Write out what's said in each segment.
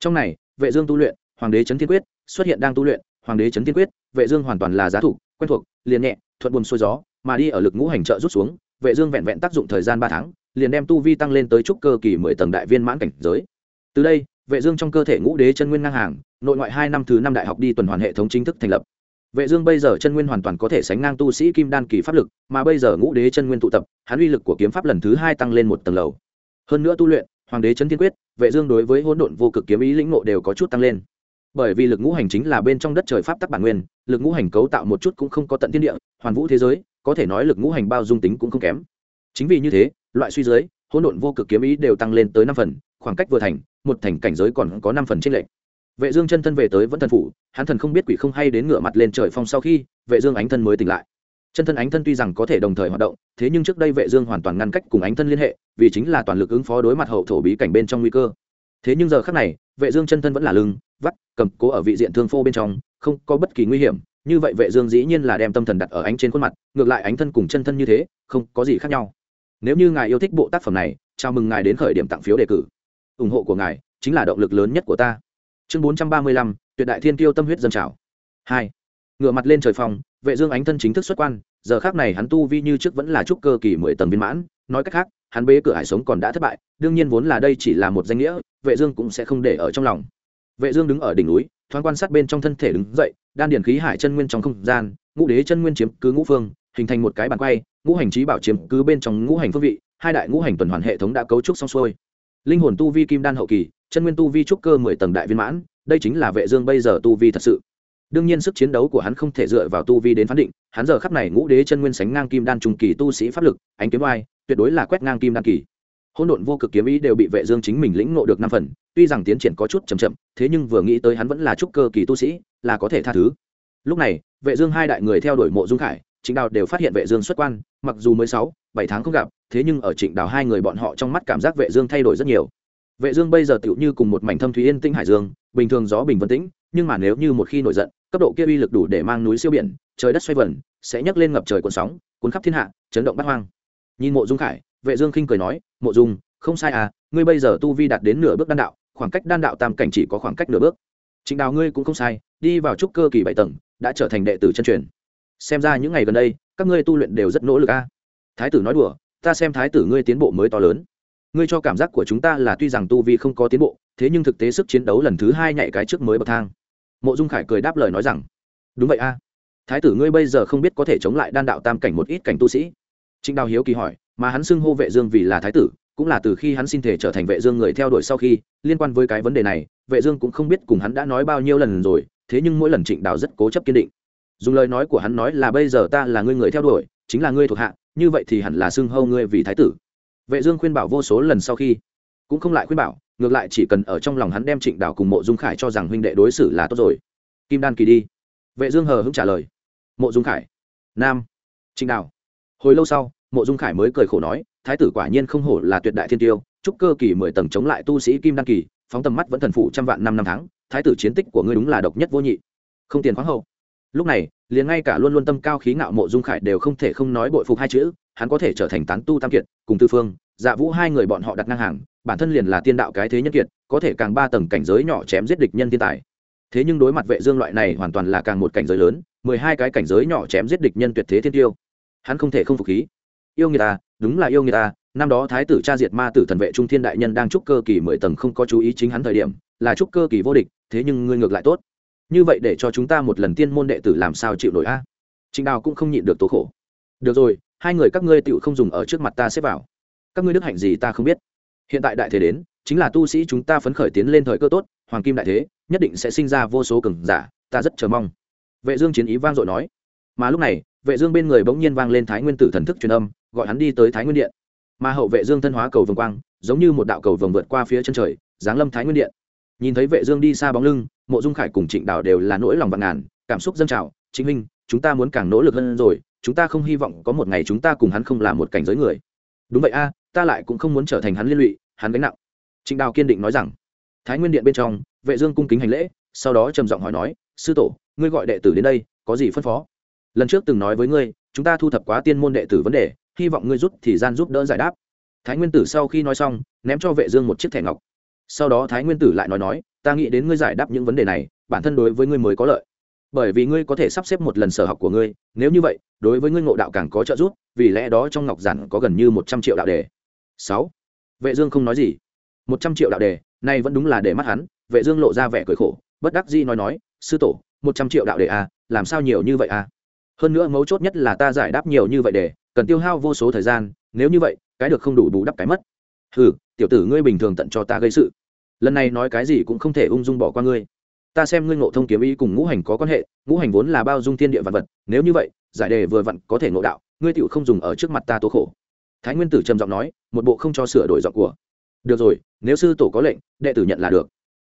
trong này, vệ dương tu luyện, hoàng đế chấn thiên quyết xuất hiện đang tu luyện, hoàng đế chấn thiên quyết, vệ dương hoàn toàn là giá thủ, quen thuộc, liền nhẹ, thuận buồn xuôi gió, mà đi ở lực ngũ hành trợ rút xuống, vệ dương vẹn vẹn tác dụng thời gian ba tháng, liền đem tu vi tăng lên tới trúc cơ kỳ mười tầng đại viên mãn cảnh giới. Từ đây, vệ dương trong cơ thể ngũ đế chân nguyên ngang hàng, nội ngoại hai năm thứ năm đại học đi tuần hoàn hệ thống chính thức thành lập. Vệ dương bây giờ chân nguyên hoàn toàn có thể sánh ngang tu sĩ kim đan kỳ pháp lực, mà bây giờ ngũ đế chân nguyên tụ tập, hắn uy lực của kiếm pháp lần thứ hai tăng lên một tầng lầu. Hơn nữa tu luyện hoàng đế chân thiên quyết, vệ dương đối với hỗn độn vô cực kiếm ý lĩnh ngộ đều có chút tăng lên. Bởi vì lực ngũ hành chính là bên trong đất trời pháp tắc bản nguyên, lực ngũ hành cấu tạo một chút cũng không có tận thiên địa, hoàn vũ thế giới, có thể nói lực ngũ hành bao dung tính cũng không kém. Chính vì như thế, loại suy giới, hỗn độn vô cực kiếm ý đều tăng lên tới năm phần, khoảng cách vừa thành, một thành cảnh giới còn có năm phần trên lệnh vệ dương chân thân về tới vẫn thần phủ, hắn thần không biết quỷ không hay đến ngửa mặt lên trời phong sau khi, vệ dương ánh thân mới tỉnh lại chân thân ánh thân tuy rằng có thể đồng thời hoạt động thế nhưng trước đây vệ dương hoàn toàn ngăn cách cùng ánh thân liên hệ vì chính là toàn lực ứng phó đối mặt hậu thổ bí cảnh bên trong nguy cơ. Thế nhưng giờ khắc này vệ dương chân thân vẫn là lưng vắt cầm cố ở vị diện thương phô bên trong không có bất kỳ nguy hiểm như vậy vệ dương dĩ nhiên là đem tâm thần đặt ở ánh trên khuôn mặt ngược lại ánh thân cùng chân thân như thế không có gì khác nhau. Nếu như ngài yêu thích bộ tác phẩm này chào mừng ngài đến khởi điểm tặng phiếu đề cử. Ủng hộ của ngài chính là động lực lớn nhất của ta. Chương 435, tuyệt đại thiên tiêu tâm huyết dân trào. Hai ngựa mặt lên trời phòng vệ dương ánh thân chính thức xuất quan giờ khác này hắn tu vi như trước vẫn là trúc cơ kỳ mười tầng viên mãn, nói cách khác, hắn bế cửa hải sống còn đã thất bại, đương nhiên vốn là đây chỉ là một danh nghĩa, vệ dương cũng sẽ không để ở trong lòng. Vệ dương đứng ở đỉnh núi, thoáng quan sát bên trong thân thể đứng dậy, đan điển khí hải chân nguyên trong không gian, ngũ đế chân nguyên chiếm cứ ngũ phương, hình thành một cái bàn quay, ngũ hành trí bảo chiếm cứ bên trong ngũ hành phương vị, hai đại ngũ hành tuần hoàn hệ thống đã cấu trúc xong xuôi. Linh hồn tu vi kim đan hậu kỳ, chân nguyên tu vi trúc cơ mười tầng đại viên mãn, đây chính là vệ dương bây giờ tu vi thật sự đương nhiên sức chiến đấu của hắn không thể dựa vào tu vi đến phán định, hắn giờ khắp này ngũ đế chân nguyên sánh ngang kim đan trung kỳ tu sĩ pháp lực, ánh kiếm oai, tuyệt đối là quét ngang kim đan kỳ. Hỗn độn vô cực kiếm ý đều bị vệ dương chính mình lĩnh ngộ được năm phần, tuy rằng tiến triển có chút chậm chậm, thế nhưng vừa nghĩ tới hắn vẫn là trúc cơ kỳ tu sĩ, là có thể tha thứ. Lúc này, vệ dương hai đại người theo đuổi mộ dung khải, trịnh đào đều phát hiện vệ dương xuất quan, mặc dù mới sáu, bảy tháng không gặp, thế nhưng ở trịnh đào hai người bọn họ trong mắt cảm giác vệ dương thay đổi rất nhiều. Vệ dương bây giờ tựu như cùng một mảnh thâm thúy yên tĩnh hải dương, bình thường gió bình vân tĩnh nhưng mà nếu như một khi nổi giận, cấp độ kia uy lực đủ để mang núi siêu biển, trời đất xoay vần, sẽ nhấc lên ngập trời cuộn sóng, cuốn khắp thiên hạ, chấn động bát hoang. Nhìn mộ dung khải, vệ dương khinh cười nói, mộ dung, không sai à ngươi bây giờ tu vi đạt đến nửa bước đan đạo, khoảng cách đan đạo tam cảnh chỉ có khoảng cách nửa bước. Chính đào ngươi cũng không sai, đi vào trúc cơ kỳ bảy tầng, đã trở thành đệ tử chân truyền. Xem ra những ngày gần đây, các ngươi tu luyện đều rất nỗ lực a. Thái tử nói đùa, ta xem thái tử ngươi tiến bộ mới to lớn. Ngươi cho cảm giác của chúng ta là tuy rằng tu vi không có tiến bộ, thế nhưng thực tế sức chiến đấu lần thứ hai nhảy cái trước mới bậc thang mộ dung khải cười đáp lời nói rằng, đúng vậy a. Thái tử ngươi bây giờ không biết có thể chống lại đan đạo tam cảnh một ít cảnh tu sĩ. Trịnh đào hiếu kỳ hỏi, mà hắn xưng hô vệ dương vì là thái tử, cũng là từ khi hắn xin thể trở thành vệ dương người theo đuổi sau khi, liên quan với cái vấn đề này, vệ dương cũng không biết cùng hắn đã nói bao nhiêu lần rồi, thế nhưng mỗi lần trịnh đào rất cố chấp kiên định. Dùng lời nói của hắn nói là bây giờ ta là ngươi người theo đuổi, chính là ngươi thuộc hạ, như vậy thì hẳn là xưng hô ngươi vì thái tử. Vệ dương khuyên bảo vô số lần sau khi, cũng không lại khuyên bảo ngược lại chỉ cần ở trong lòng hắn đem trịnh đào cùng mộ dung khải cho rằng huynh đệ đối xử là tốt rồi. Kim đan kỳ đi. Vệ dương hờ hững trả lời. Mộ dung khải. Nam. Trịnh đào. Hồi lâu sau, mộ dung khải mới cười khổ nói, thái tử quả nhiên không hổ là tuyệt đại thiên tiêu trúc cơ kỳ mười tầng chống lại tu sĩ kim đan kỳ, phóng tầm mắt vẫn thần phụ trăm vạn năm năm tháng, thái tử chiến tích của ngươi đúng là độc nhất vô nhị. Không tiền khoáng hậu. Lúc này, liền ngay cả luôn luôn tâm cao khí ngạo mộ dung khải đều không thể không nói bội phục hai chữ, hắn có thể trở thành tán tu tam kiệt, cùng tư phương dạ vũ hai người bọn họ đặt ngang hàng, bản thân liền là tiên đạo cái thế nhân kiệt, có thể càng ba tầng cảnh giới nhỏ chém giết địch nhân thiên tài. Thế nhưng đối mặt vệ dương loại này hoàn toàn là càng một cảnh giới lớn, mười hai cái cảnh giới nhỏ chém giết địch nhân tuyệt thế thiên tiêu. Hắn không thể không phục khí. Yêu người ta, đúng là yêu người ta, năm đó thái tử cha diệt ma tử thần vệ trung thiên đại nhân đang trúc cơ kỳ mười tầng không có chú ý chính hắn thời điểm, là trúc cơ kỳ vô địch, thế nhưng ngươi ngược lại tốt. Như vậy để cho chúng ta một lần tiên môn đệ tử làm sao chịu nổi a? Trịnh đào cũng không nhịn được tố khổ. Được rồi, hai người các ngươi tựu không dùng ở trước mặt ta xếp vào các ngươi đức hạnh gì ta không biết. Hiện tại đại thế đến, chính là tu sĩ chúng ta phấn khởi tiến lên thời cơ tốt, hoàng kim đại thế, nhất định sẽ sinh ra vô số cường giả, ta rất chờ mong. Vệ dương chiến ý vang dội nói. Mà lúc này, vệ dương bên người bỗng nhiên vang lên thái nguyên tử thần thức truyền âm, gọi hắn đi tới thái nguyên điện. Mà hậu vệ dương thân hóa cầu vồng quang, giống như một đạo cầu vồng vượt qua phía chân trời, giáng lâm thái nguyên điện. Nhìn thấy vệ dương đi xa bóng lưng, mộ dung khải cùng trịnh đào đều là nỗi lòng vạn ngàn, cảm xúc dâng trào. Chính minh chúng ta muốn càng nỗ lực hơn rồi, chúng ta không hy vọng có một ngày chúng ta cùng hắn không làm một cảnh giới người. Đúng vậy a ta lại cũng không muốn trở thành hắn liên lụy, hắn gánh nặng. Trịnh đào kiên định nói rằng, thái nguyên điện bên trong, vệ dương cung kính hành lễ, sau đó trầm giọng hỏi nói, sư tổ, ngươi gọi đệ tử đến đây, có gì phân phó? Lần trước từng nói với ngươi, chúng ta thu thập quá tiên môn đệ tử vấn đề, hy vọng ngươi rút thì gian giúp đỡ giải đáp. Thái nguyên tử sau khi nói xong, ném cho vệ dương một chiếc thẻ ngọc. Sau đó thái nguyên tử lại nói nói, ta nghĩ đến ngươi giải đáp những vấn đề này, bản thân đối với ngươi mới có lợi. Bởi vì ngươi có thể sắp xếp một lần sở học của ngươi, nếu như vậy, đối với ngươi ngộ đạo càng có trợ giúp, vì lẽ đó trong ngọc giản có gần như một trăm triệu đạo đề sáu. Vệ dương không nói gì. Một trăm triệu đạo đề này vẫn đúng là để mắt hắn, vệ dương lộ ra vẻ cười khổ, bất đắc dĩ nói nói, sư tổ, một trăm triệu đạo đề à làm sao nhiều như vậy à? Hơn nữa mấu chốt nhất là ta giải đáp nhiều như vậy để cần tiêu hao vô số thời gian, nếu như vậy, cái được không đủ bù đắp cái mất. Hừ, tiểu tử ngươi bình thường tận cho ta gây sự. Lần này nói cái gì cũng không thể ung dung bỏ qua ngươi. Ta xem ngươi ngộ thông kiếm ý cùng ngũ hành có quan hệ, ngũ hành vốn là bao dung thiên địa vạn vật, nếu như vậy, giải đề vừa vặn có thể ngộ đạo, ngươi tựu không dùng ở trước mặt ta tố khổ thái nguyên tử trầm giọng nói, một bộ không cho sửa đổi giọng của. Được rồi, nếu sư tổ có lệnh, đệ tử nhận là được.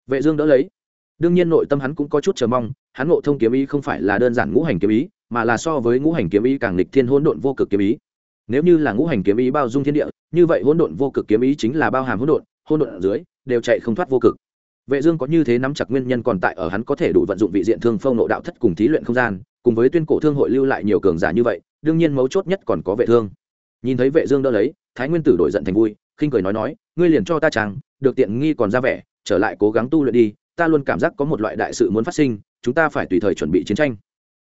Vệ dương đỡ lấy. Đương nhiên nội tâm hắn cũng có chút chờ mong, hắn ngộ thông kiếm ý không phải là đơn giản ngũ hành kiếm ý, mà là so với ngũ hành kiếm ý càng lịch thiên hỗn độn vô cực kiếm ý. Nếu như là ngũ hành kiếm ý bao dung thiên địa, như vậy hỗn độn vô cực kiếm ý chính là bao hàm hỗn độn hỗn độn ở dưới, đều chạy không thoát vô cực. Vệ dương có như thế nắm chặt nguyên nhân còn tại ở hắn có thể đủ vận dụng vị diện thương phong nộ đạo thất cùng thí luyện không gian, cùng với tuyên cổ thương hội lưu lại nhiều cường giả như vậy, đương nhiên mấu chốt nhất còn có vệ thương nhìn thấy vệ dương đỡ lấy, thái nguyên tử đổi giận thành vui, khinh cười nói nói, ngươi liền cho ta chàng, được tiện nghi còn ra vẻ, trở lại cố gắng tu luyện đi, ta luôn cảm giác có một loại đại sự muốn phát sinh, chúng ta phải tùy thời chuẩn bị chiến tranh.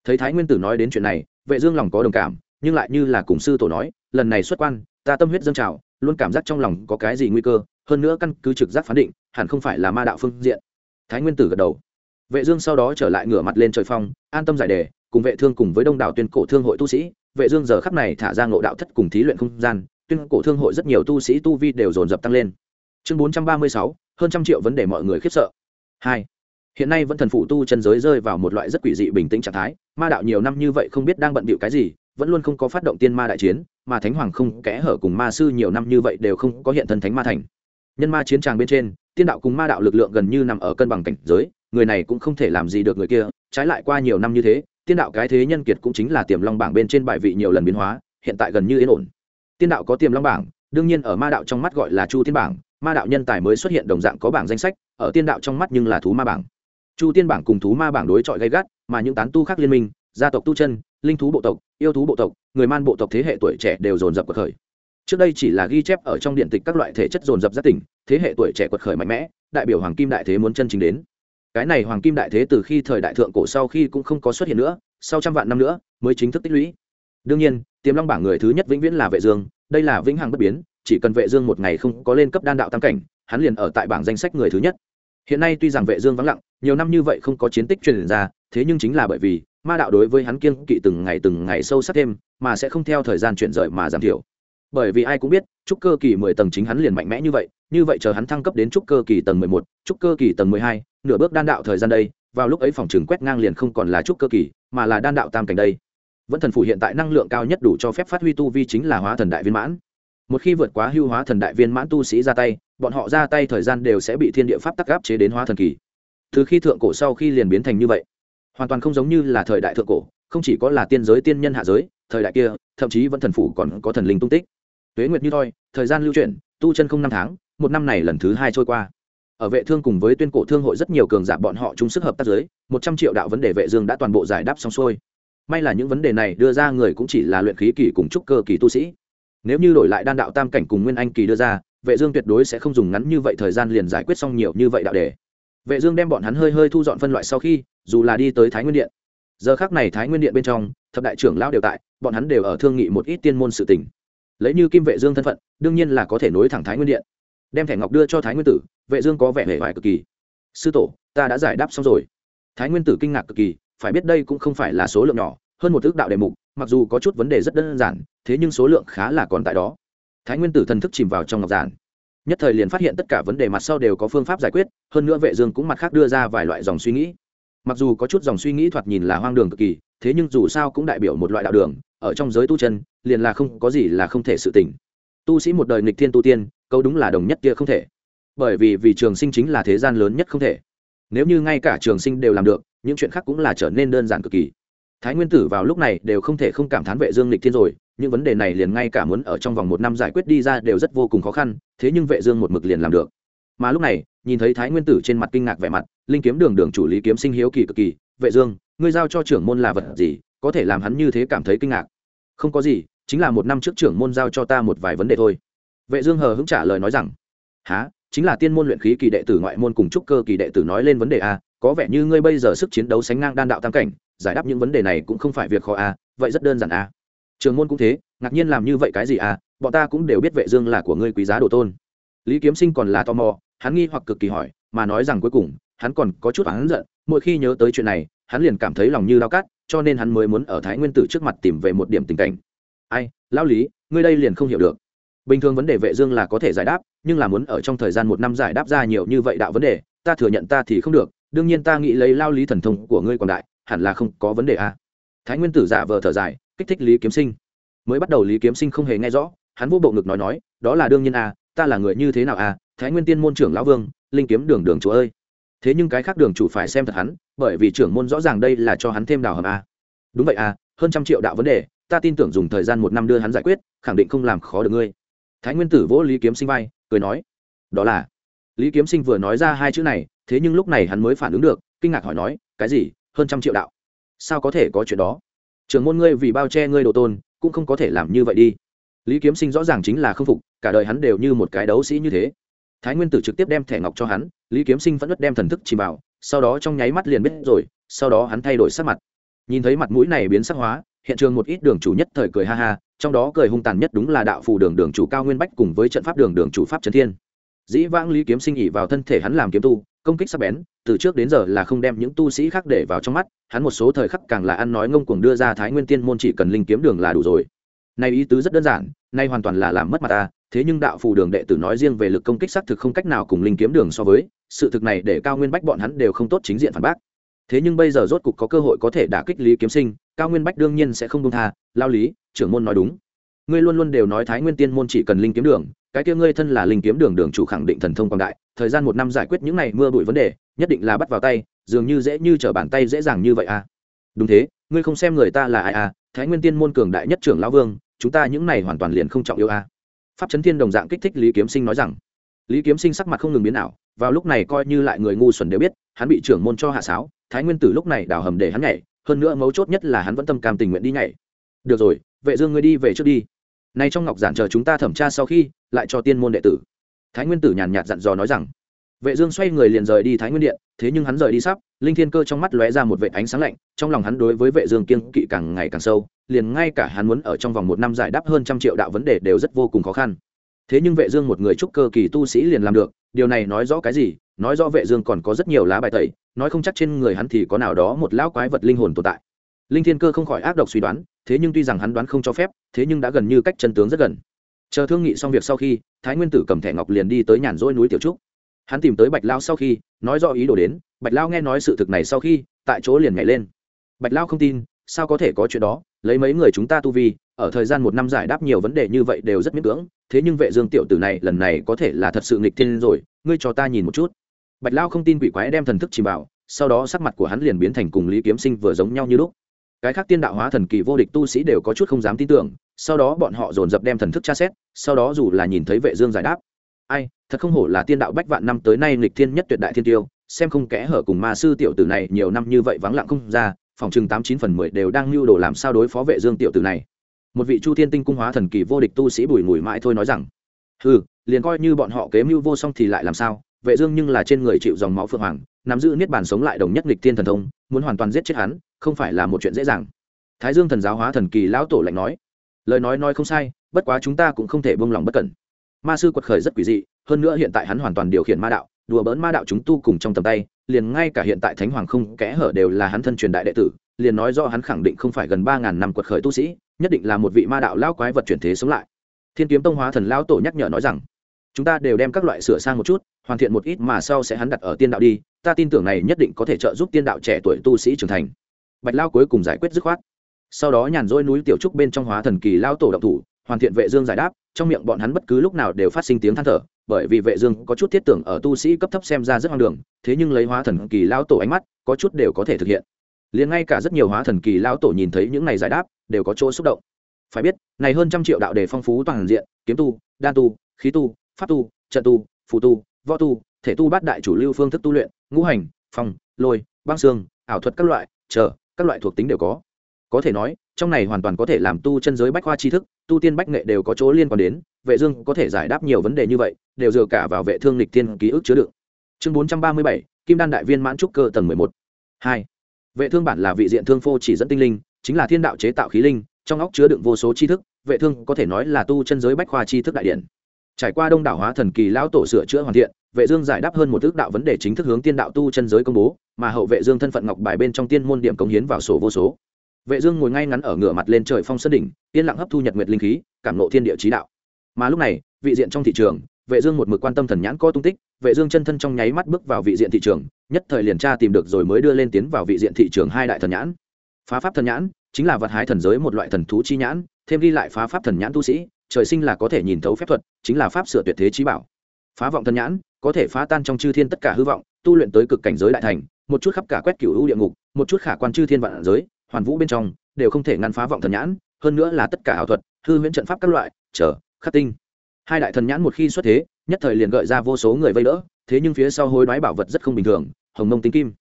Thấy thái nguyên tử nói đến chuyện này, vệ dương lòng có đồng cảm, nhưng lại như là cùng sư tổ nói, lần này xuất quan, ta tâm huyết dâng trào, luôn cảm giác trong lòng có cái gì nguy cơ, hơn nữa căn cứ trực giác phán định, hẳn không phải là ma đạo phương diện. Thái nguyên tử gật đầu. Vệ dương sau đó trở lại ngửa mặt lên trời phong, an tâm giải đề, cùng vệ thương cùng với đông đảo tuyên cổ thương hội tu sĩ vệ dương giờ khắc này thả ra ngộ đạo thất cùng thí luyện không gian tuyên cổ thương hội rất nhiều tu sĩ tu vi đều dồn dập tăng lên. Chương 436, hơn trăm triệu vấn đề mọi người khiếp sợ. Hai hiện nay vẫn thần phụ tu chân giới rơi vào một loại rất quỷ dị bình tĩnh trạng thái ma đạo nhiều năm như vậy không biết đang bận bịu cái gì vẫn luôn không có phát động tiên ma đại chiến mà thánh hoàng không kẽ hở cùng ma sư nhiều năm như vậy đều không có hiện thân thánh ma thành. Nhân ma chiến tràng bên trên tiên đạo cùng ma đạo lực lượng gần như nằm ở cân bằng cảnh giới người này cũng không thể làm gì được người kia trái lại qua nhiều năm như thế tiên đạo cái thế nhân kiệt cũng chính là tiềm long bảng bên trên bài vị nhiều lần biến hóa, hiện tại gần như yên ổn. Tiên đạo có tiềm long bảng, đương nhiên ở ma đạo trong mắt gọi là chu tiên bảng, ma đạo nhân tài mới xuất hiện đồng dạng có bảng danh sách, ở tiên đạo trong mắt nhưng là thú ma bảng. Chu tiên bảng cùng thú ma bảng đối chọi gây gắt, mà những tán tu khác liên minh, gia tộc tu chân, linh thú bộ tộc, yêu thú bộ tộc, người man bộ tộc thế hệ tuổi trẻ đều dồn dập cuộc khởi. Trước đây chỉ là ghi chép ở trong điện tịch các loại thể chất dồn dập giác tỉnh, thế hệ tuổi trẻ quật khởi mạnh mẽ, đại biểu hoàng kim đại thế muốn chân chính đến cái này hoàng kim đại thế từ khi thời đại thượng cổ sau khi cũng không có xuất hiện nữa, sau trăm vạn năm nữa mới chính thức tích lũy. Đương nhiên, tiềm long bảng người thứ nhất vĩnh viễn là vệ dương, đây là vĩnh hằng bất biến, chỉ cần vệ dương một ngày không có lên cấp đan đạo tam cảnh, hắn liền ở tại bảng danh sách người thứ nhất. Hiện nay tuy rằng vệ dương vắng lặng, nhiều năm như vậy không có chiến tích truyền ra, thế nhưng chính là bởi vì ma đạo đối với hắn kiên kỵ từng ngày từng ngày sâu sắc thêm, mà sẽ không theo thời gian chuyển rời mà giảm thiểu bởi vì ai cũng biết, trúc cơ kỳ mười tầng chính hắn liền mạnh mẽ như vậy như vậy chờ hắn thăng cấp đến trúc cơ kỳ tầng mười một, trúc cơ kỳ tầng mười hai, nửa bước đan đạo thời gian đây, vào lúc ấy phòng trường quét ngang liền không còn là trúc cơ kỳ, mà là đan đạo tam cảnh đây. Vẫn thần phủ hiện tại năng lượng cao nhất đủ cho phép phát huy tu vi chính là hóa thần đại viên mãn. Một khi vượt quá hưu hóa thần đại viên mãn tu sĩ ra tay, bọn họ ra tay thời gian đều sẽ bị thiên địa pháp tắc gáp chế đến hóa thần kỳ. Từ khi thượng cổ sau khi liền biến thành như vậy, hoàn toàn không giống như là thời đại thượng cổ, không chỉ có là tiên giới tiên nhân hạ giới, thời đại kia, thậm chí vẫn thần phủ còn có thần linh tung tích tuế nguyệt như thoi, thời gian lưu chuyển, tu chân không năm tháng, một năm này lần thứ hai trôi qua. Ở vệ thương cùng với tuyên cổ thương hội rất nhiều cường giả bọn họ chung sức hợp tác giới một trăm triệu đạo vấn đề vệ dương đã toàn bộ giải đáp xong xuôi. May là những vấn đề này đưa ra người cũng chỉ là luyện khí kỳ cùng trúc cơ kỳ tu sĩ. Nếu như đổi lại đan đạo tam cảnh cùng nguyên anh kỳ đưa ra, vệ dương tuyệt đối sẽ không dùng ngắn như vậy thời gian liền giải quyết xong nhiều như vậy đạo đề. Vệ dương đem bọn hắn hơi hơi thu dọn phân loại sau khi, dù là đi tới thái nguyên điện. Giờ khắc này thái nguyên điện bên trong, thập đại trưởng lão đều tại, bọn hắn đều ở thương nghị một ít tiên môn sự tình lấy như kim vệ dương thân phận, đương nhiên là có thể nối thẳng thái nguyên điện. Đem thẻ ngọc đưa cho thái nguyên tử, vệ dương có vẻ hề vải cực kỳ. Sư tổ, ta đã giải đáp xong rồi. Thái nguyên tử kinh ngạc cực kỳ, phải biết đây cũng không phải là số lượng nhỏ, hơn một ước đạo đề mục, mặc dù có chút vấn đề rất đơn giản, thế nhưng số lượng khá là còn tại đó. Thái nguyên tử thần thức chìm vào trong ngọc giản. Nhất thời liền phát hiện tất cả vấn đề mặt sau đều có phương pháp giải quyết, hơn nữa vệ dương cũng mặt khác đưa ra vài loại dòng suy nghĩ. Mặc dù có chút dòng suy nghĩ thoạt nhìn là hoang đường cực kỳ, thế nhưng dù sao cũng đại biểu một loại đạo đường ở trong giới tu chân, liền là không có gì là không thể sự tỉnh tu sĩ một đời nghịch thiên tu tiên câu đúng là đồng nhất kia không thể. Bởi vì vì trường sinh chính là thế gian lớn nhất không thể. Nếu như ngay cả trường sinh đều làm được, những chuyện khác cũng là trở nên đơn giản cực kỳ. Thái nguyên tử vào lúc này đều không thể không cảm thán vệ dương lịch thiên rồi, những vấn đề này liền ngay cả muốn ở trong vòng một năm giải quyết đi ra đều rất vô cùng khó khăn, thế nhưng vệ dương một mực liền làm được. Mà lúc này, nhìn thấy thái nguyên tử trên mặt kinh ngạc vẻ mặt, linh kiếm đường đường chủ lý kiếm sinh hiếu kỳ cực kỳ, vệ dương, ngươi giao cho trưởng môn là vật gì, có thể làm hắn như thế cảm thấy kinh ngạc? Không có gì, chính là một năm trước trưởng môn giao cho ta một vài vấn đề thôi. Vệ dương hờ hững trả lời nói rằng há chính là tiên môn luyện khí kỳ đệ tử ngoại môn cùng trúc cơ kỳ đệ tử nói lên vấn đề a có vẻ như ngươi bây giờ sức chiến đấu sánh ngang đan đạo tam cảnh, giải đáp những vấn đề này cũng không phải việc khó a vậy rất đơn giản à? a trường môn cũng thế, ngạc nhiên làm như vậy cái gì a bọn ta cũng đều biết vệ dương là của ngươi quý giá đồ tôn. Lý kiếm sinh còn là tò mò, hắn nghi hoặc cực kỳ hỏi, mà nói rằng cuối cùng, hắn còn có chút oán giận, mỗi khi nhớ tới chuyện này hắn liền cảm thấy lòng như đau cắt cho nên hắn mới muốn ở thái nguyên tử trước mặt tìm về một điểm tình cảnh. Ai, lão lý, ngươi đây liền không hiểu được. Bình thường vấn đề vệ dương là có thể giải đáp, nhưng là muốn ở trong thời gian một năm giải đáp ra nhiều như vậy đạo vấn đề, ta thừa nhận ta thì không được, đương nhiên ta nghĩ lấy lao lý thần thông của ngươi còn đại, hẳn là không có vấn đề a. Thái nguyên tử giả vờ thở dài, kích thích lý kiếm sinh. Mới bắt đầu lý kiếm sinh không hề nghe rõ, hắn vô bộ ngực nói nói, đó là đương nhiên a, ta là người như thế nào a? Thái nguyên tiên môn trưởng lão vương, linh kiếm đường đường chủ ơi thế nhưng cái khác đường chủ phải xem thật hắn, bởi vì trưởng môn rõ ràng đây là cho hắn thêm đào hầm a. Đúng vậy a, hơn trăm triệu đạo vấn đề, ta tin tưởng dùng thời gian một năm đưa hắn giải quyết, khẳng định không làm khó được ngươi. Thái nguyên tử vỗ lý kiếm sinh vai, cười nói, đó là. Lý kiếm sinh vừa nói ra hai chữ này, thế nhưng lúc này hắn mới phản ứng được, kinh ngạc hỏi nói, cái gì? Hơn trăm triệu đạo? Sao có thể có chuyện đó? Trưởng môn ngươi vì bao che ngươi đồ tôn, cũng không có thể làm như vậy đi. Lý kiếm sinh rõ ràng chính là không phục, cả đời hắn đều như một cái đấu sĩ như thế thái nguyên tử trực tiếp đem thẻ ngọc cho hắn, lý kiếm sinh vẫn đất đem thần thức chìm vào, sau đó trong nháy mắt liền biết rồi, sau đó hắn thay đổi sắc mặt. Nhìn thấy mặt mũi này biến sắc hóa, hiện trường một ít đường chủ nhất thời cười ha ha, trong đó cười hung tàn nhất đúng là đạo phù đường đường chủ cao nguyên bách cùng với trận pháp đường đường chủ pháp trấn thiên. Dĩ vãng lý kiếm sinh ỉ vào thân thể hắn làm kiếm tu, công kích sắc bén, từ trước đến giờ là không đem những tu sĩ khác để vào trong mắt, hắn một số thời khắc càng là ăn nói ngông cuồng đưa ra thái nguyên tiên môn chỉ cần linh kiếm đường là đủ rồi. Nay ý tứ rất đơn giản, nay hoàn toàn là làm mất mặt ta thế nhưng đạo phù đường đệ tử nói riêng về lực công kích xác thực không cách nào cùng linh kiếm đường so với, sự thực này để cao nguyên bách bọn hắn đều không tốt chính diện phản bác. Thế nhưng bây giờ rốt cục có cơ hội có thể đả kích lý kiếm sinh, cao nguyên bách đương nhiên sẽ không đông tha, lao lý, trưởng môn nói đúng. Ngươi luôn luôn đều nói thái nguyên tiên môn chỉ cần linh kiếm đường, cái kia ngươi thân là linh kiếm đường đường chủ khẳng định thần thông quang đại, thời gian một năm giải quyết những này mưa bụi vấn đề, nhất định là bắt vào tay, dường như dễ như trở bàn tay dễ dàng như vậy à. Đúng thế, ngươi không xem người ta là ai à thái nguyên tiên môn cường đại nhất trưởng lão vương, chúng ta những này hoàn toàn liền không trọng yêu à pháp chấn thiên đồng dạng kích thích lý kiếm sinh nói rằng, lý kiếm sinh sắc mặt không ngừng biến ảo, vào lúc này coi như lại người ngu xuẩn đều biết, hắn bị trưởng môn cho hạ sáo, thái nguyên tử lúc này đào hầm để hắn nhảy, hơn nữa mấu chốt nhất là hắn vẫn tâm cam tình nguyện đi nhảy. Được rồi, vệ dương ngươi đi về trước đi. Nay trong ngọc giản chờ chúng ta thẩm tra sau khi, lại cho tiên môn đệ tử. Thái nguyên tử nhàn nhạt dặn dò nói rằng, vệ dương xoay người liền rời đi thái nguyên điện, thế nhưng hắn rời đi sắp, linh thiên cơ trong mắt lóe ra một vệt ánh sáng lạnh, trong lòng hắn đối với vệ dương kiên kỵ càng ngày càng sâu liền ngay cả hắn muốn ở trong vòng một năm giải đáp hơn trăm triệu đạo vấn đề đều rất vô cùng khó khăn. Thế nhưng vệ dương một người trúc cơ kỳ tu sĩ liền làm được, điều này nói rõ cái gì? Nói rõ vệ dương còn có rất nhiều lá bài tẩy, nói không chắc trên người hắn thì có nào đó một lão quái vật linh hồn tồn tại. Linh thiên cơ không khỏi ác độc suy đoán, thế nhưng tuy rằng hắn đoán không cho phép, thế nhưng đã gần như cách chân tướng rất gần. Chờ thương nghị xong việc sau khi, thái nguyên tử cầm thẻ ngọc liền đi tới nhàn rỗi núi tiểu trúc. Hắn tìm tới bạch lao sau khi, nói do ý đồ đến, bạch lao nghe nói sự thực này sau khi, tại chỗ liền nhảy lên. Bạch lao không tin sao có thể có chuyện đó, lấy mấy người chúng ta tu vi, ở thời gian một năm giải đáp nhiều vấn đề như vậy đều rất miễn cưỡng, thế nhưng vệ dương tiểu tử này lần này có thể là thật sự nghịch thiên rồi, ngươi cho ta nhìn một chút. Bạch lao không tin quỷ quái đem thần thức chìm vào, sau đó sắc mặt của hắn liền biến thành cùng lý kiếm sinh vừa giống nhau như lúc. Cái khác tiên đạo hóa thần kỳ vô địch tu sĩ đều có chút không dám tin tưởng, sau đó bọn họ dồn dập đem thần thức tra xét, sau đó dù là nhìn thấy vệ dương giải đáp, ai, thật không hổ là tiên đạo bách vạn năm tới nay nghịch thiên nhất tuyệt đại thiên tiêu, xem không kẽ hở cùng ma sư tiểu tử này nhiều năm như vậy vắng lặng không ra phòng chừng tám chín phần mười đều đang lưu đồ làm sao đối phó vệ dương tiểu tử này. Một vị chu thiên tinh cung hóa thần kỳ vô địch tu sĩ bùi ngùi mãi thôi nói rằng, hừ, liền coi như bọn họ kế mưu vô song thì lại làm sao? Vệ dương nhưng là trên người chịu dòng máu phượng hoàng, nắm giữ niết bàn sống lại đồng nhất nghịch thiên thần thông, muốn hoàn toàn giết chết hắn, không phải là một chuyện dễ dàng. Thái dương thần giáo hóa thần kỳ lão tổ lạnh nói, lời nói nói không sai, bất quá chúng ta cũng không thể buông lòng bất cẩn. Ma sư quật khởi rất quỷ dị, hơn nữa hiện tại hắn hoàn toàn điều khiển ma đạo đùa bỡn ma đạo chúng tu cùng trong tầm tay, liền ngay cả hiện tại thánh hoàng không kẽ hở đều là hắn thân truyền đại đệ tử, liền nói do hắn khẳng định không phải gần ba ngàn năm quật khởi tu sĩ, nhất định là một vị ma đạo lao quái vật chuyển thế sống lại. Thiên kiếm tông hóa thần lao tổ nhắc nhở nói rằng, chúng ta đều đem các loại sửa sang một chút, hoàn thiện một ít mà sau sẽ hắn đặt ở tiên đạo đi, ta tin tưởng này nhất định có thể trợ giúp tiên đạo trẻ tuổi tu sĩ trưởng thành. Bạch lao cuối cùng giải quyết dứt khoát. Sau đó nhàn rỗi núi tiểu trúc bên trong hóa thần kỳ lao tổ động thủ, hoàn thiện vệ dương giải đáp, trong miệng bọn hắn bất cứ lúc nào đều phát sinh tiếng than thở bởi vì vệ dương có chút thiết tưởng ở tu sĩ cấp thấp xem ra rất hoang đường, thế nhưng lấy hóa thần kỳ lão tổ ánh mắt, có chút đều có thể thực hiện. Liền ngay cả rất nhiều hóa thần kỳ lão tổ nhìn thấy những này giải đáp, đều có chỗ xúc động. Phải biết, này hơn trăm triệu đạo đề phong phú toàn diện, kiếm tu, đan tu, khí tu, pháp tu, trận tu, phù tu, võ tu, thể tu bát đại chủ lưu phương thức tu luyện, ngũ hành, phong, lôi, băng xương, ảo thuật các loại, chờ, các loại thuộc tính đều có. Có thể nói, trong này hoàn toàn có thể làm tu chân giới bách khoa tri thức, tu tiên bách nghệ đều có chỗ liên quan đến vệ dương có thể giải đáp nhiều vấn đề như vậy đều dựa cả vào vệ thương lịch tiên ký ức chứa đựng chương 437, kim đan đại viên mãn trúc cơ tầng 11. 2. vệ thương bản là vị diện thương phô chỉ dẫn tinh linh chính là thiên đạo chế tạo khí linh trong óc chứa đựng vô số tri thức vệ thương có thể nói là tu chân giới bách khoa tri thức đại điển trải qua đông đảo hóa thần kỳ lão tổ sửa chữa hoàn thiện vệ dương giải đáp hơn một thước đạo vấn đề chính thức hướng tiên đạo tu chân giới công bố mà hậu vệ dương thân phận ngọc bài bên trong tiên môn điểm cống hiến vào sổ vô số vệ dương ngồi ngay ngắn ở ngửa mặt lên trời phong sơn đỉnh yên lặng hấp thu nhật nguyệt linh khí cảm ngộ thiên địa trí đạo mà lúc này, vị diện trong thị trường, vệ dương một mực quan tâm thần nhãn có tung tích, vệ dương chân thân trong nháy mắt bước vào vị diện thị trường, nhất thời liền tra tìm được rồi mới đưa lên tiến vào vị diện thị trường hai đại thần nhãn. Phá pháp thần nhãn, chính là vật hái thần giới một loại thần thú chi nhãn, thêm đi lại phá pháp thần nhãn tu sĩ, trời sinh là có thể nhìn thấu phép thuật, chính là pháp sửa tuyệt thế trí bảo. Phá vọng thần nhãn, có thể phá tan trong chư thiên tất cả hư vọng, tu luyện tới cực cảnh giới đại thành, một chút khắp cả quét cửu u địa ngục, một chút khả quan chư thiên vạn giới, hoàn vũ bên trong, đều không thể ngăn phá vọng thần nhãn, hơn nữa là tất cả ảo thuật, hư huyễn trận pháp các loại, chờ khắc tinh. Hai đại thần nhãn một khi xuất thế, nhất thời liền gợi ra vô số người vây đỡ, thế nhưng phía sau hối đoái bảo vật rất không bình thường, hồng mông tinh kim.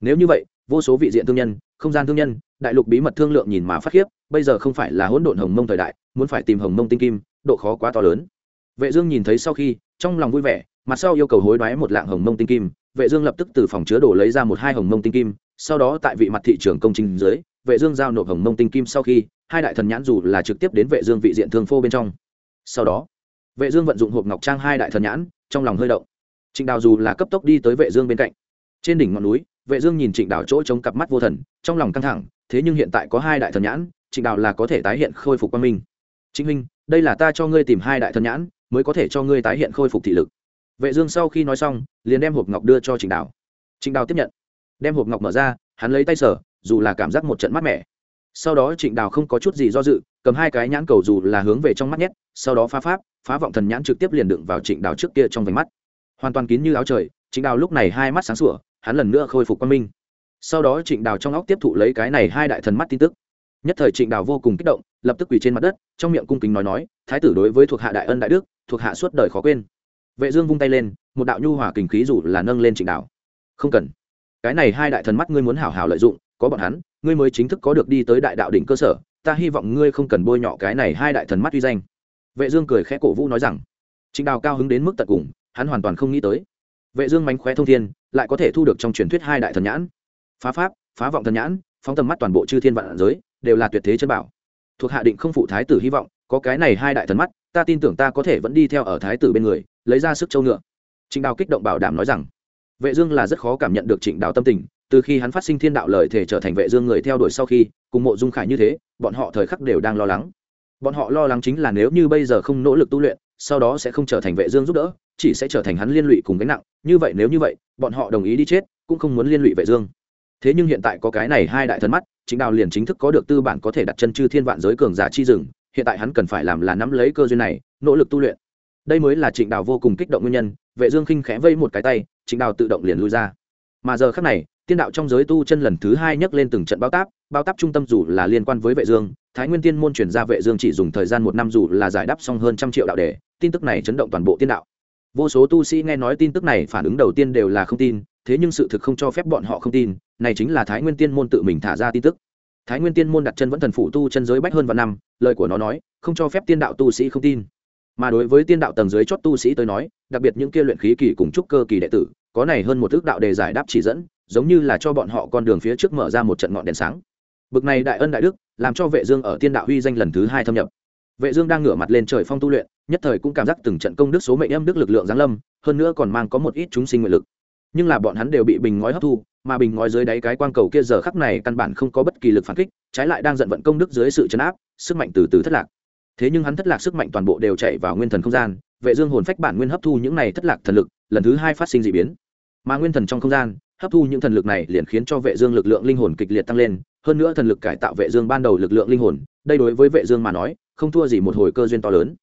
Nếu như vậy, vô số vị diện thương nhân, không gian thương nhân, đại lục bí mật thương lượng nhìn mà phát khiếp, bây giờ không phải là hỗn độn hồng mông thời đại, muốn phải tìm hồng mông tinh kim, độ khó quá to lớn. Vệ dương nhìn thấy sau khi, trong lòng vui vẻ, mặt sau yêu cầu hối đoái một lạng hồng mông tinh kim, vệ dương lập tức từ phòng chứa đồ lấy ra một hai hồng mông tinh kim, sau đó tại vị mặt thị trường công trình dưới, vệ dương giao nộp hồng mông tinh kim sau khi, hai đại thần nhãn dù là trực tiếp đến vệ dương vị diện thương phô bên trong sau đó, vệ dương vận dụng hộp ngọc trang hai đại thần nhãn, trong lòng hơi động. Trịnh đào dù là cấp tốc đi tới vệ dương bên cạnh. Trên đỉnh ngọn núi, vệ dương nhìn trịnh đào chỗ chống cặp mắt vô thần, trong lòng căng thẳng, thế nhưng hiện tại có hai đại thần nhãn, trịnh đào là có thể tái hiện khôi phục quan minh. Chính minh đây là ta cho ngươi tìm hai đại thần nhãn, mới có thể cho ngươi tái hiện khôi phục thị lực. Vệ dương sau khi nói xong, liền đem hộp ngọc đưa cho trịnh đào. Trịnh đào tiếp nhận. Đem hộp ngọc mở ra, hắn lấy tay sở dù là cảm giác một trận mát mẻ sau đó trịnh đào không có chút gì do dự, cầm hai cái nhãn cầu dù là hướng về trong mắt nhét, sau đó phá pháp, phá vọng thần nhãn trực tiếp liền đựng vào trịnh đào trước kia trong vành mắt. Hoàn toàn kín như áo trời, trịnh đào lúc này hai mắt sáng sủa, hắn lần nữa khôi phục quan minh. Sau đó trịnh đào trong óc tiếp thụ lấy cái này hai đại thần mắt tin tức. Nhất thời trịnh đào vô cùng kích động, lập tức quỳ trên mặt đất, trong miệng cung kính nói nói, thái tử đối với thuộc hạ đại ân đại đức, thuộc hạ suốt đời khó quên. Vệ dương vung tay lên, một đạo nhu hòa kình khí dù là nâng lên trịnh đào. Không cần. Cái này hai đại thần mắt ngươi muốn hảo hảo lợi dụng có bọn hắn, ngươi mới chính thức có được đi tới đại đạo đỉnh cơ sở, ta hy vọng ngươi không cần bôi nhọ cái này hai đại thần mắt uy danh. Vệ dương cười khẽ cổ vũ nói rằng. Trịnh đào cao hứng đến mức tận cùng, hắn hoàn toàn không nghĩ tới. Vệ dương mánh khóe thông thiên, lại có thể thu được trong truyền thuyết hai đại thần nhãn. Phá pháp, phá vọng thần nhãn, phóng tầm mắt toàn bộ chư thiên vạn giới, đều là tuyệt thế chân bảo. Thuộc hạ định không phụ thái tử hy vọng, có cái này hai đại thần mắt, ta tin tưởng ta có thể vẫn đi theo ở thái tử bên người, lấy ra sức châu ngựa. Trịnh đào kích động bảo đảm nói rằng. Vệ dương là rất khó cảm nhận được trịnh đào tâm tình từ khi hắn phát sinh thiên đạo lời thể trở thành vệ dương người theo đuổi sau khi, cùng mộ dung khải như thế, bọn họ thời khắc đều đang lo lắng. Bọn họ lo lắng chính là nếu như bây giờ không nỗ lực tu luyện, sau đó sẽ không trở thành vệ dương giúp đỡ, chỉ sẽ trở thành hắn liên lụy cùng gánh nặng. Như vậy nếu như vậy, bọn họ đồng ý đi chết, cũng không muốn liên lụy vệ dương. Thế nhưng hiện tại có cái này hai đại thần mắt chính đào liền chính thức có được tư bản có thể đặt chân chư thiên vạn giới cường giả chi rừng, hiện tại hắn cần phải làm là nắm lấy cơ duyên này, nỗ lực tu luyện. Đây mới là trịnh đào vô cùng kích động nguyên nhân, vệ dương khinh khẽ vây một cái tay, trịnh đào tự động liền lui ra. Mà giờ khắc này tiên đạo trong giới tu chân lần thứ hai nhấc lên từng trận bao táp bao táp trung tâm dù là liên quan với vệ dương, thái nguyên tiên môn chuyển ra vệ dương chỉ dùng thời gian một năm dù là giải đáp xong hơn trăm triệu đạo đề, tin tức này chấn động toàn bộ tiên đạo. Vô số tu sĩ nghe nói tin tức này phản ứng đầu tiên đều là không tin, thế nhưng sự thực không cho phép bọn họ không tin, này chính là thái nguyên tiên môn tự mình thả ra tin tức. Thái nguyên tiên môn đặt chân vẫn thần phụ tu chân giới bách hơn vạn năm, lời của nó nói, không cho phép tiên đạo tu sĩ không tin. Mà đối với tiên đạo tầng dưới chót tu sĩ tới nói, đặc biệt những kia luyện khí kỳ cùng trúc cơ kỳ đệ tử, có này hơn một ước đạo đề giải đáp chỉ dẫn giống như là cho bọn họ con đường phía trước mở ra một trận ngọn đèn sáng. Bực này đại ân đại đức, làm cho vệ dương ở tiên đạo huy danh lần thứ hai thâm nhập. Vệ dương đang ngửa mặt lên trời phong tu luyện, nhất thời cũng cảm giác từng trận công đức số mệnh em đức lực lượng giáng lâm, hơn nữa còn mang có một ít chúng sinh nguyện lực. Nhưng là bọn hắn đều bị bình ngói hấp thu, mà bình ngói dưới đáy cái quang cầu kia giờ khắc này căn bản không có bất kỳ lực phản kích, trái lại đang giận vận công đức dưới sự chấn áp, sức mạnh từ từ thất lạc. Thế nhưng hắn thất lạc sức mạnh toàn bộ đều chạy vào nguyên thần không gian, vệ dương hồn phách bản nguyên hấp thu những này thất lạc thần lực, lần thứ hai phát sinh dị biến. Mà nguyên thần trong không gian hấp thu những thần lực này liền khiến cho vệ dương lực lượng linh hồn kịch liệt tăng lên hơn nữa thần lực cải tạo vệ dương ban đầu lực lượng linh hồn đây đối với vệ dương mà nói không thua gì một hồi cơ duyên to lớn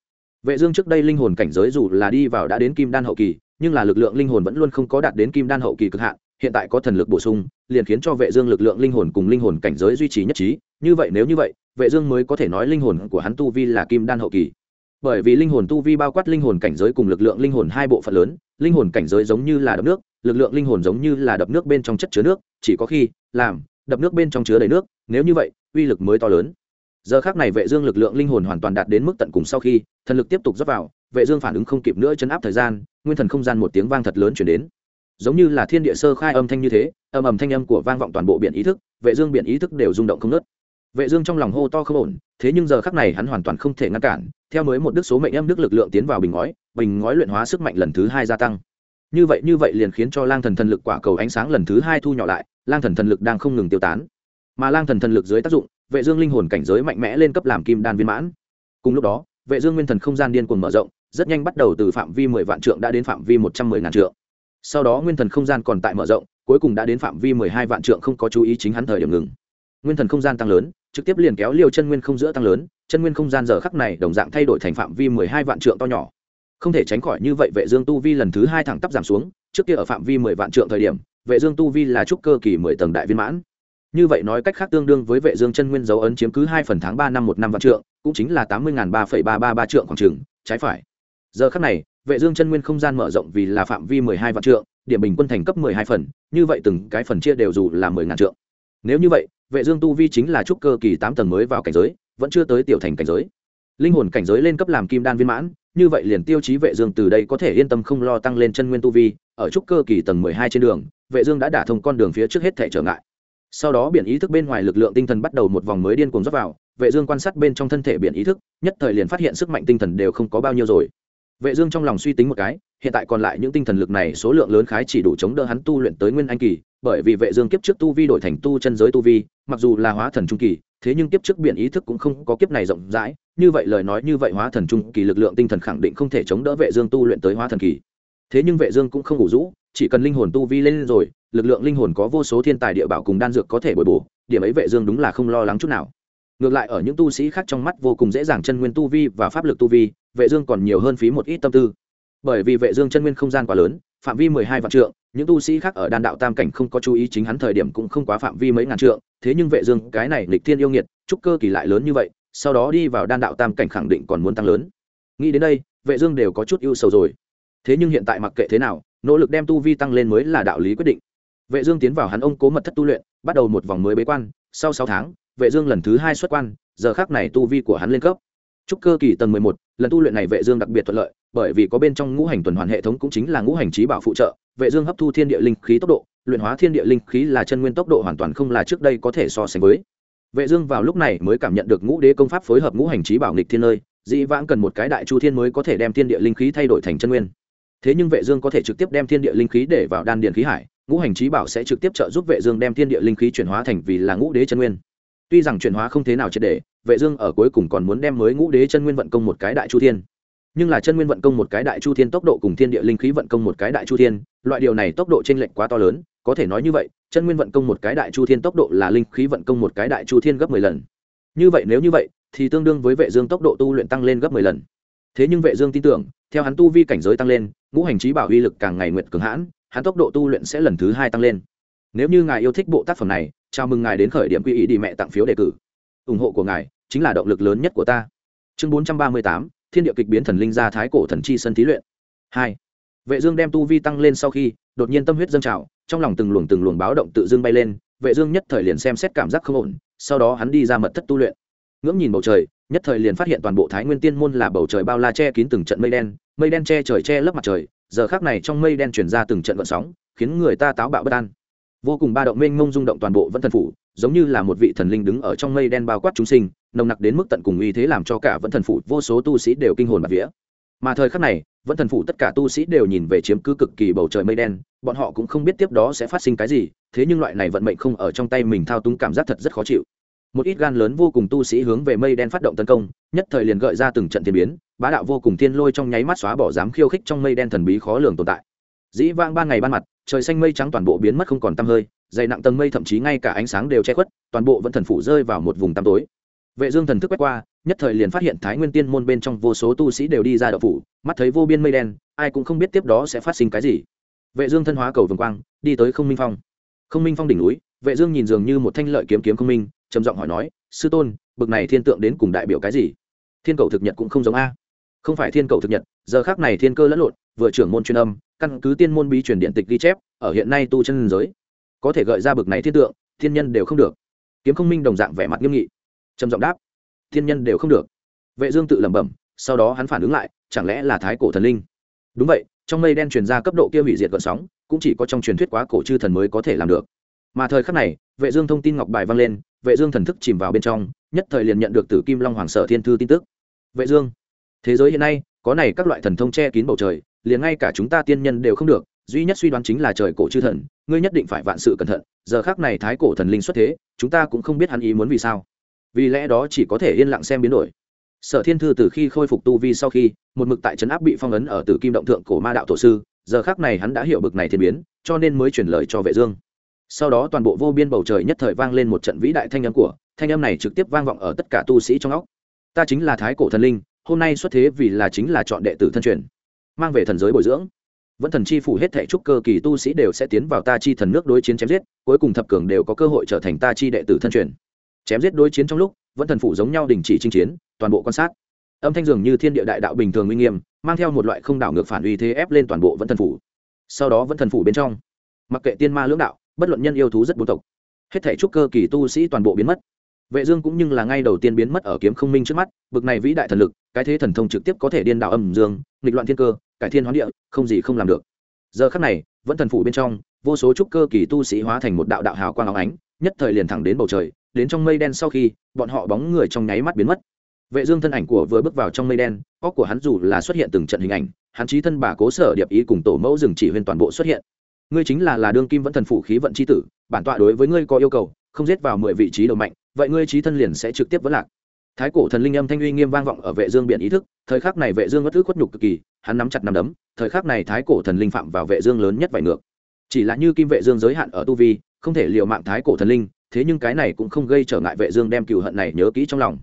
vệ dương trước đây linh hồn cảnh giới dù là đi vào đã đến kim đan hậu kỳ nhưng là lực lượng linh hồn vẫn luôn không có đạt đến kim đan hậu kỳ cực hạn hiện tại có thần lực bổ sung liền khiến cho vệ dương lực lượng linh hồn cùng linh hồn cảnh giới duy trì nhất trí như vậy nếu như vậy vệ dương mới có thể nói linh hồn của hắn tu vi là kim đan hậu kỳ bởi vì linh hồn tu vi bao quát linh hồn cảnh giới cùng lực lượng linh hồn hai bộ phận lớn linh hồn cảnh giới giống như là đập nước lực lượng linh hồn giống như là đập nước bên trong chất chứa nước, chỉ có khi, làm, đập nước bên trong chứa đầy nước, nếu như vậy, uy lực mới to lớn. Giờ khác này vệ dương lực lượng linh hồn hoàn toàn đạt đến mức tận cùng sau khi, thần lực tiếp tục dốc vào, vệ dương phản ứng không kịp nữa chấn áp thời gian, nguyên thần không gian một tiếng vang thật lớn truyền đến. Giống như là thiên địa sơ khai âm thanh như thế, âm ầm thanh âm của vang vọng toàn bộ biển ý thức, vệ dương biển ý thức đều rung động không nứt vệ dương trong lòng hô to không ổn, thế nhưng giờ khắc này hắn hoàn toàn không thể ngăn cản, theo mới một đức số mệnh âm đức lực lượng tiến vào bình ngói bình ngói luyện hóa sức mạnh lần thứ hai gia tăng như vậy như vậy liền khiến cho lang thần thần lực quả cầu ánh sáng lần thứ hai thu nhỏ lại, lang thần thần lực đang không ngừng tiêu tán. Mà lang thần thần lực dưới tác dụng, vệ dương linh hồn cảnh giới mạnh mẽ lên cấp làm kim đan viên mãn. Cùng lúc đó, vệ dương nguyên thần không gian điên cuồng mở rộng, rất nhanh bắt đầu từ phạm vi 10 vạn trượng đã đến phạm vi 110 ngàn trượng. Sau đó nguyên thần không gian còn tại mở rộng, cuối cùng đã đến phạm vi 12 vạn trượng không có chú ý chính hắn thời điểm ngừng. Nguyên thần không gian tăng lớn, trực tiếp liền kéo liều chân nguyên không giữa tăng lớn, chân nguyên không gian giờ khắc này đồng dạng thay đổi thành phạm vi 12 vạn trượng to nhỏ không thể tránh khỏi như vậy, vệ dương tu vi lần thứ hai thẳng tắp giảm xuống, trước kia ở phạm vi 10 vạn trượng thời điểm, vệ dương tu vi là trúc cơ kỳ 10 tầng đại viên mãn. Như vậy nói cách khác tương đương với vệ dương chân nguyên dấu ấn chiếm cứ hai phần tháng ba năm một năm vạn trượng, cũng chính là tám mươi ba ba ba ba trượng khoảng trường trái phải. Giờ khắc này, vệ dương chân nguyên không gian mở rộng vì là phạm vi mười hai vạn trượng, điểm bình quân thành cấp mười hai phần, như vậy từng cái phần chia đều dù là mười ngàn trượng. Nếu như vậy, vệ dương tu vi chính là trúc cơ kỳ tám tầng mới vào cảnh giới, vẫn chưa tới tiểu thành cảnh giới. Linh hồn cảnh giới lên cấp làm kim đan viên mãn như vậy liền tiêu chí vệ dương từ đây có thể yên tâm không lo tăng lên chân nguyên tu vi, ở trúc cơ kỳ tầng mười hai trên đường, vệ dương đã đả thông con đường phía trước hết thể trở ngại. Sau đó biển ý thức bên ngoài lực lượng tinh thần bắt đầu một vòng mới điên cuồng dốc vào, vệ dương quan sát bên trong thân thể biển ý thức, nhất thời liền phát hiện sức mạnh tinh thần đều không có bao nhiêu rồi. Vệ dương trong lòng suy tính một cái, hiện tại còn lại những tinh thần lực này số lượng lớn khái chỉ đủ chống đỡ hắn tu luyện tới nguyên anh kỳ, bởi vì vệ dương kiếp trước tu vi đổi thành tu chân giới tu vi, mặc dù là hóa thần trung kỳ, thế nhưng kiếp trước biển ý thức cũng không có kiếp này rộng rãi như vậy lời nói như vậy hóa thần trung kỳ lực lượng tinh thần khẳng định không thể chống đỡ vệ dương tu luyện tới hóa thần kỳ. Thế nhưng vệ dương cũng không ngủ rũ, chỉ cần linh hồn tu vi lên rồi, lực lượng linh hồn có vô số thiên tài địa bảo cùng đan dược có thể bồi bổ, điểm ấy vệ dương đúng là không lo lắng chút nào. Ngược lại ở những tu sĩ khác trong mắt vô cùng dễ dàng chân nguyên tu vi và pháp lực tu vi, vệ dương còn nhiều hơn phí một ít tâm tư. Bởi vì vệ dương chân nguyên không gian quá lớn, phạm vi 12 vạn trượng, những tu sĩ khác ở đan đạo tam cảnh không có chú ý chính hắn thời điểm cũng không quá phạm vi mấy ngàn trượng, thế nhưng vệ dương cái này lịch thiên yêu nghiệt, trúc cơ kỳ lại lớn như vậy sau đó đi vào đan đạo tam cảnh khẳng định còn muốn tăng lớn. Nghĩ đến đây vệ dương đều có chút ưu sầu rồi. Thế nhưng hiện tại mặc kệ thế nào nỗ lực đem tu vi tăng lên mới là đạo lý quyết định. Vệ dương tiến vào hắn ông cố mật thất tu luyện bắt đầu một vòng mới bế quan sau sáu tháng vệ dương lần thứ hai xuất quan giờ khắc này tu vi của hắn lên cấp. Trúc cơ kỳ tầng 11, lần tu luyện này vệ dương đặc biệt thuận lợi bởi vì có bên trong ngũ hành tuần hoàn hệ thống cũng chính là ngũ hành trí bảo phụ trợ vệ dương hấp thu thiên địa linh khí tốc độ luyện hóa thiên địa linh khí là chân nguyên tốc độ hoàn toàn không là trước đây có thể so sánh với vệ dương vào lúc này mới cảm nhận được ngũ đế công pháp phối hợp ngũ hành trí bảo nghịch thiên nơi, dĩ vãng cần một cái đại chu thiên mới có thể đem thiên địa linh khí thay đổi thành chân nguyên. Thế nhưng vệ dương có thể trực tiếp đem thiên địa linh khí để vào đan điền khí hải, ngũ hành trí bảo sẽ trực tiếp trợ giúp vệ dương đem thiên địa linh khí chuyển hóa thành vì là ngũ đế chân nguyên. Tuy rằng chuyển hóa không thế nào triệt để, vệ dương ở cuối cùng còn muốn đem mới ngũ đế chân nguyên vận công một cái đại chu thiên. Nhưng là chân nguyên vận công một cái đại chu thiên tốc độ cùng thiên địa linh khí vận công một cái đại chu thiên, loại điều này tốc độ trên lệch quá to lớn, có thể nói như vậy chân nguyên vận công một cái đại chu thiên tốc độ là linh khí vận công một cái đại chu thiên gấp 10 lần. Như vậy nếu như vậy, thì tương đương với vệ dương tốc độ tu luyện tăng lên gấp 10 lần. Thế nhưng vệ dương tin tưởng, theo hắn tu vi cảnh giới tăng lên, ngũ hành trí bảo uy lực càng ngày nguyện cường hãn, hắn tốc độ tu luyện sẽ lần thứ hai tăng lên. Nếu như ngài yêu thích bộ tác phẩm này, chào mừng ngài đến khởi điểm quy ý đi mẹ tặng phiếu đề cử. Ủng hộ của ngài chính là động lực lớn nhất của ta. Chương bốn trăm ba mươi tám, thiên địa kịch biến thần linh gia thái cổ thần chi sân thí luyện. Hai, vệ dương đem tu vi tăng lên sau khi, đột nhiên tâm huyết dâng trào trong lòng từng luồng từng luồng báo động tự dưng bay lên, vệ dương nhất thời liền xem xét cảm giác không ổn, sau đó hắn đi ra mật thất tu luyện. Ngưỡng nhìn bầu trời, nhất thời liền phát hiện toàn bộ thái nguyên tiên môn là bầu trời bao la che kín từng trận mây đen mây đen che trời che lấp mặt trời, giờ khắc này trong mây đen truyền ra từng trận gợn sóng, khiến người ta táo bạo bất an. Vô cùng ba động mênh mông rung động toàn bộ vẫn thần phủ, giống như là một vị thần linh đứng ở trong mây đen bao quát chúng sinh, nồng nặc đến mức tận cùng uy thế làm cho cả vẫn thần phủ vô số tu sĩ đều kinh hồn bạt vía. Mà thời khắc này vẫn thần phủ tất cả tu sĩ đều nhìn về chiếm cứ cực kỳ bầu trời mây đen, bọn họ cũng không biết tiếp đó sẽ phát sinh cái gì, thế nhưng loại này vận mệnh không ở trong tay mình thao túng cảm giác thật rất khó chịu. Một ít gan lớn vô cùng tu sĩ hướng về mây đen phát động tấn công, nhất thời liền gợi ra từng trận thiên biến, bá đạo vô cùng thiên lôi trong nháy mắt xóa bỏ dám khiêu khích trong mây đen thần bí khó lường tồn tại. Dĩ vang ba ngày ban mặt, trời xanh mây trắng toàn bộ biến mất không còn tăm hơi, dày nặng tầng mây thậm chí ngay cả ánh sáng đều che khuất, toàn bộ vẫn thần phủ rơi vào một vùng tăm tối vệ dương thần thức quét qua, nhất thời liền phát hiện thái nguyên tiên môn bên trong vô số tu sĩ đều đi ra đạo phủ, mắt thấy vô biên mây đen, ai cũng không biết tiếp đó sẽ phát sinh cái gì. Vệ dương thân hóa cầu vồng quang, đi tới không minh phong. Không minh phong đỉnh núi, vệ dương nhìn dường như một thanh lợi kiếm kiếm không minh, trầm giọng hỏi nói, sư tôn, bực này thiên tượng đến cùng đại biểu cái gì? Thiên cầu thực nhật cũng không giống a. Không phải thiên cầu thực nhật, giờ khắc này thiên cơ lẫn lộn, vừa trưởng môn truyền âm, căn cứ tiên môn bí truyền điện tịch ghi chép, ở hiện nay tu chân giới, có thể gợi ra bực này thiên tượng, thiên nhân đều không được. Kiếm không minh đồng dạng vẻ mặt nghiêm nghị trầm giọng đáp, thiên nhân đều không được. Vệ dương tự lẩm bẩm, sau đó hắn phản ứng lại, chẳng lẽ là thái cổ thần linh? Đúng vậy, trong mây đen truyền ra cấp độ kia hủy diệt gợn sóng, cũng chỉ có trong truyền thuyết quá cổ chư thần mới có thể làm được. Mà thời khắc này, vệ dương thông tin ngọc bài vang lên, vệ dương thần thức chìm vào bên trong, nhất thời liền nhận được từ kim long hoàng sở thiên thư tin tức. Vệ dương, thế giới hiện nay, có này các loại thần thông che kín bầu trời, liền ngay cả chúng ta tiên nhân đều không được, duy nhất suy đoán chính là trời cổ chư thần, ngươi nhất định phải vạn sự cẩn thận, giờ khắc này thái cổ thần linh xuất thế, chúng ta cũng không biết hắn ý muốn vì sao vì lẽ đó chỉ có thể yên lặng xem biến đổi. Sở thiên thư từ khi khôi phục tu vi sau khi, một mực tại trấn áp bị phong ấn ở tử kim động thượng cổ ma đạo tổ sư, giờ khác này hắn đã hiểu bực này thiên biến, cho nên mới chuyển lời cho vệ dương. Sau đó toàn bộ vô biên bầu trời nhất thời vang lên một trận vĩ đại thanh âm của, thanh âm này trực tiếp vang vọng ở tất cả tu sĩ trong óc. Ta chính là thái cổ thần linh, hôm nay xuất thế vì là chính là chọn đệ tử thân truyền, mang về thần giới bồi dưỡng. Vẫn thần chi phủ hết thảy trúc cơ kỳ tu sĩ đều sẽ tiến vào ta chi thần nước đối chiến chém giết, cuối cùng thập cường đều có cơ hội trở thành ta chi đệ tử thân truyền chém giết đối chiến trong lúc, vẫn thần phủ giống nhau đình chỉ chinh chiến, toàn bộ quan sát. Âm thanh dường như thiên địa đại đạo bình thường uy nghiêm, mang theo một loại không đảo ngược phản uy thế ép lên toàn bộ vẫn thần phủ. Sau đó vẫn thần phủ bên trong, mặc kệ tiên ma lưỡng đạo, bất luận nhân yêu thú rất bốn tộc, hết thể trúc cơ kỳ tu sĩ toàn bộ biến mất. Vệ dương cũng nhưng là ngay đầu tiên biến mất ở kiếm không minh trước mắt, bực này vĩ đại thần lực, cái thế thần thông trực tiếp có thể điên đảo âm dương, nghịch loạn thiên cơ, cải thiên hóa địa, không gì không làm được. Giờ khắc này, vẫn thần phủ bên trong, vô số trúc cơ kỳ tu sĩ hóa thành một đạo đạo hào quang óng ánh, nhất thời liền thẳng đến bầu trời đến trong mây đen sau khi, bọn họ bóng người trong nháy mắt biến mất. Vệ dương thân ảnh của vừa bước vào trong mây đen óc của hắn dù là xuất hiện từng trận hình ảnh, hắn chí thân bà cố sở điệp ý cùng tổ mẫu dừng chỉ huyên toàn bộ xuất hiện. Ngươi chính là là đương kim vẫn thần phụ khí vận chi tử, bản tọa đối với ngươi có yêu cầu, không giết vào mười vị trí đầu mạnh, vậy ngươi chí thân liền sẽ trực tiếp vẫn lạc. Thái cổ thần linh âm thanh uy nghiêm vang vọng ở vệ dương biển ý thức, thời khắc này vệ dương bất cứ khuất nhục cực kỳ, hắn nắm chặt nắm đấm, thời khắc này thái cổ thần linh phạm vào vệ dương lớn nhất vài ngược. Chỉ là như kim vệ dương giới hạn ở tu vi, không thể liều mạng thái cổ thần linh thế nhưng cái này cũng không gây trở ngại vệ dương đem cừu hận này nhớ kỹ trong lòng.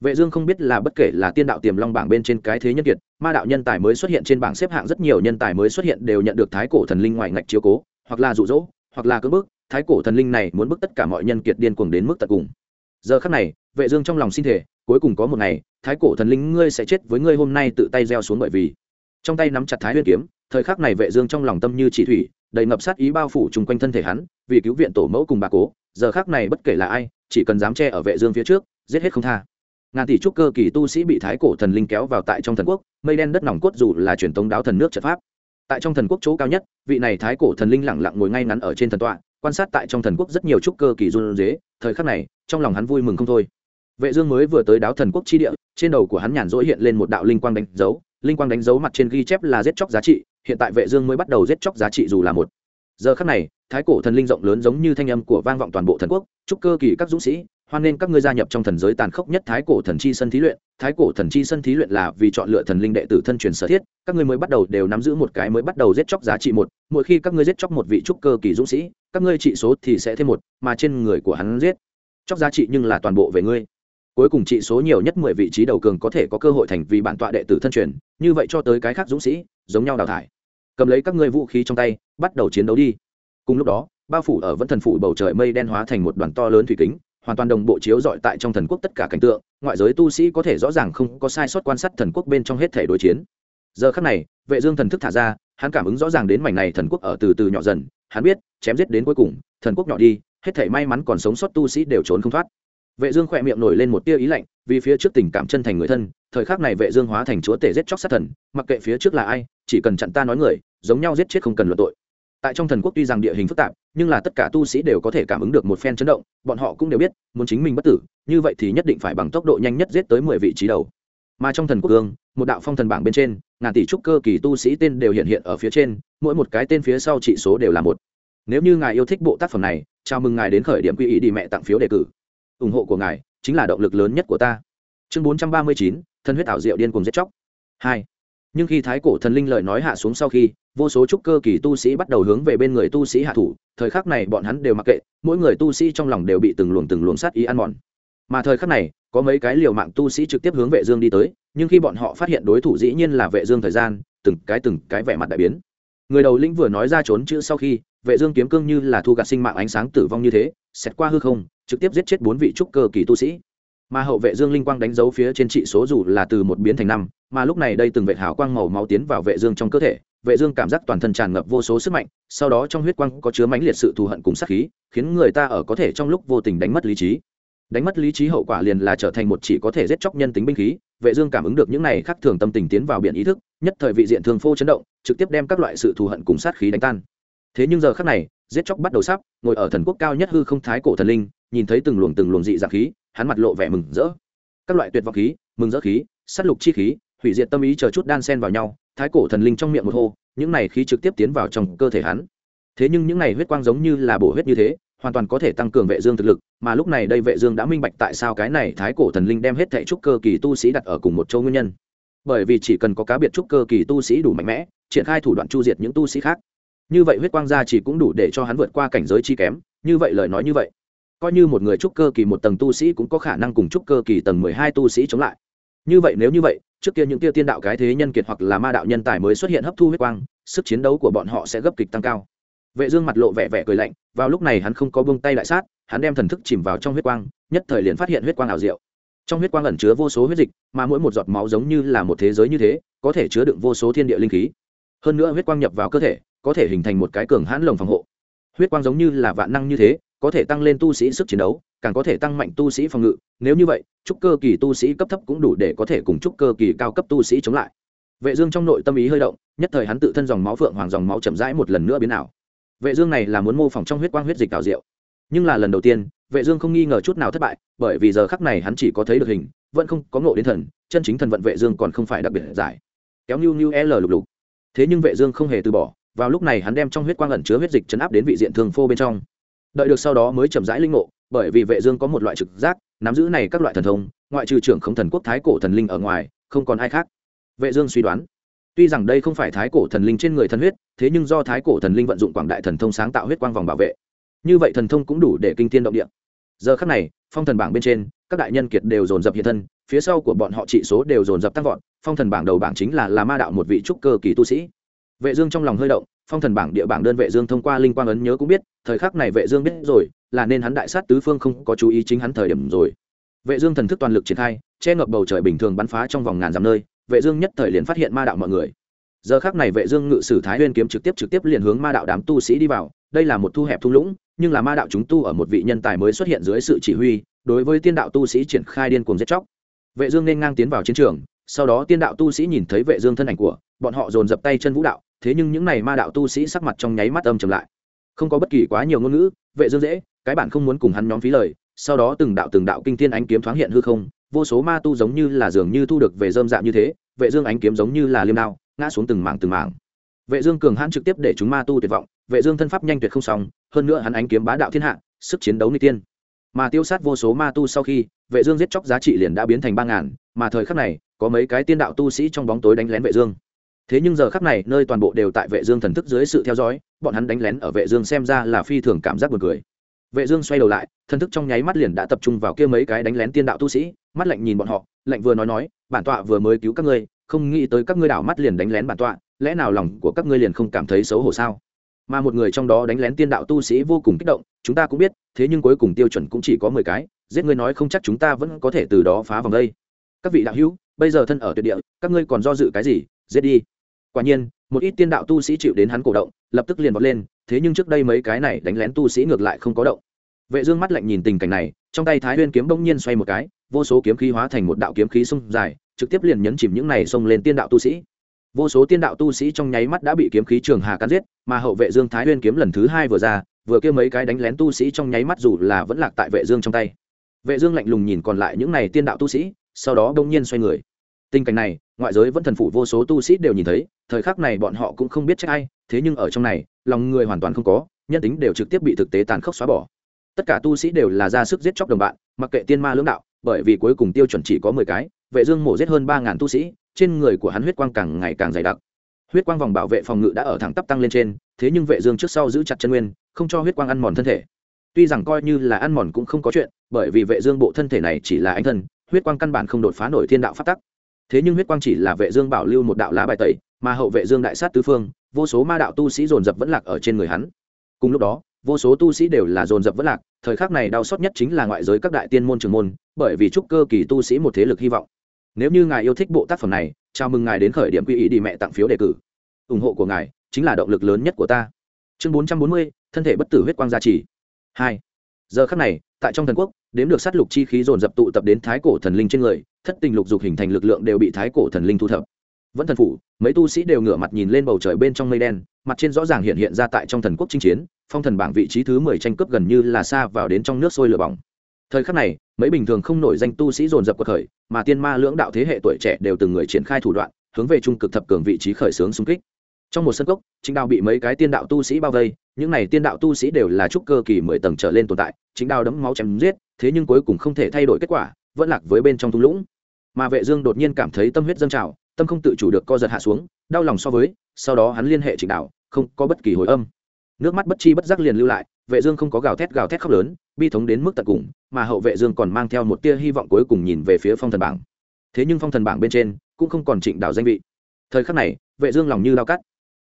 Vệ dương không biết là bất kể là tiên đạo tiềm long bảng bên trên cái thế nhân kiệt, ma đạo nhân tài mới xuất hiện trên bảng xếp hạng rất nhiều nhân tài mới xuất hiện đều nhận được thái cổ thần linh ngoài ngạch chiếu cố, hoặc là dụ dỗ, hoặc là cưỡng bức, thái cổ thần linh này muốn bức tất cả mọi nhân kiệt điên cuồng đến mức tận cùng. Giờ khắc này, vệ dương trong lòng xin thể cuối cùng có một ngày, thái cổ thần linh ngươi sẽ chết với ngươi hôm nay tự tay gieo xuống bởi vì. Trong tay nắm chặt thái nguyên kiếm, thời khắc này vệ dương trong lòng tâm như chỉ thủy, đầy ngập sát ý bao phủ chung quanh thân thể hắn, vì cứu viện tổ mẫu cùng bà cố giờ khắc này bất kể là ai, chỉ cần dám che ở vệ dương phía trước, giết hết không tha. Ngàn tỷ trúc cơ kỳ tu sĩ bị thái cổ thần linh kéo vào tại trong thần quốc, mây đen đất nòng cốt dù là truyền tống đáo thần nước trận pháp. Tại trong thần quốc chỗ cao nhất, vị này thái cổ thần linh lẳng lặng ngồi ngay ngắn ở trên thần tọa, quan sát tại trong thần quốc rất nhiều trúc cơ kỳ run rế, thời khắc này, trong lòng hắn vui mừng không thôi. Vệ dương mới vừa tới đáo thần quốc chi địa, trên đầu của hắn nhàn rỗi hiện lên một đạo linh quang đánh dấu, linh quang đánh dấu mặt trên ghi chép là giết chóc giá trị, hiện tại vệ dương mới bắt đầu giết chóc giá trị dù là một. Giờ khắc này thái cổ thần linh rộng lớn giống như thanh âm của vang vọng toàn bộ thần quốc, Chúc cơ kỳ các dũng sĩ, hoan nên các ngươi gia nhập trong thần giới tàn khốc nhất thái cổ thần chi sân thí luyện. Thái cổ thần chi sân thí luyện là vì chọn lựa thần linh đệ tử thân truyền sở thiết, các ngươi mới bắt đầu đều nắm giữ một cái mới bắt đầu giết chóc giá trị một, mỗi khi các ngươi giết chóc một vị trúc cơ kỳ dũng sĩ, các ngươi trị số thì sẽ thêm một, mà trên người của hắn giết. Chóc giá trị nhưng là toàn bộ về ngươi. Cuối cùng trị số nhiều nhất mười vị trí đầu cường có thể có cơ hội thành vì bản tọa đệ tử thân truyền, như vậy cho tới cái khác dũng sĩ, giống nhau đào thải. Cầm lấy các ngươi vũ khí trong tay, bắt đầu chiến đấu đi cùng lúc đó, bao phủ ở vẫn thần phủ bầu trời mây đen hóa thành một đoàn to lớn thủy kính, hoàn toàn đồng bộ chiếu dọi tại trong thần quốc tất cả cảnh tượng, ngoại giới tu sĩ có thể rõ ràng không có sai sót quan sát thần quốc bên trong hết thể đối chiến. Giờ khắc này, vệ dương thần thức thả ra, hắn cảm ứng rõ ràng đến mảnh này thần quốc ở từ từ nhỏ dần, hắn biết, chém giết đến cuối cùng, thần quốc nhỏ đi, hết thể may mắn còn sống sót tu sĩ đều trốn không thoát. Vệ dương khoẹt miệng nổi lên một tia ý lạnh, vì phía trước tình cảm chân thành người thân, thời khắc này vệ dương hóa thành chúa tể giết chóc sát thần, mặc kệ phía trước là ai, chỉ cần chặn ta nói người, giống nhau giết chết không cần luận tội tại trong thần quốc tuy rằng địa hình phức tạp, nhưng là tất cả tu sĩ đều có thể cảm ứng được một phen chấn động, bọn họ cũng đều biết, muốn chính mình bất tử, như vậy thì nhất định phải bằng tốc độ nhanh nhất giết tới mười vị trí đầu. Mà trong thần quốc cương một đạo phong thần bảng bên trên, ngàn tỷ trúc cơ kỳ tu sĩ tên đều hiện hiện ở phía trên, mỗi một cái tên phía sau trị số đều là một. Nếu như ngài yêu thích bộ tác phẩm này, chào mừng ngài đến khởi điểm quy ý đi mẹ tặng phiếu đề cử. Ủng hộ của ngài chính là động lực lớn nhất của ta. Chương bốn trăm ba mươi chín, thân huyết ảo diệu điên cùng giết chóc. Hai nhưng khi thái cổ thần linh lời nói hạ xuống sau khi, vô số trúc cơ kỳ tu sĩ bắt đầu hướng về bên người tu sĩ hạ thủ, thời khắc này bọn hắn đều mặc kệ, mỗi người tu sĩ trong lòng đều bị từng luồng từng luồng sát ý ăn mòn. Mà thời khắc này, có mấy cái liều mạng tu sĩ trực tiếp hướng vệ dương đi tới, nhưng khi bọn họ phát hiện đối thủ dĩ nhiên là vệ dương thời gian, từng cái từng cái vẻ mặt đại biến. Người đầu lĩnh vừa nói ra trốn chữ sau khi, vệ dương kiếm cương như là thu gạt sinh mạng ánh sáng tử vong như thế xét qua hư không, trực tiếp giết chết bốn vị trúc cơ kỳ tu sĩ mà hậu vệ dương linh quang đánh dấu phía trên trị số dù là từ một biến thành năm, mà lúc này đây từng vệ hào quang màu máu tiến vào vệ dương trong cơ thể, vệ dương cảm giác toàn thân tràn ngập vô số sức mạnh, sau đó trong huyết quang có chứa mãnh liệt sự thù hận cùng sát khí, khiến người ta ở có thể trong lúc vô tình đánh mất lý trí. Đánh mất lý trí hậu quả liền là trở thành một chỉ có thể giết chóc nhân tính binh khí, vệ dương cảm ứng được những này khác thường tâm tình tiến vào biển ý thức, nhất thời vị diện thường phô chấn động, trực tiếp đem các loại sự thù hận cùng sát khí đánh tan. Thế nhưng giờ khắc này, giết chóc bắt đầu sắp, ngồi ở thần quốc cao nhất hư không thái cổ thần linh, nhìn thấy từng luồng từng luồng dị dạng khí hắn mặt lộ vẻ mừng rỡ. Các loại tuyệt vọng khí, mừng rỡ khí, sát lục chi khí, hủy diệt tâm ý chờ chút đan xen vào nhau, thái cổ thần linh trong miệng một hô, những này khí trực tiếp tiến vào trong cơ thể hắn. Thế nhưng những này huyết quang giống như là bổ huyết như thế, hoàn toàn có thể tăng cường vệ dương thực lực, mà lúc này đây vệ dương đã minh bạch tại sao cái này thái cổ thần linh đem hết thảy trúc cơ kỳ tu sĩ đặt ở cùng một châu nguyên nhân. Bởi vì chỉ cần có cá biệt trúc cơ kỳ tu sĩ đủ mạnh mẽ, triển khai thủ đoạn chu diệt những tu sĩ khác. Như vậy huyết quang gia chỉ cũng đủ để cho hắn vượt qua cảnh giới chi kém, như vậy lời nói như vậy coi như một người trúc cơ kỳ một tầng tu sĩ cũng có khả năng cùng trúc cơ kỳ tầng mười hai tu sĩ chống lại. Như vậy nếu như vậy, trước kia những tia tiên đạo cái thế nhân kiệt hoặc là ma đạo nhân tài mới xuất hiện hấp thu huyết quang, sức chiến đấu của bọn họ sẽ gấp kịch tăng cao. Vệ dương mặt lộ vẻ vẻ cười lạnh, vào lúc này hắn không có buông tay lại sát, hắn đem thần thức chìm vào trong huyết quang, nhất thời liền phát hiện huyết quang ảo diệu. Trong huyết quang ẩn chứa vô số huyết dịch, mà mỗi một giọt máu giống như là một thế giới như thế, có thể chứa đựng vô số thiên địa linh khí. Hơn nữa huyết quang nhập vào cơ thể, có thể hình thành một cái cường hãn lồng phòng hộ. Huyết quang giống như là vạn năng như thế có thể tăng lên tu sĩ sức chiến đấu, càng có thể tăng mạnh tu sĩ phòng ngự. Nếu như vậy trúc cơ kỳ tu sĩ cấp thấp cũng đủ để có thể cùng trúc cơ kỳ cao cấp tu sĩ chống lại. Vệ dương trong nội tâm ý hơi động, nhất thời hắn tự thân dòng máu phượng hoàng dòng máu chậm rãi một lần nữa biến ảo. Vệ dương này là muốn mô phỏng trong huyết quang huyết dịch tạo diệu. Nhưng là lần đầu tiên, vệ dương không nghi ngờ chút nào thất bại, bởi vì giờ khắc này hắn chỉ có thấy được hình, vẫn không có ngộ đến thần, chân chính thần vận vệ dương còn không phải đặc biệt giải. Kéo nhu nhu l lục lục. Thế nhưng vệ dương không hề từ bỏ, vào lúc này hắn đem trong huyết quang ẩn chứa huyết dịch chấn áp đến vị diện thường phô bên trong đợi được sau đó mới chậm rãi linh ngộ, bởi vì vệ dương có một loại trực giác, nắm giữ này các loại thần thông, ngoại trừ trưởng không thần quốc thái cổ thần linh ở ngoài, không còn ai khác. Vệ dương suy đoán, tuy rằng đây không phải thái cổ thần linh trên người thần huyết, thế nhưng do thái cổ thần linh vận dụng quảng đại thần thông sáng tạo huyết quang vòng bảo vệ. Như vậy thần thông cũng đủ để kinh thiên động địa. Giờ khắc này, phong thần bảng bên trên, các đại nhân kiệt đều dồn dập hiện thân, phía sau của bọn họ trị số đều dồn dập tăng vọt, phong thần bảng đầu bảng chính là là ma đạo một vị trúc cơ kỳ tu sĩ. Vệ dương trong lòng hơi động phong thần bảng địa bảng đơn vệ dương thông qua linh quang ấn nhớ cũng biết, thời khắc này vệ dương biết rồi, là nên hắn đại sát tứ phương không có chú ý chính hắn thời điểm rồi. Vệ dương thần thức toàn lực triển khai, che ngập bầu trời bình thường bắn phá trong vòng ngàn dặm nơi, vệ dương nhất thời liền phát hiện ma đạo mọi người. Giờ khắc này vệ dương ngự sử thái nguyên kiếm trực tiếp trực tiếp liền hướng ma đạo đám tu sĩ đi vào, đây là một thu hẹp thung lũng, nhưng là ma đạo chúng tu ở một vị nhân tài mới xuất hiện dưới sự chỉ huy, đối với tiên đạo tu sĩ triển khai điên cuồng giết chóc. Vệ dương nên ngang tiến vào chiến trường, sau đó tiên đạo tu sĩ nhìn thấy vệ dương thân ảnh của, bọn họ dồn dập tay chân vũ đạo thế nhưng những này ma đạo tu sĩ sắc mặt trong nháy mắt âm trầm lại. Không có bất kỳ quá nhiều ngôn ngữ, vệ dương dễ, cái bản không muốn cùng hắn nhóm phí lời, sau đó từng đạo từng đạo kinh thiên ánh kiếm thoáng hiện hư không, vô số ma tu giống như là dường như thu được về dơm dạng như thế, vệ dương ánh kiếm giống như là liêm đao, ngã xuống từng mảng từng mảng. Vệ dương cường hãn trực tiếp để chúng ma tu tuyệt vọng, vệ dương thân pháp nhanh tuyệt không xong, hơn nữa hắn ánh kiếm bá đạo thiên hạ, sức chiến đấu nguy tiên mà tiêu sát vô số ma tu sau khi, vệ dương giết chóc giá trị liền đã biến thành ba ngàn, mà thời khắc này, có mấy cái tiên đạo tu sĩ trong bóng tối đánh lén vệ dương thế nhưng giờ khắc này, nơi toàn bộ đều tại vệ dương thần thức dưới sự theo dõi, bọn hắn đánh lén ở vệ dương xem ra là phi thường cảm giác buồn cười. Vệ dương xoay đầu lại, thần thức trong nháy mắt liền đã tập trung vào kia mấy cái đánh lén tiên đạo tu sĩ, mắt lạnh nhìn bọn họ, lạnh vừa nói nói, bản tọa vừa mới cứu các ngươi, không nghĩ tới các ngươi đảo mắt liền đánh lén bản tọa, lẽ nào lòng của các ngươi liền không cảm thấy xấu hổ sao? Mà một người trong đó đánh lén tiên đạo tu sĩ vô cùng kích động, chúng ta cũng biết, thế nhưng cuối cùng tiêu chuẩn cũng chỉ có mười cái, giết ngươi nói không chắc chúng ta vẫn có thể từ đó phá vòng đây. Các vị đạo hữu, bây giờ thân ở tuyệt địa, các ngươi còn do dự cái gì? Giết đi quả nhiên, một ít tiên đạo tu sĩ chịu đến hắn cổ động, lập tức liền vọt lên, thế nhưng trước đây mấy cái này đánh lén tu sĩ ngược lại không có động. Vệ dương mắt lạnh nhìn tình cảnh này, trong tay thái nguyên kiếm bỗng nhiên xoay một cái, vô số kiếm khí hóa thành một đạo kiếm khí sông dài, trực tiếp liền nhấn chìm những này xông lên tiên đạo tu sĩ. Vô số tiên đạo tu sĩ trong nháy mắt đã bị kiếm khí trường hà cắn giết, mà hậu vệ dương thái nguyên kiếm lần thứ hai vừa ra, vừa kia mấy cái đánh lén tu sĩ trong nháy mắt dù là vẫn lạc tại vệ dương trong tay. Vệ dương lạnh lùng nhìn còn lại những này tiên đạo tu sĩ, sau đó đông nhiên xoay người. Tình cảnh này ngoại giới vẫn thần phủ vô số tu sĩ đều nhìn thấy, thời khắc này bọn họ cũng không biết trách ai, thế nhưng ở trong này, lòng người hoàn toàn không có, nhân tính đều trực tiếp bị thực tế tàn khốc xóa bỏ. Tất cả tu sĩ đều là ra sức giết chóc đồng bạn, mặc kệ tiên ma lưỡng đạo, bởi vì cuối cùng tiêu chuẩn chỉ có mười cái, vệ dương mổ giết hơn ba ngàn tu sĩ, trên người của hắn huyết quang càng ngày càng dày đặc. Huyết quang vòng bảo vệ phòng ngự đã ở thẳng tắp tăng lên trên, thế nhưng vệ dương trước sau giữ chặt chân nguyên, không cho huyết quang ăn mòn thân thể. Tuy rằng coi như là ăn mòn cũng không có chuyện, bởi vì vệ dương bộ thân thể này chỉ là anh thân, huyết quang căn bản không đột phá nổi thiên đạo pháp tắc thế nhưng huyết quang chỉ là vệ dương bảo lưu một đạo lá bài tẩy mà hậu vệ dương đại sát tứ phương vô số ma đạo tu sĩ dồn dập vẫn lạc ở trên người hắn. Cùng lúc đó vô số tu sĩ đều là dồn dập vẫn lạc thời khắc này đau xót nhất chính là ngoại giới các đại tiên môn trường môn bởi vì chúc cơ kỳ tu sĩ một thế lực hy vọng. Nếu như ngài yêu thích bộ tác phẩm này chào mừng ngài đến khởi điểm quy ý đi mẹ tặng phiếu đề cử. Ủng hộ của ngài chính là động lực lớn nhất của ta. Chương 440, thân thể bất tử huyết quang gia trì. Hai. Giờ khắc này tại trong thần quốc đếm được sát lục chi khí dồn dập tụ tập đến thái cổ thần linh trên người thất tình lục dục hình thành lực lượng đều bị thái cổ thần linh thu thập. Vẫn thần phủ, mấy tu sĩ đều ngửa mặt nhìn lên bầu trời bên trong mây đen, mặt trên rõ ràng hiện hiện ra tại trong thần quốc chinh chiến, phong thần bảng vị trí thứ mười tranh cướp gần như là xa vào đến trong nước sôi lửa bỏng. Thời khắc này, mấy bình thường không nổi danh tu sĩ dồn dập cuộc khởi, mà tiên ma lưỡng đạo thế hệ tuổi trẻ đều từng người triển khai thủ đoạn, hướng về trung cực thập cường vị trí khởi xướng xung kích. Trong một sân cốc, chính đạo bị mấy cái tiên đạo tu sĩ bao vây, những này tiên đạo tu sĩ đều là trúc cơ kỳ mười tầng trở lên tồn tại, chính đạo đấm máu chém giết, thế nhưng cuối cùng không thể thay đổi kết quả, vẫn lạc với bên trong thung lũng mà vệ dương đột nhiên cảm thấy tâm huyết dâng trào, tâm không tự chủ được co giật hạ xuống, đau lòng so với, sau đó hắn liên hệ trịnh đạo, không có bất kỳ hồi âm. Nước mắt bất chi bất giác liền lưu lại, vệ dương không có gào thét gào thét khóc lớn, bi thống đến mức tận cùng, mà hậu vệ dương còn mang theo một tia hy vọng cuối cùng nhìn về phía phong thần bảng. Thế nhưng phong thần bảng bên trên, cũng không còn trịnh đạo danh vị. Thời khắc này, vệ dương lòng như lao cắt.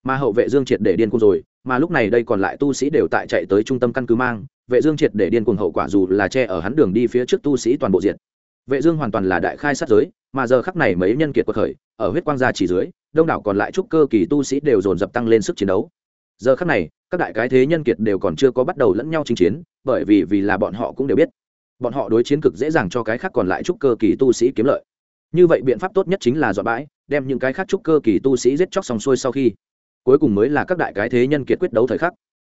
Mà hậu vệ dương triệt để điên cuồng rồi, mà lúc này đây còn lại tu sĩ đều tại chạy tới trung tâm căn cứ mang, vệ dương triệt để điên cuồng hậu quả dù là che ở hắn đường đi phía trước tu sĩ toàn bộ diệt vệ dương hoàn toàn là đại khai sát giới, mà giờ khắc này mấy nhân kiệt quật khởi, ở huyết quang gia chỉ dưới, đông đảo còn lại trúc cơ kỳ tu sĩ đều dồn dập tăng lên sức chiến đấu. Giờ khắc này, các đại cái thế nhân kiệt đều còn chưa có bắt đầu lẫn nhau chinh chiến, bởi vì vì là bọn họ cũng đều biết, bọn họ đối chiến cực dễ dàng cho cái khác còn lại trúc cơ kỳ tu sĩ kiếm lợi. Như vậy biện pháp tốt nhất chính là dọn bãi, đem những cái khác trúc cơ kỳ tu sĩ giết chóc xong xuôi sau khi, cuối cùng mới là các đại cái thế nhân kiệt quyết đấu thời khắc.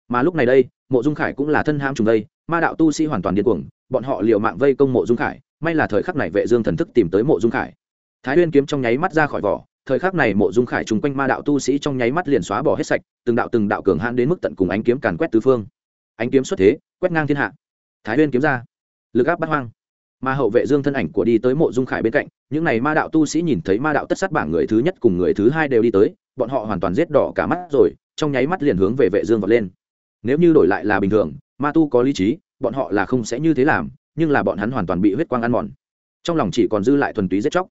Mà lúc này đây, mộ dung khải cũng là thân ham trùng đây, ma đạo tu sĩ hoàn toàn điên cuồng, bọn họ liều mạng vây công mộ dung khải may là thời khắc này vệ dương thần thức tìm tới mộ dung khải. Thái nguyên kiếm trong nháy mắt ra khỏi vỏ, thời khắc này mộ dung khải trùng quanh ma đạo tu sĩ trong nháy mắt liền xóa bỏ hết sạch, từng đạo từng đạo cường hãn đến mức tận cùng ánh kiếm càn quét tứ phương. Ánh kiếm xuất thế, quét ngang thiên hạ. Thái nguyên kiếm ra, lực áp bắt hoang. Ma hậu vệ dương thân ảnh của đi tới mộ dung khải bên cạnh, những này ma đạo tu sĩ nhìn thấy ma đạo tất sát bảng người thứ nhất cùng người thứ hai đều đi tới, bọn họ hoàn toàn giết đỏ cả mắt rồi, trong nháy mắt liền hướng về vệ dương vọt lên. Nếu như đổi lại là bình thường, ma tu có lý trí, bọn họ là không sẽ như thế làm nhưng là bọn hắn hoàn toàn bị huyết quang ăn mòn. Trong lòng chỉ còn dư lại thuần túy giết chóc.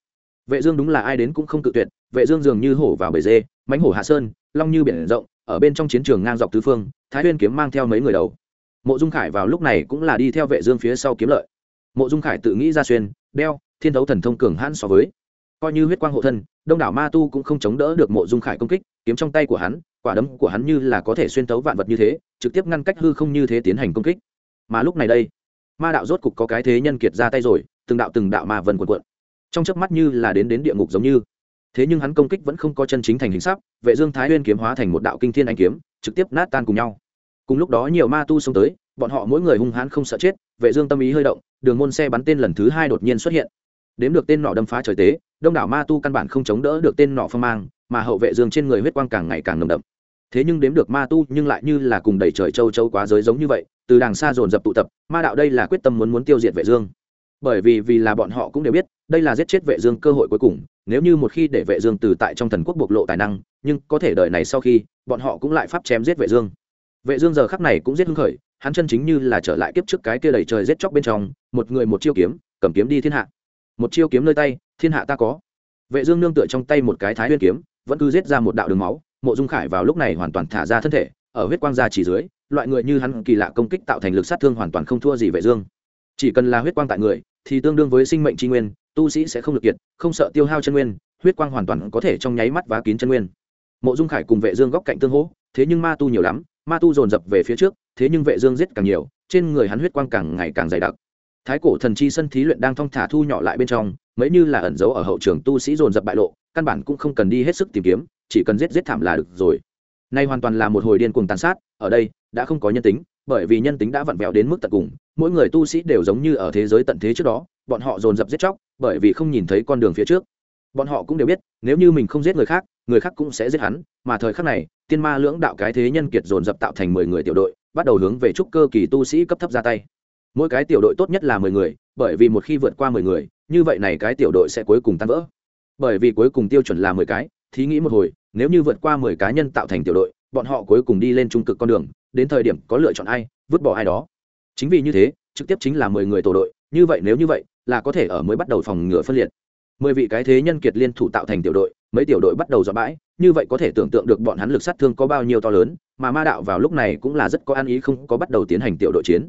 Vệ dương đúng là ai đến cũng không cự tuyệt, vệ dương dường như hổ vào bể dê, mãnh hổ hạ sơn, long như biển rộng, ở bên trong chiến trường ngang dọc tứ phương, thái nguyên kiếm mang theo mấy người đầu. Mộ dung khải vào lúc này cũng là đi theo vệ dương phía sau kiếm lợi. Mộ dung khải tự nghĩ ra xuyên, đeo, thiên thấu thần thông cường hãn so với. Coi như huyết quang hộ thân, đông đảo ma tu cũng không chống đỡ được mộ dung khải công kích, kiếm trong tay của hắn, quả đấm của hắn như là có thể xuyên tấu vạn vật như thế, trực tiếp ngăn cách hư không như thế tiến hành công kích. Mà lúc này đây ma đạo rốt cục có cái thế nhân kiệt ra tay rồi, từng đạo từng đạo ma vần cuộn cuộn. Trong chớp mắt như là đến đến địa ngục giống như. Thế nhưng hắn công kích vẫn không có chân chính thành hình sắc, vệ dương thái nguyên kiếm hóa thành một đạo kinh thiên anh kiếm, trực tiếp nát tan cùng nhau. Cùng lúc đó nhiều ma tu xông tới, bọn họ mỗi người hung hãn không sợ chết, vệ dương tâm ý hơi động, đường môn xe bắn tên lần thứ hai đột nhiên xuất hiện. Đếm được tên nọ đâm phá trời tế, đông đảo ma tu căn bản không chống đỡ được tên nọ phong mang, mà hậu vệ dương trên người huyết quang càng ngày càng nồng đậm. Thế nhưng đếm được ma tu nhưng lại như là cùng đầy trời châu châu quá giới giống như vậy từ đàng xa dồn dập tụ tập, ma đạo đây là quyết tâm muốn muốn tiêu diệt vệ dương. Bởi vì vì là bọn họ cũng đều biết, đây là giết chết vệ dương cơ hội cuối cùng, nếu như một khi để vệ dương từ tại trong thần quốc bộc lộ tài năng, nhưng có thể đợi này sau khi, bọn họ cũng lại pháp chém giết vệ dương. Vệ dương giờ khắc này cũng giết hưng khởi, hắn chân chính như là trở lại kiếp trước cái kia đầy trời giết chóc bên trong, một người một chiêu kiếm, cầm kiếm đi thiên hạ. Một chiêu kiếm nơi tay, thiên hạ ta có. Vệ dương nương tựa trong tay một cái thái nguyên kiếm, vẫn cứ giết ra một đạo đường máu, mộ dung khải vào lúc này hoàn toàn thả ra thân thể, ở huyết quang ra chỉ dưới loại người như hắn kỳ lạ công kích tạo thành lực sát thương hoàn toàn không thua gì vệ dương. Chỉ cần là huyết quang tại người, thì tương đương với sinh mệnh tri nguyên, tu sĩ sẽ không được kiệt, không sợ tiêu hao chân nguyên, huyết quang hoàn toàn có thể trong nháy mắt vá kín chân nguyên. Mộ dung khải cùng vệ dương góc cạnh tương hỗ, thế nhưng ma tu nhiều lắm, ma tu dồn dập về phía trước, thế nhưng vệ dương giết càng nhiều, trên người hắn huyết quang càng ngày càng dày đặc. Thái cổ thần chi sân thí luyện đang thong thả thu nhỏ lại bên trong, mấy như là ẩn giấu ở hậu trường tu sĩ dồn dập bại lộ, căn bản cũng không cần đi hết sức tìm kiếm, chỉ cần giết giết thảm là được rồi. Nay hoàn toàn là một hồi điên cuồng tàn sát ở đây đã không có nhân tính, bởi vì nhân tính đã vặn vẹo đến mức tận cùng, mỗi người tu sĩ đều giống như ở thế giới tận thế trước đó, bọn họ dồn dập giết chóc, bởi vì không nhìn thấy con đường phía trước. Bọn họ cũng đều biết, nếu như mình không giết người khác người khác cũng sẽ giết hắn, mà thời khắc này, tiên ma lưỡng đạo cái thế nhân kiệt dồn dập tạo thành mười người tiểu đội, bắt đầu hướng về trúc cơ kỳ tu sĩ cấp thấp ra tay. Mỗi cái tiểu đội tốt nhất là mười người, bởi vì một khi vượt qua mười người, như vậy này cái tiểu đội sẽ cuối cùng tan vỡ. Bởi vì cuối cùng tiêu chuẩn là mười cái, thí nghĩ một hồi, nếu như vượt qua mười cá nhân tạo thành tiểu đội bọn họ cuối cùng đi lên trung cực con đường, đến thời điểm có lựa chọn ai, vứt bỏ ai đó. Chính vì như thế, trực tiếp chính là mười người tổ đội, như vậy nếu như vậy, là có thể ở mới bắt đầu phòng ngừa phân liệt. Mười vị cái thế nhân kiệt liên thủ tạo thành tiểu đội, mấy tiểu đội bắt đầu dọn bãi, như vậy có thể tưởng tượng được bọn hắn lực sát thương có bao nhiêu to lớn, mà ma đạo vào lúc này cũng là rất có ăn ý không có bắt đầu tiến hành tiểu đội chiến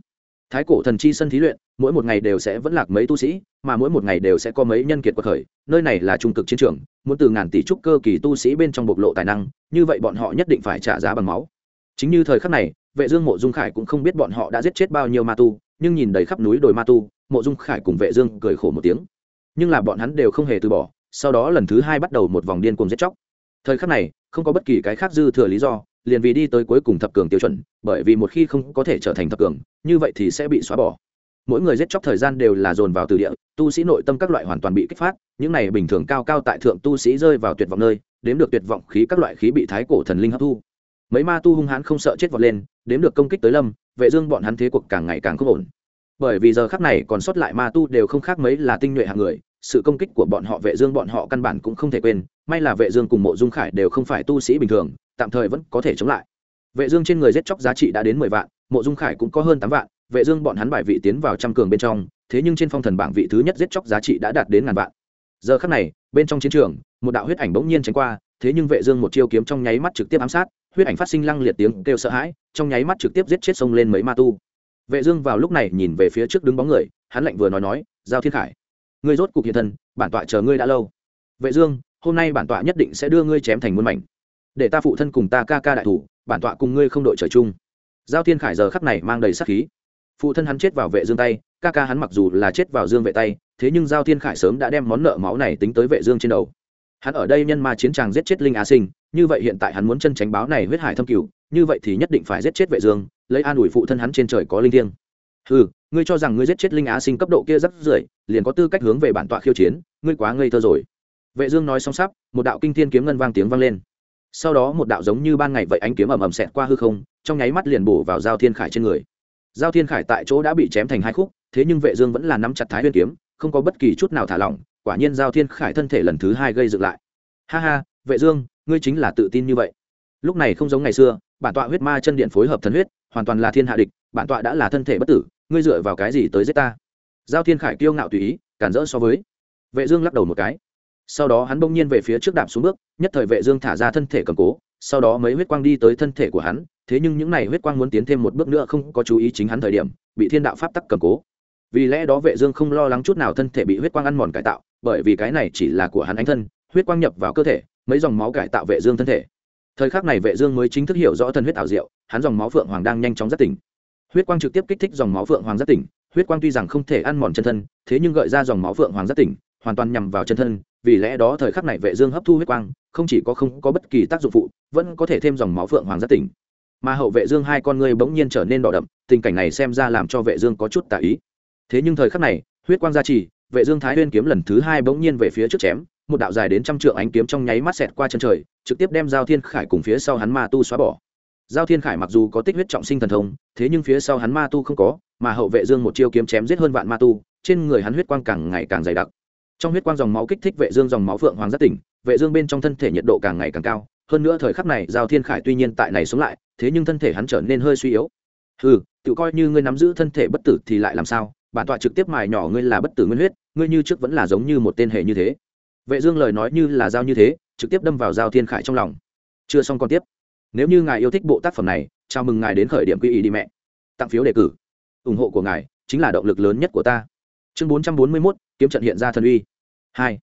thái cổ thần chi sân thí luyện, mỗi một ngày đều sẽ vẫn lạc mấy tu sĩ, mà mỗi một ngày đều sẽ có mấy nhân kiệt quật khởi. Nơi này là trung cực chiến trường, muốn từ ngàn tỷ trúc cơ kỳ tu sĩ bên trong bộc lộ tài năng, như vậy bọn họ nhất định phải trả giá bằng máu. Chính như thời khắc này, vệ dương mộ dung khải cũng không biết bọn họ đã giết chết bao nhiêu ma tu, nhưng nhìn đầy khắp núi đồi ma tu, mộ dung khải cùng vệ dương cười khổ một tiếng. Nhưng là bọn hắn đều không hề từ bỏ, sau đó lần thứ hai bắt đầu một vòng điên cuồng giết chóc. Thời khắc này, không có bất kỳ cái khác dư thừa lý do liền vì đi tới cuối cùng thập cường tiêu chuẩn, bởi vì một khi không có thể trở thành thập cường, như vậy thì sẽ bị xóa bỏ. Mỗi người giết chóc thời gian đều là dồn vào từ địa, tu sĩ nội tâm các loại hoàn toàn bị kích phát, những này bình thường cao cao tại thượng tu sĩ rơi vào tuyệt vọng nơi, đếm được tuyệt vọng khí các loại khí bị thái cổ thần linh hấp thu. Mấy ma tu hung hãn không sợ chết vọt lên, đếm được công kích tới lâm, vệ dương bọn hắn thế cuộc càng ngày càng không ổn. Bởi vì giờ khắc này còn sót lại ma tu đều không khác mấy là tinh nhuệ hạng người sự công kích của bọn họ vệ dương bọn họ căn bản cũng không thể quên, may là vệ dương cùng mộ dung khải đều không phải tu sĩ bình thường, tạm thời vẫn có thể chống lại. Vệ dương trên người giết chóc giá trị đã đến 10 vạn, mộ dung khải cũng có hơn 8 vạn, vệ dương bọn hắn bài vị tiến vào trăm cường bên trong, thế nhưng trên phong thần bảng vị thứ nhất giết chóc giá trị đã đạt đến ngàn vạn. Giờ khắc này, bên trong chiến trường, một đạo huyết ảnh bỗng nhiên tránh qua, thế nhưng vệ dương một chiêu kiếm trong nháy mắt trực tiếp ám sát, huyết ảnh phát sinh lăng liệt tiếng kêu sợ hãi, trong nháy mắt trực tiếp giết chết sông lên mấy ma tu. Vệ dương vào lúc này nhìn về phía trước đứng bóng người, hắn lạnh vừa nói nói, giao thiên khải ngươi rốt cục hiện thân, bản tọa chờ ngươi đã lâu. Vệ dương, hôm nay bản tọa nhất định sẽ đưa ngươi chém thành muôn mảnh. Để ta phụ thân cùng ta ca ca đại thủ, bản tọa cùng ngươi không đội trời chung. Giao thiên khải giờ khắc này mang đầy sát khí. Phụ thân hắn chết vào vệ dương tay, ca ca hắn mặc dù là chết vào dương vệ tay, thế nhưng giao thiên khải sớm đã đem món nợ máu này tính tới vệ dương trên đầu. Hắn ở đây nhân ma chiến tràng giết chết linh á sinh, như vậy hiện tại hắn muốn chân tránh báo này huyết hải thâm cửu, như vậy thì nhất định phải giết chết vệ dương, lấy an ủi phụ thân hắn trên trời có linh thiêng. Hừ ngươi cho rằng ngươi giết chết linh á sinh cấp độ kia rất rưởi, liền có tư cách hướng về bản tọa khiêu chiến, ngươi quá ngây thơ rồi. Vệ dương nói xong sắp, một đạo kinh thiên kiếm ngân vang tiếng vang lên. Sau đó một đạo giống như ban ngày vậy ánh kiếm ầm ầm xẹt qua hư không, trong nháy mắt liền bổ vào giao thiên khải trên người. Giao thiên khải tại chỗ đã bị chém thành hai khúc, thế nhưng vệ dương vẫn là nắm chặt thái nguyên kiếm, không có bất kỳ chút nào thả lỏng, quả nhiên giao thiên khải thân thể lần thứ hai gây dựng lại. Ha ha, vệ dương, ngươi chính là tự tin như vậy. Lúc này không giống ngày xưa, bản tọa huyết ma chân điện phối hợp thần huyết, hoàn toàn là thiên hạ địch, bản tọa đã là thân thể bất tử ngươi dựa vào cái gì tới giết ta? Giao thiên khải kiêu ngạo tùy ý, cản rỡ so với. Vệ dương lắc đầu một cái. Sau đó hắn bỗng nhiên về phía trước đạp xuống bước, nhất thời vệ dương thả ra thân thể cầm cố, sau đó mấy huyết quang đi tới thân thể của hắn, thế nhưng những này huyết quang muốn tiến thêm một bước nữa không có chú ý chính hắn thời điểm, bị thiên đạo pháp tắc cầm cố. Vì lẽ đó vệ dương không lo lắng chút nào thân thể bị huyết quang ăn mòn cải tạo, bởi vì cái này chỉ là của hắn ánh thân, huyết quang nhập vào cơ thể, mấy dòng máu cải tạo vệ dương thân thể. Thời khắc này vệ dương mới chính thức hiểu rõ thân huyết ảo diệu, hắn dòng máu phượng hoàng đang nhanh chóng rất tỉnh huyết quang trực tiếp kích thích dòng máu phượng hoàng rất tỉnh, huyết quang tuy rằng không thể ăn mòn chân thân, thế nhưng gợi ra dòng máu phượng hoàng rất tỉnh, hoàn toàn nhằm vào chân thân, vì lẽ đó thời khắc này vệ dương hấp thu huyết quang, không chỉ có không có bất kỳ tác dụng phụ, vẫn có thể thêm dòng máu phượng hoàng rất tỉnh. Mà hậu vệ dương hai con ngươi bỗng nhiên trở nên đỏ đậm, tình cảnh này xem ra làm cho vệ dương có chút tà ý. Thế nhưng thời khắc này, huyết quang gia trì, vệ dương thái nguyên kiếm lần thứ hai bỗng nhiên về phía trước chém, một đạo dài đến trăm trượng ánh kiếm trong nháy mắt xẹt qua chân trời, trực tiếp đem giao thiên khải cùng phía sau hắn ma tu xóa bỏ giao thiên khải mặc dù có tích huyết trọng sinh thần thông thế nhưng phía sau hắn ma tu không có mà hậu vệ dương một chiêu kiếm chém giết hơn vạn ma tu trên người hắn huyết quang càng ngày càng dày đặc. Trong huyết quang dòng máu kích thích vệ dương dòng máu phượng hoàng rất tỉnh vệ dương bên trong thân thể nhiệt độ càng ngày càng cao. Hơn nữa thời khắc này giao thiên khải tuy nhiên tại này sống lại thế nhưng thân thể hắn trở nên hơi suy yếu. Hừ, tự coi như ngươi nắm giữ thân thể bất tử thì lại làm sao? Bản tọa trực tiếp mài nhỏ ngươi là bất tử nguyên huyết ngươi như trước vẫn là giống như một tên hệ như thế. Vệ dương lời nói như là giao như thế trực tiếp đâm vào giao thiên khải trong lòng. Chưa xong còn tiếp nếu như ngài yêu thích bộ tác phẩm này chào mừng ngài đến khởi điểm quy ý đi mẹ. Tặng phiếu đề cử. Ủng hộ của ngài chính là động lực lớn nhất của ta. Chương 441, kiếm trận hiện ra thần uy. Hai.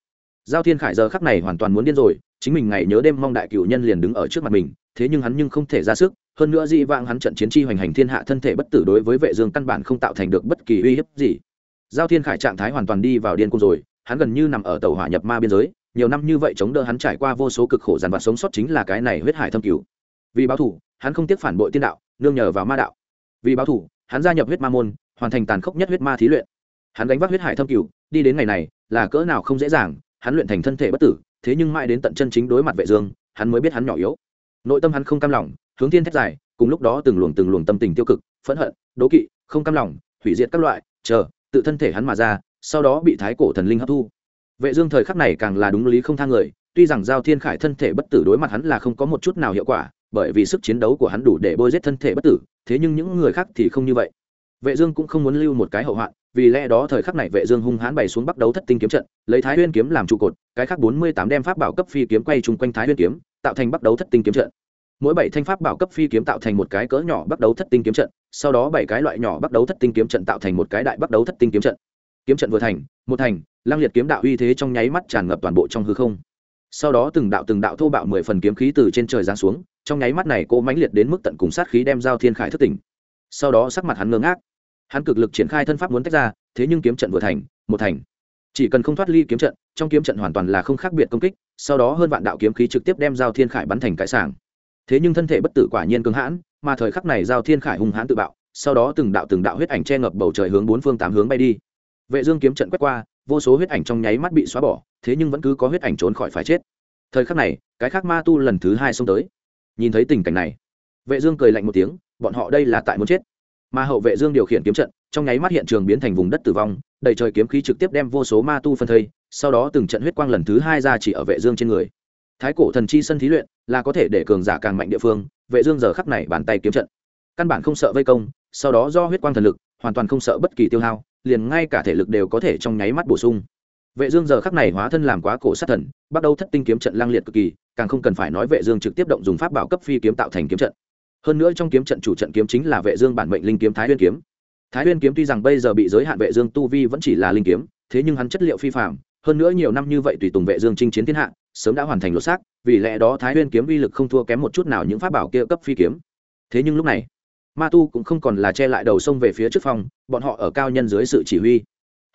Giao thiên khải giờ khắc này hoàn toàn muốn điên rồi chính mình ngày nhớ đêm mong đại cựu nhân liền đứng ở trước mặt mình thế nhưng hắn nhưng không thể ra sức hơn nữa dị vãng hắn trận chiến chi hoành hành thiên hạ thân thể bất tử đối với vệ dương căn bản không tạo thành được bất kỳ uy hiếp gì. Giao thiên khải trạng thái hoàn toàn đi vào điên cuồng rồi hắn gần như nằm ở tàu hỏa nhập ma biên giới nhiều năm như vậy chống đỡ hắn trải qua vô số cực khổ dằn vặt sống sót chính là cái này huyết hải thâm cứu vì báo thủ, hắn không tiếc phản bội tiên đạo, nương nhờ vào ma đạo. Vì báo thủ, hắn gia nhập huyết ma môn, hoàn thành tàn khốc nhất huyết ma thí luyện. Hắn đánh vác huyết hải thâm cửu, đi đến ngày này, là cỡ nào không dễ dàng, hắn luyện thành thân thể bất tử, thế nhưng mãi đến tận chân chính đối mặt vệ dương, hắn mới biết hắn nhỏ yếu. Nội tâm hắn không cam lòng, hướng thiên thét dài, cùng lúc đó từng luồng từng luồng tâm tình tiêu cực, phẫn hận, đố kỵ, không cam lòng, hủy diệt các loại, chờ, tự thân thể hắn mà ra, sau đó bị thái cổ thần linh hấp thu. Vệ dương thời khắc này càng là đúng lý không thang người, tuy rằng giao thiên khải thân thể bất tử đối mặt hắn là không có một chút nào hiệu quả bởi vì sức chiến đấu của hắn đủ để bôi giết thân thể bất tử, thế nhưng những người khác thì không như vậy. Vệ dương cũng không muốn lưu một cái hậu hoạn, vì lẽ đó thời khắc này vệ dương hung hãn bày xuống bắt đấu thất tinh kiếm trận, lấy thái nguyên kiếm làm trụ cột, cái khác 48 đem pháp bảo cấp phi kiếm quay chung quanh thái nguyên kiếm, tạo thành bắt đấu thất tinh kiếm trận. Mỗi bảy thanh pháp bảo cấp phi kiếm tạo thành một cái cỡ nhỏ bắt đấu thất tinh kiếm trận, sau đó bảy cái loại nhỏ bắt đấu thất tinh kiếm trận tạo thành một cái đại bắt đấu thất tinh kiếm trận. Kiếm trận vừa thành, một thành lang liệt kiếm đạo uy thế trong nháy mắt tràn ngập toàn bộ trong hư không. Sau đó từng đạo từng đạo thô bạo mười phần kiếm khí từ trên trời giáng xuống trong nháy mắt này cô mãnh liệt đến mức tận cùng sát khí đem giao thiên khải thất tỉnh. Sau đó sắc mặt hắn ngơ ngác. Hắn cực lực triển khai thân pháp muốn tách ra, thế nhưng kiếm trận vừa thành, một thành. Chỉ cần không thoát ly kiếm trận, trong kiếm trận hoàn toàn là không khác biệt công kích, sau đó hơn vạn đạo kiếm khí trực tiếp đem giao thiên khải bắn thành cái sàng thế nhưng thân thể bất tử quả nhiên cứng hãn, mà thời khắc này giao thiên khải hung hãn tự bạo, sau đó từng đạo từng đạo huyết ảnh che ngập bầu trời hướng bốn phương tám hướng bay đi. Vệ dương kiếm trận quét qua, vô số huyết ảnh trong nháy mắt bị xóa bỏ, thế nhưng vẫn cứ có huyết ảnh trốn khỏi phải chết. Thời khắc này, cái khác ma tu lần thứ hai xông tới nhìn thấy tình cảnh này, vệ dương cười lạnh một tiếng, bọn họ đây là tại muốn chết. Mà hậu vệ dương điều khiển kiếm trận, trong nháy mắt hiện trường biến thành vùng đất tử vong, đầy trời kiếm khí trực tiếp đem vô số ma tu phân thây, sau đó từng trận huyết quang lần thứ hai ra chỉ ở vệ dương trên người. Thái cổ thần chi sân thí luyện là có thể để cường giả càng mạnh địa phương, vệ dương giờ khắc này bàn tay kiếm trận. Căn bản không sợ vây công, sau đó do huyết quang thần lực, hoàn toàn không sợ bất kỳ tiêu hao, liền ngay cả thể lực đều có thể trong nháy mắt bổ sung. Vệ dương giờ khắc này hóa thân làm quá cổ sát thần, bắt đầu thất tinh kiếm trận lang liệt cực kỳ càng không cần phải nói vệ dương trực tiếp động dùng pháp bảo cấp phi kiếm tạo thành kiếm trận. Hơn nữa trong kiếm trận chủ trận kiếm chính là vệ dương bản mệnh linh kiếm thái nguyên kiếm. Thái nguyên kiếm tuy rằng bây giờ bị giới hạn vệ dương tu vi vẫn chỉ là linh kiếm, thế nhưng hắn chất liệu phi phàm, hơn nữa nhiều năm như vậy tùy tùng vệ dương chinh chiến thiên hạ, sớm đã hoàn thành lột xác, vì lẽ đó thái nguyên kiếm uy lực không thua kém một chút nào những pháp bảo kia cấp phi kiếm. Thế nhưng lúc này, ma tu cũng không còn là che lại đầu sông về phía trước phòng, bọn họ ở cao nhân dưới sự chỉ huy.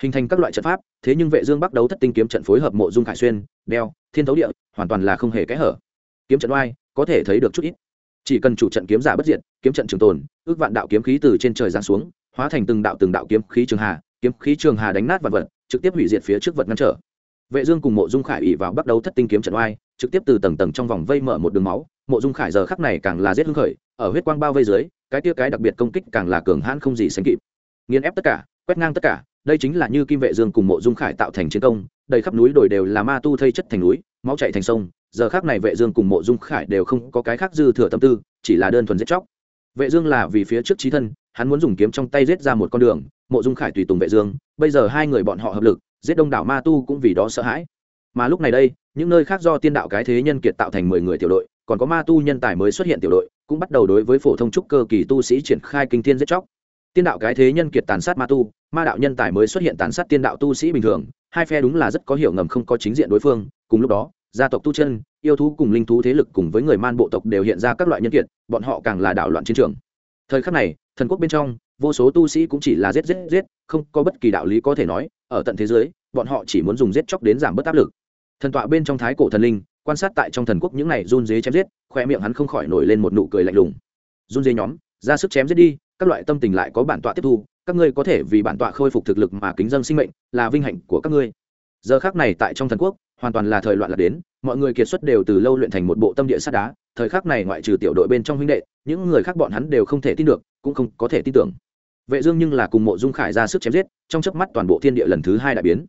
Hình thành các loại trận pháp, thế nhưng vệ dương bắt đầu thất tinh kiếm trận phối hợp mộ dung khải xuyên, đeo thiên thấu địa, hoàn toàn là không hề kẽ hở. Kiếm trận oai, có thể thấy được chút ít. Chỉ cần chủ trận kiếm giả bất diệt, kiếm trận trường tồn, ước vạn đạo kiếm khí từ trên trời giáng xuống, hóa thành từng đạo từng đạo kiếm khí trường hà, kiếm khí trường hà đánh nát vật vật, trực tiếp hủy diệt phía trước vật ngăn trở. Vệ dương cùng mộ dung khải ủy vào bắt đầu thất tinh kiếm trận oai, trực tiếp từ tầng tầng trong vòng vây mở một đường máu. Mộ dung khải giờ khắc này càng là giết hưng khởi, ở huyết quang bao vây dưới, cái kia cái đặc biệt công kích càng là cường hãn không gì sánh kịp. Nghiền ép tất cả, quét ngang tất cả đây chính là như kim vệ dương cùng mộ dung khải tạo thành chiến công, đầy khắp núi đồi đều là ma tu thây chất thành núi, máu chảy thành sông, giờ khắc này vệ dương cùng mộ dung khải đều không có cái khác dư thừa tâm tư, chỉ là đơn thuần giết chóc. Vệ dương là vì phía trước trí thân, hắn muốn dùng kiếm trong tay giết ra một con đường, mộ dung khải tùy tùng vệ dương, bây giờ hai người bọn họ hợp lực, giết đông đảo ma tu cũng vì đó sợ hãi. Mà lúc này đây, những nơi khác do tiên đạo cái thế nhân kiệt tạo thành mười người tiểu đội, còn có ma tu nhân tài mới xuất hiện tiểu đội, cũng bắt đầu đối với phổ thông trúc cơ kỳ tu sĩ triển khai kinh thiên giết chóc tiên đạo cái thế nhân kiệt tàn sát ma tu, ma đạo nhân tài mới xuất hiện tàn sát tiên đạo tu sĩ bình thường, hai phe đúng là rất có hiểu ngầm không có chính diện đối phương. Cùng lúc đó, gia tộc tu chân, yêu thú cùng linh thú thế lực cùng với người man bộ tộc đều hiện ra các loại nhân kiệt, bọn họ càng là đảo loạn chiến trường. Thời khắc này, thần quốc bên trong, vô số tu sĩ cũng chỉ là giết giết giết, không có bất kỳ đạo lý có thể nói, ở tận thế giới, bọn họ chỉ muốn dùng giết chóc đến giảm bớt áp lực. Thần tọa bên trong thái cổ thần linh, quan sát tại trong thần quốc những này run dế chém giết, khoe miệng hắn không khỏi nổi lên một nụ cười lạnh lùng. Run dế nhóm, ra sức chém giết đi các loại tâm tình lại có bản tọa tiếp thu, các ngươi có thể vì bản tọa khôi phục thực lực mà kính dân sinh mệnh, là vinh hạnh của các ngươi. Giờ khác này tại trong thần quốc, hoàn toàn là thời loạn là đến, mọi người kiệt xuất đều từ lâu luyện thành một bộ tâm địa sát đá, thời khắc này ngoại trừ tiểu đội bên trong huynh đệ, những người khác bọn hắn đều không thể tin được, cũng không có thể tin tưởng. Vệ dương nhưng là cùng mộ dung khải ra sức chém giết, trong chớp mắt toàn bộ thiên địa lần thứ hai đại biến.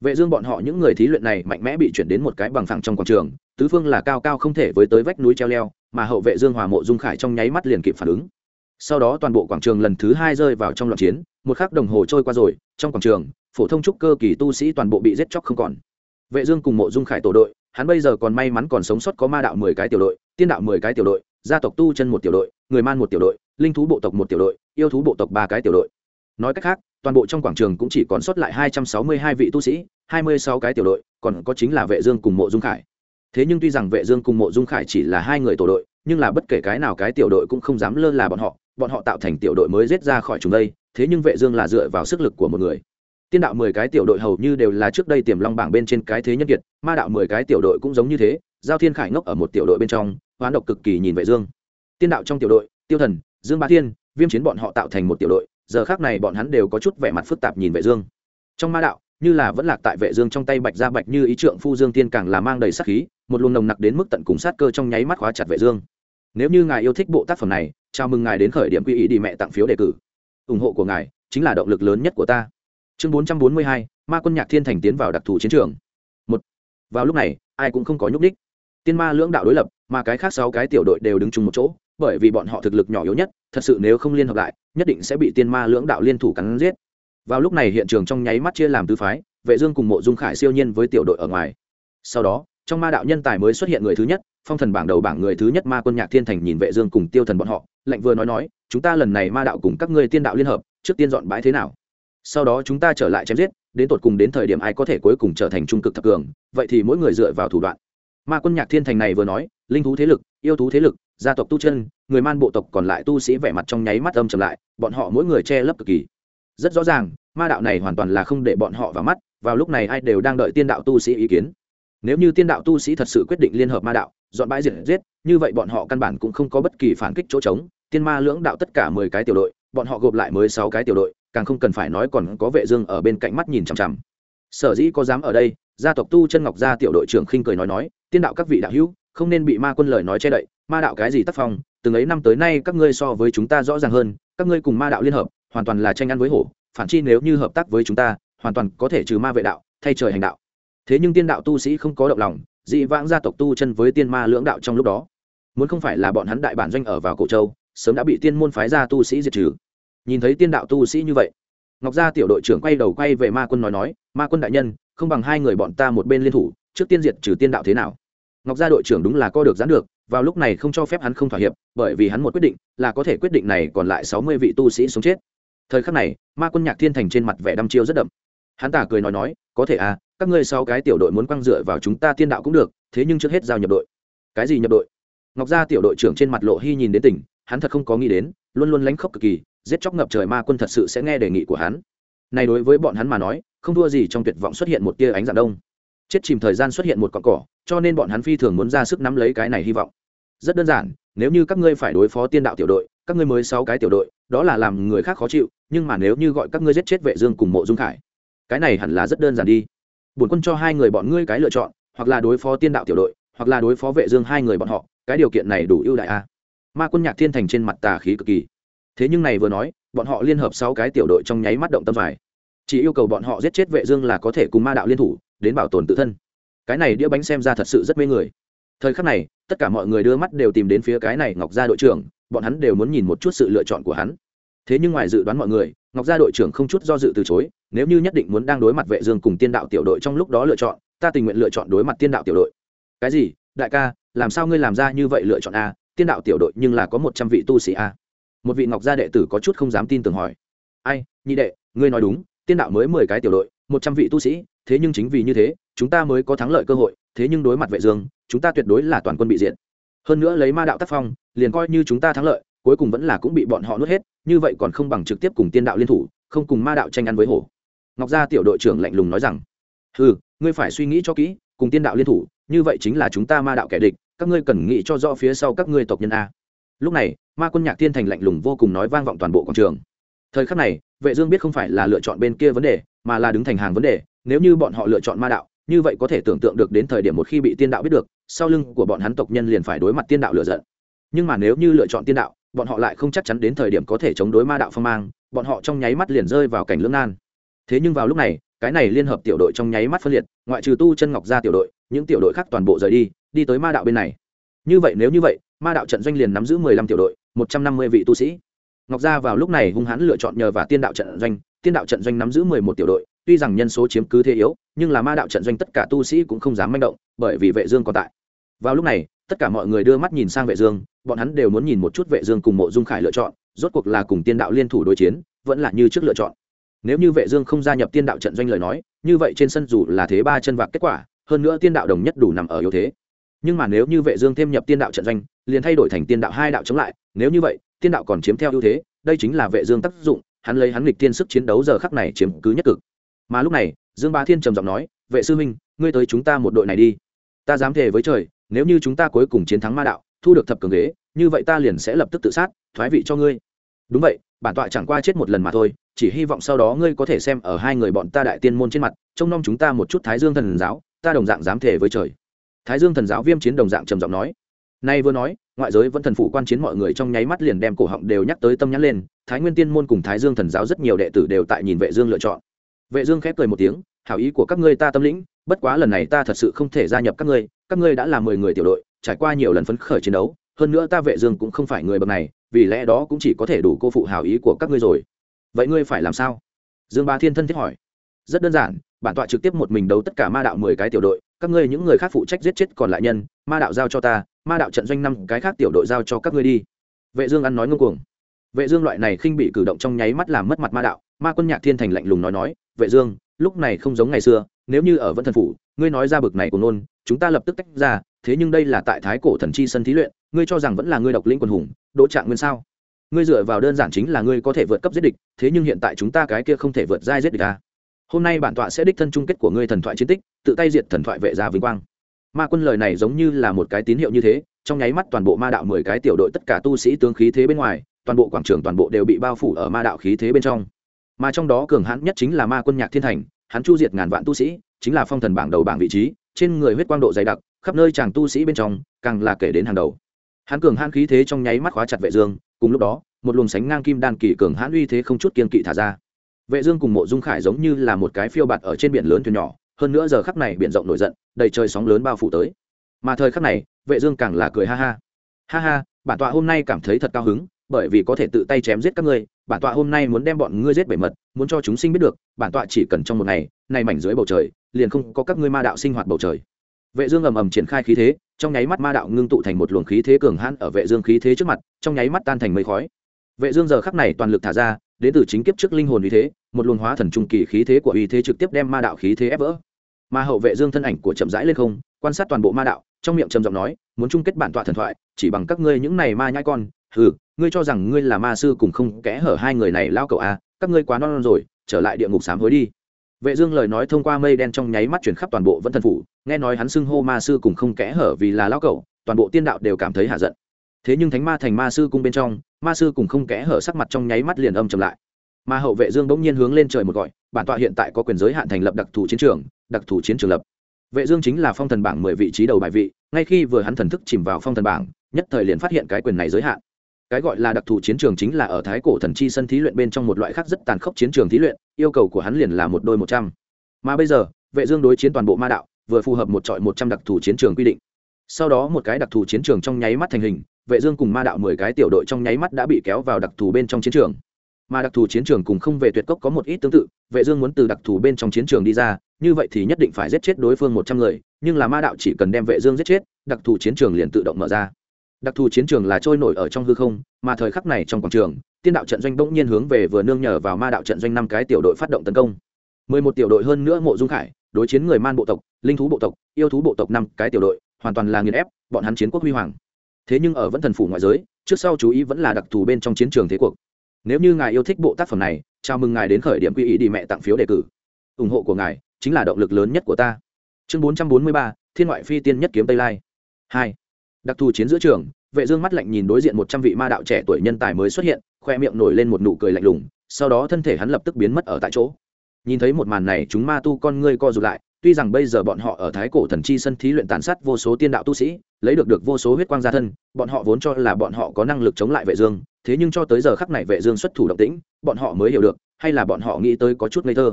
Vệ dương bọn họ những người thí luyện này mạnh mẽ bị chuyển đến một cái bằng phẳng trong quảng trường, tứ phương là cao cao không thể với tới vách núi treo leo, mà hậu vệ dương hòa mộ dung khải trong nháy mắt liền kịp phản ứng sau đó toàn bộ quảng trường lần thứ hai rơi vào trong loạn chiến, một khắc đồng hồ trôi qua rồi, trong quảng trường, phổ thông trúc cơ kỳ tu sĩ toàn bộ bị giết chóc không còn. Vệ dương cùng mộ dung khải tổ đội, hắn bây giờ còn may mắn còn sống sót có ma đạo mười cái tiểu đội, tiên đạo mười cái tiểu đội, gia tộc tu chân một tiểu đội, người man một tiểu đội, linh thú bộ tộc một tiểu đội, yêu thú bộ tộc ba cái tiểu đội. Nói cách khác, toàn bộ trong quảng trường cũng chỉ còn sót lại hai trăm sáu mươi hai vị tu sĩ, hai mươi sáu cái tiểu đội, còn có chính là vệ dương cùng mộ dung khải. Thế nhưng tuy rằng vệ dương cùng mộ dung khải chỉ là hai người tổ đội, nhưng là bất kể cái nào cái tiểu đội cũng không dám lơ là bọn họ bọn họ tạo thành tiểu đội mới giết ra khỏi chúng đây, thế nhưng vệ dương là dựa vào sức lực của một người. Tiên đạo mười cái tiểu đội hầu như đều là trước đây tiềm long bảng bên trên cái thế nhân kiệt, ma đạo mười cái tiểu đội cũng giống như thế, giao thiên khải ngốc ở một tiểu đội bên trong, hoán độc cực kỳ nhìn vệ dương. Tiên đạo trong tiểu đội, tiêu thần, dương ba thiên, viêm chiến bọn họ tạo thành một tiểu đội, giờ khác này bọn hắn đều có chút vẻ mặt phức tạp nhìn vệ dương. Trong ma đạo, như là vẫn lạc tại vệ dương trong tay bạch gia bạch như ý trượng phu dương tiên càng là mang đầy sát khí, một luồng nồng nặc đến mức tận cùng sát cơ trong nháy mắt khóa chặt vệ dương nếu như ngài yêu thích bộ tác phẩm này chào mừng ngài đến khởi điểm quy ý đi mẹ tặng phiếu đề cử. Ủng hộ của ngài chính là động lực lớn nhất của ta. Chương 442, ma quân nhạc thiên thành tiến vào đặc thù chiến trường. Một. Vào lúc này ai cũng không có nhúc đích tiên ma lưỡng đạo đối lập mà cái khác sáu cái tiểu đội đều đứng chung một chỗ bởi vì bọn họ thực lực nhỏ yếu nhất thật sự nếu không liên hợp lại nhất định sẽ bị tiên ma lưỡng đạo liên thủ cắn giết. Vào lúc này hiện trường trong nháy mắt chia làm tứ phái vệ dương cùng mộ dung khải siêu nhiên với tiểu đội ở ngoài. Sau đó trong ma đạo nhân tài mới xuất hiện người thứ nhất, phong thần bảng đầu bảng người thứ nhất ma quân nhạc thiên thành nhìn vệ dương cùng tiêu thần bọn họ, lạnh vừa nói nói, chúng ta lần này ma đạo cùng các ngươi tiên đạo liên hợp, trước tiên dọn bãi thế nào? Sau đó chúng ta trở lại chém giết, đến tột cùng đến thời điểm ai có thể cuối cùng trở thành trung cực thập cường, vậy thì mỗi người dựa vào thủ đoạn. Ma quân nhạc thiên thành này vừa nói, linh thú thế lực, yêu thú thế lực, gia tộc tu chân, người man bộ tộc còn lại tu sĩ vẻ mặt trong nháy mắt âm trầm lại, bọn họ mỗi người che lấp cực kỳ. Rất rõ ràng, ma đạo này hoàn toàn là không để bọn họ vào mắt, vào lúc này ai đều đang đợi tiên đạo tu sĩ ý kiến nếu như tiên đạo tu sĩ thật sự quyết định liên hợp ma đạo, dọn bãi diệt giết, như vậy bọn họ căn bản cũng không có bất kỳ phản kích chỗ trống. Tiên ma lưỡng đạo tất cả mười cái tiểu đội, bọn họ gộp lại mới sáu cái tiểu đội, càng không cần phải nói còn có vệ dương ở bên cạnh mắt nhìn chằm chằm. Sở dĩ có dám ở đây, gia tộc tu chân ngọc gia tiểu đội trưởng khinh cười nói nói, tiên đạo các vị đạo hữu, không nên bị ma quân lời nói che đậy, ma đạo cái gì tác phong, từng ấy năm tới nay các ngươi so với chúng ta rõ ràng hơn, các ngươi cùng ma đạo liên hợp, hoàn toàn là tranh ăn với hổ, phản chi nếu như hợp tác với chúng ta, hoàn toàn có thể trừ ma vệ đạo, thay trời hành đạo thế nhưng tiên đạo tu sĩ không có động lòng, dị vãng gia tộc tu chân với tiên ma lưỡng đạo trong lúc đó. Muốn không phải là bọn hắn đại bản doanh ở vào cổ châu, sớm đã bị tiên môn phái gia tu sĩ diệt trừ. Nhìn thấy tiên đạo tu sĩ như vậy, ngọc gia tiểu đội trưởng quay đầu quay về ma quân nói nói, ma quân đại nhân, không bằng hai người bọn ta một bên liên thủ, trước tiên diệt trừ tiên đạo thế nào? Ngọc gia đội trưởng đúng là co được gián được, vào lúc này không cho phép hắn không thỏa hiệp, bởi vì hắn một quyết định, là có thể quyết định này còn lại sáu mươi vị tu sĩ sống chết. Thời khắc này, ma quân nhạc thiên thành trên mặt vẻ đăm chiêu rất đậm hắn tả cười nói nói, có thể à các ngươi sau cái tiểu đội muốn quăng dựa vào chúng ta tiên đạo cũng được, thế nhưng trước hết giao nhập đội. Cái gì nhập đội? Ngọc gia tiểu đội trưởng trên mặt lộ hy nhìn đến tỉnh, hắn thật không có nghĩ đến, luôn luôn lánh khóc cực kỳ, giết chóc ngập trời ma quân thật sự sẽ nghe đề nghị của hắn. Này đối với bọn hắn mà nói, không thua gì trong tuyệt vọng xuất hiện một tia ánh dạng đông. Chết chìm thời gian xuất hiện một cọn cỏ, cho nên bọn hắn phi thường muốn ra sức nắm lấy cái này hy vọng. Rất đơn giản, nếu như các ngươi phải đối phó tiên đạo tiểu đội, các ngươi mới sáu cái tiểu đội, đó là làm người khác khó chịu, nhưng mà nếu như gọi các ngươi giết chết vệ dương cùng mộ dung khải cái này hẳn là rất đơn giản đi. Bổn quân cho hai người bọn ngươi cái lựa chọn, hoặc là đối phó tiên đạo tiểu đội, hoặc là đối phó vệ dương hai người bọn họ, cái điều kiện này đủ ưu đại a. Ma quân nhạc thiên thành trên mặt tà khí cực kỳ. Thế nhưng này vừa nói, bọn họ liên hợp sáu cái tiểu đội trong nháy mắt động tâm vải chỉ yêu cầu bọn họ giết chết vệ dương là có thể cùng ma đạo liên thủ, đến bảo tồn tự thân. Cái này đĩa bánh xem ra thật sự rất mê người. Thời khắc này, tất cả mọi người đưa mắt đều tìm đến phía cái này ngọc gia đội trưởng, bọn hắn đều muốn nhìn một chút sự lựa chọn của hắn thế nhưng ngoài dự đoán mọi người, ngọc gia đội trưởng không chút do dự từ chối, nếu như nhất định muốn đang đối mặt vệ dương cùng tiên đạo tiểu đội trong lúc đó lựa chọn, ta tình nguyện lựa chọn đối mặt tiên đạo tiểu đội. Cái gì? Đại ca, làm sao ngươi làm ra như vậy lựa chọn a? Tiên đạo tiểu đội nhưng là có một trăm vị tu sĩ a. Một vị ngọc gia đệ tử có chút không dám tin tưởng hỏi. Ai, nhị đệ, ngươi nói đúng, tiên đạo mới mười cái tiểu đội, một trăm vị tu sĩ, thế nhưng chính vì như thế, chúng ta mới có thắng lợi cơ hội, thế nhưng đối mặt vệ dương, chúng ta tuyệt đối là toàn quân bị diện. hơn nữa lấy ma đạo tác phong, liền coi như chúng ta thắng lợi cuối cùng vẫn là cũng bị bọn họ nuốt hết, như vậy còn không bằng trực tiếp cùng tiên đạo liên thủ, không cùng ma đạo tranh ăn với hổ. Ngọc gia tiểu đội trưởng lạnh lùng nói rằng ừ ngươi phải suy nghĩ cho kỹ, cùng tiên đạo liên thủ, như vậy chính là chúng ta ma đạo kẻ địch, các ngươi cần nghĩ cho rõ phía sau các ngươi tộc nhân a. Lúc này, ma quân nhạc thiên thành lạnh lùng vô cùng nói vang vọng toàn bộ quảng trường. Thời khắc này, vệ dương biết không phải là lựa chọn bên kia vấn đề, mà là đứng thành hàng vấn đề, nếu như bọn họ lựa chọn ma đạo, như vậy có thể tưởng tượng được đến thời điểm một khi bị tiên đạo biết được, sau lưng của bọn hắn tộc nhân liền phải đối mặt tiên đạo lựa giận. Nhưng mà nếu như lựa chọn tiên đạo bọn họ lại không chắc chắn đến thời điểm có thể chống đối ma đạo phong mang, bọn họ trong nháy mắt liền rơi vào cảnh lưỡng nan. Thế nhưng vào lúc này, cái này liên hợp tiểu đội trong nháy mắt phân liệt, ngoại trừ tu chân ngọc ra tiểu đội, những tiểu đội khác toàn bộ rời đi đi tới ma đạo bên này. Như vậy nếu như vậy, ma đạo trận doanh liền nắm giữ mười lăm tiểu đội, một trăm năm mươi vị tu sĩ. Ngọc gia vào lúc này hung hãn lựa chọn nhờ và tiên đạo trận doanh, tiên đạo trận doanh nắm giữ mười một tiểu đội, tuy rằng nhân số chiếm cứ thế yếu, nhưng là ma đạo trận doanh tất cả tu sĩ cũng không dám manh động, bởi vì vệ dương còn tại. Vào lúc này tất cả mọi người đưa mắt nhìn sang vệ dương, bọn hắn đều muốn nhìn một chút vệ dương cùng mộ dung khải lựa chọn, rốt cuộc là cùng tiên đạo liên thủ đối chiến, vẫn là như trước lựa chọn. Nếu như vệ dương không gia nhập tiên đạo trận doanh lời nói, như vậy trên sân dù là thế ba chân vạc kết quả, hơn nữa tiên đạo đồng nhất đủ nằm ở yếu thế. Nhưng mà nếu như vệ dương thêm nhập tiên đạo trận doanh, liền thay đổi thành tiên đạo hai đạo chống lại, nếu như vậy, tiên đạo còn chiếm theo ưu thế, đây chính là vệ dương tác dụng, hắn lấy hắn lịch tiên sức chiến đấu giờ khắc này chiếm cứ nhất cực. Mà lúc này, dương bá thiên trầm giọng nói, vệ sư minh ngươi tới chúng ta một đội này đi. Ta dám thề với trời nếu như chúng ta cuối cùng chiến thắng ma đạo, thu được thập cường ghế như vậy ta liền sẽ lập tức tự sát, thoái vị cho ngươi. Đúng vậy, bản tọa chẳng qua chết một lần mà thôi, chỉ hy vọng sau đó ngươi có thể xem ở hai người bọn ta đại tiên môn trên mặt, trông nom chúng ta một chút thái dương thần giáo, ta đồng dạng dám thể với trời. Thái dương thần giáo viêm chiến đồng dạng trầm giọng nói. Nay vừa nói, ngoại giới vẫn thần phụ quan chiến mọi người trong nháy mắt liền đem cổ họng đều nhắc tới tâm nhắn lên, thái nguyên tiên môn cùng thái dương thần giáo rất nhiều đệ tử đều tại nhìn vệ dương lựa chọn. Vệ dương khép cười một tiếng, hảo ý của các ngươi ta tâm lĩnh bất quá lần này ta thật sự không thể gia nhập các ngươi các ngươi đã là mười người tiểu đội, trải qua nhiều lần phấn khởi chiến đấu, hơn nữa ta vệ dương cũng không phải người bậc này, vì lẽ đó cũng chỉ có thể đủ cô phụ hảo ý của các ngươi rồi. Vậy ngươi phải làm sao? Dương ba thiên thân thiết hỏi. Rất đơn giản, bản tọa trực tiếp một mình đấu tất cả ma đạo mười cái tiểu đội, các ngươi những người khác phụ trách giết chết còn lại nhân, ma đạo giao cho ta, ma đạo trận doanh năm cái khác tiểu đội giao cho các ngươi đi. Vệ dương ăn nói ngông cuồng. Vệ dương loại này khinh bị cử động trong nháy mắt làm mất mặt ma đạo, ma quân nhạc thiên thành lạnh lùng nói nói, vệ dương, lúc này không giống ngày xưa nếu như ở vẫn thần phủ, ngươi nói ra bực này của nôn chúng ta lập tức tách ra, thế nhưng đây là tại thái cổ thần chi sân thí luyện, ngươi cho rằng vẫn là ngươi độc lĩnh quần hùng, đỗ trạng nguyên sao? Ngươi dựa vào đơn giản chính là ngươi có thể vượt cấp giết địch, thế nhưng hiện tại chúng ta cái kia không thể vượt giai giết địch ta hôm nay bản tọa sẽ đích thân chung kết của ngươi thần thoại chiến tích, tự tay diệt thần thoại vệ gia vinh quang. Ma quân lời này giống như là một cái tín hiệu như thế, trong nháy mắt toàn bộ ma đạo mười cái tiểu đội tất cả tu sĩ tướng khí thế bên ngoài, toàn bộ quảng trường toàn bộ đều bị bao phủ ở ma đạo khí thế bên trong. Mà trong đó cường hãn nhất chính là ma quân nhạc thiên thành hắn chu diệt ngàn vạn tu sĩ, chính là phong thần bảng đầu bảng vị trí, trên người huyết quang độ dày đặc, khắp nơi chàng tu sĩ bên trong, càng là kể đến hàng đầu. Hắn cường hãn khí thế trong nháy mắt khóa chặt vệ dương, cùng lúc đó, một luồng sánh ngang kim đan kỳ cường hãn uy thế không chút kiên kỵ thả ra. Vệ dương cùng mộ dung khải giống như là một cái phiêu bạt ở trên biển lớn thuyền nhỏ, hơn nữa giờ khắc này biển rộng nổi giận, đầy trời sóng lớn bao phủ tới. Mà thời khắc này, vệ dương càng là cười ha ha. Ha ha, bản tọa hôm nay cảm thấy thật cao hứng, bởi vì có thể tự tay chém giết các ngươi bản tọa hôm nay muốn đem bọn ngươi giết bể mật, muốn cho chúng sinh biết được, bản tọa chỉ cần trong một ngày, này mảnh dưới bầu trời, liền không có các ngươi ma đạo sinh hoạt bầu trời. Vệ dương ầm ầm triển khai khí thế, trong nháy mắt ma đạo ngưng tụ thành một luồng khí thế cường hãn ở vệ dương khí thế trước mặt, trong nháy mắt tan thành mây khói. Vệ dương giờ khắc này toàn lực thả ra, đến từ chính kiếp trước linh hồn uy thế, một luồng hóa thần trung kỳ khí thế của uy thế trực tiếp đem ma đạo khí thế ép vỡ. Ma hậu vệ dương thân ảnh của chậm rãi lên không, quan sát toàn bộ ma đạo, trong miệng trầm giọng nói, muốn chung kết bản tọa thần thoại, chỉ bằng các ngươi những này ma nhãi con, hừ ngươi cho rằng ngươi là ma sư cùng không kẽ hở hai người này lao cậu à các ngươi quá non, non rồi trở lại địa ngục sám hối đi. Vệ dương lời nói thông qua mây đen trong nháy mắt truyền khắp toàn bộ vẫn thần phủ nghe nói hắn xưng hô ma sư cùng không kẽ hở vì là lao cậu toàn bộ tiên đạo đều cảm thấy hạ giận. Thế nhưng thánh ma thành ma sư cung bên trong ma sư cùng không kẽ hở sắc mặt trong nháy mắt liền âm trầm lại. Ma hậu vệ dương bỗng nhiên hướng lên trời một gọi bản tọa hiện tại có quyền giới hạn thành lập đặc thù chiến trường đặc thù chiến trường lập. Vệ dương chính là phong thần bảng mười vị trí đầu bài vị ngay khi vừa hắn thần thức chìm vào phong thần bảng nhất thời liền phát hiện cái quyền này giới hạn cái gọi là đặc thù chiến trường chính là ở thái cổ thần chi sân thí luyện bên trong một loại khác rất tàn khốc chiến trường thí luyện, yêu cầu của hắn liền là một đôi một trăm. Mà bây giờ, vệ dương đối chiến toàn bộ ma đạo, vừa phù hợp một trọi một trăm đặc thù chiến trường quy định. Sau đó một cái đặc thù chiến trường trong nháy mắt thành hình, vệ dương cùng ma đạo mười cái tiểu đội trong nháy mắt đã bị kéo vào đặc thù bên trong chiến trường. Mà đặc thù chiến trường cùng không về tuyệt cốc có một ít tương tự, vệ dương muốn từ đặc thù bên trong chiến trường đi ra, như vậy thì nhất định phải giết chết đối phương một trăm người, nhưng là ma đạo chỉ cần đem vệ dương giết chết, đặc thù chiến trường liền tự động mở ra đặc thù chiến trường là trôi nổi ở trong hư không, mà thời khắc này trong quảng trường, tiên đạo trận doanh bỗng nhiên hướng về vừa nương nhờ vào ma đạo trận doanh năm cái tiểu đội phát động tấn công. Mười một tiểu đội hơn nữa mộ dung khải, đối chiến người man bộ tộc, linh thú bộ tộc, yêu thú bộ tộc năm cái tiểu đội, hoàn toàn là nghiền ép, bọn hắn chiến quốc huy hoàng. Thế nhưng ở vẫn thần phủ ngoại giới, trước sau chú ý vẫn là đặc thù bên trong chiến trường thế cuộc. Nếu như ngài yêu thích bộ tác phẩm này, chào mừng ngài đến khởi điểm quy ý đi mẹ tặng phiếu đề cử. Ủng hộ của ngài chính là động lực lớn nhất của ta. Chương bốn trăm bốn mươi ba, thiên ngoại phi tiên nhất kiếm tây lai. Hai đặc thù chiến giữa trường, vệ dương mắt lạnh nhìn đối diện một trăm vị ma đạo trẻ tuổi nhân tài mới xuất hiện, khoe miệng nổi lên một nụ cười lạnh lùng, sau đó thân thể hắn lập tức biến mất ở tại chỗ. Nhìn thấy một màn này, chúng ma tu con ngươi co rụt lại, tuy rằng bây giờ bọn họ ở thái cổ thần chi sân thí luyện tàn sát vô số tiên đạo tu sĩ, lấy được được vô số huyết quang gia thân, bọn họ vốn cho là bọn họ có năng lực chống lại vệ dương, thế nhưng cho tới giờ khắc này vệ dương xuất thủ động tĩnh, bọn họ mới hiểu được, hay là bọn họ nghĩ tới có chút ngây thơ.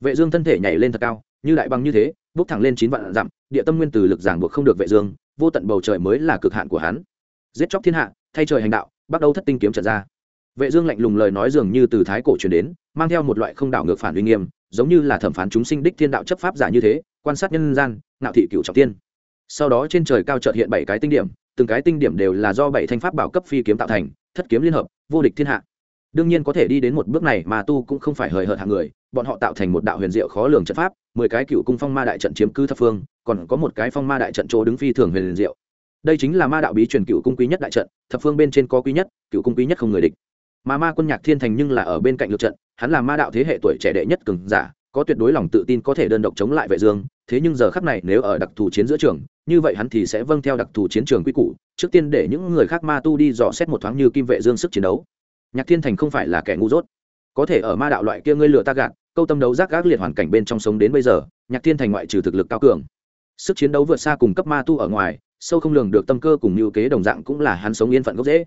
Vệ dương thân thể nhảy lên thật cao như đại băng như thế, bước thẳng lên chín vạn dặm, địa tâm nguyên tử lực giảng buộc không được vệ dương, vô tận bầu trời mới là cực hạn của hắn. Giết chóc thiên hạ, thay trời hành đạo, bắt đầu thất tinh kiếm trận ra. Vệ dương lạnh lùng lời nói dường như từ thái cổ truyền đến, mang theo một loại không đảo ngược phản uy nghiêm, giống như là thẩm phán chúng sinh đích thiên đạo chấp pháp giả như thế, quan sát nhân gian nạo thị cửu trọng tiên. Sau đó trên trời cao chợt hiện bảy cái tinh điểm, từng cái tinh điểm đều là do bảy thanh pháp bảo cấp phi kiếm tạo thành, thất kiếm liên hợp, vô địch thiên hạ. Đương nhiên có thể đi đến một bước này mà tu cũng không phải hời hợt hạng người bọn họ tạo thành một đạo huyền diệu khó lường trận pháp, mười cái cựu cung phong ma đại trận chiếm cứ thập phương, còn có một cái phong ma đại trận chỗ đứng phi thường huyền diệu. Đây chính là ma đạo bí truyền cựu cung quý nhất đại trận, thập phương bên trên có quý nhất, cựu cung quý nhất không người địch. Mà ma quân nhạc thiên thành nhưng là ở bên cạnh lượt trận, hắn là ma đạo thế hệ tuổi trẻ đệ nhất cường giả, có tuyệt đối lòng tự tin có thể đơn độc chống lại vệ dương, thế nhưng giờ khắc này nếu ở đặc thù chiến giữa trường, như vậy hắn thì sẽ vâng theo đặc thù chiến trường quy củ, trước tiên để những người khác ma tu đi dò xét một thoáng như kim vệ dương sức chiến đấu. Nhạc thiên thành không phải là kẻ ngu dốt. Có thể ở ma đạo loại kia ngươi lừa ta gạt câu tâm đấu giác gác liệt hoàn cảnh bên trong sống đến bây giờ, nhạc thiên thành ngoại trừ thực lực cao cường, sức chiến đấu vượt xa cùng cấp ma tu ở ngoài, sâu không lường được tâm cơ cùng mưu kế đồng dạng cũng là hắn sống yên phận gốc dễ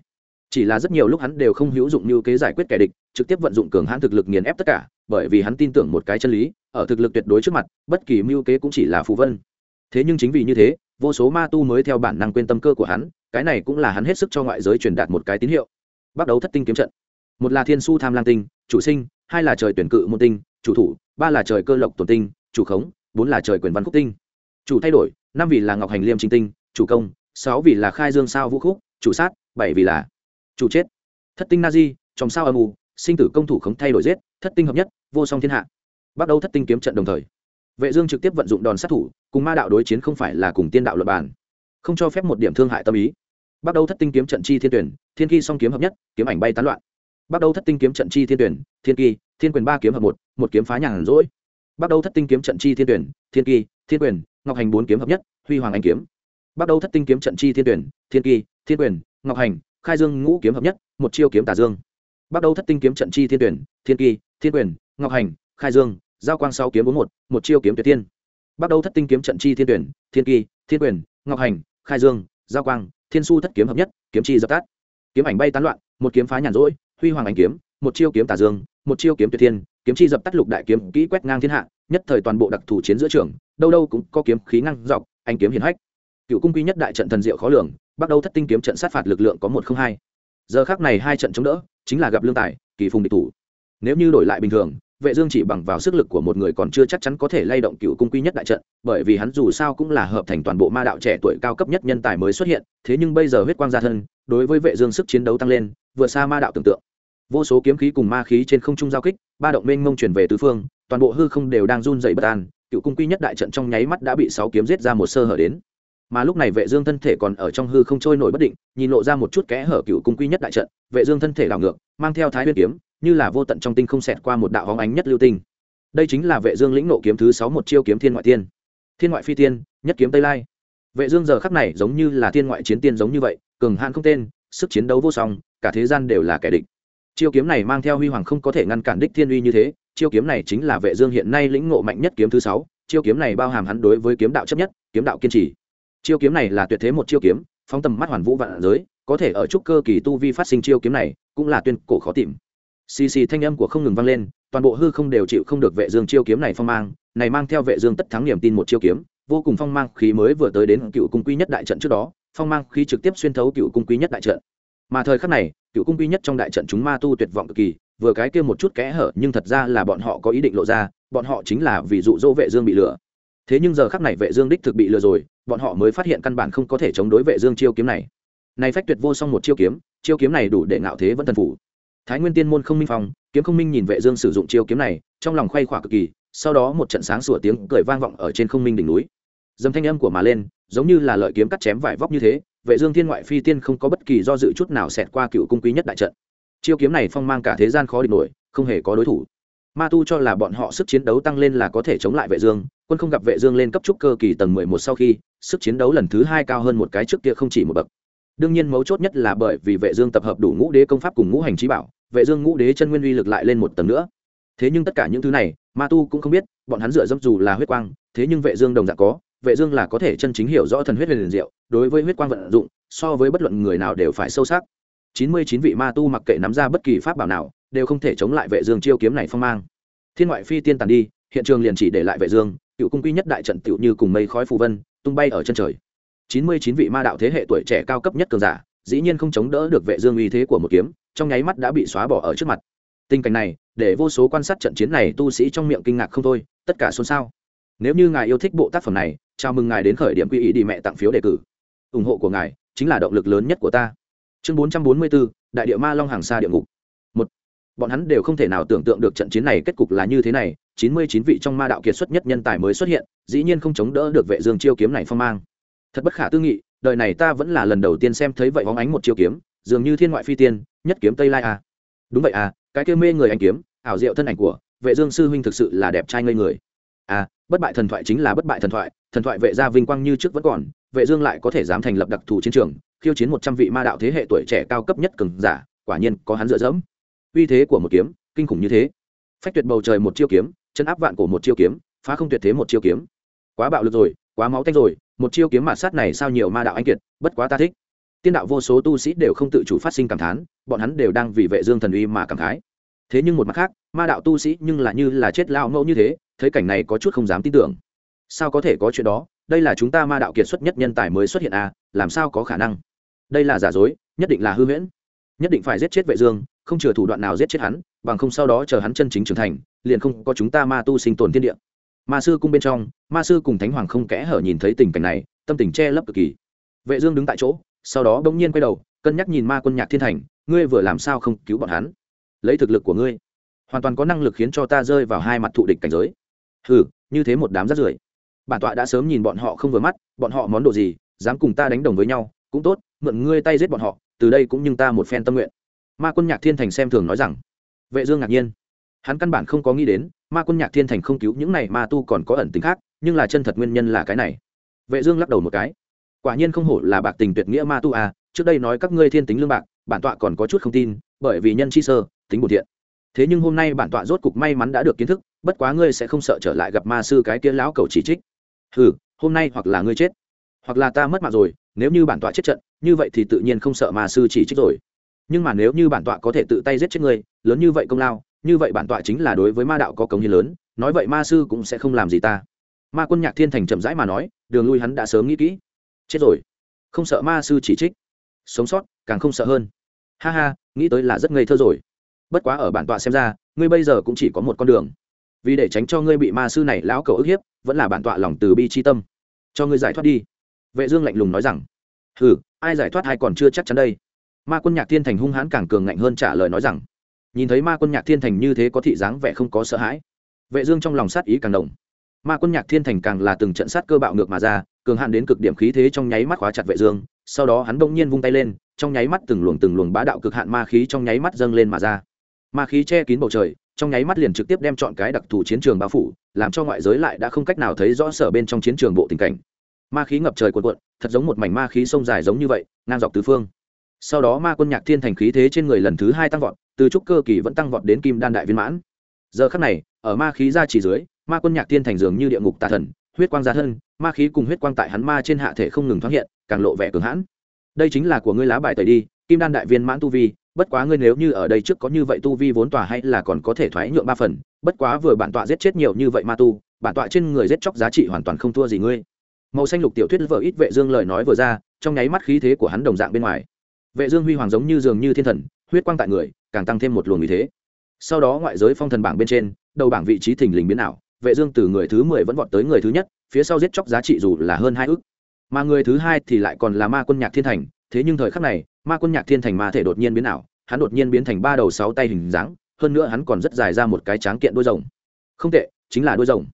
chỉ là rất nhiều lúc hắn đều không hữu dụng mưu kế giải quyết kẻ địch, trực tiếp vận dụng cường hãn thực lực nghiền ép tất cả, bởi vì hắn tin tưởng một cái chân lý, ở thực lực tuyệt đối trước mặt, bất kỳ mưu kế cũng chỉ là phù vân. Thế nhưng chính vì như thế, vô số ma tu mới theo bản năng quên tâm cơ của hắn, cái này cũng là hắn hết sức cho ngoại giới truyền đạt một cái tín hiệu. Bắt đầu thất tinh kiếm trận. Một là thiên su tham lang tinh, chủ sinh, hai là trời tuyển cự môn tinh chủ thủ, ba là trời cơ lộc tổn tinh, chủ khống, bốn là trời quyền văn khúc tinh. Chủ thay đổi, năm vì là ngọc hành liêm trinh tinh, chủ công, sáu vì là khai dương sao vũ khúc, chủ sát, bảy vì là chủ chết. Thất tinh na di trong sao âm u, sinh tử công thủ khống thay đổi giết, thất tinh hợp nhất, vô song thiên hạ. Bắt đầu thất tinh kiếm trận đồng thời. Vệ dương trực tiếp vận dụng đòn sát thủ, cùng ma đạo đối chiến không phải là cùng tiên đạo luật bản không cho phép một điểm thương hại tâm ý. Bắt đầu thất tinh kiếm trận chi thiên tuyển, thiên khi song kiếm hợp nhất, kiếm ảnh bay tán loạn bắt đầu thất tinh kiếm trận chi thiên tuyển, thiên kỳ, thiên quyền ba kiếm hợp một một kiếm phá nhàn rỗi. Bắt đầu thất tinh kiếm trận chi thiên tuyển, thiên kỳ, thiên quyền, ngọc hành bốn kiếm hợp nhất, huy hoàng anh kiếm. Bắt đầu thất tinh kiếm trận chi thiên tuyển, thiên kỳ, thiên quyền, ngọc hành, khai dương ngũ kiếm hợp nhất, một chiêu kiếm tả dương. Bắt đầu thất tinh kiếm trận chi thiên tuyển, thiên kỳ, thiên quyền, ngọc hành, khai dương, giao quang sáu kiếm bốn một một chiêu kiếm tuyệt tiên. Bắt đầu thất tinh kiếm trận chi thiên tuyển, thiên kỳ, thiên quyền, ngọc hành, khai dương, giao quang, thiên su thất kiếm hợp nhất, kiếm chi dập tắt. Kiếm ảnh bay tán loạn, một kiếm phá nhàn rỗi huy hoàng Ánh kiếm, một chiêu kiếm tả dương, một chiêu kiếm tuyệt thiên, kiếm chi dập tắt lục đại kiếm kỹ quét ngang thiên hạ, nhất thời toàn bộ đặc thù chiến giữa trường, đâu đâu cũng có kiếm khí ngang dọc anh kiếm hiển hách. Cựu cung quy nhất đại trận thần diệu khó lường bắt đầu thất tinh kiếm trận sát phạt lực lượng có một không hai. Giờ khác này hai trận chống đỡ, chính là gặp lương tài, kỳ phùng địch thủ. Nếu như đổi lại bình thường, vệ dương chỉ bằng vào sức lực của một người còn chưa chắc chắn có thể lay động cựu cung quy nhất đại trận, bởi vì hắn dù sao cũng là hợp thành toàn bộ ma đạo trẻ tuổi cao cấp nhất nhân tài mới xuất hiện, thế nhưng bây giờ huyết quang gia thân, đối với vệ dương sức chiến đấu tăng lên vượt xa ma đạo tưởng tượng. Vô số kiếm khí cùng ma khí trên không trung giao kích, ba động mênh mông truyền về tứ phương, toàn bộ hư không đều đang run rẩy bất an, cựu cung quy nhất đại trận trong nháy mắt đã bị sáu kiếm giết ra một sơ hở đến. Mà lúc này vệ dương thân thể còn ở trong hư không trôi nổi bất định, nhìn lộ ra một chút kẽ hở cựu cung quy nhất đại trận, vệ dương thân thể đảo ngược, mang theo thái nguyên kiếm, như là vô tận trong tinh không xẹt qua một đạo hóng ánh nhất lưu tinh. Đây chính là vệ dương lĩnh nộ kiếm thứ sáu một chiêu kiếm thiên ngoại tiên. Thiên ngoại phi tiên, nhất kiếm tây lai. Vệ dương giờ khắc này giống như là thiên ngoại chiến tiên giống như vậy, cường hãn không tên, sức chiến đấu vô song cả thế gian đều là kẻ địch. Chiêu kiếm này mang theo huy hoàng không có thể ngăn cản đích thiên uy như thế, chiêu kiếm này chính là vệ dương hiện nay lĩnh ngộ mạnh nhất kiếm thứ sáu, chiêu kiếm này bao hàm hắn đối với kiếm đạo chấp nhất, kiếm đạo kiên trì. Chiêu kiếm này là tuyệt thế một chiêu kiếm, phóng tầm mắt hoàn vũ vạn giới, có thể ở trúc cơ kỳ tu vi phát sinh chiêu kiếm này, cũng là tuyên cổ khó tìm. Xì xì thanh âm của không ngừng vang lên, toàn bộ hư không đều chịu không được vệ dương chiêu kiếm này phong mang, này mang theo vệ dương tất thắng niềm tin một chiêu kiếm, vô cùng phong mang khí mới vừa tới đến cựu cung quý nhất đại trận trước đó, phong mang khí trực tiếp xuyên thấu cựu cung quý nhất đại trận mà thời khắc này, cựu cung quy nhất trong đại trận chúng ma tu tuyệt vọng cực kỳ, vừa cái kia một chút kẽ hở, nhưng thật ra là bọn họ có ý định lộ ra, bọn họ chính là vì dụ dỗ vệ dương bị lừa. Thế nhưng giờ khắc này vệ dương đích thực bị lừa rồi, bọn họ mới phát hiện căn bản không có thể chống đối vệ dương chiêu kiếm này. Này phách tuyệt vô song một chiêu kiếm chiêu kiếm này đủ để ngạo thế vẫn thần phủ. Thái nguyên tiên môn không minh phong, kiếm không minh nhìn vệ dương sử dụng chiêu kiếm này, trong lòng khoay khỏa cực kỳ, sau đó một trận sáng sủa tiếng cười vang vọng ở trên không minh đỉnh núi. Dầm thanh âm của mà lên, giống như là lợi kiếm cắt chém vải vóc như thế vệ dương thiên ngoại phi tiên không có bất kỳ do dự chút nào xẹt qua cựu cung quý nhất đại trận. Chiêu kiếm này phong mang cả thế gian khó địch nổi, không hề có đối thủ. Ma tu cho là bọn họ sức chiến đấu tăng lên là có thể chống lại vệ dương, quân không gặp vệ dương lên cấp trúc cơ kỳ tầng 11 sau khi, sức chiến đấu lần thứ hai cao hơn một cái trước kia không chỉ một bậc. Đương nhiên mấu chốt nhất là bởi vì vệ dương tập hợp đủ ngũ đế công pháp cùng ngũ hành trí bảo, vệ dương ngũ đế chân nguyên uy lực lại lên một tầng nữa. Thế nhưng tất cả những thứ này, ma tu cũng không biết, bọn hắn dựa dẫm dù là huyết quang, thế nhưng vệ dương đồng dạng có vệ dương là có thể chân chính hiểu rõ thần huyết huyền liền diệu, đối với huyết quang vận dụng, so với bất luận người nào đều phải sâu sắc. 99 vị ma tu mặc kệ nắm ra bất kỳ pháp bảo nào, đều không thể chống lại vệ dương chiêu kiếm này phong mang. Thiên ngoại phi tiên tàn đi, hiện trường liền chỉ để lại vệ dương, cựu cung quy nhất đại trận tiểu như cùng mây khói phù vân, tung bay ở chân trời. 99 vị ma đạo thế hệ tuổi trẻ cao cấp nhất cường giả, dĩ nhiên không chống đỡ được vệ dương uy thế của một kiếm, trong nháy mắt đã bị xóa bỏ ở trước mặt. Tình cảnh này, để vô số quan sát trận chiến này tu sĩ trong miệng kinh ngạc không thôi, tất cả xôn xao. Nếu như ngài yêu thích bộ tác phẩm này chào mừng ngài đến khởi điểm quy ý đi mẹ tặng phiếu đề cử. ủng hộ của ngài chính là động lực lớn nhất của ta. chương 444, đại địa ma long hàng xa địa ngục. một bọn hắn đều không thể nào tưởng tượng được trận chiến này kết cục là như thế này. 99 vị trong ma đạo kiệt xuất nhất nhân tài mới xuất hiện dĩ nhiên không chống đỡ được vệ dương chiêu kiếm này phong mang. thật bất khả tư nghị đời này ta vẫn là lần đầu tiên xem thấy vậy bóng ánh một chiêu kiếm dường như thiên ngoại phi tiên nhất kiếm tây lai à. đúng vậy à cái kêu mê người anh kiếm ảo diệu thân ảnh của vệ dương sư huynh thực sự là đẹp trai ngây người. à bất bại thần thoại chính là bất bại thần thoại thần thoại vệ gia vinh quang như trước vẫn còn, vệ dương lại có thể dám thành lập đặc thù chiến trường, khiêu chiến một trăm vị ma đạo thế hệ tuổi trẻ cao cấp nhất cường giả, quả nhiên có hắn dựa dẫm. Uy thế của một kiếm, kinh khủng như thế. Phách tuyệt bầu trời một chiêu kiếm, chân áp vạn của một chiêu kiếm, phá không tuyệt thế một chiêu kiếm. Quá bạo lực rồi, quá máu tanh rồi, một chiêu kiếm mạt sát này sao nhiều ma đạo anh kiệt, bất quá ta thích. Tiên đạo vô số tu sĩ đều không tự chủ phát sinh cảm thán, bọn hắn đều đang vì vệ dương thần uy mà cảm khái. Thế nhưng một mặt khác, ma đạo tu sĩ nhưng là như là chết lao ngẫu như thế, thấy cảnh này có chút không dám tin tưởng sao có thể có chuyện đó? Đây là chúng ta ma đạo kiệt xuất nhất nhân tài mới xuất hiện à làm sao có khả năng? Đây là giả dối, nhất định là hư huyễn. Nhất định phải giết chết vệ dương, không chừa thủ đoạn nào giết chết hắn, bằng không sau đó chờ hắn chân chính trưởng thành, liền không có chúng ta ma tu sinh tồn thiên địa. Ma sư cung bên trong, ma sư cùng thánh hoàng không kẽ hở nhìn thấy tình cảnh này, tâm tình che lấp cực kỳ. Vệ dương đứng tại chỗ, sau đó bỗng nhiên quay đầu, cân nhắc nhìn ma quân nhạc thiên thành, ngươi vừa làm sao không cứu bọn hắn? Lấy thực lực của ngươi, hoàn toàn có năng lực khiến cho ta rơi vào hai mặt thụ địch cảnh giới. Hừ, như thế một đám rác rưởi bản tọa đã sớm nhìn bọn họ không vừa mắt, bọn họ món đồ gì, dám cùng ta đánh đồng với nhau, cũng tốt, mượn ngươi tay giết bọn họ, từ đây cũng nhưng ta một phen tâm nguyện. Ma quân nhạc thiên thành xem thường nói rằng. Vệ dương ngạc nhiên. Hắn căn bản không có nghĩ đến, ma quân nhạc thiên thành không cứu những này ma tu còn có ẩn tính khác, nhưng là chân thật nguyên nhân là cái này. Vệ dương lắc đầu một cái. Quả nhiên không hổ là bạc tình tuyệt nghĩa ma tu à trước đây nói các ngươi thiên tính lương bạc, bản tọa còn có chút không tin, bởi vì nhân chi sơ, tính bổn thiện. Thế nhưng hôm nay bản tọa rốt cục may mắn đã được kiến thức, bất quá ngươi sẽ không sợ trở lại gặp ma sư cái kia lão cầu chỉ trích hừ, hôm nay hoặc là ngươi chết, hoặc là ta mất mạng rồi, nếu như bản tọa chết trận, như vậy thì tự nhiên không sợ ma sư chỉ trích rồi. Nhưng mà nếu như bản tọa có thể tự tay giết chết ngươi, lớn như vậy công lao, như vậy bản tọa chính là đối với ma đạo có công hiến lớn, nói vậy ma sư cũng sẽ không làm gì ta. Ma quân nhạc thiên thành chậm rãi mà nói, đường lui hắn đã sớm nghĩ kỹ. Chết rồi. Không sợ ma sư chỉ trích. Sống sót, càng không sợ hơn. Ha ha, nghĩ tới là rất ngây thơ rồi. Bất quá ở bản tọa xem ra, ngươi bây giờ cũng chỉ có một con đường vì để tránh cho ngươi bị ma sư này lão cầu ức hiếp, vẫn là bản tọa lòng từ bi chi tâm. Cho ngươi giải thoát đi. Vệ dương lạnh lùng nói rằng. Hừ, ai giải thoát hay còn chưa chắc chắn đây. Ma quân nhạc thiên thành hung hãn càng cường ngạnh hơn trả lời nói rằng. Nhìn thấy ma quân nhạc thiên thành như thế có thị dáng vẻ không có sợ hãi. Vệ dương trong lòng sát ý càng đồng ma quân nhạc thiên thành càng là từng trận sát cơ bạo ngược mà ra, cường hạn đến cực điểm khí thế trong nháy mắt khóa chặt vệ dương, sau đó hắn bỗng nhiên vung tay lên, trong nháy mắt từng luồng từng luồng bá đạo cực hạn ma khí trong nháy mắt dâng lên mà ra. Ma khí che kín bầu trời trong nháy mắt liền trực tiếp đem chọn cái đặc thù chiến trường bao phủ, làm cho ngoại giới lại đã không cách nào thấy rõ sở bên trong chiến trường bộ tình cảnh. Ma khí ngập trời cuộn cuộn, thật giống một mảnh ma khí sông dài giống như vậy, ngang dọc tứ phương. Sau đó ma quân nhạc thiên thành khí thế trên người lần thứ hai tăng vọt, từ trúc cơ kỳ vẫn tăng vọt đến kim đan đại viên mãn. Giờ khắc này, ở ma khí ra chỉ dưới, ma quân nhạc thiên thành dường như địa ngục tà thần, huyết quang ra thân, ma khí cùng huyết quang tại hắn ma trên hạ thể không ngừng thoáng hiện, càng lộ vẻ cường hãn. Đây chính là của ngươi lá bài tẩy đi, kim đan đại viên mãn tu vi bất quá ngươi nếu như ở đây trước có như vậy tu vi vốn tòa hay là còn có thể thoái nhượng ba phần bất quá vừa bản tọa giết chết nhiều như vậy ma tu bản tọa trên người giết chóc giá trị hoàn toàn không thua gì ngươi. Màu xanh lục tiểu thuyết vợ ít vệ dương lời nói vừa ra trong nháy mắt khí thế của hắn đồng dạng bên ngoài. Vệ dương huy hoàng giống như dường như thiên thần huyết quang tại người càng tăng thêm một luồng như thế. Sau đó ngoại giới phong thần bảng bên trên đầu bảng vị trí thình lình biến ảo vệ dương từ người thứ mười vẫn vọt tới người thứ nhất phía sau giết chóc giá trị dù là hơn hai ức, mà người thứ hai thì lại còn là ma quân nhạc thiên thành thế nhưng thời khắc này, ma quân nhạc thiên thành ma thể đột nhiên biến ảo, hắn đột nhiên biến thành ba đầu sáu tay hình dáng, hơn nữa hắn còn rất dài ra một cái tráng kiện đuôi rồng. Không tệ, chính là đuôi rồng.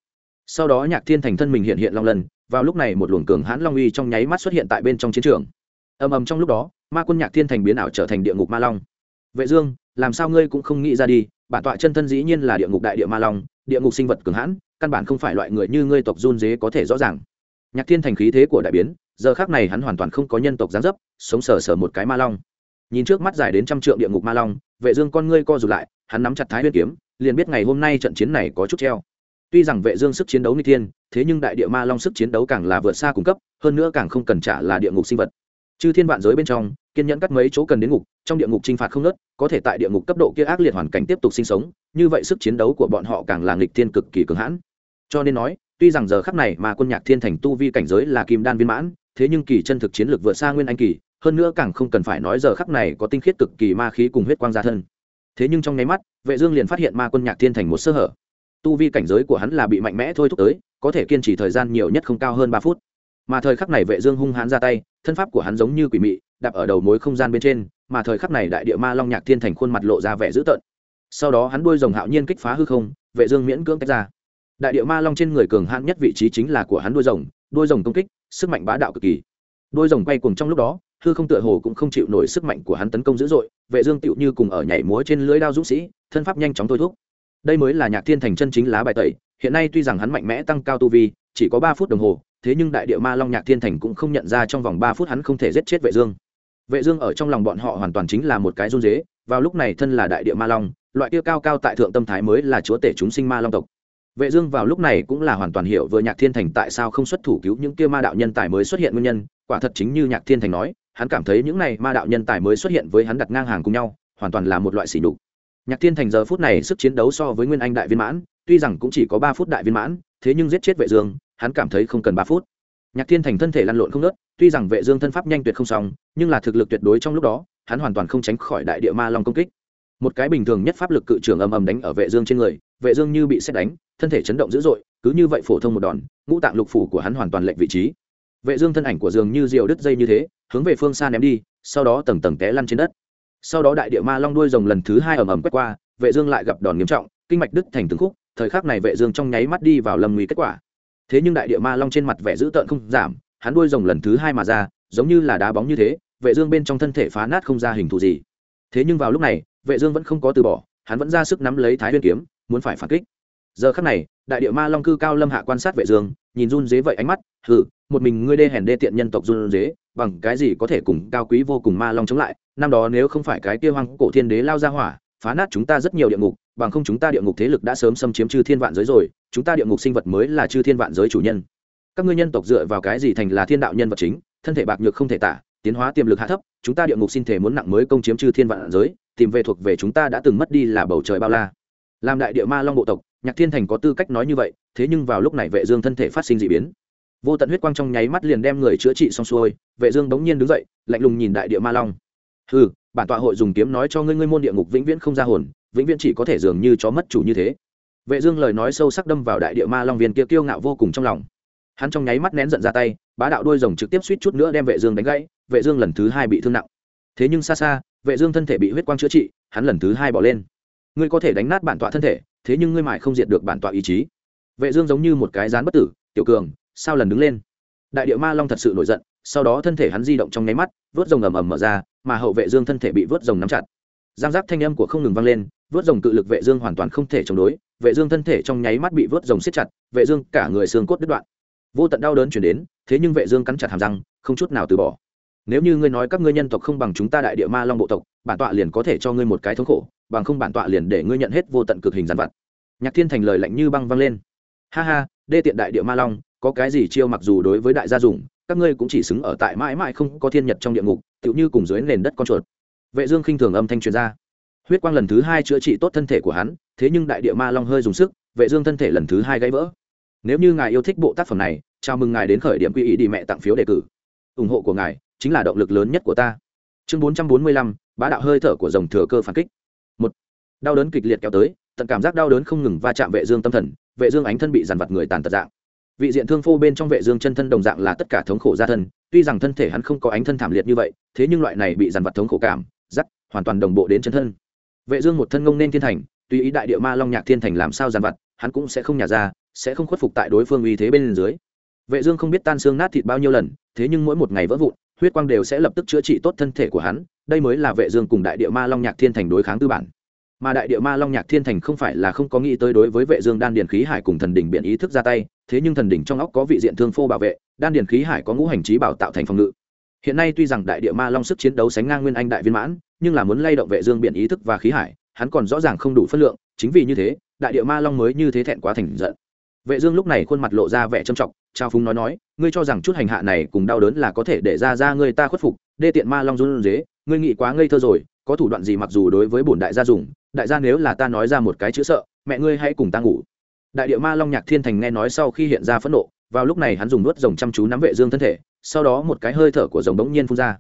Sau đó nhạc thiên thành thân mình hiện hiện long lần, vào lúc này một luồng cường hãn long uy trong nháy mắt xuất hiện tại bên trong chiến trường. Ầm ầm trong lúc đó, ma quân nhạc thiên thành biến ảo trở thành địa ngục ma long. Vệ dương, làm sao ngươi cũng không nghĩ ra đi, bản tọa chân thân dĩ nhiên là địa ngục đại địa ma long, địa ngục sinh vật cường hãn, căn bản không phải loại người như ngươi tộc run dế có thể rõ ràng. Nhạc thiên thành khí thế của đại biến giờ khác này hắn hoàn toàn không có nhân tộc gián dấp, sống sờ sờ một cái ma long. Nhìn trước mắt dài đến trăm trượng địa ngục ma long, vệ dương con ngươi co rụt lại, hắn nắm chặt thái huyết kiếm, liền biết ngày hôm nay trận chiến này có chút treo. Tuy rằng vệ dương sức chiến đấu nguy thiên, thế nhưng đại địa ma long sức chiến đấu càng là vượt xa cung cấp, hơn nữa càng không cần trả là địa ngục sinh vật. Chư thiên vạn giới bên trong, kiên nhẫn cắt mấy chỗ cần đến ngục, trong địa ngục trinh phạt không nớt có thể tại địa ngục cấp độ kia ác liệt hoàn cảnh tiếp tục sinh sống, như vậy sức chiến đấu của bọn họ càng là nghịch thiên cực kỳ cường hãn. Cho nên nói, tuy rằng giờ khắc này mà quân nhạc thiên thành tu vi cảnh giới là kim đan viên mãn thế nhưng kỳ chân thực chiến lược vượt xa nguyên anh kỳ, hơn nữa càng không cần phải nói giờ khắc này có tinh khiết cực kỳ ma khí cùng huyết quang gia thân. Thế nhưng trong nháy mắt, vệ dương liền phát hiện ma quân nhạc thiên thành một sơ hở. Tu vi cảnh giới của hắn là bị mạnh mẽ thôi thúc tới, có thể kiên trì thời gian nhiều nhất không cao hơn ba phút. Mà thời khắc này vệ dương hung hãn ra tay, thân pháp của hắn giống như quỷ mị, đạp ở đầu mối không gian bên trên, mà thời khắc này đại địa ma long nhạc thiên thành khuôn mặt lộ ra vẻ dữ tợn. Sau đó hắn đuôi rồng hạo nhiên kích phá hư không, vệ dương miễn cưỡng tách ra. Đại địa ma long trên người cường hãn nhất vị trí chính là của hắn đuôi rồng đuôi rồng công kích sức mạnh bá đạo cực kỳ. Đôi rồng quay cùng trong lúc đó, hư không tựa hồ cũng không chịu nổi sức mạnh của hắn tấn công dữ dội, vệ dương tựu như cùng ở nhảy múa trên lưỡi đao dũng sĩ, thân pháp nhanh chóng thôi thúc. Đây mới là nhạc thiên thành chân chính lá bài tẩy, hiện nay tuy rằng hắn mạnh mẽ tăng cao tu vi, chỉ có ba phút đồng hồ, thế nhưng đại địa ma long nhạc thiên thành cũng không nhận ra trong vòng ba phút hắn không thể giết chết vệ dương. Vệ dương ở trong lòng bọn họ hoàn toàn chính là một cái run rế, vào lúc này thân là đại địa ma long, loại kia cao cao tại thượng tâm thái mới là chúa tể chúng sinh ma long tộc vệ dương vào lúc này cũng là hoàn toàn hiểu vừa nhạc thiên thành tại sao không xuất thủ cứu những kia ma đạo nhân tài mới xuất hiện nguyên nhân. Quả thật chính như nhạc thiên thành nói hắn cảm thấy những này ma đạo nhân tài mới xuất hiện với hắn đặt ngang hàng cùng nhau hoàn toàn là một loại sỉ nhục. Nhạc thiên thành giờ phút này sức chiến đấu so với nguyên anh đại viên mãn tuy rằng cũng chỉ có ba phút đại viên mãn thế nhưng giết chết vệ dương hắn cảm thấy không cần ba phút. Nhạc thiên thành thân thể lăn lộn không ngớt, tuy rằng vệ dương thân pháp nhanh tuyệt không xong nhưng là thực lực tuyệt đối trong lúc đó hắn hoàn toàn không tránh khỏi đại địa ma long công kích một cái bình thường nhất pháp lực cự trưởng ầm ầm đánh ở vệ dương trên người, vệ dương như bị xét đánh, thân thể chấn động dữ dội, cứ như vậy phổ thông một đòn, ngũ tạng lục phủ của hắn hoàn toàn lệch vị trí. Vệ dương thân ảnh của dương như diều đứt dây như thế, hướng về phương xa ném đi, sau đó tầng tầng té lăn trên đất. Sau đó đại địa ma long đuôi rồng lần thứ hai ầm ầm quét qua, vệ dương lại gặp đòn nghiêm trọng, kinh mạch đứt thành từng khúc, thời khắc này vệ dương trong nháy mắt đi vào lâm nguy kết quả. Thế nhưng đại địa ma long trên mặt vẻ dữ tợn không giảm, hắn đuôi rồng lần thứ hai mà ra, giống như là đá bóng như thế, vệ dương bên trong thân thể phá nát không ra hình thù gì thế nhưng vào lúc này, vệ dương vẫn không có từ bỏ, hắn vẫn ra sức nắm lấy thái nguyên kiếm, muốn phải phản kích. Giờ khắc này, đại địa ma long cư cao lâm hạ quan sát vệ dương, nhìn run dế vậy ánh mắt, hừ, một mình ngươi đê hèn đê tiện nhân tộc run dế bằng cái gì có thể cùng cao quý vô cùng ma long chống lại? Năm đó nếu không phải cái kia hoang cổ thiên đế lao ra hỏa, phá nát chúng ta rất nhiều địa ngục, bằng không chúng ta địa ngục thế lực đã sớm xâm chiếm chư thiên vạn giới rồi, chúng ta địa ngục sinh vật mới là chư thiên vạn giới chủ nhân. Các ngươi nhân tộc dựa vào cái gì thành là thiên đạo nhân vật chính, thân thể bạc nhược không thể tả tiến hóa tiềm lực hạ thấp, chúng ta địa ngục xin thể muốn nặng mới công chiếm chư thiên vạn giới, tìm về thuộc về chúng ta đã từng mất đi là bầu trời bao la. Làm đại địa ma long bộ tộc, nhạc thiên thành có tư cách nói như vậy, thế nhưng vào lúc này vệ dương thân thể phát sinh dị biến. Vô tận huyết quang trong nháy mắt liền đem người chữa trị xong xuôi, vệ dương bỗng nhiên đứng dậy, lạnh lùng nhìn đại địa ma long. Hừ, bản tọa hội dùng kiếm nói cho ngươi ngươi môn địa ngục vĩnh viễn không ra hồn, vĩnh viễn chỉ có thể dường như chó mất chủ như thế. Vệ dương lời nói sâu sắc đâm vào đại địa ma long viên kia kiêu ngạo vô cùng trong lòng hắn trong nháy mắt nén giận ra tay, bá đạo đuôi rồng trực tiếp suýt chút nữa đem vệ dương đánh gãy, vệ dương lần thứ hai bị thương nặng. Thế nhưng xa xa, vệ dương thân thể bị huyết quang chữa trị, hắn lần thứ hai bỏ lên. Ngươi có thể đánh nát bản tọa thân thể, thế nhưng ngươi mãi không diệt được bản tọa ý chí. Vệ dương giống như một cái rán bất tử, tiểu cường, sao lần đứng lên? Đại địa ma long thật sự nổi giận, sau đó thân thể hắn di động trong nháy mắt, vớt rồng ầm ầm mở ra, mà hậu vệ dương thân thể bị vớt rồng nắm chặt. Giang giác thanh âm của không ngừng vang lên, vớt rồng cự lực vệ dương hoàn toàn không thể chống đối, vệ dương thân thể trong nháy mắt bị vớt rồng siết chặt, vệ dương cả người xương cốt đứt đoạn vô tận đau đớn truyền đến, thế nhưng vệ dương cắn chặt hàm răng, không chút nào từ bỏ. Nếu như ngươi nói các ngươi nhân tộc không bằng chúng ta đại địa ma long bộ tộc, bản tọa liền có thể cho ngươi một cái thống khổ, bằng không bản tọa liền để ngươi nhận hết vô tận cực hình giàn vặt. Nhạc thiên thành lời lạnh như băng vang lên. Ha ha, đê tiện đại địa ma long, có cái gì chiêu mặc dù đối với đại gia dùng, các ngươi cũng chỉ xứng ở tại mãi mãi không có thiên nhật trong địa ngục, tựu như cùng dưới nền đất con chuột. Vệ dương khinh thường âm thanh truyền ra. Huyết quang lần thứ hai chữa trị tốt thân thể của hắn, thế nhưng đại địa ma long hơi dùng sức, vệ dương thân thể lần thứ hai gãy vỡ nếu như ngài yêu thích bộ tác phẩm này chào mừng ngài đến khởi điểm quy ý đi mẹ tặng phiếu đề cử. Ủng hộ của ngài chính là động lực lớn nhất của ta. Chương 445, bá đạo hơi thở của dòng thừa cơ phản kích. Một đau đớn kịch liệt kéo tới tận cảm giác đau đớn không ngừng va chạm vệ dương tâm thần vệ dương ánh thân bị dằn vặt người tàn tật dạng. Vị diện thương phô bên trong vệ dương chân thân đồng dạng là tất cả thống khổ gia thân tuy rằng thân thể hắn không có ánh thân thảm liệt như vậy thế nhưng loại này bị dằn vặt thống khổ cảm dắt hoàn toàn đồng bộ đến chân thân. Vệ dương một thân ngông nên thiên thành tùy ý đại địa ma long nhạc thiên thành làm sao dằn vặt hắn cũng sẽ không nhả ra, sẽ không khuất phục tại đối phương uy thế bên dưới. Vệ dương không biết tan xương nát thịt bao nhiêu lần, thế nhưng mỗi một ngày vỡ vụn, huyết quang đều sẽ lập tức chữa trị tốt thân thể của hắn, đây mới là vệ dương cùng đại địa ma long nhạc thiên thành đối kháng tư bản. Mà đại địa ma long nhạc thiên thành không phải là không có nghĩ tới đối với vệ dương đan điền khí hải cùng thần đỉnh biện ý thức ra tay, thế nhưng thần đỉnh trong óc có vị diện thương phô bảo vệ, đan điền khí hải có ngũ hành trí bảo tạo thành phòng ngự. Hiện nay tuy rằng đại địa ma long sức chiến đấu sánh ngang nguyên anh đại viên mãn, nhưng là muốn lay động vệ dương biện ý thức và khí hải, hắn còn rõ ràng không đủ phân lượng, chính vì như thế đại địa ma long mới như thế thẹn quá thành giận. Vệ dương lúc này khuôn mặt lộ ra vẻ trầm trọng, trao phúng nói nói, ngươi cho rằng chút hành hạ này cùng đau đớn là có thể để ra ra ngươi ta khuất phục, đê tiện ma long run rế, ngươi nghĩ quá ngây thơ rồi, có thủ đoạn gì mặc dù đối với bổn đại gia dùng, đại gia nếu là ta nói ra một cái chữ sợ, mẹ ngươi hãy cùng ta ngủ. Đại địa ma long nhạc thiên thành nghe nói sau khi hiện ra phẫn nộ, vào lúc này hắn dùng nuốt rồng chăm chú nắm vệ dương thân thể, sau đó một cái hơi thở của rồng đống nhiên phun ra.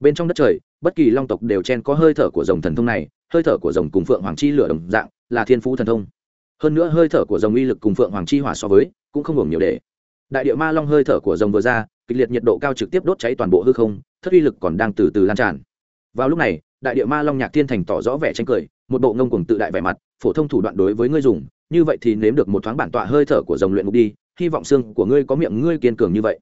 Bên trong đất trời, bất kỳ long tộc đều chen có hơi thở của rồng thần thông này, hơi thở của rồng cùng phượng hoàng chi lửa đồng dạng, là thiên phú thần thông hơn nữa hơi thở của rồng uy lực cùng phượng hoàng chi hỏa so với, cũng không hưởng nhiều để. Đại địa ma long hơi thở của rồng vừa ra, kịch liệt nhiệt độ cao trực tiếp đốt cháy toàn bộ hư không, thất uy lực còn đang từ từ lan tràn. Vào lúc này, đại địa ma long nhạc thiên thành tỏ rõ vẻ tranh cười, một bộ ngông cuồng tự đại vẻ mặt, phổ thông thủ đoạn đối với ngươi dùng, như vậy thì nếm được một thoáng bản tọa hơi thở của dòng luyện ngục đi, hy vọng xương của ngươi có miệng ngươi kiên cường như vậy.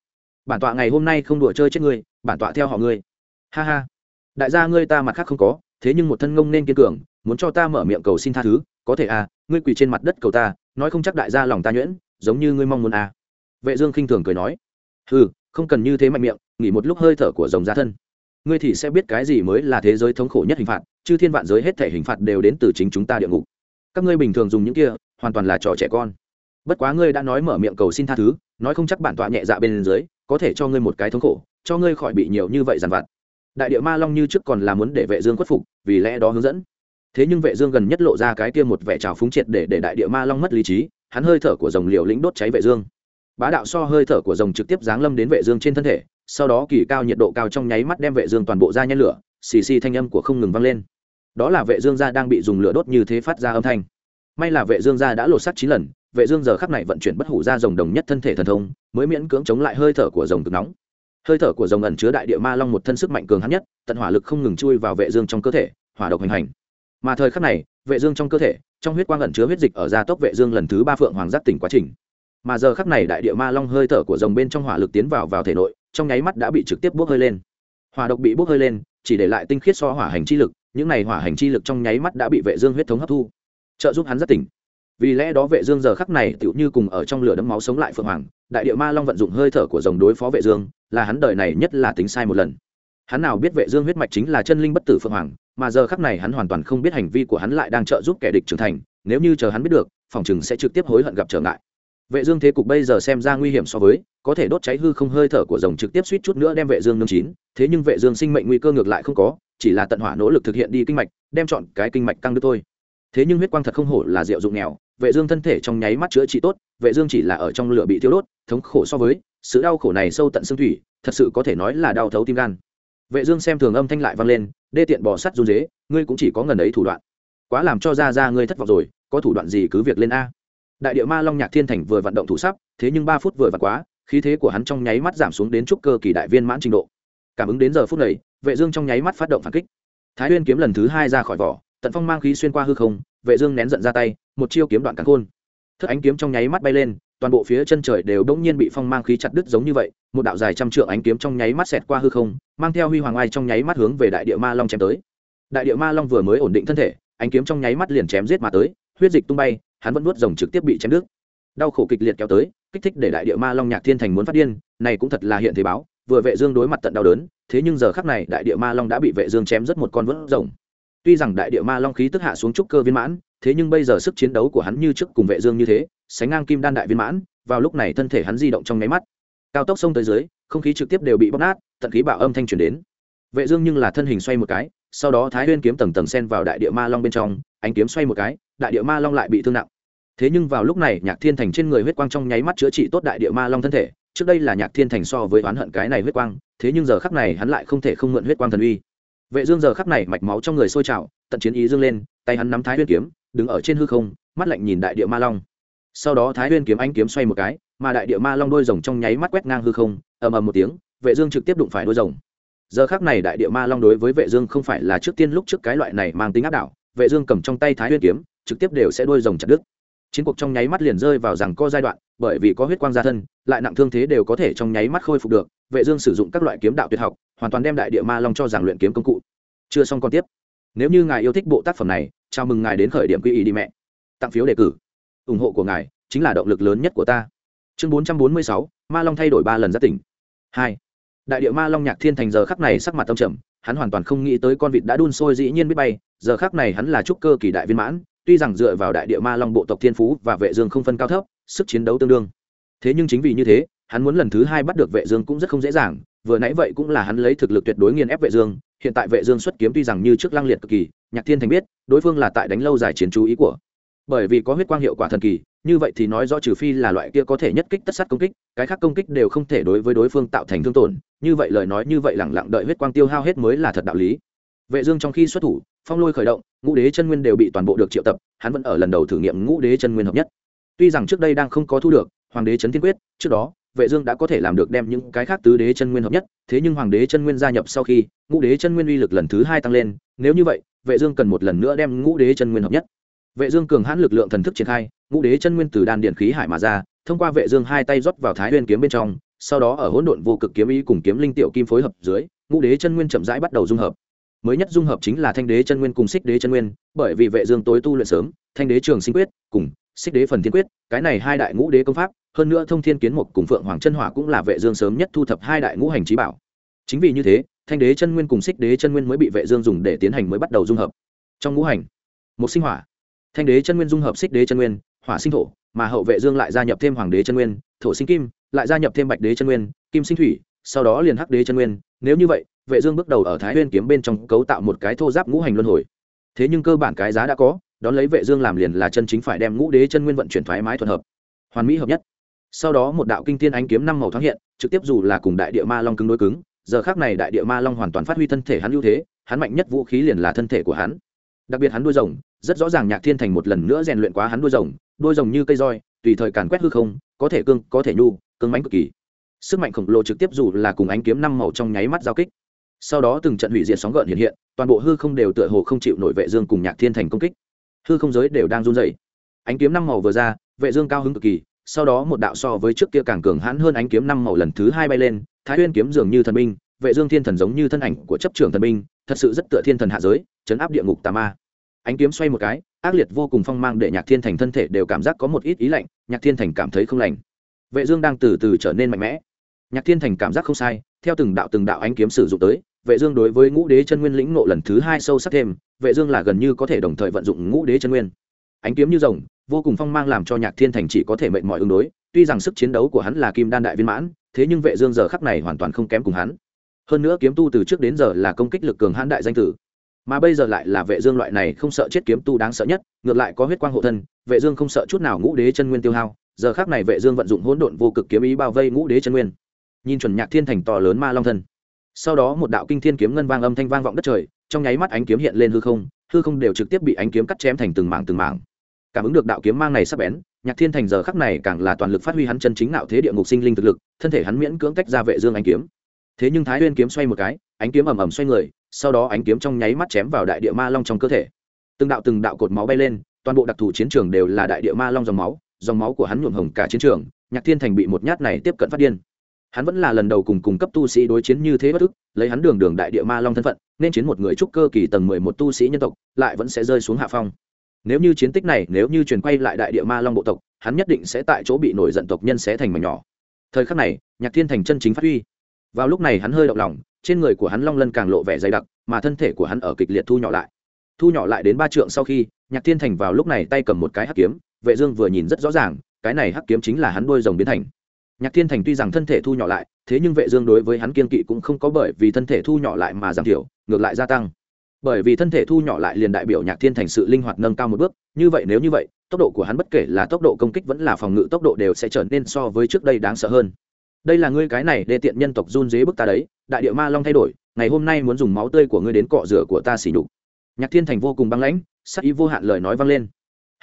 Bản tọa ngày hôm nay không đùa chơi chết ngươi, bản tọa theo họ ngươi. Ha ha. Đại gia ngươi ta mặt khác không có, thế nhưng một thân ngông nên kiên cường muốn cho ta mở miệng cầu xin tha thứ, có thể à ngươi quỳ trên mặt đất cầu ta, nói không chắc đại gia lòng ta nhuyễn, giống như ngươi mong muốn à. Vệ dương khinh thường cười nói ừ không cần như thế mạnh miệng, nghỉ một lúc hơi thở của dòng gia thân. Ngươi thì sẽ biết cái gì mới là thế giới thống khổ nhất hình phạt, chứ thiên vạn giới hết thể hình phạt đều đến từ chính chúng ta địa ngục. Các ngươi bình thường dùng những kia, hoàn toàn là trò trẻ con. Bất quá ngươi đã nói mở miệng cầu xin tha thứ, nói không chắc bản tọa nhẹ dạ bên dưới, có thể cho ngươi một cái thống khổ, cho ngươi khỏi bị nhiều như vậy dằn vặt. Đại địa ma long như trước còn là muốn để vệ dương khuất phục, vì lẽ đó hướng dẫn thế nhưng vệ dương gần nhất lộ ra cái kia một vẻ trào phúng triệt để để đại địa ma long mất lý trí, hắn hơi thở của rồng liều lĩnh đốt cháy vệ dương. Bá đạo so hơi thở của rồng trực tiếp giáng lâm đến vệ dương trên thân thể, sau đó kỳ cao nhiệt độ cao trong nháy mắt đem vệ dương toàn bộ ra nhen lửa, xì xì thanh âm của không ngừng vang lên. Đó là vệ dương gia đang bị dùng lửa đốt như thế phát ra âm thanh. May là vệ dương gia đã lột xác chín lần, vệ dương giờ khắc này vận chuyển bất hủ ra rồng đồng nhất thân thể thần thông, mới miễn cưỡng chống lại hơi thở của rồng cực nóng. Hơi thở của rồng ẩn chứa đại địa ma long một thân sức mạnh cường hãn nhất, tận hỏa lực không ngừng chui vào vệ dương trong cơ thể, hỏa độc hành hành mà thời khắc này, vệ dương trong cơ thể, trong huyết quang ẩn chứa huyết dịch ở gia tốc vệ dương lần thứ ba phượng hoàng giác tỉnh quá trình. Mà giờ khắc này đại địa ma long hơi thở của rồng bên trong hỏa lực tiến vào vào thể nội, trong nháy mắt đã bị trực tiếp bốc hơi lên. Hỏa độc bị bốc hơi lên, chỉ để lại tinh khiết so hỏa hành chi lực, những này hỏa hành chi lực trong nháy mắt đã bị vệ dương huyết thống hấp thu. Trợ giúp hắn rất tỉnh. Vì lẽ đó vệ dương giờ khắc này tựu như cùng ở trong lửa đấm máu sống lại phượng hoàng, đại địa ma long vận dụng hơi thở của rồng đối phó vệ dương, là hắn đời này nhất là tính sai một lần. Hắn nào biết vệ dương huyết mạch chính là chân linh bất tử phượng hoàng mà giờ khắc này hắn hoàn toàn không biết hành vi của hắn lại đang trợ giúp kẻ địch trưởng thành, nếu như chờ hắn biết được, phòng chừng sẽ trực tiếp hối hận gặp trở ngại. Vệ dương thế cục bây giờ xem ra nguy hiểm so với, có thể đốt cháy hư không hơi thở của rồng trực tiếp suýt chút nữa đem vệ dương nương chín, thế nhưng vệ dương sinh mệnh nguy cơ ngược lại không có, chỉ là tận hỏa nỗ lực thực hiện đi kinh mạch, đem chọn cái kinh mạch căng đứt thôi. Thế nhưng huyết quang thật không hổ là diệu dụng nghèo, vệ dương thân thể trong nháy mắt chữa trị tốt, vệ dương chỉ là ở trong lửa bị thiêu đốt, thống khổ so với, sự đau khổ này sâu tận xương thủy, thật sự có thể nói là đau thấu tim gan. Vệ dương xem thường âm thanh lại vang lên đê tiện bò sắt run dế, ngươi cũng chỉ có ngần ấy thủ đoạn. Quá làm cho ra ra ngươi thất vọng rồi, có thủ đoạn gì cứ việc lên a. Đại địa ma long nhạc thiên thành vừa vận động thủ sắp, thế nhưng ba phút vừa vặn quá, khí thế của hắn trong nháy mắt giảm xuống đến trúc cơ kỳ đại viên mãn trình độ. Cảm ứng đến giờ phút này, vệ dương trong nháy mắt phát động phản kích. Thái nguyên kiếm lần thứ hai ra khỏi vỏ, tận phong mang khí xuyên qua hư không, vệ dương nén giận ra tay, một chiêu kiếm đoạn cắn khôn. Thất ánh kiếm trong nháy mắt bay lên toàn bộ phía chân trời đều đống nhiên bị phong mang khí chặt đứt giống như vậy, một đạo dài trăm trượng ánh kiếm trong nháy mắt xẹt qua hư không, mang theo huy hoàng ai trong nháy mắt hướng về đại địa ma long chém tới. Đại địa ma long vừa mới ổn định thân thể, ánh kiếm trong nháy mắt liền chém giết mà tới, huyết dịch tung bay, hắn vẫn nuốt rồng trực tiếp bị chém đứt. Đau khổ kịch liệt kéo tới, kích thích để đại địa ma long nhạc thiên thành muốn phát điên, này cũng thật là hiện thế báo, vừa vệ dương đối mặt tận đau đớn, thế nhưng giờ khắc này đại địa ma long đã bị vệ dương chém rất một con vỡ rồng. Tuy rằng đại địa ma long khí tức hạ xuống trúc cơ viên mãn, thế nhưng bây giờ sức chiến đấu của hắn như trước cùng vệ dương như thế sánh ngang kim đan đại viên mãn, vào lúc này thân thể hắn di động trong nháy mắt. Cao tốc sông tới dưới, không khí trực tiếp đều bị bóc nát, tận khí bạo âm thanh truyền đến. Vệ dương nhưng là thân hình xoay một cái, sau đó thái nguyên kiếm tầng tầng xen vào đại địa ma long bên trong, ánh kiếm xoay một cái, đại địa ma long lại bị thương nặng. Thế nhưng vào lúc này, nhạc thiên thành trên người huyết quang trong nháy mắt chữa trị tốt đại địa ma long thân thể, trước đây là nhạc thiên thành so với oán hận cái này huyết quang, thế nhưng giờ khắc này hắn lại không thể không mượn huyết quang thần uy. Vệ dương giờ khắc này mạch máu trong người sôi trào, tận chiến ý dương lên, tay hắn nắm thái nguyên kiếm, đứng ở trên hư không, mắt lạnh nhìn đại địa ma long sau đó thái huyên kiếm anh kiếm xoay một cái, mà đại địa ma long đôi rồng trong nháy mắt quét ngang hư không, ầm ầm một tiếng, vệ dương trực tiếp đụng phải đôi rồng. Giờ khắc này đại địa ma long đối với vệ dương không phải là trước tiên lúc trước cái loại này mang tính áp đảo, vệ dương cầm trong tay thái huyên kiếm, trực tiếp đều sẽ đôi rồng chặt đứt. Chiến cuộc trong nháy mắt liền rơi vào rằng co giai đoạn, bởi vì có huyết quang gia thân, lại nặng thương thế đều có thể trong nháy mắt khôi phục được, vệ dương sử dụng các loại kiếm đạo tuyệt học, hoàn toàn đem đại địa ma long cho giảng luyện kiếm công cụ. Chưa xong con tiếp. Nếu như ngài yêu thích bộ tác phẩm này, chào mừng ngài đến khởi điểm quy ý đi mẹ. Tặng phiếu đề cử ủng hộ của ngài chính là động lực lớn nhất của ta. Chương 446, ma long thay đổi ba lần ra tỉnh. Hai. Đại địa ma long nhạc thiên thành giờ khắc này sắc mặt tâm trầm hắn hoàn toàn không nghĩ tới con vịt đã đun sôi dĩ nhiên biết bay giờ khắc này hắn là trúc cơ kỳ đại viên mãn tuy rằng dựa vào đại địa ma long bộ tộc thiên phú và vệ dương không phân cao thấp sức chiến đấu tương đương. Thế nhưng chính vì như thế hắn muốn lần thứ hai bắt được vệ dương cũng rất không dễ dàng vừa nãy vậy cũng là hắn lấy thực lực tuyệt đối nghiền ép vệ dương hiện tại vệ dương xuất kiếm tuy rằng như trước lăng liệt cực kỳ nhạc thiên thành biết đối phương là tại đánh lâu dài chiến chú ý của bởi vì có huyết quang hiệu quả thần kỳ, như vậy thì nói rõ trừ phi là loại kia có thể nhất kích tất sát công kích, cái khác công kích đều không thể đối với đối phương tạo thành thương tổn, như vậy lời nói như vậy lẳng lặng đợi huyết quang tiêu hao hết mới là thật đạo lý. Vệ dương trong khi xuất thủ, phong lôi khởi động, ngũ đế chân nguyên đều bị toàn bộ được triệu tập, hắn vẫn ở lần đầu thử nghiệm ngũ đế chân nguyên hợp nhất. Tuy rằng trước đây đang không có thu được, hoàng đế chấn thiên quyết, trước đó, vệ dương đã có thể làm được đem những cái khác tứ đế chân nguyên hợp nhất, thế nhưng hoàng đế chân nguyên gia nhập sau khi, ngũ đế chân nguyên uy lực lần thứ hai tăng lên, nếu như vậy, vệ dương cần một lần nữa đem ngũ đế chân nguyên hợp nhất vệ dương cường hãn lực lượng thần thức triển khai, ngũ đế chân nguyên từ đan điện khí hải mà ra, thông qua vệ dương hai tay rót vào thái nguyên kiếm bên trong, sau đó ở hỗn độn vô cực kiếm ý cùng kiếm linh tiểu kim phối hợp dưới, ngũ đế chân nguyên chậm rãi bắt đầu dung hợp. Mới nhất dung hợp chính là thanh đế chân nguyên cùng xích đế chân nguyên, bởi vì vệ dương tối tu luyện sớm, thanh đế trường sinh quyết cùng xích đế phần thiên quyết, cái này hai đại ngũ đế công pháp, hơn nữa thông thiên kiến mục cùng phượng hoàng chân hỏa cũng là vệ dương sớm nhất thu thập hai đại ngũ hành trí bảo. Chính vì như thế, thanh đế chân nguyên cùng xích đế chân nguyên mới bị vệ dương dùng để tiến hành mới bắt đầu dung hợp. Trong ngũ hành, một sinh hỏa thanh đế chân nguyên dung hợp xích đế chân nguyên, hỏa sinh thổ, mà hậu vệ dương lại gia nhập thêm hoàng đế chân nguyên, thổ sinh kim, lại gia nhập thêm bạch đế chân nguyên, kim sinh thủy, sau đó liền hắc đế chân nguyên. Nếu như vậy, vệ dương bước đầu ở thái nguyên kiếm bên trong cấu tạo một cái thô giáp ngũ hành luân hồi. Thế nhưng cơ bản cái giá đã có, đón lấy vệ dương làm liền là chân chính phải đem ngũ đế chân nguyên vận chuyển thoải mái thuận hợp, hoàn mỹ hợp nhất. Sau đó một đạo kinh thiên ánh kiếm năm màu thoáng hiện, trực tiếp dù là cùng đại địa ma long cứng đối cứng, giờ khắc này đại địa ma long hoàn toàn phát huy thân thể hắn ưu thế, hắn mạnh nhất vũ khí liền là thân thể của hắn đặc biệt hắn đuôi rồng, rất rõ ràng nhạc thiên thành một lần nữa rèn luyện quá hắn đuôi rồng đuôi rồng như cây roi, tùy thời càn quét hư không, có thể cương, có thể nhu, cương mãnh cực kỳ. Sức mạnh khổng lồ trực tiếp dù là cùng ánh kiếm năm màu trong nháy mắt giao kích. Sau đó từng trận hủy diệt sóng gợn hiện hiện, toàn bộ hư không đều tựa hồ không chịu nổi vệ dương cùng nhạc thiên thành công kích. Hư không giới đều đang run rẩy. Ánh kiếm năm màu vừa ra, vệ dương cao hứng cực kỳ, sau đó một đạo so với trước kia càng cường hãn hơn ánh kiếm năm màu lần thứ hai bay lên, thái nguyên kiếm dường như thần minh vệ dương thiên thần giống như thân ảnh của chấp trưởng thần binh, thật sự rất tựa thiên thần hạ giới, chấn áp địa ngục tà ma. Ánh kiếm xoay một cái, ác liệt vô cùng phong mang để nhạc thiên thành thân thể đều cảm giác có một ít ý lạnh, nhạc thiên thành cảm thấy không lành. Vệ dương đang từ từ trở nên mạnh mẽ. Nhạc thiên thành cảm giác không sai, theo từng đạo từng đạo ánh kiếm sử dụng tới, vệ dương đối với ngũ đế chân nguyên lĩnh ngộ lần thứ hai sâu sắc thêm, vệ dương là gần như có thể đồng thời vận dụng ngũ đế chân nguyên. Ánh kiếm như rồng, vô cùng phong mang làm cho nhạc thiên thành chỉ có thể mệnh mọi ứng đối, tuy rằng sức chiến đấu của hắn là kim đan đại viên mãn, thế nhưng vệ dương giờ khắc này hoàn toàn không kém cùng hắn hơn nữa kiếm tu từ trước đến giờ là công kích lực cường hãn đại danh tử. Mà bây giờ lại là vệ dương loại này không sợ chết kiếm tu đáng sợ nhất, ngược lại có huyết quang hộ thân, vệ dương không sợ chút nào ngũ đế chân nguyên tiêu hao, giờ khắc này vệ dương vận dụng hỗn độn vô cực kiếm ý bao vây ngũ đế chân nguyên. Nhìn chuẩn nhạc thiên thành to lớn ma long thân. Sau đó một đạo kinh thiên kiếm ngân vang âm thanh vang vọng đất trời, trong nháy mắt ánh kiếm hiện lên hư không hư không đều trực tiếp bị ánh kiếm cắt chém thành từng mảng từng mảng. Cảm ứng được đạo kiếm mang này sắp bén, nhạc thiên thành giờ khắc này càng là toàn lực phát huy hắn chân chính nạo thế địa ngục sinh linh thực lực, thân thể hắn miễn cưỡng tách ra vệ dương ánh kiếm thế nhưng thái huyên kiếm xoay một cái, ánh kiếm ầm ầm xoay người, sau đó ánh kiếm trong nháy mắt chém vào đại địa ma long trong cơ thể. Từng đạo từng đạo cột máu bay lên, toàn bộ đặc thù chiến trường đều là đại địa ma long dòng máu dòng máu của hắn nhuộm hồng cả chiến trường, nhạc thiên thành bị một nhát này tiếp cận phát điên. Hắn vẫn là lần đầu cùng cùng cấp tu sĩ đối chiến như thế bất ức, lấy hắn đường đường đại địa ma long thân phận, nên chiến một người trúc cơ kỳ tầng mười một tu sĩ nhân tộc, lại vẫn sẽ rơi xuống hạ phong. Nếu như chiến tích này, nếu như truyền quay lại đại địa ma long bộ tộc, hắn nhất định sẽ tại chỗ bị nổi giận tộc nhân xé thành mảnh nhỏ. Thời khắc này, nhạc thiên thành chân chính phát huy vào lúc này hắn hơi động lòng, trên người của hắn long lân càng lộ vẻ dày đặc, mà thân thể của hắn ở kịch liệt thu nhỏ lại. Thu nhỏ lại đến ba trượng sau khi, nhạc thiên thành vào lúc này tay cầm một cái hắc kiếm, vệ dương vừa nhìn rất rõ ràng, cái này hắc kiếm chính là hắn đôi rồng biến thành. Nhạc thiên thành tuy rằng thân thể thu nhỏ lại, thế nhưng vệ dương đối với hắn kiên kỵ cũng không có bởi vì thân thể thu nhỏ lại mà giảm thiểu, ngược lại gia tăng. Bởi vì thân thể thu nhỏ lại liền đại biểu nhạc thiên thành sự linh hoạt nâng cao một bước, như vậy nếu như vậy, tốc độ của hắn bất kể là tốc độ công kích vẫn là phòng ngự tốc độ đều sẽ trở nên so với trước đây đáng sợ hơn đây là ngươi cái này đê tiện nhân tộc run dế bức ta đấy, đại địa ma long thay đổi, ngày hôm nay muốn dùng máu tươi của ngươi đến cọ rửa của ta xỉ nhục. Nhạc thiên thành vô cùng băng lãnh, sắc ý vô hạn lời nói vang lên.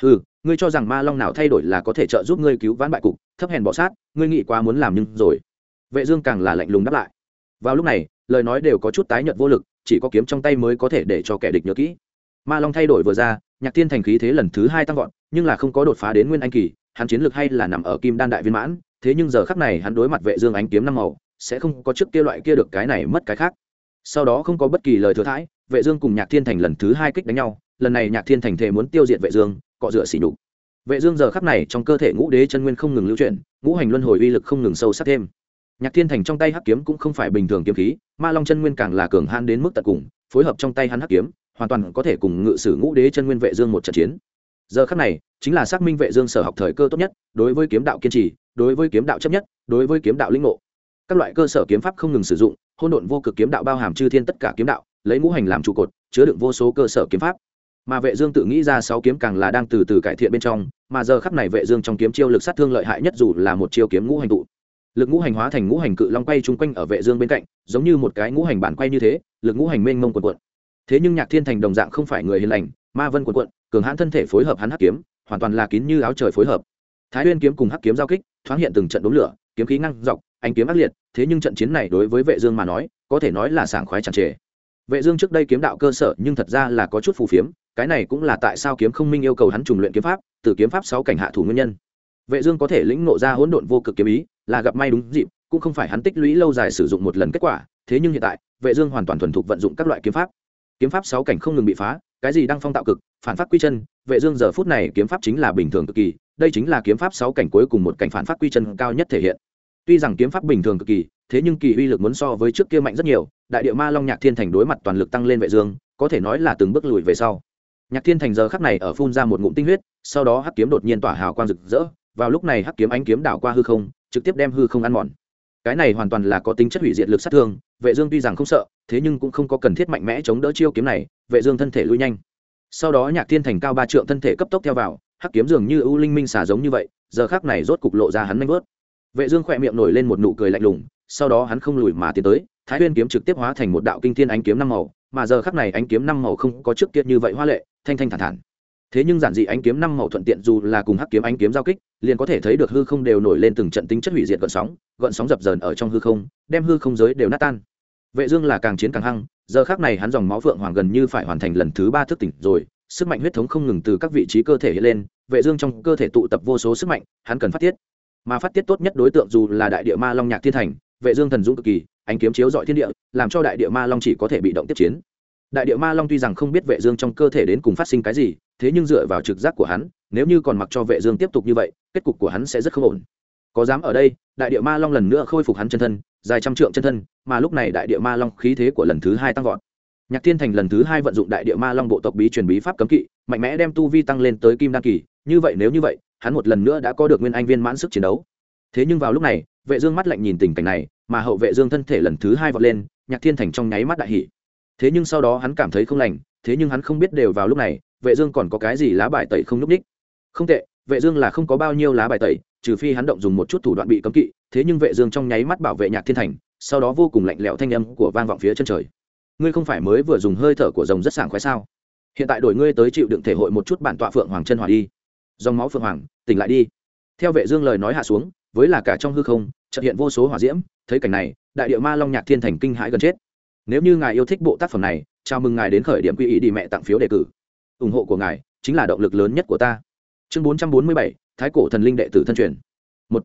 Ừ ngươi cho rằng ma long nào thay đổi là có thể trợ giúp ngươi cứu vãn bại cục, thấp hèn bỏ sát, ngươi nghĩ quá muốn làm nhưng rồi. Vệ dương càng là lạnh lùng đáp lại. Vào lúc này, lời nói đều có chút tái nhợt vô lực, chỉ có kiếm trong tay mới có thể để cho kẻ địch nhớ kỹ. Ma long thay đổi vừa ra, nhạc thiên thành khí thế lần thứ hai tăng vọt, nhưng là không có đột phá đến nguyên anh kỳ, hắn chiến lược hay là nằm ở kim đan đại viên mãn thế nhưng giờ khắc này hắn đối mặt vệ dương ánh kiếm năm màu, sẽ không có trước kia loại kia được cái này mất cái khác. Sau đó không có bất kỳ lời thừa thãi, vệ dương cùng nhạc thiên thành lần thứ hai kích đánh nhau, lần này nhạc thiên thành thể muốn tiêu diệt vệ dương, cọ rửa xỉ nhục. Vệ dương giờ khắc này trong cơ thể ngũ đế chân nguyên không ngừng lưu chuyển, ngũ hành luân hồi uy lực không ngừng sâu sắc thêm. Nhạc thiên thành trong tay hắc kiếm cũng không phải bình thường kiếm khí, ma long chân nguyên càng là cường han đến mức tận cùng, phối hợp trong tay hắn hắc kiếm, hoàn toàn có thể cùng ngự sử ngũ đế chân nguyên vệ dương một trận chiến. Giờ khắc này, chính là xác minh vệ dương sở học thời cơ tốt nhất, đối với kiếm đạo kiên trì đối với kiếm đạo chấp nhất, đối với kiếm đạo linh ngộ. Các loại cơ sở kiếm pháp không ngừng sử dụng hôn độn vô cực kiếm đạo bao hàm chư thiên tất cả kiếm đạo, lấy ngũ hành làm trụ cột, chứa đựng vô số cơ sở kiếm pháp. Mà vệ dương tự nghĩ ra sáu kiếm càng là đang từ từ cải thiện bên trong, mà giờ khắc này vệ dương trong kiếm chiêu lực sát thương lợi hại nhất dù là một chiêu kiếm ngũ hành tụ. Lực ngũ hành hóa thành ngũ hành cự long quay chung quanh ở vệ dương bên cạnh, giống như một cái ngũ hành bản quay như thế, lực ngũ hành mênh mông cuộn cuộn. Thế nhưng nhạc thiên thành đồng dạng không phải người hiền lành, ma vân cuộn cuộn, cường hãn thân thể phối hợp hắn hắc kiếm, hoàn toàn là kín như áo trời phối hợp. Thái nguyên kiếm cùng hắc kiếm giao kích thoáng hiện từng trận đốn lửa, kiếm khí ngăng dọc anh kiếm ác liệt, thế nhưng trận chiến này đối với vệ dương mà nói, có thể nói là sảng khoái tràn trề vệ dương trước đây kiếm đạo cơ sở nhưng thật ra là có chút phù phiếm, cái này cũng là tại sao kiếm không minh yêu cầu hắn trùng luyện kiếm pháp, từ kiếm pháp sáu cảnh hạ thủ nguyên nhân. Vệ dương có thể lĩnh ngộ ra hỗn độn vô cực kiếm ý, là gặp may đúng dịp, cũng không phải hắn tích lũy lâu dài sử dụng một lần kết quả, thế nhưng hiện tại, vệ dương hoàn toàn thuần thục vận dụng các loại kiếm pháp. Kiếm pháp sáu cảnh không ngừng bị phá, cái gì đang phong tạo cực, phản pháp quy chân, vệ dương giờ phút này kiếm pháp chính là bình thường cực kỳ đây chính là kiếm pháp sáu cảnh cuối cùng một cảnh phản pháp quy chân cao nhất thể hiện. Tuy rằng kiếm pháp bình thường cực kỳ, thế nhưng kỳ uy lực muốn so với trước kia mạnh rất nhiều, đại địa ma long nhạc thiên thành đối mặt toàn lực tăng lên vệ dương, có thể nói là từng bước lùi về sau. Nhạc thiên thành giờ khắc này ở phun ra một ngụm tinh huyết, sau đó hắc kiếm đột nhiên tỏa hào quang rực rỡ, vào lúc này hắc kiếm ánh kiếm đảo qua hư không, trực tiếp đem hư không ăn mòn. Cái này hoàn toàn là có tính chất hủy diệt lực sát thương, vệ dương tuy rằng không sợ, thế nhưng cũng không có cần thiết mạnh mẽ chống đỡ chiêu kiếm này, vệ dương thân thể lui nhanh. Sau đó nhạc thiên thành cao ba trượng thân thể cấp tốc theo vào hắc kiếm dường như ưu linh minh xả giống như vậy, giờ khắc này rốt cục lộ ra hắn manh vớt vệ dương khỏe miệng nổi lên một nụ cười lạnh lùng, sau đó hắn không lùi mà tiến tới, thái nguyên kiếm trực tiếp hóa thành một đạo kinh thiên ánh kiếm năm màu, mà giờ khắc này ánh kiếm năm màu không có trước kia như vậy hoa lệ, thanh thanh thản thản. Thế nhưng giản dị ánh kiếm năm màu thuận tiện dù là cùng hắc kiếm ánh kiếm giao kích, liền có thể thấy được hư không đều nổi lên từng trận tính chất hủy diệt gợn sóng gợn sóng dập dờn ở trong hư không, đem hư không giới đều nát tan. Vệ dương là càng chiến càng hăng, giờ khắc này hắn dòng máu phượng hoàng gần như phải hoàn thành lần thứ ba thức tỉnh rồi sức mạnh huyết thống không ngừng từ các vị trí cơ thể hiện lên, vệ dương trong cơ thể tụ tập vô số sức mạnh, hắn cần phát tiết. Mà phát tiết tốt nhất đối tượng dù là đại địa ma long nhạc thiên thành, vệ dương thần dũng cực kỳ, ánh kiếm chiếu dọi thiên địa, làm cho đại địa ma long chỉ có thể bị động tiếp chiến. Đại địa ma long tuy rằng không biết vệ dương trong cơ thể đến cùng phát sinh cái gì, thế nhưng dựa vào trực giác của hắn, nếu như còn mặc cho vệ dương tiếp tục như vậy, kết cục của hắn sẽ rất không ổn. Có dám ở đây, đại địa ma long lần nữa khôi phục hắn chân thân, dài trăm trượng chân thân, mà lúc này đại địa ma long khí thế của lần thứ hai tăng vọt nhạc thiên thành lần thứ hai vận dụng đại địa ma long bộ tộc bí truyền bí pháp cấm kỵ, mạnh mẽ đem tu vi tăng lên tới kim đan kỳ. Như vậy nếu như vậy, hắn một lần nữa đã có được nguyên anh viên mãn sức chiến đấu. Thế nhưng vào lúc này, vệ dương mắt lạnh nhìn tình cảnh này, mà hậu vệ dương thân thể lần thứ hai vọt lên, nhạc thiên thành trong nháy mắt đại hỉ. Thế nhưng sau đó hắn cảm thấy không lành, thế nhưng hắn không biết đều vào lúc này, vệ dương còn có cái gì lá bài tẩy không núp ních. Không tệ, vệ dương là không có bao nhiêu lá bài tẩy, trừ phi hắn động dùng một chút thủ đoạn bị cấm kỵ, thế nhưng vệ dương trong nháy mắt bảo vệ nhạc thiên thành, sau đó vô cùng lạnh lẽo thanh âm của vang vọng phía chân trời ngươi không phải mới vừa dùng hơi thở của rồng rất sảng khoái sao? Hiện tại đổi ngươi tới chịu đựng thể hội một chút bản tọa phượng hoàng chân hỏa đi. Dòng máu phượng hoàng tỉnh lại đi. Theo vệ dương lời nói hạ xuống với là cả trong hư không chợt hiện vô số hỏa diễm thấy cảnh này đại địa ma long nhạc thiên thành kinh hãi gần chết. Nếu như ngài yêu thích bộ tác phẩm này chào mừng ngài đến khởi điểm quy ý đi mẹ tặng phiếu đề cử. Ủng hộ của ngài chính là động lực lớn nhất của ta. Chương 447, thái cổ thần linh đệ tử thân truyền. Một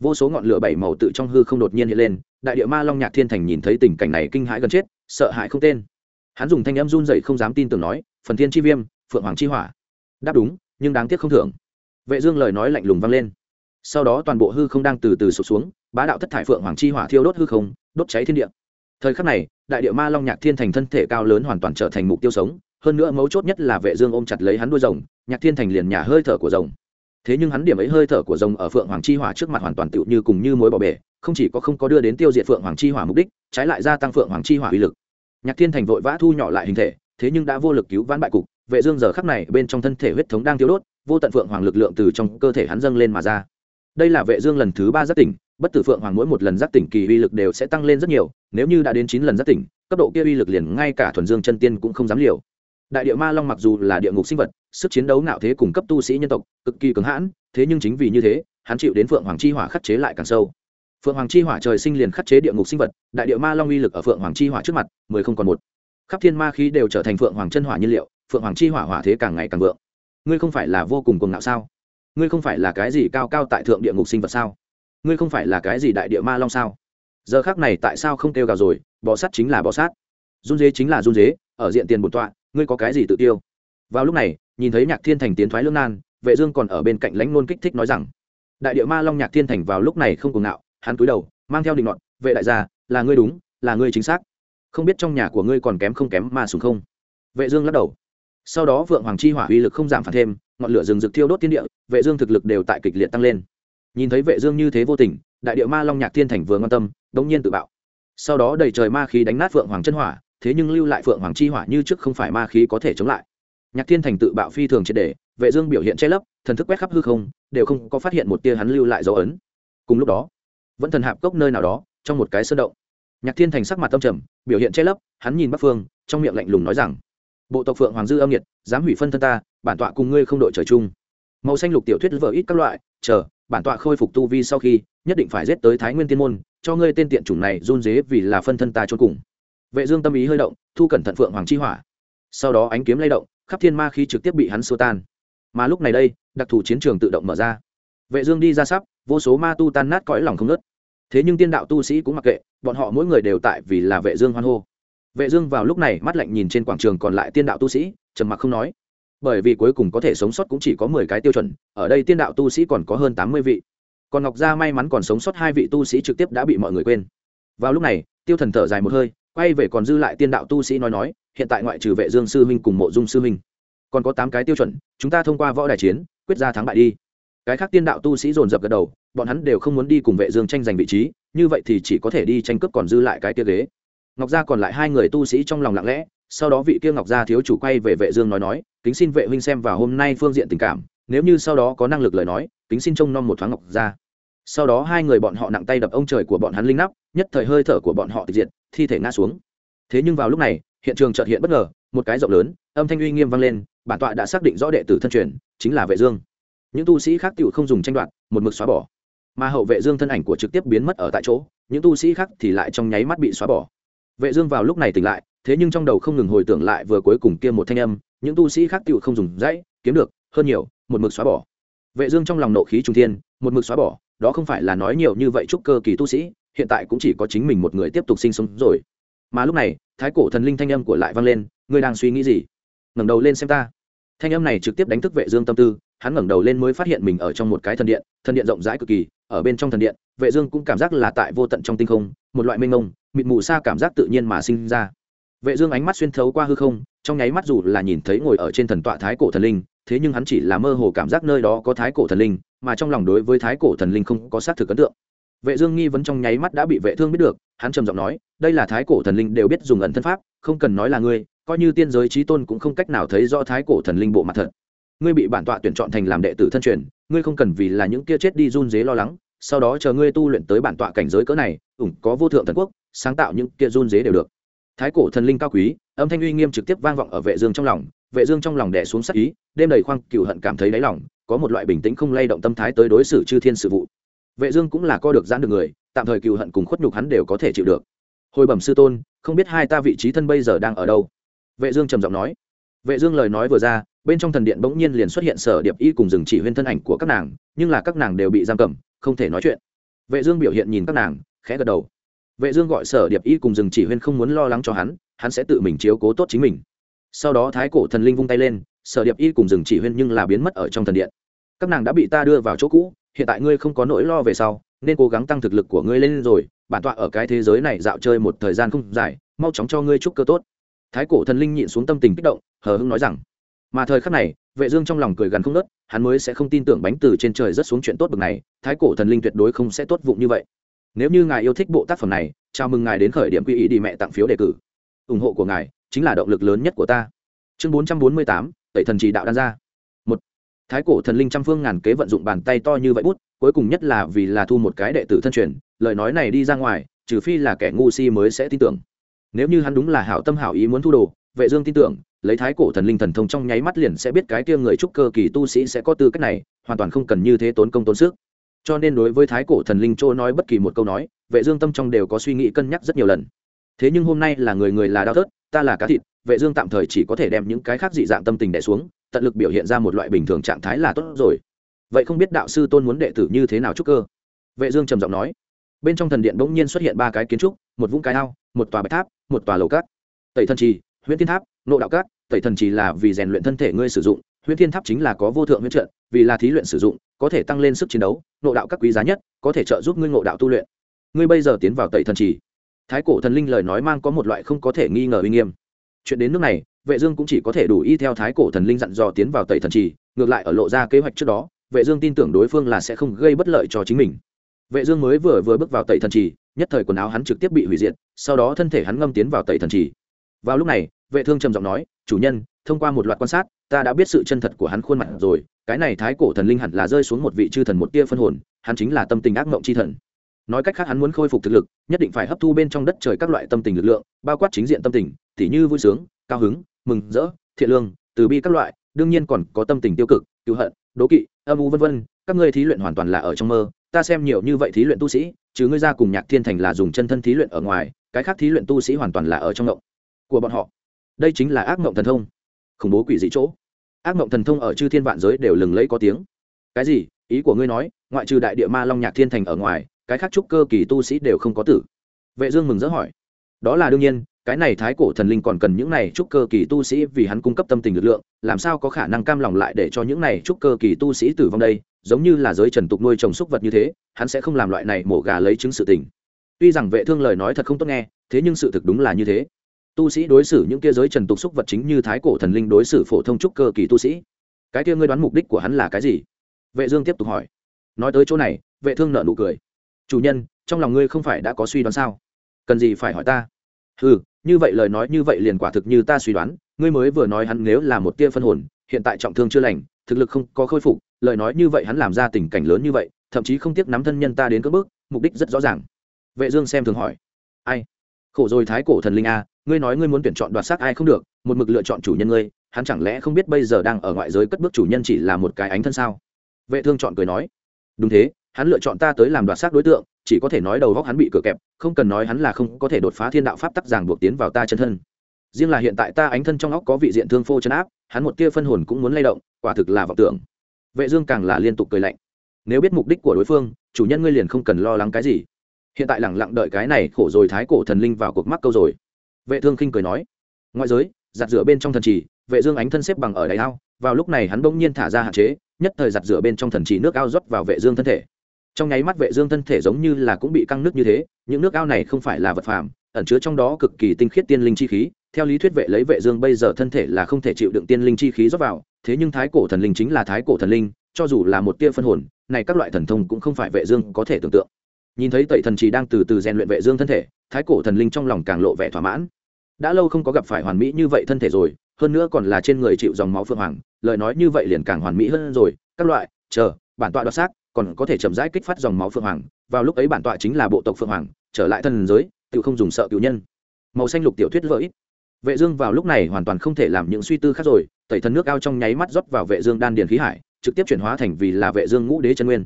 vô số ngọn lửa bảy màu tự trong hư không đột nhiên hiện lên đại địa ma long nhạc thiên thành nhìn thấy tình cảnh này kinh hãi gần chết sợ hãi không tên. Hắn dùng thanh âm run dậy không dám tin tưởng nói, phần thiên chi viêm, phượng hoàng chi hỏa. Đáp đúng, nhưng đáng tiếc không thưởng. Vệ dương lời nói lạnh lùng vang lên. Sau đó toàn bộ hư không đang từ từ sụp xuống, bá đạo thất thải phượng hoàng chi hỏa thiêu đốt hư không, đốt cháy thiên địa. Thời khắc này, đại địa ma long nhạc thiên thành thân thể cao lớn hoàn toàn trở thành mục tiêu sống, hơn nữa mấu chốt nhất là vệ dương ôm chặt lấy hắn đuôi rồng, nhạc thiên thành liền nhả hơi thở của rồng. Thế nhưng hắn điểm ấy hơi thở của rồng ở phượng hoàng chi hỏa trước mặt hoàn toàn tựu như cùng như mối bỏ bể không chỉ có không có đưa đến tiêu diệt phượng hoàng chi hỏa mục đích, trái lại gia tăng phượng hoàng chi hỏa uy lực. Nhạc thiên thành vội vã thu nhỏ lại hình thể, thế nhưng đã vô lực cứu vãn bại cục, vệ dương giờ khắc này bên trong thân thể huyết thống đang tiêu đốt, vô tận phượng hoàng lực lượng từ trong cơ thể hắn dâng lên mà ra. Đây là vệ dương lần thứ ba giác tỉnh, bất tử phượng hoàng mỗi một lần giác tỉnh kỳ uy lực đều sẽ tăng lên rất nhiều, nếu như đã đến chín lần giác tỉnh, cấp độ kia uy lực liền ngay cả thuần dương chân tiên cũng không dám liều. Đại địa ma long mặc dù là địa ngục sinh vật, sức chiến đấu nạo thế cùng cấp tu sĩ nhân tộc, cực kỳ cứng hãn, thế nhưng chính vì như thế, hắn chịu đến phượng hoàng chi hỏa khắc chế lại càng sâu phượng hoàng chi hỏa trời sinh liền khắc chế địa ngục sinh vật, đại địa ma long uy lực ở phượng hoàng chi hỏa trước mặt, mười không còn một. Khắp thiên ma khí đều trở thành phượng hoàng chân hỏa nhiên liệu, phượng hoàng chi hỏa hỏa thế càng ngày càng vượng. Ngươi không phải là vô cùng cuồng ngạo sao? Ngươi không phải là cái gì cao cao tại thượng địa ngục sinh vật sao? Ngươi không phải là cái gì đại địa ma long sao? Giờ khác này tại sao không kêu gào rồi, bò sát chính là bò sát. Run dế chính là run dế ở diện tiền bổn tọa, ngươi có cái gì tự tiêu? Vào lúc này, nhìn thấy nhạc thiên thành tiến thoái lương nan, vệ dương còn ở bên cạnh lãnh nôn kích thích nói rằng, đại địa ma long nhạc thiên thành vào lúc này không cuồng ngạo hắn cúi đầu, mang theo định luận vệ đại gia, là ngươi đúng, là ngươi chính xác. Không biết trong nhà của ngươi còn kém không kém ma sùng không? Vệ dương lắc đầu. Sau đó vượng hoàng chi hỏa uy lực không giảm phản thêm, ngọn lửa rừng rực thiêu đốt thiên địa, vệ dương thực lực đều tại kịch liệt tăng lên. Nhìn thấy vệ dương như thế vô tình, đại địa ma long nhạc thiên thành vừa ngon tâm, đống nhiên tự bạo. Sau đó đầy trời ma khí đánh nát vượng hoàng chân hỏa, thế nhưng lưu lại vượng hoàng chi hỏa như trước không phải ma khí có thể chống lại. Nhạc thiên thành tự bạo phi thường triệt để, vệ dương biểu hiện che lấp, thần thức quét khắp hư không, đều không có phát hiện một tia hắn lưu lại dấu ấn. Cùng lúc đó vẫn thần hạp cốc nơi nào đó, trong một cái sơn động. Nhạc thiên thành sắc mặt tâm trầm, biểu hiện che lấp, hắn nhìn bắc phương, trong miệng lạnh lùng nói rằng, bộ tộc phượng hoàng dư âm nhiệt dám hủy phân thân ta, bản tọa cùng ngươi không đội trời chung. Màu xanh lục tiểu thuyết vỡ ít các loại, chờ, bản tọa khôi phục tu vi sau khi, nhất định phải giết tới thái nguyên tiên môn, cho ngươi tên tiện chủng này run dế vì là phân thân ta trốn cùng. Vệ dương tâm ý hơi động, thu cẩn thận phượng hoàng chi hỏa. Sau đó ánh kiếm lay động, khắp thiên ma khí trực tiếp bị hắn xua tan. Mà lúc này đây, đặc thù chiến trường tự động mở ra. Vệ dương đi ra sắp vô số ma tu tan nát cõi lòng không nứt thế nhưng tiên đạo tu sĩ cũng mặc kệ, bọn họ mỗi người đều tại vì là vệ dương hoan hô. Vệ dương vào lúc này mắt lạnh nhìn trên quảng trường còn lại tiên đạo tu sĩ, trầm mặc không nói. Bởi vì cuối cùng có thể sống sót cũng chỉ có mười cái tiêu chuẩn, ở đây tiên đạo tu sĩ còn có hơn tám mươi vị. Còn ngọc gia may mắn còn sống sót hai vị tu sĩ trực tiếp đã bị mọi người quên. Vào lúc này, tiêu thần thở dài một hơi, quay về còn dư lại tiên đạo tu sĩ nói nói, hiện tại ngoại trừ vệ dương sư huynh cùng mộ dung sư huynh, còn có tám cái tiêu chuẩn, chúng ta thông qua võ đài chiến, quyết ra thắng bại đi cái khác tiên đạo tu sĩ dồn dập gật đầu, bọn hắn đều không muốn đi cùng vệ dương tranh giành vị trí, như vậy thì chỉ có thể đi tranh cướp còn dư lại cái kia ghế. Ngọc gia còn lại hai người tu sĩ trong lòng lặng lẽ, sau đó vị kia ngọc gia thiếu chủ quay về vệ dương nói nói, kính xin vệ huynh xem vào hôm nay phương diện tình cảm, nếu như sau đó có năng lực lời nói, kính xin trông nom một thoáng ngọc gia. Sau đó hai người bọn họ nặng tay đập ông trời của bọn hắn linh nắp, nhất thời hơi thở của bọn họ tịch diệt, thi thể ngã xuống. Thế nhưng vào lúc này, hiện trường chợt hiện bất ngờ, một cái rộng lớn, âm thanh uy nghiêm vang lên, bản tọa đã xác định rõ đệ tử thân truyền, chính là vệ dương những tu sĩ khác tiểu không dùng tranh đoạt, một mực xóa bỏ. Mà hậu vệ dương thân ảnh của trực tiếp biến mất ở tại chỗ, những tu sĩ khác thì lại trong nháy mắt bị xóa bỏ. Vệ dương vào lúc này tỉnh lại, thế nhưng trong đầu không ngừng hồi tưởng lại vừa cuối cùng kia một thanh âm, những tu sĩ khác tiểu không dùng dãy, kiếm được, hơn nhiều, một mực xóa bỏ. Vệ dương trong lòng nộ khí trung thiên, một mực xóa bỏ, đó không phải là nói nhiều như vậy chúc cơ kỳ tu sĩ, hiện tại cũng chỉ có chính mình một người tiếp tục sinh sống rồi. Mà lúc này, thái cổ thần linh thanh âm của lại vang lên, ngươi đang suy nghĩ gì? Ngẩng đầu lên xem ta thanh âm này trực tiếp đánh thức vệ dương tâm tư, hắn ngẩng đầu lên mới phát hiện mình ở trong một cái thần điện thần điện rộng rãi cực kỳ, ở bên trong thần điện, vệ dương cũng cảm giác là tại vô tận trong tinh không, một loại mênh mông, mịt mù xa cảm giác tự nhiên mà sinh ra. Vệ dương ánh mắt xuyên thấu qua hư không, trong nháy mắt dù là nhìn thấy ngồi ở trên thần tọa thái cổ thần linh, thế nhưng hắn chỉ là mơ hồ cảm giác nơi đó có thái cổ thần linh, mà trong lòng đối với thái cổ thần linh không có xác thực ấn tượng. Vệ dương nghi vấn trong nháy mắt đã bị vệ thương biết được, hắn trầm giọng nói, đây là thái cổ thần linh đều biết dùng ẩn thân pháp, không cần nói là ngươi coi như tiên giới trí tôn cũng không cách nào thấy rõ thái cổ thần linh bộ mặt thật. Ngươi bị bản tọa tuyển chọn thành làm đệ tử thân truyền, ngươi không cần vì là những kia chết đi run dế lo lắng, sau đó chờ ngươi tu luyện tới bản tọa cảnh giới cỡ này, ủng có vô thượng thần quốc, sáng tạo những kia run dế đều được. Thái cổ thần linh cao quý, âm thanh uy nghiêm trực tiếp vang vọng ở vệ dương trong lòng, vệ dương trong lòng đè xuống sắc ý, đêm đầy khoang cựu hận cảm thấy đáy lòng, có một loại bình tĩnh không lay động tâm thái tới đối xử chư thiên sự vụ. Vệ dương cũng là co được giãn được người, tạm thời cựu hận cùng khuất nhục hắn đều có thể chịu được. Hồi bẩm sư tôn, không biết hai ta vị trí thân bây giờ đang ở đâu? Vệ dương trầm giọng nói. Vệ dương lời nói vừa ra, bên trong thần điện bỗng nhiên liền xuất hiện sở điệp y cùng dừng chỉ huyên thân ảnh của các nàng, nhưng là các nàng đều bị giam cầm, không thể nói chuyện. Vệ dương biểu hiện nhìn các nàng, khẽ gật đầu. Vệ dương gọi sở điệp y cùng dừng chỉ huyên không muốn lo lắng cho hắn hắn sẽ tự mình chiếu cố tốt chính mình. Sau đó thái cổ thần linh vung tay lên, sở điệp y cùng dừng chỉ huyên nhưng là biến mất ở trong thần điện. Các nàng đã bị ta đưa vào chỗ cũ, hiện tại ngươi không có nỗi lo về sau, nên cố gắng tăng thực lực của ngươi lên rồi, bản tọa ở cái thế giới này dạo chơi một thời gian không dài, mau chóng cho ngươi chúc cơ tốt thái cổ thần linh nhịn xuống tâm tình kích động hờ hững nói rằng mà thời khắc này vệ dương trong lòng cười gần không nớt hắn mới sẽ không tin tưởng bánh từ trên trời rất xuống chuyện tốt bực này thái cổ thần linh tuyệt đối không sẽ tốt vụng như vậy. Nếu như ngài yêu thích bộ tác phẩm này chào mừng ngài đến khởi điểm quy ý đi mẹ tặng phiếu đề cử. Ủng hộ của ngài chính là động lực lớn nhất của ta. Chương 448, tẩy thần chỉ đạo đan ra một thái cổ thần linh trăm phương ngàn kế vận dụng bàn tay to như vậy bút cuối cùng nhất là vì là thu một cái đệ tử thân truyền lời nói này đi ra ngoài trừ phi là kẻ ngu si mới sẽ tin tưởng nếu như hắn đúng là hảo tâm hảo ý muốn thu đồ, vệ dương tin tưởng, lấy thái cổ thần linh thần thông trong nháy mắt liền sẽ biết cái kia người trúc cơ kỳ tu sĩ sẽ có tư cách này, hoàn toàn không cần như thế tốn công tốn sức. Cho nên đối với thái cổ thần linh châu nói bất kỳ một câu nói, vệ dương tâm trong đều có suy nghĩ cân nhắc rất nhiều lần. Thế nhưng hôm nay là người người là đau thớt, ta là cá thịt, vệ dương tạm thời chỉ có thể đem những cái khác dị dạng tâm tình đè xuống, tận lực biểu hiện ra một loại bình thường trạng thái là tốt rồi. Vậy không biết đạo sư tôn muốn đệ tử như thế nào trúc cơ? Vệ dương trầm giọng nói. Bên trong thần điện bỗng nhiên xuất hiện ba cái kiến trúc, một vũng cái ao, một tòa bạch tháp một tòa lầu cát. Tẩy thần trì, huyễn thiên tháp, nộ đạo cát. Tẩy thần trì là vì rèn luyện thân thể ngươi sử dụng. Huyễn thiên tháp chính là có vô thượng huyễn trận, vì là thí luyện sử dụng, có thể tăng lên sức chiến đấu. Nộ đạo các quý giá nhất, có thể trợ giúp ngươi ngộ đạo tu luyện. Ngươi bây giờ tiến vào tẩy thần trì. Thái cổ thần linh lời nói mang có một loại không có thể nghi ngờ uy nghiêm. Chuyện đến nước này, vệ dương cũng chỉ có thể đủ y theo thái cổ thần linh dặn dò tiến vào tẩy thần trì, ngược lại ở lộ ra kế hoạch trước đó, vệ dương tin tưởng đối phương là sẽ không gây bất lợi cho chính mình. Vệ dương mới vừa vừa bước vào tẩy thần trì nhất thời quần áo hắn trực tiếp bị hủy diệt, sau đó thân thể hắn ngâm tiến vào tẩy thần trì. Vào lúc này, vệ thương trầm giọng nói, chủ nhân, thông qua một loạt quan sát, ta đã biết sự chân thật của hắn khuôn mặt rồi, cái này thái cổ thần linh hẳn là rơi xuống một vị chư thần một tia phân hồn, hắn chính là tâm tình ác mộng chi thần. Nói cách khác hắn muốn khôi phục thực lực, nhất định phải hấp thu bên trong đất trời các loại tâm tình lực lượng, bao quát chính diện tâm tình, tỉ như vui sướng, cao hứng, mừng rỡ, thiện lương, từ bi các loại, đương nhiên còn có tâm tình tiêu cực cứu hận, đố kỵ, âm u vân vân các ngươi thí luyện hoàn toàn là ở trong mơ, ta xem nhiều như vậy thí luyện tu sĩ, chứ ngươi ra cùng nhạc thiên thành là dùng chân thân thí luyện ở ngoài, cái khác thí luyện tu sĩ hoàn toàn là ở trong ngộng của bọn họ. Đây chính là ác ngộng thần thông. Khủng bố quỷ dị chỗ. Ác ngộng thần thông ở chư thiên vạn giới đều lừng lẫy có tiếng. Cái gì? Ý của ngươi nói, ngoại trừ đại địa ma long nhạc thiên thành ở ngoài, cái khác trúc cơ kỳ tu sĩ đều không có tử. Vệ dương mừng rỡ hỏi. Đó là đương nhiên cái này thái cổ thần linh còn cần những này trúc cơ kỳ tu sĩ vì hắn cung cấp tâm tình lực lượng, làm sao có khả năng cam lòng lại để cho những này trúc cơ kỳ tu sĩ tử vong đây? Giống như là giới trần tục nuôi trồng súc vật như thế, hắn sẽ không làm loại này mổ gà lấy chứng sự tình. Tuy rằng vệ thương lời nói thật không tốt nghe, thế nhưng sự thực đúng là như thế. Tu sĩ đối xử những kia giới trần tục xúc vật chính như thái cổ thần linh đối xử phổ thông trúc cơ kỳ tu sĩ. Cái kia ngươi đoán mục đích của hắn là cái gì? Vệ dương tiếp tục hỏi. Nói tới chỗ này, vệ thương nở nụ cười. Chủ nhân, trong lòng ngươi không phải đã có suy đoán sao? Cần gì phải hỏi ta? Ừ như vậy lời nói như vậy liền quả thực như ta suy đoán, ngươi mới vừa nói hắn nếu là một tia phân hồn, hiện tại trọng thương chưa lành, thực lực không có khôi phục, lời nói như vậy hắn làm ra tình cảnh lớn như vậy, thậm chí không tiếc nắm thân nhân ta đến cỡ bước, mục đích rất rõ ràng. Vệ dương xem thường hỏi. Ai? Khổ rồi thái cổ thần linh a, ngươi nói ngươi muốn tuyển chọn đoạt xác ai không được, một mực lựa chọn chủ nhân ngươi, hắn chẳng lẽ không biết bây giờ đang ở ngoại giới cất bước chủ nhân chỉ là một cái ánh thân sao? Vệ thương chọn cười nói. Đúng thế, hắn lựa chọn ta tới làm đoạt xác đối tượng chỉ có thể nói đầu góc hắn bị cửa kẹp, không cần nói hắn là không có thể đột phá thiên đạo pháp tắc giảng buộc tiến vào ta chân thân. Riêng là hiện tại ta ánh thân trong óc có vị diện thương phô chân áp, hắn một tia phân hồn cũng muốn lay động, quả thực là vọng tưởng. Vệ dương càng là liên tục cười lạnh. Nếu biết mục đích của đối phương, chủ nhân ngươi liền không cần lo lắng cái gì. Hiện tại lẳng lặng đợi cái này khổ rồi thái cổ thần linh vào cuộc mắc câu rồi. Vệ thương khinh cười nói. Ngoại giới, giặt rửa bên trong thần trì, vệ dương ánh thân xếp bằng ở đáy ao, vào lúc này hắn bỗng nhiên thả ra hạn chế, nhất thời giặt rửa bên trong thần trì nước ao rót vào vệ dương thân thể trong nháy mắt vệ dương thân thể giống như là cũng bị căng nước như thế, những nước ao này không phải là vật phàm, ẩn chứa trong đó cực kỳ tinh khiết tiên linh chi khí, theo lý thuyết vệ lấy vệ dương bây giờ thân thể là không thể chịu đựng tiên linh chi khí rót vào, thế nhưng thái cổ thần linh chính là thái cổ thần linh, cho dù là một tia phân hồn, này các loại thần thông cũng không phải vệ dương có thể tưởng tượng. Nhìn thấy tẩy thần chỉ đang từ từ rèn luyện vệ dương thân thể, thái cổ thần linh trong lòng càng lộ vẻ thỏa mãn. Đã lâu không có gặp phải hoàn mỹ như vậy thân thể rồi, hơn nữa còn là trên người chịu dòng máu phượng hoàng, lời nói như vậy liền càng hoàn mỹ hơn rồi, các loại, chờ, bản tọa đoạt xác còn có thể chậm rãi kích phát dòng máu phượng hoàng, vào lúc ấy bản tọa chính là bộ tộc phượng hoàng, trở lại thân giới, tự không dùng sợ cựu nhân. Màu xanh lục tiểu thuyết vỡ ít. Vệ dương vào lúc này hoàn toàn không thể làm những suy tư khác rồi, tẩy thần nước ao trong nháy mắt rót vào vệ dương đan điền khí hải, trực tiếp chuyển hóa thành vì là vệ dương ngũ đế chân nguyên.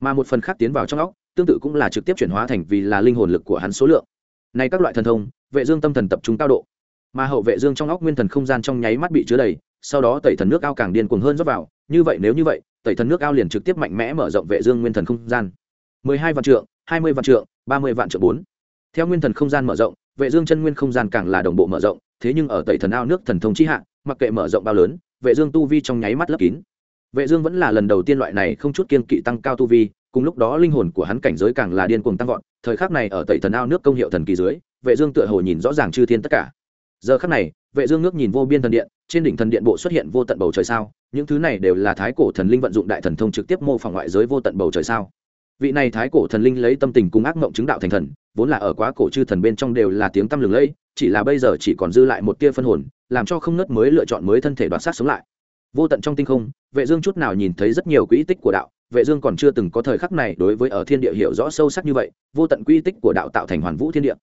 Mà một phần khác tiến vào trong óc, tương tự cũng là trực tiếp chuyển hóa thành vì là linh hồn lực của hắn số lượng. Này các loại thần thông, vệ dương tâm thần tập trung cao độ. Mà hậu vệ dương trong óc nguyên thần không gian trong nháy mắt bị chứa đầy, sau đó tẩy thần nước ao càng điên cuồng hơn rót vào, như vậy nếu như vậy tẩy thần nước ao liền trực tiếp mạnh mẽ mở rộng vệ dương nguyên thần không gian. 12 vạn trượng 20 vạn trượng 30 vạn trượng 4. theo nguyên thần không gian mở rộng, vệ dương chân nguyên không gian càng là đồng bộ mở rộng, thế nhưng ở tẩy thần ao nước thần thông chi hạ, mặc kệ mở rộng bao lớn, vệ dương tu vi trong nháy mắt lấp kín. Vệ dương vẫn là lần đầu tiên loại này không chút kiên kỵ tăng cao tu vi, cùng lúc đó linh hồn của hắn cảnh giới càng là điên cuồng tăng vọt, thời khắc này ở tẩy thần ao nước công hiệu thần kỳ dưới, vệ dương tựa hồ nhìn rõ ràng chư thiên tất cả. Giờ khắc này, vệ dương ngước nhìn vô biên thần điện, trên đỉnh thần điện bộ xuất hiện vô tận bầu trời sao những thứ này đều là thái cổ thần linh vận dụng đại thần thông trực tiếp mô phỏng ngoại giới vô tận bầu trời sao? Vị này thái cổ thần linh lấy tâm tình cùng ác mộng chứng đạo thành thần, vốn là ở quá cổ chư thần bên trong đều là tiếng tăm lừng lẫy, chỉ là bây giờ chỉ còn dư lại một tia phân hồn, làm cho không nứt mới lựa chọn mới thân thể đoạt sát sống lại. Vô tận trong tinh không, vệ dương chút nào nhìn thấy rất nhiều quỹ tích của đạo, vệ dương còn chưa từng có thời khắc này đối với ở thiên địa hiểu rõ sâu sắc như vậy, vô tận quỹ tích của đạo tạo thành hoàn vũ thiên địa.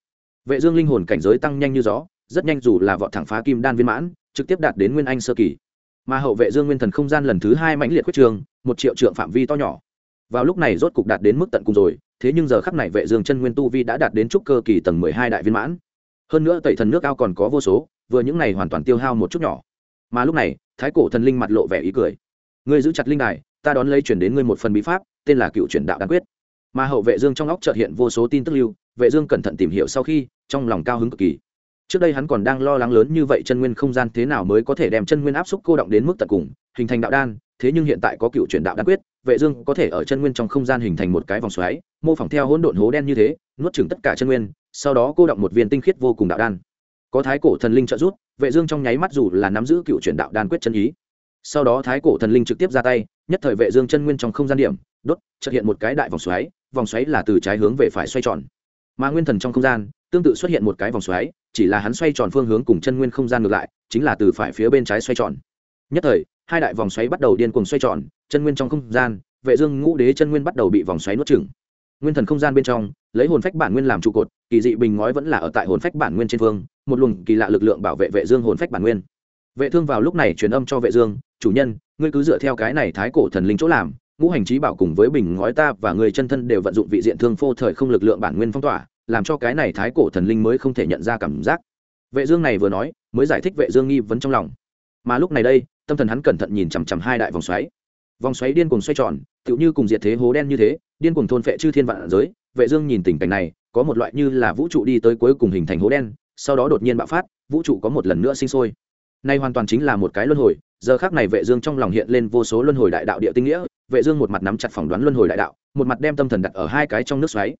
Vệ dương linh hồn cảnh giới tăng nhanh như gió, rất nhanh dù là vọt thẳng phá kim đan viên mãn, trực tiếp đạt đến nguyên anh sơ kỳ mà hậu vệ dương nguyên thần không gian lần thứ hai mãnh liệt quyết trường, một triệu trượng phạm vi to nhỏ. Vào lúc này rốt cục đạt đến mức tận cùng rồi, thế nhưng giờ khắc này vệ dương chân nguyên tu vi đã đạt đến trúc cơ kỳ tầng 12 đại viên mãn. Hơn nữa tẩy thần nước ao còn có vô số, vừa những này hoàn toàn tiêu hao một chút nhỏ. Mà lúc này, thái cổ thần linh mặt lộ vẻ ý cười. Ngươi giữ chặt linh đài, ta đón lấy chuyển đến ngươi một phần bí pháp, tên là cựu chuyển đạo đan quyết. Mà hậu vệ dương trong óc chợt hiện vô số tin tức lưu, vệ dương cẩn thận tìm hiểu sau khi, trong lòng cao hứng cực kỳ trước đây hắn còn đang lo lắng lớn như vậy chân nguyên không gian thế nào mới có thể đem chân nguyên áp xúc cô động đến mức tận cùng, hình thành đạo đan, thế nhưng hiện tại có cựu chuyển đạo đan quyết, vệ dương có thể ở chân nguyên trong không gian hình thành một cái vòng xoáy, mô phỏng theo hỗn độn hố đen như thế, nuốt chửng tất cả chân nguyên, sau đó cô động một viên tinh khiết vô cùng đạo đan. Có thái cổ thần linh trợ giúp, vệ dương trong nháy mắt dù là nắm giữ cựu chuyển đạo đan quyết chân ý. Sau đó thái cổ thần linh trực tiếp ra tay, nhất thời vệ dương chân nguyên trong không gian điểm, đốt, chợt hiện một cái đại vòng xoáy vòng xoáy là từ trái hướng về phải xoay tròn. Mà nguyên thần trong không gian tương tự xuất hiện một cái vòng xoáy, chỉ là hắn xoay tròn phương hướng cùng chân nguyên không gian ngược lại, chính là từ phải phía bên trái xoay tròn. Nhất thời, hai đại vòng xoáy bắt đầu điên cuồng xoay tròn, chân nguyên trong không gian, vệ dương ngũ đế chân nguyên bắt đầu bị vòng xoáy nuốt chửng. Nguyên thần không gian bên trong, lấy hồn phách bản nguyên làm trụ cột, kỳ dị bình ngói vẫn là ở tại hồn phách bản nguyên trên phương, một luồng kỳ lạ lực lượng bảo vệ vệ dương hồn phách bản nguyên. Vệ thương vào lúc này truyền âm cho vệ dương, chủ nhân, ngươi cứ dựa theo cái này thái cổ thần linh chỗ làm, ngũ hành trí bảo cùng với bình ngói ta và người chân thân đều vận dụng vị diện thương phô thời không lực lượng bản nguyên phong tỏa làm cho cái này thái cổ thần linh mới không thể nhận ra cảm giác. Vệ dương này vừa nói, mới giải thích vệ dương nghi vấn trong lòng. Mà lúc này đây, tâm thần hắn cẩn thận nhìn chằm chằm hai đại vòng xoáy. Vòng xoáy điên cuồng xoay tròn, tựu như cùng diệt thế hố đen như thế, điên cuồng thôn phệ chư thiên vạn giới. Vệ dương nhìn tình cảnh này, có một loại như là vũ trụ đi tới cuối cùng hình thành hố đen, sau đó đột nhiên bạo phát, vũ trụ có một lần nữa sinh sôi. Nay hoàn toàn chính là một cái luân hồi, giờ khắc này vệ dương trong lòng hiện lên vô số luân hồi đại đạo địa tinh nghĩa. Vệ dương một mặt nắm chặt phỏng đoán luân hồi đại đạo, một mặt đem tâm thần đặt ở hai cái trong nước xoáy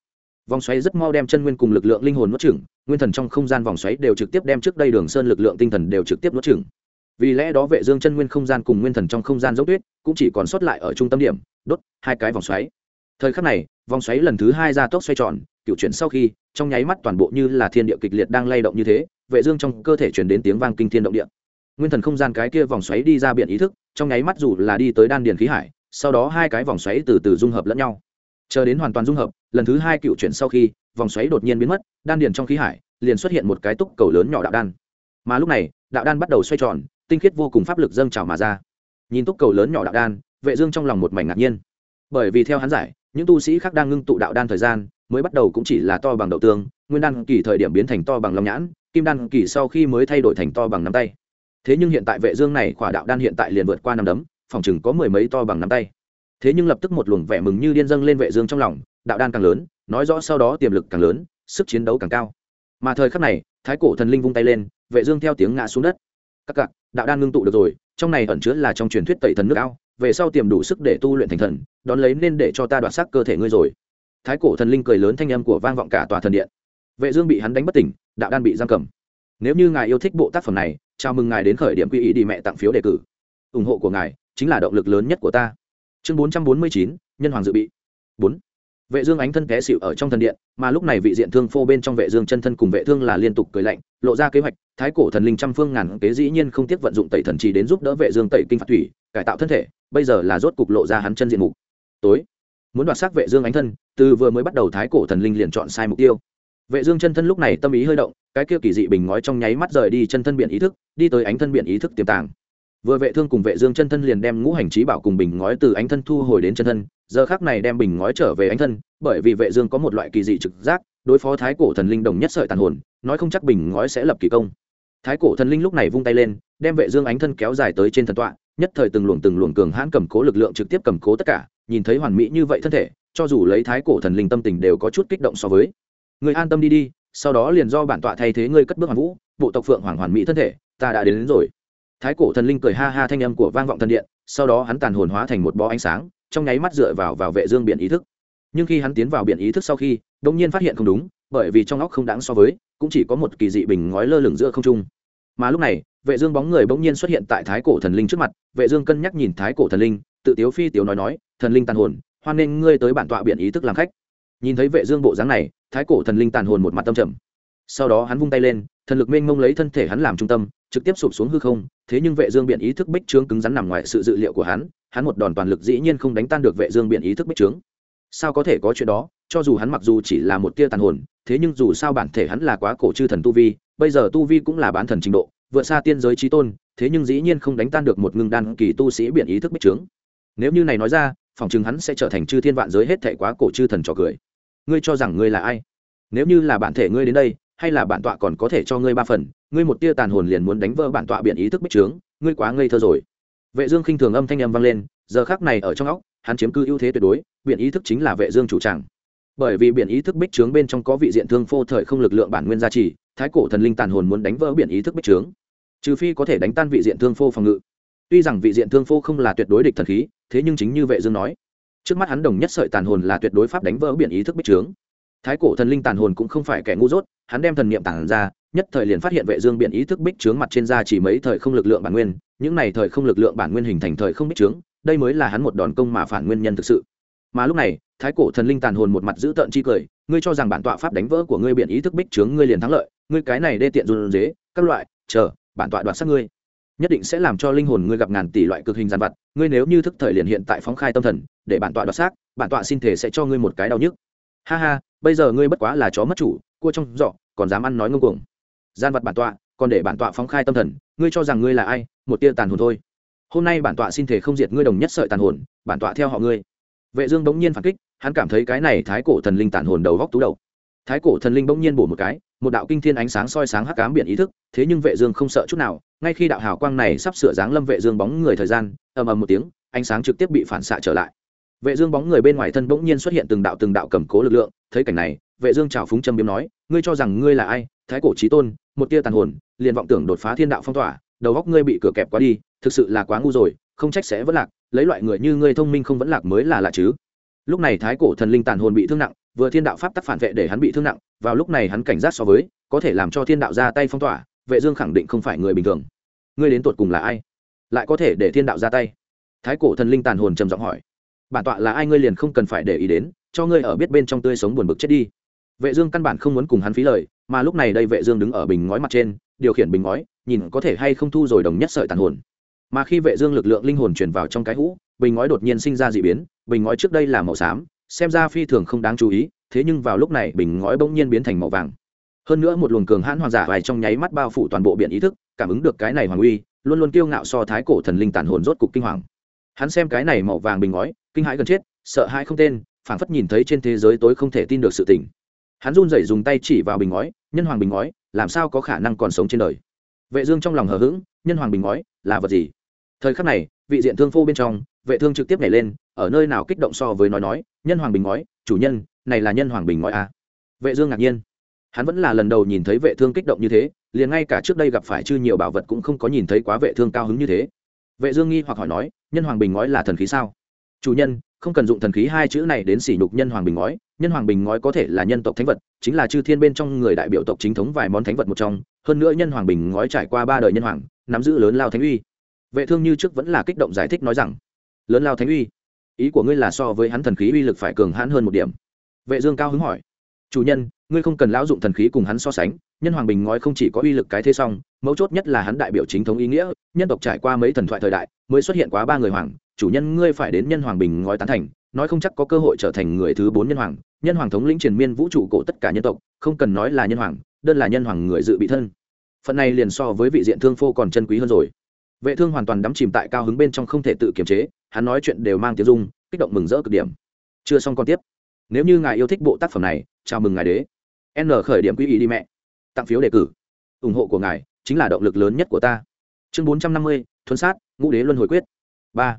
vòng xoáy rất mau đem chân nguyên cùng lực lượng linh hồn nuốt chửng, nguyên thần trong không gian vòng xoáy đều trực tiếp đem trước đây đường sơn lực lượng tinh thần đều trực tiếp nuốt chửng. Vì lẽ đó vệ dương chân nguyên không gian cùng nguyên thần trong không gian giống tuyết cũng chỉ còn sót lại ở trung tâm điểm, đốt hai cái vòng xoáy. Thời khắc này, vòng xoáy lần thứ hai ra tốc xoay tròn, cựu chuyển sau khi, trong nháy mắt toàn bộ như là thiên địa kịch liệt đang lay động như thế, vệ dương trong cơ thể truyền đến tiếng vang kinh thiên động địa. Nguyên thần không gian cái kia vòng xoáy đi ra biển ý thức, trong nháy mắt dù là đi tới đan điền khí hải, sau đó hai cái vòng xoáy từ từ dung hợp lẫn nhau chờ đến hoàn toàn dung hợp, lần thứ hai cựu chuyển sau khi, vòng xoáy đột nhiên biến mất, đan điền trong khí hải, liền xuất hiện một cái túc cầu lớn nhỏ đạo đan. Mà lúc này, đạo đan bắt đầu xoay tròn, tinh khiết vô cùng pháp lực dâng trào mà ra. Nhìn túc cầu lớn nhỏ đạo đan, vệ dương trong lòng một mảnh ngạc nhiên. Bởi vì theo hắn giải, những tu sĩ khác đang ngưng tụ đạo đan thời gian, mới bắt đầu cũng chỉ là to bằng đậu tương, nguyên đan kỳ thời điểm biến thành to bằng lòng nhãn, kim đan kỳ sau khi mới thay đổi thành to bằng nắm tay. Thế nhưng hiện tại vệ dương này khỏa đạo đan hiện tại liền vượt qua năm đấm, phòng chừng có mười mấy to bằng nắm tay thế nhưng lập tức một luồng vẻ mừng như điên dâng lên vệ dương trong lòng, đạo đan càng lớn, nói rõ sau đó tiềm lực càng lớn, sức chiến đấu càng cao. Mà thời khắc này, thái cổ thần linh vung tay lên, vệ dương theo tiếng ngã xuống đất. Các cặc đạo đan ngưng tụ được rồi, trong này ẩn chứa là trong truyền thuyết tẩy thần nước ao, về sau tiềm đủ sức để tu luyện thành thần, đón lấy nên để cho ta đoạt xác cơ thể ngươi rồi. Thái cổ thần linh cười lớn thanh âm của vang vọng cả tòa thần điện. Vệ dương bị hắn đánh bất tỉnh, đạo đan bị giam cầm. Nếu như ngài yêu thích bộ tác phẩm này, chào mừng ngài đến khởi điểm quy ý đi mẹ tặng phiếu đề cử. Ủng hộ của ngài chính là động lực lớn nhất của ta chương 449, nhân hoàng dự bị. 4. vệ dương ánh thân té xỉu ở trong thần điện mà lúc này vị diện thương phô bên trong vệ dương chân thân cùng vệ thương là liên tục cười lạnh lộ ra kế hoạch thái cổ thần linh trăm phương ngàn kế dĩ nhiên không tiếc vận dụng tẩy thần chỉ đến giúp đỡ vệ dương tẩy kinh phạt thủy cải tạo thân thể bây giờ là rốt cục lộ ra hắn chân diện mục. Tối. Muốn đoạt xác vệ dương ánh thân từ vừa mới bắt đầu thái cổ thần linh liền chọn sai mục tiêu. Vệ dương chân thân lúc này tâm ý hơi động cái kia kỳ dị bình ngói trong nháy mắt rời đi chân thân biển ý thức đi tới ánh thân biển ý thức tiềm tàng vừa vệ thương cùng vệ dương chân thân liền đem ngũ hành trí bảo cùng bình ngói từ ánh thân thu hồi đến chân thân giờ khắc này đem bình ngói trở về ánh thân bởi vì vệ dương có một loại kỳ dị trực giác đối phó thái cổ thần linh đồng nhất sợi tàn hồn nói không chắc bình ngói sẽ lập kỳ công. Thái cổ thần linh lúc này vung tay lên đem vệ dương ánh thân kéo dài tới trên thần tọa nhất thời từng luồng từng luồng cường hãn cầm cố lực lượng trực tiếp cầm cố tất cả nhìn thấy hoàn mỹ như vậy thân thể cho dù lấy thái cổ thần linh tâm tình đều có chút kích động so với. Người an tâm đi đi sau đó liền do bản tọa thay thế ngươi cất bước hoàn vũ bộ tộc phượng hoàng hoàn mỹ thân thể ta đã đến, đến rồi thái cổ thần linh cười ha ha thanh âm của vang vọng thần điện, sau đó hắn tàn hồn hóa thành một bó ánh sáng, trong nháy mắt dựa vào vào vệ dương biển ý thức. Nhưng khi hắn tiến vào biển ý thức sau khi đông nhiên phát hiện không đúng, bởi vì trong óc không đáng so với, cũng chỉ có một kỳ dị bình ngói lơ lửng giữa không trung. Mà lúc này, vệ dương bóng người bỗng nhiên xuất hiện tại thái cổ thần linh trước mặt, vệ dương cân nhắc nhìn thái cổ thần linh, tự tiếu phi tiếu nói nói, thần linh tàn hồn, hoan nên ngươi tới bản tọa biển ý thức làm khách. Nhìn thấy vệ dương bộ dáng này, thái cổ thần linh tàn hồn một mặt tâm trầm. Sau đó hắn vung tay lên thần lực mênh mông lấy thân thể hắn làm trung tâm, trực tiếp sụp xuống hư không, thế nhưng vệ dương Biện ý thức bích trướng cứng rắn nằm ngoài sự dự liệu của hắn hắn một đòn toàn lực dĩ nhiên không đánh tan được vệ dương Biện ý thức bích trướng. Sao có thể có chuyện đó? Cho dù hắn mặc dù chỉ là một tia tàn hồn, thế nhưng dù sao bản thể hắn là quá cổ chư thần tu vi, bây giờ tu vi cũng là bán thần trình độ, vượt xa tiên giới trí tôn, thế nhưng dĩ nhiên không đánh tan được một ngưng đan kỳ tu sĩ biện ý thức bích trướng. Nếu như này nói ra phỏng chừng hắn sẽ trở thành chư thiên vạn giới hết thệ quá cổ chư thần trò cười. Ngươi cho rằng ngươi là ai? Nếu như là bản thể ngươi đến đây hay là bản tọa còn có thể cho ngươi ba phần, ngươi một tia tàn hồn liền muốn đánh vỡ bản tọa biển ý thức bích trướng, ngươi quá ngây thơ rồi. Vệ dương khinh thường âm thanh âm vang lên, giờ khắc này ở trong óc, hắn chiếm cư ưu thế tuyệt đối, biển ý thức chính là vệ dương chủ tràng. Bởi vì biển ý thức bích trướng bên trong có vị diện thương phô thời không lực lượng bản nguyên gia trì, thái cổ thần linh tàn hồn muốn đánh vỡ biển ý thức bích trướng. Trừ phi có thể đánh tan vị diện thương phô phòng ngự. Tuy rằng vị diện thương phô không là tuyệt đối địch thần khí, thế nhưng chính như vệ dương nói, trước mắt hắn đồng nhất sợi tàn hồn là tuyệt đối pháp đánh vỡ biển ý thức bích trướng thái cổ thần linh tàn hồn cũng không phải kẻ ngu dốt, hắn đem thần niệm tản ra, nhất thời liền phát hiện vệ dương Biện ý thức bích trướng mặt trên da chỉ mấy thời không lực lượng bản nguyên, những này thời không lực lượng bản nguyên hình thành thời không bích trướng, đây mới là hắn một đòn công mà phản nguyên nhân thực sự. Mà lúc này, thái cổ thần linh tàn hồn một mặt giữ tợn chi cười, ngươi cho rằng bản tọa pháp đánh vỡ của ngươi Biện ý thức bích trướng ngươi liền thắng lợi, ngươi cái này đê tiện run dế các loại, chờ, bản tọa đoạt sát ngươi. Nhất định sẽ làm cho linh hồn ngươi gặp ngàn tỷ loại cực hình gian vật ngươi nếu như thức thời liền hiện tại phóng khai tâm thần, để bản tọa đoạt xác, bản tọa xin thể sẽ cho ngươi một cái đau nhức. Ha ha bây giờ ngươi bất quá là chó mất chủ, cua trong giỏ, còn dám ăn nói ngông cuồng. Gian vật bản tọa, còn để bản tọa phóng khai tâm thần, ngươi cho rằng ngươi là ai, một tia tàn hồn thôi. Hôm nay bản tọa xin thể không diệt ngươi đồng nhất sợi tàn hồn, bản tọa theo họ ngươi. Vệ dương bỗng nhiên phản kích, hắn cảm thấy cái này thái cổ thần linh tàn hồn đầu góc tú đầu. Thái cổ thần linh bỗng nhiên bổ một cái, một đạo kinh thiên ánh sáng soi sáng hắc ám biển ý thức, thế nhưng vệ dương không sợ chút nào, ngay khi đạo hào quang này sắp sửa dáng lâm vệ dương bóng người thời gian, ầm ầm một tiếng, ánh sáng trực tiếp bị phản xạ trở lại vệ dương bóng người bên ngoài thân bỗng nhiên xuất hiện từng đạo từng đạo cầm cố lực lượng, thấy cảnh này, vệ dương chào phúng châm biếm nói, ngươi cho rằng ngươi là ai? Thái cổ chí tôn, một tia tàn hồn, liền vọng tưởng đột phá thiên đạo phong tỏa, đầu óc ngươi bị cửa kẹp quá đi, thực sự là quá ngu rồi, không trách sẽ vẫn lạc, lấy loại người như ngươi thông minh không vẫn lạc mới là lạ chứ. Lúc này thái cổ thần linh tàn hồn bị thương nặng, vừa thiên đạo pháp tắc phản vệ để hắn bị thương nặng, vào lúc này hắn cảnh giác so với, có thể làm cho thiên đạo ra tay phong tỏa, vệ dương khẳng định không phải người bình thường. Ngươi đến tuột cùng là ai? Lại có thể để thiên đạo ra tay? Thái cổ thần linh tàn hồn trầm giọng hỏi bản tọa là ai ngươi liền không cần phải để ý đến, cho ngươi ở biết bên trong tươi sống buồn bực chết đi. Vệ dương căn bản không muốn cùng hắn phí lời, mà lúc này đây vệ dương đứng ở bình ngói mặt trên, điều khiển bình ngói, nhìn có thể hay không thu rồi đồng nhất sợi tàn hồn. Mà khi vệ dương lực lượng linh hồn truyền vào trong cái hũ, bình ngói đột nhiên sinh ra dị biến, bình ngói trước đây là màu xám, xem ra phi thường không đáng chú ý, thế nhưng vào lúc này bình ngói bỗng nhiên biến thành màu vàng. Hơn nữa một luồng cường hãn hoàng giả vài trong nháy mắt bao phủ toàn bộ biển ý thức, cảm ứng được cái này hoàng uy, luôn luôn kiêu ngạo so thái cổ thần linh tàn hồn rốt cục kinh hoàng hắn xem cái này màu vàng bình ngói, kinh hãi gần chết, sợ hãi không tên, phảng phất nhìn thấy trên thế giới tối không thể tin được sự tình. Hắn run rẩy dùng tay chỉ vào bình ngói, nhân hoàng bình ngói, làm sao có khả năng còn sống trên đời? Vệ dương trong lòng hờ hững, nhân hoàng bình ngói là vật gì? Thời khắc này, vị diện thương phu bên trong, vệ thương trực tiếp nhảy lên, ở nơi nào kích động so với nói nói, nhân hoàng bình ngói, chủ nhân, này là nhân hoàng bình ngói à. vệ dương ngạc nhiên. Hắn vẫn là lần đầu nhìn thấy vệ thương kích động như thế, liền ngay cả trước đây gặp phải chưa nhiều bảo vật cũng không có nhìn thấy quá vệ thương cao hứng như thế vệ dương nghi hoặc hỏi nói, nhân hoàng bình ngói là thần khí sao? Chủ nhân, không cần dụng thần khí hai chữ này đến sỉ nhục nhân hoàng bình ngói. Nhân hoàng bình ngói có thể là nhân tộc thánh vật, chính là chư thiên bên trong người đại biểu tộc chính thống vài món thánh vật một trong. Hơn nữa nhân hoàng bình ngói trải qua ba đời nhân hoàng, nắm giữ lớn lao thánh uy. Vệ thương như trước vẫn là kích động giải thích nói rằng, lớn lao thánh uy, ý của ngươi là so với hắn thần khí uy lực phải cường hãn hơn một điểm. Vệ dương cao hứng hỏi, chủ nhân, ngươi không cần lão dụng thần khí cùng hắn so sánh nhân hoàng bình ngói không chỉ có uy lực cái thế song mấu chốt nhất là hắn đại biểu chính thống ý nghĩa, nhân tộc trải qua mấy thần thoại thời đại, mới xuất hiện quá ba người hoàng, chủ nhân ngươi phải đến nhân hoàng bình ngói tán thành, nói không chắc có cơ hội trở thành người thứ bốn nhân hoàng nhân hoàng thống lĩnh truyền miên vũ trụ cổ tất cả nhân tộc, không cần nói là nhân hoàng, đơn là nhân hoàng người dự bị thân. Phần này liền so với vị diện thương phô còn chân quý hơn rồi. Vệ thương hoàn toàn đắm chìm tại cao hứng bên trong không thể tự kiềm chế, hắn nói chuyện đều mang tiếng dung kích động mừng rỡ cực điểm. Chưa xong còn tiếp. Nếu như ngài yêu thích bộ tác phẩm này, chào mừng ngài đế. N khởi điểm quý ý đi mẹ tặng phiếu đề cử. Ủng hộ của ngài chính là động lực lớn nhất của ta. Chương bốn trăm năm mươi thuấn sát, ngũ đế luân hồi quyết. Ba.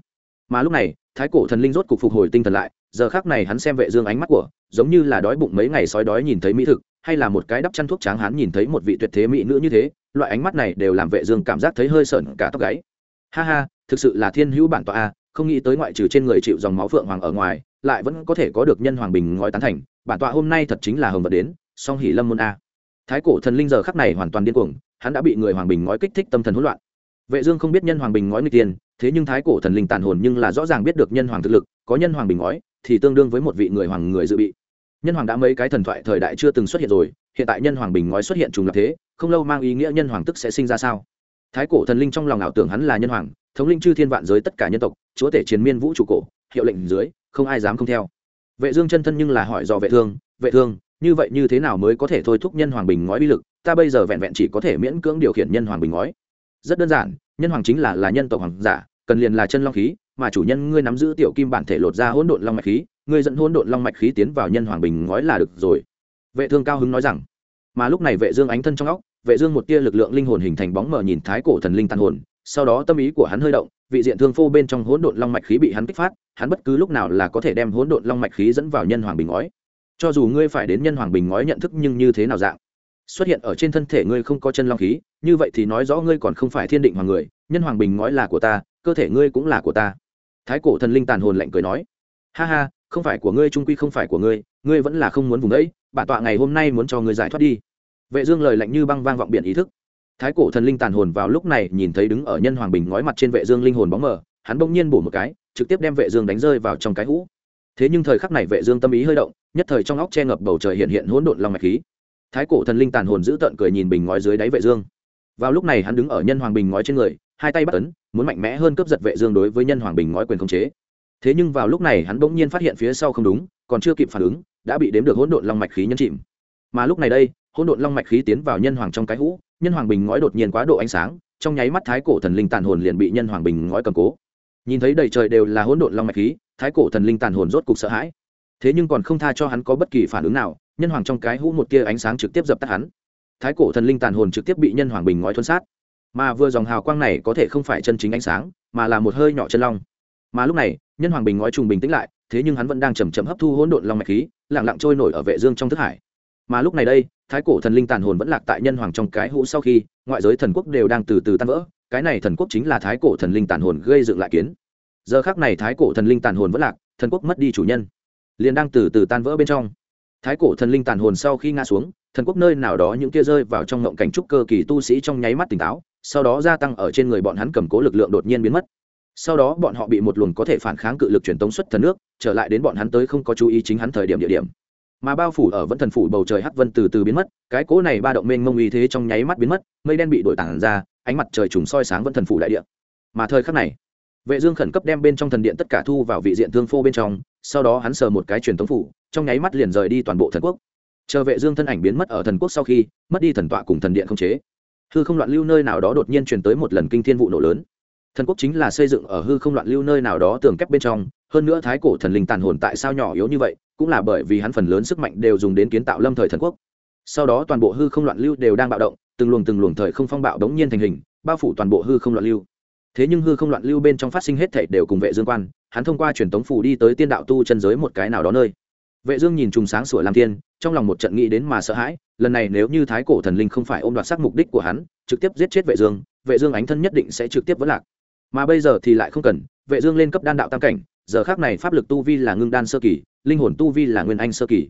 Mà lúc này, thái cổ thần linh rốt cục phục hồi tinh thần lại, giờ khác này hắn xem vệ dương ánh mắt của, giống như là đói bụng mấy ngày sói đói nhìn thấy mỹ thực, hay là một cái đắp chăn thuốc tráng hắn nhìn thấy một vị tuyệt thế mỹ nữ như thế, loại ánh mắt này đều làm vệ dương cảm giác thấy hơi sợn cả tóc gáy. Ha ha, thực sự là thiên hữu bản tọa a, không nghĩ tới ngoại trừ trên người chịu dòng máu phượng hoàng ở ngoài, lại vẫn có thể có được nhân hoàng bình ngói tán thành, bản tọa hôm nay thật chính là hồng vật đến, song hỉ lâm môn a thái cổ thần linh giờ khắc này hoàn toàn điên cuồng, hắn đã bị người hoàng bình ngói kích thích tâm thần hỗn loạn. Vệ dương không biết nhân hoàng bình ngói người tiền, thế nhưng thái cổ thần linh tàn hồn nhưng là rõ ràng biết được nhân hoàng thực lực, có nhân hoàng bình ngói thì tương đương với một vị người hoàng người dự bị. Nhân hoàng đã mấy cái thần thoại thời đại chưa từng xuất hiện rồi, hiện tại nhân hoàng bình ngói xuất hiện trùng lập thế, không lâu mang ý nghĩa nhân hoàng tức sẽ sinh ra sao? Thái cổ thần linh trong lòng ảo tưởng hắn là nhân hoàng, thống linh chư thiên vạn giới tất cả nhân tộc, chúa tể chiến miên vũ trụ cổ, hiệu lệnh dưới, không ai dám không theo. Vệ dương chân thân nhưng là hỏi dò vệ thương vệ thương như vậy như thế nào mới có thể thôi thúc nhân hoàng bình ngói bi lực? Ta bây giờ vẹn vẹn chỉ có thể miễn cưỡng điều khiển nhân hoàng bình ngói. Rất đơn giản, nhân hoàng chính là là nhân tộc hoàng giả, cần liền là chân long khí, mà chủ nhân ngươi nắm giữ tiểu kim bản thể lột ra hỗn độn long mạch khí, ngươi dẫn hỗn độn long mạch khí tiến vào nhân hoàng bình ngói là được rồi. Vệ thương cao hứng nói rằng. Mà lúc này vệ dương ánh thân trong óc, vệ dương một tia lực lượng linh hồn hình thành bóng mờ nhìn thái cổ thần linh tàn hồn, sau đó tâm ý của hắn hơi động, vị diện thương phô bên trong hỗn độn long mạch khí bị hắn kích phát, hắn bất cứ lúc nào là có thể đem hỗn độn long mạch khí dẫn vào nhân hoàng bình ngói cho dù ngươi phải đến nhân hoàng bình ngói nhận thức nhưng như thế nào dạng? Xuất hiện ở trên thân thể ngươi không có chân long khí, như vậy thì nói rõ ngươi còn không phải thiên định hoàng người, nhân hoàng bình ngói là của ta, cơ thể ngươi cũng là của ta. Thái cổ thần linh tàn hồn lạnh cười nói, ha ha, không phải của ngươi, trung quy không phải của ngươi ngươi vẫn là không muốn vùng đấy, bản tọa ngày hôm nay muốn cho ngươi giải thoát đi. Vệ dương lời lạnh như băng vang vọng biển ý thức. Thái cổ thần linh tàn hồn vào lúc này nhìn thấy đứng ở nhân hoàng bình ngói mặt trên vệ dương linh hồn bóng mờ, hắn bỗng nhiên bổ một cái, trực tiếp đem vệ dương đánh rơi vào trong cái hũ. Thế nhưng thời khắc này vệ dương tâm ý hơi động nhất thời trong óc che ngập bầu trời hiện hiện hỗn độn long mạch khí. Thái cổ thần linh tàn hồn giữ tận cười nhìn bình ngói dưới đáy vệ dương. Vào lúc này hắn đứng ở nhân hoàng bình ngói trên người, hai tay bắt ấn, muốn mạnh mẽ hơn cướp giật vệ dương đối với nhân hoàng bình ngói quyền khống chế. Thế nhưng vào lúc này hắn bỗng nhiên phát hiện phía sau không đúng, còn chưa kịp phản ứng, đã bị đếm được hỗn độn long mạch khí nhấn chìm. Mà lúc này đây, hỗn độn long mạch khí tiến vào nhân hoàng trong cái hũ, nhân hoàng bình ngói đột nhiên quá độ ánh sáng, trong nháy mắt thái cổ thần linh tàn hồn liền bị nhân hoàng bình ngói cầm cố. Nhìn thấy đầy trời đều là hỗn độn long mạch khí, thái cổ thần linh tàn hồn rốt cục sợ hãi thế nhưng còn không tha cho hắn có bất kỳ phản ứng nào, nhân hoàng trong cái hũ một tia ánh sáng trực tiếp dập tắt hắn. Thái cổ thần linh tàn hồn trực tiếp bị nhân hoàng bình ngói thuân sát. Mà vừa dòng hào quang này có thể không phải chân chính ánh sáng, mà là một hơi nhỏ chân long. Mà lúc này, nhân hoàng bình ngói trùng bình tĩnh lại, thế nhưng hắn vẫn đang chầm chậm hấp thu hỗn độn long mạch khí lẳng lặng trôi nổi ở vệ dương trong thức hải. Mà lúc này đây, thái cổ thần linh tàn hồn vẫn lạc tại nhân hoàng trong cái hũ sau khi, ngoại giới thần quốc đều đang từ từ tan vỡ, cái này thần quốc chính là thái cổ thần linh tàn hồn gây dựng lại kiến. Giờ khắc này thái cổ thần linh tàn hồn vẫn lạc, thần quốc mất đi chủ nhân liền đang từ từ tan vỡ bên trong. Thái cổ thần linh tàn hồn sau khi ngã xuống, thần quốc nơi nào đó những kia rơi vào trong ngộng cảnh trúc cơ kỳ tu sĩ trong nháy mắt tỉnh táo, sau đó gia tăng ở trên người bọn hắn cầm cố lực lượng đột nhiên biến mất. Sau đó bọn họ bị một luồng có thể phản kháng cự lực truyền tống xuất thần nước, trở lại đến bọn hắn tới không có chú ý chính hắn thời điểm địa điểm. Mà bao phủ ở vẫn thần phủ bầu trời hắc vân từ từ biến mất, cái cỗ này ba động mênh mông uy thế trong nháy mắt biến mất, mây đen bị đổi tảng ra, ánh mặt trời trùng soi sáng vẫn thần phủ đại địa. Mà thời khắc này, vệ dương khẩn cấp đem bên trong thần điện tất cả thu vào vị diện thương phô bên trong sau đó hắn sờ một cái truyền thống phủ, trong nháy mắt liền rời đi toàn bộ thần quốc. Chờ vệ dương thân ảnh biến mất ở thần quốc sau khi, mất đi thần tọa cùng thần điện không chế. Hư không loạn lưu nơi nào đó đột nhiên truyền tới một lần kinh thiên vụ nổ lớn. Thần quốc chính là xây dựng ở hư không loạn lưu nơi nào đó tường kép bên trong, hơn nữa thái cổ thần linh tàn hồn tại sao nhỏ yếu như vậy, cũng là bởi vì hắn phần lớn sức mạnh đều dùng đến kiến tạo lâm thời thần quốc. Sau đó toàn bộ hư không loạn lưu đều đang bạo động, từng luồng từng luồng thời không phong bạo đống nhiên thành hình, bao phủ toàn bộ hư không loạn lưu thế nhưng hư không loạn lưu bên trong phát sinh hết thảy đều cùng vệ dương quan, hắn thông qua truyền tống phủ đi tới tiên đạo tu chân giới một cái nào đó nơi. Vệ dương nhìn trùng sáng sủa lam thiên, trong lòng một trận nghĩ đến mà sợ hãi, lần này nếu như thái cổ thần linh không phải ôm đoạt sát mục đích của hắn, trực tiếp giết chết vệ dương vệ dương ánh thân nhất định sẽ trực tiếp vỡ lạc. Mà bây giờ thì lại không cần, vệ dương lên cấp đan đạo tam cảnh, giờ khắc này pháp lực tu vi là ngưng đan sơ kỳ, linh hồn tu vi là nguyên anh sơ kỳ.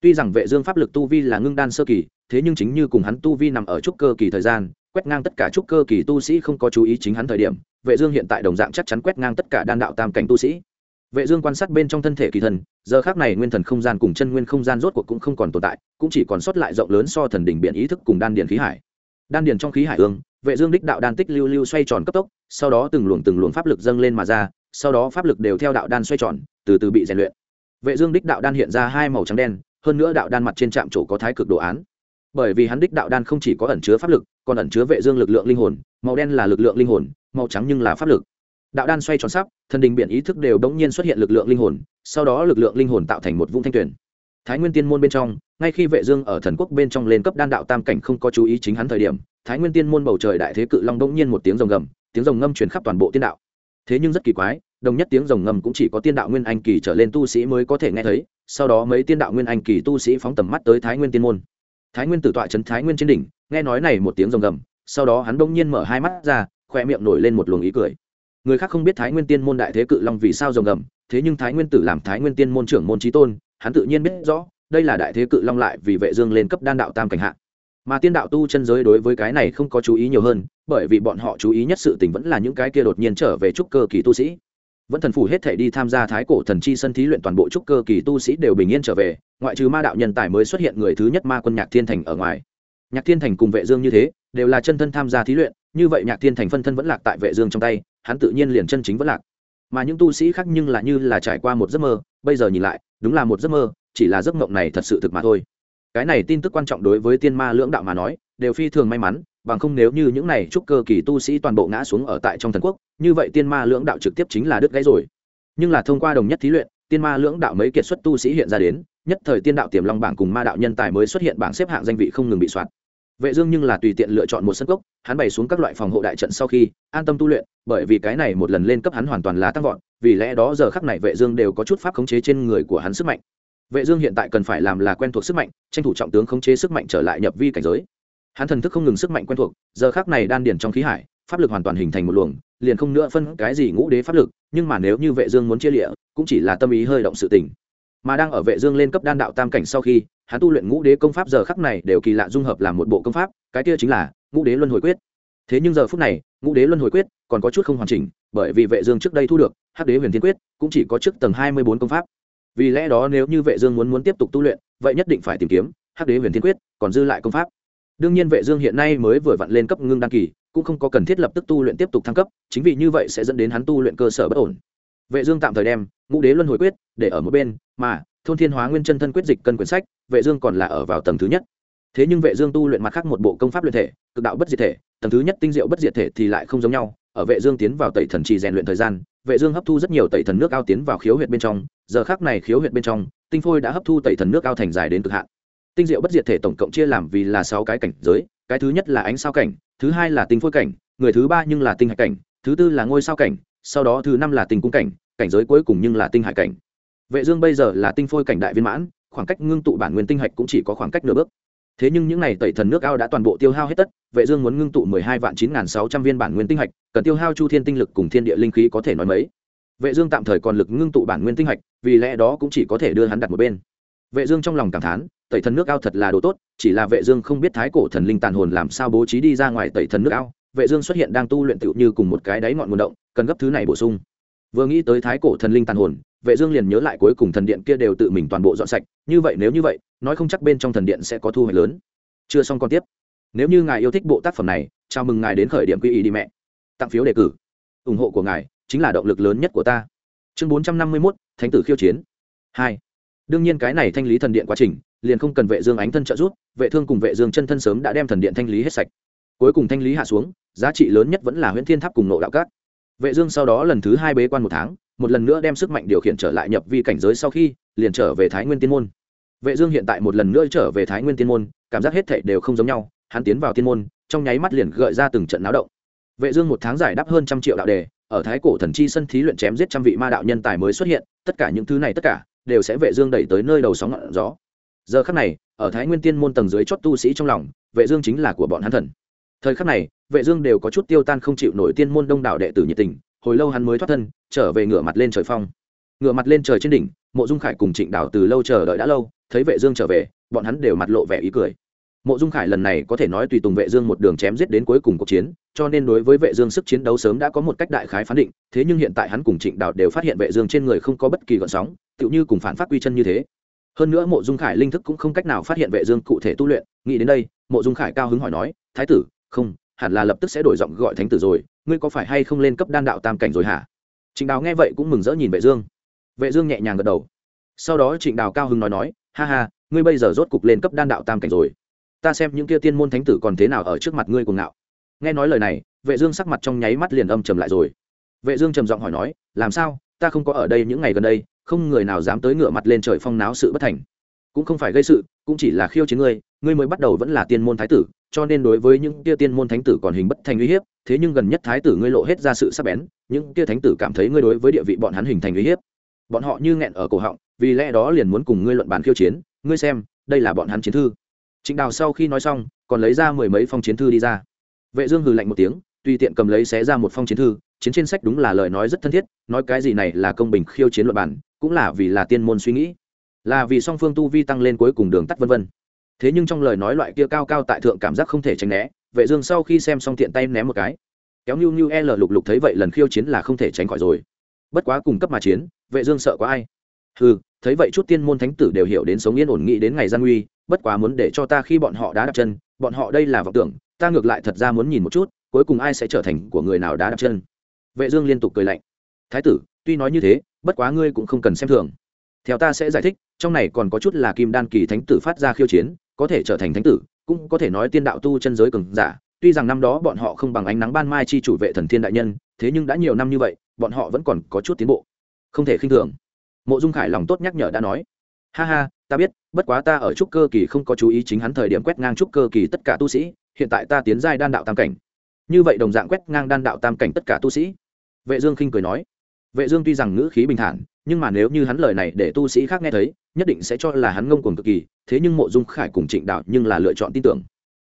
Tuy rằng vệ dương pháp lực tu vi là ngưng đan sơ kỳ, thế nhưng chính như cùng hắn tu vi nằm ở trúc cơ kỳ thời gian quét ngang tất cả trúc cơ kỳ tu sĩ không có chú ý chính hắn thời điểm, vệ dương hiện tại đồng dạng chắc chắn quét ngang tất cả đan đạo tam cảnh tu sĩ. Vệ dương quan sát bên trong thân thể kỳ thần, giờ khắc này nguyên thần không gian cùng chân nguyên không gian rốt cuộc cũng không còn tồn tại, cũng chỉ còn sót lại rộng lớn so thần đỉnh biển ý thức cùng đan điền khí hải. Đan điền trong khí hải ương, vệ dương đích đạo đan tích lưu lưu xoay tròn cấp tốc, sau đó từng luồng từng luồng pháp lực dâng lên mà ra, sau đó pháp lực đều theo đạo đan xoay tròn, từ từ bị rèn luyện. Vệ dương đích đạo đan hiện ra hai màu trắng đen, hơn nữa đạo đan mặt trên trạm chỗ có thái cực đồ án bởi vì hắn đích đạo đan không chỉ có ẩn chứa pháp lực, còn ẩn chứa vệ dương lực lượng linh hồn, màu đen là lực lượng linh hồn, màu trắng nhưng là pháp lực. Đạo đan xoay tròn sắp, thần đình biển ý thức đều đống nhiên xuất hiện lực lượng linh hồn, sau đó lực lượng linh hồn tạo thành một vũng thanh tuyển thái nguyên tiên môn bên trong, ngay khi vệ dương ở thần quốc bên trong lên cấp đan đạo tam cảnh không có chú ý chính hắn thời điểm, thái nguyên tiên môn bầu trời đại thế cự long đống nhiên một tiếng rồng gầm, tiếng rồng ngâm truyền khắp toàn bộ tiên đạo. Thế nhưng rất kỳ quái, đồng nhất tiếng rồng ngầm cũng chỉ có tiên đạo nguyên anh kỳ trở lên tu sĩ mới có thể nghe thấy, sau đó mấy tiên đạo nguyên anh kỳ tu sĩ phóng tầm mắt tới thái nguyên tiên môn thái nguyên tử tọa trấn thái nguyên trên đỉnh, nghe nói này một tiếng rồng gầm, sau đó hắn đông nhiên mở hai mắt ra, khoe miệng nổi lên một luồng ý cười. Người khác không biết thái nguyên tiên môn đại thế cự long vì sao rồng gầm, thế nhưng thái nguyên tử làm thái nguyên tiên môn trưởng môn trí tôn, hắn tự nhiên biết rõ, đây là đại thế cự long lại vì vệ dương lên cấp đan đạo tam cảnh hạ. Mà tiên đạo tu chân giới đối với cái này không có chú ý nhiều hơn, bởi vì bọn họ chú ý nhất sự tình vẫn là những cái kia đột nhiên trở về trúc cơ kỳ tu sĩ vẫn thần phủ hết thể đi tham gia thái cổ thần chi sân thí luyện toàn bộ trúc cơ kỳ tu sĩ đều bình yên trở về, ngoại trừ ma đạo nhân tài mới xuất hiện người thứ nhất ma quân nhạc thiên thành ở ngoài. Nhạc thiên thành cùng vệ dương như thế, đều là chân thân tham gia thí luyện, như vậy nhạc thiên thành phân thân vẫn lạc tại vệ dương trong tay, hắn tự nhiên liền chân chính vẫn lạc. Mà những tu sĩ khác nhưng là như là trải qua một giấc mơ, bây giờ nhìn lại, đúng là một giấc mơ, chỉ là giấc mộng này thật sự thực mà thôi. Cái này tin tức quan trọng đối với tiên ma lưỡng đạo mà nói, đều phi thường may mắn bằng không nếu như những này trúc cơ kỳ tu sĩ toàn bộ ngã xuống ở tại trong thần quốc, như vậy tiên ma lưỡng đạo trực tiếp chính là đứt gãy rồi. Nhưng là thông qua đồng nhất thí luyện, tiên ma lưỡng đạo mấy kiệt xuất tu sĩ hiện ra đến, nhất thời tiên đạo tiềm long bảng cùng ma đạo nhân tài mới xuất hiện bảng xếp hạng danh vị không ngừng bị soạt. Vệ dương nhưng là tùy tiện lựa chọn một sân cốc, hắn bày xuống các loại phòng hộ đại trận sau khi, an tâm tu luyện, bởi vì cái này một lần lên cấp hắn hoàn toàn là tăng vọt, vì lẽ đó giờ khắc này vệ dương đều có chút pháp khống chế trên người của hắn sức mạnh. Vệ dương hiện tại cần phải làm là quen thuộc sức mạnh, tranh thủ trọng tướng khống chế sức mạnh trở lại nhập vi cảnh giới hắn thần thức không ngừng sức mạnh quen thuộc, giờ khắc này đan điển trong khí hải, pháp lực hoàn toàn hình thành một luồng, liền không nữa phân cái gì ngũ đế pháp lực, nhưng mà nếu như vệ dương muốn chia lịa, cũng chỉ là tâm ý hơi động sự tình. Mà đang ở vệ dương lên cấp đan đạo tam cảnh sau khi, hắn tu luyện ngũ đế công pháp giờ khắc này đều kỳ lạ dung hợp làm một bộ công pháp, cái kia chính là ngũ đế luân hồi quyết. Thế nhưng giờ phút này, ngũ đế luân hồi quyết còn có chút không hoàn chỉnh, bởi vì vệ dương trước đây thu được hắc đế huyền thiên quyết, cũng chỉ có trước tầng 24 công pháp. Vì lẽ đó nếu như vệ dương muốn muốn tiếp tục tu luyện, vậy nhất định phải tìm kiếm hắc đế huyền thiên quyết, còn dư lại công pháp đương nhiên vệ dương hiện nay mới vừa vặn lên cấp ngưng đan kỳ, cũng không có cần thiết lập tức tu luyện tiếp tục thăng cấp, chính vì như vậy sẽ dẫn đến hắn tu luyện cơ sở bất ổn. Vệ dương tạm thời đem ngũ đế luân hồi quyết để ở một bên, mà thôn thiên hóa nguyên chân thân quyết dịch cân quyển sách, vệ dương còn là ở vào tầng thứ nhất. Thế nhưng vệ dương tu luyện mặt khác một bộ công pháp luyện thể, cực đạo bất diệt thể, tầng thứ nhất tinh diệu bất diệt thể thì lại không giống nhau, ở vệ dương tiến vào tẩy thần trì rèn luyện thời gian, vệ dương hấp thu rất nhiều tẩy thần nước ao tiến vào khiếu huyệt bên trong, giờ khắc này khiếu huyệt bên trong, tinh phôi đã hấp thu tẩy thần nước ao thành dài đến cực hạn tinh diệu bất diệt thể tổng cộng chia làm vì là sáu cái cảnh giới, cái thứ nhất là ánh sao cảnh, thứ hai là tinh phôi cảnh, người thứ ba nhưng là tinh hạch cảnh, thứ tư là ngôi sao cảnh, sau đó thứ năm là tinh cung cảnh cảnh giới cuối cùng nhưng là tinh hải cảnh. Vệ dương bây giờ là tinh phôi cảnh đại viên mãn, khoảng cách ngưng tụ bản nguyên tinh hạch cũng chỉ có khoảng cách nửa bước. Thế nhưng những này tẩy thần nước ao đã toàn bộ tiêu hao hết tất, vệ dương muốn ngưng tụ 12 vạn 9.600 viên bản nguyên tinh hạch, cần tiêu hao chu thiên tinh lực cùng thiên địa linh khí có thể nói mấy. Vệ dương tạm thời còn lực ngưng tụ bản nguyên tinh hạch, vì lẽ đó cũng chỉ có thể đưa hắn đặt một bên. Vệ dương trong lòng cảm thán tẩy thần nước ao thật là đồ tốt chỉ là vệ dương không biết thái cổ thần linh tàn hồn làm sao bố trí đi ra ngoài tẩy thần nước ao. Vệ dương xuất hiện đang tu luyện tựu như cùng một cái đáy ngọn nguồn động cần gấp thứ này bổ sung. Vừa nghĩ tới thái cổ thần linh tàn hồn vệ dương liền nhớ lại cuối cùng thần điện kia đều tự mình toàn bộ dọn sạch. Như vậy nếu như vậy nói không chắc bên trong thần điện sẽ có thu hoạch lớn. Chưa xong con tiếp. Nếu như ngài yêu thích bộ tác phẩm này chào mừng ngài đến khởi điểm quy ý đi mẹ. Tặng phiếu đề cử. Ủng hộ của ngài chính là động lực lớn nhất của ta. Chương 451, thánh tử khiêu chiến. Hai. Đương nhiên cái này thanh lý thần điện quá trình liền không cần vệ dương ánh thân trợ giúp, vệ thương cùng vệ dương chân thân sớm đã đem thần điện thanh lý hết sạch. Cuối cùng thanh lý hạ xuống, giá trị lớn nhất vẫn là huyễn thiên tháp cùng nộ đạo cát vệ dương sau đó lần thứ hai bế quan một tháng, một lần nữa đem sức mạnh điều khiển trở lại nhập vi cảnh giới sau khi, liền trở về thái nguyên tiên môn. Vệ dương hiện tại một lần nữa trở về thái nguyên tiên môn, cảm giác hết thảy đều không giống nhau, hắn tiến vào tiên môn, trong nháy mắt liền gợi ra từng trận náo động. Vệ dương một tháng giải đáp hơn trăm triệu đạo đề, ở thái cổ thần chi sân thí luyện chém giết trăm vị ma đạo nhân tài mới xuất hiện, tất cả những thứ này tất cả, đều sẽ vệ dương đẩy tới nơi đầu sóng ngọn gió giờ khắc này, ở thái nguyên tiên môn tầng dưới chót tu sĩ trong lòng, vệ dương chính là của bọn hắn thần. Thời khắc này, vệ dương đều có chút tiêu tan không chịu nổi tiên môn đông đảo đệ tử nhiệt tình, hồi lâu hắn mới thoát thân, trở về ngửa mặt lên trời phong. Ngửa mặt lên trời trên đỉnh, mộ dung khải cùng trịnh đảo từ lâu chờ đợi đã lâu, thấy vệ dương trở về, bọn hắn đều mặt lộ vẻ ý cười. Mộ dung khải lần này có thể nói tùy tùng vệ dương một đường chém giết đến cuối cùng cuộc chiến, cho nên đối với vệ dương sức chiến đấu sớm đã có một cách đại khái phán định, thế nhưng hiện tại hắn cùng trịnh đảo đều phát hiện vệ dương trên người không có bất kỳ gợn sóng, tựu như cùng phản phát quy chân như thế hơn nữa mộ dung khải linh thức cũng không cách nào phát hiện vệ dương cụ thể tu luyện. Nghĩ đến đây, mộ dung khải cao hứng hỏi nói, thái tử, không, hẳn là lập tức sẽ đổi giọng gọi thánh tử rồi. Ngươi có phải hay không lên cấp đan đạo tam cảnh rồi hả? Trịnh đào nghe vậy cũng mừng rỡ nhìn vệ dương. Vệ dương nhẹ nhàng gật đầu. Sau đó trịnh đào cao hứng nói nói, ha ha, ngươi bây giờ rốt cục lên cấp đan đạo tam cảnh rồi. Ta xem những kia tiên môn thánh tử còn thế nào ở trước mặt ngươi cùng ngạo. Nghe nói lời này, vệ dương sắc mặt trong nháy mắt liền âm trầm lại rồi. Vệ dương trầm giọng hỏi nói, làm sao? Ta không có ở đây những ngày gần đây không người nào dám tới ngựa mặt lên trời phong náo sự bất thành. Cũng không phải gây sự, cũng chỉ là khiêu chiến ngươi ngươi mới bắt đầu vẫn là tiên môn thái tử, cho nên đối với những kia tiên môn thánh tử còn hình bất thành uy hiếp, thế nhưng gần nhất thái tử ngươi lộ hết ra sự sắc bén, những kia thánh tử cảm thấy ngươi đối với địa vị bọn hắn hình thành uy hiếp. Bọn họ như nghẹn ở cổ họng, vì lẽ đó liền muốn cùng ngươi luận bàn khiêu chiến, ngươi xem, đây là bọn hắn chiến thư. Trịnh đào sau khi nói xong, còn lấy ra mười mấy phong chiến thư đi ra. Vệ dương hừ lạnh một tiếng, tùy tiện cầm lấy xé ra một phong chiến thư, chiến trên sách đúng là lời nói rất thân thiết, nói cái gì này là công bình khiêu chiến luận bản cũng là vì là tiên môn suy nghĩ, là vì song phương tu vi tăng lên cuối cùng đường tắt vân vân. Thế nhưng trong lời nói loại kia cao cao tại thượng cảm giác không thể tránh né, vệ dương sau khi xem xong tiện tay ném một cái, kéo nhu nhu l lục lục thấy vậy lần khiêu chiến là không thể tránh khỏi rồi. Bất quá cùng cấp mà chiến, vệ dương sợ có ai. Hừ, thấy vậy chút tiên môn thánh tử đều hiểu đến sống yên ổn nghĩ đến ngày gian nguy, bất quá muốn để cho ta khi bọn họ đá đạp chân, bọn họ đây là vọng tưởng, ta ngược lại thật ra muốn nhìn một chút, cuối cùng ai sẽ trở thành của người nào đá đạp chân. Vệ dương liên tục cười lạnh. Thái tử, tuy nói như thế bất quá ngươi cũng không cần xem thường. Theo ta sẽ giải thích, trong này còn có chút là kim đan kỳ thánh tử phát ra khiêu chiến, có thể trở thành thánh tử, cũng có thể nói tiên đạo tu chân giới cường giả. Tuy rằng năm đó bọn họ không bằng ánh nắng ban mai chi chủ vệ thần thiên đại nhân, thế nhưng đã nhiều năm như vậy, bọn họ vẫn còn có chút tiến bộ. Không thể khinh thường. Mộ dung khải lòng tốt nhắc nhở đã nói. Ha ha, ta biết, bất quá ta ở trúc cơ kỳ không có chú ý chính hắn thời điểm quét ngang trúc cơ kỳ tất cả tu sĩ, hiện tại ta tiến giai đan đạo tam cảnh. Như vậy đồng dạng quét ngang đan đạo tam cảnh tất cả tu sĩ. Vệ dương khinh cười nói vệ dương tuy rằng ngữ khí bình thản, nhưng mà nếu như hắn lời này để tu sĩ khác nghe thấy, nhất định sẽ cho là hắn ngông cuồng cực kỳ, thế nhưng mộ dung khải cùng trịnh đạo nhưng là lựa chọn tin tưởng.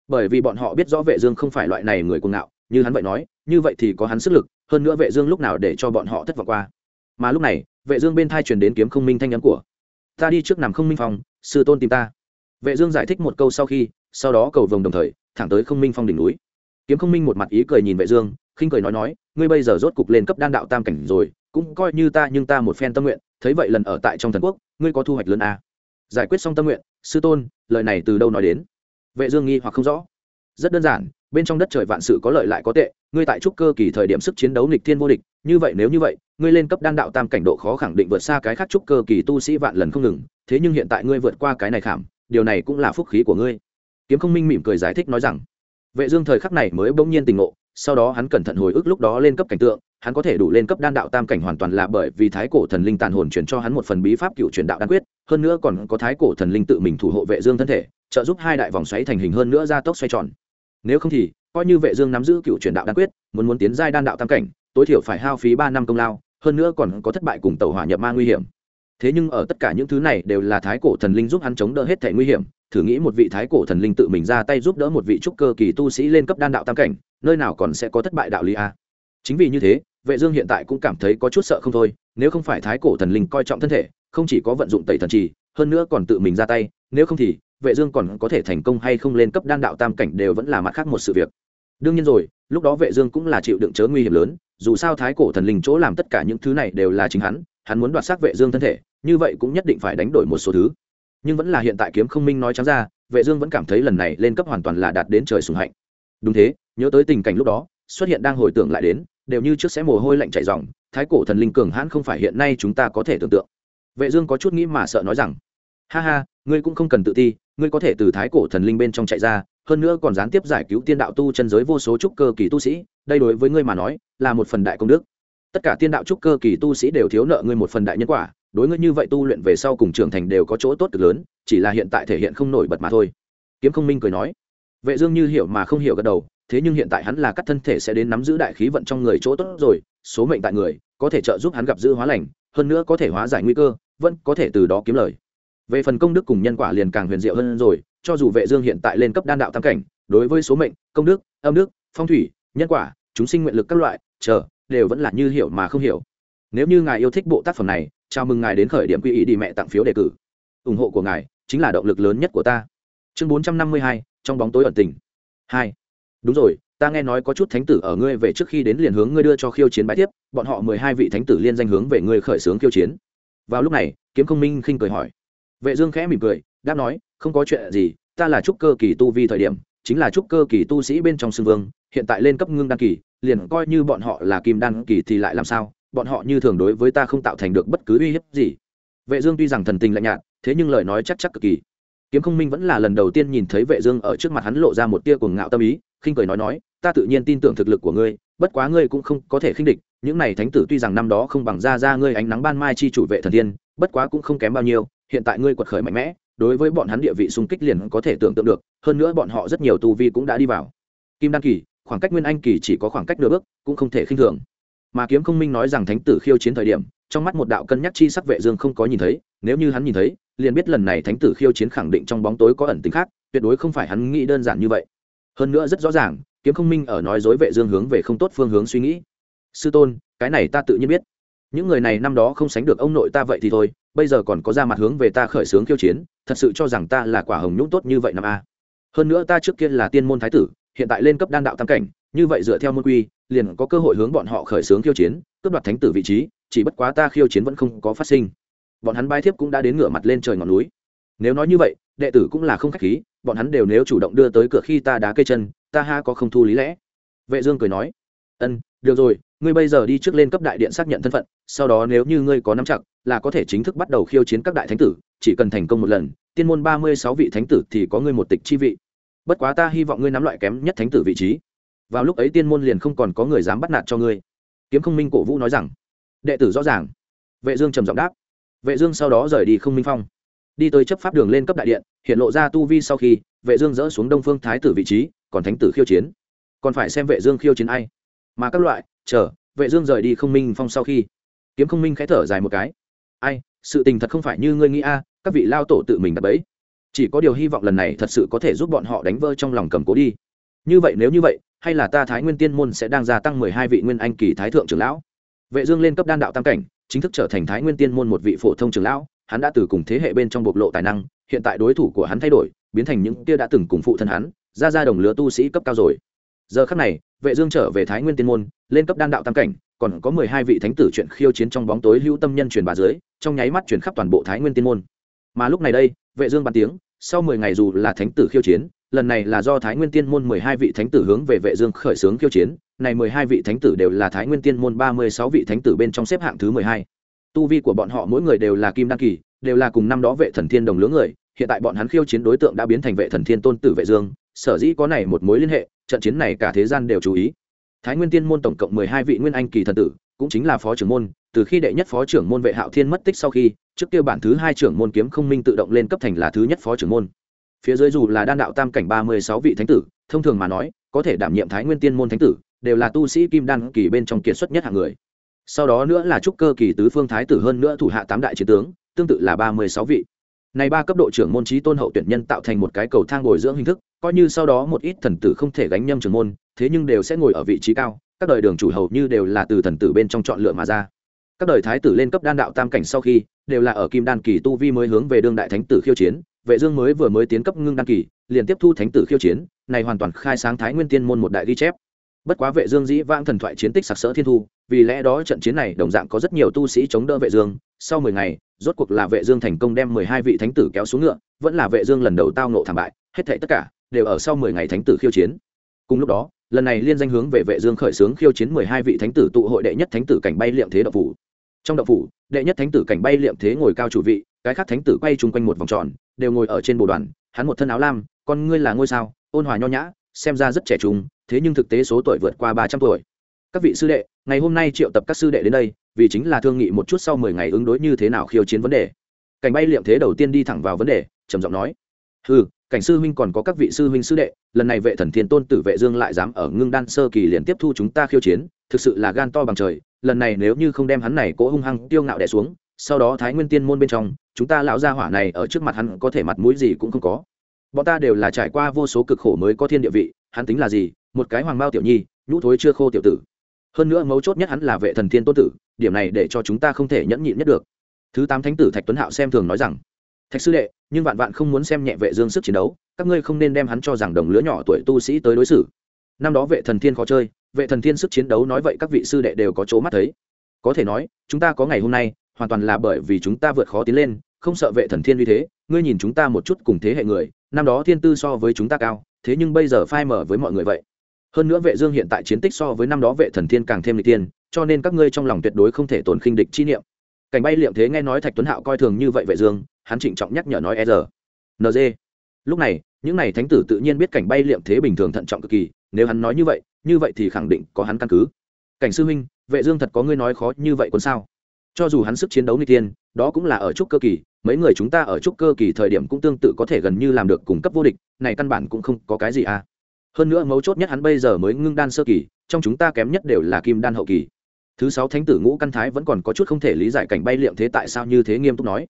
Bởi vì bọn họ biết rõ vệ dương không phải loại này người cuồng ngạo, như hắn vậy nói, như vậy thì có hắn sức lực, hơn nữa vệ dương lúc nào để cho bọn họ thất vọng qua. Mà lúc này, vệ dương bên thai truyền đến kiếm không minh thanh âm của, ta đi trước nằm không minh phòng, sư tôn tìm ta. Vệ dương giải thích một câu sau khi, sau đó cầu vồng đồng thời, thẳng tới không minh phong đỉnh núi. Kiếm không minh một mặt ý cười nhìn vệ dương, khinh cười nói nói, ngươi bây giờ rốt cục lên cấp đan đạo tam cảnh rồi cũng coi như ta nhưng ta một phen tâm nguyện, thấy vậy lần ở tại trong thần quốc, ngươi có thu hoạch lớn à. giải quyết xong tâm nguyện, sư tôn, lời này từ đâu nói đến? Vệ dương nghi hoặc không rõ. Rất đơn giản, bên trong đất trời vạn sự có lợi lại có tệ, ngươi tại trúc cơ kỳ thời điểm sức chiến đấu nghịch thiên vô địch, như vậy nếu như vậy, ngươi lên cấp đan đạo tam cảnh độ khó khẳng định vượt xa cái khác trúc cơ kỳ tu sĩ vạn lần không ngừng, thế nhưng hiện tại ngươi vượt qua cái này khảm, điều này cũng là phúc khí của ngươi. Kiếm không minh mỉm cười giải thích nói rằng, vệ dương thời khắc này mới bỗng nhiên tình ngộ, sau đó hắn cẩn thận hồi ức lúc đó lên cấp cảnh tượng hắn có thể đủ lên cấp đan đạo tam cảnh hoàn toàn là bởi vì thái cổ thần linh tàn hồn chuyển cho hắn một phần bí pháp cựu truyền đạo đan quyết, hơn nữa còn có thái cổ thần linh tự mình thủ hộ vệ dương thân thể, trợ giúp hai đại vòng xoáy thành hình hơn nữa ra tốc xoay tròn. Nếu không thì, coi như vệ dương nắm giữ cựu truyền đạo đan quyết, muốn muốn tiến giai đan đạo tam cảnh, tối thiểu phải hao phí ba năm công lao, hơn nữa còn có thất bại cùng tàu hỏa nhập ma nguy hiểm. Thế nhưng ở tất cả những thứ này đều là thái cổ thần linh giúp hắn chống đỡ hết thể nguy hiểm, thử nghĩ một vị thái cổ thần linh tự mình ra tay giúp đỡ một vị trúc cơ kỳ tu sĩ lên cấp đan đạo tam cảnh, nơi nào còn sẽ có thất bại đạo lý a? Chính vì như thế vệ dương hiện tại cũng cảm thấy có chút sợ không thôi, nếu không phải thái cổ thần linh coi trọng thân thể, không chỉ có vận dụng tẩy thần trì, hơn nữa còn tự mình ra tay, nếu không thì, vệ dương còn có thể thành công hay không lên cấp đan đạo tam cảnh đều vẫn là mặt khác một sự việc. Đương nhiên rồi, lúc đó vệ dương cũng là chịu đựng chớ nguy hiểm lớn, dù sao thái cổ thần linh chỗ làm tất cả những thứ này đều là chính hắn hắn muốn đoạt xác vệ dương thân thể, như vậy cũng nhất định phải đánh đổi một số thứ. Nhưng vẫn là hiện tại kiếm không minh nói trắng ra, vệ dương vẫn cảm thấy lần này lên cấp hoàn toàn là đạt đến trời sùng hạnh. Đúng thế, nhớ tới tình cảnh lúc đó, xuất hiện đang hồi tưởng lại đến đều như trước sẽ mồ hôi lạnh chảy ròng thái cổ thần linh cường hãn không phải hiện nay chúng ta có thể tưởng tượng. Vệ dương có chút nghĩ mà sợ nói rằng, ha ha, ngươi cũng không cần tự ti, ngươi có thể từ thái cổ thần linh bên trong chạy ra, hơn nữa còn gián tiếp giải cứu tiên đạo tu chân giới vô số trúc cơ kỳ tu sĩ, đây đối với ngươi mà nói là một phần đại công đức. Tất cả tiên đạo trúc cơ kỳ tu sĩ đều thiếu nợ ngươi một phần đại nhân quả, đối ngươi như vậy tu luyện về sau cùng trưởng thành đều có chỗ tốt cực lớn, chỉ là hiện tại thể hiện không nổi bật mà thôi. Kiếm không minh cười nói. Vệ dương như hiểu mà không hiểu gật đầu thế nhưng hiện tại hắn là cắt thân thể sẽ đến nắm giữ đại khí vận trong người chỗ tốt rồi số mệnh tại người có thể trợ giúp hắn gặp giữ hóa lành hơn nữa có thể hóa giải nguy cơ vẫn có thể từ đó kiếm lời. Về phần công đức cùng nhân quả liền càng huyền diệu hơn rồi cho dù vệ dương hiện tại lên cấp đan đạo tam cảnh đối với số mệnh công đức âm đức phong thủy nhân quả chúng sinh nguyện lực các loại chờ đều vẫn là như hiểu mà không hiểu. Nếu như ngài yêu thích bộ tác phẩm này chào mừng ngài đến khởi điểm quy ý đi mẹ tặng phiếu đề cử. Ủng hộ của ngài chính là động lực lớn nhất của ta. Chương 452, trong bóng tối ẩn tình. Hai đúng rồi, ta nghe nói có chút thánh tử ở ngươi về trước khi đến liền hướng ngươi đưa cho khiêu chiến bái tiếp bọn họ mười hai vị thánh tử liên danh hướng về ngươi khởi xướng khiêu chiến. Vào lúc này, kiếm không minh khinh cười hỏi. Vệ dương khẽ mỉm cười, đáp nói, không có chuyện gì, ta là trúc cơ kỳ tu vi thời điểm, chính là trúc cơ kỳ tu sĩ bên trong xương vương, hiện tại lên cấp ngưng đan kỳ, liền coi như bọn họ là kim đan kỳ thì lại làm sao, bọn họ như thường đối với ta không tạo thành được bất cứ uy hiếp gì. Vệ dương tuy rằng thần tình lạnh nhạt, thế nhưng lời nói chắc chắc cực kỳ. Kiếm không minh vẫn là lần đầu tiên nhìn thấy vệ dương ở trước mặt hắn lộ ra một tia cuồng ngạo tâm ý khinh cười nói nói, ta tự nhiên tin tưởng thực lực của ngươi, bất quá ngươi cũng không có thể khinh địch, những này thánh tử tuy rằng năm đó không bằng ra ra ngươi ánh nắng ban mai chi chủ vệ thần thiên bất quá cũng không kém bao nhiêu, hiện tại ngươi quật khởi mạnh mẽ, đối với bọn hắn địa vị xung kích liền có thể tưởng tượng được, hơn nữa bọn họ rất nhiều tu vi cũng đã đi vào. Kim đan kỳ, khoảng cách nguyên anh kỳ chỉ có khoảng cách nửa bước, cũng không thể khinh thường. Mà kiếm không minh nói rằng thánh tử khiêu chiến thời điểm, trong mắt một đạo cân nhắc chi sắc vệ dương không có nhìn thấy, nếu như hắn nhìn thấy, liền biết lần này thánh tử khiêu chiến khẳng định trong bóng tối có ẩn tính khác, tuyệt đối không phải hắn nghĩ đơn giản như vậy hơn nữa rất rõ ràng, kiếm không minh ở nói dối vệ dương hướng về không tốt phương hướng suy nghĩ. Sư tôn, cái này ta tự nhiên biết. Những người này năm đó không sánh được ông nội ta vậy thì thôi, bây giờ còn có ra mặt hướng về ta khởi sướng khiêu chiến, thật sự cho rằng ta là quả hồng nhũng tốt như vậy năm a. Hơn nữa ta trước kia là tiên môn thái tử, hiện tại lên cấp đan đạo tam cảnh, như vậy dựa theo môn quy, liền có cơ hội hướng bọn họ khởi sướng khiêu chiến, cướp đoạt thánh tử vị trí, chỉ bất quá ta khiêu chiến vẫn không có phát sinh. Bọn hắn bái thiếp cũng đã đến ngửa mặt lên trời ngọn núi. Nếu nói như vậy đệ tử cũng là không khách khí, bọn hắn đều nếu chủ động đưa tới cửa khi ta đá cây chân, ta ha có không thu lý lẽ. Vệ dương cười nói, ân, được rồi, ngươi bây giờ đi trước lên cấp đại điện xác nhận thân phận, sau đó nếu như ngươi có nắm chặt, là có thể chính thức bắt đầu khiêu chiến các đại thánh tử, chỉ cần thành công một lần, tiên môn ba mươi sáu vị thánh tử thì có ngươi một tịch chi vị. Bất quá ta hy vọng ngươi nắm loại kém nhất thánh tử vị trí. Vào lúc ấy tiên môn liền không còn có người dám bắt nạt cho ngươi. Kiếm không minh cổ vũ nói rằng. Đệ tử rõ ràng. Vệ dương trầm giọng đáp. Vệ dương sau đó rời đi không minh phong đi tới chấp pháp đường lên cấp đại điện, hiện lộ ra tu vi sau khi, vệ dương dỡ xuống đông phương thái tử vị trí, còn thánh tử khiêu chiến. Còn phải xem vệ dương khiêu chiến ai. Mà các loại, chờ, vệ dương rời đi không minh phong sau khi. Kiếm không minh khẽ thở dài một cái. Ai, sự tình thật không phải như ngươi nghĩ a, các vị lao tổ tự mình đặt bẫy. Chỉ có điều hy vọng lần này thật sự có thể giúp bọn họ đánh vỡ trong lòng cầm cố đi. Như vậy nếu như vậy, hay là ta thái nguyên tiên môn sẽ đang gia tăng mười hai vị nguyên anh kỳ thái thượng trưởng lão. Vệ dương lên cấp đan đạo tam cảnh, chính thức trở thành thái nguyên tiên môn một vị phổ thông trưởng lão hắn đã từ cùng thế hệ bên trong bộc lộ tài năng, hiện tại đối thủ của hắn thay đổi, biến thành những tia đã từng cùng phụ thân hắn, ra ra đồng lứa tu sĩ cấp cao rồi. Giờ khắc này, vệ dương trở về thái nguyên tiên môn, lên cấp đan đạo tam cảnh, còn có mười hai vị thánh tử chuyện khiêu chiến trong bóng tối hữu tâm nhân truyền bà dưới, trong nháy mắt truyền khắp toàn bộ thái nguyên tiên môn. Mà lúc này đây, vệ dương bàn tiếng, sau mười ngày dù là thánh tử khiêu chiến, lần này là do thái nguyên tiên môn mười hai vị thánh tử hướng về vệ dương khởi sướng khiêu chiến, này mười hai vị thánh tử đều là thái nguyên tiên môn ba mươi sáu vị thánh tử bên trong xếp hạng thứ mười hai tu vi của bọn họ mỗi người đều là kim đăng kỳ, đều là cùng năm đó vệ thần thiên đồng lứa người. Hiện tại bọn hắn khiêu chiến đối tượng đã biến thành vệ thần thiên tôn tử vệ dương, sở dĩ có này một mối liên hệ, trận chiến này cả thế gian đều chú ý. Thái nguyên tiên môn tổng cộng mười hai vị nguyên anh kỳ thần tử, cũng chính là phó trưởng môn, từ khi đệ nhất phó trưởng môn vệ hạo thiên mất tích sau khi, trước kia bản thứ hai trưởng môn kiếm không minh tự động lên cấp thành là thứ nhất phó trưởng môn. Phía dưới dù là đan đạo tam cảnh ba mươi sáu vị thánh tử, thông thường mà nói, có thể đảm nhiệm thái nguyên tiên môn thánh tử, đều là tu sĩ kim đan kỳ bên trong kiệt xuất nhất hạng người sau đó nữa là trúc cơ kỳ tứ phương thái tử hơn nữa thủ hạ tám đại chiến tướng, tương tự là ba mươi sáu vị. Này ba cấp độ trưởng môn trí tôn hậu tuyển nhân tạo thành một cái cầu thang bồi dưỡng hình thức, coi như sau đó một ít thần tử không thể gánh nhâm trưởng môn, thế nhưng đều sẽ ngồi ở vị trí cao, các đời đường chủ hầu như đều là từ thần tử bên trong chọn lựa mà ra. Các đời thái tử lên cấp đan đạo tam cảnh sau khi, đều là ở kim đan kỳ tu vi mới hướng về đương đại thánh tử khiêu chiến, vệ dương mới vừa mới tiến cấp ngưng đan kỳ, liền tiếp thu thánh tử khiêu chiến, này hoàn toàn khai sáng thái nguyên tiên môn một đại ghi chép bất quá vệ dương dĩ vãng thần thoại chiến tích sặc sỡ thiên thu, vì lẽ đó trận chiến này đồng dạng có rất nhiều tu sĩ chống đỡ vệ dương. Sau 10 ngày, rốt cuộc là vệ dương thành công đem 12 vị thánh tử kéo xuống ngựa, vẫn là vệ dương lần đầu tao ngộ thảm bại, hết thảy tất cả đều ở sau 10 ngày thánh tử khiêu chiến. Cùng lúc đó, lần này liên danh hướng về vệ dương khởi sướng khiêu chiến 12 vị thánh tử tụ hội đệ nhất thánh tử cảnh bay liệm thế động phủ. Trong động phủ, đệ nhất thánh tử cảnh bay liệm thế ngồi cao chủ vị, cái khác thánh tử quay chung quanh một vòng tròn, đều ngồi ở trên bồ đoàn, hắn một thân áo lam, con ngươi là ngôi sao, ôn hòa nho nhã, xem ra rất trẻ trung thế nhưng thực tế số tuổi vượt qua ba trăm tuổi. Các vị sư đệ, ngày hôm nay triệu tập các sư đệ đến đây, vì chính là thương nghị một chút sau mười ngày ứng đối như thế nào khiêu chiến vấn đề. Cảnh bay liệm thế đầu tiên đi thẳng vào vấn đề, trầm giọng nói. Ừ cảnh sư huynh còn có các vị sư huynh sư đệ, lần này vệ thần thiên tôn tử vệ dương lại dám ở ngưng đan sơ kỳ liền tiếp thu chúng ta khiêu chiến, thực sự là gan to bằng trời, lần này nếu như không đem hắn này cố hung hăng tiêu ngạo đẻ xuống, sau đó thái nguyên tiên môn bên trong, chúng ta lão gia hỏa này ở trước mặt hắn có thể mặt mũi gì cũng không có. Bọn ta đều là trải qua vô số cực khổ mới có thiên địa vị, hắn tính là gì một cái hoàng bao tiểu nhi, nhũ thối chưa khô tiểu tử. Hơn nữa mấu chốt nhất hắn là vệ thần thiên tôn tử, điểm này để cho chúng ta không thể nhẫn nhịn nhất được. Thứ tám thánh tử thạch tuấn hạo xem thường nói rằng, thạch sư đệ, nhưng vạn vạn không muốn xem nhẹ vệ dương sức chiến đấu, các ngươi không nên đem hắn cho rằng đồng lứa nhỏ tuổi tu sĩ tới đối xử. Năm đó vệ thần thiên khó chơi, vệ thần thiên sức chiến đấu nói vậy các vị sư đệ đều có chỗ mắt thấy. Có thể nói, chúng ta có ngày hôm nay, hoàn toàn là bởi vì chúng ta vượt khó tiến lên, không sợ vệ thần thiên như thế, ngươi nhìn chúng ta một chút cùng thế hệ người, năm đó thiên tư so với chúng ta cao, thế nhưng bây giờ phai mở với mọi người vậy hơn nữa vệ dương hiện tại chiến tích so với năm đó vệ thần thiên càng thêm lịch tiên, cho nên các ngươi trong lòng tuyệt đối không thể tổn khinh địch chi niệm. Cảnh bay liệm thế nghe nói thạch tuấn hạo coi thường như vậy vệ dương, hắn trịnh trọng nhắc nhở nói e giờ. Nd lúc này, những này thánh tử tự nhiên biết cảnh bay liệm thế bình thường thận trọng cực kỳ, nếu hắn nói như vậy như vậy thì khẳng định có hắn căn cứ. Cảnh sư huynh, vệ dương thật có ngươi nói khó như vậy còn sao? Cho dù hắn sức chiến đấu như tiên, đó cũng là ở trúc cơ kỳ, mấy người chúng ta ở trúc cơ kỳ thời điểm cũng tương tự có thể gần như làm được cung cấp vô địch, này căn bản cũng không có cái gì à hơn nữa mấu chốt nhất hắn bây giờ mới ngưng đan sơ kỳ, trong chúng ta kém nhất đều là kim đan hậu kỳ. Thứ sáu thánh tử ngũ căn thái vẫn còn có chút không thể lý giải cảnh bay liệm thế tại sao như thế nghiêm túc nói.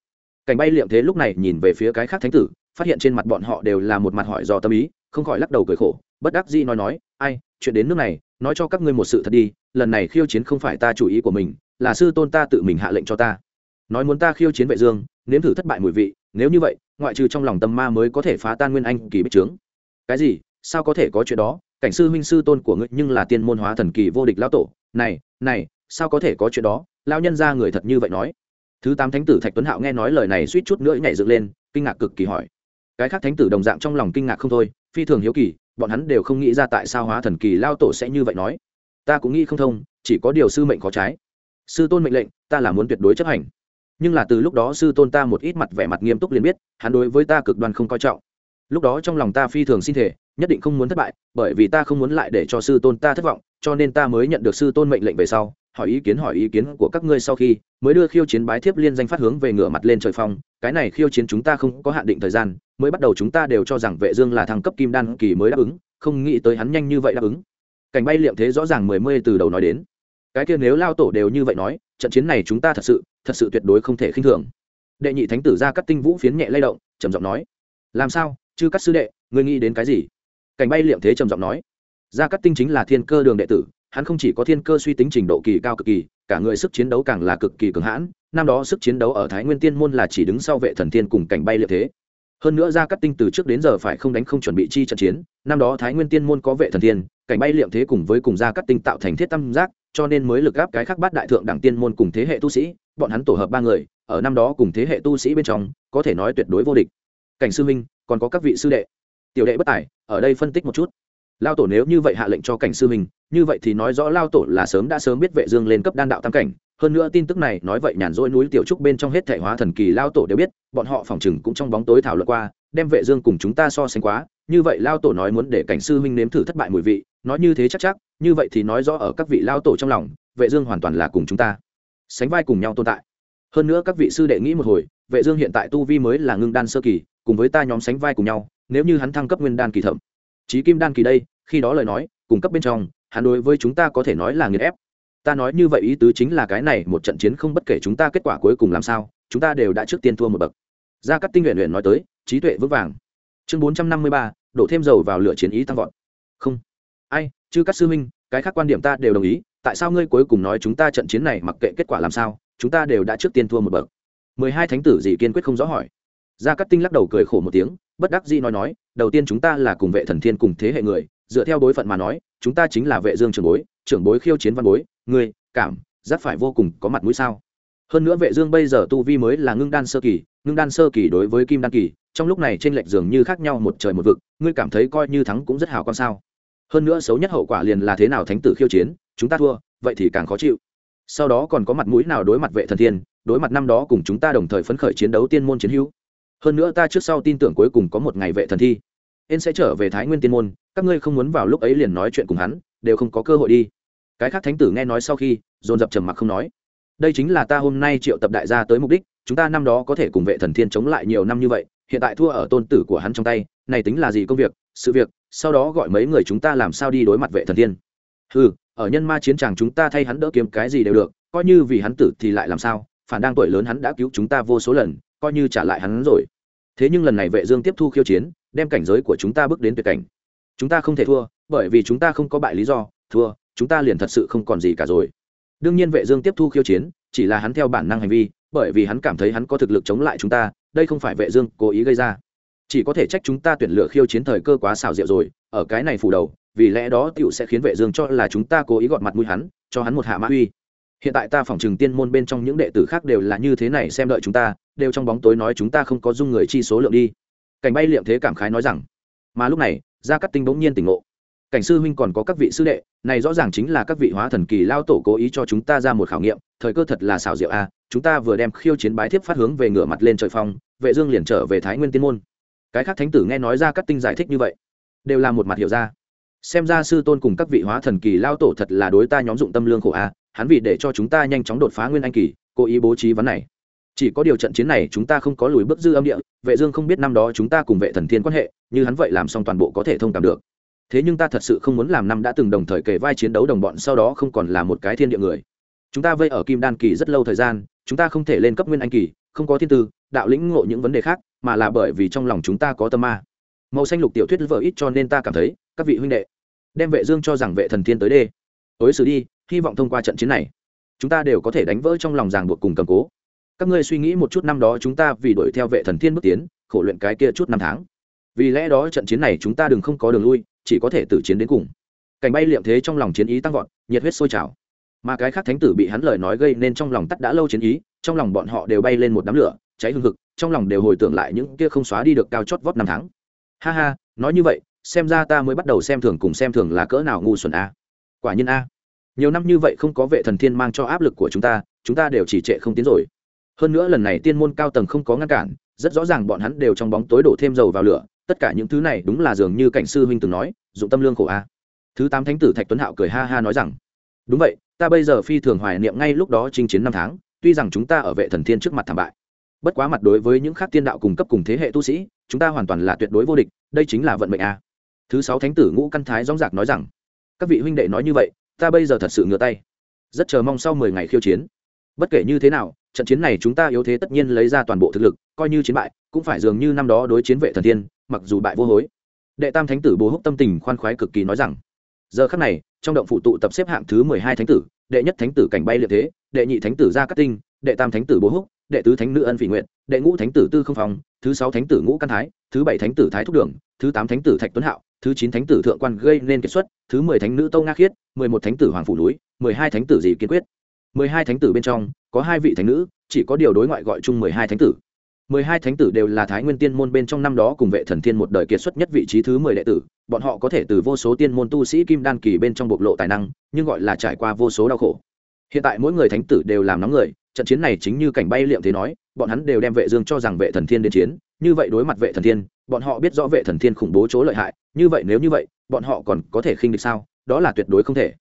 Cảnh bay liệm thế lúc này nhìn về phía cái khác thánh tử, phát hiện trên mặt bọn họ đều là một mặt hỏi do tâm ý, không khỏi lắc đầu cười khổ, bất đắc dĩ nói nói, ai, chuyện đến nước này, nói cho các ngươi một sự thật đi, lần này khiêu chiến không phải ta chủ ý của mình, là sư tôn ta tự mình hạ lệnh cho ta. Nói muốn ta khiêu chiến vệ dương, nếm thử thất bại mùi vị, nếu như vậy, ngoại trừ trong lòng tâm ma mới có thể phá tan nguyên anh kỳ bích trướng. Cái gì? Sao có thể có chuyện đó? Cảnh sư huynh sư tôn của ngươi nhưng là tiên môn hóa thần kỳ vô địch lão tổ. Này này, sao có thể có chuyện đó? Lão nhân gia người thật như vậy nói. Thứ tám thánh tử thạch tuấn hạo nghe nói lời này suýt chút nữa nhảy dựng lên, kinh ngạc cực kỳ hỏi. Cái khác thánh tử đồng dạng trong lòng kinh ngạc không thôi, phi thường hiếu kỳ, bọn hắn đều không nghĩ ra tại sao hóa thần kỳ lao tổ sẽ như vậy nói. Ta cũng nghĩ không thông, chỉ có điều sư mệnh có trái. Sư tôn mệnh lệnh, ta là muốn tuyệt đối chấp hành. Nhưng là từ lúc đó sư tôn ta một ít mặt vẻ mặt nghiêm túc liền biết, hắn đối với ta cực đoan không coi trọng lúc đó trong lòng ta phi thường xin thể nhất định không muốn thất bại, bởi vì ta không muốn lại để cho sư tôn ta thất vọng, cho nên ta mới nhận được sư tôn mệnh lệnh về sau, hỏi ý kiến, hỏi ý kiến của các ngươi sau khi, mới đưa khiêu chiến bái thiếp liên danh phát hướng về ngửa mặt lên trời phong. Cái này khiêu chiến chúng ta không có hạn định thời gian, mới bắt đầu chúng ta đều cho rằng vệ dương là thằng cấp kim đan kỳ mới đáp ứng, không nghĩ tới hắn nhanh như vậy đáp ứng. Cảnh bay liệm thế rõ ràng mười mươi từ đầu nói đến. Cái kia nếu lao tổ đều như vậy nói, trận chiến này chúng ta thật sự thật sự tuyệt đối không thể khinh thường. Đệ nhị thánh tử ra cắt tinh vũ phiến nhẹ lay động, trầm giọng nói, làm sao? Chư cắt sư đệ, ngươi nghĩ đến cái gì? Cảnh bay liệm thế trầm giọng nói. Gia cắt tinh chính là thiên cơ đường đệ tử, hắn không chỉ có thiên cơ suy tính trình độ kỳ cao cực kỳ, cả người sức chiến đấu càng là cực kỳ cường hãn, năm đó sức chiến đấu ở thái nguyên tiên môn là chỉ đứng sau vệ thần thiên cùng cảnh bay liệm thế. Hơn nữa gia cắt tinh từ trước đến giờ phải không đánh không chuẩn bị chi trận chiến, năm đó thái nguyên tiên môn có vệ thần thiên, cảnh bay liệm thế cùng với cùng gia cắt tinh tạo thành thiết tam giác, cho nên mới lực gáp cái khác bát đại thượng đẳng tiên môn cùng thế hệ tu sĩ, bọn hắn tổ hợp ba người, ở năm đó cùng thế hệ tu sĩ bên trong, có thể nói tuyệt đối vô địch. Cảnh sư minh còn có các vị sư đệ. Tiểu đệ bất tài, ở đây phân tích một chút. Lao tổ nếu như vậy hạ lệnh cho cảnh sư minh như vậy thì nói rõ lao tổ là sớm đã sớm biết vệ dương lên cấp đan đạo tam cảnh. Hơn nữa tin tức này nói vậy nhàn rỗi núi tiểu trúc bên trong hết thể hóa thần kỳ lao tổ đều biết, bọn họ phòng chừng cũng trong bóng tối thảo luận qua, đem vệ dương cùng chúng ta so sánh quá. Như vậy lao tổ nói muốn để cảnh sư minh nếm thử thất bại mùi vị, nói như thế chắc chắc, như vậy thì nói rõ ở các vị lao tổ trong lòng, vệ dương hoàn toàn là cùng chúng ta sánh vai cùng nhau tồn tại. Hơn nữa các vị sư đệ nghĩ một hồi, vệ dương hiện tại tu vi mới là ngưng đan sơ kỳ cùng với ta nhóm sánh vai cùng nhau, nếu như hắn thăng cấp nguyên đan kỳ thẩm chí kim đan kỳ đây, khi đó lời nói, cùng cấp bên trong, hắn đối với chúng ta có thể nói là nghiền ép. Ta nói như vậy ý tứ chính là cái này, một trận chiến không bất kể chúng ta kết quả cuối cùng làm sao, chúng ta đều đã trước tiên thua một bậc. Gia cát tinh luyện luyện nói tới, trí tuệ vững vàng. Chương bốn trăm năm mươi ba đổ thêm dầu vào lửa chiến ý tăng vọt. Không. Ai chứ các sư minh, cái khác quan điểm ta đều đồng ý, tại sao ngươi cuối cùng nói chúng ta trận chiến này mặc kệ kết quả làm sao, chúng ta đều đã trước tiên thua một bậc? mười hai thánh tử gì kiên quyết không rõ hỏi gia cát tinh lắc đầu cười khổ một tiếng, bất đắc dĩ nói nói, đầu tiên chúng ta là cùng vệ thần thiên cùng thế hệ người, dựa theo đối phận mà nói, chúng ta chính là vệ dương trưởng bối trưởng bối khiêu chiến văn bối ngươi cảm giác phải vô cùng có mặt mũi sao? Hơn nữa vệ dương bây giờ tu vi mới là ngưng đan sơ kỳ, ngưng đan sơ kỳ đối với kim đan kỳ, trong lúc này trên lệch dường như khác nhau một trời một vực, ngươi cảm thấy coi như thắng cũng rất hào con sao? Hơn nữa xấu nhất hậu quả liền là thế nào thánh tử khiêu chiến, chúng ta thua, vậy thì càng khó chịu. Sau đó còn có mặt mũi nào đối mặt vệ thần thiên, đối mặt năm đó cùng chúng ta đồng thời phấn khởi chiến đấu tiên môn chiến hữu? Hơn nữa ta trước sau tin tưởng cuối cùng có một ngày vệ thần thi. Em sẽ trở về thái nguyên tiên môn, các ngươi không muốn vào lúc ấy liền nói chuyện cùng hắn, đều không có cơ hội đi. Cái khác thánh tử nghe nói sau khi, dồn dập trầm mặc không nói. Đây chính là ta hôm nay triệu tập đại gia tới mục đích, chúng ta năm đó có thể cùng vệ thần thiên chống lại nhiều năm như vậy, hiện tại thua ở tôn tử của hắn trong tay, này tính là gì công việc, sự việc, sau đó gọi mấy người chúng ta làm sao đi đối mặt vệ thần thiên. Ừ ở nhân ma chiến tràng chúng ta thay hắn đỡ kiếm cái gì đều được, coi như vì hắn tử thì lại làm sao, phản đang tuổi lớn hắn đã cứu chúng ta vô số lần, coi như trả lại hắn rồi thế nhưng lần này vệ dương tiếp thu khiêu chiến, đem cảnh giới của chúng ta bước đến tuyệt cảnh. Chúng ta không thể thua, bởi vì chúng ta không có bại lý do, thua, chúng ta liền thật sự không còn gì cả rồi. Đương nhiên vệ dương tiếp thu khiêu chiến, chỉ là hắn theo bản năng hành vi, bởi vì hắn cảm thấy hắn có thực lực chống lại chúng ta, đây không phải vệ dương cố ý gây ra. Chỉ có thể trách chúng ta tuyển lựa khiêu chiến thời cơ quá xảo diệu rồi, ở cái này phủ đầu, vì lẽ đó tiểu sẽ khiến vệ dương cho là chúng ta cố ý gọt mặt mũi hắn, cho hắn một hạ mã uy hiện tại ta phỏng trừng tiên môn bên trong những đệ tử khác đều là như thế này xem đợi chúng ta, đều trong bóng tối nói chúng ta không có dung người chi số lượng đi. Cảnh bay liệm thế cảm khái nói rằng, mà lúc này, gia cát tinh bỗng nhiên tỉnh ngộ. Cảnh sư huynh còn có các vị sư đệ, này rõ ràng chính là các vị hóa thần kỳ lao tổ cố ý cho chúng ta ra một khảo nghiệm, thời cơ thật là xảo diệu a, chúng ta vừa đem khiêu chiến bái thiếp phát hướng về ngửa mặt lên trời phong, vệ dương liền trở về thái nguyên tiên môn. Cái khác thánh tử nghe nói ra cát tinh giải thích như vậy, đều là một mặt hiểu ra. Xem ra sư tôn cùng các vị hóa thần kỳ lao tổ thật là đối ta nhóm dụng tâm lương khổ a hắn vì để cho chúng ta nhanh chóng đột phá nguyên anh kỳ, cố ý bố trí vấn này. Chỉ có điều trận chiến này chúng ta không có lùi bước dư âm địa, vệ dương không biết năm đó chúng ta cùng vệ thần thiên quan hệ, như hắn vậy làm xong toàn bộ có thể thông cảm được. Thế nhưng ta thật sự không muốn làm năm đã từng đồng thời kể vai chiến đấu đồng bọn sau đó không còn là một cái thiên địa người. Chúng ta vây ở kim đan kỳ rất lâu thời gian, chúng ta không thể lên cấp nguyên anh kỳ, không có thiên tư, đạo lĩnh ngộ những vấn đề khác, mà là bởi vì trong lòng chúng ta có tâm ma. Màu xanh lục tiểu thuyết vợ ít cho nên ta cảm thấy, các vị huynh đệ, đem vệ dương cho rằng vệ thần thiên tới đê. Tối xử đi hy vọng thông qua trận chiến này, chúng ta đều có thể đánh vỡ trong lòng ràng buộc cùng cầm cố. Các ngươi suy nghĩ một chút năm đó chúng ta vì đuổi theo vệ thần thiên bước tiến, khổ luyện cái kia chút năm tháng. Vì lẽ đó trận chiến này chúng ta đừng không có đường lui, chỉ có thể tử chiến đến cùng. Cảnh bay liệm thế trong lòng chiến ý tăng vọt, nhiệt huyết sôi trào. Mà cái khác thánh tử bị hắn lời nói gây nên trong lòng tắt đã lâu chiến ý, trong lòng bọn họ đều bay lên một đám lửa, cháy hương hực, trong lòng đều hồi tưởng lại những kia không xóa đi được cao chót vót năm tháng. Ha ha, nói như vậy, xem ra ta mới bắt đầu xem thường cùng xem thường là cỡ nào ngu xuẩn a. Quả nhiên a nhiều năm như vậy không có vệ thần thiên mang cho áp lực của chúng ta chúng ta đều chỉ trệ không tiến rồi. Hơn nữa lần này tiên môn cao tầng không có ngăn cản, rất rõ ràng bọn hắn đều trong bóng tối đổ thêm dầu vào lửa, tất cả những thứ này đúng là dường như cảnh sư huynh từng nói, dụng tâm lương khổ a. Thứ tám thánh tử thạch tuấn hạo cười ha ha nói rằng, đúng vậy, ta bây giờ phi thường hoài niệm ngay lúc đó chinh chiến năm tháng, tuy rằng chúng ta ở vệ thần thiên trước mặt thảm bại, bất quá mặt đối với những khác tiên đạo cùng cấp cùng thế hệ tu sĩ, chúng ta hoàn toàn là tuyệt đối vô địch, đây chính là vận mệnh a. Thứ sáu thánh tử ngũ căn thái dóng dạc nói rằng, các vị huynh đệ nói như vậy ta bây giờ thật sự ngửa tay. Rất chờ mong sau mười ngày khiêu chiến. Bất kể như thế nào, trận chiến này chúng ta yếu thế tất nhiên lấy ra toàn bộ thực lực, coi như chiến bại, cũng phải dường như năm đó đối chiến vệ thần tiên, mặc dù bại vô hối. Đệ tam thánh tử bố húc tâm tình khoan khoái cực kỳ nói rằng, giờ khắc này, trong động phụ tụ tập xếp hạng thứ mười hai thánh tử, đệ nhất thánh tử cảnh bay liệt thế, đệ nhị thánh tử gia cát tinh, đệ tam thánh tử bố húc, đệ tứ thánh nữ ân phỉ nguyện đệ ngũ thánh tử tư không phòng thứ sáu thánh tử ngũ căn thái, thứ bảy thánh tử thái thúc đường, thứ tám thánh tử thạch tuấn hạo thứ chín thánh tử thượng quan gây nên kiệt xuất, thứ mười thánh nữ tâu nga khiết, mười một thánh tử hoàng phủ núi, mười hai thánh tử dì kiên quyết. Mười hai thánh tử bên trong, có hai vị thánh nữ, chỉ có điều đối ngoại gọi chung mười hai thánh tử. Mười hai thánh tử đều là thái nguyên tiên môn bên trong năm đó cùng vệ thần thiên một đời kiệt xuất nhất vị trí thứ mười đệ tử. Bọn họ có thể từ vô số tiên môn tu sĩ kim đan kỳ bên trong bộc lộ tài năng, nhưng gọi là trải qua vô số đau khổ. Hiện tại mỗi người thánh tử đều làm nóng người, trận chiến này chính như cảnh bay liệm thế nói, bọn hắn đều đem vệ dương cho rằng vệ thần thiên đến chiến. Như vậy đối mặt vệ thần thiên, bọn họ biết rõ vệ thần thiên khủng bố chỗ lợi hại như vậy nếu như vậy, bọn họ còn có thể khinh địch sao? Đó là tuyệt đối không thể.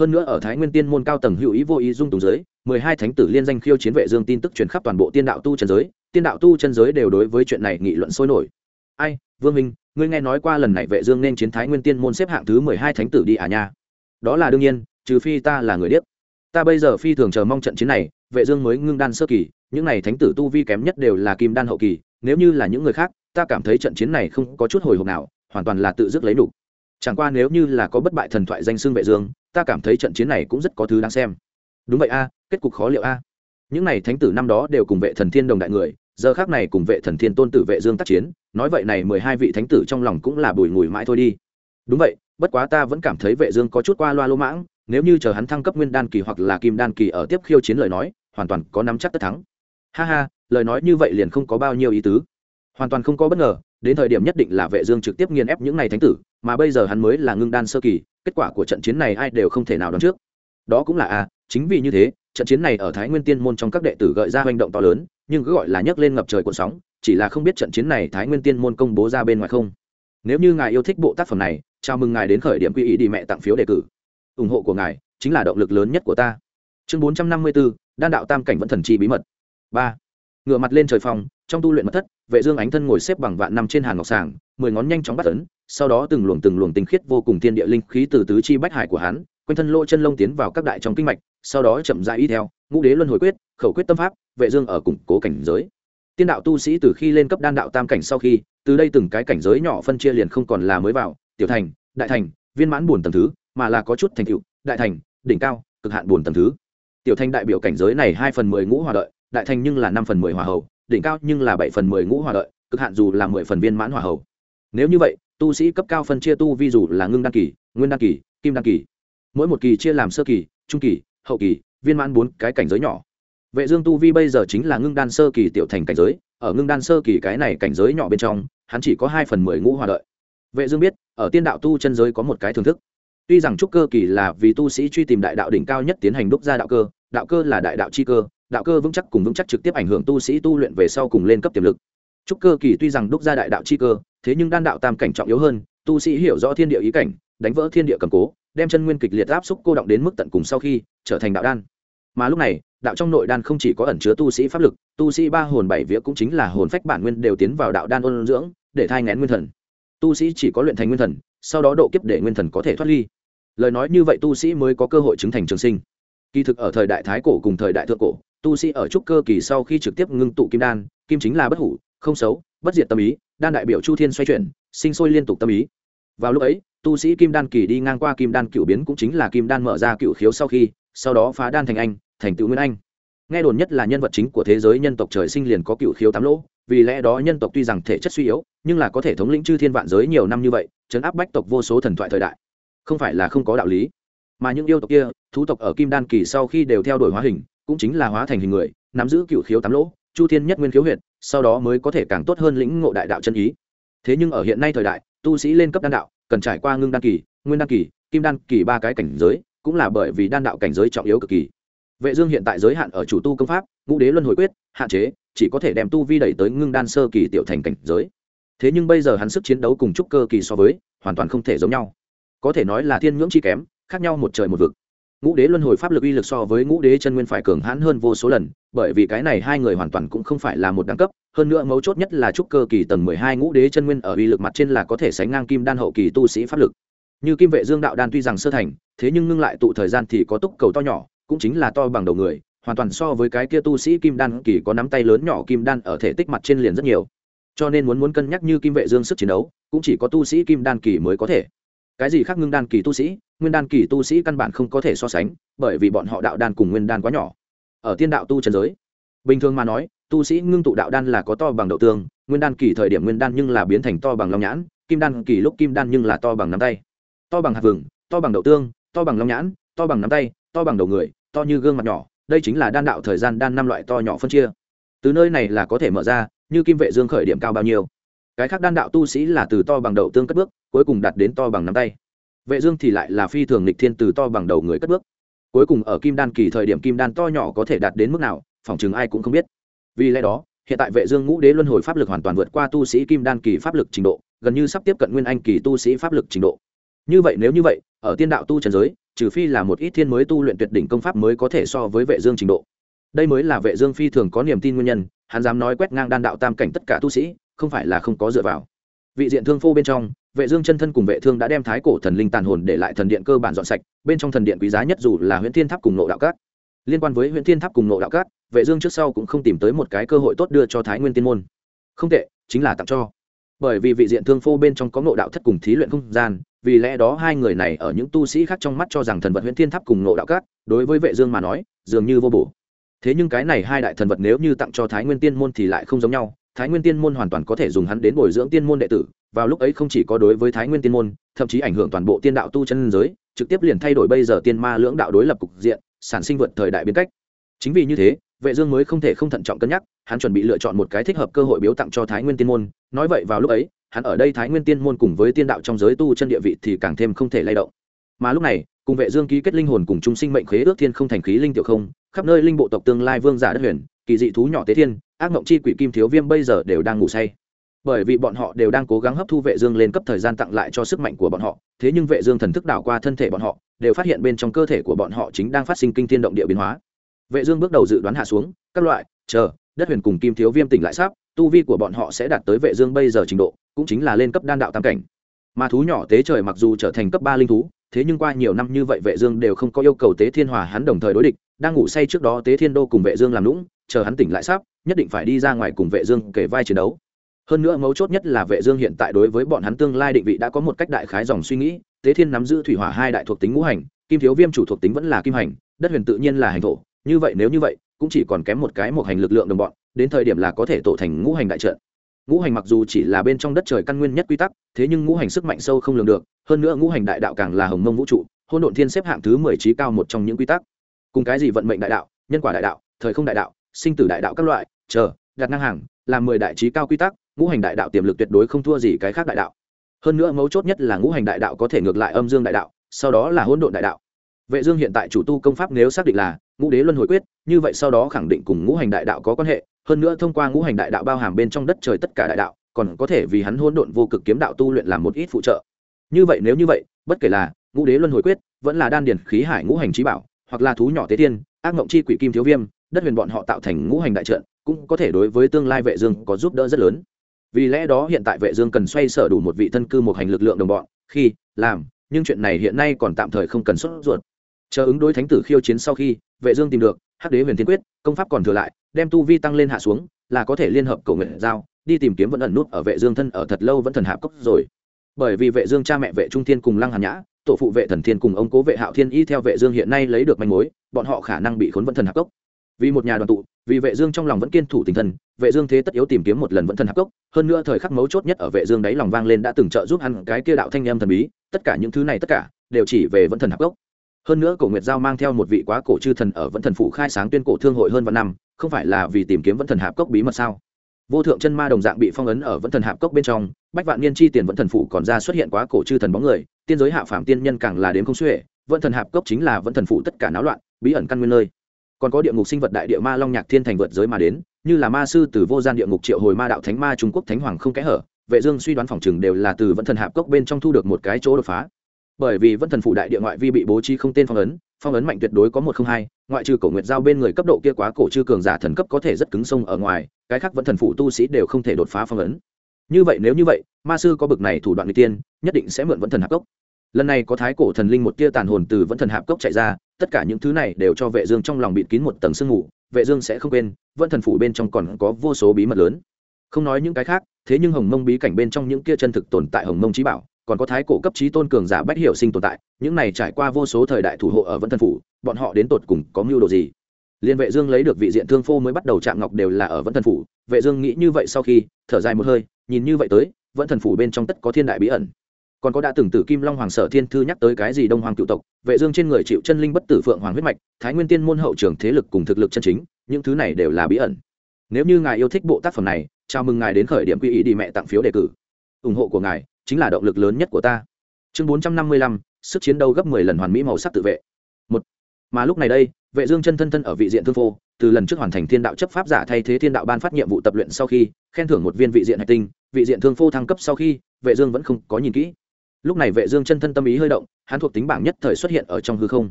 Hơn nữa ở thái nguyên tiên môn cao tầng hữu ý vô ý dung tùng giới, mười hai thánh tử liên danh khiêu chiến vệ dương tin tức truyền khắp toàn bộ tiên đạo tu chân giới, tiên đạo tu chân giới đều đối với chuyện này nghị luận sôi nổi. Ai, vương minh, ngươi nghe nói qua lần này vệ dương nên chiến thái nguyên tiên môn xếp hạng thứ mười hai thánh tử đi à nha? Đó là đương nhiên, trừ phi ta là người điếc. Ta bây giờ phi thường chờ mong trận chiến này, vệ dương mới ngưng đan sơ kỳ, những này thánh tử tu vi kém nhất đều là kim đan hậu kỳ, nếu như là những người khác, ta cảm thấy trận chiến này không có chút hồi hộp nào hoàn toàn là tự dứt lấy đủ chẳng qua nếu như là có bất bại thần thoại danh xưng vệ dương, ta cảm thấy trận chiến này cũng rất có thứ đáng xem. Đúng vậy a, kết cục khó liệu a. Những này thánh tử năm đó đều cùng vệ thần thiên đồng đại người, giờ khác này cùng vệ thần thiên tôn tử vệ dương tác chiến, nói vậy này mười hai vị thánh tử trong lòng cũng là bùi ngùi mãi thôi đi. Đúng vậy, bất quá ta vẫn cảm thấy vệ dương có chút qua loa lỗ mãng, nếu như chờ hắn thăng cấp nguyên đan kỳ hoặc là kim đan kỳ ở tiếp khiêu chiến lời nói, hoàn toàn có nắm chắc tất thắng. Ha ha, lời nói như vậy liền không có bao nhiêu ý tứ. Hoàn toàn không có bất ngờ đến thời điểm nhất định là vệ dương trực tiếp nghiền ép những này thánh tử, mà bây giờ hắn mới là ngưng đan sơ kỳ, kết quả của trận chiến này ai đều không thể nào đoán trước. Đó cũng là a chính vì như thế, trận chiến này ở thái nguyên tiên môn trong các đệ tử gợi ra hành động to lớn, nhưng cứ gọi là nhấc lên ngập trời cuộn sóng, chỉ là không biết trận chiến này thái nguyên tiên môn công bố ra bên ngoài không. Nếu như ngài yêu thích bộ tác phẩm này, chào mừng ngài đến khởi điểm quy ý đi mẹ tặng phiếu đề cử. Ủng hộ của ngài chính là động lực lớn nhất của ta. Chương bốn trăm năm mươi bốn đan đạo tam cảnh vẫn thần chi bí mật. Ba. Ngựa mặt lên trời phòng trong tu luyện mật thất, vệ dương ánh thân ngồi xếp bằng vạn nằm trên hàng ngọc sàng, mười ngón nhanh chóng bắt ấn, sau đó từng luồng từng luồng tinh khiết vô cùng thiên địa linh khí từ tứ chi bách hải của hắn, quanh thân lỗ chân lông tiến vào các đại trong kinh mạch, sau đó chậm rãi y theo, ngũ đế luân hồi quyết, khẩu quyết tâm pháp, vệ dương ở củng cố cảnh giới. Tiên đạo tu sĩ từ khi lên cấp đan đạo tam cảnh sau khi, từ đây từng cái cảnh giới nhỏ phân chia liền không còn là mới vào, tiểu thành, đại thành, viên mãn buồn tầng thứ, mà là có chút thành tựu, đại thành, đỉnh cao, cực hạn buồn tầng thứ. Tiểu thành đại biểu cảnh giới này hai phần mười ngũ hòa đợi, đại thành nhưng là năm phần mười hòa hậu đỉnh cao nhưng là bảy phần mười ngũ hòa đợi, cực hạn dù là mười phần viên mãn hòa hậu nếu như vậy, tu sĩ cấp cao phân chia tu vi dù là ngưng đan kỳ, nguyên đan kỳ, kim đan kỳ, mỗi một kỳ chia làm sơ kỳ, trung kỳ, hậu kỳ, viên mãn bốn cái cảnh giới nhỏ. Vệ dương tu vi bây giờ chính là ngưng đan sơ kỳ tiểu thành cảnh giới, ở ngưng đan sơ kỳ cái này cảnh giới nhỏ bên trong, hắn chỉ có hai phần mười ngũ hòa đợi. Vệ dương biết, ở tiên đạo tu chân giới có một cái thưởng thức. Tuy rằng trúc cơ kỳ là vì tu sĩ truy tìm đại đạo đỉnh cao nhất tiến hành đúc ra đạo cơ đạo cơ là đại đạo chi cơ đạo cơ vững chắc cùng vững chắc trực tiếp ảnh hưởng tu sĩ tu luyện về sau cùng lên cấp tiềm lực. Trúc cơ kỳ tuy rằng đúc ra đại đạo chi cơ, thế nhưng đan đạo tam cảnh trọng yếu hơn, tu sĩ hiểu rõ thiên địa ý cảnh, đánh vỡ thiên địa cầm cố, đem chân nguyên kịch liệt áp xúc cô động đến mức tận cùng sau khi trở thành đạo đan. Mà lúc này, đạo trong nội đan không chỉ có ẩn chứa tu sĩ pháp lực, tu sĩ ba hồn bảy vía cũng chính là hồn phách bản nguyên đều tiến vào đạo đan ôn dưỡng, để thai ngén nguyên thần. Tu sĩ chỉ có luyện thành nguyên thần, sau đó độ kiếp để nguyên thần có thể thoát ly. Lời nói như vậy tu sĩ mới có cơ hội chứng thành trường sinh. Kỳ thực ở thời đại thái cổ cùng thời đại thượng cổ tu sĩ ở trúc cơ kỳ sau khi trực tiếp ngưng tụ kim đan, kim chính là bất hủ, không xấu, bất diệt tâm ý, đan đại biểu chu thiên xoay chuyển, sinh sôi liên tục tâm ý. Vào lúc ấy, tu sĩ kim đan kỳ đi ngang qua kim đan cựu biến cũng chính là kim đan mở ra cựu khiếu sau khi, sau đó phá đan thành anh, thành tựu nguyên anh. Nghe đồn nhất là nhân vật chính của thế giới nhân tộc trời sinh liền có cựu khiếu tám lỗ, vì lẽ đó nhân tộc tuy rằng thể chất suy yếu, nhưng là có thể thống lĩnh chư thiên vạn giới nhiều năm như vậy chấn áp bách tộc vô số thần thoại thời đại. Không phải là không có đạo lý. Mà những yêu tộc kia, thú tộc ở kim đan kỳ sau khi đều theo đuổi hóa hình cũng chính là hóa thành hình người, nắm giữ cựu khiếu tám lỗ, chu thiên nhất nguyên khiếu huyệt, sau đó mới có thể càng tốt hơn lĩnh ngộ đại đạo chân ý. Thế nhưng ở hiện nay thời đại, tu sĩ lên cấp đan đạo, cần trải qua ngưng đan kỳ, nguyên đan kỳ, kim đan kỳ ba cái cảnh giới, cũng là bởi vì đan đạo cảnh giới trọng yếu cực kỳ. Vệ dương hiện tại giới hạn ở chủ tu công pháp, ngũ đế luân hồi quyết, hạn chế, chỉ có thể đem tu vi đẩy tới ngưng đan sơ kỳ tiểu thành cảnh giới. Thế nhưng bây giờ hắn sức chiến đấu cùng trúc cơ kỳ so với, hoàn toàn không thể giống nhau. Có thể nói là thiên ngưỡng chi kém, khác nhau một trời một vực ngũ đế luân hồi pháp lực uy lực so với ngũ đế chân nguyên phải cường hãn hơn vô số lần, bởi vì cái này hai người hoàn toàn cũng không phải là một đẳng cấp, hơn nữa mấu chốt nhất là trúc cơ kỳ tầng mười hai ngũ đế chân nguyên ở uy lực mặt trên là có thể sánh ngang kim đan hậu kỳ tu sĩ pháp lực. Như kim vệ dương đạo đan tuy rằng sơ thành, thế nhưng ngưng lại tụ thời gian thì có túc cầu to nhỏ, cũng chính là to bằng đầu người, hoàn toàn so với cái kia tu sĩ kim đan kỳ có nắm tay lớn nhỏ kim đan ở thể tích mặt trên liền rất nhiều. Cho nên muốn muốn cân nhắc như kim vệ dương sức chiến đấu, cũng chỉ có tu sĩ kim đan kỳ mới có thể. Cái gì khác ngưng đan kỳ tu sĩ nguyên đan kỳ tu sĩ căn bản không có thể so sánh, bởi vì bọn họ đạo đan cùng nguyên đan quá nhỏ. Ở tiên đạo tu trần giới, bình thường mà nói, tu sĩ ngưng tụ đạo đan là có to bằng đậu tương, nguyên đan kỳ thời điểm nguyên đan nhưng là biến thành to bằng long nhãn, kim đan kỳ lúc kim đan nhưng là to bằng nắm tay. To bằng hạt vừng, to bằng đậu tương, to bằng long nhãn, to bằng nắm tay, to bằng đầu người, to như gương mặt nhỏ, đây chính là đan đạo thời gian đan năm loại to nhỏ phân chia. Từ nơi này là có thể mở ra, như kim vệ dương khởi điểm cao bao nhiêu. Cái khác đan đạo tu sĩ là từ to bằng đậu tương cất bước, cuối cùng đạt đến to bằng nắm tay vệ dương thì lại là phi thường lịch thiên từ to bằng đầu người cất bước. Cuối cùng ở kim đan kỳ thời điểm kim đan to nhỏ có thể đạt đến mức nào phỏng chừng ai cũng không biết. Vì lẽ đó, hiện tại vệ dương ngũ đế luân hồi pháp lực hoàn toàn vượt qua tu sĩ kim đan kỳ pháp lực trình độ, gần như sắp tiếp cận nguyên anh kỳ tu sĩ pháp lực trình độ. Như vậy nếu như vậy, ở tiên đạo tu trần giới, trừ phi là một ít thiên mới tu luyện tuyệt đỉnh công pháp mới có thể so với vệ dương trình độ. Đây mới là vệ dương phi thường có niềm tin nguyên nhân, hắn dám nói quét ngang đan đạo tam cảnh tất cả tu sĩ, không phải là không có dựa vào. Vị diện thương phô bên trong vệ dương chân thân cùng vệ thương đã đem thái cổ thần linh tàn hồn để lại thần điện cơ bản dọn sạch, bên trong thần điện quý giá nhất dù là huyễn thiên tháp cùng nộ đạo cát liên quan với huyễn thiên tháp cùng nộ đạo cát vệ dương trước sau cũng không tìm tới một cái cơ hội tốt đưa cho thái nguyên tiên môn. Không tệ, chính là tặng cho. Bởi vì vị diện thương phô bên trong có nộ đạo thất cùng thí luyện không gian, vì lẽ đó hai người này ở những tu sĩ khác trong mắt cho rằng thần vật huyễn thiên tháp cùng nộ đạo cát đối với vệ dương mà nói, dường như vô bổ. Thế nhưng cái này hai đại thần vật nếu như tặng cho thái nguyên tiên môn thì lại không giống nhau, thái nguyên tiên môn hoàn toàn có thể dùng hắn đến bồi dưỡng tiên môn đệ tử vào lúc ấy không chỉ có đối với thái nguyên tiên môn, thậm chí ảnh hưởng toàn bộ tiên đạo tu chân giới, trực tiếp liền thay đổi bây giờ tiên ma lưỡng đạo đối lập cục diện, sản sinh vượt thời đại biến cách. Chính vì như thế, vệ dương mới không thể không thận trọng cân nhắc, hắn chuẩn bị lựa chọn một cái thích hợp cơ hội biếu tặng cho thái nguyên tiên môn. Nói vậy vào lúc ấy, hắn ở đây thái nguyên tiên môn cùng với tiên đạo trong giới tu chân địa vị thì càng thêm không thể lay động. Mà lúc này, cùng vệ dương ký kết linh hồn cùng chúng sinh mệnh khế ước thiên không thành khí linh tiểu không, khắp nơi linh bộ tộc tương lai vương giả đất huyền, kỳ dị thú nhỏ tế thiên, ác ngộng chi quỷ kim thiếu viêm bây giờ đều đang ngủ say bởi vì bọn họ đều đang cố gắng hấp thu vệ dương lên cấp thời gian tặng lại cho sức mạnh của bọn họ. Thế nhưng vệ dương thần thức đảo qua thân thể bọn họ, đều phát hiện bên trong cơ thể của bọn họ chính đang phát sinh kinh thiên động địa biến hóa. Vệ dương bước đầu dự đoán hạ xuống, các loại, chờ, đất huyền cùng kim thiếu viêm tỉnh lại sắp, tu vi của bọn họ sẽ đạt tới vệ dương bây giờ trình độ, cũng chính là lên cấp đan đạo tam cảnh. Mà thú nhỏ tế trời mặc dù trở thành cấp ba linh thú, thế nhưng qua nhiều năm như vậy vệ dương đều không có yêu cầu tế thiên hòa hắn đồng thời đối địch, đang ngủ say trước đó tế thiên đô cùng vệ dương làm lũng chờ hắn tỉnh lại sắp, nhất định phải đi ra ngoài cùng vệ dương kể vai chiến đấu hơn nữa mấu chốt nhất là vệ dương hiện tại đối với bọn hắn tương lai định vị đã có một cách đại khái dòng suy nghĩ. Tế thiên nắm giữ thủy hỏa hai đại thuộc tính ngũ hành, kim thiếu viêm chủ thuộc tính vẫn là kim hành, đất huyền tự nhiên là hành thổ. Như vậy nếu như vậy, cũng chỉ còn kém một cái một hành lực lượng đồng bọn, đến thời điểm là có thể tổ thành ngũ hành đại trận. Ngũ hành mặc dù chỉ là bên trong đất trời căn nguyên nhất quy tắc, thế nhưng ngũ hành sức mạnh sâu không lường được, hơn nữa ngũ hành đại đạo càng là hồng mông vũ trụ hôn độn thiên xếp hạng thứ mười trí cao một trong những quy tắc. Cùng cái gì vận mệnh đại đạo, nhân quả đại đạo, thời không đại đạo, sinh tử đại đạo các loại, chờ, đặt ngang hàng, là mười đại trí cao quy tắc ngũ hành đại đạo tiềm lực tuyệt đối không thua gì cái khác đại đạo. Hơn nữa mấu chốt nhất là ngũ hành đại đạo có thể ngược lại âm dương đại đạo, sau đó là hỗn độn đại đạo. Vệ dương hiện tại chủ tu công pháp nếu xác định là ngũ đế luân hồi quyết, như vậy sau đó khẳng định cùng ngũ hành đại đạo có quan hệ, hơn nữa thông qua ngũ hành đại đạo bao hàm bên trong đất trời tất cả đại đạo, còn có thể vì hắn hỗn độn vô cực kiếm đạo tu luyện làm một ít phụ trợ. Như vậy nếu như vậy, bất kể là ngũ đế luân hồi quyết, vẫn là đan điển khí hải ngũ hành trí bảo, hoặc là thú nhỏ tế thiên ác ngộng chi quỷ kim thiếu viêm, đất huyền bọn họ tạo thành ngũ hành đại trận, cũng có thể đối với tương lai vệ dương có giúp đỡ rất lớn vì lẽ đó hiện tại vệ dương cần xoay sở đủ một vị thân cư một hành lực lượng đồng bọn, khi, làm, nhưng chuyện này hiện nay còn tạm thời không cần xuất ruột. Chờ ứng đối thánh tử khiêu chiến sau khi, vệ dương tìm được, hắc đế huyền thiên quyết, công pháp còn thừa lại, đem tu vi tăng lên hạ xuống, là có thể liên hợp cầu nguyện giao, đi tìm kiếm vẫn ẩn nút ở vệ dương thân ở thật lâu vẫn thần hạ cốc rồi. Bởi vì vệ dương cha mẹ vệ trung thiên cùng lăng hàn nhã, tổ phụ vệ thần thiên cùng ông cố vệ hạo thiên y theo vệ dương hiện nay lấy được manh mối, bọn họ khả năng bị khốn vẫn thần hạ cốc vì một nhà đoàn tụ, vì vệ dương trong lòng vẫn kiên thủ tinh thần vệ dương thế tất yếu tìm kiếm một lần vẫn thần hạp cốc, hơn nữa thời khắc mấu chốt nhất ở vệ dương đấy lòng vang lên đã từng trợ giúp hắn cái kia đạo thanh âm thần bí, tất cả những thứ này tất cả đều chỉ về vẫn thần hạp cốc. Hơn nữa cổ nguyệt giao mang theo một vị quá cổ chư thần ở vẫn thần phủ khai sáng tuyên cổ thương hội hơn vạn năm, không phải là vì tìm kiếm vẫn thần hạp cốc bí mật sao? Vô thượng chân ma đồng dạng bị phong ấn ở vẫn thần hạp cốc bên trong, bách vạn niên chi tiền vẫn thần phủ còn ra xuất hiện quá cổ chư thần bóng người, tiên giới hạ phạm tiên nhân càng là đến không xuể, vẫn thần hạp cốc chính là vẫn thần phủ tất cả náo loạn, bí ẩn căn nguyên nơi còn có địa ngục sinh vật đại địa ma long nhạc thiên thành vượt giới mà đến, như là ma sư từ vô gian địa ngục triệu hồi ma đạo thánh ma trung quốc thánh hoàng không kẽ hở, vệ dương suy đoán phòng chừng đều là từ vẫn thần hạp cốc bên trong thu được một cái chỗ đột phá. Bởi vì vẫn thần phủ đại địa ngoại vi bị bố trí không tên phong ấn phong ấn mạnh tuyệt đối có một không hai, ngoại trừ cổ nguyệt giao bên người cấp độ kia quá cổ chư cường giả thần cấp có thể rất cứng sông ở ngoài, cái khác vẫn thần phụ tu sĩ đều không thể đột phá phong ấn. Như vậy nếu như vậy, ma sư có bực này thủ đoạn người tiên, nhất định sẽ mượn vẫn thần hạp cốc. Lần này có thái cổ thần linh một tia tàn hồn từ vẫn thần hạp cốc chạy ra tất cả những thứ này đều cho vệ dương trong lòng bịt kín một tầng sương mù, vệ dương sẽ không quên, vẫn thần phủ bên trong còn có vô số bí mật lớn. Không nói những cái khác, thế nhưng hồng mông bí cảnh bên trong những kia chân thực tồn tại hồng mông trí bảo, còn có thái cổ cấp trí tôn cường giả bách hiểu sinh tồn tại, những này trải qua vô số thời đại thủ hộ ở vẫn thần phủ, bọn họ đến tột cùng có mưu đồ gì? Liên vệ dương lấy được vị diện thương phô mới bắt đầu chạm ngọc đều là ở vẫn thần phủ, vệ dương nghĩ như vậy sau khi, thở dài một hơi, nhìn như vậy tới vẫn thần phủ bên trong tất có thiên đại bí ẩn còn có đã từng tử kim long hoàng sở thiên thư nhắc tới cái gì đông hoàng cựu tộc vệ dương trên người chịu chân linh bất tử phượng hoàng huyết mạch thái nguyên tiên môn hậu trường thế lực cùng thực lực chân chính những thứ này đều là bí ẩn. Nếu như ngài yêu thích bộ tác phẩm này chào mừng ngài đến khởi điểm quy ý đi mẹ tặng phiếu đề cử. Ủng hộ của ngài chính là động lực lớn nhất của ta. Chương 455, sức chiến đấu gấp 10 lần hoàn mỹ màu sắc tự vệ. Một mà lúc này đây vệ dương chân thân thân ở vị diện thương phô từ lần trước hoàn thành thiên đạo chấp pháp giả thay thế thiên đạo ban phát nhiệm vụ tập luyện sau khi khen thưởng một viên vị diện hạch tinh vị diện thương phô thăng cấp sau khi vệ dương vẫn không có nhìn kỹ lúc này vệ dương chân thân tâm ý hơi động, hắn thuộc tính bảng nhất thời xuất hiện ở trong hư không.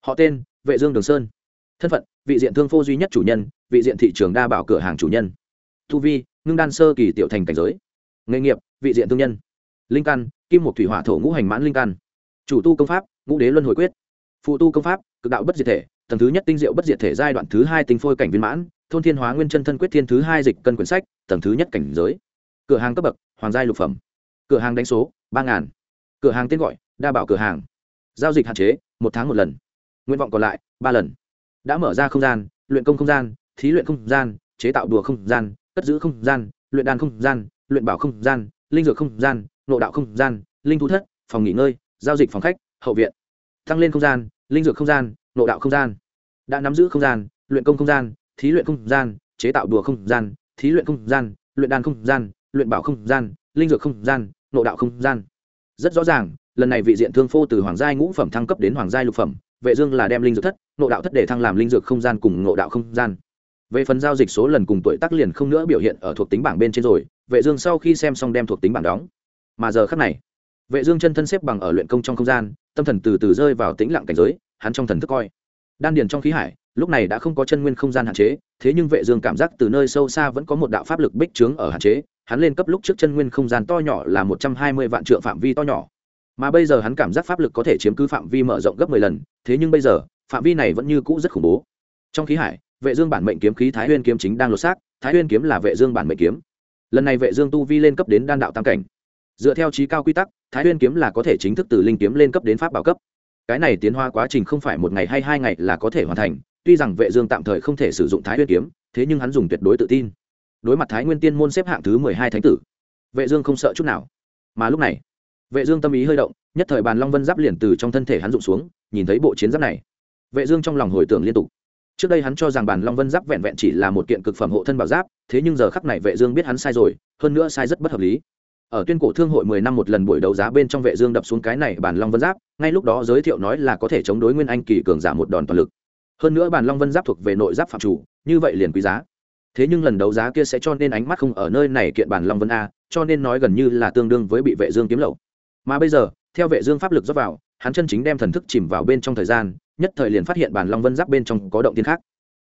Họ tên, vệ dương đường sơn. Thân phận, vị diện thương phô duy nhất chủ nhân, vị diện thị trường đa bảo cửa hàng chủ nhân. Tu vi, ngưng đan sơ kỳ tiểu thành cảnh giới. Nghề nghiệp, vị diện thương nhân. Linh căn, kim một thủy hỏa thổ ngũ hành mãn linh căn. Chủ tu công pháp, ngũ đế luân hồi quyết. Phụ tu công pháp, cực đạo bất diệt thể, tầng thứ nhất tinh diệu bất diệt thể giai đoạn thứ hai tinh phôi cảnh viên mãn, thôn thiên hóa nguyên chân thân quyết thiên thứ hai dịch cân quyển sách, tầng thứ nhất cảnh giới. Cửa hàng cấp bậc, hoàng giai lục phẩm. Cửa hàng đánh số, ba ngàn cửa hàng tên gọi đa bảo cửa hàng giao dịch hạn chế một tháng một lần nguyện vọng còn lại ba lần đã mở ra không gian luyện công không gian thí luyện không gian chế tạo đùa không gian cất giữ không gian luyện đàn không gian luyện bảo không gian linh dược không gian nộ đạo không gian linh thú thất phòng nghỉ ngơi giao dịch phòng khách hậu viện tăng lên không gian linh dược không gian nộ đạo không gian đã nắm giữ không gian luyện công không gian thí luyện không gian chế tạo đùa không gian thí luyện không gian luyện đàn không gian luyện bảo không gian linh dược không gian nộ đạo không gian rất rõ ràng, lần này vị diện thương phô từ hoàng giai ngũ phẩm thăng cấp đến hoàng giai lục phẩm, vệ dương là đem linh dược thất nộ đạo thất để thăng làm linh dược không gian cùng nộ đạo không gian. Về phần giao dịch số lần cùng tuổi tác liền không nữa biểu hiện ở thuộc tính bảng bên trên rồi, vệ dương sau khi xem xong đem thuộc tính bảng đóng. Mà giờ khắc này, vệ dương chân thân xếp bằng ở luyện công trong không gian, tâm thần từ từ rơi vào tĩnh lặng cảnh giới, hắn trong thần thức coi. Đan điền trong khí hải, lúc này đã không có chân nguyên không gian hạn chế, thế nhưng vệ dương cảm giác từ nơi sâu xa vẫn có một đạo pháp lực bích trướng ở hạn chế hắn lên cấp lúc trước chân nguyên không gian to nhỏ là một trăm hai mươi vạn trượng phạm vi to nhỏ. Mà bây giờ hắn cảm giác pháp lực có thể chiếm cứ phạm vi mở rộng gấp mười lần, thế nhưng bây giờ, phạm vi này vẫn như cũ rất khủng bố. Trong khí hải, vệ dương bản mệnh kiếm khí thái huyên kiếm chính đang lột xác, thái huyên kiếm là vệ dương bản mệnh kiếm. Lần này vệ dương tu vi lên cấp đến đan đạo tam cảnh. Dựa theo trí cao quy tắc, thái huyên kiếm là có thể chính thức từ linh kiếm lên cấp đến pháp bảo cấp. Cái này tiến hóa quá trình không phải một ngày hay hai ngày là có thể hoàn thành, tuy rằng vệ dương tạm thời không thể sử dụng thái huyên kiếm, thế nhưng hắn dùng tuyệt đối tự tin đối mặt thái nguyên tiên môn xếp hạng thứ mười hai thánh tử. Vệ dương không sợ chút nào. Mà lúc này, vệ dương tâm ý hơi động, nhất thời bàn long vân giáp liền từ trong thân thể hắn rụng xuống, nhìn thấy bộ chiến giáp này. Vệ dương trong lòng hồi tưởng liên tục. Trước đây hắn cho rằng bàn long vân giáp vẹn vẹn chỉ là một kiện cực phẩm hộ thân bảo giáp, thế nhưng giờ khắc này vệ dương biết hắn sai rồi, hơn nữa sai rất bất hợp lý. Ở tuyên cổ thương hội mười năm một lần buổi đấu giá bên trong vệ dương đập xuống cái này bàn long vân giáp, ngay lúc đó giới thiệu nói là có thể chống đối nguyên anh kỳ cường giả một đòn toàn lực. Hơn nữa bàn long vân giáp thuộc về nội giáp phạm chủ, như vậy liền quý giá thế nhưng lần đấu giá kia sẽ cho nên ánh mắt không ở nơi này kiện bản long vân a, cho nên nói gần như là tương đương với bị vệ dương kiếm lậu. Mà bây giờ, theo vệ dương pháp lực dốc vào, hắn chân chính đem thần thức chìm vào bên trong thời gian, nhất thời liền phát hiện bản long vân giáp bên trong có động tiên khác.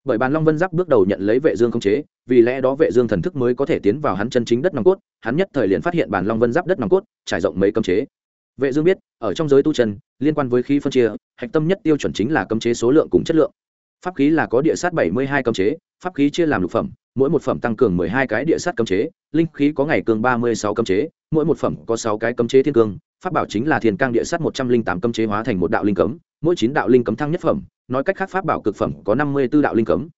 Bởi bản long vân giáp bước đầu nhận lấy vệ dương không chế, vì lẽ đó vệ dương thần thức mới có thể tiến vào hắn chân chính đất nòng cốt, hắn nhất thời liền phát hiện bản long vân giáp đất nòng cốt, trải rộng mấy cấm chế. Vệ dương biết, ở trong giới tu chân, liên quan với khí phân chia, hạch tâm nhất tiêu chuẩn chính là cấm chế số lượng cùng chất lượng pháp khí là có địa sát 72 cấm chế, pháp khí chia làm lục phẩm, mỗi một phẩm tăng cường 12 cái địa sát cấm chế, linh khí có ngày cường 36 cấm chế, mỗi một phẩm có 6 cái cấm chế thiên cương, pháp bảo chính là thiên cang địa sát 108 cấm chế hóa thành một đạo linh cấm, mỗi chín đạo linh cấm thăng nhất phẩm, nói cách khác pháp bảo cực phẩm có 54 đạo linh cấm.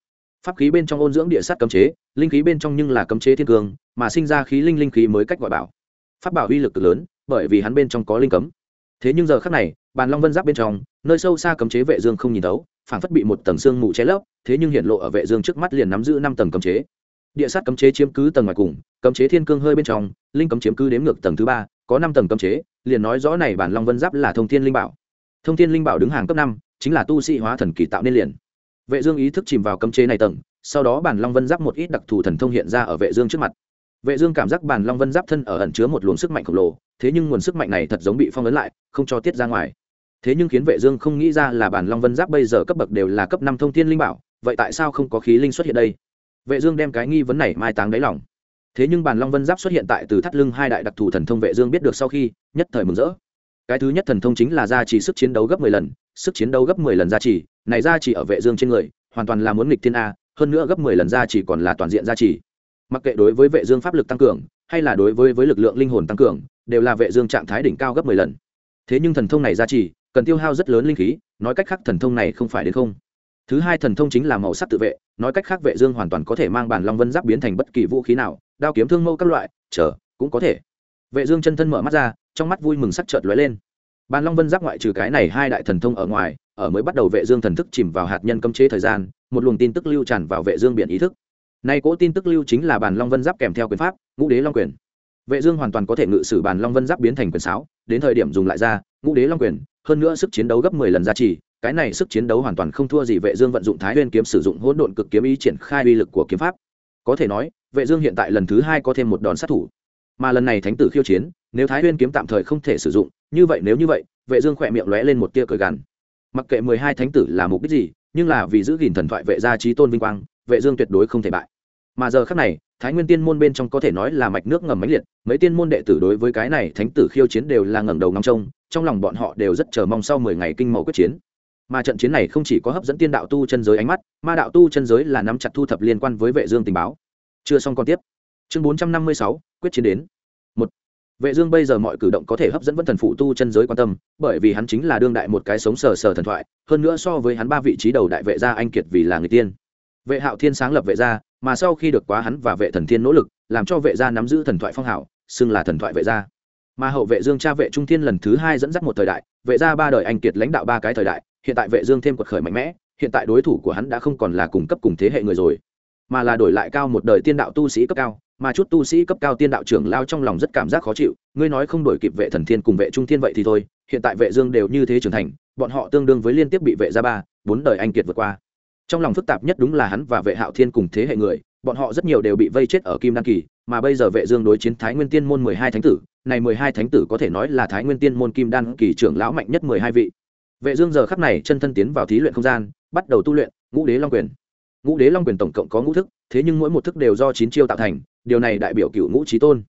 Pháp khí bên trong ôn dưỡng địa sát cấm chế, linh khí bên trong nhưng là cấm chế thiên cương, mà sinh ra khí linh linh khí mới cách gọi bảo. Pháp bảo uy lực cực lớn, bởi vì hắn bên trong có linh cấm. Thế nhưng giờ khắc này, bàn long vân giáp bên trong, nơi sâu xa cấm chế vệ dương không nhìn thấu phảng phất bị một tầng xương mù che lấp, thế nhưng hiện lộ ở vệ dương trước mắt liền nắm giữ năm tầng cấm chế. Địa sát cấm chế chiếm cứ tầng ngoài cùng, cấm chế thiên cương hơi bên trong, linh cấm chiếm cứ đếm ngược tầng thứ ba, có năm tầng cấm chế, liền nói rõ này bản long vân giáp là thông thiên linh bảo. Thông thiên linh bảo đứng hàng cấp năm, chính là tu sĩ hóa thần kỳ tạo nên liền. Vệ dương ý thức chìm vào cấm chế này tầng, sau đó bản long vân giáp một ít đặc thù thần thông hiện ra ở vệ dương trước mặt. Vệ dương cảm giác bản long vân giáp thân ở ẩn chứa một luồng sức mạnh khổng lồ, thế nhưng nguồn sức mạnh này thật giống bị phong ấn lại, không cho tiết ra ngoài thế nhưng khiến vệ dương không nghĩ ra là bản long vân giáp bây giờ cấp bậc đều là cấp năm thông thiên linh bảo, vậy tại sao không có khí linh xuất hiện đây? Vệ dương đem cái nghi vấn này mai táng đáy lòng. Thế nhưng bản long vân giáp xuất hiện tại từ thắt lưng hai đại đặc thù thần thông vệ dương biết được sau khi, nhất thời mừng rỡ. Cái thứ nhất thần thông chính là gia trì sức chiến đấu gấp 10 lần, sức chiến đấu gấp 10 lần gia trì, này gia trì ở vệ dương trên người, hoàn toàn là muốn nghịch thiên a, hơn nữa gấp 10 lần gia trì còn là toàn diện gia trì. Mặc kệ đối với vệ dương pháp lực tăng cường, hay là đối với với lực lượng linh hồn tăng cường, đều là vệ dương trạng thái đỉnh cao gấp 10 lần. Thế nhưng thần thông này gia trì cần tiêu hao rất lớn linh khí, nói cách khác thần thông này không phải đến không. Thứ hai thần thông chính là màu sắc tự vệ, nói cách khác vệ dương hoàn toàn có thể mang bản long vân giáp biến thành bất kỳ vũ khí nào, đao kiếm thương mâu các loại, chờ, cũng có thể. Vệ dương chân thân mở mắt ra, trong mắt vui mừng sắc chợt lóe lên. Bản long vân giáp ngoại trừ cái này hai đại thần thông ở ngoài, ở mới bắt đầu vệ dương thần thức chìm vào hạt nhân cấm chế thời gian, một luồng tin tức lưu tràn vào vệ dương biển ý thức. Nay cỗ tin tức lưu chính là bản long vân giáp kèm theo quyền pháp, ngũ đế long quyền. Vệ dương hoàn toàn có thể ngự sử bản long vân giáp biến thành quyền sáo, đến thời điểm dùng lại ra, ngũ đế long quyền hơn nữa sức chiến đấu gấp 10 lần giá trị cái này sức chiến đấu hoàn toàn không thua gì vệ dương vận dụng thái nguyên kiếm sử dụng hỗn độn cực kiếm ý triển khai uy lực của kiếm pháp. Có thể nói, vệ dương hiện tại lần thứ hai có thêm một đòn sát thủ. Mà lần này thánh tử khiêu chiến, nếu thái nguyên kiếm tạm thời không thể sử dụng, như vậy nếu như vậy, vệ dương khẽ miệng lóe lên một tia cười gằn. Mặc kệ 12 thánh tử là mục đích gì, nhưng là vì giữ gìn thần thoại vệ gia trí tôn vinh quang, vệ dương tuyệt đối không thể bại. Mà giờ khắc này thái nguyên tiên môn bên trong có thể nói là mạch nước ngầm mãnh liệt, mấy tiên môn đệ tử đối với cái này thánh tử khiêu chiến đều là ngẩng đầu ngắm trông, trong lòng bọn họ đều rất chờ mong sau mười ngày kinh mẫu quyết chiến. Mà trận chiến này không chỉ có hấp dẫn tiên đạo tu chân giới ánh mắt, ma đạo tu chân giới là nắm chặt thu thập liên quan với vệ dương tình báo. Chưa xong còn tiếp. Chương bốn trăm năm mươi sáu, quyết chiến đến. Một. Vệ dương bây giờ mọi cử động có thể hấp dẫn vân thần phụ tu chân giới quan tâm, bởi vì hắn chính là đương đại một cái sống sờ sờ thần thoại, hơn nữa so với hắn ba vị trí đầu đại vệ gia anh kiệt vì là người tiên. Vệ hạo thiên sáng lập vệ gia mà sau khi được quá hắn và vệ thần thiên nỗ lực, làm cho vệ gia nắm giữ thần thoại phong hảo, xưng là thần thoại vệ gia. Mà hậu vệ dương cha vệ trung thiên lần thứ hai dẫn dắt một thời đại, vệ gia ba đời anh kiệt lãnh đạo ba cái thời đại, hiện tại vệ dương thêm quật khởi mạnh mẽ, hiện tại đối thủ của hắn đã không còn là cùng cấp cùng thế hệ người rồi, mà là đổi lại cao một đời tiên đạo tu sĩ cấp cao, mà chút tu sĩ cấp cao tiên đạo trưởng lao trong lòng rất cảm giác khó chịu, ngươi nói không đổi kịp vệ thần thiên cùng vệ trung thiên vậy thì thôi, hiện tại vệ dương đều như thế trưởng thành, bọn họ tương đương với liên tiếp bị vệ gia ba, bốn đời anh kiệt vượt qua trong lòng phức tạp nhất đúng là hắn và vệ hạo thiên cùng thế hệ người, bọn họ rất nhiều đều bị vây chết ở kim đan kỳ, mà bây giờ vệ dương đối chiến thái nguyên tiên môn mười hai thánh tử, này mười hai thánh tử có thể nói là thái nguyên tiên môn kim đan kỳ trưởng lão mạnh nhất mười hai vị. Vệ dương giờ khắc này chân thân tiến vào thí luyện không gian, bắt đầu tu luyện, ngũ đế long quyền. Ngũ đế long quyền tổng cộng có ngũ thức, thế nhưng mỗi một thức đều do chín chiêu tạo thành, điều này đại biểu cựu ngũ trí tôn.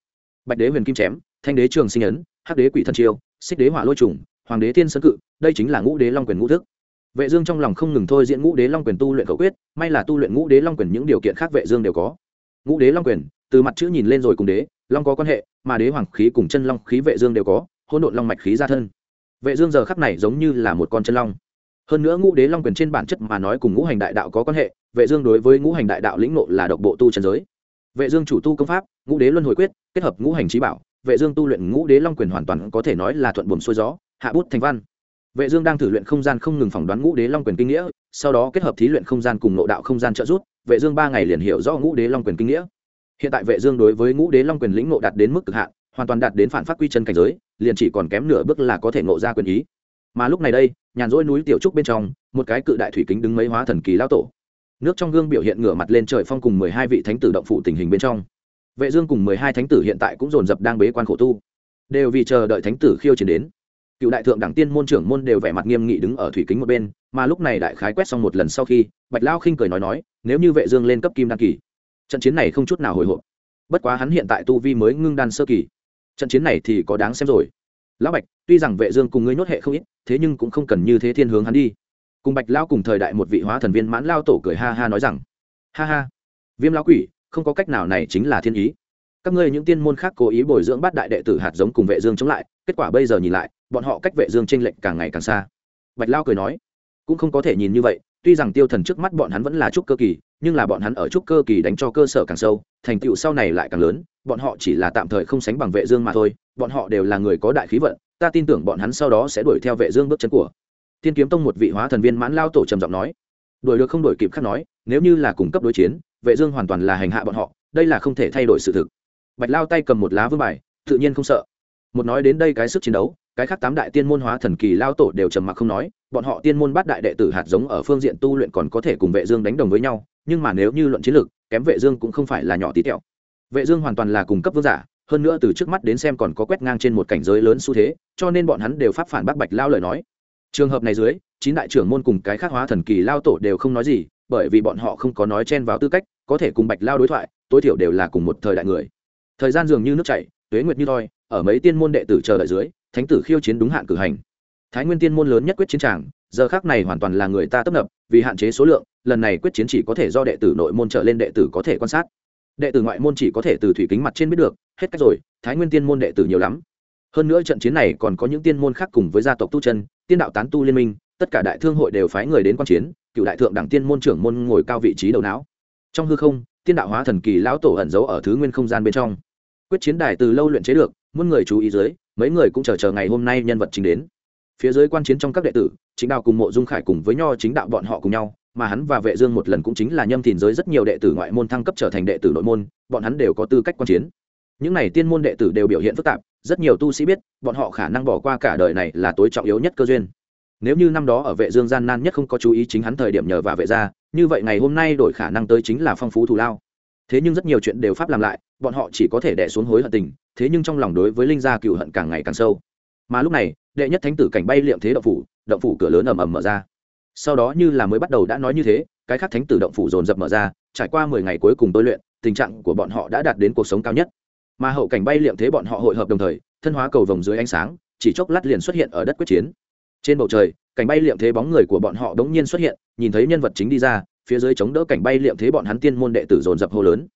Bạch đế huyền kim chém, thanh đế trường sinh ấn, hắc đế quỷ thần chiêu, xích đế hỏa lôi trùng, hoàng đế thiên sơn cự, đây chính là ngũ đế long quyền ngũ thức vệ dương trong lòng không ngừng thôi diễn ngũ đế long quyền tu luyện khẩu quyết, may là tu luyện ngũ đế long quyền những điều kiện khác vệ dương đều có. Ngũ đế long quyền, từ mặt chữ nhìn lên rồi cùng đế, long có quan hệ, mà đế hoàng khí cùng chân long khí vệ dương đều có, hỗn độn long mạch khí ra thân. Vệ dương giờ khắc này giống như là một con chân long. Hơn nữa ngũ đế long quyền trên bản chất mà nói cùng ngũ hành đại đạo có quan hệ, vệ dương đối với ngũ hành đại đạo lĩnh ngộ là độc bộ tu chân giới. Vệ dương chủ tu công pháp, ngũ đế luân hồi quyết, kết hợp ngũ hành chí bảo, vệ dương tu luyện ngũ đế long quyền hoàn toàn có thể nói là thuận buồm xuôi gió, hạ bút thành văn vệ dương đang thử luyện không gian không ngừng phỏng đoán ngũ đế long quyền kinh nghĩa, sau đó kết hợp thí luyện không gian cùng nội đạo không gian trợ giúp, vệ dương ba ngày liền hiểu rõ ngũ đế long quyền kinh nghĩa. Hiện tại vệ dương đối với ngũ đế long quyền lĩnh ngộ đạt đến mức cực hạn, hoàn toàn đạt đến phản phát quy chân cảnh giới, liền chỉ còn kém nửa bước là có thể ngộ ra quyền ý. Mà lúc này đây, nhàn rỗi núi tiểu trúc bên trong, một cái cự đại thủy kính đứng mấy hóa thần kỳ lão tổ. Nước trong gương biểu hiện ngửa mặt lên trời phong cùng mười hai vị thánh tử động phụ tình hình bên trong. Vệ dương cùng mười hai thánh tử hiện tại cũng dồn dập đang bế quan khổ tu. Đều vì chờ đợi thánh tử khiêu chiến đến cựu đại thượng đẳng tiên môn trưởng môn đều vẻ mặt nghiêm nghị đứng ở thủy kính một bên, mà lúc này đại khái quét xong một lần sau khi, bạch lao khinh cười nói nói, nếu như vệ dương lên cấp kim đan kỳ, trận chiến này không chút nào hồi hộp. Bất quá hắn hiện tại tu vi mới ngưng đan sơ kỳ, trận chiến này thì có đáng xem rồi. Lão bạch, tuy rằng vệ dương cùng ngươi nhốt hệ không ít, thế nhưng cũng không cần như thế thiên hướng hắn đi. Cùng bạch lao cùng thời đại một vị hóa thần viên mãn lao tổ cười ha ha nói rằng, ha ha, viêm lão quỷ, không có cách nào này chính là thiên ý. Các ngươi những tiên môn khác cố ý bồi dưỡng bát đại đệ tử hạt giống cùng vệ dương chống lại, kết quả bây giờ nhìn lại bọn họ cách vệ dương tranh lệch càng ngày càng xa. Bạch lao cười nói, cũng không có thể nhìn như vậy, tuy rằng tiêu thần trước mắt bọn hắn vẫn là trúc cơ kỳ, nhưng là bọn hắn ở trúc cơ kỳ đánh cho cơ sở càng sâu, thành tựu sau này lại càng lớn, bọn họ chỉ là tạm thời không sánh bằng vệ dương mà thôi, bọn họ đều là người có đại khí vận, ta tin tưởng bọn hắn sau đó sẽ đuổi theo vệ dương bước chân của. Thiên kiếm tông một vị hóa thần viên mãn lao tổ trầm giọng nói, đuổi được không đuổi kịp khác nói, nếu như là cùng cấp đối chiến, vệ dương hoàn toàn là hành hạ bọn họ, đây là không thể thay đổi sự thực. Bạch lao tay cầm một lá vương bài, tự nhiên không sợ. Một nói đến đây cái sức chiến đấu cái khác tám đại tiên môn hóa thần kỳ lao tổ đều trầm mặc không nói, bọn họ tiên môn bát đại đệ tử hạt giống ở phương diện tu luyện còn có thể cùng vệ dương đánh đồng với nhau, nhưng mà nếu như luận chiến lược, kém vệ dương cũng không phải là nhỏ tí tẹo. Vệ dương hoàn toàn là cùng cấp vương giả, hơn nữa từ trước mắt đến xem còn có quét ngang trên một cảnh giới lớn xu thế, cho nên bọn hắn đều pháp phản bác bạch lao lời nói. Trường hợp này dưới, chín đại trưởng môn cùng cái khác hóa thần kỳ lao tổ đều không nói gì, bởi vì bọn họ không có nói chen vào tư cách, có thể cùng bạch lao đối thoại, tối thiểu đều là cùng một thời đại người. Thời gian dường như nước chảy, tuế nguyệt như thoi ở mấy tiên môn đệ tử chờ đợi dưới, thánh tử khiêu chiến đúng hạn cử hành. Thái nguyên tiên môn lớn nhất quyết chiến tràng, giờ khác này hoàn toàn là người ta tấp nập, vì hạn chế số lượng, lần này quyết chiến chỉ có thể do đệ tử nội môn trở lên đệ tử có thể quan sát. Đệ tử ngoại môn chỉ có thể từ thủy kính mặt trên biết được, hết cách rồi, thái nguyên tiên môn đệ tử nhiều lắm. Hơn nữa trận chiến này còn có những tiên môn khác cùng với gia tộc tu chân, tiên đạo tán tu liên minh, tất cả đại thương hội đều phái người đến quan chiến, cựu đại thượng đẳng tiên môn trưởng môn ngồi cao vị trí đầu não. Trong hư không, tiên đạo hóa thần kỳ lão tổ ẩn giấu ở thứ nguyên không gian bên trong. Quyết chiến đài từ lâu luyện chế được muôn người chú ý dưới, mấy người cũng chờ chờ ngày hôm nay nhân vật chính đến. Phía dưới quan chiến trong các đệ tử chính đạo cùng mộ dung khải cùng với nho chính đạo bọn họ cùng nhau, mà hắn và vệ dương một lần cũng chính là nhâm thìn giới rất nhiều đệ tử ngoại môn thăng cấp trở thành đệ tử nội môn, bọn hắn đều có tư cách quan chiến. Những này tiên môn đệ tử đều biểu hiện phức tạp, rất nhiều tu sĩ biết, bọn họ khả năng bỏ qua cả đời này là tối trọng yếu nhất cơ duyên. Nếu như năm đó ở vệ dương gian nan nhất không có chú ý chính hắn thời điểm nhờ và vệ gia, như vậy ngày hôm nay đổi khả năng tới chính là phong phú thù lao thế nhưng rất nhiều chuyện đều pháp làm lại, bọn họ chỉ có thể đẻ xuống hối hận tình, thế nhưng trong lòng đối với linh gia cựu hận càng ngày càng sâu. Mà lúc này, đệ nhất thánh tử cảnh bay liệm thế động phủ động phủ cửa lớn ầm ầm mở ra. Sau đó như là mới bắt đầu đã nói như thế, cái khác thánh tử động phủ dồn dập mở ra, trải qua mười ngày cuối cùng tôi luyện, tình trạng của bọn họ đã đạt đến cuộc sống cao nhất. Mà hậu cảnh bay liệm thế bọn họ hội hợp đồng thời, thân hóa cầu vồng dưới ánh sáng, chỉ chốc lát liền xuất hiện ở đất quyết chiến. Trên bầu trời, cảnh bay liệm thế bóng người của bọn họ đống nhiên xuất hiện, nhìn thấy nhân vật chính đi ra phía dưới chống đỡ cảnh bay liệm thế bọn hắn tiên môn đệ tử dồn dập hô lớn.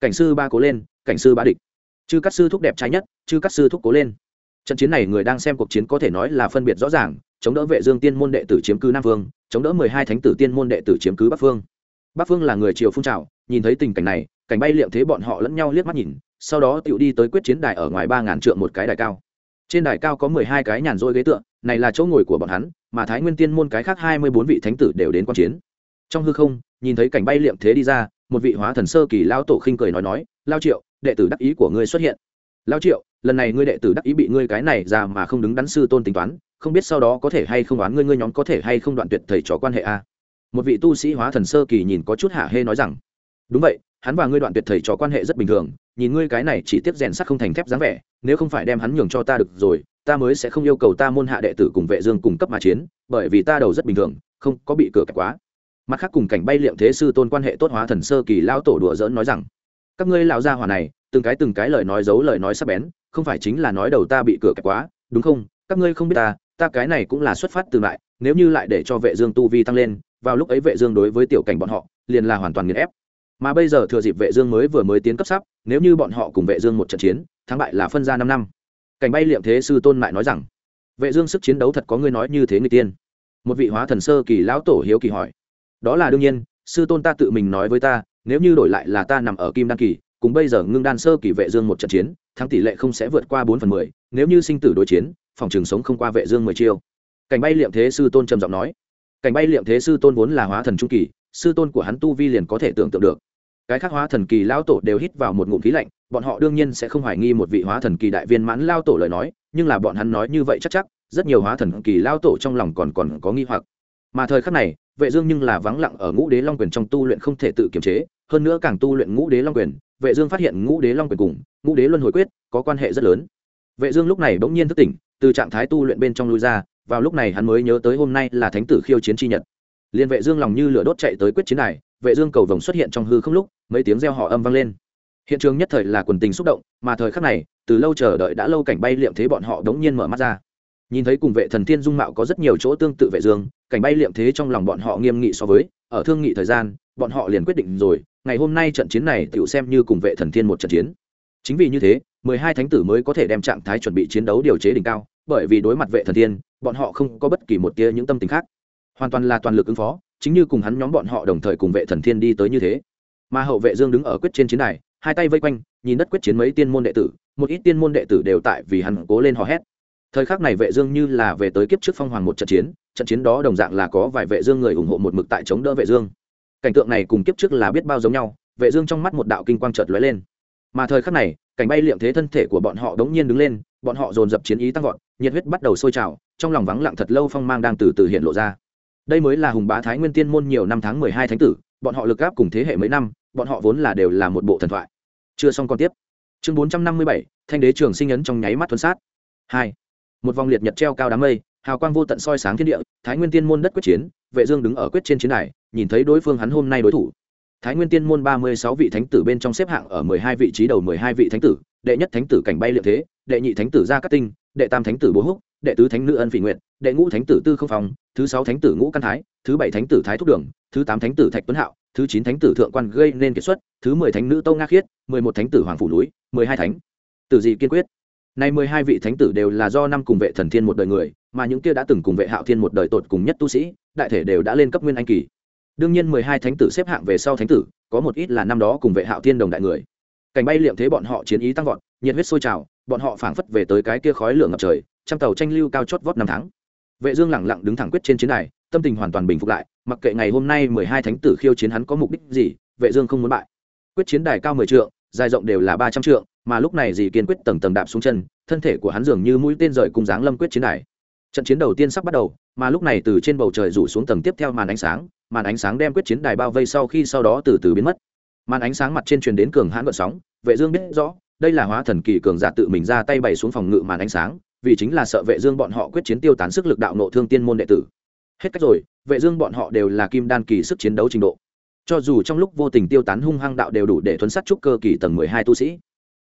Cảnh sư ba cố lên, cảnh sư ba địch. Chư các sư thúc đẹp trái nhất, chư các sư thúc cố lên. Trận chiến này người đang xem cuộc chiến có thể nói là phân biệt rõ ràng, chống đỡ vệ dương tiên môn đệ tử chiếm cứ nam vương, chống đỡ mười hai thánh tử tiên môn đệ tử chiếm cứ bắc phương bắc phương là người triều phun trào, nhìn thấy tình cảnh này, cảnh bay liệm thế bọn họ lẫn nhau liếc mắt nhìn, sau đó tựu đi tới quyết chiến đài ở ngoài ba ngàn trượng một cái đài cao. Trên đài cao có mười hai cái nhàn rỗi ghế tựa, này là chỗ ngồi của bọn hắn, mà thái nguyên tiên môn cái khác hai mươi bốn vị thánh tử đều đến quan chiến trong hư không, nhìn thấy cảnh bay liệm thế đi ra, một vị hóa thần sơ kỳ lao tổ khinh cười nói nói, lao triệu, đệ tử đắc ý của ngươi xuất hiện. Lao triệu, lần này ngươi đệ tử đắc ý bị ngươi cái này ra mà không đứng đắn sư tôn tính toán, không biết sau đó có thể hay không đoán ngươi ngươi nhóm có thể hay không đoạn tuyệt thầy trò quan hệ a? Một vị tu sĩ hóa thần sơ kỳ nhìn có chút hạ hê nói rằng, đúng vậy, hắn và ngươi đoạn tuyệt thầy trò quan hệ rất bình thường, nhìn ngươi cái này chỉ tiếp rèn sắt không thành thép dáng vẻ, nếu không phải đem hắn nhường cho ta được rồi, ta mới sẽ không yêu cầu ta môn hạ đệ tử cùng vệ dương cùng cấp mà chiến, bởi vì ta đầu rất bình thường, không có bị cửa kẹp quá mặt khác cùng cảnh bay liệm thế sư tôn quan hệ tốt hóa thần sơ kỳ lão tổ đùa dỡn nói rằng, các ngươi lão gia hỏa này, từng cái từng cái lời nói giấu lời nói sắp bén, không phải chính là nói đầu ta bị cửa kẹp quá, đúng không? Các ngươi không biết ta ta cái này cũng là xuất phát từ lại, nếu như lại để cho vệ dương tu vi tăng lên, vào lúc ấy vệ dương đối với tiểu cảnh bọn họ, liền là hoàn toàn nghiền ép. Mà bây giờ thừa dịp vệ dương mới vừa mới tiến cấp sắp, nếu như bọn họ cùng vệ dương một trận chiến, thắng bại là phân ra 5 năm. Cảnh bay liệm thế sư tôn lại nói rằng, vệ dương sức chiến đấu thật có ngươi nói như thế người tiên. Một vị hóa thần sơ kỳ lão tổ hiếu kỳ hỏi đó là đương nhiên, sư tôn ta tự mình nói với ta, nếu như đổi lại là ta nằm ở kim đan kỳ, cùng bây giờ ngưng đan sơ kỳ vệ dương một trận chiến, thắng tỷ lệ không sẽ vượt qua bốn phần mười, nếu như sinh tử đối chiến, phòng trường sống không qua vệ dương mười chiêu. Cảnh bay liệm thế sư tôn trầm giọng nói. Cảnh bay liệm thế sư tôn vốn là hóa thần trung kỳ, sư tôn của hắn tu vi liền có thể tưởng tượng được. Cái khác hóa thần kỳ lao tổ đều hít vào một ngụm khí lạnh, bọn họ đương nhiên sẽ không hoài nghi một vị hóa thần kỳ đại viên mãn lao tổ lời nói, nhưng là bọn hắn nói như vậy chắc chắc, rất nhiều hóa thần kỳ lao tổ trong lòng còn còn có nghi hoặc mà thời khắc này, vệ dương nhưng là vắng lặng ở ngũ đế long quyền trong tu luyện không thể tự kiềm chế, hơn nữa càng tu luyện ngũ đế long quyền, vệ dương phát hiện ngũ đế long quyền cùng ngũ đế luân hồi quyết có quan hệ rất lớn. Vệ dương lúc này bỗng nhiên thức tỉnh, từ trạng thái tu luyện bên trong lui ra, vào lúc này hắn mới nhớ tới hôm nay là thánh tử khiêu chiến chi nhật. Liên vệ dương lòng như lửa đốt chạy tới quyết chiến này vệ dương cầu vồng xuất hiện trong hư không lúc, mấy tiếng reo hò âm vang lên. Hiện trường nhất thời là quần tình xúc động, mà thời khắc này, từ lâu chờ đợi đã lâu cảnh bay liệm thế bọn họ đống nhiên mở mắt ra nhìn thấy cùng vệ thần thiên dung mạo có rất nhiều chỗ tương tự vệ dương, cảnh bay liệm thế trong lòng bọn họ nghiêm nghị so với, ở thương nghị thời gian, bọn họ liền quyết định rồi, ngày hôm nay trận chiến này tựu xem như cùng vệ thần thiên một trận chiến. Chính vì như thế, mười hai thánh tử mới có thể đem trạng thái chuẩn bị chiến đấu điều chế đỉnh cao, bởi vì đối mặt vệ thần thiên, bọn họ không có bất kỳ một tia những tâm tình khác. Hoàn toàn là toàn lực ứng phó, chính như cùng hắn nhóm bọn họ đồng thời cùng vệ thần thiên đi tới như thế. Mà hậu vệ dương đứng ở quyết trên chiến đài hai tay vây quanh, nhìn đất quyết chiến mấy tiên môn đệ tử, một ít tiên môn đệ tử đều tại vì hắn cố lên hò hét thời khắc này vệ dương như là về tới kiếp trước phong hoàng một trận chiến trận chiến đó đồng dạng là có vài vệ dương người ủng hộ một mực tại chống đỡ vệ dương. Cảnh tượng này cùng kiếp trước là biết bao giống nhau, vệ dương trong mắt một đạo kinh quang chợt lóe lên. Mà thời khắc này, cảnh bay liệm thế thân thể của bọn họ đống nhiên đứng lên, bọn họ dồn dập chiến ý tăng vọt, nhiệt huyết bắt đầu sôi trào, trong lòng vắng lặng thật lâu phong mang đang từ từ hiện lộ ra. Đây mới là hùng bá thái nguyên tiên môn nhiều năm tháng mười hai thánh tử, bọn họ lực áp cùng thế hệ mấy năm, bọn họ vốn là đều là một bộ thần thoại. Chưa xong còn tiếp. Chương bốn trăm năm mươi bảy, thanh đế trường sinh ấn trong nháy mắt thuấn sát. Hai một vòng liệt nhật treo cao đám mây hào quang vô tận soi sáng thiên địa thái nguyên tiên môn đất quyết chiến vệ dương đứng ở quyết trên chiến đài nhìn thấy đối phương hắn hôm nay đối thủ thái nguyên tiên môn ba mươi sáu vị thánh tử bên trong xếp hạng ở mười hai vị trí đầu mười hai vị thánh tử đệ nhất thánh tử cảnh bay liệm thế đệ nhị thánh tử gia cát tinh đệ tam thánh tử bố húc đệ tứ thánh nữ ân phỉ nguyện đệ ngũ thánh tử tư không phòng thứ sáu thánh tử ngũ căn thái thứ bảy thánh tử thái thúc đường thứ tám thánh tử thạch tuấn hạo thứ chín thánh tử thượng quan gây nên kiệt xuất thứ mười thánh nữ tâu nga khiết mười một thánh tử hoàng phủ núi mười hai thánh tử dị kiên quyết nay mười hai vị thánh tử đều là do năm cùng vệ thần thiên một đời người, mà những kia đã từng cùng vệ hạo thiên một đời tột cùng nhất tu sĩ, đại thể đều đã lên cấp nguyên anh kỳ. Đương nhiên mười hai thánh tử xếp hạng về sau thánh tử, có một ít là năm đó cùng vệ hạo thiên đồng đại người. Cảnh bay liệm thế bọn họ chiến ý tăng vọt, nhiệt huyết sôi trào, bọn họ phảng phất về tới cái kia khói lửa ngập trời, trăm tàu tranh lưu cao chót vót năm tháng. Vệ dương lẳng lặng đứng thẳng quyết trên chiến đài, tâm tình hoàn toàn bình phục lại, mặc kệ ngày hôm nay mười hai thánh tử khiêu chiến hắn có mục đích gì, vệ dương không muốn bại. Quyết chiến đài cao mười trượng, dài rộng đều là ba trăm trượng mà lúc này dì kiên quyết tầng tầng đạp xuống chân, thân thể của hắn dường như mũi tên rời cùng dáng lâm quyết chiến đài. Trận chiến đầu tiên sắp bắt đầu, mà lúc này từ trên bầu trời rủ xuống tầng tiếp theo màn ánh sáng, màn ánh sáng đem quyết chiến đài bao vây sau khi sau đó từ từ biến mất. Màn ánh sáng mặt trên truyền đến cường hãn gợn sóng, vệ dương biết rõ, đây là hóa thần kỳ cường giả tự mình ra tay bày xuống phòng ngự màn ánh sáng, vì chính là sợ vệ dương bọn họ quyết chiến tiêu tán sức lực đạo nộ thương tiên môn đệ tử. Hết cách rồi, vệ dương bọn họ đều là kim đan kỳ sức chiến đấu trình độ. Cho dù trong lúc vô tình tiêu tán hung hăng đạo đều đủ để thuấn sát trúc cơ kỳ tầng 12 tu sĩ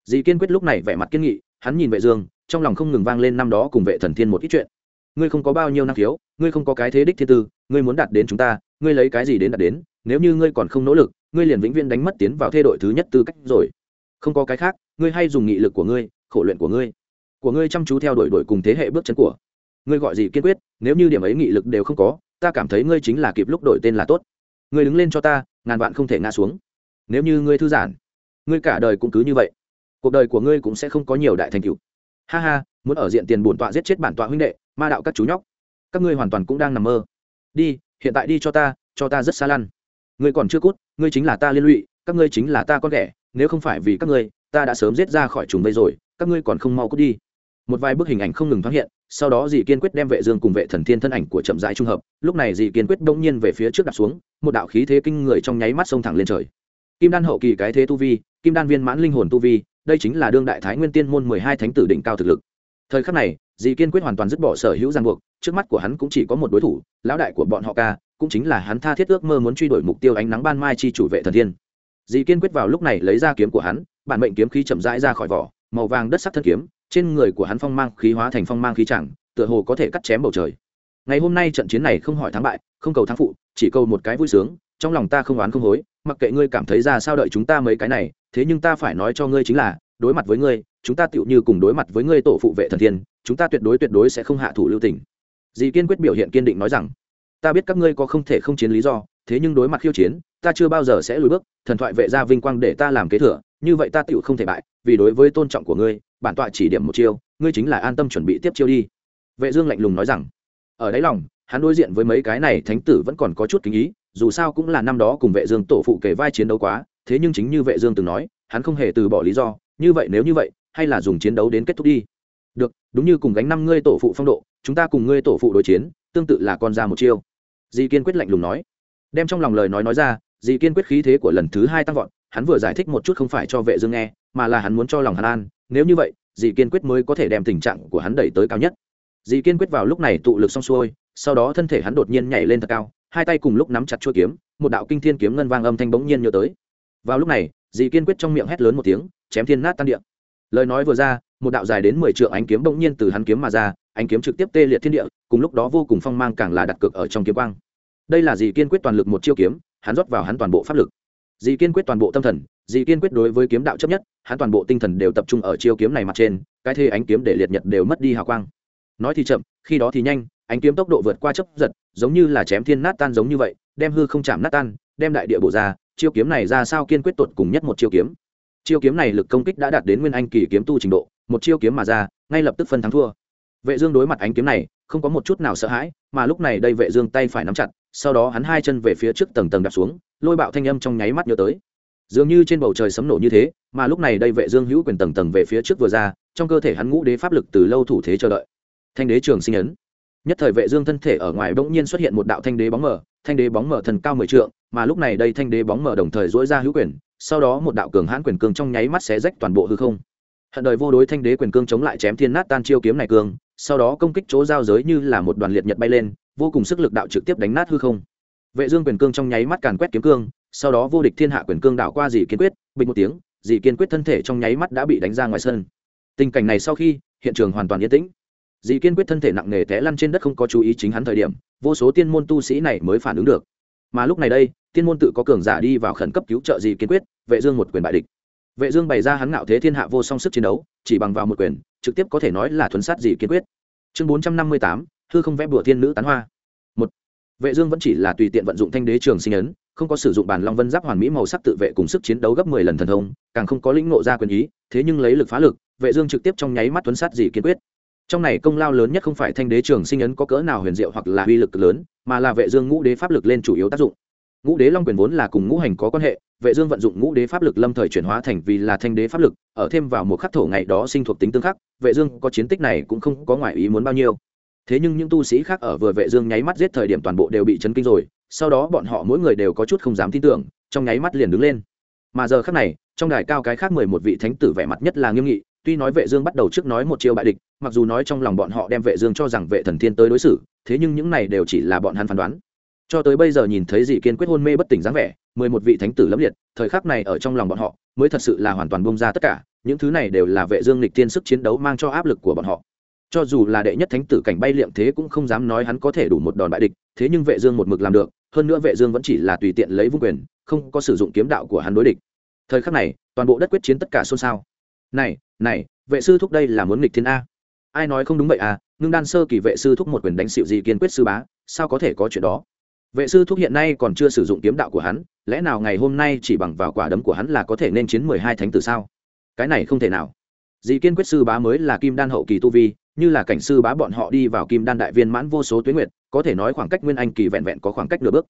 dì kiên quyết lúc này vẻ mặt kiên nghị, hắn nhìn vệ dương, trong lòng không ngừng vang lên năm đó cùng vệ thần thiên một ít chuyện. Ngươi không có bao nhiêu năng khiếu, ngươi không có cái thế đích thiên tư, ngươi muốn đạt đến chúng ta, ngươi lấy cái gì đến đạt đến, nếu như ngươi còn không nỗ lực, ngươi liền vĩnh viễn đánh mất tiến vào thê đội thứ nhất tư cách rồi. Không có cái khác, ngươi hay dùng nghị lực của ngươi, khổ luyện của ngươi của ngươi chăm chú theo đuổi đuổi cùng thế hệ bước chân của. Ngươi gọi gì kiên quyết, nếu như điểm ấy nghị lực đều không có, ta cảm thấy ngươi chính là kịp lúc đổi tên là tốt. Ngươi đứng lên cho ta, ngàn vạn không thể ngã xuống. Nếu như ngươi thư giãn, ngươi cả đời cũng cứ như vậy cuộc đời của ngươi cũng sẽ không có nhiều đại thành tựu. Ha ha, muốn ở diện tiền bổn tọa giết chết bản tọa huynh đệ, ma đạo các chú nhóc. Các ngươi hoàn toàn cũng đang nằm mơ. Đi, hiện tại đi cho ta cho ta rất xa lăn. Ngươi còn chưa cút, ngươi chính là ta liên lụy, các ngươi chính là ta con ghẻ, nếu không phải vì các ngươi, ta đã sớm giết ra khỏi trùng vây rồi, các ngươi còn không mau cút đi. Một vài bức hình ảnh không ngừng thoáng hiện, sau đó dì kiên quyết đem vệ dương cùng vệ thần thiên thân ảnh của chậm rãi trung hợp, lúc này dì kiên quyết đông nhiên về phía trước đặt xuống, một đạo khí thế kinh người trong nháy mắt xông thẳng lên trời. Kim đan hậu kỳ cái thế tu vi, kim đan viên mãn linh hồn tu vi đây chính là đương đại thái nguyên tiên môn mười hai thánh tử đỉnh cao thực lực. Thời khắc này, dì kiên quyết hoàn toàn dứt bỏ sở hữu ràng buộc, trước mắt của hắn cũng chỉ có một đối thủ, lão đại của bọn họ ca, cũng chính là hắn tha thiết ước mơ muốn truy đuổi mục tiêu ánh nắng ban mai chi chủ vệ thần thiên. Dì kiên quyết vào lúc này lấy ra kiếm của hắn, bản mệnh kiếm khí chậm rãi ra khỏi vỏ, màu vàng đất sắc thân kiếm, trên người của hắn phong mang khí hóa thành phong mang khí chẳng, tựa hồ có thể cắt chém bầu trời. Ngày hôm nay trận chiến này không hỏi thắng bại, không cầu thắng phụ, chỉ cầu một cái vui sướng, trong lòng ta không oán không hối, mặc kệ ngươi cảm thấy ra sao đợi chúng ta mấy cái này thế nhưng ta phải nói cho ngươi chính là, đối mặt với ngươi, chúng ta tựu như cùng đối mặt với ngươi tổ phụ vệ thần thiên, chúng ta tuyệt đối tuyệt đối sẽ không hạ thủ lưu tình. Dì kiên quyết biểu hiện kiên định nói rằng, ta biết các ngươi có không thể không chiến lý do, thế nhưng đối mặt khiêu chiến, ta chưa bao giờ sẽ lùi bước, thần thoại vệ gia vinh quang để ta làm kế thừa, như vậy ta tựu không thể bại, vì đối với tôn trọng của ngươi, bản tọa chỉ điểm một chiêu, ngươi chính là an tâm chuẩn bị tiếp chiêu đi. Vệ dương lạnh lùng nói rằng, ở đáy lòng, hắn đối diện với mấy cái này thánh tử vẫn còn có chút kính ý, dù sao cũng là năm đó cùng vệ dương tổ phụ kể vai chiến đấu quá thế nhưng chính như vệ dương từng nói, hắn không hề từ bỏ lý do, như vậy nếu như vậy, hay là dùng chiến đấu đến kết thúc đi. Được, đúng như cùng gánh năm ngươi tổ phụ phong độ, chúng ta cùng ngươi tổ phụ đối chiến, tương tự là con ra một chiêu. Di kiên quyết lạnh lùng nói. Đem trong lòng lời nói nói ra di kiên quyết khí thế của lần thứ hai tăng vọt, hắn vừa giải thích một chút không phải cho vệ dương nghe, mà là hắn muốn cho lòng hắn an. Nếu như vậy di kiên quyết mới có thể đem tình trạng của hắn đẩy tới cao nhất. Di kiên quyết vào lúc này tụ lực xong xuôi, sau đó thân thể hắn đột nhiên nhảy lên thật cao, hai tay cùng lúc nắm chặt chuôi kiếm, một đạo kinh thiên kiếm ngân vang âm thanh bỗng nhiên nhớ tới vào lúc này dị kiên quyết trong miệng hét lớn một tiếng, chém thiên nát tan địa. Lời nói vừa ra, một đạo dài đến mười trượng ánh kiếm bỗng nhiên từ hắn kiếm mà ra, ánh kiếm trực tiếp tê liệt thiên địa, cùng lúc đó vô cùng phong mang càng là đặt cực ở trong kiếm quang. Đây là dì kiên quyết toàn lực một chiêu kiếm, hắn rót vào hắn toàn bộ pháp lực. Dì kiên quyết toàn bộ tâm thần dì kiên quyết đối với kiếm đạo chấp nhất, hắn toàn bộ tinh thần đều tập trung ở chiêu kiếm này mặt trên, cái thê ánh kiếm để liệt nhật đều mất đi hào quang. Nói thì chậm, khi đó thì nhanh, ánh kiếm tốc độ vượt qua chấp giật, giống như là chém thiên nát tan giống như vậy, đem hư không chạm nát tan, đem đại địa bổ ra chiêu kiếm này ra sao kiên quyết tột cùng nhất một chiêu kiếm. Chiêu kiếm này lực công kích đã đạt đến nguyên anh kỳ kiếm tu trình độ, một chiêu kiếm mà ra, ngay lập tức phân thắng thua. Vệ dương đối mặt ánh kiếm này, không có một chút nào sợ hãi, mà lúc này đây vệ dương tay phải nắm chặt, sau đó hắn hai chân về phía trước tầng tầng đạp xuống, lôi bạo thanh âm trong nháy mắt nhớ tới. Dường như trên bầu trời sấm nổ như thế, mà lúc này đây vệ dương hữu quyền tầng tầng về phía trước vừa ra, trong cơ thể hắn ngũ đế pháp lực từ lâu thủ thế chờ đợi. Thanh đế trường sinh ấn. Nhất thời vệ dương thân thể ở ngoài bỗng nhiên xuất hiện một đạo thanh đế bóng mờ, thanh đế bóng mờ thần cao mười trượng mà lúc này đây thanh đế bóng mở đồng thời dỗi ra hữu quyền, sau đó một đạo cường hãn quyền cương trong nháy mắt xé rách toàn bộ hư không. Hận đời vô đối thanh đế quyền cương chống lại chém thiên nát tan chiêu kiếm này cương sau đó công kích chỗ giao giới như là một đoàn liệt nhật bay lên, vô cùng sức lực đạo trực tiếp đánh nát hư không. Vệ dương quyền cương trong nháy mắt càn quét kiếm cương, sau đó vô địch thiên hạ quyền cương đạo qua dị kiên quyết, bình một tiếng, dị kiên quyết thân thể trong nháy mắt đã bị đánh ra ngoài sân. Tình cảnh này sau khi, hiện trường hoàn toàn yên tĩnh. Dị kiên quyết thân thể nặng nề té lăn trên đất không có chú ý chính hắn thời điểm, vô số tiên môn tu sĩ này mới phản ứng được mà lúc này đây tiên môn tự có cường giả đi vào khẩn cấp cứu trợ gì kiên quyết vệ dương một quyền bại địch. Vệ dương bày ra hắn ngạo thế thiên hạ vô song sức chiến đấu chỉ bằng vào một quyền trực tiếp có thể nói là thuần sát gì kiên quyết. Chương 458, hư không vẽ bùa thiên nữ tán hoa. Một vệ dương vẫn chỉ là tùy tiện vận dụng thanh đế trường sinh ấn không có sử dụng bản long vân giáp hoàn mỹ màu sắc tự vệ cùng sức chiến đấu gấp 10 lần thần thông càng không có lĩnh ngộ ra quyền ý thế nhưng lấy lực phá lực vệ dương trực tiếp trong nháy mắt thuấn sát gì kiên quyết trong này công lao lớn nhất không phải thanh đế trường sinh ấn có cỡ nào huyền diệu hoặc là uy lực lớn, mà là vệ dương ngũ đế pháp lực lên chủ yếu tác dụng. Ngũ đế long quyền vốn là cùng ngũ hành có quan hệ, vệ dương vận dụng ngũ đế pháp lực lâm thời chuyển hóa thành vì là thanh đế pháp lực, ở thêm vào một khắc thổ ngày đó sinh thuộc tính tương khắc, vệ dương có chiến tích này cũng không có ngoại ý muốn bao nhiêu. Thế nhưng những tu sĩ khác ở vừa vệ dương nháy mắt giết thời điểm toàn bộ đều bị chấn kinh rồi, sau đó bọn họ mỗi người đều có chút không dám tin tưởng, trong nháy mắt liền đứng lên. Mà giờ khắc này, trong đài cao cái khác mười một vị thánh tử vẻ mặt nhất là nghiêm nghị tuy nói vệ dương bắt đầu trước nói một chiêu bại địch, mặc dù nói trong lòng bọn họ đem vệ dương cho rằng vệ thần thiên tới đối xử, thế nhưng những này đều chỉ là bọn hắn phán đoán. Cho tới bây giờ nhìn thấy dị kiên quyết hôn mê bất tỉnh dáng vẻ, mười một vị thánh tử lẫm liệt, thời khắc này ở trong lòng bọn họ, mới thật sự là hoàn toàn bung ra tất cả, những thứ này đều là vệ dương lịch thiên sức chiến đấu mang cho áp lực của bọn họ. Cho dù là đệ nhất thánh tử cảnh bay liệm thế cũng không dám nói hắn có thể đủ một đòn bại địch, thế nhưng vệ dương một mực làm được, hơn nữa vệ dương vẫn chỉ là tùy tiện lấy vung quyền, không có sử dụng kiếm đạo của hắn đối địch. Thời khắc này, toàn bộ đất quyết chiến tất cả xôn xao này này, vệ sư thúc đây là muốn nghịch thiên a. Ai nói không đúng vậy à? Ngưng đan sơ kỳ vệ sư thúc một quyền đánh xịu gì kiên quyết sư bá, sao có thể có chuyện đó? Vệ sư thúc hiện nay còn chưa sử dụng kiếm đạo của hắn, lẽ nào ngày hôm nay chỉ bằng vào quả đấm của hắn là có thể nên chiến mười hai thánh tử sao? Cái này không thể nào. Dì kiên quyết sư bá mới là kim đan hậu kỳ tu vi, như là cảnh sư bá bọn họ đi vào kim đan đại viên mãn vô số tuyến nguyệt, có thể nói khoảng cách nguyên anh kỳ vẹn vẹn có khoảng cách nửa bước.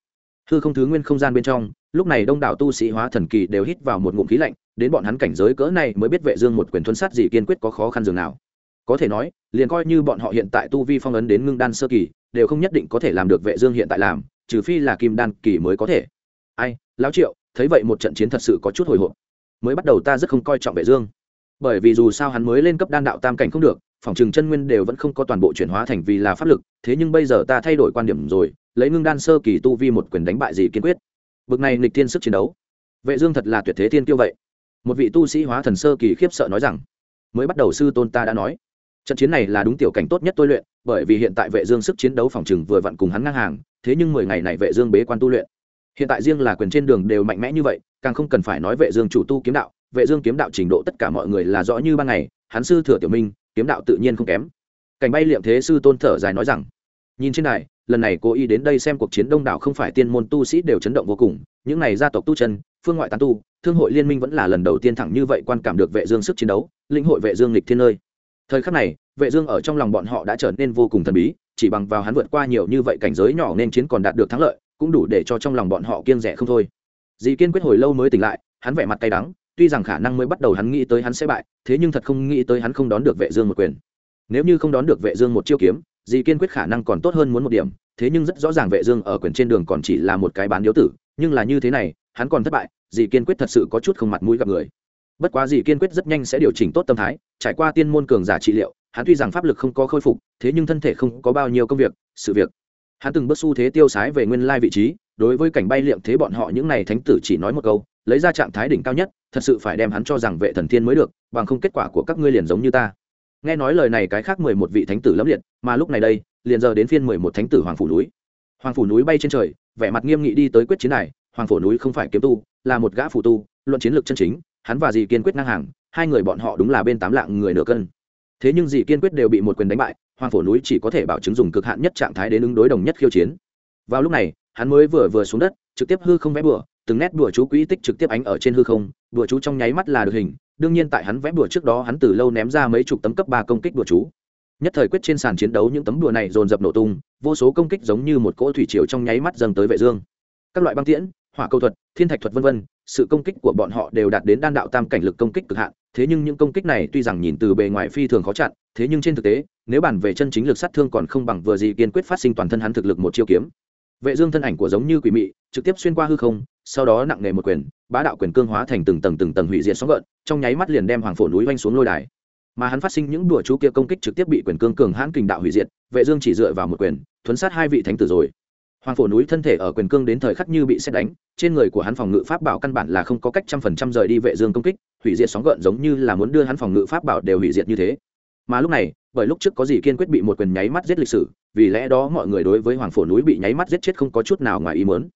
Hư không thứ nguyên không gian bên trong, lúc này đông đảo tu sĩ hóa thần kỳ đều hít vào một ngụm khí lạnh đến bọn hắn cảnh giới cỡ này mới biết vệ dương một quyền thuấn sát gì kiên quyết có khó khăn dường nào. Có thể nói, liền coi như bọn họ hiện tại tu vi phong ấn đến ngưng đan sơ kỳ, đều không nhất định có thể làm được vệ dương hiện tại làm, trừ phi là kim đan kỳ mới có thể. Ai, lão triệu, thấy vậy một trận chiến thật sự có chút hồi hộp. Mới bắt đầu ta rất không coi trọng vệ dương. Bởi vì dù sao hắn mới lên cấp đan đạo tam cảnh không được, phòng trường chân nguyên đều vẫn không có toàn bộ chuyển hóa thành vì là pháp lực, thế nhưng bây giờ ta thay đổi quan điểm rồi, lấy ngưng đan sơ kỳ tu vi một quyền đánh bại gì kiên quyết. Bực này nghịch thiên sức chiến đấu. Vệ dương thật là tuyệt thế thiên tiêu vậy một vị tu sĩ hóa thần sơ kỳ khiếp sợ nói rằng, mới bắt đầu sư tôn ta đã nói, trận chiến này là đúng tiểu cảnh tốt nhất tôi luyện, bởi vì hiện tại vệ dương sức chiến đấu phòng trừng vừa vặn cùng hắn ngang hàng, thế nhưng mười ngày này vệ dương bế quan tu luyện. Hiện tại riêng là quyền trên đường đều mạnh mẽ như vậy, càng không cần phải nói vệ dương chủ tu kiếm đạo, vệ dương kiếm đạo trình độ tất cả mọi người là rõ như ban ngày, hắn sư thừa tiểu minh, kiếm đạo tự nhiên không kém. Cảnh bay liệm thế sư tôn thở dài nói rằng, nhìn trên này lần này cố ý đến đây xem cuộc chiến đông đảo không phải tiên môn tu sĩ đều chấn động vô cùng, những này gia tộc tu chân phương ngoại tán tu, thương hội liên minh vẫn là lần đầu tiên thẳng như vậy quan cảm được vệ dương sức chiến đấu, lĩnh hội vệ dương lịch thiên nơi. Thời khắc này, vệ dương ở trong lòng bọn họ đã trở nên vô cùng thần bí, chỉ bằng vào hắn vượt qua nhiều như vậy cảnh giới nhỏ nên chiến còn đạt được thắng lợi, cũng đủ để cho trong lòng bọn họ kiêng rẻ không thôi. Dì kiên quyết hồi lâu mới tỉnh lại, hắn vẻ mặt cay đắng, tuy rằng khả năng mới bắt đầu hắn nghĩ tới hắn sẽ bại, thế nhưng thật không nghĩ tới hắn không đón được vệ dương một quyền. Nếu như không đón được vệ dương một chiêu kiếm dì kiên quyết khả năng còn tốt hơn muốn một điểm, thế nhưng rất rõ ràng vệ dương ở quyền trên đường còn chỉ là một cái bán điếu tử, nhưng là như thế này, hắn còn thất bại dì kiên quyết thật sự có chút không mặt mũi gặp người. Bất quá dì kiên quyết rất nhanh sẽ điều chỉnh tốt tâm thái, trải qua tiên môn cường giả trị liệu, hắn tuy rằng pháp lực không có khôi phục, thế nhưng thân thể không có bao nhiêu công việc, sự việc. Hắn từng bước xu thế tiêu sái về nguyên lai vị trí, đối với cảnh bay liệm thế bọn họ những này thánh tử chỉ nói một câu, lấy ra trạng thái đỉnh cao nhất, thật sự phải đem hắn cho rằng vệ thần thiên mới được, bằng không kết quả của các ngươi liền giống như ta. Nghe nói lời này cái khác mười một vị thánh tử lẫm liệt, mà lúc này đây, liền giờ đến phiên mười một thánh tử hoàng phủ núi. Hoàng phủ núi bay trên trời, vẻ mặt nghiêm nghị đi tới quyết chiến này, hoàng phủ núi không phải kiếm tu là một gã phụ tu, luận chiến lược chân chính, hắn và dì kiên quyết ngang hàng, hai người bọn họ đúng là bên tám lạng người nửa cân. Thế nhưng dì kiên quyết đều bị một quyền đánh bại, hoàng phủ núi chỉ có thể bảo chứng dùng cực hạn nhất trạng thái đến ứng đối đồng nhất khiêu chiến. Vào lúc này, hắn mới vừa vừa xuống đất, trực tiếp hư không vẽ bừa, từng nét đùa chú quỹ tích trực tiếp ánh ở trên hư không đùa chú trong nháy mắt là được hình, đương nhiên tại hắn vẽ đùa trước đó hắn từ lâu ném ra mấy chục tấm cấp ba công kích đùa chú. Nhất thời quyết trên sàn chiến đấu những tấm đùa này dồn dập nổ tung, vô số công kích giống như một cỗ thủy triều trong nháy mắt dâng tới vệ dương. Các loại băng tiễn, hỏa câu thuật thiên thạch thuật vân vân, sự công kích của bọn họ đều đạt đến đan đạo tam cảnh lực công kích cực hạn, thế nhưng những công kích này tuy rằng nhìn từ bề ngoài phi thường khó chặn, thế nhưng trên thực tế, nếu bàn về chân chính lực sát thương còn không bằng vừa gì kiên quyết phát sinh toàn thân hắn thực lực một chiêu kiếm. Vệ dương thân ảnh của giống như quỷ mị, trực tiếp xuyên qua hư không, sau đó nặng nề một quyền, bá đạo quyền cương hóa thành từng tầng từng tầng hủy diệt sóng gợn, trong nháy mắt liền đem hoàng phổ núi vanh xuống lôi đài. Mà hắn phát sinh những đùa chú kia công kích trực tiếp bị quyền cương cường hãn kình đạo hủy diệt, vệ dương chỉ dựa vào một quyền, thuấn sát hai vị thánh tử rồi hoàng phổ núi thân thể ở quyền cương đến thời khắc như bị xét đánh, trên người của hắn phòng ngự pháp bảo căn bản là không có cách trăm phần trăm rời đi vệ dương công kích, hủy diệt sóng gợn giống như là muốn đưa hắn phòng ngự pháp bảo đều hủy diệt như thế. Mà lúc này, bởi lúc trước có gì kiên quyết bị một quyền nháy mắt giết lịch sử, vì lẽ đó mọi người đối với hoàng phổ núi bị nháy mắt giết chết không có chút nào ngoài ý muốn.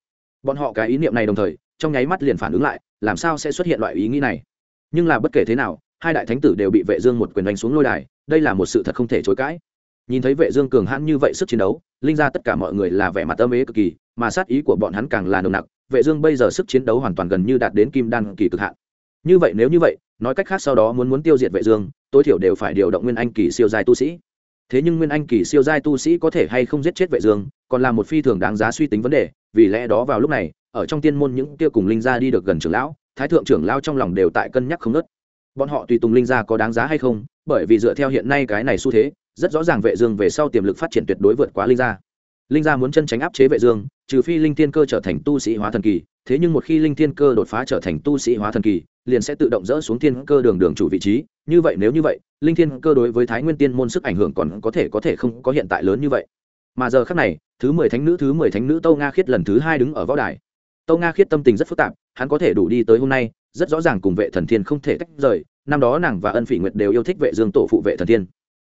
Bọn họ cái ý niệm này đồng thời, trong nháy mắt liền phản ứng lại, làm sao sẽ xuất hiện loại ý nghĩ này? Nhưng là bất kể thế nào, hai đại thánh tử đều bị vệ dương một quyền đánh xuống lôi đài, đây là một sự thật không thể chối cãi nhìn thấy vệ dương cường hãn như vậy sức chiến đấu, linh ra tất cả mọi người là vẻ mặt âm ế cực kỳ, mà sát ý của bọn hắn càng là nồng nặc, vệ dương bây giờ sức chiến đấu hoàn toàn gần như đạt đến kim đan kỳ cực hạn. Như vậy nếu như vậy, nói cách khác sau đó muốn muốn tiêu diệt vệ dương, tối thiểu đều phải điều động nguyên anh kỳ siêu giai tu sĩ. Thế nhưng nguyên anh kỳ siêu giai tu sĩ có thể hay không giết chết vệ dương, còn là một phi thường đáng giá suy tính vấn đề, vì lẽ đó vào lúc này, ở trong tiên môn những kia cùng linh gia đi được gần trưởng lão, thái thượng trưởng lão trong lòng đều tại cân nhắc không nứt bọn họ tùy tùng linh gia có đáng giá hay không, bởi vì dựa theo hiện nay cái này xu thế rất rõ ràng vệ dương về sau tiềm lực phát triển tuyệt đối vượt quá linh gia. Linh gia muốn chân tránh áp chế vệ dương, trừ phi linh thiên cơ trở thành tu sĩ hóa thần kỳ, thế nhưng một khi linh thiên cơ đột phá trở thành tu sĩ hóa thần kỳ, liền sẽ tự động dỡ xuống thiên cơ đường đường chủ vị trí. Như vậy nếu như vậy, linh thiên cơ đối với thái nguyên tiên môn sức ảnh hưởng còn có thể có thể không có hiện tại lớn như vậy. Mà giờ khắc này, thứ mười thánh nữ, thứ mười thánh nữ tâu nga khiết lần thứ hai đứng ở võ đài. Tâu nga khiết tâm tình rất phức tạp, hắn có thể đủ đi tới hôm nay, rất rõ ràng cùng vệ thần thiên không thể tách rời, năm đó nàng và ân phỉ nguyệt đều yêu thích vệ dương tổ phụ vệ thần thiên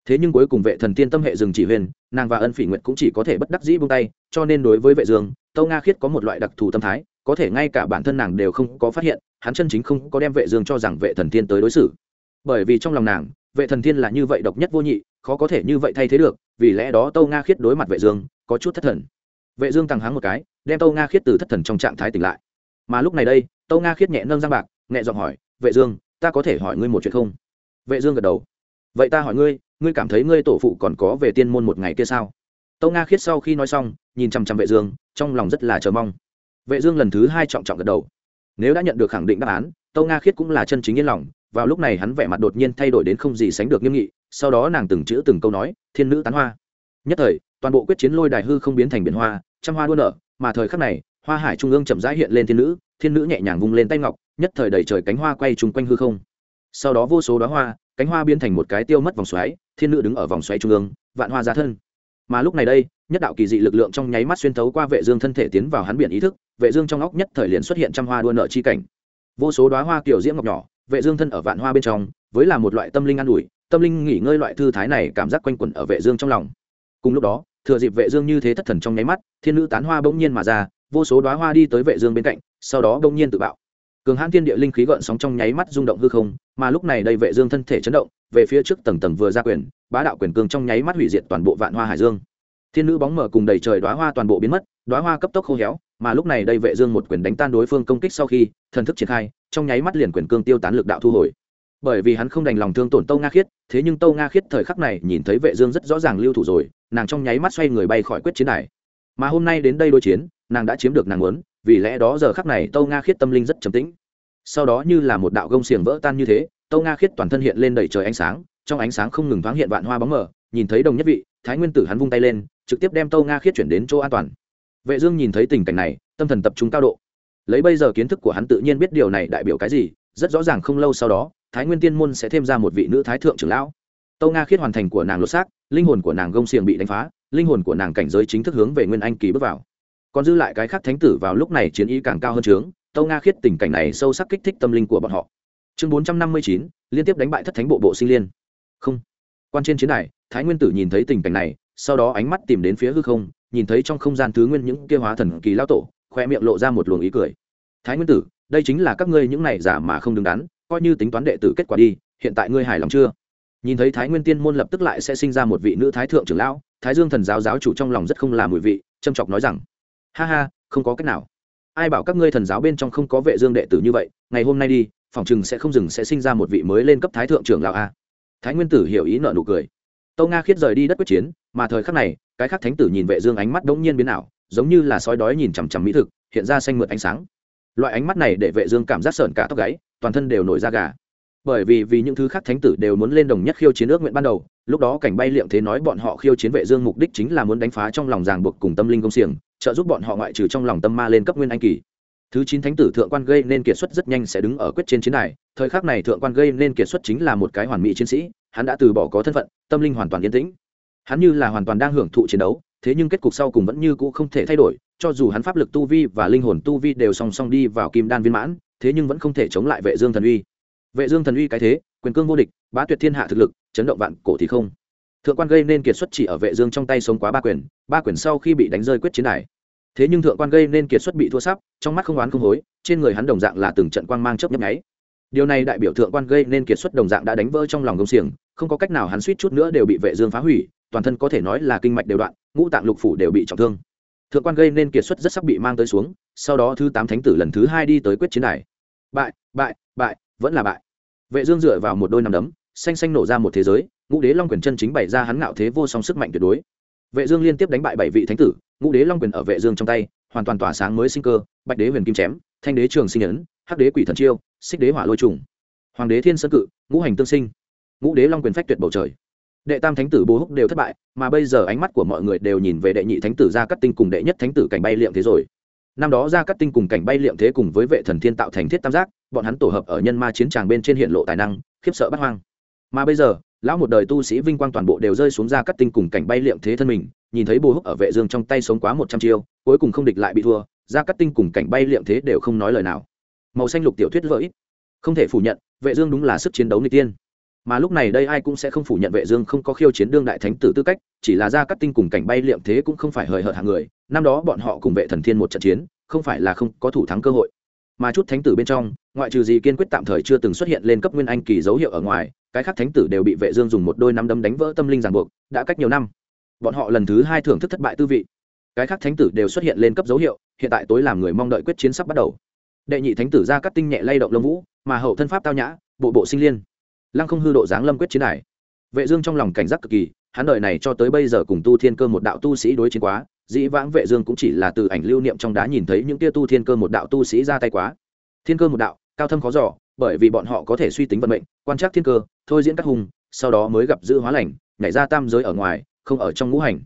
thế nhưng cuối cùng vệ thần tiên tâm hệ dừng chỉ huyền, nàng và ân phỉ nguyện cũng chỉ có thể bất đắc dĩ buông tay, cho nên đối với vệ dương, tâu nga khiết có một loại đặc thù tâm thái, có thể ngay cả bản thân nàng đều không có phát hiện, hắn chân chính không có đem vệ dương cho rằng vệ thần tiên tới đối xử. Bởi vì trong lòng nàng, vệ thần tiên là như vậy độc nhất vô nhị, khó có thể như vậy thay thế được, vì lẽ đó tâu nga khiết đối mặt vệ dương, có chút thất thần. Vệ dương tăng háng một cái, đem tâu nga khiết từ thất thần trong trạng thái tỉnh lại. Mà lúc này đây, tâu nga khiết nhẹ nâng răng bạc, nhẹ giọng hỏi, vệ dương, ta có thể hỏi ngươi một chuyện không? Vệ dương gật đầu. Vậy ta hỏi ngươi ngươi cảm thấy ngươi tổ phụ còn có về tiên môn một ngày kia sao? Tâu nga khiết sau khi nói xong, nhìn chăm chăm vệ dương, trong lòng rất là chờ mong. Vệ dương lần thứ hai trọng trọng gật đầu. Nếu đã nhận được khẳng định đáp án, tâu nga khiết cũng là chân chính yên lòng. Vào lúc này hắn vẻ mặt đột nhiên thay đổi đến không gì sánh được nghiêm nghị, sau đó nàng từng chữ từng câu nói, thiên nữ tán hoa. Nhất thời, toàn bộ quyết chiến lôi đài hư không biến thành biển hoa, trăm hoa đua nở, mà thời khắc này, hoa hải trung ương chậm rãi hiện lên thiên nữ thiên nữ nhẹ nhàng vung lên tay ngọc, nhất thời đầy trời cánh hoa quay trùng quanh hư không. Sau đó vô số đóa hoa, cánh hoa biến thành một cái tiêu mất vòng xoáy thiên nữ đứng ở vòng xoáy trung ương, vạn hoa ra thân. Mà lúc này đây, nhất đạo kỳ dị lực lượng trong nháy mắt xuyên thấu qua vệ dương thân thể tiến vào hắn biển ý thức, vệ dương trong óc nhất thời liền xuất hiện trăm hoa đua nợ chi cảnh. Vô số đóa hoa kiểu diễm ngọc nhỏ, vệ dương thân ở vạn hoa bên trong, với là một loại tâm linh an ủi, tâm linh nghỉ ngơi loại thư thái này cảm giác quanh quẩn ở vệ dương trong lòng. Cùng lúc đó, thừa dịp vệ dương như thế thất thần trong nháy mắt, thiên nữ tán hoa bỗng nhiên mà ra, vô số đóa hoa đi tới vệ dương bên cạnh, sau đó bỗng nhiên tự bạo cường hãn thiên địa linh khí gợn sóng trong nháy mắt rung động hư không, mà lúc này đây vệ dương thân thể chấn động, về phía trước tầng tầng vừa ra quyền, bá đạo quyền cường trong nháy mắt hủy diệt toàn bộ vạn hoa hải dương. Thiên nữ bóng mở cùng đầy trời đóa hoa toàn bộ biến mất, đóa hoa cấp tốc khô héo, mà lúc này đây vệ dương một quyền đánh tan đối phương công kích sau khi, thần thức triển khai, trong nháy mắt liền quyền cương tiêu tán lực đạo thu hồi. Bởi vì hắn không đành lòng thương tổn tâu nga khiết, thế nhưng tâu nga khiết thời khắc này nhìn thấy vệ dương rất rõ ràng lưu thủ rồi, nàng trong nháy mắt xoay người bay khỏi quyết chiến này. Mà hôm nay đến đây đối chiến, nàng đã chiếm được nàng muốn vì lẽ đó giờ khắc này tâu nga khiết tâm linh rất trầm tĩnh. Sau đó như là một đạo gông xiềng vỡ tan như thế, tâu nga khiết toàn thân hiện lên đầy trời ánh sáng, trong ánh sáng không ngừng thoáng hiện vạn hoa bóng mờ, nhìn thấy đồng nhất vị, thái nguyên tử hắn vung tay lên, trực tiếp đem tâu nga khiết chuyển đến chỗ an toàn. Vệ dương nhìn thấy tình cảnh này, tâm thần tập trung cao độ. Lấy bây giờ kiến thức của hắn tự nhiên biết điều này đại biểu cái gì, rất rõ ràng không lâu sau đó, thái nguyên tiên môn sẽ thêm ra một vị nữ thái thượng trưởng lão. Tâu nga khiết hoàn thành của nàng lột xác, linh hồn của nàng gông xiềng bị đánh phá, linh hồn của nàng cảnh giới chính thức hướng về nguyên anh kỳ bước vào còn dư lại cái khác thánh tử vào lúc này chiến ý càng cao hơn trướng tâu nga khiết tình cảnh này sâu sắc kích thích tâm linh của bọn họ. Chương bốn trăm năm mươi chín, liên tiếp đánh bại thất thánh bộ bộ sinh liên. Không. Quan trên chiến này thái nguyên tử nhìn thấy tình cảnh này, sau đó ánh mắt tìm đến phía hư không, nhìn thấy trong không gian thứ nguyên những kia hóa thần kỳ lao tổ, khoe miệng lộ ra một luồng ý cười. Thái nguyên tử, đây chính là các ngươi những này giả mà không đứng đắn, coi như tính toán đệ tử kết quả đi, hiện tại ngươi hài lòng chưa? Nhìn thấy thái nguyên tiên môn lập tức lại sẽ sinh ra một vị nữ thái thượng trưởng lão, thái dương thần giáo giáo chủ trong lòng rất không là mùi vị trâm trọng nói rằng ha ha, không có cách nào. Ai bảo các ngươi thần giáo bên trong không có vệ dương đệ tử như vậy, ngày hôm nay đi, phòng chừng sẽ không dừng sẽ sinh ra một vị mới lên cấp thái thượng trưởng lão a. Thái nguyên tử hiểu ý nợ nụ cười. Tâu nga khiết rời đi đất quyết chiến, mà thời khắc này, cái khác thánh tử nhìn vệ dương ánh mắt đống nhiên biến ảo, giống như là sói đói nhìn chằm chằm mỹ thực, hiện ra xanh mượt ánh sáng. Loại ánh mắt này để vệ dương cảm giác sợn cả tóc gáy, toàn thân đều nổi da gà. Bởi vì vì những thứ khác thánh tử đều muốn lên đồng nhất khiêu chiến ước nguyện ban đầu, lúc đó cảnh bay liệm thế nói bọn họ khiêu chiến vệ dương mục đích chính là muốn đánh phá trong lòng ràng buộc cùng tâm linh công xiềng trợ giúp bọn họ ngoại trừ trong lòng tâm ma lên cấp nguyên anh kỳ. Thứ chín thánh tử thượng quan gây nên kiệt xuất rất nhanh sẽ đứng ở quyết trên chiến đài. Thời khắc này thượng quan gây nên kiệt xuất chính là một cái hoàn mỹ chiến sĩ, hắn đã từ bỏ có thân phận, tâm linh hoàn toàn yên tĩnh. Hắn như là hoàn toàn đang hưởng thụ chiến đấu, thế nhưng kết cục sau cùng vẫn như cũ không thể thay đổi, cho dù hắn pháp lực tu vi và linh hồn tu vi đều song song đi vào kim đan viên mãn, thế nhưng vẫn không thể chống lại vệ dương thần uy. Vệ dương thần uy cái thế, quyền cương vô địch, bá tuyệt thiên hạ thực lực, chấn động vạn cổ thì không thượng quan gây nên kiệt xuất chỉ ở vệ dương trong tay sống quá ba quyền ba quyền sau khi bị đánh rơi quyết chiến đài thế nhưng thượng quan gây nên kiệt xuất bị thua sắp, trong mắt không oán không hối, trên người hắn đồng dạng là từng trận quang mang chớp nhấp nháy. Điều này đại biểu thượng quan gây nên kiệt xuất đồng dạng đã đánh vỡ trong lòng công xiềng, không có cách nào hắn suýt chút nữa đều bị vệ dương phá hủy, toàn thân có thể nói là kinh mạch đều đoạn, ngũ tạng lục phủ đều bị trọng thương. Thượng quan gây nên kiệt xuất rất sắp bị mang tới xuống, sau đó thứ tám thánh tử lần thứ hai đi tới quyết chiến đài bại bại bại, vẫn là bại. Vệ dương dựa vào một đôi nắm đấm xanh xanh nổ ra một thế giới, ngũ đế long quyền chân chính bày ra hắn ngạo thế vô song sức mạnh tuyệt đối. Vệ dương liên tiếp đánh bại bảy vị thánh tử, ngũ đế long quyền ở vệ dương trong tay, hoàn toàn tỏa sáng mới sinh cơ, bạch đế huyền kim chém, thanh đế trường sinh ấn, hắc đế quỷ thần chiêu, xích đế hỏa lôi trùng, hoàng đế thiên sơn cự, ngũ hành tương sinh. Ngũ đế long quyền phách tuyệt bầu trời. Đệ tam thánh tử bố húc đều thất bại, mà bây giờ ánh mắt của mọi người đều nhìn về đệ nhị thánh tử gia cát tinh cùng đệ nhất thánh tử cảnh bay liệm thế rồi. Năm đó gia cát tinh cùng cảnh bay liệm thế cùng với vệ thần thiên tạo thành thiết tam giác, bọn hắn tổ hợp ở nhân ma chiến tràng bên trên hiện lộ tài năng, khiếp sợ bắt hoang mà bây giờ, lão một đời tu sĩ vinh quang toàn bộ đều rơi xuống ra cát tinh cùng cảnh bay liệm thế thân mình, nhìn thấy bồ húc ở vệ dương trong tay sống quá một trăm chiêu, cuối cùng không địch lại bị thua, Ra cát tinh cùng cảnh bay liệm thế đều không nói lời nào. Màu xanh lục tiểu thuyết vỡ ít. Không thể phủ nhận, vệ dương đúng là sức chiến đấu nghịch tiên. Mà lúc này đây ai cũng sẽ không phủ nhận vệ dương không có khiêu chiến đương đại thánh tử tư cách, chỉ là ra cắt tinh cùng cảnh bay liệm thế cũng không phải hời hợt hạng người, năm đó bọn họ cùng vệ thần thiên một trận chiến, không phải là không có thủ thắng cơ hội. Mà chút thánh tử bên trong, ngoại trừ gì kiên quyết tạm thời chưa từng xuất hiện lên cấp nguyên anh kỳ dấu hiệu ở ngoài cái khác thánh tử đều bị vệ dương dùng một đôi năm đấm đánh vỡ tâm linh ràng buộc, đã cách nhiều năm. Bọn họ lần thứ hai thưởng thức thất bại tư vị. Cái khác thánh tử đều xuất hiện lên cấp dấu hiệu, hiện tại tối làm người mong đợi quyết chiến sắp bắt đầu. Đệ nhị thánh tử ra cắt tinh nhẹ lay động lông vũ, mà hậu thân pháp tao nhã, bộ bộ sinh liên. Lăng không hư độ dáng lâm quyết chiến này vệ dương trong lòng cảnh giác cực kỳ, hắn đời này cho tới bây giờ cùng tu thiên cơ một đạo tu sĩ đối chiến quá, dĩ vãng vệ dương cũng chỉ là từ ảnh lưu niệm trong đá nhìn thấy những kia tu thiên cơ một đạo tu sĩ ra tay quá. Thiên cơ một đạo, cao thâm khó dò, bởi vì bọn họ có thể suy tính vận mệnh, quan trắc thiên cơ thôi diễn các hùng sau đó mới gặp giữ hóa lành, nhảy ra tam giới ở ngoài, không ở trong ngũ hành.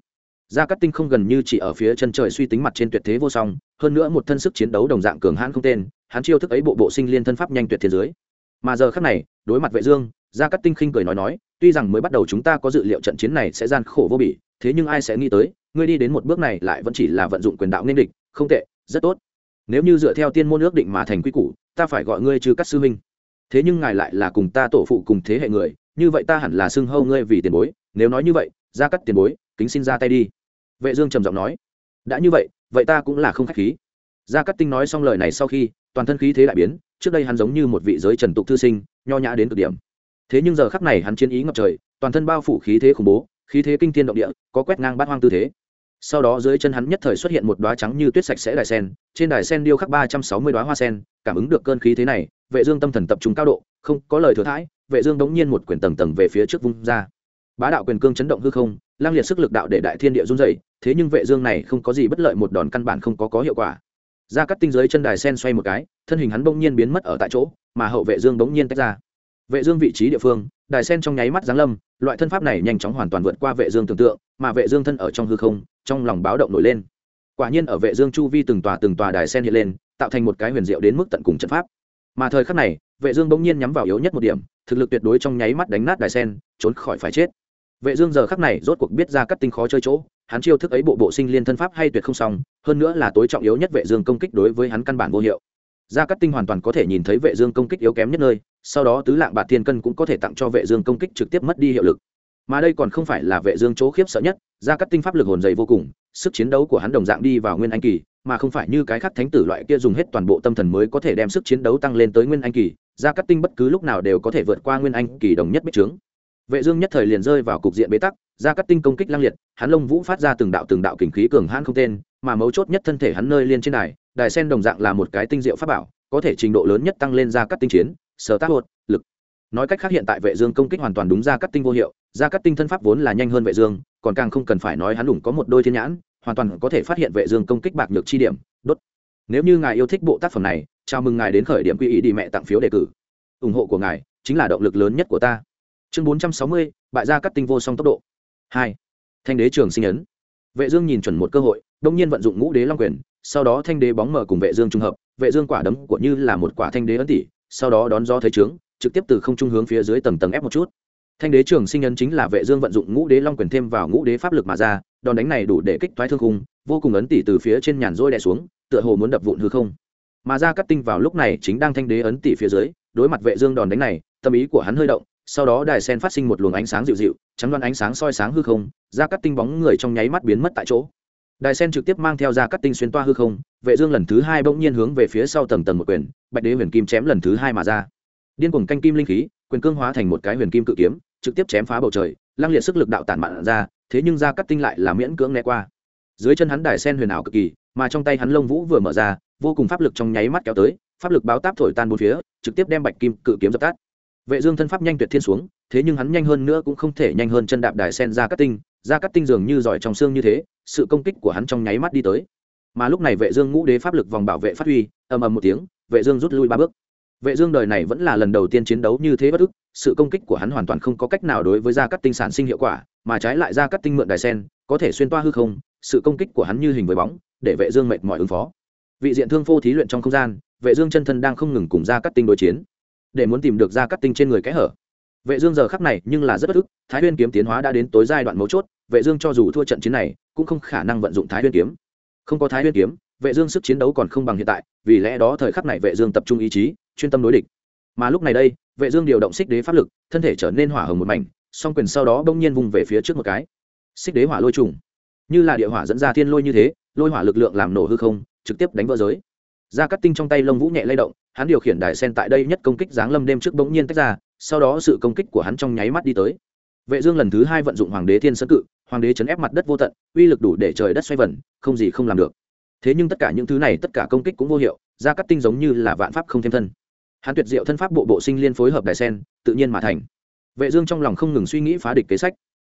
Gia cát tinh không gần như chỉ ở phía chân trời suy tính mặt trên tuyệt thế vô song, hơn nữa một thân sức chiến đấu đồng dạng cường hãn không tên, hắn chiêu thức ấy bộ bộ sinh liên thân pháp nhanh tuyệt thiên dưới. Mà giờ khắc này, đối mặt vệ dương, gia cát tinh khinh cười nói nói, tuy rằng mới bắt đầu chúng ta có dự liệu trận chiến này sẽ gian khổ vô bỉ, thế nhưng ai sẽ nghĩ tới, ngươi đi đến một bước này lại vẫn chỉ là vận dụng quyền đạo nên địch, không tệ, rất tốt. Nếu như dựa theo tiên môn ước định mà thành quy củ, ta phải gọi ngươi trừ cắt sư huynh thế nhưng ngài lại là cùng ta tổ phụ cùng thế hệ người, như vậy ta hẳn là xưng hâu ngươi vì tiền bối, nếu nói như vậy, ra cắt tiền bối, kính xin ra tay đi. Vệ dương trầm giọng nói. Đã như vậy vậy ta cũng là không khách khí. Gia cát tinh nói xong lời này sau khi, toàn thân khí thế đại biến, trước đây hắn giống như một vị giới trần tục thư sinh, nho nhã đến cực điểm. Thế nhưng giờ khắc này hắn chiến ý ngập trời, toàn thân bao phủ khí thế khủng bố, khí thế kinh thiên động địa, có quét ngang bát hoang tư thế. Sau đó dưới chân hắn nhất thời xuất hiện một đóa trắng như tuyết sạch sẽ đài sen, trên đài sen điêu khắc ba trăm sáu mươi đóa hoa sen, cảm ứng được cơn khí thế này vệ dương tâm thần tập trung cao độ, không có lời thừa thãi, vệ dương đống nhiên một quyền tầng tầng về phía trước vung ra. Bá đạo quyền cương chấn động hư không, lang liệt sức lực đạo để đại thiên địa run rẩy. thế nhưng vệ dương này không có gì bất lợi một đòn căn bản không có có hiệu quả. Ra cắt tinh giới chân đài sen xoay một cái, thân hình hắn bỗng nhiên biến mất ở tại chỗ, mà hậu vệ dương bỗng nhiên tách ra. Vệ dương vị trí địa phương, đài sen trong nháy mắt giáng lâm, loại thân pháp này nhanh chóng hoàn toàn vượt qua vệ dương tưởng tượng, mà vệ dương thân ở trong hư không, trong lòng báo động nổi lên. Quả nhiên ở vệ dương chu vi từng tòa từng tòa đài sen hiện lên, tạo thành một cái huyền diệu đến mức tận cùng trận pháp mà thời khắc này, vệ dương bỗng nhiên nhắm vào yếu nhất một điểm, thực lực tuyệt đối trong nháy mắt đánh nát đài sen, trốn khỏi phải chết. Vệ dương giờ khắc này rốt cuộc biết ra cắt tinh khó chơi chỗ, hắn chiêu thức ấy bộ bộ sinh liên thân pháp hay tuyệt không xong, hơn nữa là tối trọng yếu nhất vệ dương công kích đối với hắn căn bản vô hiệu. Gia cắt tinh hoàn toàn có thể nhìn thấy vệ dương công kích yếu kém nhất nơi, sau đó tứ lạng bạt thiên cân cũng có thể tặng cho vệ dương công kích trực tiếp mất đi hiệu lực. Mà đây còn không phải là vệ dương chỗ khiếp sợ nhất gia cắt tinh pháp lực hồn dày vô cùng, sức chiến đấu của hắn đồng dạng đi vào nguyên anh kỳ mà không phải như cái khác thánh tử loại kia dùng hết toàn bộ tâm thần mới có thể đem sức chiến đấu tăng lên tới nguyên anh kỳ gia cắt tinh bất cứ lúc nào đều có thể vượt qua nguyên anh kỳ đồng nhất bích trướng vệ dương nhất thời liền rơi vào cục diện bế tắc gia cắt tinh công kích lang liệt, hắn lông vũ phát ra từng đạo từng đạo kình khí cường hãn không tên, mà mấu chốt nhất thân thể hắn nơi liên trên đài đài sen đồng dạng là một cái tinh diệu pháp bảo, có thể trình độ lớn nhất tăng lên gia cắt tinh chiến, sở tác hột, lực. Nói cách khác hiện tại vệ dương công kích hoàn toàn đúng gia cắt tinh vô hiệu gia cắt tinh thân pháp vốn là nhanh hơn vệ dương, còn càng không cần phải nói hắn đủng có một đôi thiên nhãn hoàn toàn có thể phát hiện vệ dương công kích bạc nhược chi điểm. Đốt. Nếu như ngài yêu thích bộ tác phẩm này, chào mừng ngài đến khởi điểm quy ý đi mẹ tặng phiếu đề cử. Ủng hộ của ngài chính là động lực lớn nhất của ta. Chương bốn trăm sáu mươi, bại gia cắt tinh vô song tốc độ. Hai. Thanh đế trường sinh ấn. Vệ dương nhìn chuẩn một cơ hội, đông nhiên vận dụng ngũ đế long quyền, sau đó thanh đế bóng mở cùng vệ dương trung hợp, vệ dương quả đấm của như là một quả thanh đế ấn tỷ sau đó đón gió thấy trướng, trực tiếp từ không trung hướng phía dưới tầng tầng ép một chút thanh đế trường sinh ấn chính là vệ dương vận dụng ngũ đế long quyền thêm vào ngũ đế pháp lực mà ra, đòn đánh này đủ để kích thoái thương khung, vô cùng ấn tỷ từ phía trên nhàn rỗi đè xuống, tựa hồ muốn đập vụn hư không. Mà ra cắt tinh vào lúc này chính đang thanh đế ấn tỷ phía dưới, đối mặt vệ dương đòn đánh này, tâm ý của hắn hơi động, sau đó đài sen phát sinh một luồng ánh sáng dịu dịu, trắng đoan ánh sáng soi sáng hư không, ra cắt tinh bóng người trong nháy mắt biến mất tại chỗ. Đài sen trực tiếp mang theo ra cắt tinh xuyên toa hư không, vệ dương lần thứ hai bỗng nhiên hướng về phía sau tầng tầng một quyền, bạch đế huyền kim chém lần thứ hai mà ra. Điên cuồng canh kim linh khí, quyền cương hóa thành một cái huyền kim cự kiếm trực tiếp chém phá bầu trời, lăng liệt sức lực đạo tản mạn ra, thế nhưng ra cắt tinh lại là miễn cưỡng né qua. Dưới chân hắn đài sen huyền ảo cực kỳ, mà trong tay hắn lông vũ vừa mở ra, vô cùng pháp lực trong nháy mắt kéo tới, pháp lực báo táp thổi tan bốn phía, trực tiếp đem bạch kim cự kiếm dập tắt. Vệ dương thân pháp nhanh tuyệt thiên xuống, thế nhưng hắn nhanh hơn nữa cũng không thể nhanh hơn chân đạp đài sen ra cắt tinh ra cắt tinh dường như giỏi trong xương như thế, sự công kích của hắn trong nháy mắt đi tới. Mà lúc này vệ dương ngũ đế pháp lực vòng bảo vệ phát huy, ầm ầm một tiếng, vệ dương rút lui ba bước vệ dương đời này vẫn là lần đầu tiên chiến đấu như thế bất ức, sự công kích của hắn hoàn toàn không có cách nào đối với gia cắt tinh sản sinh hiệu quả, mà trái lại gia cắt tinh mượn đài sen, có thể xuyên toa hư không, sự công kích của hắn như hình với bóng, để vệ dương mệt mỏi ứng phó. Vị diện thương phô thí luyện trong không gian, vệ dương chân thân đang không ngừng cùng gia cắt tinh đối chiến. Để muốn tìm được gia cắt tinh trên người kẽ hở. Vệ dương giờ khắc này nhưng là rất bất ức, thái nguyên kiếm tiến hóa đã đến tối giai đoạn mấu chốt, vệ dương cho dù thua trận chiến này, cũng không khả năng vận dụng thái nguyên kiếm. Không có thái nguyên kiếm, vệ dương sức chiến đấu còn không bằng hiện tại, vì lẽ đó thời khắc này vệ dương tập trung ý chí chuyên tâm đối địch. Mà lúc này đây, vệ dương điều động xích đế pháp lực, thân thể trở nên hỏa hồng một mảnh, song quyền sau đó bỗng nhiên vùng về phía trước một cái. Xích đế hỏa lôi trùng. Như là địa hỏa dẫn ra thiên lôi như thế, lôi hỏa lực lượng làm nổ hư không, trực tiếp đánh vỡ giới. Ra cắt tinh trong tay lông vũ nhẹ lay động, hắn điều khiển đài sen tại đây nhất công kích giáng lâm đêm trước bỗng nhiên tách ra, sau đó sự công kích của hắn trong nháy mắt đi tới. Vệ dương lần thứ hai vận dụng hoàng đế thiên sơn cự, hoàng đế chấn ép mặt đất vô tận, uy lực đủ để trời đất xoay vần, không gì không làm được. Thế nhưng tất cả những thứ này, tất cả công kích cũng vô hiệu ra cắt tinh giống như là vạn pháp không thêm thân hắn tuyệt diệu thân pháp bộ bộ sinh liên phối hợp đài sen, tự nhiên mà thành. Vệ dương trong lòng không ngừng suy nghĩ phá địch kế sách.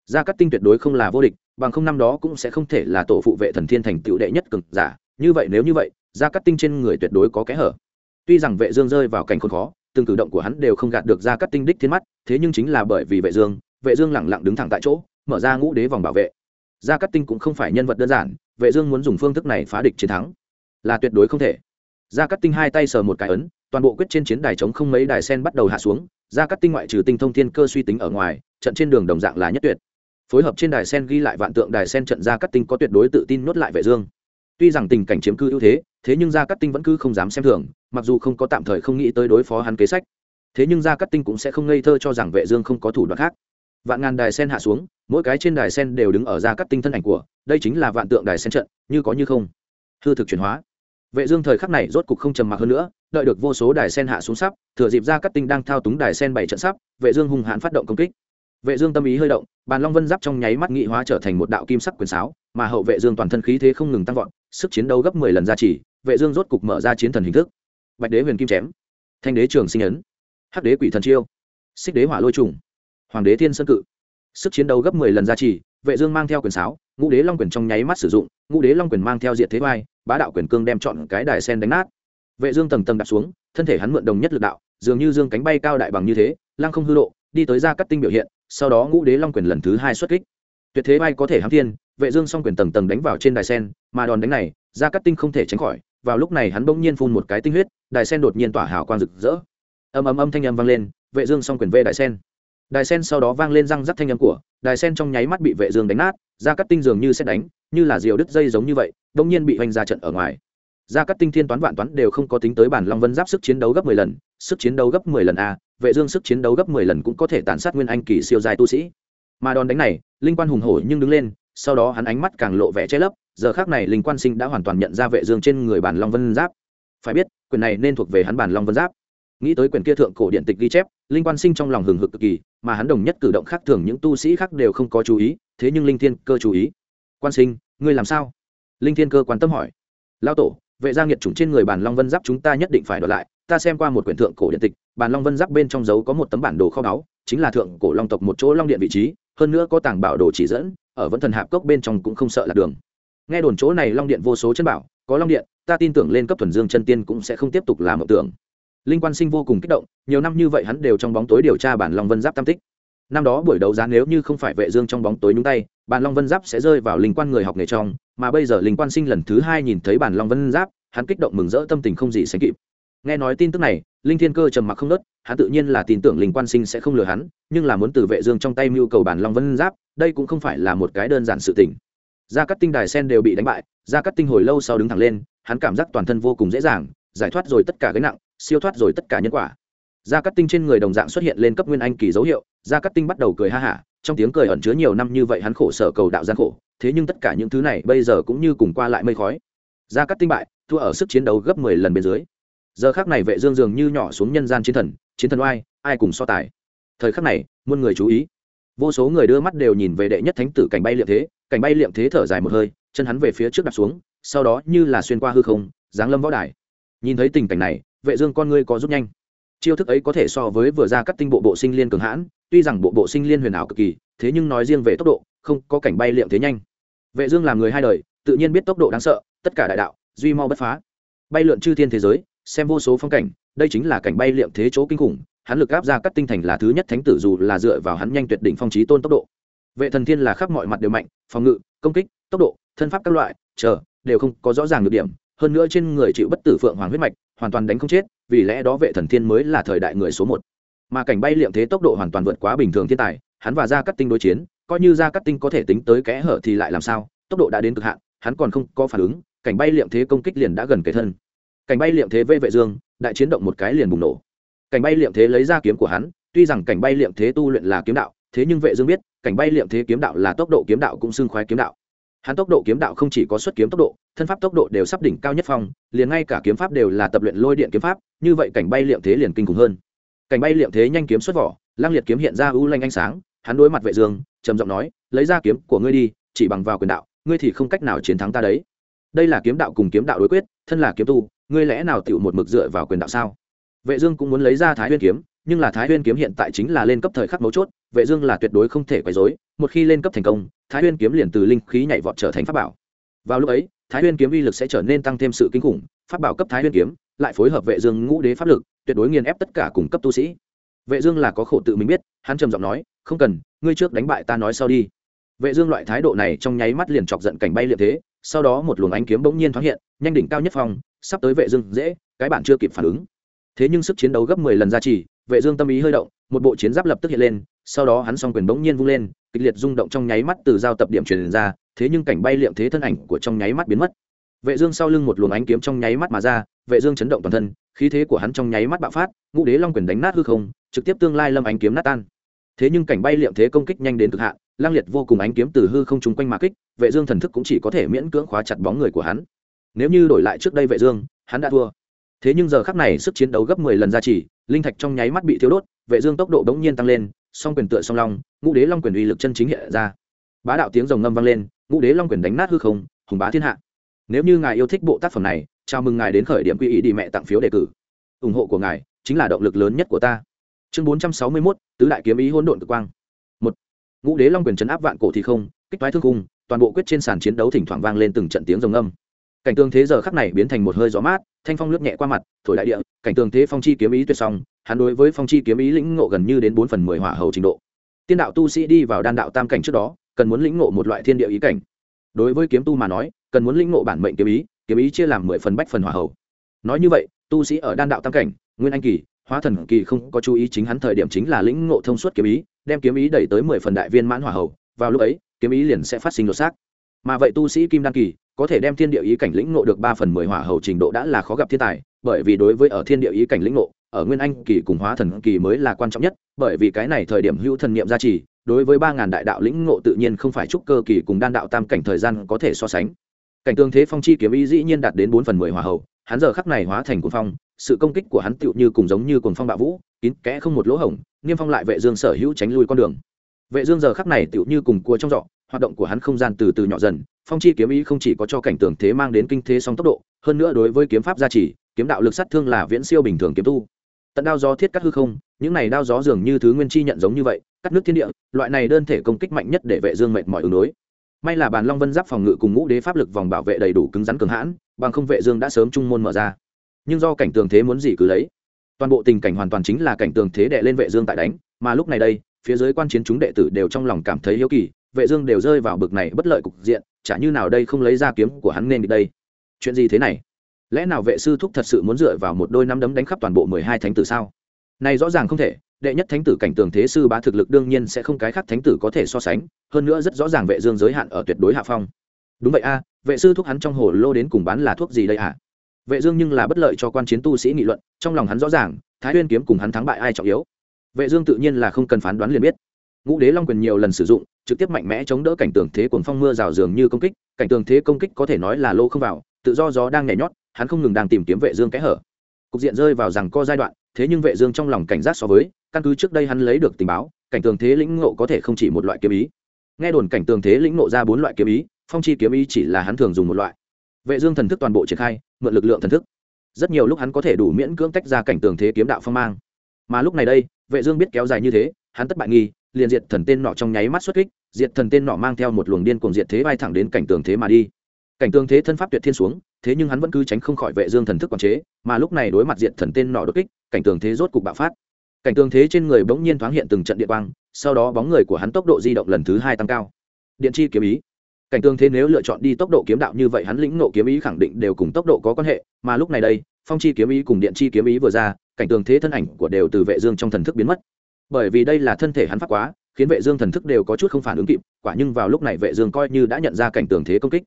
Gia cát tinh tuyệt đối không là vô địch, bằng không năm đó cũng sẽ không thể là tổ phụ vệ thần thiên thành tựu đệ nhất cường giả. Như vậy nếu như vậy, gia cát tinh trên người tuyệt đối có kẽ hở. Tuy rằng vệ dương rơi vào cảnh khốn khó, từng cử động của hắn đều không gạt được gia cát tinh đích thiên mắt, thế nhưng chính là bởi vì vệ dương vệ dương lẳng lặng đứng thẳng tại chỗ, mở ra ngũ đế vòng bảo vệ. Gia cát tinh cũng không phải nhân vật đơn giản, vệ dương muốn dùng phương thức này phá địch chiến thắng, là tuyệt đối không thể. Gia cát tinh hai tay sờ một cái ấn toàn bộ quyết trên chiến đài chống không mấy đài sen bắt đầu hạ xuống gia cát tinh ngoại trừ tinh thông thiên cơ suy tính ở ngoài, trận trên đường đồng dạng là nhất tuyệt. Phối hợp trên đài sen ghi lại vạn tượng đài sen trận ra các tinh có tuyệt đối tự tin nuốt lại vệ dương. Tuy rằng tình cảnh chiếm cư ưu thế thế nhưng gia các tinh vẫn cứ không dám xem thường, mặc dù không có tạm thời không nghĩ tới đối phó hắn kế sách. Thế nhưng gia các tinh cũng sẽ không ngây thơ cho rằng vệ dương không có thủ đoạn khác. Vạn ngàn đài sen hạ xuống, mỗi cái trên đài sen đều đứng ở gia các tinh thân ảnh của, đây chính là vạn tượng đài sen trận, như có như không. Hư thực chuyển hóa vệ dương thời khắc này rốt cục không trầm mặc hơn nữa, đợi được vô số đài sen hạ xuống sắp, thừa dịp ra cắt tinh đang thao túng đài sen bảy trận sắp, vệ dương hung hãn phát động công kích. Vệ dương tâm ý hơi động, bàn long vân giáp trong nháy mắt nghị hóa trở thành một đạo kim sắc quyền sáo, mà hậu vệ dương toàn thân khí thế không ngừng tăng vọt, sức chiến đấu gấp 10 lần gia trì, vệ dương rốt cục mở ra chiến thần hình thức. Bạch đế huyền kim chém, thanh đế trường sinh ấn, hắc đế quỷ thần chiêu, xích đế hỏa lôi trùng, hoàng đế thiên sơn cự. Sức chiến đấu gấp 10 lần gia trì, vệ dương mang theo quyền sáo ngũ đế long quyền trong nháy mắt sử dụng, ngũ đế long quyền mang theo diệt thế vai, bá đạo quyền cương đem chọn cái đài sen đánh nát. Vệ dương tầng tầng đặt xuống, thân thể hắn mượn đồng nhất lực đạo, dường như dương cánh bay cao đại bằng như thế, lăng không hư độ, đi tới ra cắt tinh biểu hiện, sau đó ngũ đế long quyền lần thứ hai xuất kích. Tuyệt thế bay có thể hám thiên, vệ dương song quyền tầng tầng đánh vào trên đài sen, mà đòn đánh này ra cắt tinh không thể tránh khỏi, vào lúc này hắn bỗng nhiên phun một cái tinh huyết, đài sen đột nhiên tỏa hào quang rực rỡ. Âm ầm âm thanh âm vang lên, vệ dương song quyền về đài sen. Đài sen sau đó vang lên răng rắc thanh âm của đài sen trong nháy mắt bị vệ dương đánh nát ra cắt tinh dường như sẽ đánh, như là diều đứt dây giống như vậy đung nhiên bị hoành ra trận ở ngoài. Ra cắt tinh thiên toán vạn toán đều không có tính tới bản long vân giáp sức chiến đấu gấp 10 lần, sức chiến đấu gấp 10 lần a, vệ dương sức chiến đấu gấp 10 lần cũng có thể tàn sát nguyên anh kỳ siêu dài tu sĩ. Mà đòn đánh này, linh quan hùng hổ nhưng đứng lên, sau đó hắn ánh mắt càng lộ vẻ che lấp, giờ khắc này linh quan sinh đã hoàn toàn nhận ra vệ dương trên người bản long vân giáp. Phải biết, quyền này nên thuộc về hắn bản long vân giáp. Nghĩ tới quyền kia thượng cổ điện tịch ghi chép linh quan sinh trong lòng hừng hực cực kỳ, mà hắn đồng nhất cử động khác thường những tu sĩ khác đều không có chú ý, thế nhưng linh thiên cơ chú ý. Quan sinh, ngươi làm sao? Linh thiên cơ quan tâm hỏi. Lao tổ, vệ gia nghiệt chủng trên người bản long vân giáp chúng ta nhất định phải đoạt lại, ta xem qua một quyển thượng cổ điện tịch, bản long vân giáp bên trong dấu có một tấm bản đồ kho báu, chính là thượng cổ long tộc một chỗ long điện vị trí, hơn nữa có tàng bảo đồ chỉ dẫn, ở vẫn thần hạp cốc bên trong cũng không sợ lạc đường. Nghe đồn chỗ này long điện vô số chân bảo, có long điện, ta tin tưởng lên cấp thuần dương chân tiên cũng sẽ không tiếp tục làm ảo tưởng linh quan sinh vô cùng kích động, nhiều năm như vậy hắn đều trong bóng tối điều tra bản long vân giáp tam tích. Năm đó buổi đấu giá nếu như không phải vệ dương trong bóng tối nhúng tay, bản long vân giáp sẽ rơi vào linh quan người học nghề trong, mà bây giờ linh quan sinh lần thứ hai nhìn thấy bản long vân giáp, hắn kích động mừng rỡ tâm tình không gì sánh kịp. Nghe nói tin tức này, linh thiên cơ trầm mặc không nớt, hắn tự nhiên là tin tưởng linh quan sinh sẽ không lừa hắn, nhưng là muốn từ vệ dương trong tay mưu cầu bản long vân giáp, đây cũng không phải là một cái đơn giản sự tình. Gia cát tinh đài sen đều bị đánh bại, gia cát tinh hồi lâu sau đứng thẳng lên, hắn cảm giác toàn thân vô cùng dễ dàng, giải thoát rồi tất cả gánh nặng siêu thoát rồi tất cả nhân quả. Gia cát tinh trên người đồng dạng xuất hiện lên cấp nguyên anh kỳ dấu hiệu, gia cát tinh bắt đầu cười ha hả, trong tiếng cười ẩn chứa nhiều năm như vậy hắn khổ sở cầu đạo gian khổ, thế nhưng tất cả những thứ này bây giờ cũng như cùng qua lại mây khói. Gia cát tinh bại, thua ở sức chiến đấu gấp mười lần bên dưới. Giờ khác này vệ dương dường như nhỏ xuống nhân gian chiến thần chiến thần oai, ai cùng so tài. Thời khắc này, muôn người chú ý. Vô số người đưa mắt đều nhìn về đệ nhất thánh tử cảnh bay liệm thế, cảnh bay liệm thế thở dài một hơi, chân hắn về phía trước đặt xuống, sau đó như là xuyên qua hư không, giáng lâm võ đài. Nhìn thấy tình cảnh này vệ dương con ngươi có rút nhanh. Chiêu thức ấy có thể so với vừa ra cắt tinh bộ bộ sinh liên cường hãn, tuy rằng bộ bộ sinh liên huyền ảo cực kỳ, thế nhưng nói riêng về tốc độ, không có cảnh bay liệm thế nhanh. Vệ dương làm người hai đời, tự nhiên biết tốc độ đáng sợ, tất cả đại đạo, duy mau bất phá. Bay lượn chư thiên thế giới, xem vô số phong cảnh, đây chính là cảnh bay liệm thế chỗ kinh khủng, hắn lực áp ra cắt tinh thành là thứ nhất thánh tử dù là dựa vào hắn nhanh tuyệt đỉnh phong trí tôn tốc độ. Vệ thần thiên là khắp mọi mặt đều mạnh, phòng ngự, công kích, tốc độ, thân pháp các loại, chờ, đều không có rõ ràng nhược điểm hơn nữa trên người chịu bất tử phượng hoàng huyết mạch, hoàn toàn đánh không chết, vì lẽ đó vệ thần thiên mới là thời đại người số một. Mà cảnh bay liệm thế tốc độ hoàn toàn vượt quá bình thường thiên tài, hắn và gia cắt tinh đối chiến, coi như gia cắt tinh có thể tính tới kẽ hở thì lại làm sao, tốc độ đã đến cực hạn, hắn còn không có phản ứng, cảnh bay liệm thế công kích liền đã gần kề thân. Cảnh bay liệm thế vây vệ dương, đại chiến động một cái liền bùng nổ. Cảnh bay liệm thế lấy ra kiếm của hắn, tuy rằng cảnh bay liệm thế tu luyện là kiếm đạo, thế nhưng vệ dương biết, cảnh bay liệm thế kiếm đạo là tốc độ kiếm đạo cũng xưng khoái kiếm đạo hắn tốc độ kiếm đạo không chỉ có xuất kiếm tốc độ, thân pháp tốc độ đều sắp đỉnh cao nhất phong, liền ngay cả kiếm pháp đều là tập luyện lôi điện kiếm pháp, như vậy cảnh bay liệm thế liền kinh khủng hơn. Cảnh bay liệm thế nhanh kiếm xuất vỏ, lang liệt kiếm hiện ra ưu lanh ánh sáng, hắn đối mặt vệ dương, trầm giọng nói, lấy ra kiếm của ngươi đi, chỉ bằng vào quyền đạo, ngươi thì không cách nào chiến thắng ta đấy. Đây là kiếm đạo cùng kiếm đạo đối quyết, thân là kiếm tu, ngươi lẽ nào tiểu một mực dựa vào quyền đạo sao? Vệ dương cũng muốn lấy ra thái nguyên kiếm nhưng là thái Huyên kiếm hiện tại chính là lên cấp thời khắc mấu chốt, vệ dương là tuyệt đối không thể quấy rối, một khi lên cấp thành công, thái Huyên kiếm liền từ linh khí nhảy vọt trở thành pháp bảo. Vào lúc ấy, thái Huyên kiếm uy lực sẽ trở nên tăng thêm sự kinh khủng, pháp bảo cấp thái Huyên kiếm lại phối hợp vệ dương ngũ đế pháp lực, tuyệt đối nghiền ép tất cả cùng cấp tu sĩ. Vệ dương là có khổ tự mình biết, hắn trầm giọng nói, không cần, ngươi trước đánh bại ta nói sau đi. Vệ dương loại thái độ này trong nháy mắt liền chọc giận cảnh bay liệt thế, sau đó một luồng ánh kiếm bỗng nhiên thoáng hiện, nhanh đỉnh cao nhất phòng sắp tới vệ dương dễ, cái bản chưa kịp phản ứng. Thế nhưng sức chiến đấu gấp 10 lần gia trì vệ dương tâm ý hơi động, một bộ chiến giáp lập tức hiện lên, sau đó hắn song quyền bỗng nhiên vung lên, kịch liệt rung động trong nháy mắt từ giao tập điểm truyền ra, thế nhưng cảnh bay liệm thế thân ảnh của trong nháy mắt biến mất. Vệ dương sau lưng một luồng ánh kiếm trong nháy mắt mà ra, vệ dương chấn động toàn thân, khí thế của hắn trong nháy mắt bạo phát, ngũ đế long quyền đánh nát hư không, trực tiếp tương lai lâm ánh kiếm nát tan. Thế nhưng cảnh bay liệm thế công kích nhanh đến cực hạn, lang liệt vô cùng ánh kiếm từ hư không trung quanh mà kích, vệ dương thần thức cũng chỉ có thể miễn cưỡng khóa chặt bóng người của hắn. Nếu như đổi lại trước đây vệ dương, hắn đã thua. Thế nhưng giờ khắc này sức chiến đấu gấp 10 lần gia trì linh thạch trong nháy mắt bị thiếu đốt vệ dương tốc độ đống nhiên tăng lên song quyền tựa song long ngũ đế long quyền uy lực chân chính hiện ra. Bá đạo tiếng rồng ngâm vang lên ngũ đế long quyền đánh nát hư không hùng bá thiên hạ. Nếu như ngài yêu thích bộ tác phẩm này chào mừng ngài đến khởi điểm quy ý đi mẹ tặng phiếu đề cử. Ủng hộ của ngài chính là động lực lớn nhất của ta. Chương 461, tứ đại kiếm ý hỗn độn cực quang. Một ngũ đế long quyền chấn áp vạn cổ thì không kích thoái thương cung toàn bộ quyết trên sàn chiến đấu thỉnh thoảng vang lên từng trận tiếng rồng âm cảnh tương thế giờ khắc này biến thành một hơi gió mát thanh phong lướt nhẹ qua mặt, thổi đại địa, cảnh tường thế phong chi kiếm ý tuyệt song, hắn đối với phong chi kiếm ý lĩnh ngộ gần như đến bốn phần mười hỏa hầu trình độ. Tiên đạo tu sĩ đi vào đan đạo tam cảnh trước đó, cần muốn lĩnh ngộ một loại thiên địa ý cảnh. Đối với kiếm tu mà nói, cần muốn lĩnh ngộ bản mệnh kiếm ý kiếm ý chia làm mười phần bách phần hỏa hầu. Nói như vậy, tu sĩ ở đan đạo tam cảnh, nguyên anh kỳ, hóa thần kỳ không có chú ý chính hắn thời điểm chính là lĩnh ngộ thông suốt kiếm ý, đem kiếm ý đẩy tới mười phần đại viên mãn hỏa hầu, vào lúc ấy, kiếm ý liền sẽ phát sinh đột xác. Mà vậy tu sĩ kim đan kỳ có thể đem thiên địa ý cảnh lĩnh ngộ được ba phần mười hỏa hầu trình độ đã là khó gặp thiên tài, bởi vì đối với ở thiên địa ý cảnh lĩnh ngộ, ở nguyên anh kỳ cùng hóa thần kỳ mới là quan trọng nhất, bởi vì cái này thời điểm hữu thần niệm gia trì, đối với ba ngàn đại đạo lĩnh ngộ tự nhiên không phải trúc cơ kỳ cùng đan đạo tam cảnh thời gian có thể so sánh. Cảnh tương thế phong chi kiếm ý dĩ nhiên đạt đến bốn phần mười hỏa hầu, hắn giờ khắc này hóa thành cuồng phong, sự công kích của hắn tựu như cùng giống như cuồng phong bạo vũ, kín kẽ không một lỗ hổng, niêm phong lại vệ dương sở hữu tránh lui con đường. Vệ dương giờ khắc này tựu như cùng cua trong giỏ, hoạt động của hắn không gian từ từ nhỏ dần phong chi kiếm ý không chỉ có cho cảnh tường thế mang đến kinh thế song tốc độ, hơn nữa đối với kiếm pháp gia trì, kiếm đạo lực sát thương là viễn siêu bình thường kiếm tu. Tận đao gió thiết cắt hư không, những này đao gió dường như thứ nguyên chi nhận giống như vậy, cắt nước thiên địa, loại này đơn thể công kích mạnh nhất để vệ dương mệt mỏi ứng đối. May là bàn long vân giáp phòng ngự cùng ngũ đế pháp lực vòng bảo vệ đầy đủ cứng rắn cường hãn, bằng không vệ dương đã sớm trung môn mở ra. Nhưng do cảnh tường thế muốn gì cứ lấy, toàn bộ tình cảnh hoàn toàn chính là cảnh tường thế đệ lên vệ dương tại đánh, mà lúc này đây, phía dưới quan chiến chúng đệ tử đều trong lòng cảm thấy hiếu kỳ, vệ dương đều rơi vào bực này bất lợi cục diện chả như nào đây không lấy ra kiếm của hắn nên đi đây. Chuyện gì thế này? Lẽ nào vệ sư thúc thật sự muốn dựa vào một đôi năm đấm đánh khắp toàn bộ mười hai thánh tử sao? Này rõ ràng không thể, đệ nhất thánh tử cảnh tường thế sư bá thực lực đương nhiên sẽ không cái khác thánh tử có thể so sánh, hơn nữa rất rõ ràng vệ dương giới hạn ở tuyệt đối hạ phong. Đúng vậy a, vệ sư thúc hắn trong hồ lô đến cùng bán là thuốc gì đây à vệ dương nhưng là bất lợi cho quan chiến tu sĩ nghị luận, trong lòng hắn rõ ràng, thái nguyên kiếm cùng hắn thắng bại ai trọng yếu. Vệ dương tự nhiên là không cần phán đoán liền biết ngũ đế long quyền nhiều lần sử dụng, trực tiếp mạnh mẽ chống đỡ cảnh tường thế cuồng phong mưa rào dường như công kích, cảnh tường thế công kích có thể nói là lô không vào, tự do gió đang nhảy nhót, hắn không ngừng đang tìm kiếm vệ dương kẽ hở. Cục diện rơi vào rằng co giai đoạn, thế nhưng vệ dương trong lòng cảnh giác so với, căn cứ trước đây hắn lấy được tình báo, cảnh tường thế lĩnh ngộ có thể không chỉ một loại kiếm ý. Nghe đồn cảnh tường thế lĩnh ngộ ra bốn loại kiếm ý, phong chi kiếm ý chỉ là hắn thường dùng một loại. Vệ dương thần thức toàn bộ triển khai, mượn lực lượng thần thức. Rất nhiều lúc hắn có thể đủ miễn cưỡng tách ra cảnh tường thế kiếm đạo phong mang. Mà lúc này đây, vệ dương biết kéo dài như thế, hắn tất bại nghi liền diệt thần tên nọ trong nháy mắt xuất kích, diệt thần tên nọ mang theo một luồng điên cuồng diệt thế bay thẳng đến cảnh tường thế mà đi. Cảnh tường thế thân pháp tuyệt thiên xuống, thế nhưng hắn vẫn cứ tránh không khỏi vệ dương thần thức quản chế, mà lúc này đối mặt diệt thần tên nọ đột kích, cảnh tường thế rốt cục bạo phát. Cảnh tường thế trên người bỗng nhiên thoáng hiện từng trận điện quang, sau đó bóng người của hắn tốc độ di động lần thứ hai tăng cao. Điện chi kiếm ý. Cảnh tường thế nếu lựa chọn đi tốc độ kiếm đạo như vậy hắn lĩnh nộ kiếm ý khẳng định đều cùng tốc độ có quan hệ, mà lúc này đây, phong chi kiếm ý cùng điện chi kiếm ý vừa ra, cảnh tường thế thân ảnh của đều từ vệ dương trong thần thức biến mất bởi vì đây là thân thể hắn phát quá, khiến vệ dương thần thức đều có chút không phản ứng kịp, quả nhưng vào lúc này vệ dương coi như đã nhận ra cảnh tường thế công kích.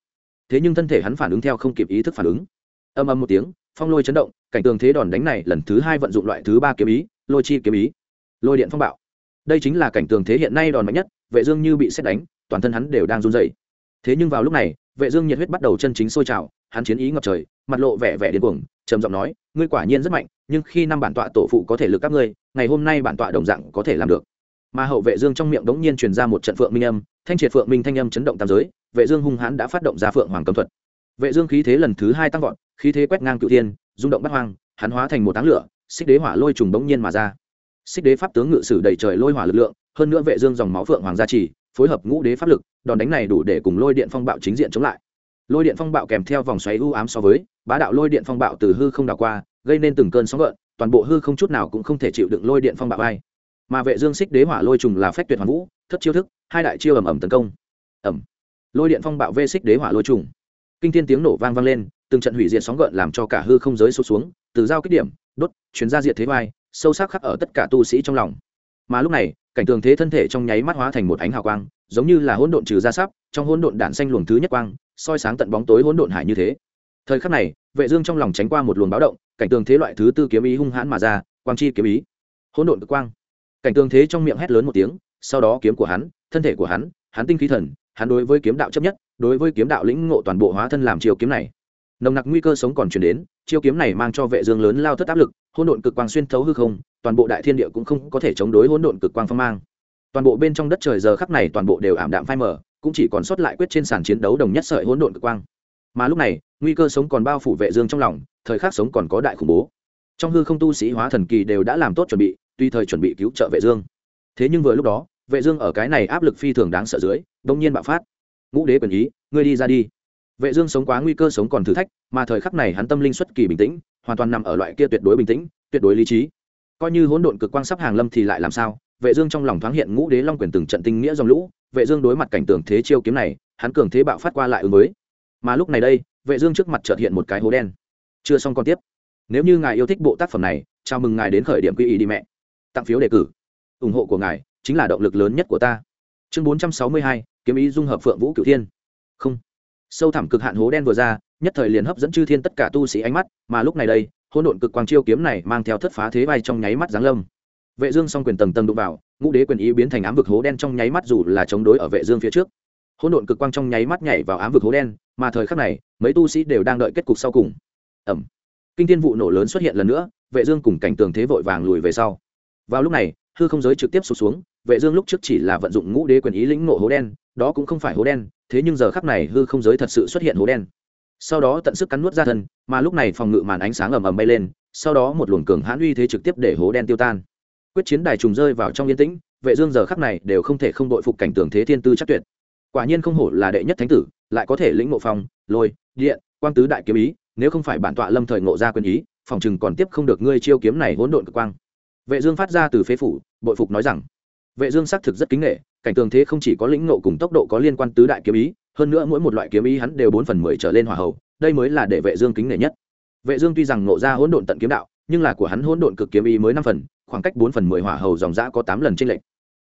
Thế nhưng thân thể hắn phản ứng theo không kịp ý thức phản ứng. Âm âm một tiếng, phong lôi chấn động, cảnh tường thế đòn đánh này lần thứ hai vận dụng loại thứ ba kiếm ý, lôi chi kiếm ý. Lôi điện phong bạo. Đây chính là cảnh tường thế hiện nay đòn mạnh nhất, vệ dương như bị xét đánh, toàn thân hắn đều đang run rẩy. Thế nhưng vào lúc này, vệ dương nhiệt huyết bắt đầu chân chính sôi trào hắn chiến ý ngập trời, mặt lộ vẻ vẻ điên cuồng, trầm giọng nói, ngươi quả nhiên rất mạnh, nhưng khi năm bản tọa tổ phụ có thể lực các ngươi, ngày hôm nay bản tọa đồng dạng có thể làm được. Mà hậu vệ dương trong miệng đống nhiên truyền ra một trận phượng minh âm, thanh triệt phượng minh thanh âm chấn động tam giới, vệ dương hung hãn đã phát động ra phượng hoàng cấm thuật. Vệ dương khí thế lần thứ hai tăng vọt, khí thế quét ngang cửu thiên, rung động bát hoang, hắn hóa thành một táng lửa, xích đế hỏa lôi trùng đống nhiên mà ra. Xích đế pháp tướng ngự sử đầy trời lôi hỏa lực lượng, hơn nữa vệ dương dòng máu phượng hoàng gia trì, phối hợp ngũ đế pháp lực, đòn đánh này đủ để cùng lôi điện phong bạo chính diện chống lại lôi điện phong bạo kèm theo vòng xoáy u ám so với, bá đạo lôi điện phong bạo từ hư không đảo qua, gây nên từng cơn sóng gợn, toàn bộ hư không chút nào cũng không thể chịu đựng lôi điện phong bạo ai. Mà vệ dương xích đế hỏa lôi trùng là phách tuyệt hoàn vũ, thất chiêu thức, hai đại chiêu ầm ầm tấn công. Ầm. Lôi điện phong bạo vê xích đế hỏa lôi trùng. Kinh thiên tiếng nổ vang vang lên, từng trận hủy diệt sóng gợn làm cho cả hư không giới sụp xuống, từ giao kích điểm, đốt, chuyến ra diệt thế vai, sâu sắc khắc ở tất cả tu sĩ trong lòng. Mà lúc này, cảnh tường thế thân thể trong nháy mắt hóa thành một ánh hào quang, giống như là hỗn độn trừ ra sắp trong hỗn độn đạn xanh luồng thứ nhất quang soi sáng tận bóng tối hỗn độn hải như thế. Thời khắc này, vệ dương trong lòng tránh qua một luồng báo động, cảnh tường thế loại thứ tư kiếm ý hung hãn mà ra, quang chi kiếm ý. Hỗn độn cực quang. Cảnh tường thế trong miệng hét lớn một tiếng, sau đó kiếm của hắn, thân thể của hắn hắn tinh khí thần, hắn đối với kiếm đạo chấp nhất, đối với kiếm đạo lĩnh ngộ toàn bộ hóa thân làm chiêu kiếm này. Nồng nặc nguy cơ sống còn truyền đến, chiêu kiếm này mang cho vệ dương lớn lao thất áp lực, hỗn độn cực quang xuyên thấu hư không, toàn bộ đại thiên địa cũng không có thể chống đối hỗn độn cực quang phong mang. Toàn bộ bên trong đất trời giờ khắc này toàn bộ đều ảm đạm phai mờ cũng chỉ còn sót lại quyết trên sàn chiến đấu đồng nhất sợi hỗn độn cực quang. Mà lúc này, nguy cơ sống còn bao phủ vệ dương trong lòng, thời khắc sống còn có đại khủng bố. Trong hư không tu sĩ hóa thần kỳ đều đã làm tốt chuẩn bị tùy thời chuẩn bị cứu trợ vệ dương. Thế nhưng vừa lúc đó, vệ dương ở cái này áp lực phi thường đáng sợ dưới đột nhiên bạo phát. Ngũ đế quyền ý, ngươi đi ra đi. Vệ dương sống quá nguy cơ sống còn thử thách, mà thời khắc này hắn tâm linh xuất kỳ bình tĩnh, hoàn toàn nằm ở loại kia tuyệt đối bình tĩnh, tuyệt đối lý trí. Coi như hỗn độn cực quang sắp hàng lâm thì lại làm sao? Vệ dương trong lòng thoáng hiện ngũ đế long quyền từng trận tinh nghĩa dòng lũ vệ dương đối mặt cảnh tượng thế chiêu kiếm này hắn cường thế bạo phát qua lại ứng mới mà lúc này đây vệ dương trước mặt chợt hiện một cái hố đen. Chưa xong con tiếp. Nếu như ngài yêu thích bộ tác phẩm này chào mừng ngài đến khởi điểm quy ý đi mẹ. Tặng phiếu đề cử. Ủng hộ của ngài chính là động lực lớn nhất của ta. Chương 462, kiếm ý dung hợp phượng vũ cửu thiên. Không. Sâu thẳm cực hạn hố đen vừa ra nhất thời liền hấp dẫn chư thiên tất cả tu sĩ ánh mắt mà lúc này đây hỗn độn cực quang chiêu kiếm này mang theo thất phá thế bay trong nháy mắt giáng lâm vệ dương song quyền tầng tầng đụng vào, ngũ đế quyền ý biến thành ám vực hố đen trong nháy mắt dù là chống đối ở vệ dương phía trước. Hỗn độn cực quang trong nháy mắt nhảy vào ám vực hố đen, mà thời khắc này, mấy tu sĩ đều đang đợi kết cục sau cùng. Ẩm. Kinh thiên vụ nổ lớn xuất hiện lần nữa, vệ dương cùng cảnh tường thế vội vàng lùi về sau. Vào lúc này, hư không giới trực tiếp sụp xuống, vệ dương lúc trước chỉ là vận dụng ngũ đế quyền ý lĩnh ngộ hố đen, đó cũng không phải hố đen, thế nhưng giờ khắc này hư không giới thật sự xuất hiện hố đen. Sau đó tận sức cắn nuốt ra thân, mà lúc này phòng ngự màn ánh sáng ầm ầm bay lên, sau đó một luồng cường hãn uy thế trực tiếp để hố đen tiêu tan quyết chiến đài trùng rơi vào trong yên tĩnh, vệ dương giờ khắc này đều không thể không đội phục cảnh tượng thế thiên tư chắc tuyệt. Quả nhiên không hổ là đệ nhất thánh tử, lại có thể lĩnh ngộ phong, lôi, điện, quang tứ đại kiếm ý, nếu không phải bản tọa lâm thời ngộ ra quyền ý, phòng chừng còn tiếp không được ngươi chiêu kiếm này hỗn độn cực quang. Vệ dương phát ra từ phế phủ, bội phục nói rằng, vệ dương xác thực rất kính nghệ cảnh tường thế không chỉ có lĩnh ngộ cùng tốc độ có liên quan tứ đại kiếm ý, hơn nữa mỗi một loại kiếm ý hắn đều bốn phần mười trở lên hỏa hậu, đây mới là để vệ dương kính nghệ nhất. Vệ dương tuy rằng ngộ ra hỗn độn tận kiếm đạo, nhưng là của hắn hỗn độn cực kiếm ý mới năm phần khoảng cách bốn phần mười hỏa hầu dòng dã có tám lần trên lệnh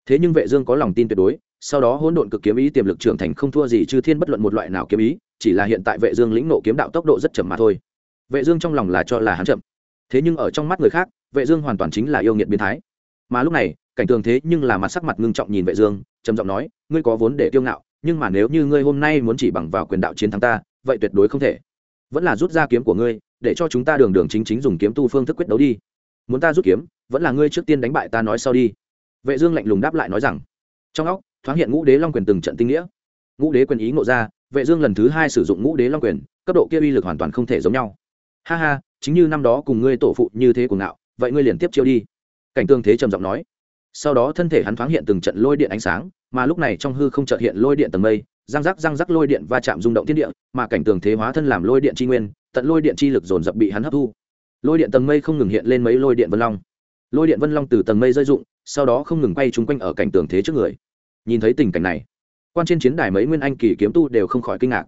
thế nhưng vệ dương có lòng tin tuyệt đối, sau đó hỗn độn cực kiếm ý tiềm lực trưởng thành không thua gì chư thiên bất luận một loại nào kiếm ý, chỉ là hiện tại vệ dương lĩnh ngộ kiếm đạo tốc độ rất chậm mà thôi. Vệ dương trong lòng là cho là hắn chậm. Thế nhưng ở trong mắt người khác, vệ dương hoàn toàn chính là yêu nghiệt biến thái. Mà lúc này, cảnh tường thế nhưng là mặt sắc mặt ngưng trọng nhìn vệ dương, trầm giọng nói, ngươi có vốn để kiêu ngạo, nhưng mà nếu như ngươi hôm nay muốn chỉ bằng vào quyền đạo chiến thắng ta, vậy tuyệt đối không thể. Vẫn là rút ra kiếm của ngươi, để cho chúng ta đường đường chính chính dùng kiếm tu phương thức quyết đấu đi muốn ta rút kiếm, vẫn là ngươi trước tiên đánh bại ta nói sau đi. Vệ dương lạnh lùng đáp lại nói rằng, trong óc, thoáng hiện ngũ đế long quyền từng trận tinh nghĩa. Ngũ đế quyền ý ngộ ra, vệ dương lần thứ hai sử dụng ngũ đế long quyền, cấp độ kia uy lực hoàn toàn không thể giống nhau. Ha ha, chính như năm đó cùng ngươi tổ phụ như thế cùng ngạo, vậy ngươi liền tiếp chiêu đi. Cảnh tương thế trầm giọng nói. Sau đó thân thể hắn thoáng hiện từng trận lôi điện ánh sáng, mà lúc này trong hư không chợt hiện lôi điện tầng mây, răng rắc răng rắc lôi điện va chạm rung động thiên địa, mà cảnh tường thế hóa thân làm lôi điện chi nguyên, tận lôi điện chi lực dồn dập bị hắn hấp thu lôi điện tầng mây không ngừng hiện lên mấy lôi điện vân long. Lôi điện vân long từ tầng mây rơi rụng, sau đó không ngừng quay chung quanh ở cảnh tường thế trước người. Nhìn thấy tình cảnh này, quan trên chiến đài mấy nguyên anh kỳ kiếm tu đều không khỏi kinh ngạc.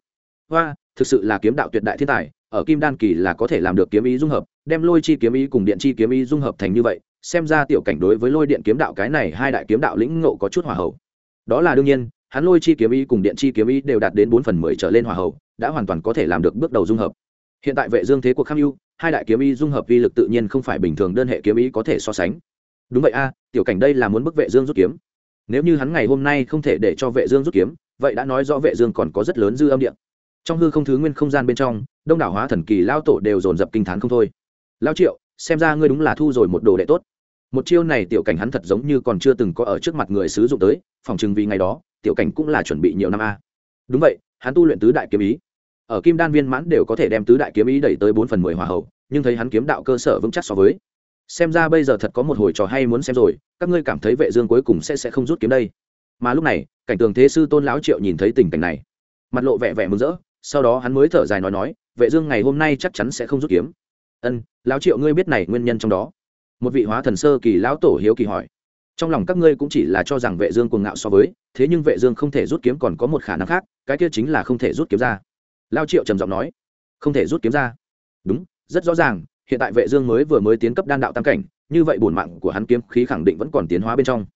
Hoa, thực sự là kiếm đạo tuyệt đại thiên tài, ở kim đan kỳ là có thể làm được kiếm ý dung hợp, đem lôi chi kiếm ý cùng điện chi kiếm ý dung hợp thành như vậy, xem ra tiểu cảnh đối với lôi điện kiếm đạo cái này hai đại kiếm đạo lĩnh ngộ có chút hòa hậu. Đó là đương nhiên, hắn lôi chi kiếm ý cùng điện chi kiếm ý đều đạt đến bốn phần mười trở lên hòa hậu, đã hoàn toàn có thể làm được bước đầu dung hợp hiện tại vệ dương thế cuộc kham ưu, hai đại kiếm ý dung hợp vi lực tự nhiên không phải bình thường đơn hệ kiếm ý có thể so sánh. Đúng vậy a, tiểu cảnh đây là muốn bức vệ dương rút kiếm. Nếu như hắn ngày hôm nay không thể để cho vệ dương rút kiếm, vậy đã nói rõ vệ dương còn có rất lớn dư âm điện trong hư không thứ nguyên không gian bên trong, đông đảo hóa thần kỳ lao tổ đều dồn dập kinh thán không thôi. Lao triệu, xem ra ngươi đúng là thu rồi một đồ đệ tốt. Một chiêu này tiểu cảnh hắn thật giống như còn chưa từng có ở trước mặt người sử dụng tới, phòng chừng vì ngày đó, tiểu cảnh cũng là chuẩn bị nhiều năm a. Đúng vậy, hắn tu luyện tứ đại kiếm ý ở kim đan viên mãn đều có thể đem tứ đại kiếm ý đẩy tới bốn phần mười hòa hậu, nhưng thấy hắn kiếm đạo cơ sở vững chắc so với. Xem ra bây giờ thật có một hồi trò hay muốn xem rồi, các ngươi cảm thấy vệ dương cuối cùng sẽ sẽ không rút kiếm đây. Mà lúc này, cảnh tường thế sư tôn lão triệu nhìn thấy tình cảnh này, mặt lộ vẻ vẻ mừng rỡ, sau đó hắn mới thở dài nói nói, vệ dương ngày hôm nay chắc chắn sẽ không rút kiếm. Ân, lão triệu ngươi biết này nguyên nhân trong đó? Một vị hóa thần sơ kỳ lão tổ hiếu kỳ hỏi. Trong lòng các ngươi cũng chỉ là cho rằng vệ dương cuồng ngạo so với, thế nhưng vệ dương không thể rút kiếm còn có một khả năng khác, cái kia chính là không thể rút kiếm ra lão triệu trầm giọng nói, không thể rút kiếm ra. Đúng, rất rõ ràng, hiện tại vệ dương mới vừa mới tiến cấp đan đạo tam cảnh, như vậy bổn mạng của hắn kiếm khí khẳng định vẫn còn tiến hóa bên trong.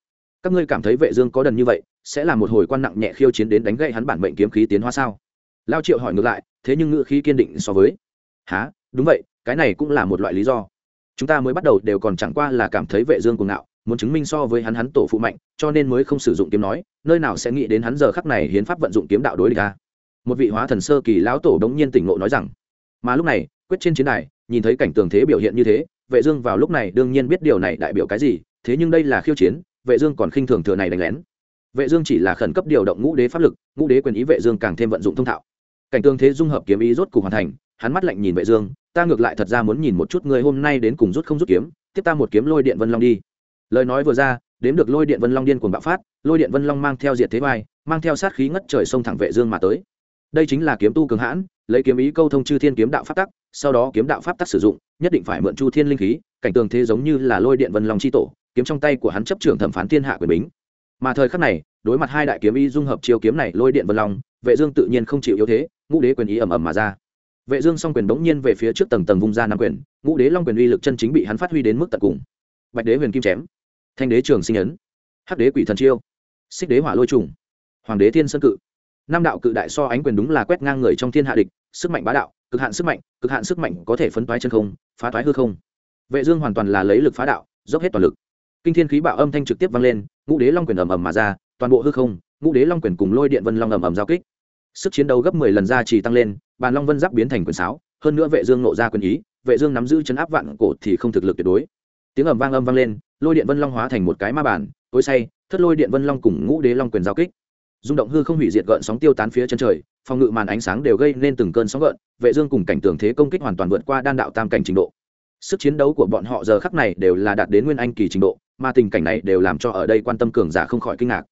Các ngươi cảm thấy vệ dương có đần như vậy, sẽ là một hồi quan nặng nhẹ khiêu chiến đến đánh gãy hắn bản mệnh kiếm khí tiến hóa sao? Lao triệu hỏi ngược lại, thế nhưng ngựa khí kiên định so với há đúng vậy, cái này cũng là một loại lý do. Chúng ta mới bắt đầu đều còn chẳng qua là cảm thấy vệ dương cuồng ngạo, muốn chứng minh so với hắn hắn tổ phụ mạnh, cho nên mới không sử dụng kiếm nói, nơi nào sẽ nghĩ đến hắn giờ khắc này hiến pháp vận dụng kiếm đạo đối địch ta một vị hóa thần sơ kỳ lão tổ đống nhiên tỉnh ngộ nói rằng, mà lúc này, quyết trên chiến đài, nhìn thấy cảnh tường thế biểu hiện như thế, vệ dương vào lúc này đương nhiên biết điều này đại biểu cái gì, thế nhưng đây là khiêu chiến, vệ dương còn khinh thường thừa này đánh lén. Vệ dương chỉ là khẩn cấp điều động ngũ đế pháp lực, ngũ đế quyền ý vệ dương càng thêm vận dụng thông thạo. Cảnh tường thế dung hợp kiếm ý rốt cục hoàn thành, hắn mắt lạnh nhìn vệ dương, ta ngược lại thật ra muốn nhìn một chút ngươi hôm nay đến cùng rút không rút kiếm, tiếp ta một kiếm lôi điện vân long đi. Lời nói vừa ra, đếm được lôi điện vân long điên cuồng bạo phát, lôi điện vân long mang theo diệt thế vai, mang theo sát khí ngất trời sông thẳng vệ dương mà tới đây chính là kiếm tu cường hãn, lấy kiếm ý câu thông chư thiên kiếm đạo pháp tắc, sau đó kiếm đạo pháp tắc sử dụng, nhất định phải mượn chu thiên linh khí, cảnh tường thế giống như là lôi điện vân long chi tổ, kiếm trong tay của hắn chấp trưởng thẩm phán thiên hạ quyền bính. Mà thời khắc này, đối mặt hai đại kiếm ý dung hợp chiêu kiếm này lôi điện vân long, vệ dương tự nhiên không chịu yếu thế, ngũ đế quyền ý ầm ầm mà ra. Vệ dương song quyền đống nhiên về phía trước tầng tầng vung ra năm quyền, ngũ đế long quyền uy lực chân chính bị hắn phát huy đến mức tận cùng. Bạch đế huyền kim chém, thanh đế trường sinh ấn, hắc đế quỷ thần chiêu, xích đế hỏa lôi trùng, hoàng đế thiên sơn cự năm đạo cự đại so ánh quyền đúng là quét ngang người trong thiên hạ địch, sức mạnh bá đạo, cực hạn sức mạnh, cực hạn sức mạnh có thể phấn toái chân không, phá toái hư không. Vệ dương hoàn toàn là lấy lực phá đạo, dốc hết toàn lực. Kinh thiên khí bạo âm thanh trực tiếp vang lên, ngũ đế long quyền ầm ầm mà ra, toàn bộ hư không, ngũ đế long quyền cùng lôi điện vân long ầm ầm giao kích. Sức chiến đấu gấp 10 lần ra chỉ tăng lên, bàn long vân giáp biến thành quyền sáo, hơn nữa vệ dương nộ ra quyền ý, vệ dương nắm giữ chấn áp vạn cổ thì không thực lực tuyệt đối. Tiếng ầm vang âm vang lên, lôi điện vân long hóa thành một cái ma bản tối say, thất lôi điện vân long cùng ngũ đế long quyền giao kích rung động hư không hủy diệt gợn sóng tiêu tán phía chân trời, phòng ngự màn ánh sáng đều gây nên từng cơn sóng gợn, vệ dương cùng cảnh tường thế công kích hoàn toàn vượt qua đan đạo tam cảnh trình độ. Sức chiến đấu của bọn họ giờ khắc này đều là đạt đến nguyên anh kỳ trình độ, mà tình cảnh này đều làm cho ở đây quan tâm cường giả không khỏi kinh ngạc.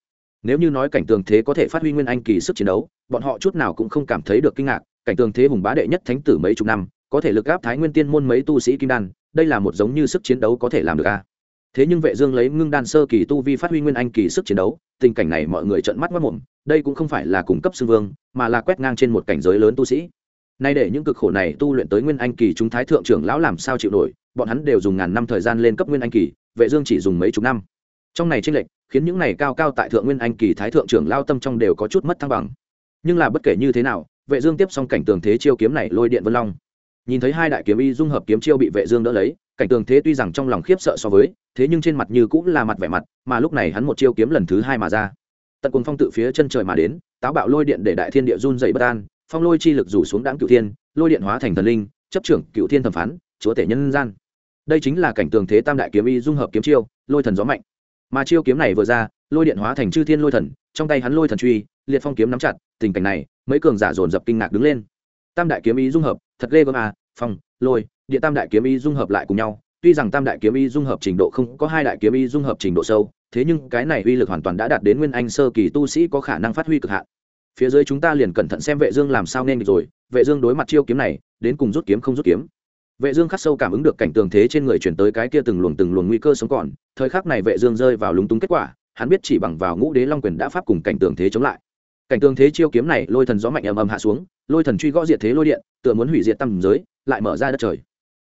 Nếu như nói cảnh tường thế có thể phát huy nguyên anh kỳ sức chiến đấu, bọn họ chút nào cũng không cảm thấy được kinh ngạc, cảnh tường thế hùng bá đệ nhất thánh tử mấy chục năm, có thể lực gáp thái nguyên tiên môn mấy tu sĩ kim đan, đây là một giống như sức chiến đấu có thể làm được a thế nhưng vệ dương lấy ngưng đan sơ kỳ tu vi phát huy nguyên anh kỳ sức chiến đấu, tình cảnh này mọi người trợn mắt mắt mồm, đây cũng không phải là cung cấp sư vương, mà là quét ngang trên một cảnh giới lớn tu sĩ. Nay để những cực khổ này tu luyện tới nguyên anh kỳ chúng thái thượng trưởng lão làm sao chịu nổi, bọn hắn đều dùng ngàn năm thời gian lên cấp nguyên anh kỳ, vệ dương chỉ dùng mấy chục năm. Trong này tranh lệch, khiến những này cao cao tại thượng nguyên anh kỳ thái thượng trưởng lao tâm trong đều có chút mất thăng bằng. Nhưng là bất kể như thế nào, vệ dương tiếp xong cảnh tường thế chiêu kiếm này lôi điện vân long nhìn thấy hai đại kiếm y dung hợp kiếm chiêu bị vệ dương đỡ lấy, cảnh tường thế tuy rằng trong lòng khiếp sợ so với, thế nhưng trên mặt như cũng là mặt vẻ mặt, mà lúc này hắn một chiêu kiếm lần thứ hai mà ra. Tận cùng phong tự phía chân trời mà đến, táo bạo lôi điện để đại thiên địa run dậy bất an, phong lôi chi lực rủ xuống đãng cựu thiên, lôi điện hóa thành thần linh, chấp trưởng cựu thiên thẩm phán, chúa tể nhân gian. Đây chính là cảnh tường thế tam đại kiếm y dung hợp kiếm chiêu, lôi thần gió mạnh. Mà chiêu kiếm này vừa ra, lôi điện hóa thành chư thiên lôi thần, trong tay hắn lôi thần truy, liệt phong kiếm nắm chặt, tình cảnh này, mấy cường giả dồn dập kinh ngạc đứng lên tam đại kiếm ý dung hợp, thật ghê gớm à phong, lôi, địa tam đại kiếm ý dung hợp lại cùng nhau. Tuy rằng tam đại kiếm ý dung hợp trình độ không có hai đại kiếm ý dung hợp trình độ sâu, thế nhưng cái này uy lực hoàn toàn đã đạt đến nguyên anh sơ kỳ tu sĩ có khả năng phát huy cực hạn. Phía dưới chúng ta liền cẩn thận xem vệ dương làm sao nên rồi. Vệ dương đối mặt chiêu kiếm này, đến cùng rút kiếm không rút kiếm. Vệ dương khắc sâu cảm ứng được cảnh tường thế trên người chuyển tới cái kia từng luồng từng luồng nguy cơ sống còn. Thời khắc này vệ dương rơi vào lúng túng kết quả, hắn biết chỉ bằng vào ngũ đế long quyền đã pháp cùng cảnh tường thế chống lại. Cảnh tường thế chiêu kiếm này lôi thần gió mạnh ầm ầm hạ xuống lôi thần truy gõ diệt thế lôi điện, tựa muốn hủy diệt tầm giới, lại mở ra đất trời.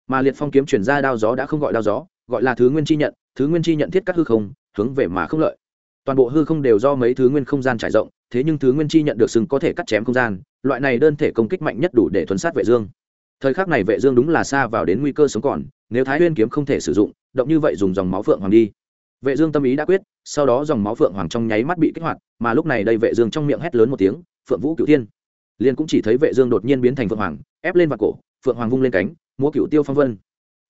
Mà liệt phong kiếm chuyển ra đao gió đã không gọi đao gió, gọi là thứ nguyên chi nhận, thứ nguyên chi nhận thiết cắt hư không, hướng về mà không lợi. Toàn bộ hư không đều do mấy thứ nguyên không gian trải rộng, thế nhưng thứ nguyên chi nhận được xưng có thể cắt chém không gian, loại này đơn thể công kích mạnh nhất đủ để thuấn sát vệ dương. Thời khắc này vệ dương đúng là xa vào đến nguy cơ sống còn, nếu thái nguyên kiếm không thể sử dụng, động như vậy dùng dòng máu phượng hoàng đi. Vệ dương tâm ý đã quyết, sau đó dòng máu phượng hoàng trong nháy mắt bị kích hoạt, mà lúc này đây vệ dương trong miệng hét lớn một tiếng, phượng vũ cửu thiên! Liền cũng chỉ thấy vệ dương đột nhiên biến thành phượng hoàng, ép lên vạt cổ, phượng hoàng vung lên cánh, múa cửu tiêu phong vân.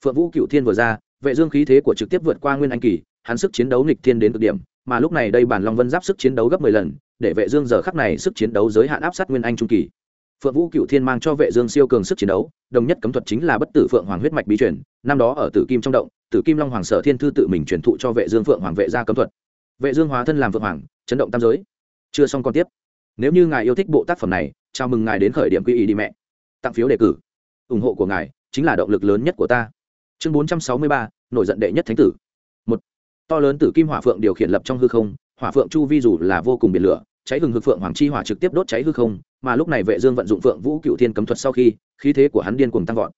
Phượng vũ cửu thiên vừa ra, vệ dương khí thế của trực tiếp vượt qua nguyên anh kỳ, hắn sức chiến đấu nghịch thiên đến cực điểm, mà lúc này đây bản long vân giáp sức chiến đấu gấp 10 lần, để vệ dương giờ khắc này sức chiến đấu giới hạn áp sát nguyên anh trung kỳ. Phượng vũ cựu thiên mang cho vệ dương siêu cường sức chiến đấu, đồng nhất cấm thuật chính là bất tử phượng hoàng huyết mạch bí truyền, năm đó ở tử kim trong động, tử kim long hoàng sở thiên thư tự mình truyền thụ cho vệ dương phượng hoàng vệ gia cấm thuật. Vệ dương hóa thân làm phượng hoàng, chấn động tam giới. Chưa xong còn tiếp. Nếu như ngài yêu thích bộ tác phẩm này chào mừng ngài đến khởi điểm quy ý đi mẹ. Tặng phiếu đề cử. Ủng hộ của ngài chính là động lực lớn nhất của ta. Chương 463, nổi giận đệ nhất thánh tử. Một to lớn tử kim hỏa phượng điều khiển lập trong hư không hỏa phượng chu vi dù là vô cùng biển lửa cháy hừng hực phượng hoàng chi hỏa trực tiếp đốt cháy hư không mà lúc này vệ dương vận dụng phượng vũ cựu thiên cấm thuật sau khi khí thế của hắn điên cuồng tăng vọt.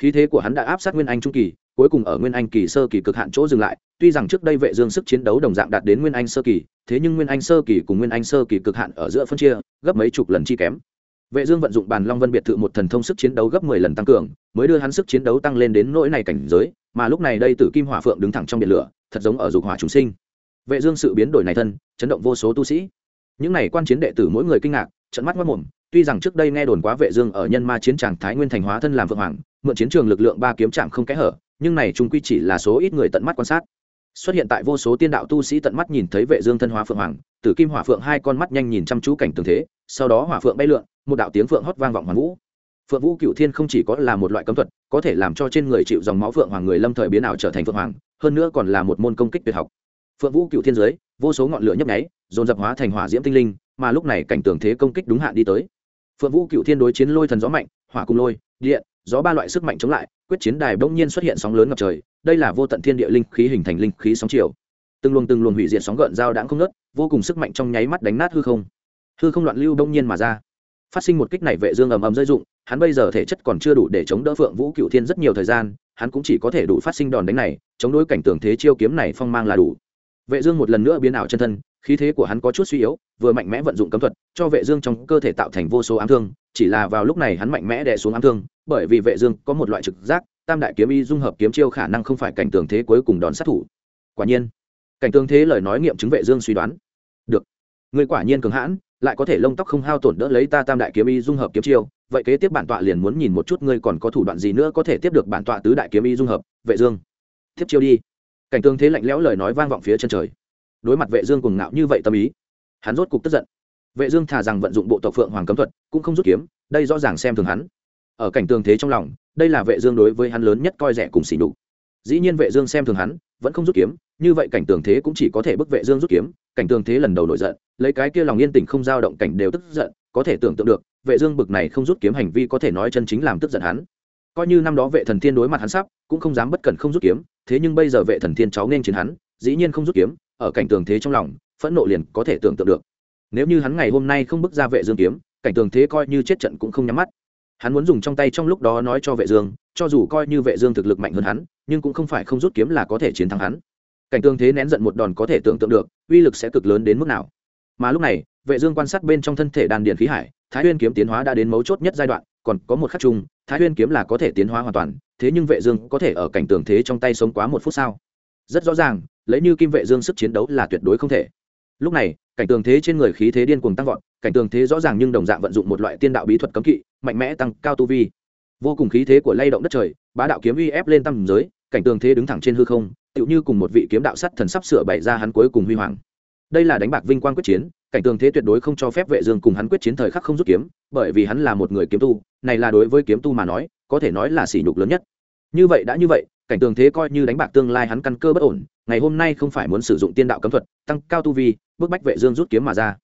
Khí thế của hắn đã áp sát nguyên anh trung kỳ cuối cùng ở nguyên anh kỳ sơ kỳ cực hạn chỗ dừng lại tuy rằng trước đây vệ dương sức chiến đấu đồng dạng đạt đến nguyên anh sơ kỳ thế nhưng nguyên anh sơ kỳ cùng nguyên anh sơ kỳ cực hạn ở giữa phân chia gấp mấy chục lần chi kém vệ dương vận dụng bàn long vân biệt thự một thần thông sức chiến đấu gấp 10 lần tăng cường, mới đưa hắn sức chiến đấu tăng lên đến nỗi này cảnh giới, mà lúc này đây tử kim hỏa phượng đứng thẳng trong biển lửa, thật giống ở dục hỏa chúng sinh. Vệ dương sự biến đổi này thân, chấn động vô số tu sĩ. Những này quan chiến đệ tử mỗi người kinh ngạc, trợn mắt mất mồm tuy rằng trước đây nghe đồn quá vệ dương ở nhân ma chiến trường thái nguyên thành hóa thân làm vượng hoàng, mượn chiến trường lực lượng ba kiếm chạm không kẽ hở, nhưng này trung quy chỉ là số ít người tận mắt quan sát xuất hiện tại vô số tiên đạo tu sĩ tận mắt nhìn thấy vệ dương thân hóa phượng hoàng, tử kim hỏa phượng hai con mắt nhanh nhìn chăm chú cảnh tường thế, sau đó hỏa phượng bay lượn, một đạo tiếng phượng hót vang vọng hoàng vũ. Phượng vũ cựu thiên không chỉ có là một loại cấm thuật, có thể làm cho trên người chịu dòng máu phượng hoàng người lâm thời biến ảo trở thành phượng hoàng, hơn nữa còn là một môn công kích tuyệt học. Phượng vũ cựu thiên giới vô số ngọn lửa nhấp nháy, dồn dập hóa thành hỏa diễm tinh linh, mà lúc này cảnh tường thế công kích đúng hạn đi tới. Phượng vũ cựu thiên đối chiến lôi thần gió mạnh, hỏa cung lôi, điện gió ba loại sức mạnh chống lại, quyết chiến đài bỗng nhiên xuất hiện sóng lớn ngập trời, đây là vô tận thiên địa linh khí hình thành linh khí sóng chiều. Từng luồng từng luồng hủy diệt sóng gợn dao đãng không ngớt, vô cùng sức mạnh trong nháy mắt đánh nát hư không. Hư không loạn lưu bỗng nhiên mà ra. Phát sinh một kích này vệ dương ầm ầm rơi dụng, hắn bây giờ thể chất còn chưa đủ để chống đỡ phượng vũ cựu thiên rất nhiều thời gian, hắn cũng chỉ có thể đủ phát sinh đòn đánh này, chống đối cảnh tượng thế chiêu kiếm này phong mang là đủ. Vệ dương một lần nữa biến ảo chân thân, khí thế của hắn có chút suy yếu, vừa mạnh mẽ vận dụng cấm thuật, cho vệ dương trong cơ thể tạo thành vô số ám thương chỉ là vào lúc này hắn mạnh mẽ đè xuống ám thương, bởi vì vệ dương có một loại trực giác, tam đại kiếm y dung hợp kiếm chiêu khả năng không phải cảnh tường thế cuối cùng đòn sát thủ. Quả nhiên, cảnh tường thế lời nói nghiệm chứng vệ dương suy đoán. Được. Người quả nhiên cường hãn, lại có thể lông tóc không hao tổn đỡ lấy ta tam đại kiếm y dung hợp kiếm chiêu, vậy kế tiếp bản tọa liền muốn nhìn một chút ngươi còn có thủ đoạn gì nữa có thể tiếp được bản tọa tứ đại kiếm y dung hợp, vệ dương. Tiếp chiêu đi. Cảnh tường thế lạnh lẽo lời nói vang vọng phía chân trời. Đối mặt vệ dương cuồng ngạo như vậy tâm ý, hắn rốt cục tức giận vệ dương thà rằng vận dụng bộ tộc phượng hoàng cấm thuật, cũng không rút kiếm, đây rõ ràng xem thường hắn. Ở cảnh tường thế trong lòng, đây là vệ dương đối với hắn lớn nhất coi rẻ cùng xỉ nhục. Dĩ nhiên vệ dương xem thường hắn, vẫn không rút kiếm, như vậy cảnh tường thế cũng chỉ có thể bức vệ dương rút kiếm. Cảnh tường thế lần đầu nổi giận, lấy cái kia lòng yên tĩnh không dao động cảnh đều tức giận, có thể tưởng tượng được, vệ dương bực này không rút kiếm hành vi có thể nói chân chính làm tức giận hắn. Coi như năm đó vệ thần thiên đối mặt hắn sắp, cũng không dám bất cẩn không rút kiếm, thế nhưng bây giờ vệ thần thiên cháu nên chiến hắn, dĩ nhiên không rút kiếm, ở cảnh tường thế trong lòng, phẫn nộ liền có thể tưởng tượng được nếu như hắn ngày hôm nay không bước ra vệ dương kiếm, cảnh tường thế coi như chết trận cũng không nhắm mắt. Hắn muốn dùng trong tay trong lúc đó nói cho vệ dương, cho dù coi như vệ dương thực lực mạnh hơn hắn, nhưng cũng không phải không rút kiếm là có thể chiến thắng hắn. Cảnh tường thế nén giận một đòn có thể tưởng tượng được, uy lực sẽ cực lớn đến mức nào. Mà lúc này, vệ dương quan sát bên trong thân thể đàn điện khí hải, thái nguyên kiếm tiến hóa đã đến mấu chốt nhất giai đoạn, còn có một khắc chung, thái nguyên kiếm là có thể tiến hóa hoàn toàn, thế nhưng vệ dương có thể ở cảnh tường thế trong tay sống quá một phút sao? Rất rõ ràng, lấy như kim vệ dương sức chiến đấu là tuyệt đối không thể. Lúc này cảnh tường thế trên người khí thế điên cuồng tăng vọt, cảnh tường thế rõ ràng nhưng đồng dạng vận dụng một loại tiên đạo bí thuật cấm kỵ, mạnh mẽ tăng cao tu vi. Vô cùng khí thế của lay động đất trời, bá đạo kiếm uy ép lên tầm giới, cảnh tường thế đứng thẳng trên hư không, tựu như cùng một vị kiếm đạo sắt thần sắp sửa bày ra hắn cuối cùng huy hoàng. Đây là đánh bạc vinh quang quyết chiến, cảnh tường thế tuyệt đối không cho phép vệ dương cùng hắn quyết chiến thời khắc không rút kiếm, bởi vì hắn là một người kiếm tu, này là đối với kiếm tu mà nói, có thể nói là sỉ nhục lớn nhất. Như vậy đã như vậy, cảnh tường thế coi như đánh bạc tương lai hắn căn cơ bất ổn ngày hôm nay không phải muốn sử dụng tiên đạo cấm thuật, tăng cao tu vi bước bách vệ dương rút kiếm mà ra.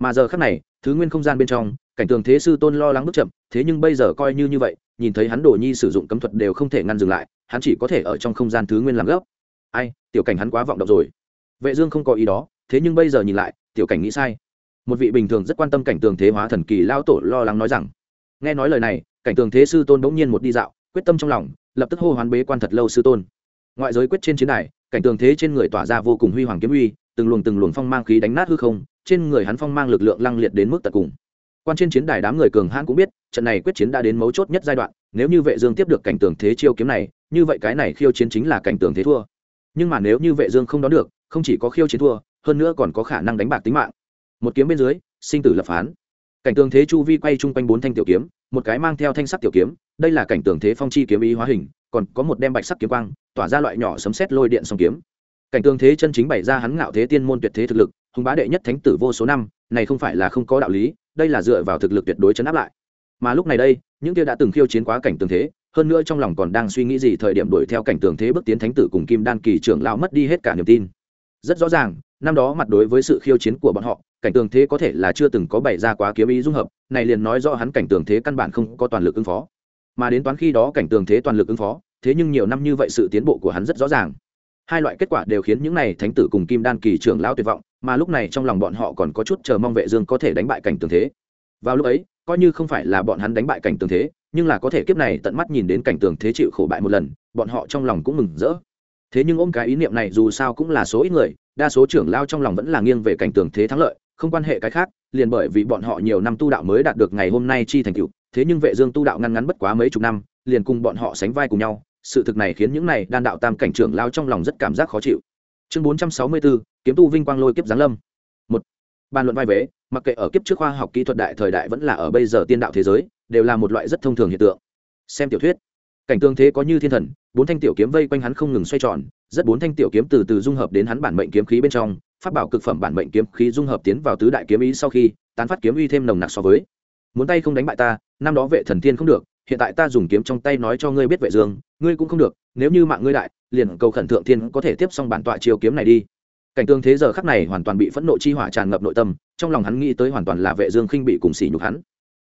Mà giờ khắc này, thứ nguyên không gian bên trong, cảnh tường thế sư tôn lo lắng bước chậm, thế nhưng bây giờ coi như như vậy, nhìn thấy hắn đồ nhi sử dụng cấm thuật đều không thể ngăn dừng lại, hắn chỉ có thể ở trong không gian thứ nguyên làm gốc ai, tiểu cảnh hắn quá vọng động rồi. Vệ dương không có ý đó, thế nhưng bây giờ nhìn lại, tiểu cảnh nghĩ sai. Một vị bình thường rất quan tâm cảnh tường thế hóa thần kỳ lao tổ lo lắng nói rằng, nghe nói lời này, cảnh tường thế sư tôn bỗng nhiên một đi dạo, quyết tâm trong lòng, lập tức hô hoán bế quan thật lâu sư tôn. Ngoại giới quyết trên chiến đài cảnh tường thế trên người tỏa ra vô cùng huy hoàng kiếm uy, từng luồng từng luồng phong mang khí đánh nát hư không, trên người hắn phong mang lực lượng lăng liệt đến mức tận cùng. Quan trên chiến đài đám người cường hãn cũng biết, trận này quyết chiến đã đến mấu chốt nhất giai đoạn, nếu như vệ dương tiếp được cảnh tường thế chiêu kiếm này, như vậy cái này khiêu chiến chính là cảnh tường thế thua. Nhưng mà nếu như vệ dương không đón được, không chỉ có khiêu chiến thua, hơn nữa còn có khả năng đánh bạc tính mạng. Một kiếm bên dưới, sinh tử lập phán. Cảnh tường thế chu vi quay chung quanh bốn thanh tiểu kiếm, một cái mang theo thanh sắc tiểu kiếm, đây là cảnh tường thế phong chi kiếm ý hóa hình còn có một đem bạch sắc kiếm quang, tỏa ra loại nhỏ sấm sét lôi điện song kiếm. Cảnh tường thế chân chính bày ra hắn ngạo thế tiên môn tuyệt thế thực lực, hùng bá đệ nhất thánh tử vô số năm, này không phải là không có đạo lý, đây là dựa vào thực lực tuyệt đối chấn áp lại. Mà lúc này đây, những kia đã từng khiêu chiến quá cảnh tường thế, hơn nữa trong lòng còn đang suy nghĩ gì thời điểm đuổi theo cảnh tường thế bước tiến thánh tử cùng kim đan kỳ trưởng lão mất đi hết cả niềm tin. Rất rõ ràng, năm đó mặt đối với sự khiêu chiến của bọn họ, cảnh tường thế có thể là chưa từng có bày ra quá kiếm ý dung hợp, này liền nói rõ hắn cảnh tường thế căn bản không có toàn lực ứng phó. Mà đến toán khi đó cảnh tường thế toàn lực ứng phó thế nhưng nhiều năm như vậy sự tiến bộ của hắn rất rõ ràng. Hai loại kết quả đều khiến những này thánh tử cùng kim đan kỳ trưởng lão tuyệt vọng, mà lúc này trong lòng bọn họ còn có chút chờ mong vệ dương có thể đánh bại cảnh tường thế. Vào lúc ấy, coi như không phải là bọn hắn đánh bại cảnh tường thế, nhưng là có thể kiếp này tận mắt nhìn đến cảnh tường thế chịu khổ bại một lần, bọn họ trong lòng cũng mừng rỡ. Thế nhưng ôm cái ý niệm này dù sao cũng là số ít người, đa số trưởng lao trong lòng vẫn là nghiêng về cảnh tường thế thắng lợi, không quan hệ cái khác, liền bởi vì bọn họ nhiều năm tu đạo mới đạt được ngày hôm nay chi thành tựu, thế nhưng vệ dương tu đạo ngăn ngắn bất quá mấy chục năm liền cùng bọn họ sánh vai cùng nhau sự thực này khiến những này đan đạo tam cảnh trưởng lao trong lòng rất cảm giác khó chịu. Chương 464, kiếm tu vinh quang lôi kiếp giáng lâm. Một bàn luận vai vế mặc kệ ở kiếp trước khoa học kỹ thuật đại thời đại vẫn là ở bây giờ tiên đạo thế giới đều là một loại rất thông thường hiện tượng. Xem tiểu thuyết cảnh tương thế có như thiên thần bốn thanh tiểu kiếm vây quanh hắn không ngừng xoay tròn rất bốn thanh tiểu kiếm từ từ dung hợp đến hắn bản mệnh kiếm khí bên trong phát bảo cực phẩm bản mệnh kiếm khí dung hợp tiến vào tứ đại kiếm ý sau khi tán phát kiếm uy thêm nồng nặc so với. Muốn tay không đánh bại ta năm đó vệ thần tiên không được hiện tại ta dùng kiếm trong tay nói cho ngươi biết vệ dương, ngươi cũng không được, nếu như mạng ngươi đại, liền cầu khẩn thượng thiên có thể tiếp xong bản tọa chiêu kiếm này đi. Cảnh tương thế giờ khắc này hoàn toàn bị phẫn nộ chi hỏa tràn ngập nội tâm, trong lòng hắn nghĩ tới hoàn toàn là vệ dương khinh bị cùng sỉ nhục hắn.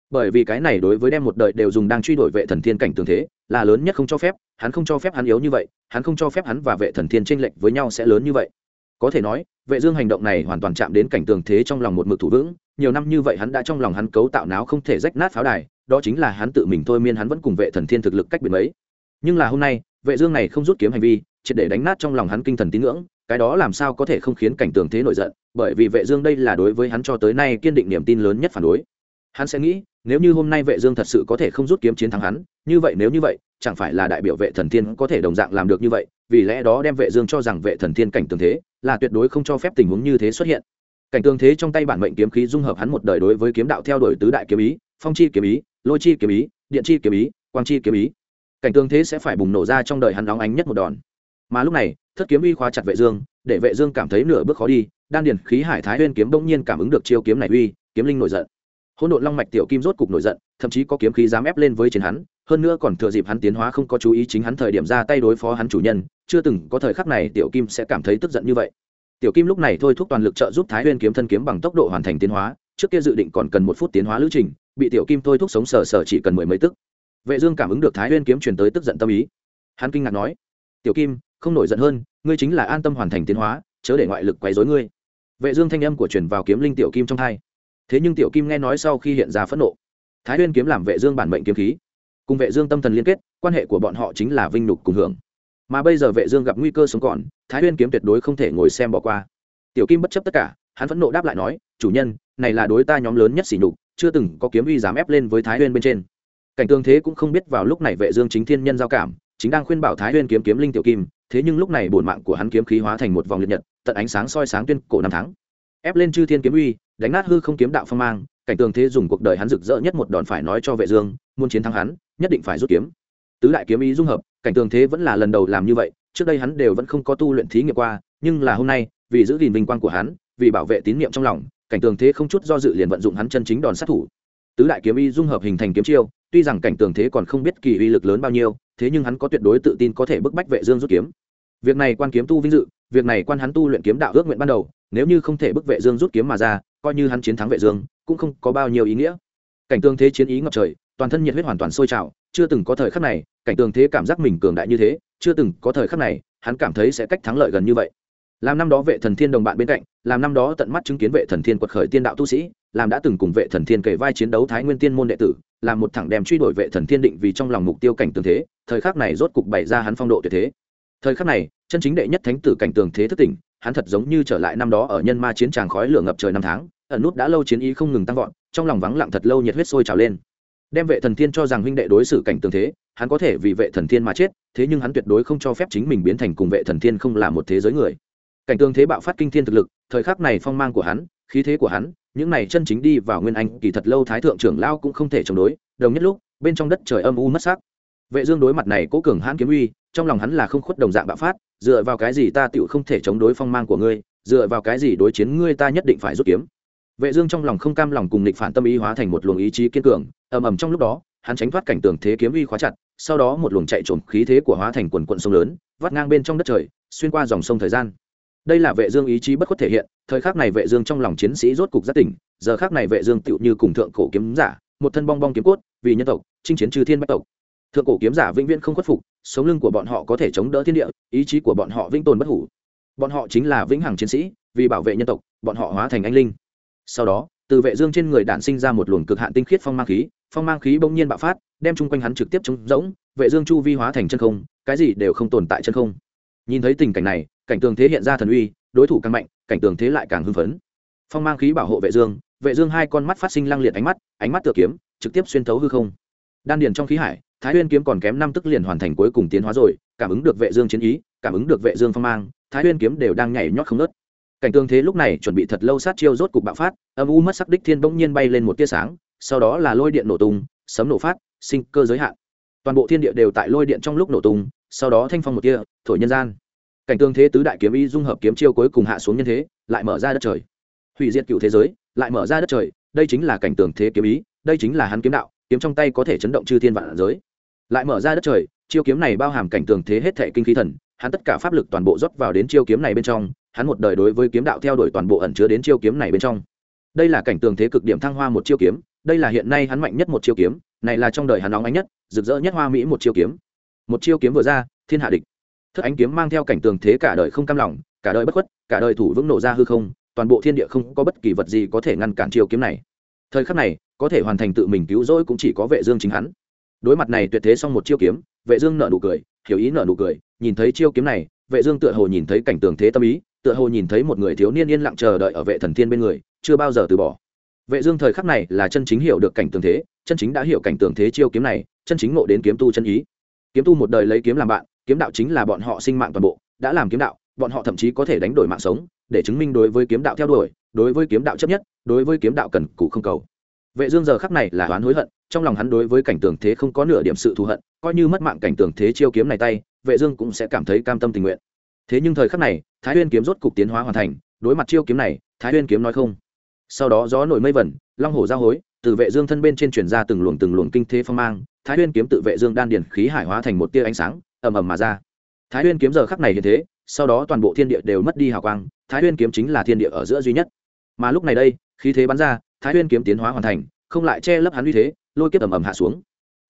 Bởi vì cái này đối với đem một đời đều dùng đang truy đuổi vệ thần thiên cảnh tương thế, là lớn nhất không cho phép, hắn không cho phép hắn yếu như vậy, hắn không cho phép hắn và vệ thần thiên tranh lệch với nhau sẽ lớn như vậy. Có thể nói, vệ dương hành động này hoàn toàn chạm đến cảnh tường thế trong lòng một mực thủ vững, nhiều năm như vậy hắn đã trong lòng hắn cấu tạo náo không thể rách nát pháo đài đó chính là hắn tự mình thôi miên hắn vẫn cùng vệ thần thiên thực lực cách biệt mấy. Nhưng là hôm nay, vệ dương này không rút kiếm hành vi, triệt để đánh nát trong lòng hắn kinh thần tín ngưỡng, cái đó làm sao có thể không khiến cảnh tường thế nổi giận, bởi vì vệ dương đây là đối với hắn cho tới nay kiên định niềm tin lớn nhất phản đối. Hắn sẽ nghĩ, nếu như hôm nay vệ dương thật sự có thể không rút kiếm chiến thắng hắn, như vậy nếu như vậy, chẳng phải là đại biểu vệ thần thiên có thể đồng dạng làm được như vậy, vì lẽ đó đem vệ dương cho rằng vệ thần thiên cảnh tường thế, là tuyệt đối không cho phép tình huống như thế xuất hiện. Cảnh tường thế trong tay bản mệnh kiếm khí dung hợp hắn một đời đối với kiếm đạo theo đuổi tứ đại kiếm ý, phong chi kiếm ý lôi chi kiếm ý, điện chi kiếm ý, quang chi kiếm ý. Cảnh tương thế sẽ phải bùng nổ ra trong đời hắn nóng ánh nhất một đòn. Mà lúc này, thất kiếm uy khóa chặt vệ dương, để vệ dương cảm thấy nửa bước khó đi, đan điền khí hải thái nguyên kiếm bỗng nhiên cảm ứng được chiêu kiếm này uy, kiếm linh nổi giận. Hỗn độn long mạch tiểu kim rốt cục nổi giận, thậm chí có kiếm khí dám ép lên với trên hắn, hơn nữa còn thừa dịp hắn tiến hóa không có chú ý chính hắn thời điểm ra tay đối phó hắn chủ nhân, chưa từng có thời khắc này tiểu kim sẽ cảm thấy tức giận như vậy. Tiểu kim lúc này thôi thúc toàn lực trợ giúp thái nguyên kiếm thân kiếm bằng tốc độ hoàn thành tiến hóa, trước kia dự định còn cần một phút tiến hóa lữ trình bị tiểu kim thôi thúc sống sờ sờ chỉ cần mười mấy tức. Vệ dương cảm ứng được thái nguyên kiếm truyền tới tức giận tâm ý. Hắn kinh ngạc nói, tiểu kim, không nổi giận hơn, ngươi chính là an tâm hoàn thành tiến hóa, chớ để ngoại lực quấy rối ngươi. Vệ dương thanh âm của truyền vào kiếm linh tiểu kim trong thay. thế nhưng tiểu kim nghe nói sau khi hiện ra phẫn nộ, thái nguyên kiếm làm vệ dương bản mệnh kiếm khí. Cùng vệ dương tâm thần liên kết, quan hệ của bọn họ chính là vinh nhục cùng hưởng. Mà bây giờ vệ dương gặp nguy cơ sống còn, thái nguyên kiếm tuyệt đối không thể ngồi xem bỏ qua. Tiểu kim bất chấp tất cả, hắn vẫn nộ đáp lại nói, chủ nhân, này là đối ta nhóm lớn nhất sỉ nhục chưa từng có kiếm uy dám ép lên với thái Huyên bên trên. Cảnh tương thế cũng không biết vào lúc này vệ dương chính thiên nhân giao cảm, chính đang khuyên bảo thái Huyên kiếm kiếm linh tiểu kim, thế nhưng lúc này bổn mạng của hắn kiếm khí hóa thành một vòng liệt nhật, tận ánh sáng soi sáng tuyên cổ năm tháng. Ép lên chư thiên kiếm uy, đánh nát hư không kiếm đạo phong mang, cảnh tường thế dùng cuộc đời hắn rực rỡ nhất một đòn phải nói cho vệ dương, muốn chiến thắng hắn, nhất định phải rút kiếm. Tứ đại kiếm ý dung hợp, cảnh tường thế vẫn là lần đầu làm như vậy, trước đây hắn đều vẫn không có tu luyện thí nghiệm qua, nhưng là hôm nay, vì giữ gìn vinh quang của hắn, vì bảo vệ tín niệm trong lòng cảnh tường thế không chút do dự liền vận dụng hắn chân chính đòn sát thủ. Tứ đại kiếm y dung hợp hình thành kiếm chiêu, tuy rằng cảnh tường thế còn không biết kỳ uy lực lớn bao nhiêu, thế nhưng hắn có tuyệt đối tự tin có thể bức bách vệ dương rút kiếm. Việc này quan kiếm tu vinh dự, việc này quan hắn tu luyện kiếm đạo ước nguyện ban đầu, nếu như không thể bức vệ dương rút kiếm mà ra, coi như hắn chiến thắng vệ dương, cũng không có bao nhiêu ý nghĩa. Cảnh tường thế chiến ý ngập trời, toàn thân nhiệt huyết hoàn toàn sôi trào, chưa từng có thời khắc này, cảnh tường thế cảm giác mình cường đại như thế, chưa từng có thời khắc này, hắn cảm thấy sẽ cách thắng lợi gần như vậy làm năm đó vệ thần thiên đồng bạn bên cạnh, làm năm đó tận mắt chứng kiến vệ thần thiên quật khởi tiên đạo tu sĩ, làm đã từng cùng vệ thần thiên kể vai chiến đấu thái nguyên tiên môn đệ tử, làm một thẳng đem truy đuổi vệ thần thiên định vì trong lòng mục tiêu cảnh tường thế, thời khắc này rốt cục bày ra hắn phong độ tuyệt thế. Thời khắc này, chân chính đệ nhất thánh tử cảnh tường thế thất tỉnh, hắn thật giống như trở lại năm đó ở nhân ma chiến tràng khói lửa ngập trời năm tháng, ẩn nút đã lâu chiến ý không ngừng tăng vọt, trong lòng vắng lặng thật lâu nhiệt huyết sôi trào lên. Đem vệ thần thiên cho rằng huynh đệ đối xử cảnh tường thế, hắn có thể vì vệ thần thiên mà chết, thế nhưng hắn tuyệt đối không cho phép chính mình biến thành cùng vệ thần thiên không là một thế giới người cảnh tương thế bạo phát kinh thiên thực lực, thời khắc này phong mang của hắn, khí thế của hắn, những này chân chính đi vào nguyên anh, kỳ thật lâu thái thượng trưởng lao cũng không thể chống đối, đồng nhất lúc, bên trong đất trời âm u mất sắc. Vệ dương đối mặt này cố cường hãn kiếm uy, trong lòng hắn là không khuất đồng dạng bạo phát, dựa vào cái gì ta tựu không thể chống đối phong mang của ngươi, dựa vào cái gì đối chiến ngươi ta nhất định phải rút kiếm. Vệ dương trong lòng không cam lòng cùng địch phản tâm ý hóa thành một luồng ý chí kiên cường, ầm ầm trong lúc đó, hắn tránh thoát cảnh tường thế kiếm uy khóa chặt, sau đó một luồng chạy trộm khí thế của hóa thành quần quận sông lớn, vắt ngang bên trong đất trời, xuyên qua dòng sông thời gian đây là vệ dương ý chí bất khuất thể hiện, thời khắc này vệ dương trong lòng chiến sĩ rốt cục giác tỉnh, giờ khắc này vệ dương tựu như cùng thượng cổ kiếm giả, một thân bong bong kiếm cốt, vì nhân tộc, chinh chiến trừ thiên bách tộc. Thượng cổ kiếm giả vĩnh viễn không khuất phục, sống lưng của bọn họ có thể chống đỡ thiên địa, ý chí của bọn họ vĩnh tồn bất hủ. Bọn họ chính là vĩnh hằng chiến sĩ, vì bảo vệ nhân tộc, bọn họ hóa thành anh linh. Sau đó, từ vệ dương trên người đản sinh ra một luồng cực hạn tinh khiết phong mang khí, phong mang khí bỗng nhiên bạo phát, đem chung quanh hắn trực tiếp chống rỗng, vệ dương chu vi hóa thành chân không, cái gì đều không tồn tại chân không nhìn thấy tình cảnh này, cảnh tường thế hiện ra thần uy, đối thủ càng mạnh, cảnh tường thế lại càng hưng phấn. Phong mang khí bảo hộ vệ dương vệ dương hai con mắt phát sinh lăng liệt ánh mắt ánh mắt tựa kiếm, trực tiếp xuyên thấu hư không. Đan điền trong khí hải, thái huyên kiếm còn kém năm tức liền hoàn thành cuối cùng tiến hóa rồi, cảm ứng được vệ dương chiến ý, cảm ứng được vệ dương phong mang, thái huyên kiếm đều đang nhảy nhót không nứt cảnh tường thế lúc này chuẩn bị thật lâu sát chiêu rốt cục bạo phát, âm u mất sắc đích thiên bỗng nhiên bay lên một tia sáng, sau đó là lôi điện nổ tung, sấm nổ phát, sinh cơ giới hạn. Toàn bộ thiên địa đều tại lôi điện trong lúc nổ tung sau đó thanh phong một tia, thổi nhân gian. Cảnh tường thế tứ đại kiếm y dung hợp kiếm chiêu cuối cùng hạ xuống nhân thế, lại mở ra đất trời. Hủy diệt cựu thế giới, lại mở ra đất trời, đây chính là cảnh tường thế kiếm ý, đây chính là hắn kiếm đạo, kiếm trong tay có thể chấn động chư thiên vạn giới. Lại mở ra đất trời, chiêu kiếm này bao hàm cảnh tường thế hết thệ kinh khí thần, hắn tất cả pháp lực toàn bộ rót vào đến chiêu kiếm này bên trong, hắn một đời đối với kiếm đạo theo đuổi toàn bộ ẩn chứa đến chiêu kiếm này bên trong. Đây là cảnh tường thế cực điểm thăng hoa một chiêu kiếm, đây là hiện nay hắn mạnh nhất một chiêu kiếm, này là trong đời hắn nóng ánh nhất, rực rỡ nhất hoa mỹ một chiêu kiếm một chiêu kiếm vừa ra, thiên hạ địch. Thức ánh kiếm mang theo cảnh tường thế cả đời không cam lòng, cả đời bất khuất, cả đời thủ vững nổ ra hư không, toàn bộ thiên địa không có bất kỳ vật gì có thể ngăn cản chiêu kiếm này. Thời khắc này, có thể hoàn thành tự mình cứu rỗi cũng chỉ có vệ dương chính hắn. Đối mặt này tuyệt thế xong một chiêu kiếm, vệ dương nở nụ cười, hiểu ý nở nụ cười, nhìn thấy chiêu kiếm này, vệ dương tựa hồ nhìn thấy cảnh tường thế tâm ý, tựa hồ nhìn thấy một người thiếu niên yên lặng chờ đợi ở vệ thần thiên bên người, chưa bao giờ từ bỏ. Vệ dương thời khắc này là chân chính hiểu được cảnh tường thế, chân chính đã hiểu cảnh tường thế chiêu kiếm này, chân chính ngộ đến kiếm tu chân ý kiếm tu một đời lấy kiếm làm bạn, kiếm đạo chính là bọn họ sinh mạng toàn bộ, đã làm kiếm đạo, bọn họ thậm chí có thể đánh đổi mạng sống, để chứng minh đối với kiếm đạo theo đuổi, đối với kiếm đạo chấp nhất, đối với kiếm đạo cần cù không cầu. Vệ dương giờ khắc này là oán hối hận, trong lòng hắn đối với cảnh tường thế không có nửa điểm sự thù hận, coi như mất mạng cảnh tường thế chiêu kiếm này tay, vệ dương cũng sẽ cảm thấy cam tâm tình nguyện. Thế nhưng thời khắc này, thái nguyên kiếm rốt cục tiến hóa hoàn thành, đối mặt chiêu kiếm này, thái nguyên kiếm nói không. Sau đó gió nổi mây vẩn, long hổ giao hối, từ vệ dương thân bên trên truyền ra từng luồng từng luồng kinh thế phong mang thái huyên kiếm tự vệ dương đan điền khí hải hóa thành một tia ánh sáng, ầm ầm mà ra. Thái huyên kiếm giờ khắc này hiện thế, sau đó toàn bộ thiên địa đều mất đi hào quang, thái huyên kiếm chính là thiên địa ở giữa duy nhất. Mà lúc này đây, khí thế bắn ra, thái huyên kiếm tiến hóa hoàn thành, không lại che lấp hắn uy thế, lôi kiếp ầm ầm hạ xuống.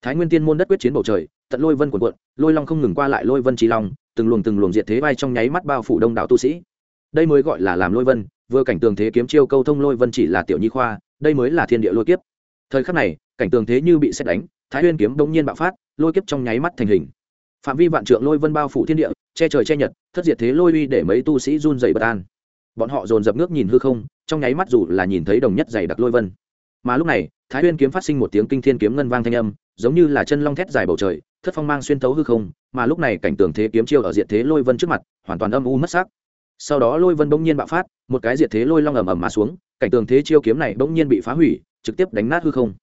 Thái nguyên tiên môn đất quyết chiến bầu trời, tận lôi vân cuộn cuộn, lôi long không ngừng qua lại lôi vân trí long, từng luồng từng luồng diệt thế vai trong nháy mắt bao phủ đông đảo tu sĩ. Đây mới gọi là làm lôi vân, vừa cảnh tường thế kiếm chiêu câu thông lôi vân chỉ là tiểu nhi khoa, đây mới là thiên địa lôi kiếp. Thời khắc này, cảnh tường thế như bị xét đánh thái huyên kiếm đông nhiên bạo phát, lôi kiếp trong nháy mắt thành hình. Phạm vi vạn trượng lôi vân bao phủ thiên địa, che trời che nhật, thất diệt thế lôi uy để mấy tu sĩ run dày bất an. Bọn họ dồn dập nước nhìn hư không, trong nháy mắt dù là nhìn thấy đồng nhất dày đặc lôi vân. Mà lúc này, thái huyên kiếm phát sinh một tiếng kinh thiên kiếm ngân vang thanh âm, giống như là chân long thét dài bầu trời, thất phong mang xuyên thấu hư không, mà lúc này cảnh tường thế kiếm chiêu ở diệt thế lôi vân trước mặt, hoàn toàn âm u mất sắc. Sau đó lôi vân bỗng nhiên bạo phát, một cái diệt thế lôi long ầm ầm mà xuống, cảnh tường thế chiêu kiếm này bỗng nhiên bị phá hủy, trực tiếp đánh nát hư không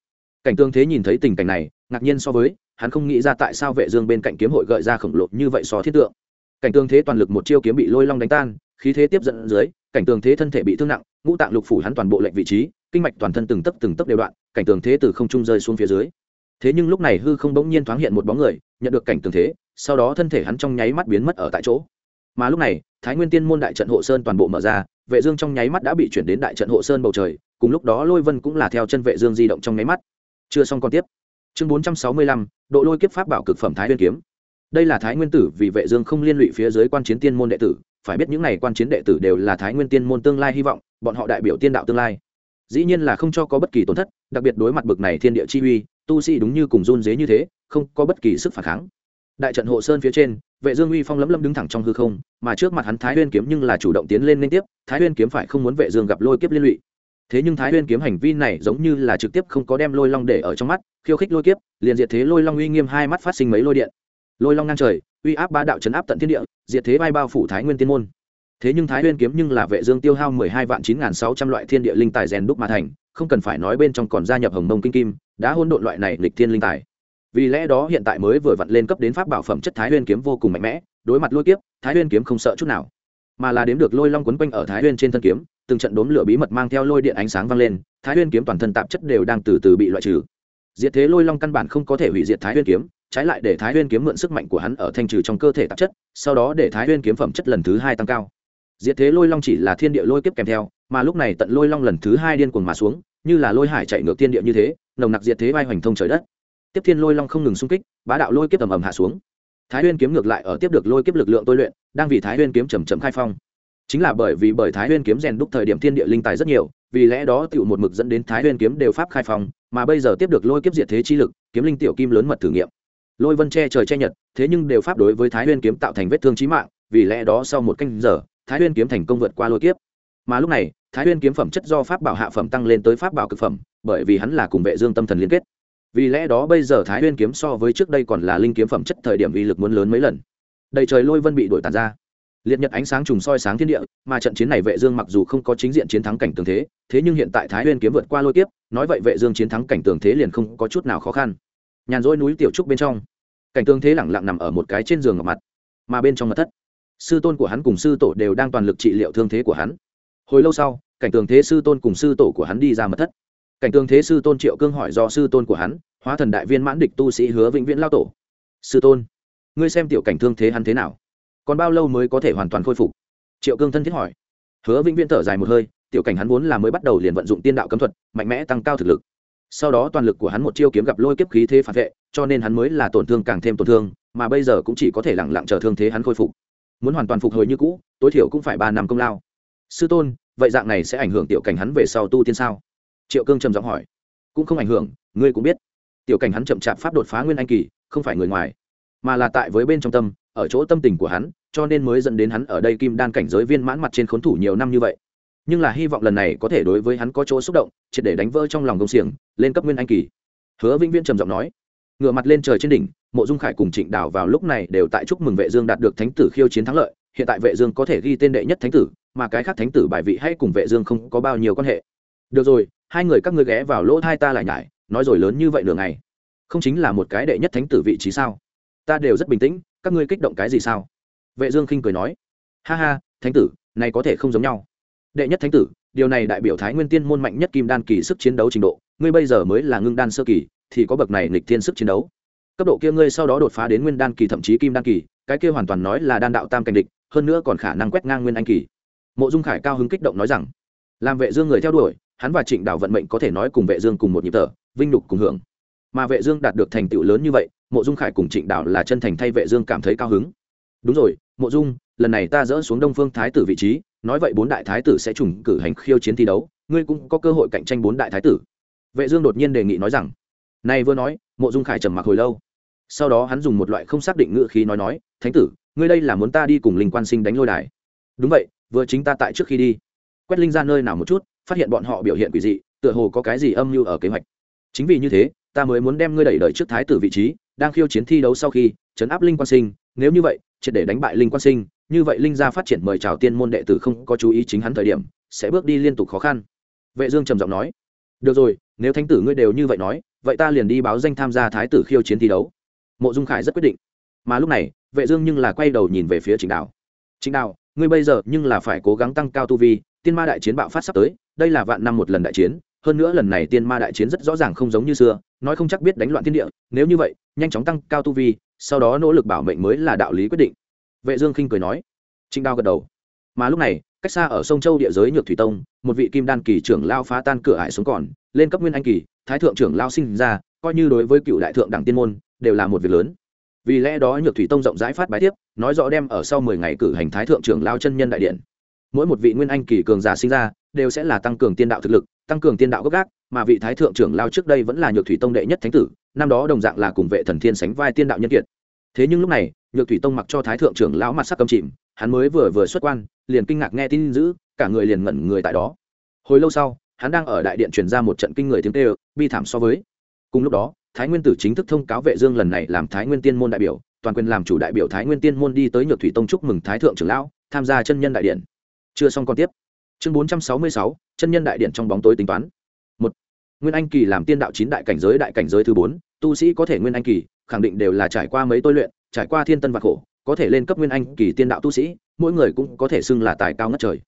cảnh tương thế nhìn thấy tình cảnh này, ngạc nhiên so với, hắn không nghĩ ra tại sao vệ dương bên cạnh kiếm hội gợi ra khổng lồ như vậy so thiết tượng. Cảnh tương thế toàn lực một chiêu kiếm bị lôi long đánh tan, khí thế tiếp dẫn dưới, cảnh tương thế thân thể bị thương nặng, ngũ tạng lục phủ hắn toàn bộ lệnh vị trí, kinh mạch toàn thân từng tấc từng tấc đều đoạn, cảnh tường thế từ không trung rơi xuống phía dưới. Thế nhưng lúc này hư không bỗng nhiên thoáng hiện một bóng người, nhận được cảnh tường thế, sau đó thân thể hắn trong nháy mắt biến mất ở tại chỗ. Mà lúc này, thái nguyên tiên môn đại trận hộ sơn toàn bộ mở ra, vệ dương trong nháy mắt đã bị chuyển đến đại trận hộ sơn bầu trời, cùng lúc đó lôi vân cũng là theo chân vệ dương di động trong nháy mắt chưa xong còn tiếp. Chương 465, độ lôi kiếp pháp bảo cực phẩm thái nguyên kiếm. Đây là thái nguyên tử vì vệ dương không liên lụy phía dưới quan chiến tiên môn đệ tử phải biết những này quan chiến đệ tử đều là thái nguyên tiên môn tương lai hy vọng bọn họ đại biểu tiên đạo tương lai. Dĩ nhiên là không cho có bất kỳ tổn thất đặc biệt đối mặt bực này thiên địa chi uy tu sĩ đúng như cùng run dế như thế không có bất kỳ sức phản kháng. Đại trận hộ sơn phía trên vệ dương uy phong lấm lấm đứng thẳng trong hư không mà trước mặt hắn thái nguyên kiếm nhưng là chủ động tiến lên liên tiếp thái nguyên kiếm phải không muốn vệ dương gặp lôi kiếp liên lụy thế nhưng thái nguyên kiếm hành vi này giống như là trực tiếp không có đem lôi long để ở trong mắt, khiêu khích lôi kiếp, liền diệt thế lôi long uy nghiêm hai mắt phát sinh mấy lôi điện. Lôi long ngang trời, uy áp ba đạo chấn áp tận thiên địa, diệt thế bay bao phủ thái nguyên tiên môn. Thế nhưng thái nguyên kiếm nhưng là vệ dương tiêu hao mười hai vạn chín nghìn sáu trăm loại thiên địa linh tài rèn đúc mà thành, không cần phải nói bên trong còn gia nhập hồng mông kinh kim, đã hôn độn loại này lịch thiên linh tài. Vì lẽ đó hiện tại mới vừa vặn lên cấp đến pháp bảo phẩm chất thái nguyên kiếm vô cùng mạnh mẽ, đối mặt lôi kiếp, thái nguyên kiếm không sợ chút nào mà là đếm được lôi long quấn quanh ở thái huyên trên thân kiếm, từng trận đốm lửa bí mật mang theo lôi điện ánh sáng vang lên, thái huyên kiếm toàn thân tạp chất đều đang từ từ bị loại trừ. Diệt thế lôi long căn bản không có thể hủy diệt thái huyên kiếm, trái lại để thái huyên kiếm mượn sức mạnh của hắn ở thanh trừ trong cơ thể tạp chất, sau đó để thái huyên kiếm phẩm chất lần thứ hai tăng cao. Diệt thế lôi long chỉ là thiên địa lôi kiếp kèm theo, mà lúc này tận lôi long lần thứ hai điên cuồng mà xuống, như là lôi hải chạy ngược thiên địa như thế, nồng nặc diệt thế vai hoành thông trời đất. Tiếp thiên lôi long không ngừng xung kích, bá đạo lôi kiếp tầm ầm hạ xuống thái huyên kiếm ngược lại ở tiếp được lôi kiếp lực lượng tôi luyện, đang vì thái huyên kiếm chầm chậm khai phong. Chính là bởi vì bởi thái huyên kiếm rèn đúc thời điểm thiên địa linh tài rất nhiều, vì lẽ đó tựu một mực dẫn đến thái huyên kiếm đều pháp khai phong, mà bây giờ tiếp được lôi kiếp diệt thế chi lực, kiếm linh tiểu kim lớn mật thử nghiệm. Lôi vân che trời che nhật, thế nhưng đều pháp đối với thái huyên kiếm tạo thành vết thương chí mạng, vì lẽ đó sau một canh giờ, thái huyên kiếm thành công vượt qua lôi kiếp. Mà lúc này, thái huyên kiếm phẩm chất do pháp bảo hạ phẩm tăng lên tới pháp bảo cực phẩm, bởi vì hắn là cùng vệ dương tâm thần liên kết vì lẽ đó bây giờ thái huyên kiếm so với trước đây còn là linh kiếm phẩm chất thời điểm uy lực muốn lớn mấy lần. Đầy trời lôi vân bị đổi tàn ra. Liệt nhật ánh sáng trùng soi sáng thiên địa, mà trận chiến này vệ dương mặc dù không có chính diện chiến thắng cảnh tường thế thế nhưng hiện tại thái huyên kiếm vượt qua lôi kiếp, nói vậy vệ dương chiến thắng cảnh tường thế liền không có chút nào khó khăn. Nhàn rỗi núi tiểu trúc bên trong. Cảnh tường thế lặng lặng nằm ở một cái trên giường ngọc mặt, mà bên trong mật thất. Sư tôn của hắn cùng sư tổ đều đang toàn lực trị liệu thương thế của hắn. Hồi lâu sau, cảnh tường thế sư tôn cùng sư tổ của hắn đi ra mật thất cảnh tường thế sư tôn triệu cương hỏi do sư tôn của hắn, hóa thần đại viên mãn địch tu sĩ hứa vĩnh viễn lao tổ. Sư tôn, ngươi xem tiểu cảnh thương thế hắn thế nào? Còn bao lâu mới có thể hoàn toàn khôi phục? Triệu cương thân thiết hỏi. Hứa vĩnh viễn thở dài một hơi, tiểu cảnh hắn vốn là mới bắt đầu liền vận dụng tiên đạo cấm thuật, mạnh mẽ tăng cao thực lực. Sau đó toàn lực của hắn một chiêu kiếm gặp lôi kiếp khí thế phản vệ, cho nên hắn mới là tổn thương càng thêm tổn thương, mà bây giờ cũng chỉ có thể lẳng lặng chờ thương thế hắn khôi phục. Muốn hoàn toàn phục hồi như cũ, tối thiểu cũng phải ba năm công lao. Sư tôn, vậy dạng này sẽ ảnh hưởng tiểu cảnh hắn về sau tu tiên sao? Triệu cương trầm giọng hỏi. Cũng không ảnh hưởng, ngươi cũng biết. Tiểu cảnh hắn chậm chạp pháp đột phá nguyên anh kỳ, không phải người ngoài, mà là tại với bên trong tâm, ở chỗ tâm tình của hắn, cho nên mới dẫn đến hắn ở đây kim đan cảnh giới viên mãn mặt trên khốn thủ nhiều năm như vậy. Nhưng là hy vọng lần này có thể đối với hắn có chỗ xúc động, triệt để đánh vỡ trong lòng công xiềng, lên cấp nguyên anh kỳ. Hứa vĩnh viễn trầm giọng nói. Ngựa mặt lên trời trên đỉnh, mộ dung khải cùng trịnh đảo vào lúc này đều tại chúc mừng vệ dương đạt được thánh tử khiêu chiến thắng lợi. Hiện tại vệ dương có thể ghi tên đệ nhất thánh tử, mà cái khác thánh tử bài vị hay cùng vệ dương không có bao nhiêu quan hệ. Được rồi hai người các ngươi ghé vào lỗ thai ta lại nhải, nói rồi lớn như vậy nửa ngày. Không chính là một cái đệ nhất thánh tử vị trí sao? Ta đều rất bình tĩnh, các ngươi kích động cái gì sao? Vệ dương khinh cười nói. Ha ha, thánh tử, này có thể không giống nhau. Đệ nhất thánh tử, điều này đại biểu thái nguyên tiên môn mạnh nhất kim đan kỳ sức chiến đấu trình độ, ngươi bây giờ mới là ngưng đan sơ kỳ, thì có bậc này nghịch thiên sức chiến đấu. Cấp độ kia ngươi sau đó đột phá đến nguyên đan kỳ thậm chí kim đan kỳ, cái kia hoàn toàn nói là đan đạo tam cảnh địch, hơn nữa còn khả năng quét ngang nguyên anh kỳ. Mộ dung khải cao hứng kích động nói rằng. Làm vệ dương người theo đuổi hắn và trịnh Đào vận mệnh có thể nói cùng vệ dương cùng một nhịp thở, vinh nhục cùng hưởng. Mà vệ dương đạt được thành tựu lớn như vậy, mộ dung khải cùng trịnh Đào là chân thành thay vệ dương cảm thấy cao hứng. Đúng rồi, mộ dung, lần này ta dỡ xuống đông phương thái tử vị trí, nói vậy bốn đại thái tử sẽ trùng cử hành khiêu chiến thi đấu, ngươi cũng có cơ hội cạnh tranh bốn đại thái tử. Vệ dương đột nhiên đề nghị nói rằng này vừa nói, mộ dung khải trầm mặc hồi lâu. Sau đó hắn dùng một loại không xác định ngữ khí nói nói, thánh tử, ngươi đây là muốn ta đi cùng linh quan sinh đánh lôi đài. Đúng vậy, vừa chính ta tại trước khi đi quét linh ra nơi nào một chút, phát hiện bọn họ biểu hiện quỷ dị, tựa hồ có cái gì âm mưu ở kế hoạch. Chính vì như thế, ta mới muốn đem ngươi đẩy đợi trước thái tử vị trí, đang khiêu chiến thi đấu sau khi, chấn áp linh quan sinh. Nếu như vậy, triệt để đánh bại linh quan sinh, như vậy linh gia phát triển mời chào tiên môn đệ tử không có chú ý chính hắn thời điểm, sẽ bước đi liên tục khó khăn. Vệ dương trầm giọng nói, được rồi, nếu thánh tử ngươi đều như vậy nói, vậy ta liền đi báo danh tham gia thái tử khiêu chiến thi đấu. Mộ dung khải rất quyết định. Mà lúc này, vệ dương nhưng là quay đầu nhìn về phía trịnh đào trịnh đào ngươi bây giờ nhưng là phải cố gắng tăng cao tu vi tiên ma đại chiến bạo phát sắp tới, đây là vạn năm một lần đại chiến, hơn nữa lần này tiên ma đại chiến rất rõ ràng không giống như xưa, nói không chắc biết đánh loạn thiên địa, nếu như vậy, nhanh chóng tăng cao tu vi, sau đó nỗ lực bảo mệnh mới là đạo lý quyết định. Vệ dương khinh cười nói. Trịnh Đao gật đầu. Mà lúc này, cách xa ở sông châu địa giới nhược thủy tông, một vị kim đan kỳ trưởng lao phá tan cửa hải xuống còn, lên cấp nguyên anh kỳ, thái thượng trưởng lao sinh ra, coi như đối với cựu đại thượng đẳng tiên môn, đều là một việc lớn. Vì lẽ đó nhược thủy tông rộng rãi phát bài tiếp, nói rõ đem ở sau mười ngày cử hành thái thượng trưởng lao chân nhân đại điện mỗi một vị nguyên anh kỳ cường giả sinh ra, đều sẽ là tăng cường tiên đạo thực lực, tăng cường tiên đạo gốc gác, mà vị thái thượng trưởng lao trước đây vẫn là nhược thủy tông đệ nhất thánh tử, năm đó đồng dạng là cùng vệ thần thiên sánh vai tiên đạo nhân kiệt. Thế nhưng lúc này, nhược thủy tông mặc cho thái thượng trưởng lão mặt sắc cầm chìm, hắn mới vừa vừa xuất quan, liền kinh ngạc nghe tin dữ, cả người liền ngẩn người tại đó. Hồi lâu sau, hắn đang ở đại điện truyền ra một trận kinh người tiếng tê bi thảm so với. Cùng lúc đó, thái nguyên tử chính thức thông cáo vệ dương lần này làm thái nguyên tiên môn đại biểu, toàn quyền làm chủ đại biểu thái nguyên tiên môn đi tới nhược thủy tông chúc mừng thái thượng trưởng lão, tham gia chân nhân đại điện chưa xong còn tiếp. Chương 466, chân nhân đại điện trong bóng tối tính toán. Một nguyên anh kỳ làm tiên đạo chín đại cảnh giới đại cảnh giới thứ bốn tu sĩ có thể nguyên anh kỳ khẳng định đều là trải qua mấy tôi luyện trải qua thiên tân và khổ có thể lên cấp nguyên anh kỳ tiên đạo tu sĩ mỗi người cũng có thể xưng là tài cao ngất trời.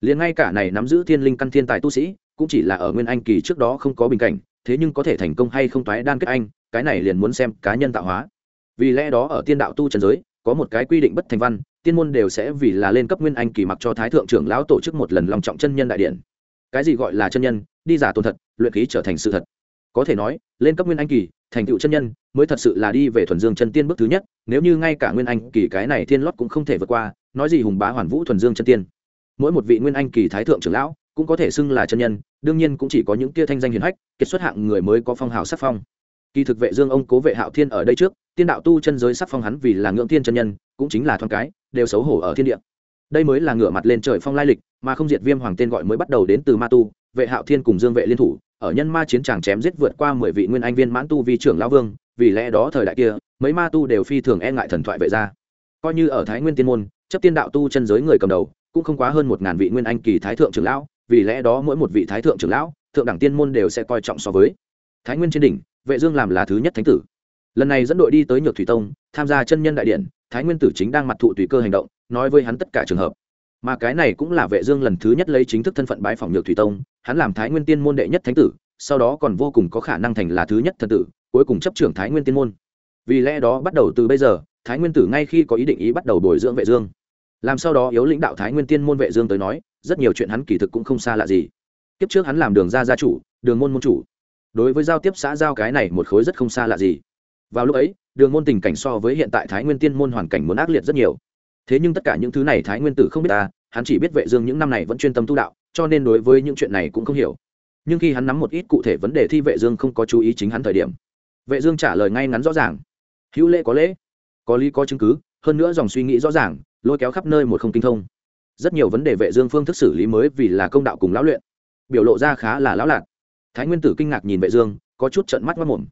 Liền ngay cả này nắm giữ thiên linh căn thiên tài tu sĩ cũng chỉ là ở nguyên anh kỳ trước đó không có bình cảnh thế nhưng có thể thành công hay không toái đan kết anh cái này liền muốn xem cá nhân tạo hóa. Vì lẽ đó ở tiên đạo tu trần giới có một cái quy định bất thành văn tiên môn đều sẽ vì là lên cấp nguyên anh kỳ mặc cho thái thượng trưởng lão tổ chức một lần lòng trọng chân nhân đại điện. Cái gì gọi là chân nhân? Đi giả tồn thật, luyện khí trở thành sự thật. Có thể nói, lên cấp nguyên anh kỳ, thành tựu chân nhân, mới thật sự là đi về thuần dương chân tiên bước thứ nhất, nếu như ngay cả nguyên anh kỳ cái này thiên lót cũng không thể vượt qua, nói gì hùng bá hoàn vũ thuần dương chân tiên. Mỗi một vị nguyên anh kỳ thái thượng trưởng lão cũng có thể xưng là chân nhân, đương nhiên cũng chỉ có những kia thanh danh hiền hách, kiệt xuất hạng người mới có phong hào sắc phong. Kỳ thực vệ dương ông cố vệ hạo thiên ở đây trước, tiên đạo tu chân giới sắc phong hắn vì là ngưỡng thiên chân nhân, cũng chính là thoáng cái đều xấu hổ ở thiên địa. Đây mới là ngửa mặt lên trời phong lai lịch, mà không diệt viêm hoàng tên gọi mới bắt đầu đến từ ma tu, vệ hạo thiên cùng dương vệ liên thủ, ở nhân ma chiến tràng chém giết vượt qua mười vị nguyên anh viên mãn tu vi trưởng lão vương, vì lẽ đó thời đại kia, mấy ma tu đều phi thường e ngại thần thoại vệ gia. Coi như ở thái nguyên tiên môn, chấp tiên đạo tu chân giới người cầm đầu, cũng không quá hơn một ngàn vị nguyên anh kỳ thái thượng trưởng lão, vì lẽ đó mỗi một vị thái thượng trưởng lão, thượng đẳng tiên môn đều sẽ coi trọng so với. Thái nguyên trên đỉnh, vệ dương làm là thứ nhất thánh tử. Lần này dẫn đội đi tới nhược thủy tông, tham gia chân nhân đại điện thái nguyên tử chính đang mặt thụ tùy cơ hành động, nói với hắn tất cả trường hợp. Mà cái này cũng là vệ dương lần thứ nhất lấy chính thức thân phận bái phỏng nhược thủy tông, hắn làm thái nguyên tiên môn đệ nhất thánh tử, sau đó còn vô cùng có khả năng thành là thứ nhất thần tử, cuối cùng chấp trưởng thái nguyên tiên môn. Vì lẽ đó bắt đầu từ bây giờ, thái nguyên tử ngay khi có ý định ý bắt đầu bồi dưỡng vệ dương. Làm sau đó yếu lãnh đạo thái nguyên tiên môn vệ dương tới nói, rất nhiều chuyện hắn kỳ thực cũng không xa lạ gì. Kiếp trước hắn làm đường gia gia chủ, đường môn môn chủ. Đối với giao tiếp xã giao cái này một khối rất không xa lạ gì vào lúc ấy, đường môn tình cảnh so với hiện tại thái nguyên tiên môn hoàn cảnh muốn ác liệt rất nhiều. Thế nhưng tất cả những thứ này thái nguyên tử không biết ta, hắn chỉ biết vệ dương những năm này vẫn chuyên tâm tu đạo, cho nên đối với những chuyện này cũng không hiểu. Nhưng khi hắn nắm một ít cụ thể vấn đề thi vệ dương không có chú ý chính hắn thời điểm, vệ dương trả lời ngay ngắn rõ ràng. Hữu lễ có lễ, có lý có chứng cứ, hơn nữa dòng suy nghĩ rõ ràng, lôi kéo khắp nơi một không kinh thông. Rất nhiều vấn đề vệ dương phương thức xử lý mới vì là công đạo cùng lão luyện, biểu lộ ra khá là lão lạc thái nguyên tử kinh ngạc nhìn vệ dương, có chút trợn mắt mắt mồm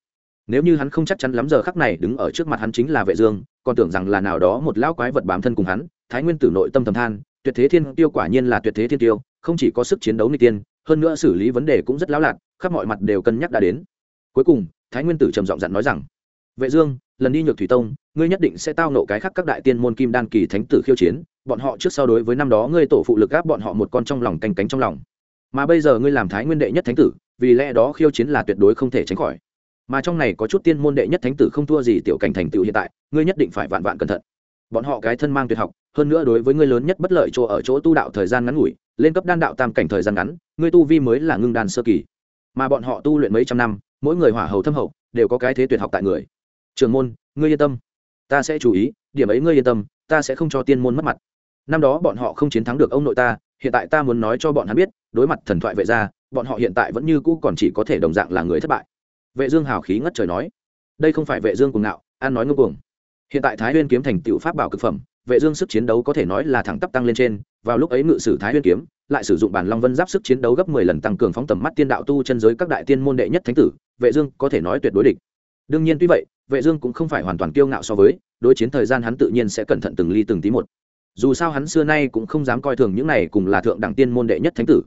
nếu như hắn không chắc chắn lắm giờ khắc này đứng ở trước mặt hắn chính là vệ dương, còn tưởng rằng là nào đó một lão quái vật bám thân cùng hắn, thái nguyên tử nội tâm thầm than, tuyệt thế thiên tiêu quả nhiên là tuyệt thế thiên tiêu, không chỉ có sức chiến đấu nghịch tiên, hơn nữa xử lý vấn đề cũng rất lão lạt, khắp mọi mặt đều cân nhắc đã đến. Cuối cùng, thái nguyên tử trầm giọng dặn nói rằng, vệ dương, lần đi nhược thủy tông, ngươi nhất định sẽ tao nộ cái khác các đại tiên môn kim đan kỳ thánh tử khiêu chiến, bọn họ trước sau đối với năm đó ngươi tổ phụ lực áp bọn họ một con trong lòng canh cánh trong lòng. Mà bây giờ ngươi làm thái nguyên đệ nhất thánh tử, vì lẽ đó khiêu chiến là tuyệt đối không thể tránh khỏi mà trong này có chút tiên môn đệ nhất thánh tử không thua gì tiểu cảnh thành tựu hiện tại, ngươi nhất định phải vạn vạn cẩn thận. Bọn họ cái thân mang tuyệt học, hơn nữa đối với ngươi lớn nhất bất lợi chỗ ở chỗ tu đạo thời gian ngắn ngủi, lên cấp đan đạo tam cảnh thời gian ngắn, ngươi tu vi mới là ngưng đan sơ kỳ. Mà bọn họ tu luyện mấy trăm năm, mỗi người hỏa hầu thâm hậu, đều có cái thế tuyệt học tại người. Trường môn, ngươi yên tâm. Ta sẽ chú ý, điểm ấy ngươi yên tâm, ta sẽ không cho tiên môn mất mặt. Năm đó bọn họ không chiến thắng được ông nội ta, hiện tại ta muốn nói cho bọn hắn biết, đối mặt thần thoại vệ gia, bọn họ hiện tại vẫn như cũ còn chỉ có thể đồng dạng là người thất bại vệ dương hào khí ngất trời nói, đây không phải vệ dương cuồng ngạo an nói ngông cuồng. Hiện tại thái nguyên kiếm thành tựu pháp bảo cực phẩm, vệ dương sức chiến đấu có thể nói là thẳng tắp tăng lên trên, vào lúc ấy ngự sử thái nguyên kiếm, lại sử dụng bản long vân giáp sức chiến đấu gấp 10 lần tăng cường phóng tầm mắt tiên đạo tu chân giới các đại tiên môn đệ nhất thánh tử, vệ dương có thể nói tuyệt đối địch. Đương nhiên tuy vậy, vệ dương cũng không phải hoàn toàn kiêu ngạo so với, đối chiến thời gian hắn tự nhiên sẽ cẩn thận từng ly từng tí một. Dù sao hắn xưa nay cũng không dám coi thường những này cùng là thượng đẳng tiên môn đệ nhất thánh tử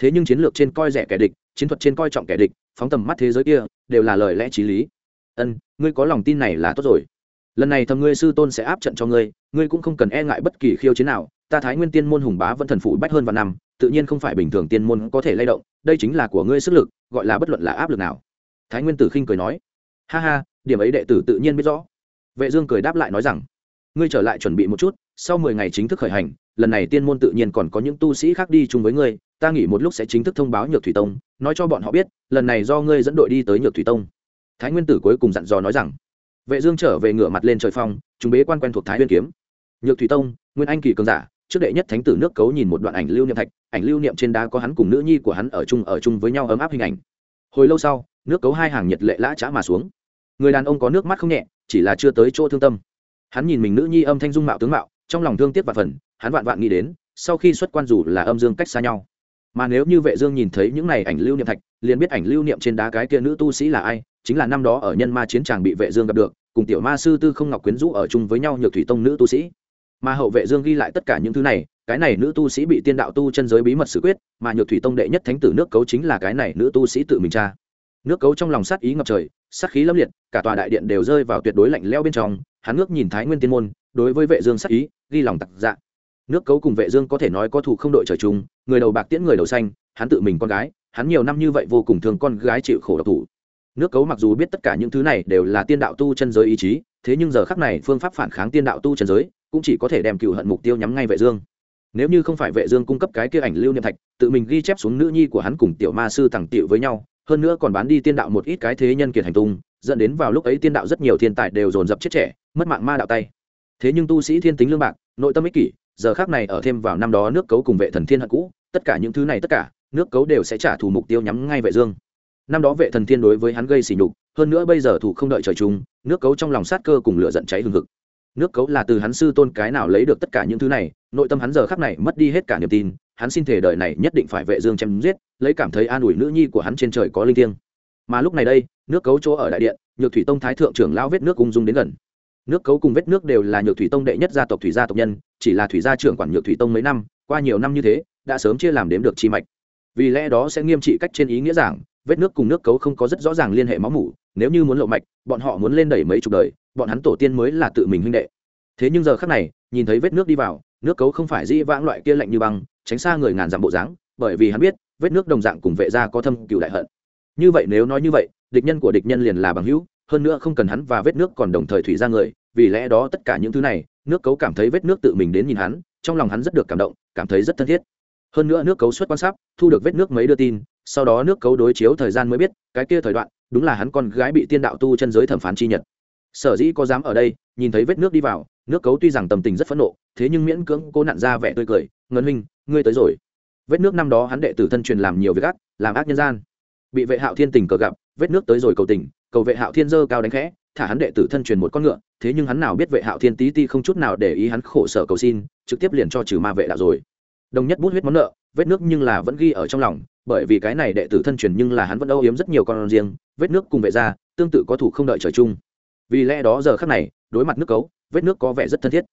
thế nhưng chiến lược trên coi rẻ kẻ địch, chiến thuật trên coi trọng kẻ địch, phóng tầm mắt thế giới kia, đều là lời lẽ t r í lý. Ân, ngươi có lòng tin này là tốt rồi. Lần này thầm ngươi sư tôn sẽ áp trận cho ngươi ngươi cũng không cần e ngại bất kỳ khiêu chiến nào. Ta thái nguyên tiên môn hùng bá vẫn thần phụ bách hơn vạn năm, tự nhiên không phải bình thường tiên môn có thể lay động, đây chính là của ngươi sức lực, gọi là bất luận là áp lực nào. Thái nguyên tử khinh cười nói. Ha ha, điểm ấy đệ tử tự nhiên biết rõ. Vệ dương cười đáp lại nói rằng, ngươi trở lại chuẩn bị một chút, sau mười ngày chính thức khởi hành, lần này tiên môn tự nhiên còn có những tu sĩ khác đi chung với ngươi ta nghỉ một lúc sẽ chính thức thông báo nhược thủy tông, nói cho bọn họ biết, lần này do ngươi dẫn đội đi tới nhược thủy tông. Thái nguyên tử cuối cùng dặn dò nói rằng. Vệ dương trở về ngửa mặt lên trời phong, chúng bế quan quen thuộc thái nguyên kiếm. Nhược thủy tông, nguyên anh kỳ cường giả, trước đệ nhất thánh tử nước cấu nhìn một đoạn ảnh lưu niệm thạch, ảnh lưu niệm trên đá có hắn cùng nữ nhi của hắn ở chung ở chung với nhau ấm áp hình ảnh. Hồi lâu sau, nước cấu hai hàng nhiệt lệ lã chã mà xuống. Người đàn ông có nước mắt không nhẹ, chỉ là chưa tới chỗ thương tâm. Hắn nhìn mình nữ nhi âm thanh dung mạo tướng mạo, trong lòng thương tiếc và phần hắn vạn vạn nghĩ đến, sau khi xuất quan dù là âm dương cách xa nhau mà nếu như vệ dương nhìn thấy những này ảnh lưu niệm thạch, liền biết ảnh lưu niệm trên đá cái kia nữ tu sĩ là ai, chính là năm đó ở nhân ma chiến tràng bị vệ dương gặp được, cùng tiểu ma sư tư không ngọc quyến rũ ở chung với nhau nhược thủy tông nữ tu sĩ. Mà hậu vệ dương ghi lại tất cả những thứ này, cái này nữ tu sĩ bị tiên đạo tu chân giới bí mật xử quyết, mà nhược thủy tông đệ nhất thánh tử nước cấu chính là cái này nữ tu sĩ tự mình tra. Nước cấu trong lòng sát ý ngập trời, sát khí lâm liệt, cả tòa đại điện đều rơi vào tuyệt đối lạnh lẽo bên trong, hắn ngước nhìn thái nguyên tiên môn, đối với vệ dương sát ý, ghi lòng tặc dạ nước cấu cùng vệ dương có thể nói có thủ không đội trời chung, người đầu bạc tiễn người đầu xanh, hắn tự mình con gái, hắn nhiều năm như vậy vô cùng thương con gái chịu khổ độc thủ. Nước cấu mặc dù biết tất cả những thứ này đều là tiên đạo tu chân giới ý chí, thế nhưng giờ khắc này phương pháp phản kháng tiên đạo tu chân giới cũng chỉ có thể đem cựu hận mục tiêu nhắm ngay vệ dương. Nếu như không phải vệ dương cung cấp cái kia ảnh lưu niệm thạch, tự mình ghi chép xuống nữ nhi của hắn cùng tiểu ma sư thẳng tiệu với nhau, hơn nữa còn bán đi tiên đạo một ít cái thế nhân kiệt hành tung, dẫn đến vào lúc ấy tiên đạo rất nhiều thiên tài đều dồn dập chết trẻ, mất mạng ma đạo tay. Thế nhưng tu sĩ thiên tính lương bạc, nội tâm ích kỷ giờ khác này ở thêm vào năm đó nước cấu cùng vệ thần thiên hận cũ, tất cả những thứ này tất cả, nước cấu đều sẽ trả thù mục tiêu nhắm ngay vệ dương. Năm đó vệ thần thiên đối với hắn gây sỉ nhục, hơn nữa bây giờ thủ không đợi trời chung, nước cấu trong lòng sát cơ cùng lửa giận cháy hừng hực. Nước cấu là từ hắn sư tôn cái nào lấy được tất cả những thứ này, nội tâm hắn giờ khắc này mất đi hết cả niềm tin, hắn xin thể đời này nhất định phải vệ dương chém giết, lấy cảm thấy an ủi nữ nhi của hắn trên trời có linh thiêng. Mà lúc này đây, nước cấu chỗ ở đại điện, nhược thủy tông thái thượng trưởng lão vết nước ung dung đến gần nước cấu cùng vết nước đều là nhược thủy tông đệ nhất gia tộc thủy gia tộc nhân, chỉ là thủy gia trưởng quản nhược thủy tông mấy năm, qua nhiều năm như thế, đã sớm chia làm đếm được chi mạch. Vì lẽ đó sẽ nghiêm trị cách trên ý nghĩa giảng, vết nước cùng nước cấu không có rất rõ ràng liên hệ máu mủ, nếu như muốn lộ mạch, bọn họ muốn lên đẩy mấy chục đời, bọn hắn tổ tiên mới là tự mình huynh đệ. Thế nhưng giờ khác này, nhìn thấy vết nước đi vào, nước cấu không phải di vãng loại kia lạnh như băng, tránh xa người ngàn dặm bộ dáng, bởi vì hắn biết, vết nước đồng dạng cùng vệ gia có thâm cựu đại hận. Như vậy nếu nói như vậy, địch nhân của địch nhân liền là bằng hữu hơn nữa không cần hắn và vết nước còn đồng thời thủy ra người, vì lẽ đó tất cả những thứ này, nước cấu cảm thấy vết nước tự mình đến nhìn hắn, trong lòng hắn rất được cảm động, cảm thấy rất thân thiết. Hơn nữa nước cấu xuất quan sát, thu được vết nước mấy đưa tin, sau đó nước cấu đối chiếu thời gian mới biết, cái kia thời đoạn, đúng là hắn con gái bị tiên đạo tu chân giới thẩm phán chi nhật. Sở dĩ có dám ở đây, nhìn thấy vết nước đi vào, nước cấu tuy rằng tâm tình rất phẫn nộ, thế nhưng miễn cưỡng cô nặn ra vẻ tươi cười, ngân huynh, ngươi tới rồi. Vết nước năm đó hắn đệ tử thân truyền làm nhiều việc ác, làm ác nhân gian. Bị vệ hạo thiên tình cờ gặp, vết nước tới rồi cầu tình cầu vệ hạo thiên dơ cao đánh khẽ, thả hắn đệ tử thân truyền một con ngựa, thế nhưng hắn nào biết vệ hạo thiên tí ti không chút nào để ý hắn khổ sở cầu xin, trực tiếp liền cho trừ ma vệ đạo rồi. Đồng nhất bút huyết món nợ, vết nước nhưng là vẫn ghi ở trong lòng, bởi vì cái này đệ tử thân truyền nhưng là hắn vẫn âu yếm rất nhiều con riêng, vết nước cùng vệ ra, tương tự có thủ không đợi trời chung. Vì lẽ đó giờ khác này, đối mặt nước cấu, vết nước có vẻ rất thân thiết.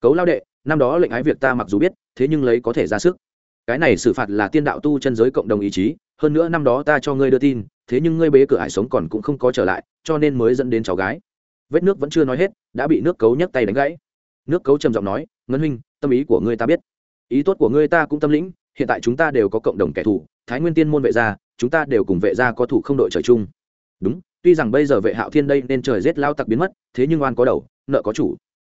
Cấu lao đệ, năm đó lệnh ái việc ta mặc dù biết, thế nhưng lấy có thể ra sức. Cái này xử phạt là tiên đạo tu chân giới cộng đồng ý chí, hơn nữa năm đó ta cho ngươi đưa tin thế nhưng ngươi bế cửa hải sống còn cũng không có trở lại, cho nên mới dẫn đến cháu gái. Vết nước vẫn chưa nói hết, đã bị nước cấu nhấc tay đánh gãy. Nước cấu trầm giọng nói, ngân huynh, tâm ý của ngươi ta biết. Ý tốt của ngươi ta cũng tâm lĩnh, hiện tại chúng ta đều có cộng đồng kẻ thù, thái nguyên tiên môn vệ gia, chúng ta đều cùng vệ gia có thủ không đội trời chung. Đúng, tuy rằng bây giờ vệ hạo thiên đây nên trời rét lao tặc biến mất, thế nhưng oan có đầu, nợ có chủ.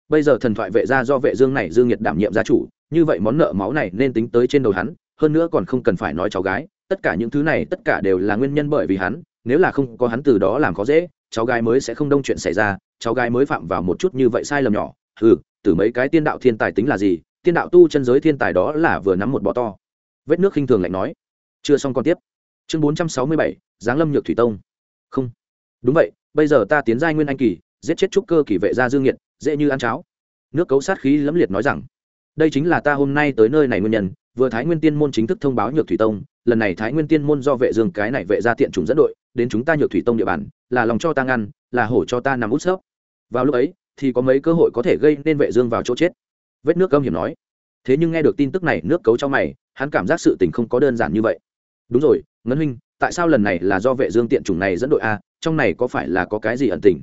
Bây giờ thần thoại vệ gia do vệ dương này dương nhiệt đảm nhiệm gia chủ, như vậy món nợ máu này nên tính tới trên đầu hắn, hơn nữa còn không cần phải nói cháu gái tất cả những thứ này tất cả đều là nguyên nhân bởi vì hắn, nếu là không có hắn từ đó làm khó dễ, cháu gái mới sẽ không đông chuyện xảy ra, cháu gái mới phạm vào một chút như vậy sai lầm nhỏ. Ừ từ mấy cái tiên đạo thiên tài tính là gì, tiên đạo tu chân giới thiên tài đó là vừa nắm một bọ to. Vết nước khinh thường lạnh nói. Chưa xong còn tiếp. Chương bốn trăm sáu mươi bảy, giáng lâm nhược thủy tông. Không. Đúng vậy, bây giờ ta tiến giai nguyên anh kỳ, giết chết trúc cơ kỳ vệ gia dương nhiệt dễ như ăn cháo. Nước cấu sát khí lẫm liệt nói rằng, đây chính là ta hôm nay tới nơi này nguyên nhân vừa thái nguyên tiên môn chính thức thông báo nhược thủy tông, lần này thái nguyên tiên môn do vệ dương cái này vệ gia tiện chủng dẫn đội, đến chúng ta nhược thủy tông địa bàn, là lòng cho ta ngăn, là hổ cho ta nằm út sấp. Vào lúc ấy, thì có mấy cơ hội có thể gây nên vệ dương vào chỗ chết. Vết nước cơm hiểm nói. Thế nhưng nghe được tin tức này, nước cấu cho mày, hắn cảm giác sự tình không có đơn giản như vậy. Đúng rồi, ngân huynh, tại sao lần này là do vệ dương tiện chủng này dẫn đội a? Trong này có phải là có cái gì ẩn tình?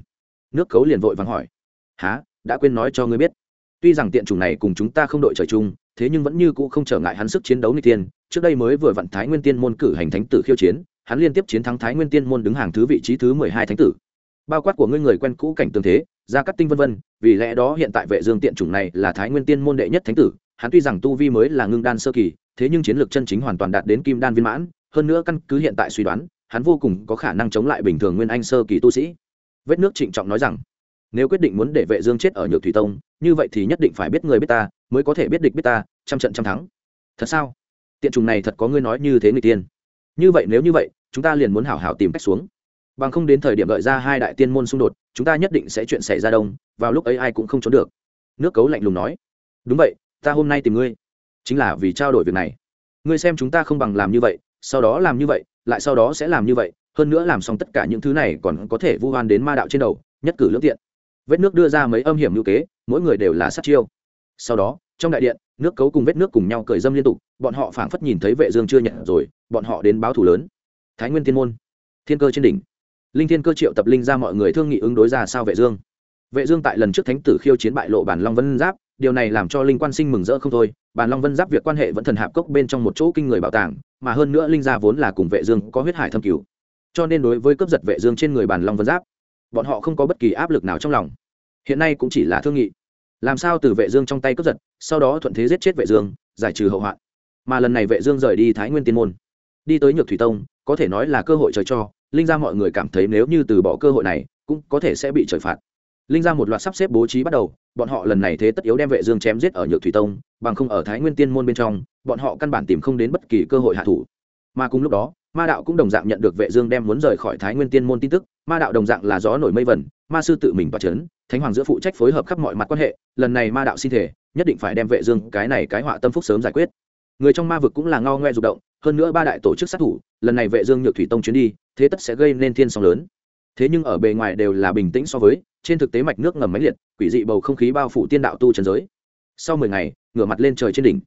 Nước cấu liền vội vàng hỏi. Há đã quên nói cho ngươi biết. Tuy rằng tiện chủng này cùng chúng ta không đội trời chung thế nhưng vẫn như cũ không trở ngại hắn sức chiến đấu nghịch tiên trước đây mới vừa vặn thái nguyên tiên môn cử hành thánh tử khiêu chiến, hắn liên tiếp chiến thắng thái nguyên tiên môn đứng hàng thứ vị trí thứ mười hai thánh tử. Bao quát của ngươi người quen cũ cảnh tương thế, gia cắt tinh vân vân, vì lẽ đó hiện tại vệ dương tiện chủng này là thái nguyên tiên môn đệ nhất thánh tử, hắn tuy rằng tu vi mới là ngưng đan sơ kỳ, thế nhưng chiến lược chân chính hoàn toàn đạt đến kim đan viên mãn, hơn nữa căn cứ hiện tại suy đoán, hắn vô cùng có khả năng chống lại bình thường nguyên anh sơ kỳ tu sĩ. Vết nước trịnh trọng nói rằng, nếu quyết định muốn để vệ dương chết ở nhược thủy tông, như vậy thì nhất định phải biết người biết ta mới có thể biết địch biết ta, trăm trận trăm thắng. Thật sao? Tiện trùng này thật có ngươi nói như thế người tiên. Như vậy nếu như vậy, chúng ta liền muốn hảo hảo tìm cách xuống. Bằng không đến thời điểm đợi ra hai đại tiên môn xung đột, chúng ta nhất định sẽ chuyện xảy ra đông, vào lúc ấy ai cũng không trốn được. Nước cấu lạnh lùng nói. Đúng vậy, ta hôm nay tìm ngươi. Chính là vì trao đổi việc này. Ngươi xem chúng ta không bằng làm như vậy, sau đó làm như vậy, lại sau đó sẽ làm như vậy, hơn nữa làm xong tất cả những thứ này còn có thể vu hoan đến ma đạo trên đầu, nhất cử lưỡng tiện. Vết nước đưa ra mấy âm hiểm ngữ kế, mỗi người đều là sát chiêu sau đó, trong đại điện, nước cấu cùng vết nước cùng nhau cười dâm liên tục, bọn họ phảng phất nhìn thấy vệ dương chưa nhận rồi, bọn họ đến báo thù lớn. Thái nguyên thiên môn, thiên cơ trên đỉnh. Linh thiên cơ triệu tập linh ra mọi người thương nghị ứng đối ra sao vệ dương. Vệ dương tại lần trước thánh tử khiêu chiến bại lộ bản long vân giáp, điều này làm cho linh quan sinh mừng rỡ không thôi. Bản long vân giáp việc quan hệ vẫn thần hạp cốc bên trong một chỗ kinh người bảo tàng, mà hơn nữa linh gia vốn là cùng vệ dương có huyết hải thâm cứu cho nên đối với cướp giật vệ dương trên người bản long vân giáp, bọn họ không có bất kỳ áp lực nào trong lòng. Hiện nay cũng chỉ là thương nghị làm sao từ vệ dương trong tay cướp giật, sau đó thuận thế giết chết vệ dương, giải trừ hậu hoạn. Mà lần này vệ dương rời đi thái nguyên tiên môn. Đi tới nhược thủy tông, có thể nói là cơ hội trời cho, linh gia mọi người cảm thấy nếu như từ bỏ cơ hội này, cũng có thể sẽ bị trời phạt. Linh gia một loạt sắp xếp bố trí bắt đầu, bọn họ lần này thế tất yếu đem vệ dương chém giết ở nhược thủy tông, bằng không ở thái nguyên tiên môn bên trong, bọn họ căn bản tìm không đến bất kỳ cơ hội hạ thủ. Mà cùng lúc đó, ma đạo cũng đồng dạng nhận được vệ dương đem muốn rời khỏi thái nguyên tiên môn tin tức, ma đạo đồng dạng là gió nổi mây vẩn ma sư tự mình toa chấn thánh hoàng giữa phụ trách phối hợp khắp mọi mặt quan hệ, lần này ma đạo xin thể, nhất định phải đem vệ dương, cái này cái họa tâm phúc sớm giải quyết. Người trong ma vực cũng là ngao ngoe rụt động, hơn nữa ba đại tổ chức sát thủ, lần này vệ dương nhược thủy tông chuyến đi, thế tất sẽ gây nên thiên sóng lớn. Thế nhưng ở bề ngoài đều là bình tĩnh so với, trên thực tế mạch nước ngầm máy liệt, quỷ dị bầu không khí bao phủ tiên đạo tu trần giới. Sau mười ngày, ngửa mặt lên trời trên đỉnh.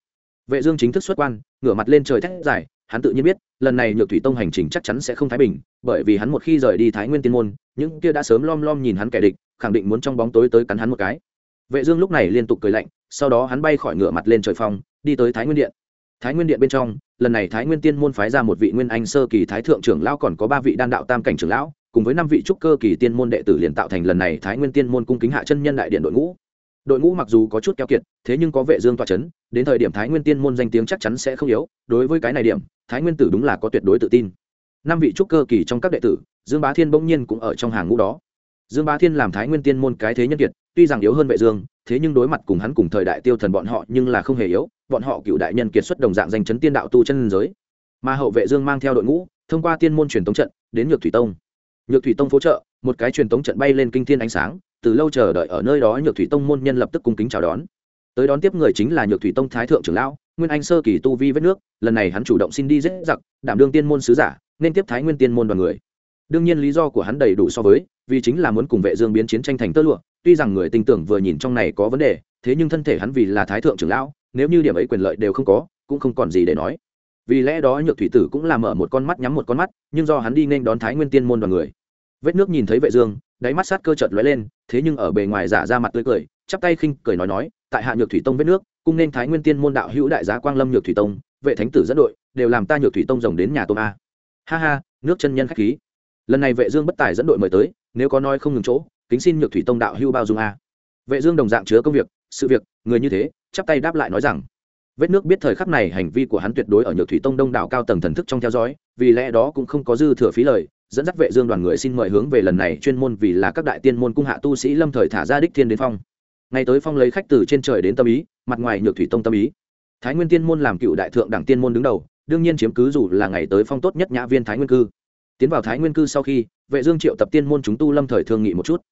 Vệ dương chính thức xuất quan, ngửa mặt lên trời thét dài hắn tự nhiên biết, lần này nhược thủy tông hành trình chắc chắn sẽ không thái bình, bởi vì hắn một khi rời đi thái nguyên tiên môn, những kia đã sớm lom lom nhìn hắn kẻ địch, khẳng định muốn trong bóng tối tới cắn hắn một cái. Vệ dương lúc này liên tục cười lạnh, sau đó hắn bay khỏi ngựa mặt lên trời phong, đi tới thái nguyên điện. Thái nguyên điện bên trong, lần này thái nguyên tiên môn phái ra một vị nguyên anh sơ kỳ thái thượng trưởng lão còn có ba vị đan đạo tam cảnh trưởng lão, cùng với năm vị trúc cơ kỳ tiên môn đệ tử liền tạo thành lần này thái nguyên tiên môn cung kính hạ chân nhân đại điện đội ngũ đội ngũ mặc dù có chút keo kiệt, thế nhưng có vệ dương toa chấn, đến thời điểm thái nguyên tiên môn danh tiếng chắc chắn sẽ không yếu, đối với cái này điểm, thái nguyên tử đúng là có tuyệt đối tự tin. Năm vị trúc cơ kỳ trong các đệ tử, dương bá thiên bỗng nhiên cũng ở trong hàng ngũ đó. Dương bá thiên làm thái nguyên tiên môn cái thế nhân kiệt, tuy rằng yếu hơn vệ dương, thế nhưng đối mặt cùng hắn cùng thời đại tiêu thần bọn họ nhưng là không hề yếu, bọn họ cựu đại nhân kiệt xuất đồng dạng danh chấn tiên đạo tu chân giới. Mà hậu vệ dương mang theo đội ngũ, thông qua tiên môn truyền tống trận, đến nhược thủy tông. Nhược thủy tông phố trợ, một cái truyền tống trận bay lên kinh thiên ánh sáng từ lâu chờ đợi ở nơi đó nhược thủy tông môn nhân lập tức cung kính chào đón. Tới đón tiếp người chính là nhược thủy tông thái thượng trưởng lão, nguyên anh sơ kỳ tu vi vết nước, lần này hắn chủ động xin đi dễ giặc, đảm đương tiên môn sứ giả, nên tiếp thái nguyên tiên môn đoàn người. Đương nhiên lý do của hắn đầy đủ so với, vì chính là muốn cùng vệ dương biến chiến tranh thành tơ lụa, tuy rằng người tin tưởng vừa nhìn trong này có vấn đề, thế nhưng thân thể hắn vì là thái thượng trưởng lão, nếu như điểm ấy quyền lợi đều không có, cũng không còn gì để nói. Vì lẽ đó nhược thủy tử cũng làm mở một con mắt nhắm một con mắt, nhưng do hắn đi nên đón thái nguyên tiên môn đoàn người. Vết nước nhìn thấy vệ dương đáy mắt sát cơ chợt lóe lên, thế nhưng ở bề ngoài giả ra mặt tươi cười, chắp tay khinh cười nói nói, tại hạ nhược thủy tông vết nước, cung nên thái nguyên tiên môn đạo hữu đại giá quang lâm nhược thủy tông, vệ thánh tử dẫn đội, đều làm ta nhược thủy tông rồng đến nhà tôm a. Ha ha, nước chân nhân khách khí. Lần này vệ dương bất tài dẫn đội mời tới, nếu có nói không ngừng chỗ, kính xin nhược thủy tông đạo hữu bao dung a. Vệ dương đồng dạng chứa công việc, sự việc, người như thế, chắp tay đáp lại nói rằng, vết nước biết thời khắc này hành vi của hắn tuyệt đối ở nhược thủy tông đông đảo cao tầng thần thức trong theo dõi, vì lẽ đó cũng không có dư thừa phí lời dẫn dắt vệ dương đoàn người xin mời hướng về lần này chuyên môn vì là các đại tiên môn cung hạ tu sĩ lâm thời thả ra đích thiên đến phong. Ngày tới phong lấy khách từ trên trời đến tâm ý, mặt ngoài nhược thủy tông tâm ý. Thái nguyên tiên môn làm cựu đại thượng đẳng tiên môn đứng đầu, đương nhiên chiếm cứ dù là ngày tới phong tốt nhất nhã viên thái nguyên cư. Tiến vào thái nguyên cư sau khi, vệ dương triệu tập tiên môn chúng tu lâm thời thương nghị một chút.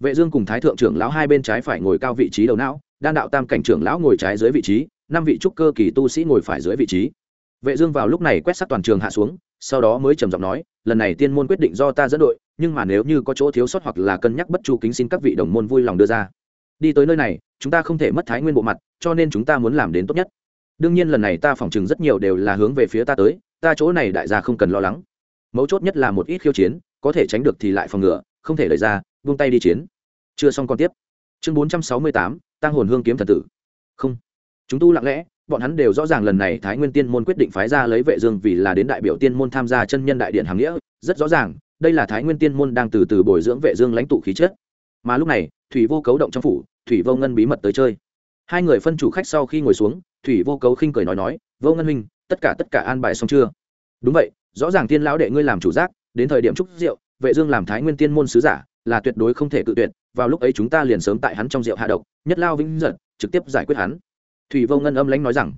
Vệ dương cùng thái thượng trưởng lão hai bên trái phải ngồi cao vị trí đầu não, đan đạo tam cảnh trưởng lão ngồi trái dưới vị trí, năm vị trúc cơ kỳ tu sĩ ngồi phải dưới vị trí vệ dương vào lúc này quét sát toàn trường hạ xuống, sau đó mới trầm giọng nói, lần này tiên môn quyết định do ta dẫn đội, nhưng mà nếu như có chỗ thiếu sót hoặc là cân nhắc bất chu kính xin các vị đồng môn vui lòng đưa ra. Đi tới nơi này, chúng ta không thể mất thái nguyên bộ mặt, cho nên chúng ta muốn làm đến tốt nhất. Đương nhiên lần này ta phỏng chừng rất nhiều đều là hướng về phía ta tới, ta chỗ này đại gia không cần lo lắng. Mấu chốt nhất là một ít khiêu chiến, có thể tránh được thì lại phòng ngừa, không thể đẩy ra, buông tay đi chiến. Chưa xong còn tiếp. Chương bốn trăm sáu mươi tám tăng hồn hương kiếm thần tử. Không. Chúng tu lặng lẽ bọn hắn đều rõ ràng lần này thái nguyên tiên môn quyết định phái ra lấy vệ dương vì là đến đại biểu tiên môn tham gia chân nhân đại điện hàng nghĩa, rất rõ ràng, đây là thái nguyên tiên môn đang từ từ bồi dưỡng vệ dương lãnh tụ khí chất. Mà lúc này, thủy vô cấu động trong phủ, thủy vô ngân bí mật tới chơi. Hai người phân chủ khách sau khi ngồi xuống, thủy vô cấu khinh cười nói nói, vô ngân huynh, tất cả tất cả an bài xong chưa? Đúng vậy, rõ ràng tiên lão đệ ngươi làm chủ giác, đến thời điểm trúc rượu, vệ dương làm thái nguyên tiên môn sứ giả, là tuyệt đối không thể tự tuyệt, vào lúc ấy chúng ta liền sớm tại hắn trong rượu hạ độc, nhất lao vĩnh giật, trực tiếp giải quyết hắn thủy vô ngân âm lãnh nói rằng,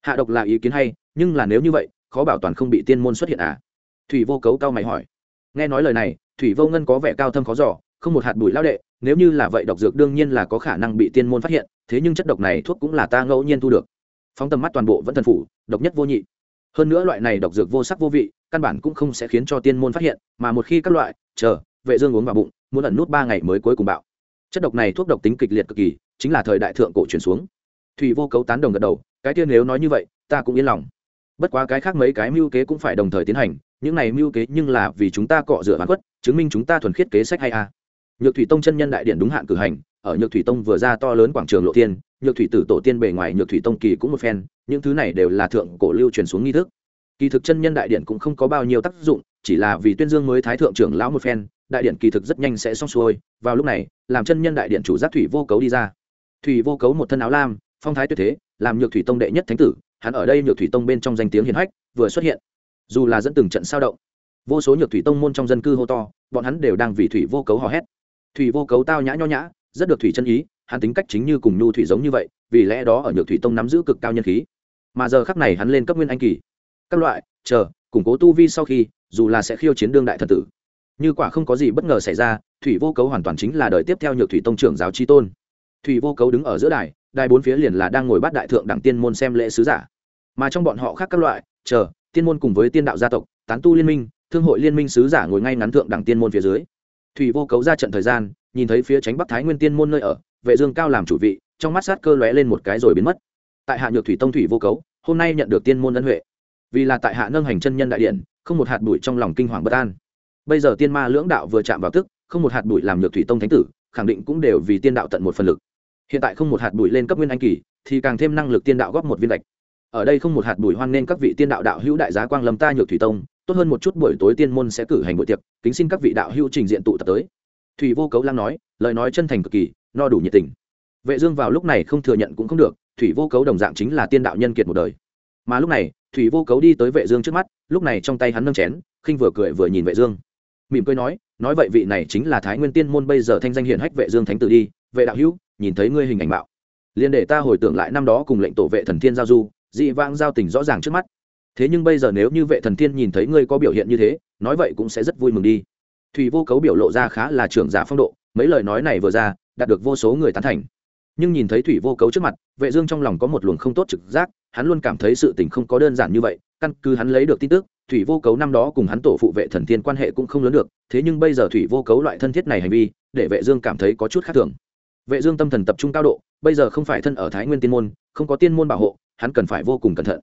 hạ độc là ý kiến hay, nhưng là nếu như vậy, khó bảo toàn không bị tiên môn xuất hiện à? Thủy vô cấu cao mày hỏi. Nghe nói lời này, thủy vô ngân có vẻ cao thâm khó giỏ không một hạt bụi lao đệ, nếu như là vậy độc dược đương nhiên là có khả năng bị tiên môn phát hiện, thế nhưng chất độc này thuốc cũng là ta ngẫu nhiên thu được. Phóng tầm mắt toàn bộ vẫn thần phủ, độc nhất vô nhị. Hơn nữa loại này độc dược vô sắc vô vị, căn bản cũng không sẽ khiến cho tiên môn phát hiện, mà một khi các loại, chờ, vệ dương uống vào bụng, muốn ẩn nút ba ngày mới cuối cùng bạo. Chất độc này thuốc độc tính kịch liệt cực kỳ, chính là thời đại thượng cổ truyền xuống thủy vô cấu tán đồng gật đầu, cái tiên nếu nói như vậy, ta cũng yên lòng. Bất quá cái khác mấy cái mưu kế cũng phải đồng thời tiến hành, những này mưu kế nhưng là vì chúng ta cọ rửa bán quất, chứng minh chúng ta thuần khiết kế sách hay a. À. nhược thủy tông chân nhân đại điện đúng hạn cử hành, ở nhược thủy tông vừa ra to lớn quảng trường lộ tiên, nhược thủy tử tổ tiên bề ngoài nhược thủy tông kỳ cũng một phen, những thứ này đều là thượng cổ lưu truyền xuống nghi thức. Kỳ thực chân nhân đại điện cũng không có bao nhiêu tác dụng, chỉ là vì tuyên dương mới thái thượng trưởng lão một phen, đại điện kỳ thực rất nhanh sẽ xong xuôi, vào lúc này, làm chân nhân đại điện chủ giác thủy vô cấu đi ra. Thủy vô cấu một thân áo lam phong thái tuyệt thế, làm nhược thủy tông đệ nhất thánh tử, hắn ở đây nhược thủy tông bên trong danh tiếng hiền hách, vừa xuất hiện. Dù là dẫn từng trận sao động, vô số nhược thủy tông môn trong dân cư hô to, bọn hắn đều đang vì thủy vô cấu hò hét. Thủy vô cấu tao nhã nho nhã, rất được thủy chân ý, hắn tính cách chính như cùng nhu thủy giống như vậy, vì lẽ đó ở nhược thủy tông nắm giữ cực cao nhân khí. Mà giờ khắc này hắn lên cấp nguyên anh kỳ. Các loại, chờ, củng cố tu vi sau khi, dù là sẽ khiêu chiến đương đại thần tử. Như quả không có gì bất ngờ xảy ra, thủy vô cấu hoàn toàn chính là đời tiếp theo nhược thủy tông trưởng giáo chi tôn. Thủy vô cấu đứng ở giữa đài đài bốn phía liền là đang ngồi bắt đại thượng đẳng tiên môn xem lễ sứ giả. Mà trong bọn họ khác các loại, chờ, tiên môn cùng với tiên đạo gia tộc, tán tu liên minh, thương hội liên minh sứ giả ngồi ngay ngắn thượng đẳng tiên môn phía dưới. Thủy vô cấu ra trận thời gian, nhìn thấy phía tránh bắc thái nguyên tiên môn nơi ở, vệ dương cao làm chủ vị, trong mắt sát cơ lóe lên một cái rồi biến mất. Tại hạ nhược thủy tông thủy vô cấu, hôm nay nhận được tiên môn ân huệ. Vì là tại hạ nâng hành chân nhân đại điện, không một hạt bụi trong lòng kinh hoàng bất an. Bây giờ tiên ma lưỡng đạo vừa chạm vào tức, không một hạt bụi làm nhược thủy tông thánh tử, khẳng định cũng đều vì tiên đạo tận một phần lực hiện tại không một hạt bụi lên cấp nguyên anh kỳ, thì càng thêm năng lực tiên đạo góp một viên gạch. Ở đây không một hạt bụi hoan nên các vị tiên đạo đạo hữu đại giá quang lâm ta nhược thủy tông, tốt hơn một chút buổi tối tiên môn sẽ cử hành buổi tiệc, kính xin các vị đạo hữu trình diện tụ tập tới. Thủy vô cấu lăng nói, lời nói chân thành cực kỳ, no đủ nhiệt tình. Vệ dương vào lúc này không thừa nhận cũng không được, thủy vô cấu đồng dạng chính là tiên đạo nhân kiệt một đời. Mà lúc này, thủy vô cấu đi tới vệ dương trước mắt, lúc này trong tay hắn nâng chén, khinh vừa cười vừa nhìn vệ dương. Mỉm cười nói nói vậy vị này chính là thái nguyên tiên môn bây giờ thanh danh hiển hách vệ dương thánh tử đi, vệ đạo hữu nhìn thấy ngươi hình ảnh bạo liền để ta hồi tưởng lại năm đó cùng lệnh tổ vệ thần thiên giao du, dị vãng giao tình rõ ràng trước mắt. Thế nhưng bây giờ nếu như vệ thần thiên nhìn thấy ngươi có biểu hiện như thế, nói vậy cũng sẽ rất vui mừng đi. Thủy vô cấu biểu lộ ra khá là trưởng giả phong độ, mấy lời nói này vừa ra, đạt được vô số người tán thành. Nhưng nhìn thấy thủy vô cấu trước mặt, vệ dương trong lòng có một luồng không tốt trực giác, hắn luôn cảm thấy sự tình không có đơn giản như vậy, căn cứ hắn lấy được tin tức, thủy vô cấu năm đó cùng hắn tổ phụ vệ thần thiên quan hệ cũng không lớn được, thế nhưng bây giờ thủy vô cấu loại thân thiết này hành vi, để vệ dương cảm thấy có chút khác thường vệ dương tâm thần tập trung cao độ, bây giờ không phải thân ở thái nguyên tiên môn, không có tiên môn bảo hộ, hắn cần phải vô cùng cẩn thận.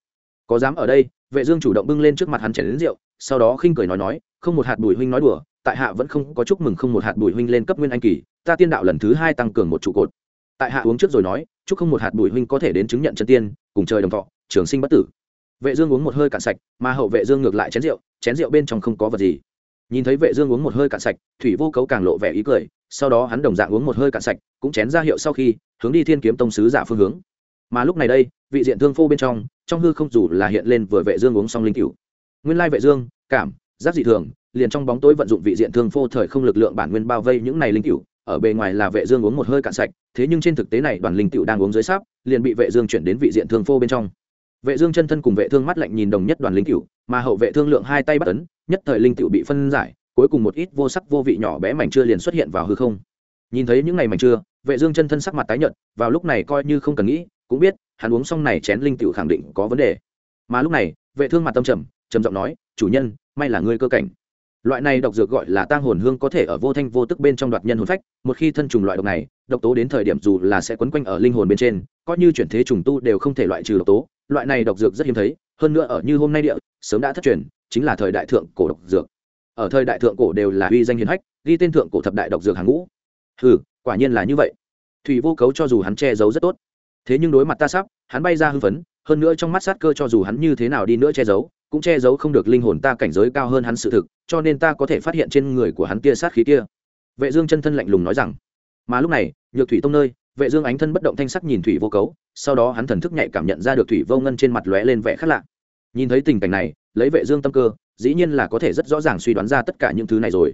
Có dám ở đây, vệ dương chủ động bưng lên trước mặt hắn chén lớn rượu, sau đó khinh cười nói nói, không một hạt bùi huynh nói đùa, tại hạ vẫn không có chúc mừng không một hạt bùi huynh lên cấp nguyên anh kỳ, ta tiên đạo lần thứ hai tăng cường một trụ cột. Tại hạ uống trước rồi nói, chúc không một hạt bùi huynh có thể đến chứng nhận chân tiên, cùng trời đồng thọ, trường sinh bất tử. Vệ dương uống một hơi cạn sạch, mà hậu vệ dương ngược lại chén rượu chén rượu bên trong không có vật gì. Nhìn thấy vệ dương uống một hơi cạn sạch, thủy vô cấu càng lộ vẻ ý cười sau đó hắn đồng dạng uống một hơi cạn sạch, cũng chén ra hiệu sau khi, hướng đi thiên kiếm tông sứ giả phương hướng. Mà lúc này đây, vị diện thương phô bên trong trong hư không dù là hiện lên vừa vệ dương uống xong linh cửu. Nguyên lai vệ dương, cảm, giác dị thường, liền trong bóng tối vận dụng vị diện thương phô thời không lực lượng bản nguyên bao vây những này linh cửu, ở bề ngoài là vệ dương uống một hơi cạn sạch, thế nhưng trên thực tế này đoàn linh cửu đang uống dưới sáp, liền bị vệ dương chuyển đến vị diện thương phô bên trong. Vệ dương chân thân cùng vệ thương mắt lạnh nhìn đồng nhất đoàn linh cửu, mà hậu vệ thương lượng hai tay bắt ấn, nhất thời linh cửu bị phân giải cuối cùng một ít vô sắc vô vị nhỏ bé mảnh chưa liền xuất hiện vào hư không. Nhìn thấy những ngày mảnh chưa vệ dương chân thân sắc mặt tái nhợt, vào lúc này coi như không cần nghĩ, cũng biết, hắn uống xong này chén linh cửu khẳng định có vấn đề. Mà lúc này, vệ thương mặt tâm trầm trầm giọng nói, chủ nhân, may là ngươi cơ cảnh. Loại này độc dược gọi là tang hồn hương có thể ở vô thanh vô tức bên trong đoạt nhân hồn phách, một khi thân trùng loại độc này, độc tố đến thời điểm dù là sẽ quấn quanh ở linh hồn bên trên, coi như chuyển thế trùng tu đều không thể loại trừ độc tố. Loại này độc dược rất hiếm thấy, hơn nữa ở như hôm nay địa, sớm đã thất truyền, chính là thời đại thượng cổ độc dược ở thời đại thượng cổ đều là uy danh hiền hách, ghi tên thượng cổ thập đại độc dược hàng ngũ. Ừ quả nhiên là như vậy. Thủy vô cấu cho dù hắn che giấu rất tốt, thế nhưng đối mặt ta sắp, hắn bay ra hưng phấn, hơn nữa trong mắt sát cơ cho dù hắn như thế nào đi nữa che giấu, cũng che giấu không được linh hồn ta cảnh giới cao hơn hắn sự thực, cho nên ta có thể phát hiện trên người của hắn kia sát khí kia. Vệ dương chân thân lạnh lùng nói rằng, mà lúc này, nhược thủy tông nơi, vệ dương ánh thân bất động thanh sắc nhìn thủy vô cấu, sau đó hắn thần thức nhạy cảm nhận ra được thủy vô ngân trên mặt lóe lên vẻ khác lạ. Nhìn thấy tình cảnh này, lấy vệ dương tâm cơ dĩ nhiên là có thể rất rõ ràng suy đoán ra tất cả những thứ này rồi.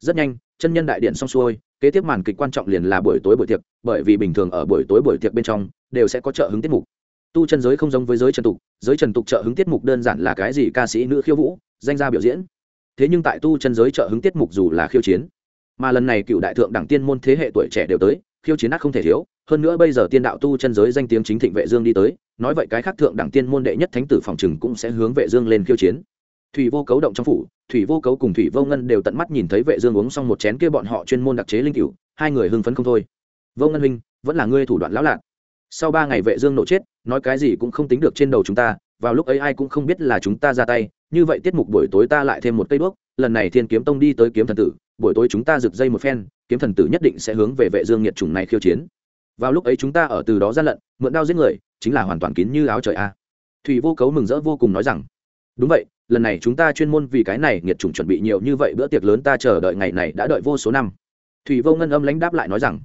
Rất nhanh, chân nhân đại điện xong xuôi, kế tiếp màn kịch quan trọng liền là buổi tối buổi tiệc, bởi vì bình thường ở buổi tối buổi tiệc bên trong, đều sẽ có trợ hứng tiết mục. Tu chân giới không giống với giới trần tục, giới trần tục trợ hứng tiết mục đơn giản là cái gì ca sĩ nữ khiêu vũ, danh gia biểu diễn. Thế nhưng tại tu chân giới trợ hứng tiết mục dù là khiêu chiến, mà lần này cựu đại thượng đẳng tiên môn thế hệ tuổi trẻ đều tới, khiêu chiến ác không thể thiếu. Hơn nữa bây giờ tiên đạo tu chân giới danh tiếng chính thịnh vệ dương đi tới, nói vậy cái khác thượng đẳng tiên môn đệ nhất thánh tử phòng trừng cũng sẽ hướng vệ dương lên khiêu chiến thủy vô cấu động trong phủ, thủy vô cấu cùng thủy vô ngân đều tận mắt nhìn thấy vệ dương uống xong một chén kia bọn họ chuyên môn đặc chế linh cửu, hai người hưng phấn không thôi. Vô ngân huynh, vẫn là ngươi thủ đoạn lão lạc sau ba ngày vệ dương nổ chết, nói cái gì cũng không tính được trên đầu chúng ta, vào lúc ấy ai cũng không biết là chúng ta ra tay, như vậy tiết mục buổi tối ta lại thêm một cây bước lần này thiên kiếm tông đi tới kiếm thần tử, buổi tối chúng ta rực dây một phen, kiếm thần tử nhất định sẽ hướng về vệ dương nhiệt trùng này khiêu chiến. Vào lúc ấy chúng ta ở từ đó ra lận, mượn đao giết người, chính là hoàn toàn kín như áo trời a. Thủy vô cấu mừng rỡ vô cùng nói rằng, đúng vậy lần này chúng ta chuyên môn vì cái này nhiệt chủng chuẩn bị nhiều như vậy bữa tiệc lớn ta chờ đợi ngày này đã đợi vô số năm. Thủy vô ngân âm lãnh đáp lại nói rằng,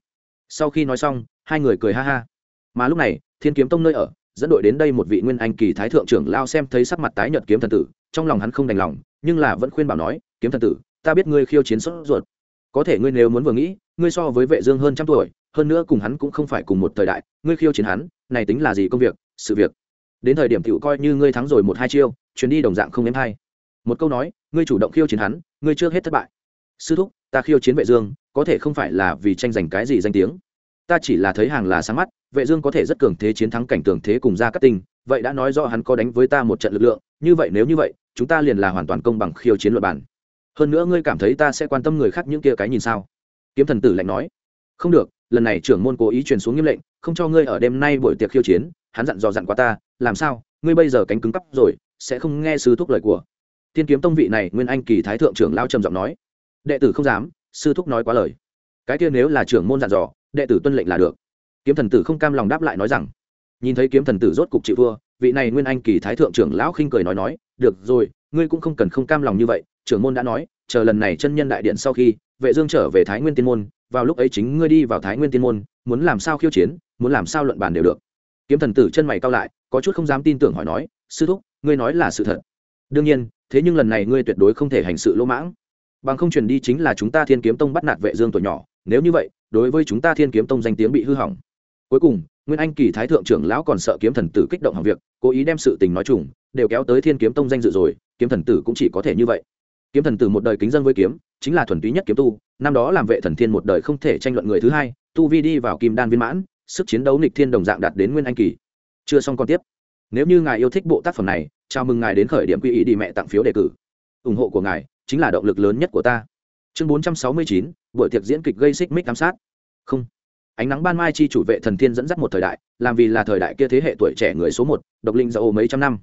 sau khi nói xong, hai người cười ha ha. Mà lúc này, thiên kiếm tông nơi ở, dẫn đội đến đây một vị nguyên anh kỳ thái thượng trưởng lao xem thấy sắc mặt tái nhợt kiếm thần tử, trong lòng hắn không đành lòng, nhưng là vẫn khuyên bảo nói, kiếm thần tử, ta biết ngươi khiêu chiến sốt ruột. Có thể ngươi nếu muốn vừa nghĩ, ngươi so với vệ dương hơn trăm tuổi, hơn nữa cùng hắn cũng không phải cùng một thời đại, ngươi khiêu chiến hắn, này tính là gì công việc, sự việc. Đến thời điểm tiểu coi như ngươi thắng rồi một hai chiêu chuyến đi đồng dạng không êm hay. Một câu nói, ngươi chủ động khiêu chiến hắn, ngươi chưa hết thất bại. Sư thúc, ta khiêu chiến vệ dương, có thể không phải là vì tranh giành cái gì danh tiếng. Ta chỉ là thấy hàng là sáng mắt, vệ dương có thể rất cường thế chiến thắng cảnh tường thế cùng gia cát tinh, vậy đã nói rõ hắn có đánh với ta một trận lực lượng, như vậy nếu như vậy, chúng ta liền là hoàn toàn công bằng khiêu chiến luật bản. Hơn nữa ngươi cảm thấy ta sẽ quan tâm người khác những kia cái nhìn sao? Kiếm thần tử lạnh nói. Không được, lần này trưởng môn cố ý truyền xuống nghiêm lệnh, không cho ngươi ở đêm nay buổi tiệc khiêu chiến, hắn dặn dò dặn qua ta, làm sao, ngươi bây giờ cánh cứng cắp rồi sẽ không nghe sư thúc lời của. Thiên kiếm tông vị này nguyên anh kỳ thái thượng trưởng lao trầm giọng nói. Đệ tử không dám sư thúc nói quá lời. Cái kia nếu là trưởng môn dặn dò đệ tử tuân lệnh là được. Kiếm thần tử không cam lòng đáp lại nói rằng nhìn thấy kiếm thần tử rốt cục chịu vua, vị này nguyên anh kỳ thái thượng trưởng lão khinh cười nói nói được rồi ngươi cũng không cần không cam lòng như vậy. Trưởng môn đã nói chờ lần này chân nhân đại điện sau khi vệ dương trở về thái nguyên tiên môn vào lúc ấy chính ngươi đi vào thái nguyên tiên môn muốn làm sao khiêu chiến muốn làm sao luận bàn đều được. Kiếm thần tử chân mày cao lại có chút không dám tin tưởng hỏi nói sư thúc ngươi nói là sự thật. Đương nhiên, thế nhưng lần này ngươi tuyệt đối không thể hành sự lỗ mãng. Bằng không truyền đi chính là chúng ta thiên kiếm tông bắt nạt vệ dương tuổi nhỏ, nếu như vậy, đối với chúng ta thiên kiếm tông danh tiếng bị hư hỏng. Cuối cùng, nguyên anh kỳ thái thượng trưởng lão còn sợ kiếm thần tử kích động hỏng việc, cố ý đem sự tình nói chung đều kéo tới thiên kiếm tông danh dự rồi, kiếm thần tử cũng chỉ có thể như vậy. Kiếm thần tử một đời kính dân với kiếm, chính là thuần túy nhất kiếm tu, năm đó làm vệ thần thiên một đời không thể tranh luận người thứ hai, tu vi đi vào kim đan viên mãn, sức chiến đấu nghịch thiên đồng dạng đạt đến nguyên anh kỳ. Chưa xong còn tiếp nếu như ngài yêu thích bộ tác phẩm này, chào mừng ngài đến khởi điểm quy ý đi mẹ tặng phiếu đề cử. Ủng hộ của ngài chính là động lực lớn nhất của ta. Chương bốn trăm sáu mươi chín, buổi tiệc diễn kịch gây xích mích ám sát. Không. Ánh nắng ban mai chi chủ vệ thần thiên dẫn dắt một thời đại, làm vì là thời đại kia thế hệ tuổi trẻ người số một, độc linh dậu mấy trăm năm.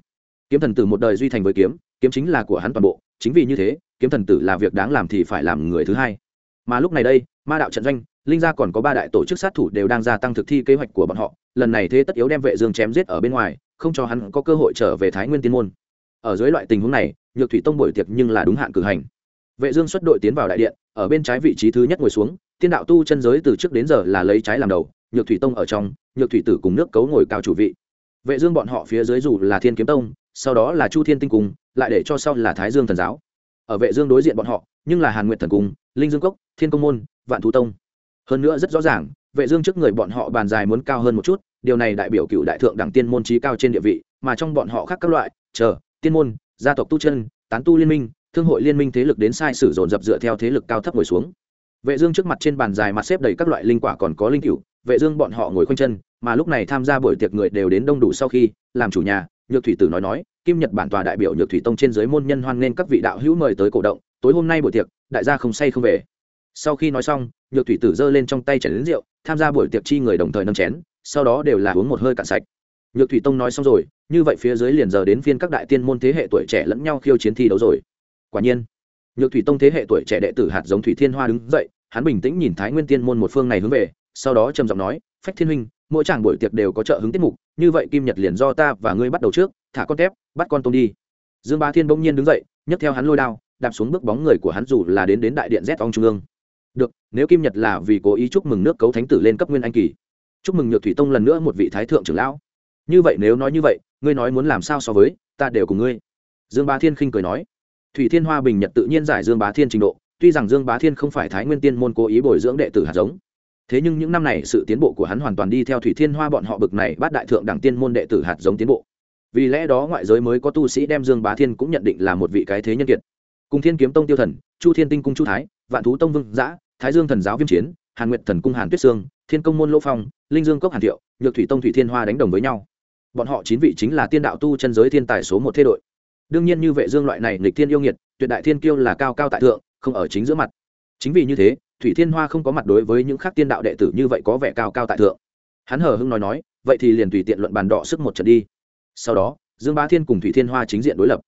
Kiếm thần tử một đời duy thành với kiếm kiếm chính là của hắn toàn bộ, chính vì như thế, kiếm thần tử là việc đáng làm thì phải làm người thứ hai. Mà lúc này đây, ma đạo trận doanh linh gia còn có ba đại tổ chức sát thủ đều đang gia tăng thực thi kế hoạch của bọn họ, lần này thế tất yếu đem vệ dương chém giết ở bên ngoài, không cho hắn có cơ hội trở về thái nguyên tiên môn. Ở dưới loại tình huống này, nhược thủy tông buổi tiệc nhưng là đúng hạn cử hành. Vệ dương xuất đội tiến vào đại điện, ở bên trái vị trí thứ nhất ngồi xuống, tiên đạo tu chân giới từ trước đến giờ là lấy trái làm đầu, nhược thủy tông ở trong, nhược thủy tử cùng nước cấu ngồi cao chủ vị. Vệ dương bọn họ phía dưới dù là thiên kiếm tông, sau đó là chu thiên tinh cung, lại để cho sau là thái dương thần giáo. Ở vệ dương đối diện bọn họ, nhưng là hàn nguyệt thần cung, linh dương cốc, thiên công môn, vạn thú tông hơn nữa rất rõ ràng, vệ dương trước người bọn họ bàn dài muốn cao hơn một chút, điều này đại biểu cựu đại thượng đẳng tiên môn trí cao trên địa vị, mà trong bọn họ khác các loại, chờ, tiên môn, gia tộc tu chân, tán tu liên minh, thương hội liên minh thế lực đến sai sử dồn dập dựa theo thế lực cao thấp ngồi xuống. Vệ dương trước mặt trên bàn dài mặt xếp đầy các loại linh quả còn có linh cửu, vệ dương bọn họ ngồi khoanh chân, mà lúc này tham gia buổi tiệc người đều đến đông đủ sau khi, làm chủ nhà, nhược thủy tử nói nói, kim nhật bản tòa đại biểu nhược thủy tông trên dưới môn nhân hoan nên các vị đạo hữu mời tới cổ động, tối hôm nay buổi tiệc, đại gia không say không về sau khi nói xong, nhược thủy tử giơ lên trong tay chén rượu, tham gia buổi tiệc chi người đồng thời nâng chén, sau đó đều là uống một hơi cạn sạch. Nhược thủy tông nói xong rồi, như vậy phía dưới liền giờ đến phiên các đại tiên môn thế hệ tuổi trẻ lẫn nhau khiêu chiến thi đấu rồi. Quả nhiên, nhược thủy tông thế hệ tuổi trẻ đệ tử hạt giống thủy thiên hoa đứng dậy, hắn bình tĩnh nhìn thái nguyên tiên môn một phương này hướng về, sau đó trầm giọng nói, phách thiên huynh, mỗi chàng buổi tiệc đều có trợ hứng tiết mục, như vậy kim nhật liền do ta và ngươi bắt đầu trước, thả con tép, bắt con tôm đi. Dương bá thiên bỗng nhiên đứng dậy, nhấc theo hắn lôi đao, đạp xuống bước bóng người của hắn dù là đến đến đại điện z ong trung ương được, nếu kim nhật là vì cố ý chúc mừng nước cấu thánh tử lên cấp nguyên anh kỳ, chúc mừng nhược thủy tông lần nữa một vị thái thượng trưởng lão. Như vậy nếu nói như vậy, ngươi nói muốn làm sao so với, ta đều cùng ngươi. Dương bá thiên khinh cười nói. Thủy thiên hoa bình nhật tự nhiên giải dương bá thiên trình độ, tuy rằng dương bá thiên không phải thái nguyên tiên môn cố ý bồi dưỡng đệ tử hạt giống. Thế nhưng những năm này sự tiến bộ của hắn hoàn toàn đi theo thủy thiên hoa bọn họ bực này bắt đại thượng đẳng tiên môn đệ tử hạt giống tiến bộ. Vì lẽ đó ngoại giới mới có tu sĩ đem dương bá thiên cũng nhận định là một vị cái thế nhân kiệt. Cùng thiên kiếm tông tiêu thần, chu thiên tinh cung chu thái, vạn thú tông vương giã thái dương thần giáo viêm chiến, hàn nguyệt thần cung hàn tuyết sương, thiên công môn lỗ phong, linh dương cốc hàn thiệu, nhược thủy tông thủy thiên hoa đánh đồng với nhau. Bọn họ chín vị chính là tiên đạo tu chân giới thiên tài số một thế đội. Đương nhiên như vệ dương loại này nghịch thiên yêu nghiệt, tuyệt đại thiên kiêu là cao cao tại thượng, không ở chính giữa mặt. Chính vì như thế, thủy thiên hoa không có mặt đối với những khác tiên đạo đệ tử như vậy có vẻ cao cao tại thượng. Hắn hờ hưng nói nói, vậy thì liền tùy tiện luận bàn đọ sức một trận đi. Sau đó, dương bá thiên cùng thủy thiên hoa chính diện đối lập.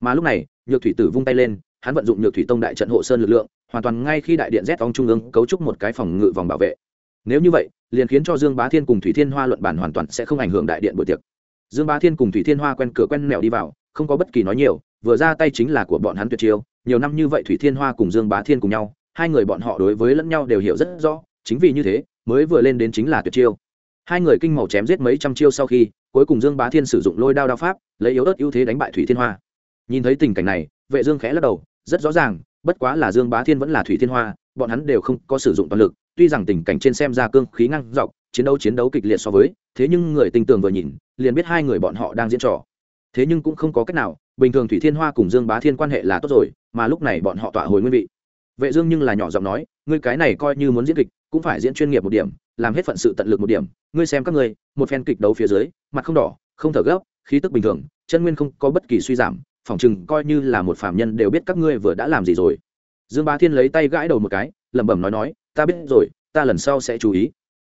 Mà lúc này, nhược thủy tử vung tay lên hắn vận dụng nhược thủy tông đại trận hộ sơn lực lượng, hoàn toàn ngay khi đại điện z vong trung ương cấu trúc một cái phòng ngự vòng bảo vệ. Nếu như vậy, liền khiến cho dương bá thiên cùng thủy thiên hoa luận bản hoàn toàn sẽ không ảnh hưởng đại điện buổi tiệc. Dương bá thiên cùng thủy thiên hoa quen cửa quen mèo đi vào, không có bất kỳ nói nhiều, vừa ra tay chính là của bọn hắn tuyệt chiêu. Nhiều năm như vậy thủy thiên hoa cùng dương bá thiên cùng nhau, hai người bọn họ đối với lẫn nhau đều hiểu rất rõ, chính vì như thế, mới vừa lên đến chính là tuyệt chiêu. Hai người kinh màu chém giết mấy trăm chiêu sau khi, cuối cùng dương bá thiên sử dụng lôi đao đao pháp, lấy yếu ớt ưu thế đánh bại thủy thiên hoa. Nhìn thấy tình cảnh này vệ dương khẽ lắc đầu, rất rõ ràng, bất quá là dương bá thiên vẫn là thủy thiên hoa, bọn hắn đều không có sử dụng toàn lực, tuy rằng tình cảnh trên xem ra cương khí ngang dọc, chiến đấu chiến đấu kịch liệt so với, thế nhưng người tinh tường vừa nhìn, liền biết hai người bọn họ đang diễn trò. Thế nhưng cũng không có cách nào, bình thường thủy thiên hoa cùng dương bá thiên quan hệ là tốt rồi, mà lúc này bọn họ tọa hồi nguyên vị. Vệ dương nhưng là nhỏ giọng nói, ngươi cái này coi như muốn diễn kịch, cũng phải diễn chuyên nghiệp một điểm, làm hết phận sự tận lực một điểm. Ngươi xem các ngươi, một phen kịch đấu phía dưới, mặt không đỏ, không thở gấp, khí tức bình thường, chân nguyên không có bất kỳ suy giảm phỏng chừng coi như là một phạm nhân đều biết các ngươi vừa đã làm gì rồi. Dương bá thiên lấy tay gãi đầu một cái, lẩm bẩm nói nói, ta biết rồi, ta lần sau sẽ chú ý.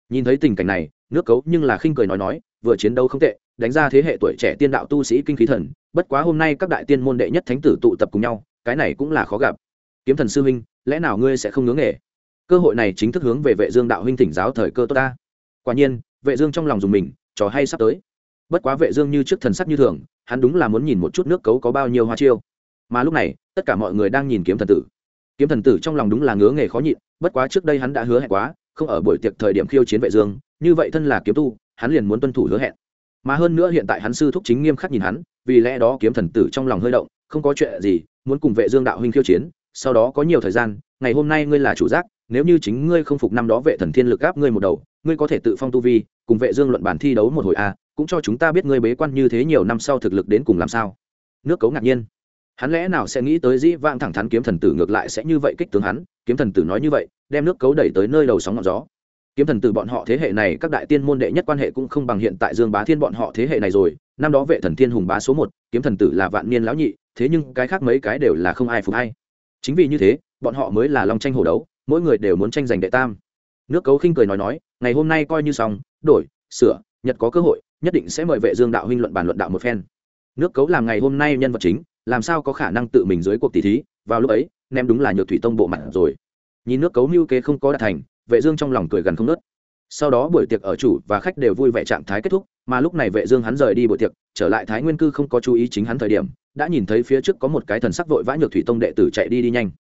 Nhìn thấy tình cảnh này, nước cấu nhưng là khinh cười nói nói, vừa chiến đấu không tệ, đánh ra thế hệ tuổi trẻ tiên đạo tu sĩ kinh khí thần, bất quá hôm nay các đại tiên môn đệ nhất thánh tử tụ tập cùng nhau, cái này cũng là khó gặp. Kiếm thần sư huynh, lẽ nào ngươi sẽ không ngưỡng nghề? Cơ hội này chính thức hướng về vệ dương đạo huynh thỉnh giáo thời cơ tốt ta. Quả nhiên, vệ dương trong lòng dùng mình, trò hay sắp tới bất quá vệ dương như trước thần sắc như thường, hắn đúng là muốn nhìn một chút nước cấu có bao nhiêu hoa chiêu. Mà lúc này, tất cả mọi người đang nhìn kiếm thần tử. Kiếm thần tử trong lòng đúng là ngứa nghề khó nhịn, bất quá trước đây hắn đã hứa hẹn quá, không ở buổi tiệc thời điểm khiêu chiến vệ dương, như vậy thân là kiếm tu, hắn liền muốn tuân thủ hứa hẹn. Mà hơn nữa hiện tại hắn sư thúc chính nghiêm khắc nhìn hắn, vì lẽ đó kiếm thần tử trong lòng hơi động, không có chuyện gì, muốn cùng vệ dương đạo huynh khiêu chiến, sau đó có nhiều thời gian, ngày hôm nay ngươi là chủ giác, nếu như chính ngươi không phục năm đó vệ thần thiên lực áp ngươi một đầu, ngươi có thể tự phong tu vi, cùng vệ dương luận bản thi đấu một hồi a cũng cho chúng ta biết ngươi bế quan như thế nhiều năm sau thực lực đến cùng làm sao. Nước cấu ngạc nhiên. Hắn lẽ nào sẽ nghĩ tới dĩ vang thẳng thắn kiếm thần tử ngược lại sẽ như vậy kích tướng hắn? Kiếm thần tử nói như vậy, đem nước cấu đẩy tới nơi đầu sóng ngọn gió. Kiếm thần tử bọn họ thế hệ này, các đại tiên môn đệ nhất quan hệ cũng không bằng hiện tại dương bá thiên bọn họ thế hệ này rồi. Năm đó vệ thần thiên hùng bá số một, kiếm thần tử là vạn niên lão nhị, thế nhưng cái khác mấy cái đều là không ai phục hay chính vì như thế, bọn họ mới là long tranh hồ đấu, mỗi người đều muốn tranh giành đệ tam. Nước cấu khinh cười nói nói, ngày hôm nay coi như xong, đổi, sửa, nhật có cơ hội nhất định sẽ mời vệ dương đạo huynh luận bàn luận đạo một phen. Nước cấu làm ngày hôm nay nhân vật chính, làm sao có khả năng tự mình dưới cuộc tỷ thí, vào lúc ấy nem đúng là nhược thủy tông bộ mặt rồi. Nhìn nước cấu mưu kế không có đạt thành, vệ dương trong lòng cười gần không nứt sau đó buổi tiệc ở chủ và khách đều vui vẻ trạng thái kết thúc, mà lúc này vệ dương hắn rời đi buổi tiệc, trở lại thái nguyên cư không có chú ý chính hắn thời điểm, đã nhìn thấy phía trước có một cái thần sắc vội vã nhược thủy tông đệ tử chạy đi đi nhanh.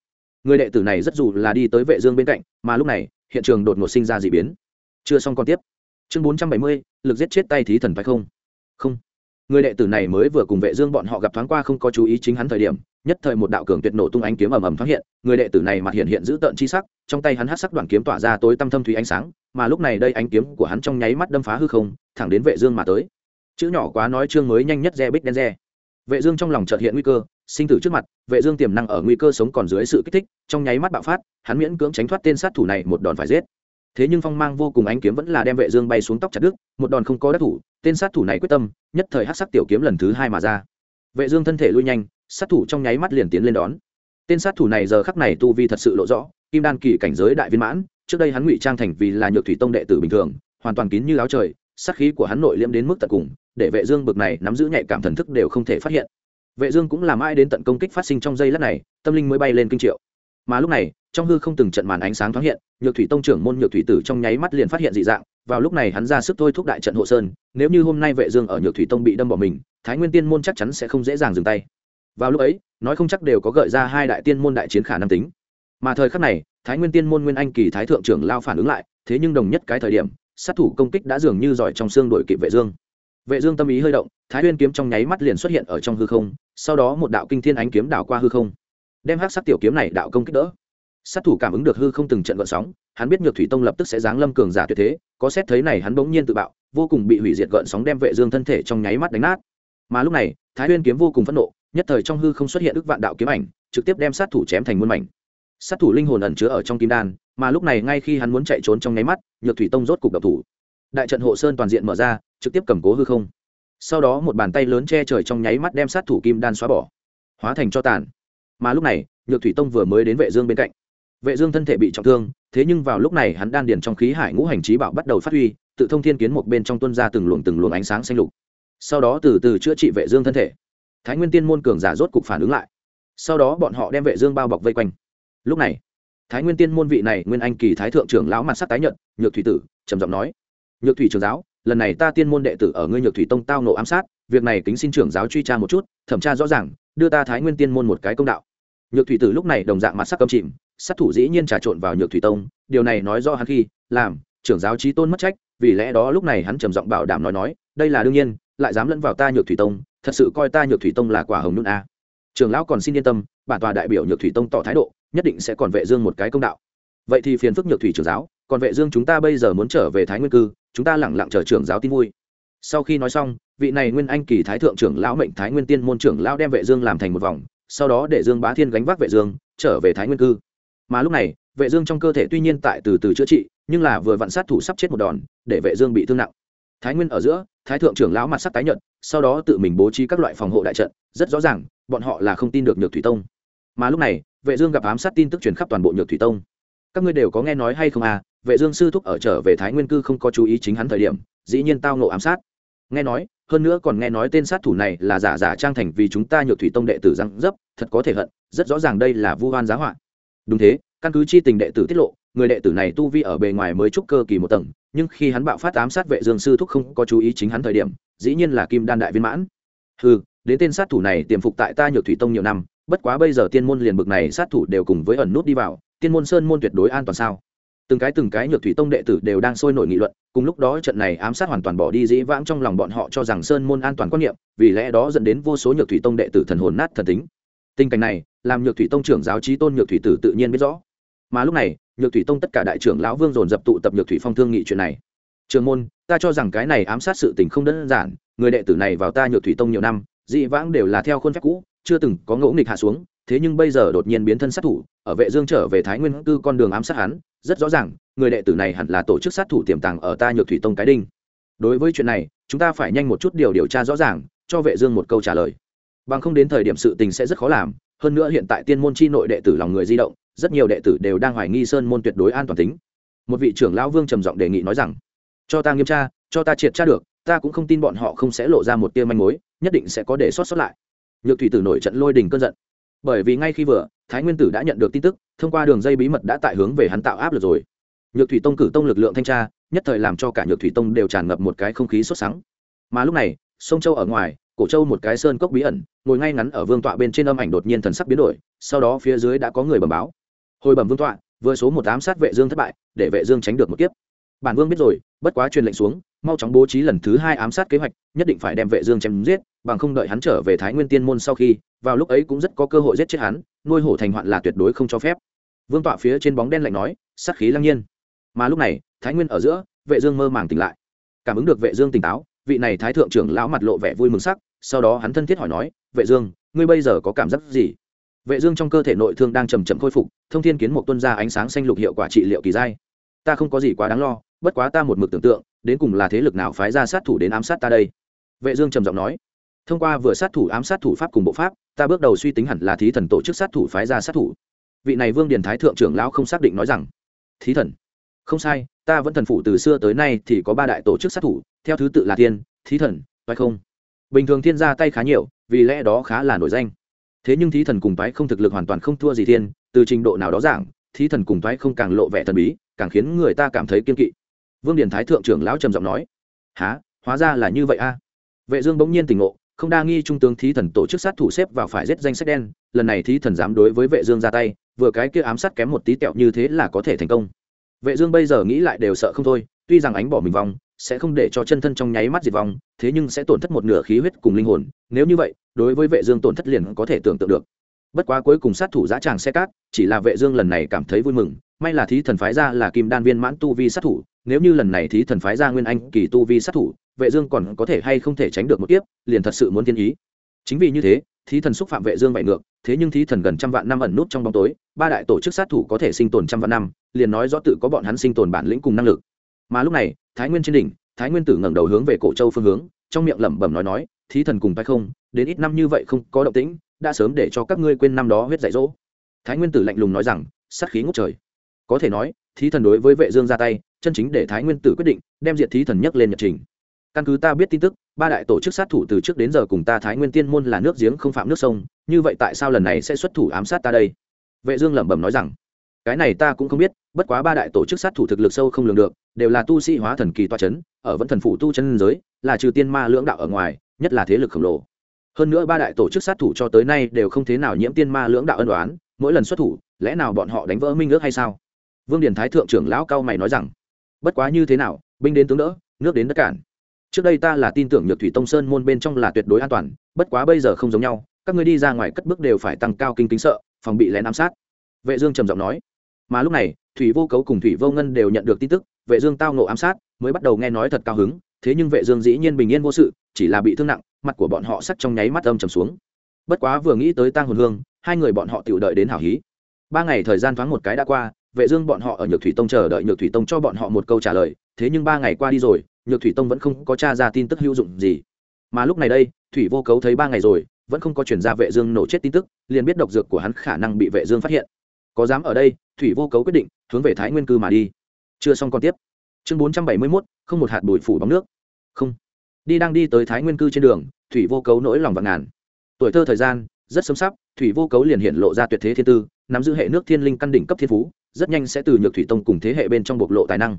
Người đệ tử này rất dù là đi tới vệ dương bên cạnh, mà lúc này, hiện trường đột ngột sinh ra dị biến. Chưa xong con tiếp chương 470, lực giết chết tay thí thần phải không? Không. Người đệ tử này mới vừa cùng vệ dương bọn họ gặp thoáng qua không có chú ý chính hắn thời điểm nhất thời một đạo cường tuyệt nổ tung ánh kiếm ầm ầm thoáng hiện người đệ tử này mặt hiện hiện giữ tợn chi sắc trong tay hắn hất sắc đoạn kiếm tỏa ra tối tăm thâm thủy ánh sáng mà lúc này đây ánh kiếm của hắn trong nháy mắt đâm phá hư không thẳng đến vệ dương mà tới. Chữ nhỏ quá nói chương mới nhanh nhất re bích đen re. Vệ dương trong lòng chợt hiện nguy cơ sinh tử trước mặt vệ dương tiềm năng ở nguy cơ sống còn dưới sự kích thích trong nháy mắt bạo phát hắn miễn cưỡng tránh thoát tên sát thủ này một đòn phải giết thế nhưng phong mang vô cùng ánh kiếm vẫn là đem vệ dương bay xuống tóc chặt đứt, một đòn không có đắc thủ, tên sát thủ này quyết tâm, nhất thời hắc sắc tiểu kiếm lần thứ hai mà ra. Vệ dương thân thể lui nhanh, sát thủ trong nháy mắt liền tiến lên đón. Tên sát thủ này giờ khắc này tu vi thật sự lộ rõ, kim đan kỳ cảnh giới đại viên mãn, trước đây hắn ngụy trang thành vì là nhược thủy tông đệ tử bình thường, hoàn toàn kín như áo trời, sát khí của hắn nội liễm đến mức tận cùng, để vệ dương bực này nắm giữ nhạy cảm thần thức đều không thể phát hiện. Vệ dương cũng làm ai đến tận công kích phát sinh trong giây lát này, tâm linh mới bay lên kinh triệu. Mà lúc này trong hư không từng trận màn ánh sáng thoáng hiện, nhược thủy tông trưởng môn nhược thủy tử trong nháy mắt liền phát hiện dị dạng, vào lúc này hắn ra sức thôi thúc đại trận hộ sơn, nếu như hôm nay vệ dương ở nhược thủy tông bị đâm bỏ mình, thái nguyên tiên môn chắc chắn sẽ không dễ dàng dừng tay. Vào lúc ấy, nói không chắc đều có gợi ra hai đại tiên môn đại chiến khả năng tính. Mà thời khắc này, thái nguyên tiên môn nguyên anh kỳ thái thượng trưởng lao phản ứng lại, thế nhưng đồng nhất cái thời điểm, sát thủ công kích đã dường như giỏi trong xương đổi kịp vệ dương. Vệ dương tâm ý hơi động, thái nguyên kiếm trong nháy mắt liền xuất hiện ở trong hư không, sau đó một đạo kinh thiên ánh kiếm đảo qua hư không, đem hắc sắc tiểu kiếm này đạo công kích đỡ sát thủ cảm ứng được hư không từng trận gợn sóng, hắn biết nhược thủy tông lập tức sẽ giáng lâm cường giả tuyệt thế, có xét thấy này hắn bỗng nhiên tự bạo, vô cùng bị hủy diệt gợn sóng đem vệ dương thân thể trong nháy mắt đánh nát. Mà lúc này, thái nguyên kiếm vô cùng phẫn nộ, nhất thời trong hư không xuất hiện ức vạn đạo kiếm ảnh, trực tiếp đem sát thủ chém thành muôn mảnh. Sát thủ linh hồn ẩn chứa ở trong kim đan, mà lúc này ngay khi hắn muốn chạy trốn trong nháy mắt, nhược thủy tông rốt cục độc thủ. Đại trận hộ sơn toàn diện mở ra, trực tiếp cầm cố hư không. Sau đó một bàn tay lớn che trời trong nháy mắt đem sát thủ kim đan xóa bỏ, hóa thành cho tàn. Mà lúc này, nhược thủy tông vừa mới đến vệ dương bên cạnh vệ dương thân thể bị trọng thương thế nhưng vào lúc này hắn đan điền trong khí hải ngũ hành trí bảo bắt đầu phát huy tự thông thiên kiến một bên trong tuôn ra từng luồng từng luồng ánh sáng xanh lục. Sau đó từ từ chữa trị vệ dương thân thể. Thái nguyên tiên môn cường giả rốt cục phản ứng lại. Sau đó bọn họ đem vệ dương bao bọc vây quanh. Lúc này thái nguyên tiên môn vị này nguyên anh kỳ thái thượng trưởng lão mặt sắc tái nhợt, nhược thủy tử trầm giọng nói. Nhược thủy trưởng giáo lần này ta tiên môn đệ tử ở ngươi nhược thủy tông tao nộ ám sát việc này kính xin trưởng giáo truy tra một chút thẩm tra rõ ràng đưa ta thái nguyên tiên môn một cái công đạo. Nhược thủy tử lúc này đồng dạng mặt sắc cấm chìm sát thủ dĩ nhiên trà trộn vào nhược thủy tông, điều này nói do hắn khi làm, trưởng giáo trí tôn mất trách, vì lẽ đó lúc này hắn trầm giọng bảo đảm nói nói, đây là đương nhiên, lại dám lẫn vào ta nhược thủy tông, thật sự coi ta nhược thủy tông là quả hồng nhún a. Trưởng lão còn xin yên tâm, bản tòa đại biểu nhược thủy tông tỏ thái độ, nhất định sẽ còn vệ dương một cái công đạo. Vậy thì phiền phức nhược thủy trưởng giáo, còn vệ dương chúng ta bây giờ muốn trở về thái nguyên cư, chúng ta lẳng lặng chờ trưởng giáo tin vui. Sau khi nói xong, vị này nguyên anh kỳ thái thượng trưởng lão mệnh thái nguyên tiên môn trưởng lão đem vệ dương làm thành một vòng, sau đó để dương bá thiên gánh vác vệ dương, trở về thái nguyên cư mà lúc này, vệ dương trong cơ thể tuy nhiên tại từ từ chữa trị, nhưng là vừa vặn sát thủ sắp chết một đòn, để vệ dương bị thương nặng. Thái nguyên ở giữa, thái thượng trưởng lão mặt sắc tái nhợt, sau đó tự mình bố trí các loại phòng hộ đại trận, rất rõ ràng, bọn họ là không tin được nhược thủy tông. Mà lúc này, vệ dương gặp ám sát tin tức truyền khắp toàn bộ nhược thủy tông. Các ngươi đều có nghe nói hay không à? Vệ dương sư thúc ở trở về thái nguyên cư không có chú ý chính hắn thời điểm, dĩ nhiên tao ngộ ám sát. Nghe nói, hơn nữa còn nghe nói tên sát thủ này là giả giả trang thành vì chúng ta nhược thủy tông đệ tử răng dấp, thật có thể hận, rất rõ ràng đây là vu oan giá họa đúng thế, căn cứ chi tình đệ tử tiết lộ, người đệ tử này tu vi ở bề ngoài mới trúc cơ kỳ một tầng, nhưng khi hắn bạo phát ám sát vệ dương sư thúc không có chú ý chính hắn thời điểm, dĩ nhiên là kim đan đại viên mãn. Hừ, đến tên sát thủ này tiềm phục tại ta nhược thủy tông nhiều năm, bất quá bây giờ tiên môn liền bực này sát thủ đều cùng với ẩn nút đi vào, tiên môn sơn môn tuyệt đối an toàn sao? Từng cái từng cái nhược thủy tông đệ tử đều đang sôi nổi nghị luận, cùng lúc đó trận này ám sát hoàn toàn bỏ đi dĩ vãng trong lòng bọn họ cho rằng sơn môn an toàn quan niệm, vì lẽ đó dẫn đến vô số nhược thủy tông đệ tử thần hồn nát thần tính tình cảnh này, làm nhược thủy tông trưởng giáo trí tôn nhược thủy tử tự nhiên biết rõ. Mà lúc này, nhược thủy tông tất cả đại trưởng lão vương dồn dập tụ tập nhược thủy phong thương nghị chuyện này. Trường môn, ta cho rằng cái này ám sát sự tình không đơn giản, người đệ tử này vào ta nhược thủy tông nhiều năm, dị vãng đều là theo khuôn phép cũ, chưa từng có ngẫu nghịch hạ xuống, thế nhưng bây giờ đột nhiên biến thân sát thủ, ở vệ dương trở về thái nguyên cư con đường ám sát hắn, rất rõ ràng, người đệ tử này hẳn là tổ chức sát thủ tiềm tàng ở ta nhược thủy tông cái đinh. Đối với chuyện này, chúng ta phải nhanh một chút điều điều tra rõ ràng, cho vệ dương một câu trả lời bằng không đến thời điểm sự tình sẽ rất khó làm, hơn nữa hiện tại tiên môn chi nội đệ tử lòng người di động, rất nhiều đệ tử đều đang hoài nghi sơn môn tuyệt đối an toàn tính. Một vị trưởng lão vương trầm giọng đề nghị nói rằng, cho ta nghiêm tra, cho ta triệt tra được, ta cũng không tin bọn họ không sẽ lộ ra một tia manh mối, nhất định sẽ có để sót sót lại. Nhược thủy tử nổi trận lôi đình cơn giận. Bởi vì ngay khi vừa, thái nguyên tử đã nhận được tin tức, thông qua đường dây bí mật đã tại hướng về hắn tạo áp lực rồi. Nhược thủy tông cử tông lực lượng thanh tra, nhất thời làm cho cả nhược thủy tông đều tràn ngập một cái không khí sốt sắng. Mà lúc này, sông châu ở ngoài cổ châu một cái sơn cốc bí ẩn, ngồi ngay ngắn ở vương tọa bên trên âm ảnh đột nhiên thần sắc biến đổi, sau đó phía dưới đã có người bẩm báo. Hồi bẩm vương tọa, vừa số một ám sát vệ dương thất bại, để vệ dương tránh được một kiếp. Bản vương biết rồi, bất quá truyền lệnh xuống, mau chóng bố trí lần thứ hai ám sát kế hoạch, nhất định phải đem vệ dương chém giết, bằng không đợi hắn trở về thái nguyên tiên môn sau khi, vào lúc ấy cũng rất có cơ hội giết chết hắn, nuôi hổ thành hoạn là tuyệt đối không cho phép. Vương tọa phía trên bóng đen lạnh nói, sát khí lăng nhiên. Mà lúc này, thái nguyên ở giữa, vệ dương mơ màng tỉnh lại. Cảm ứng được vệ dương tỉnh táo, vị này thái thượng trưởng lão mặt lộ vẻ vui mừng sắc sau đó hắn thân thiết hỏi nói, vệ dương, ngươi bây giờ có cảm giác gì? Vệ dương trong cơ thể nội thương đang chậm chậm khôi phục, thông thiên kiến một tuân ra ánh sáng xanh lục hiệu quả trị liệu kỳ dai ta không có gì quá đáng lo, bất quá ta một mực tưởng tượng, đến cùng là thế lực nào phái ra sát thủ đến ám sát ta đây? Vệ dương trầm giọng nói, thông qua vừa sát thủ ám sát thủ pháp cùng bộ pháp, ta bước đầu suy tính hẳn là thí thần tổ chức sát thủ phái ra sát thủ. Vị này vương điền thái thượng trưởng lão không xác định nói rằng, thí thần? Không sai, ta vẫn thần phủ từ xưa tới nay thì có ba đại tổ chức sát thủ, theo thứ tự là thiên thí thần phải không bình thường thiên ra tay khá nhiều, vì lẽ đó khá là nổi danh. Thế nhưng thí thần cùng toái không thực lực hoàn toàn không thua gì thiên, từ trình độ nào đó giảng, thí thần cùng toái không càng lộ vẻ thần bí, càng khiến người ta cảm thấy kiên kỵ. Vương điền thái thượng trưởng lão trầm giọng nói há hóa ra là như vậy a? Vệ dương bỗng nhiên tỉnh ngộ, không đa nghi trung tướng thí thần tổ chức sát thủ xếp vào phải giết danh sách đen, lần này thí thần dám đối với vệ dương ra tay, vừa cái kia ám sát kém một tí tẹo như thế là có thể thành công. Vệ dương bây giờ nghĩ lại đều sợ không thôi, tuy rằng ánh bỏ mình vòng sẽ không để cho chân thân trong nháy mắt diệt vong, thế nhưng sẽ tổn thất một nửa khí huyết cùng linh hồn, nếu như vậy, đối với vệ dương tổn thất liền có thể tưởng tượng được. Bất quá cuối cùng sát thủ dã tràng xe cát, chỉ là vệ dương lần này cảm thấy vui mừng, may là thí thần phái ra là kim đan viên mãn tu vi sát thủ, nếu như lần này thí thần phái ra nguyên anh kỳ tu vi sát thủ, vệ dương còn có thể hay không thể tránh được một kiếp, liền thật sự muốn thiên ý. Chính vì như thế, thí thần xúc phạm vệ dương vậy ngược, thế nhưng thí thần gần trăm vạn năm ẩn nút trong bóng tối, ba đại tổ chức sát thủ có thể sinh tồn trăm vạn năm, liền nói rõ tự có bọn hắn sinh tồn bản lĩnh cùng năng lực. Mà lúc này thái nguyên trên đỉnh, thái nguyên tử ngẩng đầu hướng về cổ châu phương hướng, trong miệng lẩm bẩm nói nói, thí thần cùng tay không, đến ít năm như vậy không có động tĩnh, đã sớm để cho các ngươi quên năm đó huyết dạy dỗ. Thái nguyên tử lạnh lùng nói rằng, sát khí ngút trời. Có thể nói, thí thần đối với vệ dương ra tay, chân chính để thái nguyên tử quyết định, đem diệt thí thần nhất lên nhật trình. Căn cứ ta biết tin tức, ba đại tổ chức sát thủ từ trước đến giờ cùng ta thái nguyên tiên môn là nước giếng không phạm nước sông, như vậy tại sao lần này sẽ xuất thủ ám sát ta đây? Vệ dương lẩm bẩm nói rằng, cái này ta cũng không biết bất quá ba đại tổ chức sát thủ thực lực sâu không lường được, đều là tu sĩ hóa thần kỳ toa chấn, ở vẫn thần phủ tu chân giới, là trừ tiên ma lưỡng đạo ở ngoài, nhất là thế lực khổng lồ. Hơn nữa ba đại tổ chức sát thủ cho tới nay đều không thế nào nhiễm tiên ma lưỡng đạo ân đoán mỗi lần xuất thủ, lẽ nào bọn họ đánh vỡ minh ước hay sao? Vương điền thái thượng trưởng lão cao mày nói rằng, bất quá như thế nào, binh đến tướng đỡ, nước đến đất cản. Trước đây ta là tin tưởng nhược thủy tông sơn môn bên trong là tuyệt đối an toàn, bất quá bây giờ không giống nhau, các người đi ra ngoài cất bước đều phải tăng cao kinh kính sợ, phòng bị lén ám sát. Vệ dương trầm giọng nói mà lúc này, thủy vô cấu cùng thủy vô ngân đều nhận được tin tức, vệ dương tao nộ ám sát, mới bắt đầu nghe nói thật cao hứng. Thế nhưng vệ dương dĩ nhiên bình yên vô sự, chỉ là bị thương nặng, mặt của bọn họ sắc trong nháy mắt âm trầm xuống. Bất quá vừa nghĩ tới tang hồn hương, hai người bọn họ tiểu đợi đến hảo hí. Ba ngày thời gian thoáng một cái đã qua, vệ dương bọn họ ở nhược thủy tông chờ đợi nhược thủy tông cho bọn họ một câu trả lời, thế nhưng ba ngày qua đi rồi, nhược thủy tông vẫn không có tra ra tin tức hữu dụng gì. Mà lúc này đây, thủy vô cấu thấy ba ngày rồi, vẫn không có chuyển ra vệ dương nổ chết tin tức, liền biết độc dược của hắn khả năng bị vệ dương phát hiện có dám ở đây thủy vô cấu quyết định hướng về thái nguyên cư mà đi. Chưa xong còn tiếp. Chương 471, không một hạt bụi phủ bóng nước. Không. Đi đang đi tới thái nguyên cư trên đường thủy vô cấu nỗi lòng vạn ngàn. Tuổi thơ thời gian rất sớm sắp thủy vô cấu liền hiện lộ ra tuyệt thế thiên tư nắm giữ hệ nước thiên linh căn đỉnh cấp thiên phú rất nhanh sẽ từ nhược thủy tông cùng thế hệ bên trong bộc lộ tài năng.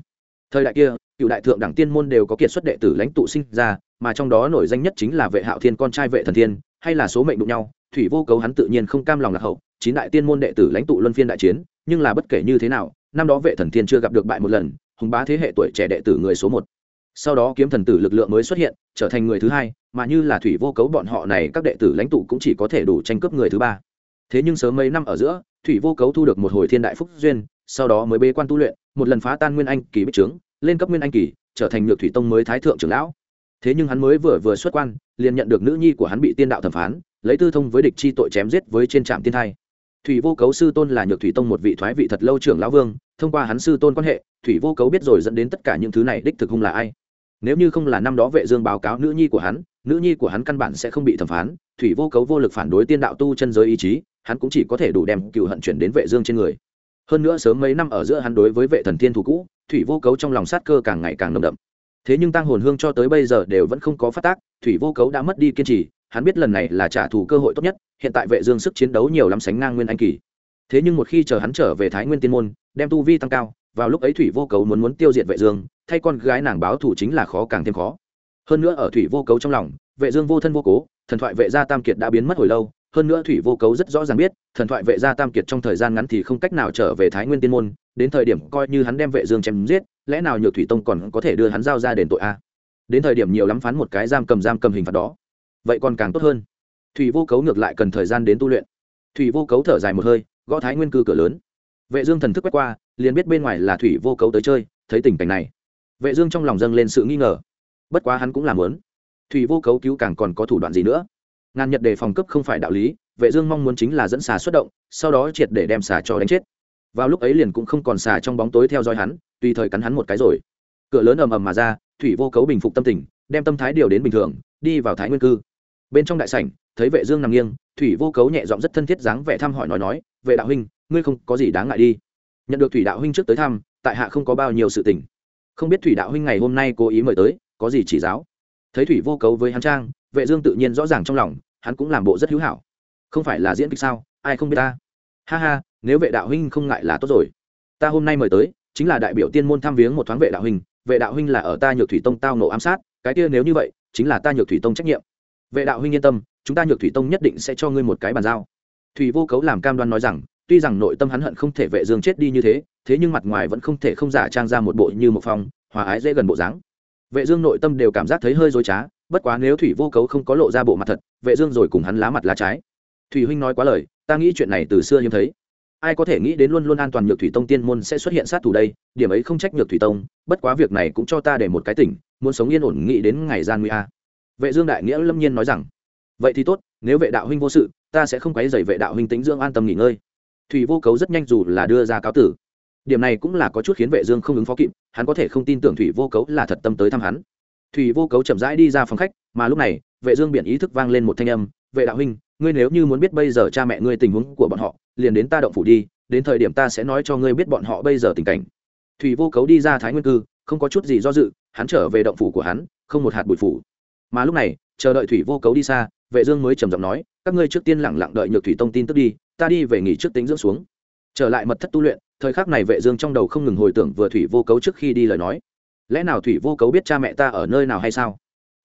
Thời đại kia cựu đại thượng đẳng tiên môn đều có kiệt xuất đệ tử lãnh tụ sinh ra mà trong đó nổi danh nhất chính là vệ hạo thiên con trai vệ thần thiên hay là số mệnh đụng nhau thủy vô cấu hắn tự nhiên không cam lòng lạc hậu chín đại tiên môn đệ tử lãnh tụ luân phiên đại chiến, nhưng là bất kể như thế nào, năm đó vệ thần thiên chưa gặp được bại một lần, hùng bá thế hệ tuổi trẻ đệ tử người số một. Sau đó kiếm thần tử lực lượng mới xuất hiện, trở thành người thứ hai, mà như là thủy vô cấu bọn họ này, các đệ tử lãnh tụ cũng chỉ có thể đủ tranh cướp người thứ ba. Thế nhưng sớm mấy năm ở giữa, thủy vô cấu thu được một hồi thiên đại phúc duyên, sau đó mới bế quan tu luyện, một lần phá tan nguyên anh kỳ bích trướng, lên cấp nguyên anh kỳ, trở thành nhược thủy tông mới thái thượng trưởng lão. Thế nhưng hắn mới vừa vừa xuất quan, liền nhận được nữ nhi của hắn bị tiên đạo thẩm phán, lấy tư thông với địch chi tội chém giết với trên trạm tiên thai thủy vô cấu sư tôn là nhược thủy tông một vị thoái vị thật lâu trưởng lão vương, thông qua hắn sư tôn quan hệ, thủy vô cấu biết rồi dẫn đến tất cả những thứ này đích thực hung là ai. Nếu như không là năm đó vệ dương báo cáo nữ nhi của hắn, nữ nhi của hắn căn bản sẽ không bị thẩm phán, thủy vô cấu vô lực phản đối tiên đạo tu chân giới ý chí, hắn cũng chỉ có thể đủ đem cựu hận chuyển đến vệ dương trên người. Hơn nữa sớm mấy năm ở giữa hắn đối với vệ thần thiên thủ cũ, thủy vô cấu trong lòng sát cơ càng ngày càng nồng đậm. Thế nhưng tăng hồn hương cho tới bây giờ đều vẫn không có phát tác, thủy vô cấu đã mất đi kiên trì, hắn biết lần này là trả thù cơ hội tốt nhất hiện tại vệ dương sức chiến đấu nhiều lắm sánh ngang nguyên anh kỳ. Thế nhưng một khi chờ hắn trở về thái nguyên tiên môn, đem tu vi tăng cao, vào lúc ấy thủy vô cấu muốn muốn tiêu diệt vệ dương, thay con gái nàng báo thù chính là khó càng thêm khó. Hơn nữa ở thủy vô cấu trong lòng, vệ dương vô thân vô cố, thần thoại vệ gia tam kiệt đã biến mất hồi lâu, hơn nữa thủy vô cấu rất rõ ràng biết, thần thoại vệ gia tam kiệt trong thời gian ngắn thì không cách nào trở về thái nguyên tiên môn, đến thời điểm coi như hắn đem vệ dương chém giết, lẽ nào nhược thủy tông còn có thể đưa hắn giao ra đền tội a? Đến thời điểm nhiều lắm phán một cái giam cầm giam cầm hình phạt đó. Vậy còn càng tốt hơn thủy vô cấu ngược lại cần thời gian đến tu luyện. Thủy vô cấu thở dài một hơi, gõ thái nguyên cư cửa lớn. Vệ dương thần thức quét qua, liền biết bên ngoài là thủy vô cấu tới chơi, thấy tình cảnh này. Vệ dương trong lòng dâng lên sự nghi ngờ. Bất quá hắn cũng làm muốn. Thủy vô cấu cứu càng còn có thủ đoạn gì nữa? Ngàn nhật đề phòng cấp không phải đạo lý, vệ dương mong muốn chính là dẫn xà xuất động, sau đó triệt để đem xà cho đánh chết. Vào lúc ấy liền cũng không còn xà trong bóng tối theo dõi hắn, tùy thời cắn hắn một cái rồi. Cửa lớn ầm ầm mà ra, thủy vô cấu bình phục tâm tình, đem tâm thái điều đến bình thường, đi vào thái nguyên cư bên trong đại sảnh, thấy vệ dương nằm nghiêng, thủy vô cấu nhẹ giọng rất thân thiết dáng vẻ thăm hỏi nói nói, vệ đạo huynh, ngươi không có gì đáng ngại đi. Nhận được thủy đạo huynh trước tới thăm, tại hạ không có bao nhiêu sự tình. Không biết thủy đạo huynh ngày hôm nay cố ý mời tới, có gì chỉ giáo. Thấy thủy vô cấu với hắn trang, vệ dương tự nhiên rõ ràng trong lòng, hắn cũng làm bộ rất hữu hảo. Không phải là diễn kịch sao? Ai không biết ta? Ha ha, nếu vệ đạo huynh không ngại là tốt rồi. Ta hôm nay mời tới, chính là đại biểu tiên môn thăm viếng một thoáng vệ đạo huynh. Vệ đạo huynh là ở ta nhược thủy tông tao nổ ám sát, cái kia nếu như vậy, chính là ta nhược thủy tông trách nhiệm vệ đạo huynh yên tâm, chúng ta nhược thủy tông nhất định sẽ cho ngươi một cái bàn giao. Thủy vô cấu làm cam đoan nói rằng, tuy rằng nội tâm hắn hận không thể vệ dương chết đi như thế thế nhưng mặt ngoài vẫn không thể không giả trang ra một bộ như một phong, hòa ái dễ gần bộ dáng. Vệ dương nội tâm đều cảm giác thấy hơi dối trá, bất quá nếu thủy vô cấu không có lộ ra bộ mặt thật, vệ dương rồi cùng hắn lá mặt lá trái. Thủy huynh nói quá lời, ta nghĩ chuyện này từ xưa hiếm thấy. Ai có thể nghĩ đến luôn luôn an toàn nhược thủy tông tiên môn sẽ xuất hiện sát thủ đây, điểm ấy không trách nhược thủy tông, bất quá việc này cũng cho ta để một cái tỉnh, muốn sống yên ổn nghĩ đến ngày gian nguy a vệ dương đại nghĩa lâm nhiên nói rằng, vậy thì tốt, nếu vệ đạo huynh vô sự, ta sẽ không quấy rầy vệ đạo huynh tĩnh dưỡng an tâm nghỉ ngơi. Thủy vô cấu rất nhanh dù là đưa ra cáo tử. Điểm này cũng là có chút khiến vệ dương không ứng phó kịp, hắn có thể không tin tưởng thủy vô cấu là thật tâm tới thăm hắn. Thủy vô cấu chậm rãi đi ra phòng khách, mà lúc này, vệ dương biển ý thức vang lên một thanh âm, vệ đạo huynh, ngươi nếu như muốn biết bây giờ cha mẹ ngươi tình huống của bọn họ, liền đến ta động phủ đi, đến thời điểm ta sẽ nói cho ngươi biết bọn họ bây giờ tình cảnh. Thủy vô cấu đi ra thái nguyên cư, không có chút gì do dự, hắn trở về động phủ của hắn, không một hạt bụi phủ mà lúc này, chờ đợi thủy vô cấu đi xa, vệ dương mới trầm giọng nói, các ngươi trước tiên lặng lặng đợi nhược thủy tông tin tức đi, ta đi về nghỉ trước tính dưỡng xuống. Trở lại mật thất tu luyện, thời khắc này vệ dương trong đầu không ngừng hồi tưởng vừa thủy vô cấu trước khi đi lời nói. Lẽ nào thủy vô cấu biết cha mẹ ta ở nơi nào hay sao?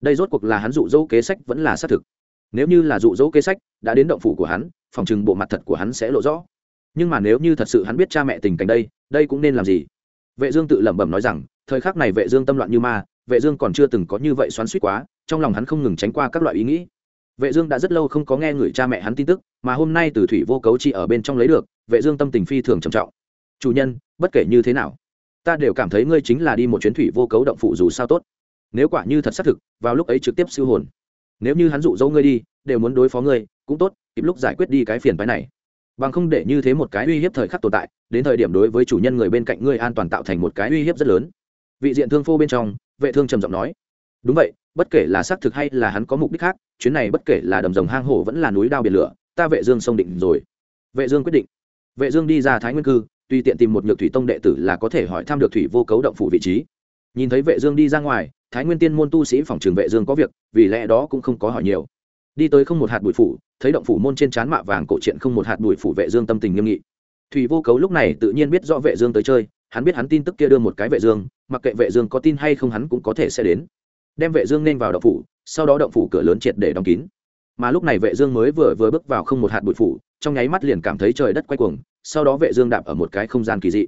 Đây rốt cuộc là hắn dụ dỗ kế sách vẫn là xác thực. Nếu như là dụ dỗ kế sách, đã đến động phủ của hắn, phòng chừng bộ mặt thật của hắn sẽ lộ rõ. Nhưng mà nếu như thật sự hắn biết cha mẹ tình cảnh đây đây cũng nên làm gì? Vệ dương tự lẩm bẩm nói rằng, thời khắc này vệ dương tâm loạn như ma, vệ dương còn chưa từng có như vậy xoắn xuýt quá trong lòng hắn không ngừng tránh qua các loại ý nghĩ. Vệ dương đã rất lâu không có nghe người cha mẹ hắn tin tức, mà hôm nay từ thủy vô cấu chi ở bên trong lấy được, vệ dương tâm tình phi thường trầm trọng. Chủ nhân, bất kể như thế nào, ta đều cảm thấy ngươi chính là đi một chuyến thủy vô cấu động phủ dù sao tốt. Nếu quả như thật xác thực, vào lúc ấy trực tiếp siêu hồn. Nếu như hắn dụ dỗ ngươi đi, đều muốn đối phó ngươi, cũng tốt, kịp lúc giải quyết đi cái phiền phái này. Bằng không để như thế một cái uy hiếp thời khắc tồn tại, đến thời điểm đối với chủ nhân người bên cạnh ngươi an toàn tạo thành một cái uy hiếp rất lớn. Vị diện thương phô bên trong, vệ thương trầm giọng nói. Đúng vậy bất kể là xác thực hay là hắn có mục đích khác, chuyến này bất kể là đầm rồng hang hổ vẫn là núi đao biển lửa, ta vệ dương sông định rồi. Vệ dương quyết định. Vệ dương đi ra thái nguyên cư, tùy tiện tìm một nhược thủy tông đệ tử là có thể hỏi thăm được thủy vô cấu động phủ vị trí. Nhìn thấy vệ dương đi ra ngoài, thái nguyên tiên môn tu sĩ phòng trường vệ dương có việc, vì lẽ đó cũng không có hỏi nhiều. Đi tới không một hạt bụi phủ, thấy động phủ môn trên chán mạ vàng cổ truyện không một hạt bụi phủ vệ dương tâm tình nghiêm nghị. Thủy vô cấu lúc này tự nhiên biết rõ vệ dương tới chơi, hắn biết hắn tin tức kia đưa một cái vệ dương, mặc kệ vệ dương có tin hay không hắn cũng có thể sẽ đến đem vệ dương nên vào động phủ sau đó động phủ cửa lớn triệt để đóng kín. Mà lúc này vệ dương mới vừa vừa bước vào không một hạt bụi phủ trong nháy mắt liền cảm thấy trời đất quay cuồng sau đó vệ dương đạp ở một cái không gian kỳ dị.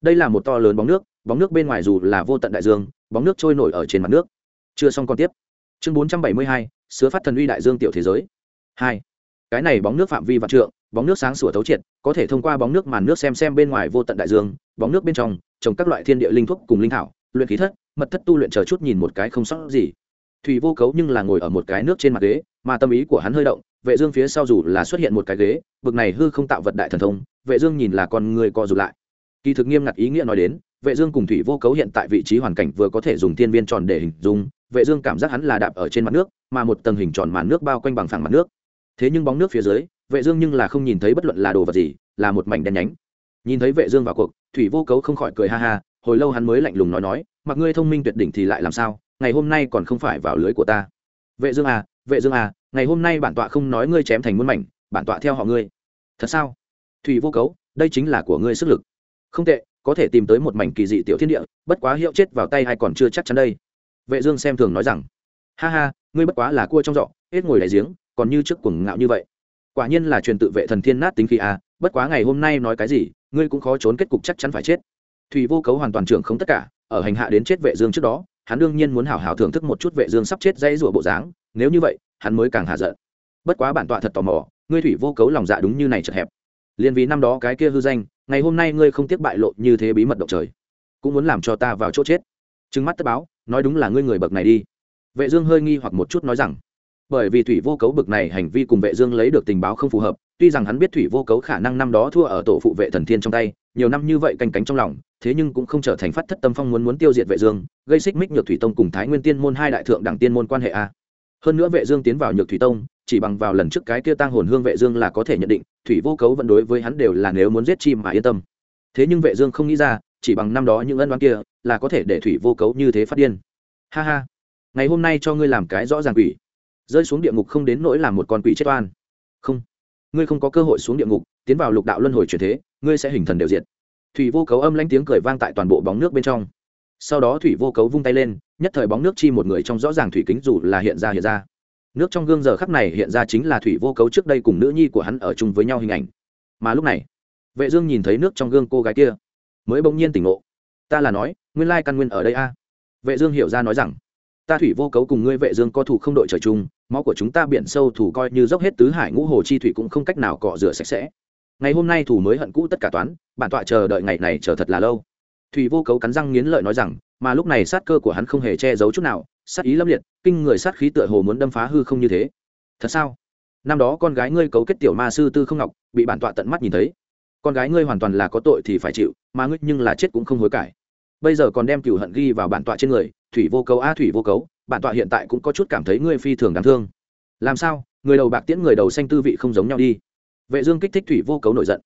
Đây là một to lớn bóng nước bóng nước bên ngoài dù là vô tận đại dương bóng nước trôi nổi ở trên mặt nước. Chưa xong còn tiếp. Chương 472, sứa phát thần uy đại dương tiểu thế giới. Hai. Cái này bóng nước phạm vi vạn trượng bóng nước sáng sủa thấu triệt có thể thông qua bóng nước màn nước xem xem bên ngoài vô tận đại dương bóng nước bên trong trồng các loại thiên địa linh thuốc cùng linh thảo luyện khí thất mật thất tu luyện chờ chút nhìn một cái không sót gì. Thủy vô cấu nhưng là ngồi ở một cái nước trên mặt ghế, mà tâm ý của hắn hơi động, vệ dương phía sau dù là xuất hiện một cái ghế, bực này hư không tạo vật đại thần thông, vệ dương nhìn là con người co rụt lại. Kỳ thực nghiêm ngặt ý nghĩa nói đến, vệ dương cùng thủy vô cấu hiện tại vị trí hoàn cảnh vừa có thể dùng thiên viên tròn để hình dung, vệ dương cảm giác hắn là đạp ở trên mặt nước, mà một tầng hình tròn màn nước bao quanh bằng phẳng mặt nước. Thế nhưng bóng nước phía dưới, vệ dương nhưng là không nhìn thấy bất luận là đồ vật gì, là một mảnh đen nhánh. Nhìn thấy vệ dương vào cuộc, thủy vô cấu không khỏi cười ha ha, hồi lâu hắn mới lạnh lùng nói nói mặc ngươi thông minh tuyệt đỉnh thì lại làm sao? Ngày hôm nay còn không phải vào lưới của ta. Vệ dương à vệ dương à ngày hôm nay bản tọa không nói ngươi chém thành muôn mảnh, bản tọa theo họ ngươi. Thật sao? Thủy vô cấu, đây chính là của ngươi sức lực. Không tệ, có thể tìm tới một mảnh kỳ dị tiểu thiên địa, bất quá hiệu chết vào tay hay còn chưa chắc chắn đây. Vệ dương xem thường nói rằng, ha ha, ngươi bất quá là cua trong giỏ, hết ngồi đáy giếng, còn như trước cuồng ngạo như vậy. Quả nhiên là truyền tự vệ thần thiên nát tính khí à bất quá ngày hôm nay nói cái gì, ngươi cũng khó trốn kết cục chắc chắn phải chết. Thủy vô cấu hoàn toàn trưởng không tất cả ở hành hạ đến chết vệ dương trước đó, hắn đương nhiên muốn hảo hảo thưởng thức một chút vệ dương sắp chết dây rủa bộ dáng, nếu như vậy, hắn mới càng hạ giận. Bất quá bản tọa thật tò mò, ngươi thủy vô cấu lòng dạ đúng như này chật hẹp. Liên vì năm đó cái kia hư danh, ngày hôm nay ngươi không tiếc bại lộ như thế bí mật động trời, cũng muốn làm cho ta vào chỗ chết. Trừng mắt tất báo, nói đúng là ngươi người bậc này đi. Vệ dương hơi nghi hoặc một chút nói rằng, bởi vì thủy vô cấu bậc này hành vi cùng vệ dương lấy được tình báo không phù hợp, tuy rằng hắn biết thủy vô cấu khả năng năm đó thua ở tổ phụ vệ thần thiên trong tay, nhiều năm như vậy canh cánh trong lòng thế nhưng cũng không trở thành phát thất tâm phong muốn muốn tiêu diệt vệ dương, gây xích mích nhược thủy tông cùng thái nguyên tiên môn hai đại thượng đẳng tiên môn quan hệ a. Hơn nữa vệ dương tiến vào nhược thủy tông, chỉ bằng vào lần trước cái kia tăng hồn hương vệ dương là có thể nhận định, thủy vô cấu vẫn đối với hắn đều là nếu muốn giết chim mà yên tâm. Thế nhưng vệ dương không nghĩ ra, chỉ bằng năm đó những ân oán kia, là có thể để thủy vô cấu như thế phát điên. Ha ha. Ngày hôm nay cho ngươi làm cái rõ ràng quỷ. Rơi xuống địa ngục không đến nỗi làm một con quỷ chết oan. Không. Ngươi không có cơ hội xuống địa ngục, tiến vào lục đạo luân hồi chuyển thế, ngươi sẽ hình thần đều diệt thủy vô cấu âm lãnh tiếng cười vang tại toàn bộ bóng nước bên trong. Sau đó thủy vô cấu vung tay lên, nhất thời bóng nước chi một người trong rõ ràng thủy kính dù là hiện ra hiện ra. Nước trong gương giờ khắc này hiện ra chính là thủy vô cấu trước đây cùng nữ nhi của hắn ở chung với nhau hình ảnh. Mà lúc này, vệ dương nhìn thấy nước trong gương cô gái kia, mới bỗng nhiên tỉnh ngộ. Ta là nói, nguyên lai căn nguyên ở đây a. Vệ dương hiểu ra nói rằng, ta thủy vô cấu cùng ngươi vệ dương co thủ không đội trời chung, máu của chúng ta biển sâu thủ coi như dốc hết tứ hải ngũ hồ chi thủy cũng không cách nào cọ rửa sạch sẽ ngày hôm nay thủ mới hận cũ tất cả toán, bản tọa chờ đợi ngày này chờ thật là lâu. Thủy vô cấu cắn răng nghiến lợi nói rằng, mà lúc này sát cơ của hắn không hề che giấu chút nào, sát ý lâm liệt, kinh người sát khí tựa hồ muốn đâm phá hư không như thế. Thật sao? Năm đó con gái ngươi cấu kết tiểu ma sư tư không ngọc, bị bản tọa tận mắt nhìn thấy. Con gái ngươi hoàn toàn là có tội thì phải chịu, mà ngươi nhưng là chết cũng không hối cải. Bây giờ còn đem cửu hận ghi vào bản tọa trên người, thủy vô cấu a thủy vô cấu, bản tọa hiện tại cũng có chút cảm thấy ngươi phi thường đáng thương. Làm sao? Người đầu bạc tiễn người đầu xanh tư vị không giống nhau đi vệ dương kích thích thủy vô cấu nổi giận.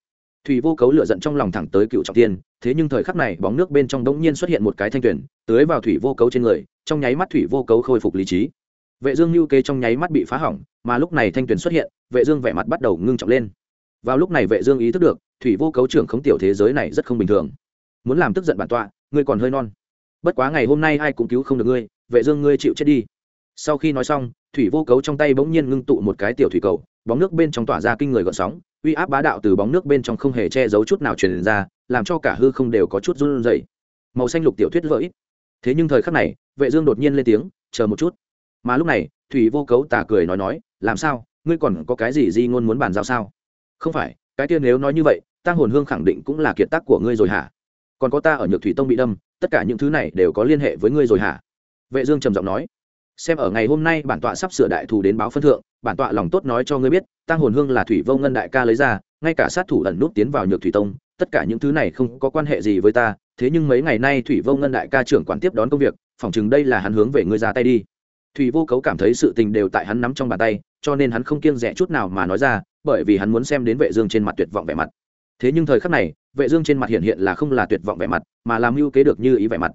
Thủy vô cấu lửa giận trong lòng thẳng tới cựu trọng thiên. thế nhưng thời khắc này bóng nước bên trong đống nhiên xuất hiện một cái thanh tuyển, tưới vào thủy vô cấu trên người, trong nháy mắt thủy vô cấu khôi phục lý trí. Vệ dương lưu kê trong nháy mắt bị phá hỏng, mà lúc này thanh tuyển xuất hiện, vệ dương vẻ mặt bắt đầu ngưng trọng lên. Vào lúc này vệ dương ý thức được, thủy vô cấu trưởng khống tiểu thế giới này rất không bình thường. Muốn làm tức giận bản tọa, ngươi còn hơi non. Bất quá ngày hôm nay ai cũng cứu không được ngươi, vệ dương ngươi chịu chết đi. Sau khi nói xong, thủy vô cấu trong tay bỗng nhiên ngưng tụ một cái tiểu thủy cầu bóng nước bên trong tỏa ra kinh người gợn sóng, uy áp bá đạo từ bóng nước bên trong không hề che giấu chút nào truyền ra, làm cho cả hư không đều có chút run rẩy. Màu xanh lục tiểu thuyết vỡ ít. Thế nhưng thời khắc này, vệ dương đột nhiên lên tiếng, chờ một chút. Mà lúc này, thủy vô cấu tà cười nói nói, làm sao? Ngươi còn có cái gì di ngôn muốn bàn giao sao? Không phải, cái kia nếu nói như vậy tăng hồn hương khẳng định cũng là kiệt tác của ngươi rồi hả? Còn có ta ở nhược thủy tông bị đâm, tất cả những thứ này đều có liên hệ với ngươi rồi hả? Vệ dương trầm giọng nói, xem ở ngày hôm nay bản tọa sắp sửa đại thù đến báo phân thượng bản tọa lòng tốt nói cho ngươi biết tăng hồn hương là thủy vô ngân đại ca lấy ra, ngay cả sát thủ ẩn nút tiến vào nhược thủy tông, tất cả những thứ này không có quan hệ gì với ta, thế nhưng mấy ngày nay thủy vô ngân đại ca trưởng quản tiếp đón công việc, phỏng chừng đây là hắn hướng về ngươi ra tay đi. Thủy vô cấu cảm thấy sự tình đều tại hắn nắm trong bàn tay, cho nên hắn không kiêng dè chút nào mà nói ra, bởi vì hắn muốn xem đến vệ dương trên mặt tuyệt vọng vẻ mặt. Thế nhưng thời khắc này, vệ dương trên mặt hiện hiện là không là tuyệt vọng vẻ mặt, mà làm lưu kế được như ý vẻ mặt.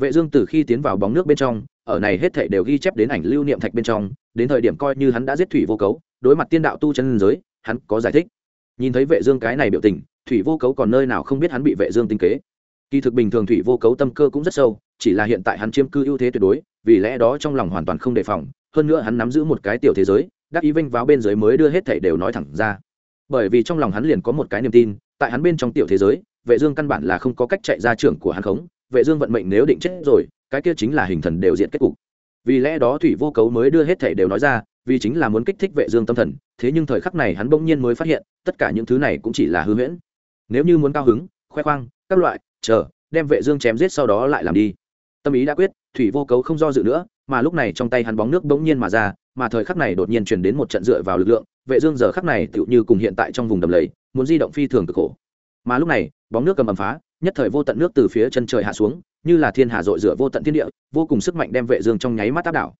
Vệ dương từ khi tiến vào bóng nước bên trong, ở này hết thảy đều ghi chép đến ảnh lưu niệm thạch bên trong đến thời điểm coi như hắn đã giết thủy vô cấu, đối mặt tiên đạo tu chân giới, hắn có giải thích. Nhìn thấy vệ dương cái này biểu tình, thủy vô cấu còn nơi nào không biết hắn bị vệ dương tinh kế. Kỳ thực bình thường thủy vô cấu tâm cơ cũng rất sâu, chỉ là hiện tại hắn chiếm cư ưu thế tuyệt đối, vì lẽ đó trong lòng hoàn toàn không đề phòng, hơn nữa hắn nắm giữ một cái tiểu thế giới, đắc ý vinh vào bên dưới mới đưa hết thảy đều nói thẳng ra. Bởi vì trong lòng hắn liền có một cái niềm tin, tại hắn bên trong tiểu thế giới, vệ dương căn bản là không có cách chạy ra trưởng của hắn khống, vệ dương vận mệnh nếu định chết rồi, cái kia chính là hình thần đều diện kết cục vì lẽ đó thủy vô cấu mới đưa hết thảy đều nói ra, vì chính là muốn kích thích vệ dương tâm thần, thế nhưng thời khắc này hắn bỗng nhiên mới phát hiện, tất cả những thứ này cũng chỉ là hư huyễn. Nếu như muốn cao hứng, khoe khoang, các loại, chờ, đem vệ dương chém giết sau đó lại làm đi. Tâm ý đã quyết, thủy vô cấu không do dự nữa, mà lúc này trong tay hắn bóng nước bỗng nhiên mà ra, mà thời khắc này đột nhiên truyền đến một trận dựa vào lực lượng, vệ dương giờ khắc này tựu như cùng hiện tại trong vùng đầm lầy, muốn di động phi thường cực khổ. Mà lúc này, bóng nước cầm ầm phá, nhất thời vô tận nước từ phía chân trời hạ xuống như là thiên hà dội rửa vô tận thiên địa, vô cùng sức mạnh đem vệ dương trong nháy mắt áp đảo.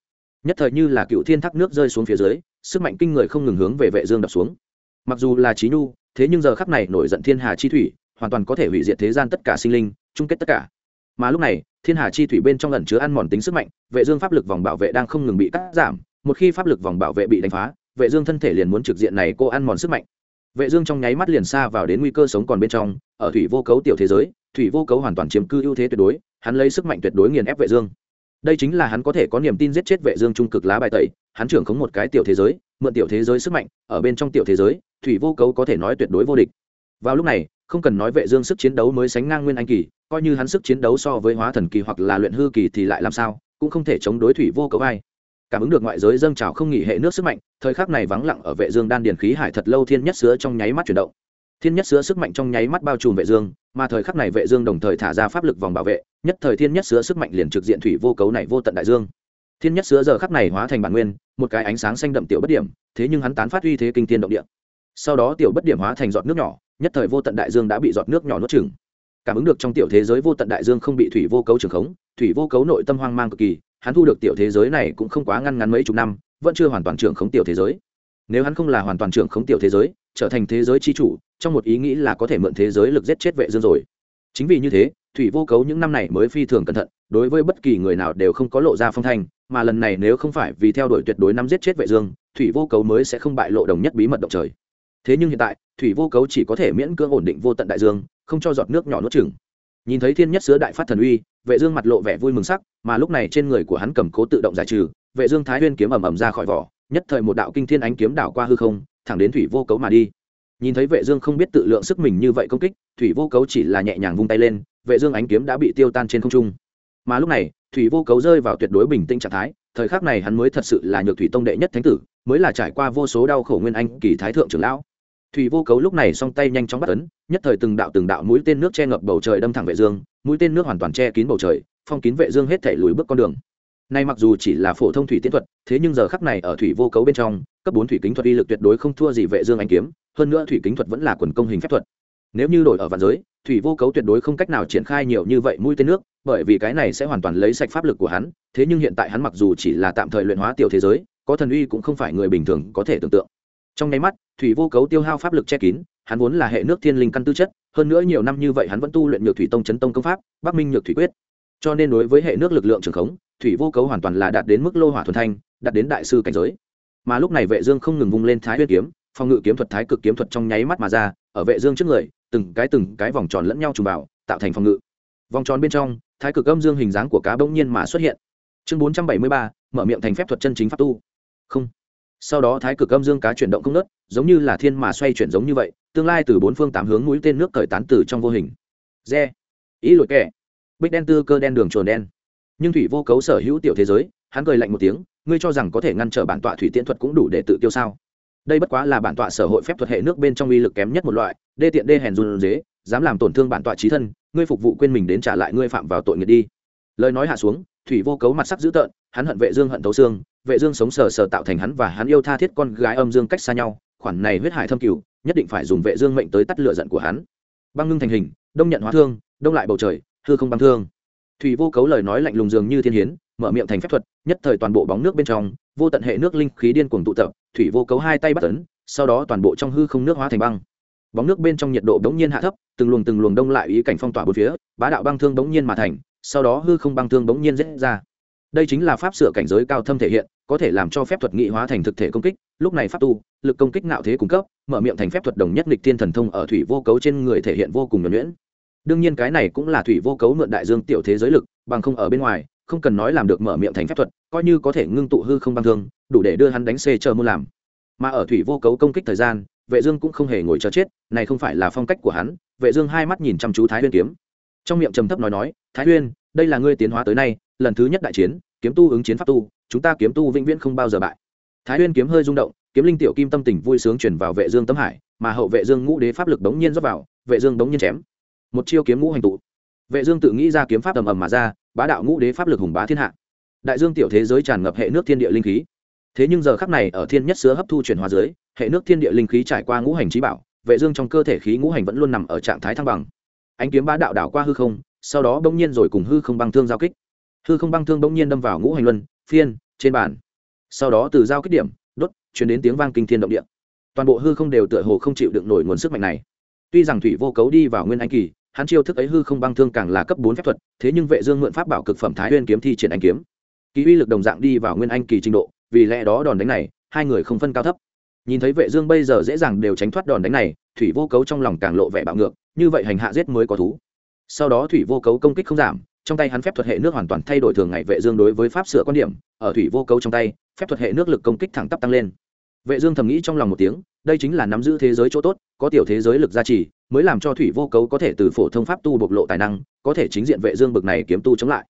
Nhất thời như là cựu thiên thác nước rơi xuống phía dưới, sức mạnh kinh người không ngừng hướng về vệ dương đập xuống. Mặc dù là trí nhu, thế nhưng giờ khắc này nổi giận thiên hà chi thủy, hoàn toàn có thể hủy diệt thế gian tất cả sinh linh, chung kết tất cả. Mà lúc này, thiên hà chi thủy bên trong lần chứa ăn mòn tính sức mạnh, vệ dương pháp lực vòng bảo vệ đang không ngừng bị cắt giảm. Một khi pháp lực vòng bảo vệ bị đánh phá, vệ dương thân thể liền muốn trực diện này cô ăn mòn sức mạnh. Vệ dương trong nháy mắt liền xa vào đến nguy cơ sống còn bên trong, ở thủy vô cấu tiểu thế giới, thủy vô cấu hoàn toàn chiếm cư ưu thế tuyệt đối hắn lấy sức mạnh tuyệt đối nghiền ép vệ dương. Đây chính là hắn có thể có niềm tin giết chết vệ dương trung cực lá bài tẩy, hắn trưởng khống một cái tiểu thế giới, mượn tiểu thế giới sức mạnh, ở bên trong tiểu thế giới, thủy vô cấu có thể nói tuyệt đối vô địch. Vào lúc này, không cần nói vệ dương sức chiến đấu mới sánh ngang nguyên anh kỳ, coi như hắn sức chiến đấu so với hóa thần kỳ hoặc là luyện hư kỳ thì lại làm sao, cũng không thể chống đối thủy vô cấu ai. Cảm ứng được ngoại giới dâng trào không nghỉ hệ nước sức mạnh, thời khắc này vắng lặng ở vệ dương đan điền khí hải thật lâu thiên nhất sứa trong nháy mắt chuyển động thiên nhất sứa sức mạnh trong nháy mắt bao trùm vệ dương, mà thời khắc này vệ dương đồng thời thả ra pháp lực vòng bảo vệ, nhất thời thiên nhất sứa sức mạnh liền trực diện thủy vô cấu này vô tận đại dương. Thiên nhất sứa giờ khắc này hóa thành bản nguyên, một cái ánh sáng xanh đậm tiểu bất điểm, thế nhưng hắn tán phát uy thế kinh thiên động địa. Sau đó tiểu bất điểm hóa thành giọt nước nhỏ, nhất thời vô tận đại dương đã bị giọt nước nhỏ nuốt chửng. Cảm ứng được trong tiểu thế giới vô tận đại dương không bị thủy vô cấu trường khống, thủy vô cấu nội tâm hoang mang cực kỳ, hắn thu được tiểu thế giới này cũng không quá ngăn ngắn mấy chục năm, vẫn chưa hoàn toàn trưởng khống tiểu thế giới. Nếu hắn không là hoàn toàn trưởng khống tiểu thế giới, trở thành thế giới chi chủ trong một ý nghĩ là có thể mượn thế giới lực giết chết vệ dương rồi. Chính vì như thế, thủy vô cấu những năm này mới phi thường cẩn thận, đối với bất kỳ người nào đều không có lộ ra phong thanh, mà lần này nếu không phải vì theo đuổi tuyệt đối nắm giết chết vệ dương, thủy vô cấu mới sẽ không bại lộ đồng nhất bí mật động trời. Thế nhưng hiện tại, thủy vô cấu chỉ có thể miễn cưỡng ổn định vô tận đại dương, không cho giọt nước nhỏ nuốt chừng nhìn thấy thiên nhất sứa đại phát thần uy, vệ dương mặt lộ vẻ vui mừng sắc, mà lúc này trên người của hắn cầm cố tự động giải trừ, vệ dương thái nguyên kiếm ầm ầm ra khỏi vỏ, nhất thời một đạo kinh thiên ánh kiếm đảo qua hư không, thẳng đến thủy vô cấu mà đi nhìn thấy vệ dương không biết tự lượng sức mình như vậy công kích, thủy vô cấu chỉ là nhẹ nhàng vung tay lên, vệ dương ánh kiếm đã bị tiêu tan trên không trung. Mà lúc này, thủy vô cấu rơi vào tuyệt đối bình tĩnh trạng thái, thời khắc này hắn mới thật sự là nhược thủy tông đệ nhất thánh tử, mới là trải qua vô số đau khổ nguyên anh kỳ thái thượng trưởng lão. Thủy vô cấu lúc này song tay nhanh chóng bắt ấn, nhất thời từng đạo từng đạo mũi tên nước che ngập bầu trời đâm thẳng vệ dương, mũi tên nước hoàn toàn che kín bầu trời, phong kín vệ dương hết thảy lùi bước con đường. Nay mặc dù chỉ là phổ thông thủy tiên thuật, thế nhưng giờ khắc này ở thủy vô cấu bên trong cấp bốn thủy kính thuật uy lực tuyệt đối không thua gì vệ dương anh kiếm, hơn nữa thủy kính thuật vẫn là quần công hình phép thuật. Nếu như đổi ở vạn giới, thủy vô cấu tuyệt đối không cách nào triển khai nhiều như vậy mũi tên nước, bởi vì cái này sẽ hoàn toàn lấy sạch pháp lực của hắn, thế nhưng hiện tại hắn mặc dù chỉ là tạm thời luyện hóa tiểu thế giới, có thần uy cũng không phải người bình thường có thể tưởng tượng. Trong nháy mắt, thủy vô cấu tiêu hao pháp lực che kín, hắn vốn là hệ nước thiên linh căn tư chất, hơn nữa nhiều năm như vậy hắn vẫn tu luyện nhược thủy tông chấn tông công pháp, bắc minh nhược thủy quyết. Cho nên đối với hệ nước lực lượng trường khống, thủy vô cấu hoàn toàn là đạt đến mức lô hỏa thuần thanh, đạt đến đại sư cảnh giới mà lúc này vệ dương không ngừng vung lên thái huyết kiếm phòng ngự kiếm thuật thái cực kiếm thuật trong nháy mắt mà ra ở vệ dương trước người từng cái từng cái vòng tròn lẫn nhau trùng vào tạo thành phòng ngự. Vòng tròn bên trong thái cực âm dương hình dáng của cá bỗng nhiên mà xuất hiện. Chương 473, mở miệng thành phép thuật chân chính pháp tu. Không. Sau đó thái cực âm dương cá chuyển động không nớt giống như là thiên mà xoay chuyển giống như vậy tương lai từ bốn phương tám hướng mũi tên nước cởi tán từ trong vô hình. Re. Ý lội kẻ. Bích đen tư cơ đen đường trồn đen. Nhưng thủy vô cấu sở hữu tiểu thế giới hắn cười lạnh một tiếng ngươi cho rằng có thể ngăn trở bản tọa thủy tiễn thuật cũng đủ để tự tiêu sao? Đây bất quá là bản tọa sở hội phép thuật hệ nước bên trong uy lực kém nhất một loại, đê tiện đê hèn run dế, dám làm tổn thương bản tọa trí thân, ngươi phục vụ quên mình đến trả lại ngươi phạm vào tội nghiệt đi. Lời nói hạ xuống, thủy vô cấu mặt sắc dữ tợn, hắn hận vệ dương hận thấu xương, vệ dương sống sờ sờ tạo thành hắn và hắn yêu tha thiết con gái âm dương cách xa nhau, khoản này huyết hải thâm cửu nhất định phải dùng vệ dương mệnh tới tắt lửa giận của hắn. Băng ngưng thành hình, đông nhận hóa thương, đông lại bầu trời, hư không băng thương. Thủy vô cấu lời nói lạnh lùng dường như thiên hiến mở miệng thành phép thuật, nhất thời toàn bộ bóng nước bên trong, vô tận hệ nước linh khí điên cuồng tụ tập, thủy vô cấu hai tay bắt tấn sau đó toàn bộ trong hư không nước hóa thành băng. Bóng nước bên trong nhiệt độ đống nhiên hạ thấp, từng luồng từng luồng đông lại ý cảnh phong tỏa bốn phía, bá đạo băng thương đống nhiên mà thành, sau đó hư không băng thương đống nhiên rết ra. Đây chính là pháp sửa cảnh giới cao thâm thể hiện, có thể làm cho phép thuật nghị hóa thành thực thể công kích, lúc này pháp tu, lực công kích nạo thế cung cấp, mở miệng thành phép thuật đồng nhất lịch thiên thần thông ở thủy vô cấu trên người thể hiện vô cùng nhuẩn nhuyễn. Đương nhiên cái này cũng là thủy vô cấu mượn đại dương tiểu thế giới lực, bằng không ở bên ngoài không cần nói làm được mở miệng thành phép thuật, coi như có thể ngưng tụ hư không băng thương, đủ để đưa hắn đánh xê chờ môn làm. Mà ở thủy vô cấu công kích thời gian, vệ dương cũng không hề ngồi chờ chết, này không phải là phong cách của hắn, vệ dương hai mắt nhìn chăm chú thái huyên kiếm. Trong miệng trầm thấp nói nói, thái huyên, đây là ngươi tiến hóa tới nay, lần thứ nhất đại chiến, kiếm tu ứng chiến pháp tu, chúng ta kiếm tu vĩnh viễn không bao giờ bại. Thái huyên kiếm hơi rung động, kiếm linh tiểu kim tâm tình vui sướng truyền vào vệ dương tâm hải, mà hậu vệ dương ngũ đế pháp lực đống nhiên rót vào, vệ dương đống nhiên chém. Một chiêu kiếm ngũ hành tụ. Vệ dương tự nghĩ ra kiếm pháp ầm ầm mà ra bá đạo ngũ đế pháp lực hùng bá thiên hạ. Đại dương tiểu thế giới tràn ngập hệ nước thiên địa linh khí. Thế nhưng giờ khắc này ở thiên nhất sứa hấp thu chuyển hóa dưới hệ nước thiên địa linh khí trải qua ngũ hành trí bảo, vệ dương trong cơ thể khí ngũ hành vẫn luôn nằm ở trạng thái thăng bằng. Ánh kiếm bá đạo đảo qua hư không, sau đó bỗng nhiên rồi cùng hư không băng thương giao kích. Hư không băng thương bỗng nhiên đâm vào ngũ hành luân, phiên, trên bàn. Sau đó từ giao kích điểm, đốt chuyển đến tiếng vang kinh thiên động địa. Toàn bộ hư không đều tựa hồ không chịu đựng nổi nguồn sức mạnh này. Tuy rằng thủy vô cấu đi vào nguyên anh kỳ hắn chiêu thức ấy hư không băng thương càng là cấp bốn phép thuật, thế nhưng vệ dương mượn pháp bảo cực phẩm thái nguyên kiếm thi triển anh kiếm. Kỹ uy lực đồng dạng đi vào nguyên anh kỳ trình độ, vì lẽ đó đòn đánh này, hai người không phân cao thấp. Nhìn thấy vệ dương bây giờ dễ dàng đều tránh thoát đòn đánh này, thủy vô cấu trong lòng càng lộ vẻ bạo ngược, như vậy hành hạ giết mới có thú. Sau đó thủy vô cấu công kích không giảm, trong tay hắn phép thuật hệ nước hoàn toàn thay đổi thường ngày vệ dương đối với pháp sửa quan điểm, ở thủy vô cấu trong tay, phép thuật hệ nước lực công kích thẳng tắp tăng lên vệ dương thầm nghĩ trong lòng một tiếng, đây chính là nắm giữ thế giới chỗ tốt, có tiểu thế giới lực gia trì, mới làm cho thủy vô cấu có thể từ phổ thông pháp tu bộc lộ tài năng, có thể chính diện vệ dương bực này kiếm tu chống lại.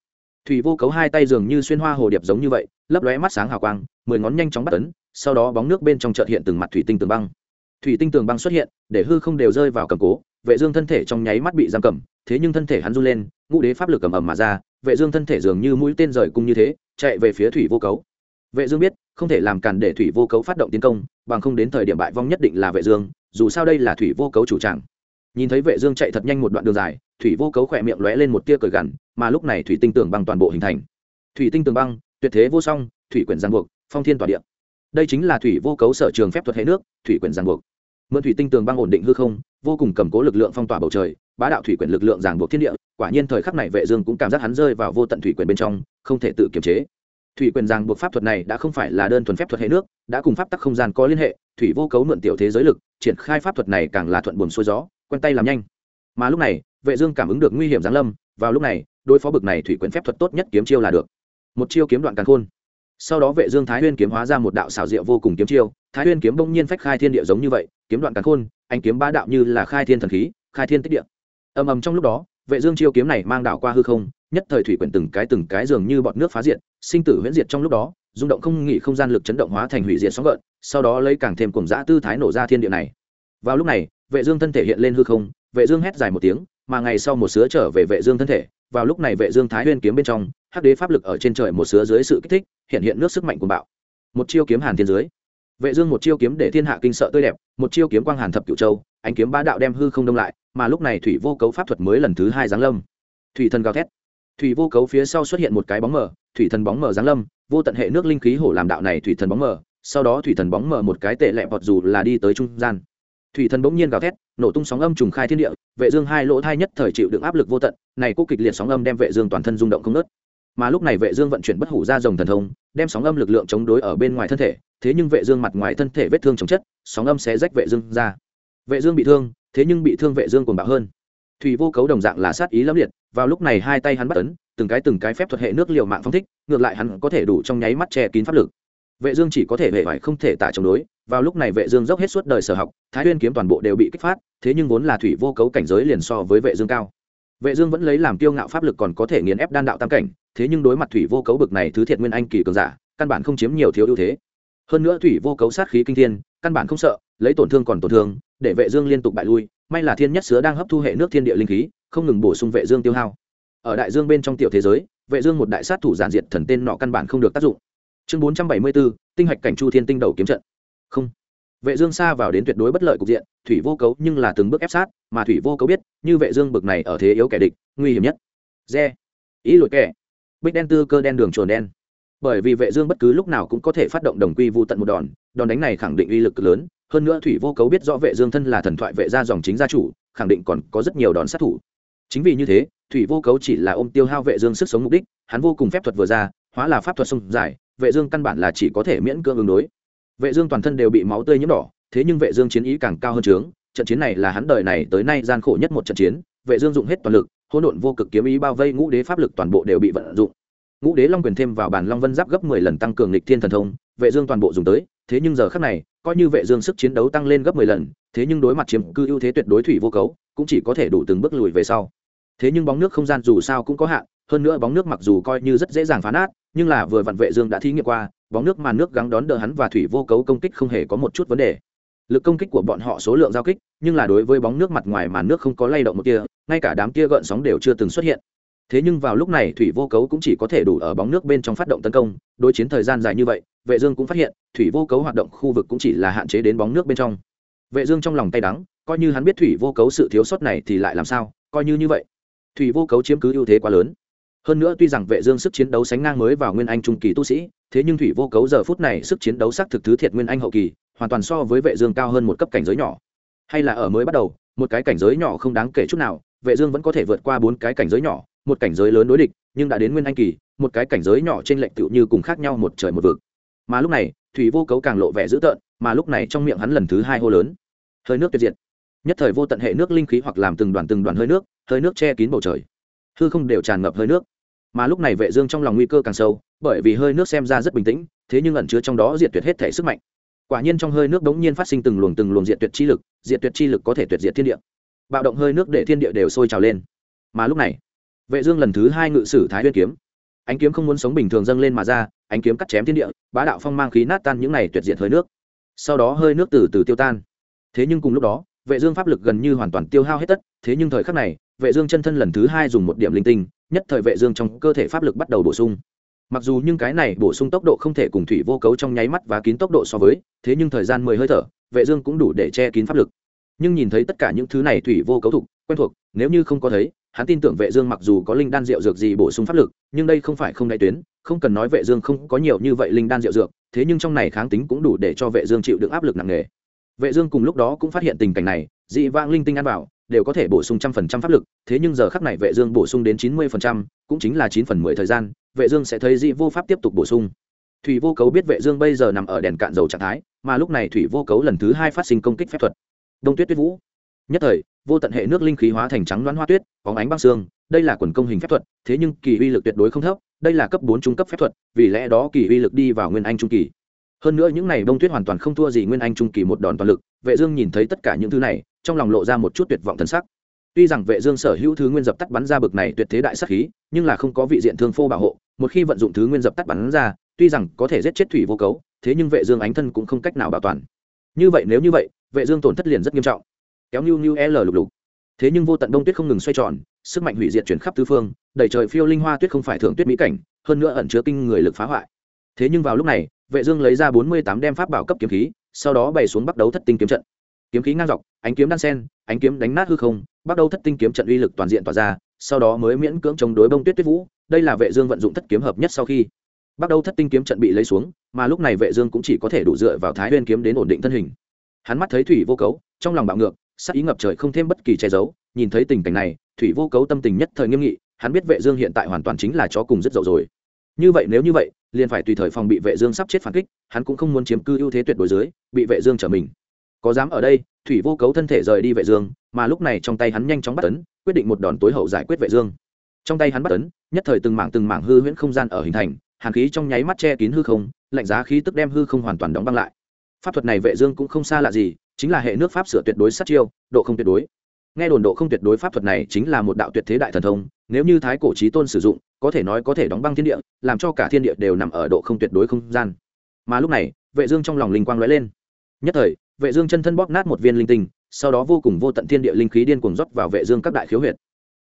Thủy vô cấu hai tay dường như xuyên hoa hồ điệp giống như vậy, lấp lóe mắt sáng hào quang, mười ngón nhanh chóng bắt tấn sau đó bóng nước bên trong chợt hiện từng mặt thủy tinh tường băng. Thủy tinh tường băng xuất hiện, để hư không đều rơi vào cầm cố, vệ dương thân thể trong nháy mắt bị giam cầm, thế nhưng thân thể hắn run lên, ngũ đế pháp lực cầm ầm mà ra, vệ dương thân thể dường như mũi tên rời cung như thế, chạy về phía thủy vô cấu vệ dương biết, không thể làm cản để thủy vô cấu phát động tiến công, bằng không đến thời điểm bại vong nhất định là vệ dương, dù sao đây là thủy vô cấu chủ trạng nhìn thấy vệ dương chạy thật nhanh một đoạn đường dài, thủy vô cấu khoẹt miệng lóe lên một tia cười gằn, mà lúc này thủy tinh tường băng toàn bộ hình thành. Thủy tinh tường băng, tuyệt thế vô song, thủy quyển giang buộc, phong thiên tỏa địa. Đây chính là thủy vô cấu sở trường phép thuật hệ nước, thủy quyển giang buộc. Mượn thủy tinh tường băng ổn định hư không, vô cùng cầm cố lực lượng phong tỏa bầu trời, bá đạo thủy quyển lực lượng giảng buộc thiên địa, quả nhiên thời khắc này vệ dương cũng cảm giác hắn rơi vào vô tận thủy quyển bên trong, không thể tự kiềm chế thủy quyền giang buộc pháp thuật này đã không phải là đơn thuần phép thuật hệ nước, đã cùng pháp tắc không gian có liên hệ, thủy vô cấu mượn tiểu thế giới lực, triển khai pháp thuật này càng là thuận buồm xuôi gió, quen tay làm nhanh. Mà lúc này, vệ dương cảm ứng được nguy hiểm giáng lâm, vào lúc này, đối phó bực này thủy quyền phép thuật tốt nhất kiếm chiêu là được. Một chiêu kiếm đoạn càn khôn. Sau đó vệ dương thái nguyên kiếm hóa ra một đạo xảo diệu vô cùng kiếm chiêu, thái nguyên kiếm bỗng nhiên phách khai thiên địa giống như vậy, kiếm đoạn càn khôn, anh kiếm ba đạo như là khai thiên thần khí, khai thiên tích địa. Ầm ầm trong lúc đó, vệ dương chiêu kiếm này mang đạo qua hư không nhất thời thủy quyển từng cái từng cái dường như bọt nước phá diệt, sinh tử huyễn diệt trong lúc đó, rung động không nghỉ không gian lực chấn động hóa thành hủy diệt sóng gợn, sau đó lấy càng thêm cùng dã tư thái nổ ra thiên địa này. Vào lúc này, vệ dương thân thể hiện lên hư không, vệ dương hét dài một tiếng, mà ngày sau một sứa trở về vệ dương thân thể, vào lúc này vệ dương thái nguyên kiếm bên trong, hắc đế pháp lực ở trên trời một sứa dưới sự kích thích, hiện hiện nước sức mạnh của bạo. Một chiêu kiếm hàn thiên dưới. Vệ dương một chiêu kiếm để thiên hạ kinh sợ tươi đẹp, một chiêu kiếm quang hàn thập cửu châu, ánh kiếm ba đạo đem hư không đông lại, mà lúc này thủy vô cấu pháp thuật mới lần thứ hai giáng lâm. Thủy thần gào thét thủy vô cấu phía sau xuất hiện một cái bóng mờ, thủy thần bóng mờ giáng lâm, vô tận hệ nước linh khí hổ làm đạo này thủy thần bóng mờ, sau đó thủy thần bóng mờ một cái tệ lẹ bọt dù là đi tới trung gian. Thủy thần bỗng nhiên gào thét, nổ tung sóng âm trùng khai thiên địa, vệ dương hai lỗ thai nhất thời chịu đựng áp lực vô tận, này cố kịch liệt sóng âm đem vệ dương toàn thân rung động không nứt mà lúc này vệ dương vận chuyển bất hủ ra rồng thần thông, đem sóng âm lực lượng chống đối ở bên ngoài thân thể, thế nhưng vệ dương mặt ngoài thân thể vết thương chống chất, sóng âm sẽ rách vệ dương ra. Vệ dương bị thương, thế nhưng bị thương vệ dương còn bạo hơn thủy vô cấu đồng dạng là sát ý lâm liệt, vào lúc này hai tay hắn bắt ấn, từng cái từng cái phép thuật hệ nước liều mạng phong thích, ngược lại hắn có thể đủ trong nháy mắt che kín pháp lực. Vệ dương chỉ có thể hệ phải không thể tả chống đối, vào lúc này vệ dương dốc hết suốt đời sở học, thái nguyên kiếm toàn bộ đều bị kích phát, thế nhưng vốn là thủy vô cấu cảnh giới liền so với vệ dương cao. Vệ dương vẫn lấy làm kiêu ngạo pháp lực còn có thể nghiền ép đan đạo tam cảnh, thế nhưng đối mặt thủy vô cấu bực này thứ thiệt nguyên anh kỳ cường giả, căn bản không chiếm nhiều thiếu ưu thế. Hơn nữa thủy vô cấu sát khí kinh thiên, căn bản không sợ, lấy tổn thương còn tổn thương, để vệ dương liên tục bại lui may là thiên nhất sứa đang hấp thu hệ nước thiên địa linh khí không ngừng bổ sung vệ dương tiêu hao. Ở đại dương bên trong tiểu thế giới vệ dương một đại sát thủ giản diệt thần tên nọ căn bản không được tác dụng. Chương 474, tinh hạch cảnh chu thiên tinh đầu kiếm trận. Không. Vệ dương xa vào đến tuyệt đối bất lợi cục diện thủy vô cấu nhưng là từng bước ép sát mà thủy vô cấu biết như vệ dương bực này ở thế yếu kẻ địch nguy hiểm nhất. Re. Ý lội kẻ. Bích đen tư cơ đen đường trồn đen. Bởi vì vệ dương bất cứ lúc nào cũng có thể phát động đồng quy vu tận một đòn đòn đánh này khẳng định uy lực lớn hơn nữa thủy vô cấu biết rõ vệ dương thân là thần thoại vệ gia dòng chính gia chủ, khẳng định còn có rất nhiều đòn sát thủ. Chính vì như thế, thủy vô cấu chỉ là ôm tiêu hao vệ dương sức sống mục đích, hắn vô cùng phép thuật vừa ra, hóa là pháp thuật sông dài, vệ dương căn bản là chỉ có thể miễn cưỡng ứng đối. Vệ dương toàn thân đều bị máu tươi nhiễm đỏ, thế nhưng vệ dương chiến ý càng cao hơn trướng trận chiến này là hắn đời này tới nay gian khổ nhất một trận chiến, vệ dương dụng hết toàn lực, hỗn độn vô cực kiếm ý bao vây ngũ đế pháp lực toàn bộ đều bị vận dụng. Ngũ đế long quyền thêm vào bản long vân giáp gấp 10 lần tăng cường lịch thiên thần thông, vệ dương toàn bộ dùng tới, thế nhưng giờ khắc này coi như vệ dương sức chiến đấu tăng lên gấp 10 lần, thế nhưng đối mặt chiếm cư ưu thế tuyệt đối thủy vô cấu, cũng chỉ có thể đủ từng bước lùi về sau. Thế nhưng bóng nước không gian dù sao cũng có hạn, hơn nữa bóng nước mặc dù coi như rất dễ dàng phá nát, nhưng là vừa vặn vệ dương đã thí nghiệm qua, bóng nước màn nước gắng đón đỡ hắn và thủy vô cấu công kích không hề có một chút vấn đề. Lực công kích của bọn họ số lượng giao kích, nhưng là đối với bóng nước mặt ngoài màn nước không có lay động một tia, ngay cả đám kia gợn sóng đều chưa từng xuất hiện thế nhưng vào lúc này thủy vô cấu cũng chỉ có thể đủ ở bóng nước bên trong phát động tấn công, đối chiến thời gian dài như vậy, vệ dương cũng phát hiện, thủy vô cấu hoạt động khu vực cũng chỉ là hạn chế đến bóng nước bên trong. Vệ dương trong lòng tay đắng, coi như hắn biết thủy vô cấu sự thiếu sót này thì lại làm sao, coi như như vậy. Thủy vô cấu chiếm cứ ưu thế quá lớn. Hơn nữa tuy rằng vệ dương sức chiến đấu sánh ngang mới vào nguyên anh trung kỳ tu sĩ, thế nhưng thủy vô cấu giờ phút này sức chiến đấu xác thực thứ thiệt nguyên anh hậu kỳ, hoàn toàn so với vệ dương cao hơn một cấp cảnh giới nhỏ. Hay là ở mới bắt đầu, một cái cảnh giới nhỏ không đáng kể chút nào vệ dương vẫn có thể vượt qua bốn cái cảnh giới nhỏ, một cảnh giới lớn đối địch, nhưng đã đến nguyên anh kỳ, một cái cảnh giới nhỏ trên lệnh tựu như cùng khác nhau một trời một vực. Mà lúc này, thủy vô cấu càng lộ vẻ dữ tợn, mà lúc này trong miệng hắn lần thứ hai hô lớn. Hơi nước tuyệt diệt. Nhất thời vô tận hệ nước linh khí hoặc làm từng đoàn từng đoàn hơi nước hơi nước che kín bầu trời. Hư không đều tràn ngập hơi nước. Mà lúc này vệ dương trong lòng nguy cơ càng sâu, bởi vì hơi nước xem ra rất bình tĩnh, thế nhưng ẩn chứa trong đó diệt tuyệt hết thể sức mạnh. Quả nhiên trong hơi nước đống nhiên phát sinh từng luồng từng luồng diệt tuyệt chi lực, diệt tuyệt chi lực có thể tuyệt diệt thiên địa bạo động hơi nước để thiên địa đều sôi trào lên. Mà lúc này, vệ dương lần thứ hai ngự sử thái nguyên kiếm. Ánh kiếm không muốn sống bình thường dâng lên mà ra, ánh kiếm cắt chém thiên địa, bá đạo phong mang khí nát tan những này tuyệt diệt hơi nước. Sau đó hơi nước từ từ tiêu tan. Thế nhưng cùng lúc đó, vệ dương pháp lực gần như hoàn toàn tiêu hao hết tất, thế nhưng thời khắc này, vệ dương chân thân lần thứ hai dùng một điểm linh tinh, nhất thời vệ dương trong cơ thể pháp lực bắt đầu bổ sung. Mặc dù nhưng cái này bổ sung tốc độ không thể cùng thủy vô cấu trong nháy mắt và kín tốc độ so với, thế nhưng thời gian mười hơi thở, vệ dương cũng đủ để che kín pháp lực nhưng nhìn thấy tất cả những thứ này thủy vô cấu thục, quen thuộc, nếu như không có thấy, hắn tin tưởng vệ dương mặc dù có linh đan rượu dược gì bổ sung pháp lực, nhưng đây không phải không đại tuyến, không cần nói vệ dương không có nhiều như vậy linh đan rượu dược, thế nhưng trong này kháng tính cũng đủ để cho vệ dương chịu được áp lực nặng nề. Vệ dương cùng lúc đó cũng phát hiện tình cảnh này, dị vang linh tinh ăn vào, đều có thể bổ sung trăm phần trăm pháp lực, thế nhưng giờ khắc này vệ dương bổ sung đến chín mươi phần trăm, cũng chính là chín phần mười thời gian, vệ dương sẽ thấy dị vô pháp tiếp tục bổ sung. Thủy vô cấu biết vệ dương bây giờ nằm ở đèn cạn dầu trạng thái, mà lúc này thủy vô cấu lần thứ hai phát sinh công kích phép thuật đông tuyết tuyết vũ. Nhất thời, vô tận hệ nước linh khí hóa thành trắng đoán hoa tuyết, bóng ánh băng xương đây là quần công hình phép thuật, thế nhưng kỳ uy lực tuyệt đối không thấp, đây là cấp bốn trung cấp phép thuật, vì lẽ đó kỳ uy lực đi vào nguyên anh trung kỳ. Hơn nữa những này Đông tuyết hoàn toàn không thua gì nguyên anh trung kỳ một đòn toàn lực, vệ dương nhìn thấy tất cả những thứ này, trong lòng lộ ra một chút tuyệt vọng thần sắc. Tuy rằng vệ dương sở hữu thứ nguyên dập tắt bắn ra bực này tuyệt thế đại sát khí, nhưng là không có vị diện thương phô bảo hộ, một khi vận dụng thứ nguyên dập tắt bắn ra, tuy rằng có thể giết chết thủy vô cấu, thế nhưng vệ dương ánh thân cũng không cách nào bảo toàn. Như vậy nếu như vậy vệ dương tổn thất liền rất nghiêm trọng. Kéo nhu nhu l lục lục. Thế nhưng vô tận đông tuyết không ngừng xoay tròn, sức mạnh hủy diệt chuyển khắp tứ phương, đẩy trời phiêu linh hoa tuyết không phải thưởng tuyết mỹ cảnh, hơn nữa ẩn chứa kinh người lực phá hoại. Thế nhưng vào lúc này, vệ dương lấy ra 48 đem pháp bảo cấp kiếm khí, sau đó bày xuống bắt đấu thất tinh kiếm trận. Kiếm khí ngang dọc, ánh kiếm đan sen, ánh kiếm đánh nát hư không bắt đầu thất tinh kiếm trận uy lực toàn diện tỏa ra, sau đó mới miễn cưỡng chống đối bông tuyết tuyết vũ, đây là vệ dương vận dụng thất kiếm hợp nhất sau khi. Bắt đầu thất tinh kiếm trận bị lấy xuống, mà lúc này vệ dương cũng chỉ có thể đủ dựa vào thái nguyên kiếm đến ổn định thân hình hắn mắt thấy thủy vô cấu, trong lòng bạo ngược, sắc ý ngập trời không thêm bất kỳ che giấu, nhìn thấy tình cảnh này, thủy vô cấu tâm tình nhất thời nghiêm nghị, hắn biết vệ dương hiện tại hoàn toàn chính là chó cùng rất dậu rồi. Như vậy nếu như vậy, liền phải tùy thời phòng bị vệ dương sắp chết phản kích, hắn cũng không muốn chiếm cư ưu thế tuyệt đối dưới, bị vệ dương trở mình. Có dám ở đây, thủy vô cấu thân thể rời đi vệ dương, mà lúc này trong tay hắn nhanh chóng bắt tấn quyết định một đòn tối hậu giải quyết vệ dương. Trong tay hắn bắt tấn nhất thời từng mảng từng mảng hư huyễn không gian ở hình thành, hàn khí trong nháy mắt che kín hư không, lạnh giá khí tức đem hư không hoàn toàn đóng băng lại pháp thuật này vệ dương cũng không xa lạ gì, chính là hệ nước pháp sửa tuyệt đối sát chiêu, độ không tuyệt đối. Nghe đồn độ không tuyệt đối pháp thuật này chính là một đạo tuyệt thế đại thần thông, nếu như thái cổ chí tôn sử dụng, có thể nói có thể đóng băng thiên địa, làm cho cả thiên địa đều nằm ở độ không tuyệt đối không gian. Mà lúc này, vệ dương trong lòng linh quang lóe lên. Nhất thời, vệ dương chân thân bóp nát một viên linh tinh, sau đó vô cùng vô tận thiên địa linh khí điên cuồng rót vào vệ dương các đại khiếu huyệt.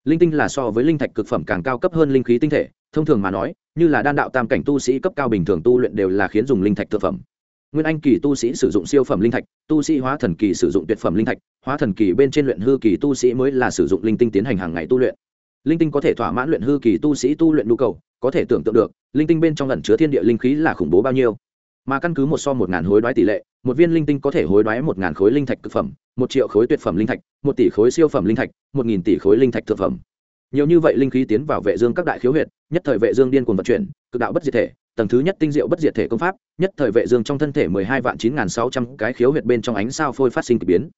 Linh tinh là so với linh thạch cực phẩm càng cao cấp hơn linh khí tinh thể, thông thường mà nói, như là đan đạo tam cảnh tu sĩ cấp cao bình thường tu luyện đều là khiến dùng linh thạch thực phẩm nguyên anh kỳ tu sĩ sử dụng siêu phẩm linh thạch, tu sĩ hóa thần kỳ sử dụng tuyệt phẩm linh thạch, hóa thần kỳ bên trên luyện hư kỳ tu sĩ mới là sử dụng linh tinh tiến hành hàng ngày tu luyện. Linh tinh có thể thỏa mãn luyện hư kỳ tu sĩ tu luyện nhu cầu, có thể tưởng tượng được, linh tinh bên trong ẩn chứa thiên địa linh khí là khủng bố bao nhiêu. Mà căn cứ một so một ngàn hối đoái tỷ lệ, một viên linh tinh có thể hối đoái một ngàn khối linh thạch thực phẩm, một triệu khối tuyệt phẩm linh thạch, một tỷ khối siêu phẩm linh thạch, một nghìn tỷ khối linh thạch thực phẩm. Nhiều như vậy linh khí tiến vào vệ dương các đại khiếu huyệt, nhất thời vệ dương điên cuồng vận chuyển, cực đạo bất diệt thể tầng thứ nhất tinh diệu bất diệt thể công pháp, nhất thời vệ dương trong thân thể mười hai vạn chín sáu trăm cái khiếu huyệt bên trong ánh sao phôi phát sinh kỳ biến.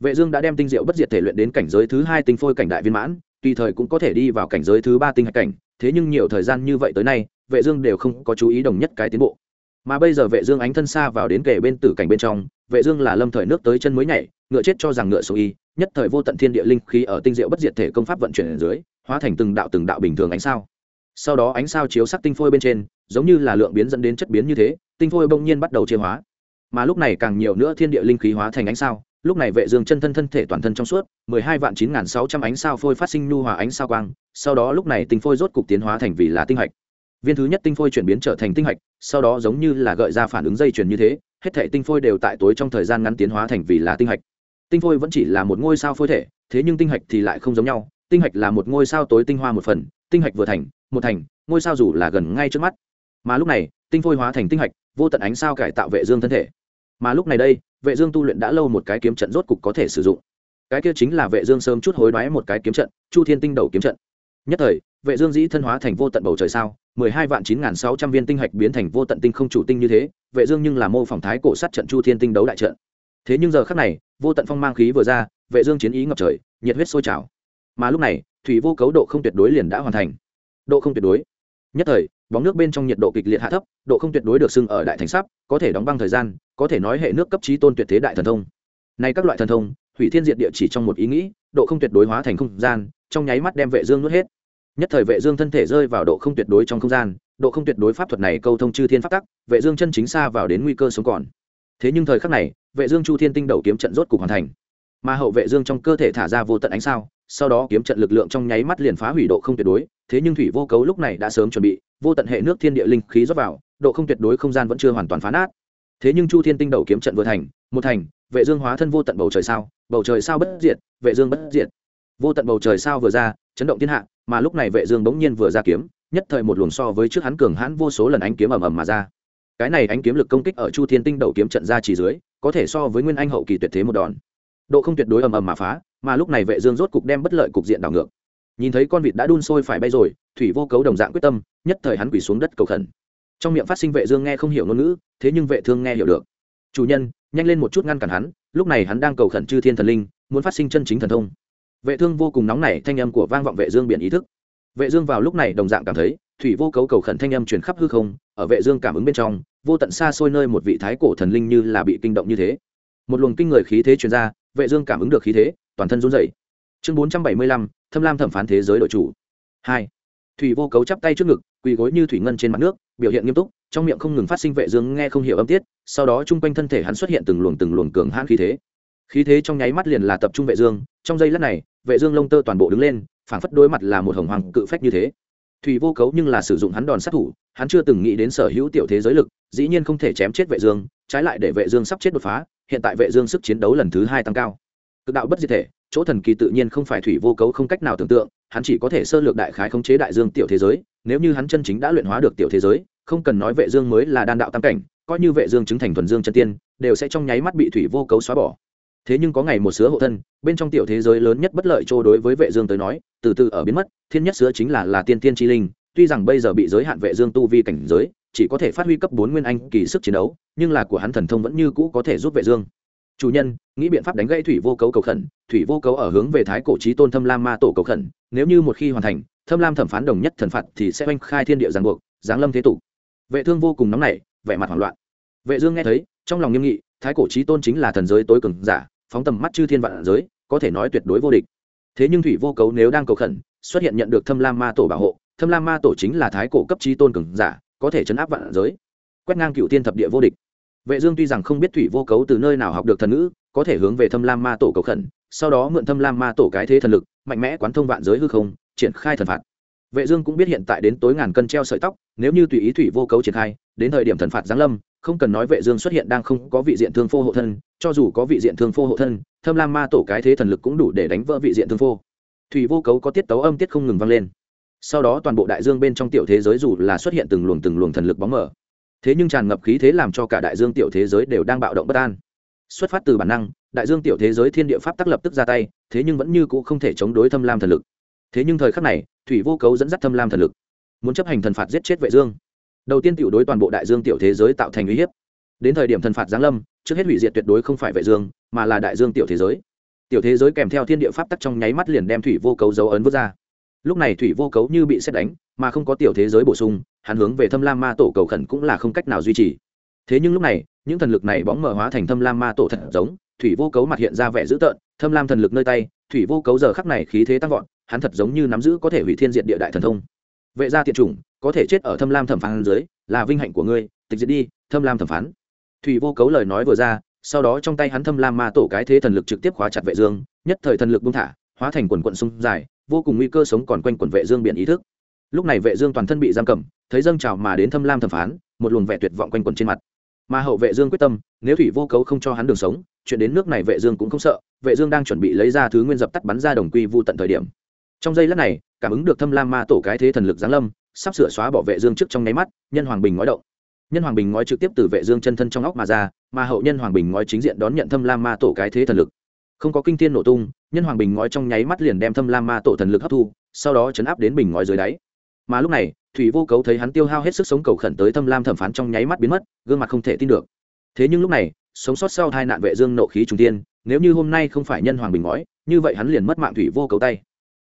Vệ dương đã đem tinh diệu bất diệt thể luyện đến cảnh giới thứ hai tinh phôi cảnh đại viên mãn, tùy thời cũng có thể đi vào cảnh giới thứ ba tinh hạch cảnh, thế nhưng nhiều thời gian như vậy tới nay, vệ dương đều không có chú ý đồng nhất cái tiến bộ. Mà bây giờ vệ dương ánh thân xa vào đến kề bên tử cảnh bên trong, vệ dương là lâm thời nước tới chân mới nhảy, ngựa chết cho rằng ngựa số y, nhất thời vô tận thiên địa linh khí ở tinh diệu bất diệt thể công pháp vận chuyển ở dưới, hóa thành từng đạo từng đạo bình thường ánh sao sau đó ánh sao chiếu sắc tinh phôi bên trên, giống như là lượng biến dẫn đến chất biến như thế, tinh phôi bỗng nhiên bắt đầu chia hóa. Mà lúc này càng nhiều nữa thiên địa linh khí hóa thành ánh sao, lúc này vệ dương chân thân thân thể toàn thân trong suốt, mười hai vạn chín sáu trăm ánh sao phôi phát sinh nhu hòa ánh sao quang, sau đó lúc này tinh phôi rốt cục tiến hóa thành vì là tinh hạch. Viên thứ nhất tinh phôi chuyển biến trở thành tinh hạch, sau đó giống như là gợi ra phản ứng dây chuyển như thế, hết thể tinh phôi đều tại tối trong thời gian ngắn tiến hóa thành vì là tinh hạch. Tinh phôi vẫn chỉ là một ngôi sao phôi thể, thế nhưng tinh hạch thì lại không giống nhau, tinh hạch là một ngôi sao tối tinh hoa một phần, tinh hạch vừa thành một thành, ngôi sao dù là gần ngay trước mắt. Mà lúc này, tinh phôi hóa thành tinh hạch, vô tận ánh sao cải tạo vệ dương thân thể. Mà lúc này đây, vệ dương tu luyện đã lâu một cái kiếm trận rốt cục có thể sử dụng. Cái kia chính là vệ dương sớm chút hối đoái một cái kiếm trận, chu thiên tinh đầu kiếm trận. Nhất thời, vệ dương dĩ thân hóa thành vô tận bầu trời sao, mười hai vạn chín nghìn sáu trăm viên tinh hạch biến thành vô tận tinh không chủ tinh như thế, vệ dương nhưng là mô phỏng thái cổ sát trận chu thiên tinh đấu đại trận. Thế nhưng giờ khắc này, vô tận phong mang khí vừa ra, vệ dương chiến ý ngập trời, nhiệt huyết sôi trào. Mà lúc này, thủy vô cấu độ không tuyệt đối liền đã hoàn thành độ không tuyệt đối. Nhất thời, bóng nước bên trong nhiệt độ kịch liệt hạ thấp, độ không tuyệt đối được xưng ở đại thành sắp có thể đóng băng thời gian, có thể nói hệ nước cấp trí tôn tuyệt thế đại thần thông. Nay các loại thần thông, hủy thiên diệt địa chỉ trong một ý nghĩ, độ không tuyệt đối hóa thành không gian, trong nháy mắt đem vệ dương nuốt hết. Nhất thời vệ dương thân thể rơi vào độ không tuyệt đối trong không gian, độ không tuyệt đối pháp thuật này câu thông chư thiên pháp tắc, vệ dương chân chính xa vào đến nguy cơ sống còn. Thế nhưng thời khắc này, vệ dương chu thiên tinh đầu kiếm trận rốt cục hoàn thành. Mà hậu vệ dương trong cơ thể thả ra vô tận ánh sao sau đó kiếm trận lực lượng trong nháy mắt liền phá hủy độ không tuyệt đối, thế nhưng thủy vô cấu lúc này đã sớm chuẩn bị, vô tận hệ nước thiên địa linh khí rót vào, độ không tuyệt đối không gian vẫn chưa hoàn toàn phá nát. Thế nhưng chu thiên tinh đầu kiếm trận vừa thành, một thành, vệ dương hóa thân vô tận bầu trời sao, bầu trời sao bất diệt, vệ dương bất diệt. Vô tận bầu trời sao vừa ra, chấn động thiên hạ, mà lúc này vệ dương bỗng nhiên vừa ra kiếm, nhất thời một luồng so với trước hắn cường hãn vô số lần ánh kiếm ầm ầm mà ra. Cái này ánh kiếm lực công kích ở chu thiên tinh đầu kiếm trận ra chỉ dưới, có thể so với nguyên anh hậu kỳ tuyệt thế một đòn. Độ không tuyệt đối ầm ầm mà phá mà lúc này vệ dương rốt cục đem bất lợi cục diện đảo ngược. Nhìn thấy con vịt đã đun sôi phải bay rồi, thủy vô cấu đồng dạng quyết tâm, nhất thời hắn quỳ xuống đất cầu khẩn. Trong miệng phát sinh vệ dương nghe không hiểu ngôn ngữ, thế nhưng vệ thương nghe hiểu được. Chủ nhân, nhanh lên một chút ngăn cản hắn, lúc này hắn đang cầu khẩn chư thiên thần linh, muốn phát sinh chân chính thần thông. Vệ thương vô cùng nóng nảy, thanh âm của vang vọng vệ dương biển ý thức. Vệ dương vào lúc này đồng dạng cảm thấy, thủy vô cấu cầu khẩn thanh âm truyền khắp hư không, ở vệ dương cảm ứng bên trong, vô tận xa xôi nơi một vị thái cổ thần linh như là bị kinh động như thế. Một luồng kinh người khí thế truyền ra, vệ dương cảm ứng được khí thế toàn thân run rẩy. Chương 475, thâm lam thẩm phán thế giới đội chủ. Hai. Thủy vô cấu chắp tay trước ngực quỳ gối như thủy ngân trên mặt nước biểu hiện nghiêm túc trong miệng không ngừng phát sinh vệ dương nghe không hiểu âm tiết sau đó trung quanh thân thể hắn xuất hiện từng luồng từng luồng cường hãn khí thế. Khí thế trong nháy mắt liền là tập trung vệ dương trong giây lát này vệ dương lông tơ toàn bộ đứng lên phảng phất đối mặt là một hồng hoàng cự phách như thế. Thủy vô cấu nhưng là sử dụng hắn đòn sát thủ hắn chưa từng nghĩ đến sở hữu tiểu thế giới lực dĩ nhiên không thể chém chết vệ dương trái lại để vệ dương sắp chết đột phá hiện tại vệ dương sức chiến đấu lần thứ hai tăng cao cực đạo bất diệt thể, chỗ thần kỳ tự nhiên không phải thủy vô cấu không cách nào tưởng tượng, hắn chỉ có thể sơ lược đại khái khống chế đại dương tiểu thế giới, nếu như hắn chân chính đã luyện hóa được tiểu thế giới, không cần nói vệ dương mới là đan đạo tam cảnh, coi như vệ dương chứng thành thuần dương chân tiên, đều sẽ trong nháy mắt bị thủy vô cấu xóa bỏ. Thế nhưng có ngày một sứa hộ thân, bên trong tiểu thế giới lớn nhất bất lợi chỗ đối với vệ dương tới nói, từ từ ở biến mất, thiên nhất sứa chính là là tiên tiên chi linh, tuy rằng bây giờ bị giới hạn vệ dương tu vi cảnh giới, chỉ có thể phát huy cấp 4 nguyên anh kỳ sức chiến đấu, nhưng là của hắn thần thông vẫn như cũ có thể giúp vệ dương chủ nhân, nghĩ biện pháp đánh gãy thủy vô cấu cầu khẩn, thủy vô cấu ở hướng về thái cổ chí tôn thâm lam ma tổ cầu khẩn, nếu như một khi hoàn thành, thâm lam thẩm phán đồng nhất thần phạt thì sẽ oanh khai thiên địa giang buộc, giáng lâm thế tục. Vệ thương vô cùng nóng nảy, vẻ mặt hoảng loạn. Vệ dương nghe thấy, trong lòng nghiêm nghị, thái cổ chí tôn chính là thần giới tối cường giả, phóng tầm mắt chư thiên vạn giới, có thể nói tuyệt đối vô địch. Thế nhưng thủy vô cấu nếu đang cầu khẩn, xuất hiện nhận được thâm lam ma tổ bảo hộ, thâm lam ma tổ chính là thái cổ cấp chí tôn cường giả, có thể chấn áp vạn giới. Quét ngang cựu tiên thập địa vô địch vệ dương tuy rằng không biết thủy vô cấu từ nơi nào học được thần ngữ, có thể hướng về thâm lam ma tổ cầu khẩn, sau đó mượn thâm lam ma tổ cái thế thần lực, mạnh mẽ quán thông vạn giới hư không, triển khai thần phạt. Vệ dương cũng biết hiện tại đến tối ngàn cân treo sợi tóc, nếu như tùy ý thủy vô cấu triển khai, đến thời điểm thần phạt giáng lâm, không cần nói vệ dương xuất hiện đang không có vị diện thương phô hộ thân, cho dù có vị diện thương phô hộ thân, thâm lam ma tổ cái thế thần lực cũng đủ để đánh vỡ vị diện thương phô. Thủy vô cấu có tiết tấu âm tiết không ngừng vang lên. Sau đó toàn bộ đại dương bên trong tiểu thế giới dù là xuất hiện từng luồng từng luồng thần lực bóng mở thế nhưng tràn ngập khí thế làm cho cả đại dương tiểu thế giới đều đang bạo động bất an. Xuất phát từ bản năng, đại dương tiểu thế giới thiên địa pháp tác lập tức ra tay, thế nhưng vẫn như cũ không thể chống đối thâm lam thần lực. Thế nhưng thời khắc này, thủy vô cấu dẫn dắt thâm lam thần lực. Muốn chấp hành thần phạt giết chết vệ dương. Đầu tiên tiểu đối toàn bộ đại dương tiểu thế giới tạo thành uy hiếp. Đến thời điểm thần phạt giáng lâm, trước hết hủy diệt tuyệt đối không phải vệ dương, mà là đại dương tiểu thế giới. Tiểu thế giới kèm theo thiên địa pháp tắc trong nháy mắt liền đem thủy vô cấu dấu ấn vứt ra. Lúc này thủy vô cấu như bị xét đánh, mà không có tiểu thế giới bổ sung hắn hướng về thâm lam ma tổ cầu khẩn cũng là không cách nào duy trì. Thế nhưng lúc này, những thần lực này bóng mở hóa thành thâm lam ma tổ thật giống, thủy vô cấu mặt hiện ra vẻ dữ tợn, thâm lam thần lực nơi tay, thủy vô cấu giờ khắc này khí thế tăng vọt, hắn thật giống như nắm giữ có thể hủy thiên diện địa đại thần thông. Vệ gia tiện chủng, có thể chết ở thâm lam thẩm phán dưới, là vinh hạnh của ngươi, tịch diệt đi, thâm lam thẩm phán. Thủy vô cấu lời nói vừa ra, sau đó trong tay hắn thâm lam ma tổ cái thế thần lực trực tiếp khóa chặt vệ dương, nhất thời thần lực buông thả, hóa thành quần quận sông dài, vô cùng nguy cơ sống còn quanh quần vệ dương biển ý thức. Lúc này vệ dương toàn thân bị giam cầm thấy dâng trào mà đến thâm lam thẩm phán, một luồng vẻ tuyệt vọng quanh quẩn trên mặt. Mà hậu vệ dương quyết tâm, nếu thủy vô cấu không cho hắn đường sống, chuyện đến nước này vệ dương cũng không sợ, vệ dương đang chuẩn bị lấy ra thứ nguyên dập tắt bắn ra đồng quy vu tận thời điểm. Trong giây lát này, cảm ứng được thâm lam ma tổ cái thế thần lực giáng lâm, sắp sửa xóa bỏ vệ dương trước trong nấy mắt, nhân hoàng bình ngói động. Nhân hoàng bình ngói trực tiếp từ vệ dương chân thân trong óc mà ra, mà hậu nhân hoàng bình ngói chính diện đón nhận thâm lam ma tổ cái thế thần lực. Không có kinh thiên nổ tung, nhân hoàng bình ngói trong nháy mắt liền đem thâm lam ma tổ thần lực hấp thu, sau đó chấn áp đến bình ngói dưới đáy. Mà lúc này thủy vô cấu thấy hắn tiêu hao hết sức sống cầu khẩn tới thâm lam thẩm phán trong nháy mắt biến mất, gương mặt không thể tin được. Thế nhưng lúc này, sống sót sau hai nạn vệ dương nộ khí trùng tiên nếu như hôm nay không phải nhân hoàng bình ngói, như vậy hắn liền mất mạng thủy vô cấu tay.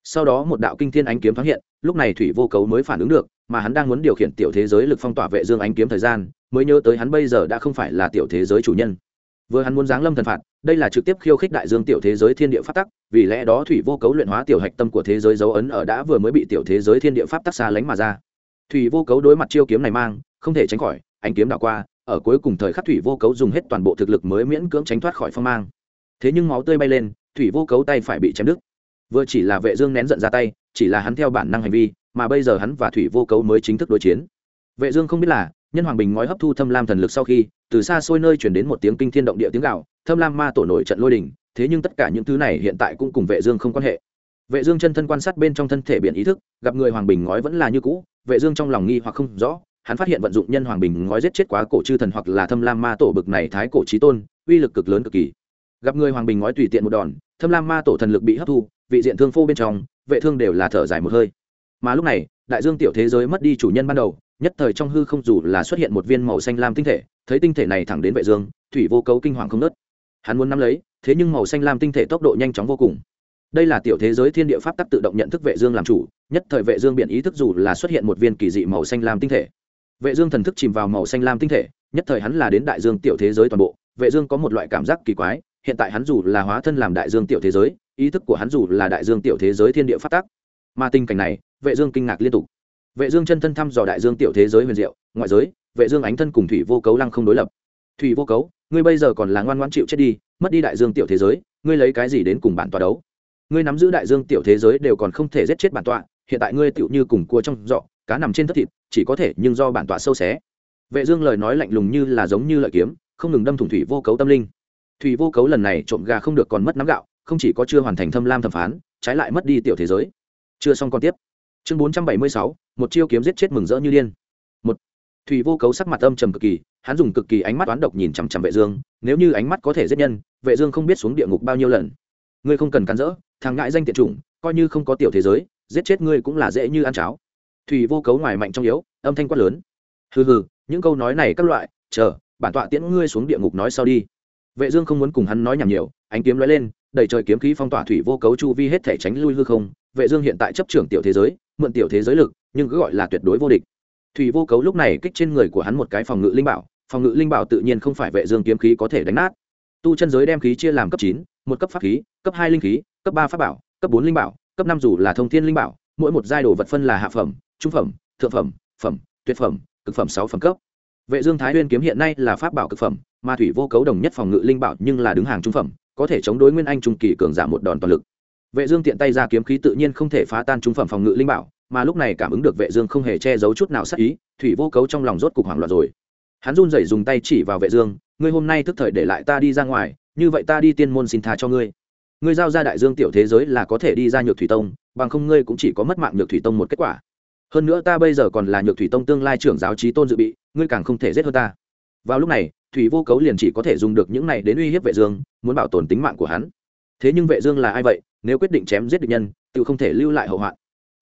Sau đó một đạo kinh thiên ánh kiếm thoáng hiện, lúc này thủy vô cấu mới phản ứng được, mà hắn đang muốn điều khiển tiểu thế giới lực phong tỏa vệ dương ánh kiếm thời gian, mới nhớ tới hắn bây giờ đã không phải là tiểu thế giới chủ nhân. Vừa hắn muốn giáng lâm thần phạt, đây là trực tiếp khiêu khích đại dương tiểu thế giới thiên địa pháp tắc, vì lẽ đó thủy vô cấu luyện hóa tiểu hạch tâm của thế giới dấu ấn ở đã vừa mới bị tiểu thế giới thiên địa pháp tắc xa lánh mà ra thủy vô cấu đối mặt chiêu kiếm này mang, không thể tránh khỏi, ánh kiếm đảo qua, ở cuối cùng thời khắc thủy vô cấu dùng hết toàn bộ thực lực mới miễn cưỡng tránh thoát khỏi phong mang. Thế nhưng máu tươi bay lên, thủy vô cấu tay phải bị chém đứt. Vừa chỉ là vệ dương nén giận ra tay, chỉ là hắn theo bản năng hành vi, mà bây giờ hắn và thủy vô cấu mới chính thức đối chiến. Vệ dương không biết là, nhân hoàng bình ngói hấp thu thâm lam thần lực sau khi, từ xa xôi nơi truyền đến một tiếng kinh thiên động địa tiếng gào, thâm lam ma tổ nổi trận lôi đình, thế nhưng tất cả những thứ này hiện tại cũng cùng vệ dương không quan hệ vệ dương chân thân quan sát bên trong thân thể biển ý thức, gặp người hoàng bình ngói vẫn là như cũ, vệ dương trong lòng nghi hoặc không rõ, hắn phát hiện vận dụng nhân hoàng bình ngói giết chết quá cổ chư thần hoặc là thâm lam ma tổ bực này thái cổ chí tôn, uy lực cực lớn cực kỳ. Gặp người hoàng bình ngói tùy tiện một đòn, thâm lam ma tổ thần lực bị hấp thu, vị diện thương phô bên trong, vệ thương đều là thở dài một hơi. Mà lúc này, đại dương tiểu thế giới mất đi chủ nhân ban đầu, nhất thời trong hư không dù là xuất hiện một viên màu xanh lam tinh thể, thấy tinh thể này thẳng đến vệ dương, thủy vô cấu kinh hoàng không nớt. Hắn muốn nắm lấy, thế nhưng màu xanh lam tinh thể tốc độ nhanh chóng vô cùng đây là tiểu thế giới thiên địa pháp tắc tự động nhận thức vệ dương làm chủ, nhất thời vệ dương biện ý thức dù là xuất hiện một viên kỳ dị màu xanh lam tinh thể. Vệ dương thần thức chìm vào màu xanh lam tinh thể, nhất thời hắn là đến đại dương tiểu thế giới toàn bộ. Vệ dương có một loại cảm giác kỳ quái, hiện tại hắn dù là hóa thân làm đại dương tiểu thế giới, ý thức của hắn dù là đại dương tiểu thế giới thiên địa pháp tắc. Mà tình cảnh này, vệ dương kinh ngạc liên tục. Vệ dương chân thân thăm dò đại dương tiểu thế giới huyền diệu, ngoại giới, vệ dương ánh thân cùng thủy vô cấu lăng không đối lập. Thủy vô cấu, ngươi bây giờ còn là ngoan ngoãn chịu chết đi, mất đi đại dương tiểu thế giới, ngươi lấy cái gì đến cùng bản tòa đấu? Ngươi nắm giữ đại dương tiểu thế giới đều còn không thể giết chết bản tọa hiện tại ngươi tựu như cùng cua trong giọ cá nằm trên thất thịt chỉ có thể nhưng do bản tọa sâu xé. Vệ dương lời nói lạnh lùng như là giống như lợi kiếm không ngừng đâm thủng thủy vô cấu tâm linh. Thủy vô cấu lần này trộm gà không được còn mất nắm gạo không chỉ có chưa hoàn thành thâm lam thẩm phán trái lại mất đi tiểu thế giới. Chưa xong còn tiếp. Chương 476, một chiêu kiếm giết chết mừng rỡ như điên. Một. Thủy vô cấu sắc mặt âm trầm cực kỳ hắn dùng cực kỳ ánh mắt toán độc nhìn chằm chằm vệ dương nếu như ánh mắt có thể giết nhân vệ dương không biết xuống địa ngục bao nhiêu lần ngươi không cần cắn rỡ, thằng ngại danh tiện chủng, coi như không có tiểu thế giới, giết chết ngươi cũng là dễ như ăn cháo. Thủy vô cấu ngoài mạnh trong yếu, âm thanh quát lớn. Hừ hừ, những câu nói này các loại, chờ, bản tọa tiễn ngươi xuống địa ngục nói sau đi. Vệ dương không muốn cùng hắn nói nhảm nhiều, ánh kiếm lóe lên đẩy trời kiếm khí phong tỏa thủy vô cấu chu vi hết thể tránh lui hư không. Vệ dương hiện tại chấp trưởng tiểu thế giới, mượn tiểu thế giới lực, nhưng cứ gọi là tuyệt đối vô địch. Thủy vô cấu lúc này kích trên người của hắn một cái phòng ngự linh bảo, phòng ngự linh bảo tự nhiên không phải vệ dương kiếm khí có thể đánh nát. Tu chân giới đem khí chia làm cấp chín một cấp pháp khí, cấp hai linh khí, cấp ba pháp bảo, cấp bốn linh bảo, cấp năm dù là thông thiên linh bảo, mỗi một giai đồ vật phân là hạ phẩm, trung phẩm, thượng phẩm phẩm, tuyệt phẩm, cực phẩm sáu phẩm cấp. Vệ dương thái nguyên kiếm hiện nay là pháp bảo cực phẩm mà thủy vô cấu đồng nhất phòng ngự linh bảo nhưng là đứng hàng trung phẩm, có thể chống đối nguyên anh trung kỳ cường giả một đòn toàn lực. Vệ dương tiện tay ra kiếm khí tự nhiên không thể phá tan trung phẩm phòng ngự linh bảo, mà lúc này cảm ứng được vệ dương không hề che giấu chút nào sát ý, thủy vô cấu trong lòng rốt cục hoảng loạn rồi. Hắn run rẩy dùng tay chỉ vào vệ dương, ngươi hôm nay tức thời để lại ta đi ra ngoài như vậy ta đi tiên môn xin tha cho ngươi. Ngươi giao ra đại dương tiểu thế giới là có thể đi ra nhược thủy tông, bằng không ngươi cũng chỉ có mất mạng nhược thủy tông một kết quả. Hơn nữa ta bây giờ còn là nhược thủy tông tương lai trưởng giáo trí tôn dự bị, ngươi càng không thể giết hơn ta. Vào lúc này, thủy vô cấu liền chỉ có thể dùng được những này đến uy hiếp vệ dương, muốn bảo tồn tính mạng của hắn. Thế nhưng vệ dương là ai vậy? Nếu quyết định chém giết địch nhân, tự không thể lưu lại hậu hoạn.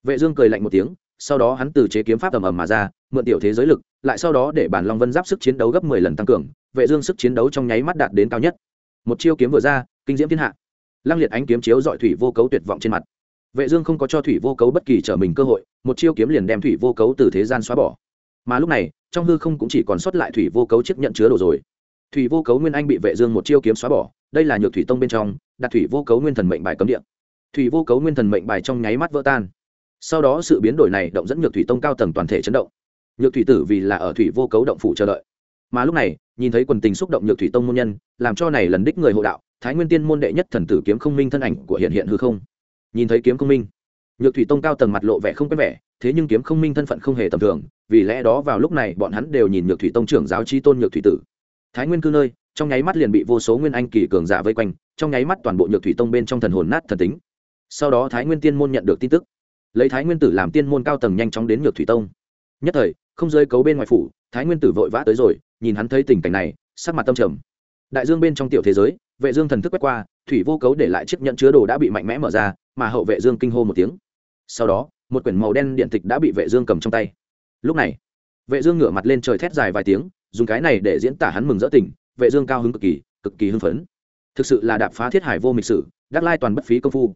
Vệ dương cười lạnh một tiếng, sau đó hắn từ chế kiếm pháp ầm ầm mà ra, mượn tiểu thế giới lực, lại sau đó để bản long vân giáp sức chiến đấu gấp 10 lần tăng cường, vệ dương sức chiến đấu trong nháy mắt đạt đến cao nhất một chiêu kiếm vừa ra, kinh diễm thiên hạ. Lăng liệt ánh kiếm chiếu dọi thủy vô cấu tuyệt vọng trên mặt. Vệ dương không có cho thủy vô cấu bất kỳ trở mình cơ hội, một chiêu kiếm liền đem thủy vô cấu từ thế gian xóa bỏ. Mà lúc này, trong hư không cũng chỉ còn sót lại thủy vô cấu chiếc nhận chứa đồ rồi. Thủy vô cấu nguyên anh bị vệ dương một chiêu kiếm xóa bỏ, đây là nhược thủy tông bên trong, đặt thủy vô cấu nguyên thần mệnh bài cấm địa. Thủy vô cấu nguyên thần mệnh bài trong nháy mắt vỡ tan. Sau đó sự biến đổi này động dẫn nhược thủy tông cao tầng toàn thể chấn động. Nhược thủy tử vì là ở thủy vô cấu động phủ chờ đợi mà lúc này, nhìn thấy quần tình xúc động nhược thủy tông môn nhân, làm cho này lần đích người hộ đạo, thái nguyên tiên môn đệ nhất thần tử kiếm không minh thân ảnh của hiện hiện hư không. Nhìn thấy kiếm không minh, nhược thủy tông cao tầng mặt lộ vẻ không quen vẻ, thế nhưng kiếm không minh thân phận không hề tầm thường, vì lẽ đó vào lúc này bọn hắn đều nhìn nhược thủy tông trưởng giáo chi tôn nhược thủy tử. Thái nguyên cư nơi, trong nháy mắt liền bị vô số nguyên anh kỳ cường giả vây quanh, trong nháy mắt toàn bộ nhược thủy tông bên trong thần hồn nát thần tính. Sau đó thái nguyên tiên môn nhận được tin tức, lấy thái nguyên tử làm tiên môn cao tầng nhanh chóng đến nhược thủy tông. Nhất thời, không rơi cấu bên ngoài phủ, thái nguyên tử vội vã tới rồi nhìn hắn thấy tình cảnh này, sắc mặt tâm trầm. Đại dương bên trong tiểu thế giới, vệ dương thần thức quét qua, thủy vô cấu để lại chiếc nhận chứa đồ đã bị mạnh mẽ mở ra, mà hậu vệ dương kinh hô một tiếng. Sau đó, một quyển màu đen điện tịch đã bị vệ dương cầm trong tay. Lúc này, vệ dương ngửa mặt lên trời thét dài vài tiếng, dùng cái này để diễn tả hắn mừng rỡ tình, vệ dương cao hứng cực kỳ cực kỳ hưng phấn. Thực sự là đạp phá thiết hải vô mịch sử, đắc lai toàn bất phí công phu.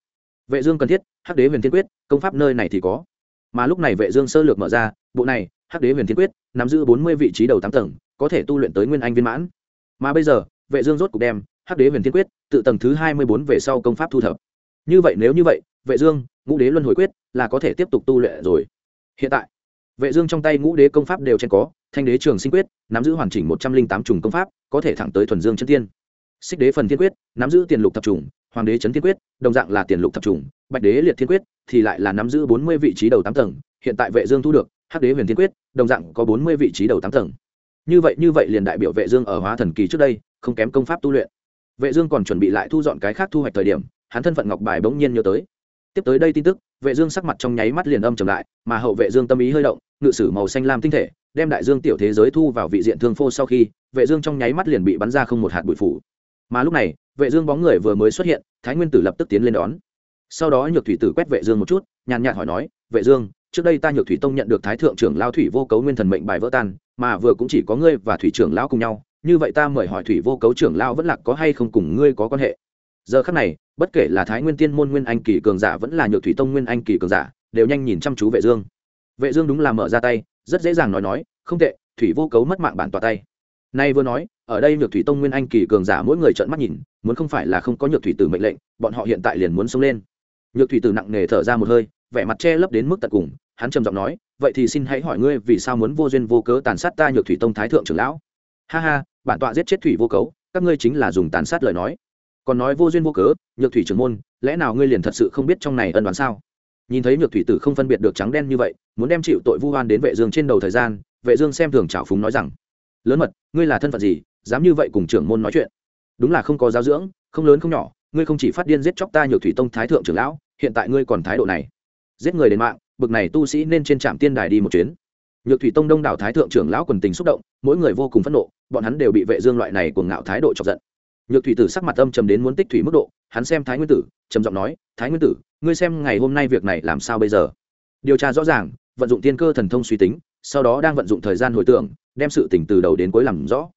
Vệ dương cần thiết, hắc đế huyền thiên quyết, công pháp nơi này thì có. Mà lúc này vệ dương sơ lược mở ra, bộ này, hắc đế huyền thiên quyết, nắm giữ 40 vị trí đầu tám tầng có thể tu luyện tới nguyên anh viên mãn. Mà bây giờ, vệ dương rốt cục đem hắc đế huyền thiên quyết tự tầng thứ 24 về sau công pháp thu thập. Như vậy nếu như vậy, vệ dương, ngũ đế luân hồi quyết là có thể tiếp tục tu luyện rồi. Hiện tại, vệ dương trong tay ngũ đế công pháp đều trên có, thanh đế trường sinh quyết nắm giữ hoàn chỉnh 108 trùng công pháp, có thể thẳng tới thuần dương chân tiên. Xích đế phần thiên quyết nắm giữ tiền lục thập trùng hoàng đế chấn thiên quyết, đồng dạng là tiền lục thập trùng bạch đế liệt thiên quyết thì lại là nắm giữ 40 vị trí đầu tám tầng, hiện tại vệ dương thu được hắc đế huyền thiên quyết, đồng dạng có 40 vị trí đầu tám tầng như vậy như vậy liền đại biểu vệ dương ở hóa thần kỳ trước đây, không kém công pháp tu luyện. Vệ dương còn chuẩn bị lại thu dọn cái khác thu hoạch thời điểm, hắn thân phận ngọc bài bỗng nhiên nhớ tới. Tiếp tới đây tin tức, vệ dương sắc mặt trong nháy mắt liền âm trầm lại, mà hậu vệ dương tâm ý hơi động, ngự sử màu xanh lam tinh thể, đem đại dương tiểu thế giới thu vào vị diện thương phô sau khi, vệ dương trong nháy mắt liền bị bắn ra không một hạt bụi phủ. Mà lúc này, vệ dương bóng người vừa mới xuất hiện, thái nguyên tử lập tức tiến lên đón. Sau đó nhược thủy tử quét vệ dương một chút, nhàn nhạt hỏi nói, vệ dương, trước đây ta nhược thủy tông nhận được thái thượng trưởng lao thủy vô cấu nguyên thần mệnh bài vỡ tan mà vừa cũng chỉ có ngươi và thủy trưởng lão cùng nhau, như vậy ta mời hỏi thủy vô cấu trưởng lão vẫn là có hay không cùng ngươi có quan hệ. Giờ khắc này, bất kể là thái nguyên tiên môn nguyên anh kỳ cường giả vẫn là nhược thủy tông nguyên anh kỳ cường giả, đều nhanh nhìn chăm chú vệ dương. Vệ dương đúng là mở ra tay, rất dễ dàng nói nói, không tệ, thủy vô cấu mất mạng bản tòa tay. Nay vừa nói, ở đây nhược thủy tông nguyên anh kỳ cường giả mỗi người trợn mắt nhìn, muốn không phải là không có nhược thủy tử mệnh lệnh, bọn họ hiện tại liền muốn xông lên. Nhược thủy tử nặng nề thở ra một hơi, vẻ mặt che lấp đến mức tận cùng hắn trầm giọng nói, vậy thì xin hãy hỏi ngươi vì sao muốn vô duyên vô cớ tàn sát ta nhược thủy tông thái thượng trưởng lão? Ha ha, bản tọa giết chết thủy vô cấu, các ngươi chính là dùng tàn sát lời nói. Còn nói vô duyên vô cớ, nhược thủy trưởng môn, lẽ nào ngươi liền thật sự không biết trong này ân đoán sao? Nhìn thấy nhược thủy tử không phân biệt được trắng đen như vậy, muốn đem chịu tội vu oan đến vệ dương trên đầu thời gian, vệ dương xem thường trào phúng nói rằng, lớn mật, ngươi là thân phận gì, dám như vậy cùng trưởng môn nói chuyện? Đúng là không có giáo dưỡng, không lớn không nhỏ, ngươi không chỉ phát điên giết chóc ta nhược thủy tông thái thượng trưởng lão, hiện tại ngươi còn thái độ này. Giết người đến mạng bực này tu sĩ nên trên trạm tiên đài đi một chuyến. Nhược thủy tông đông đảo thái thượng trưởng lão quần tình xúc động, mỗi người vô cùng phẫn nộ, bọn hắn đều bị vệ dương loại này cuồng ngạo thái độ chọc giận. Nhược thủy tử sắc mặt âm trầm đến muốn tích thủy mức độ, hắn xem thái nguyên tử, trầm giọng nói, thái nguyên tử, ngươi xem ngày hôm nay việc này làm sao bây giờ? Điều tra rõ ràng, vận dụng tiên cơ thần thông suy tính, sau đó đang vận dụng thời gian hồi tưởng, đem sự tình từ đầu đến cuối làm rõ.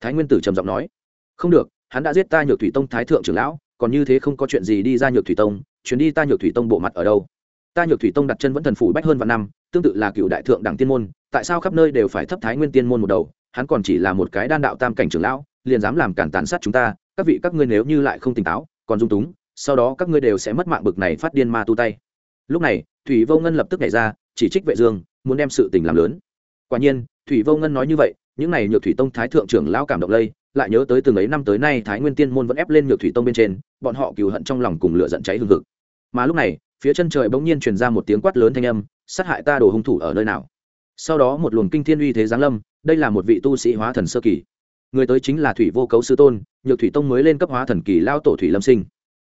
Thái nguyên tử trầm giọng nói, không được, hắn đã giết ta nhược thủy tông thái thượng trưởng lão, còn như thế không có chuyện gì đi ra nhược thủy tông, chuyến đi ta nhược thủy tông bộ mặt ở đâu? Ta nhược thủy tông đặt chân vẫn thần phủ bách hơn vạn năm, tương tự là cựu đại thượng đẳng tiên môn, tại sao khắp nơi đều phải thấp thái nguyên tiên môn một đầu? Hắn còn chỉ là một cái đan đạo tam cảnh trưởng lão, liền dám làm cản tàn sát chúng ta, các vị các ngươi nếu như lại không tỉnh táo, còn dung túng, sau đó các ngươi đều sẽ mất mạng bực này phát điên ma tu tay. Lúc này, thủy vô ngân lập tức nhảy ra, chỉ trích vệ dương, muốn đem sự tình làm lớn. Quả nhiên, thủy vô ngân nói như vậy, những này nhược thủy tông thái thượng trưởng lão cảm động lây, lại nhớ tới từng ấy năm tới nay thái nguyên tiên môn vẫn ép lên nhược thủy tông bên trên, bọn họ cừu hận trong lòng cùng lửa giận cháy hừng hực. Mà lúc này phía chân trời bỗng nhiên truyền ra một tiếng quát lớn thanh âm, sát hại ta đồ hung thủ ở nơi nào? Sau đó một luồng kinh thiên uy thế giáng lâm, đây là một vị tu sĩ hóa thần sơ kỳ. Người tới chính là thủy vô cấu sư tôn, nhược thủy tông mới lên cấp hóa thần kỳ lao tổ thủy lâm sinh.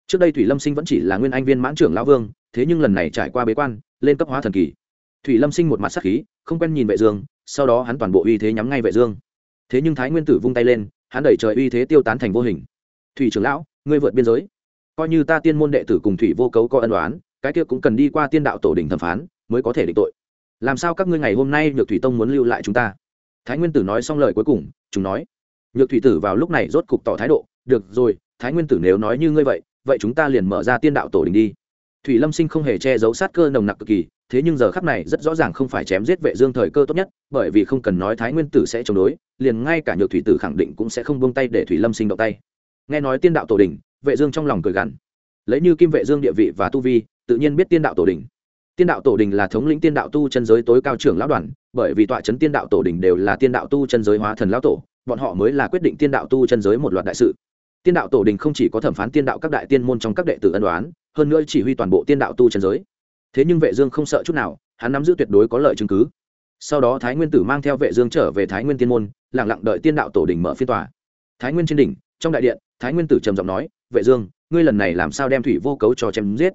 Trước đây thủy lâm sinh vẫn chỉ là nguyên anh viên mãn trưởng lao vương, thế nhưng lần này trải qua bế quan, lên cấp hóa thần kỳ. Thủy lâm sinh một mặt sắc khí, không quen nhìn vệ dương, sau đó hắn toàn bộ uy thế nhắm ngay vệ dương. Thế nhưng thái nguyên tử vung tay lên, hắn đẩy trời uy thế tiêu tán thành vô hình. Thủy trưởng lão, ngươi vượt biên giới. Coi như ta tiên môn đệ tử cùng thủy vô cấu có ân đoán cái kia cũng cần đi qua tiên đạo tổ đỉnh thẩm phán, mới có thể định tội. Làm sao các ngươi ngày hôm nay nhược thủy tông muốn lưu lại chúng ta? Thái nguyên tử nói xong lời cuối cùng, chúng nói, nhược thủy tử vào lúc này rốt cục tỏ thái độ, được rồi, thái nguyên tử nếu nói như ngươi vậy vậy chúng ta liền mở ra tiên đạo tổ đình đi. Thủy lâm sinh không hề che giấu sát cơ nồng nặc cực kỳ, thế nhưng giờ khắc này rất rõ ràng không phải chém giết vệ dương thời cơ tốt nhất, bởi vì không cần nói thái nguyên tử sẽ chống đối, liền ngay cả nhược thủy tử khẳng định cũng sẽ không buông tay để thủy lâm sinh động tay. Nghe nói tiên đạo tổ đình vệ dương trong lòng cười gằn. Lấy như kim vệ dương địa vị và tu vi tự nhiên biết tiên đạo tổ đình. Tiên đạo tổ đình là thống lĩnh tiên đạo tu chân giới tối cao trưởng lão đoàn, bởi vì tọa chấn tiên đạo tổ đình đều là tiên đạo tu chân giới hóa thần lão tổ, bọn họ mới là quyết định tiên đạo tu chân giới một loạt đại sự. Tiên đạo tổ đình không chỉ có thẩm phán tiên đạo các đại tiên môn trong các đệ tử ân đoán hơn nữa chỉ huy toàn bộ tiên đạo tu chân giới. Thế nhưng vệ dương không sợ chút nào, hắn nắm giữ tuyệt đối có lợi chứng cứ. Sau đó thái nguyên tử mang theo vệ dương trở về thái nguyên tiên môn, lặng lặng đợi tiên đạo tổ đình mở phiên tòa. Thái nguyên trên đỉnh, trong đại điện, thái nguyên tử trầm giọng nói, vệ dương, ngươi lần này làm sao đem thủy vô cấu cho chém giết?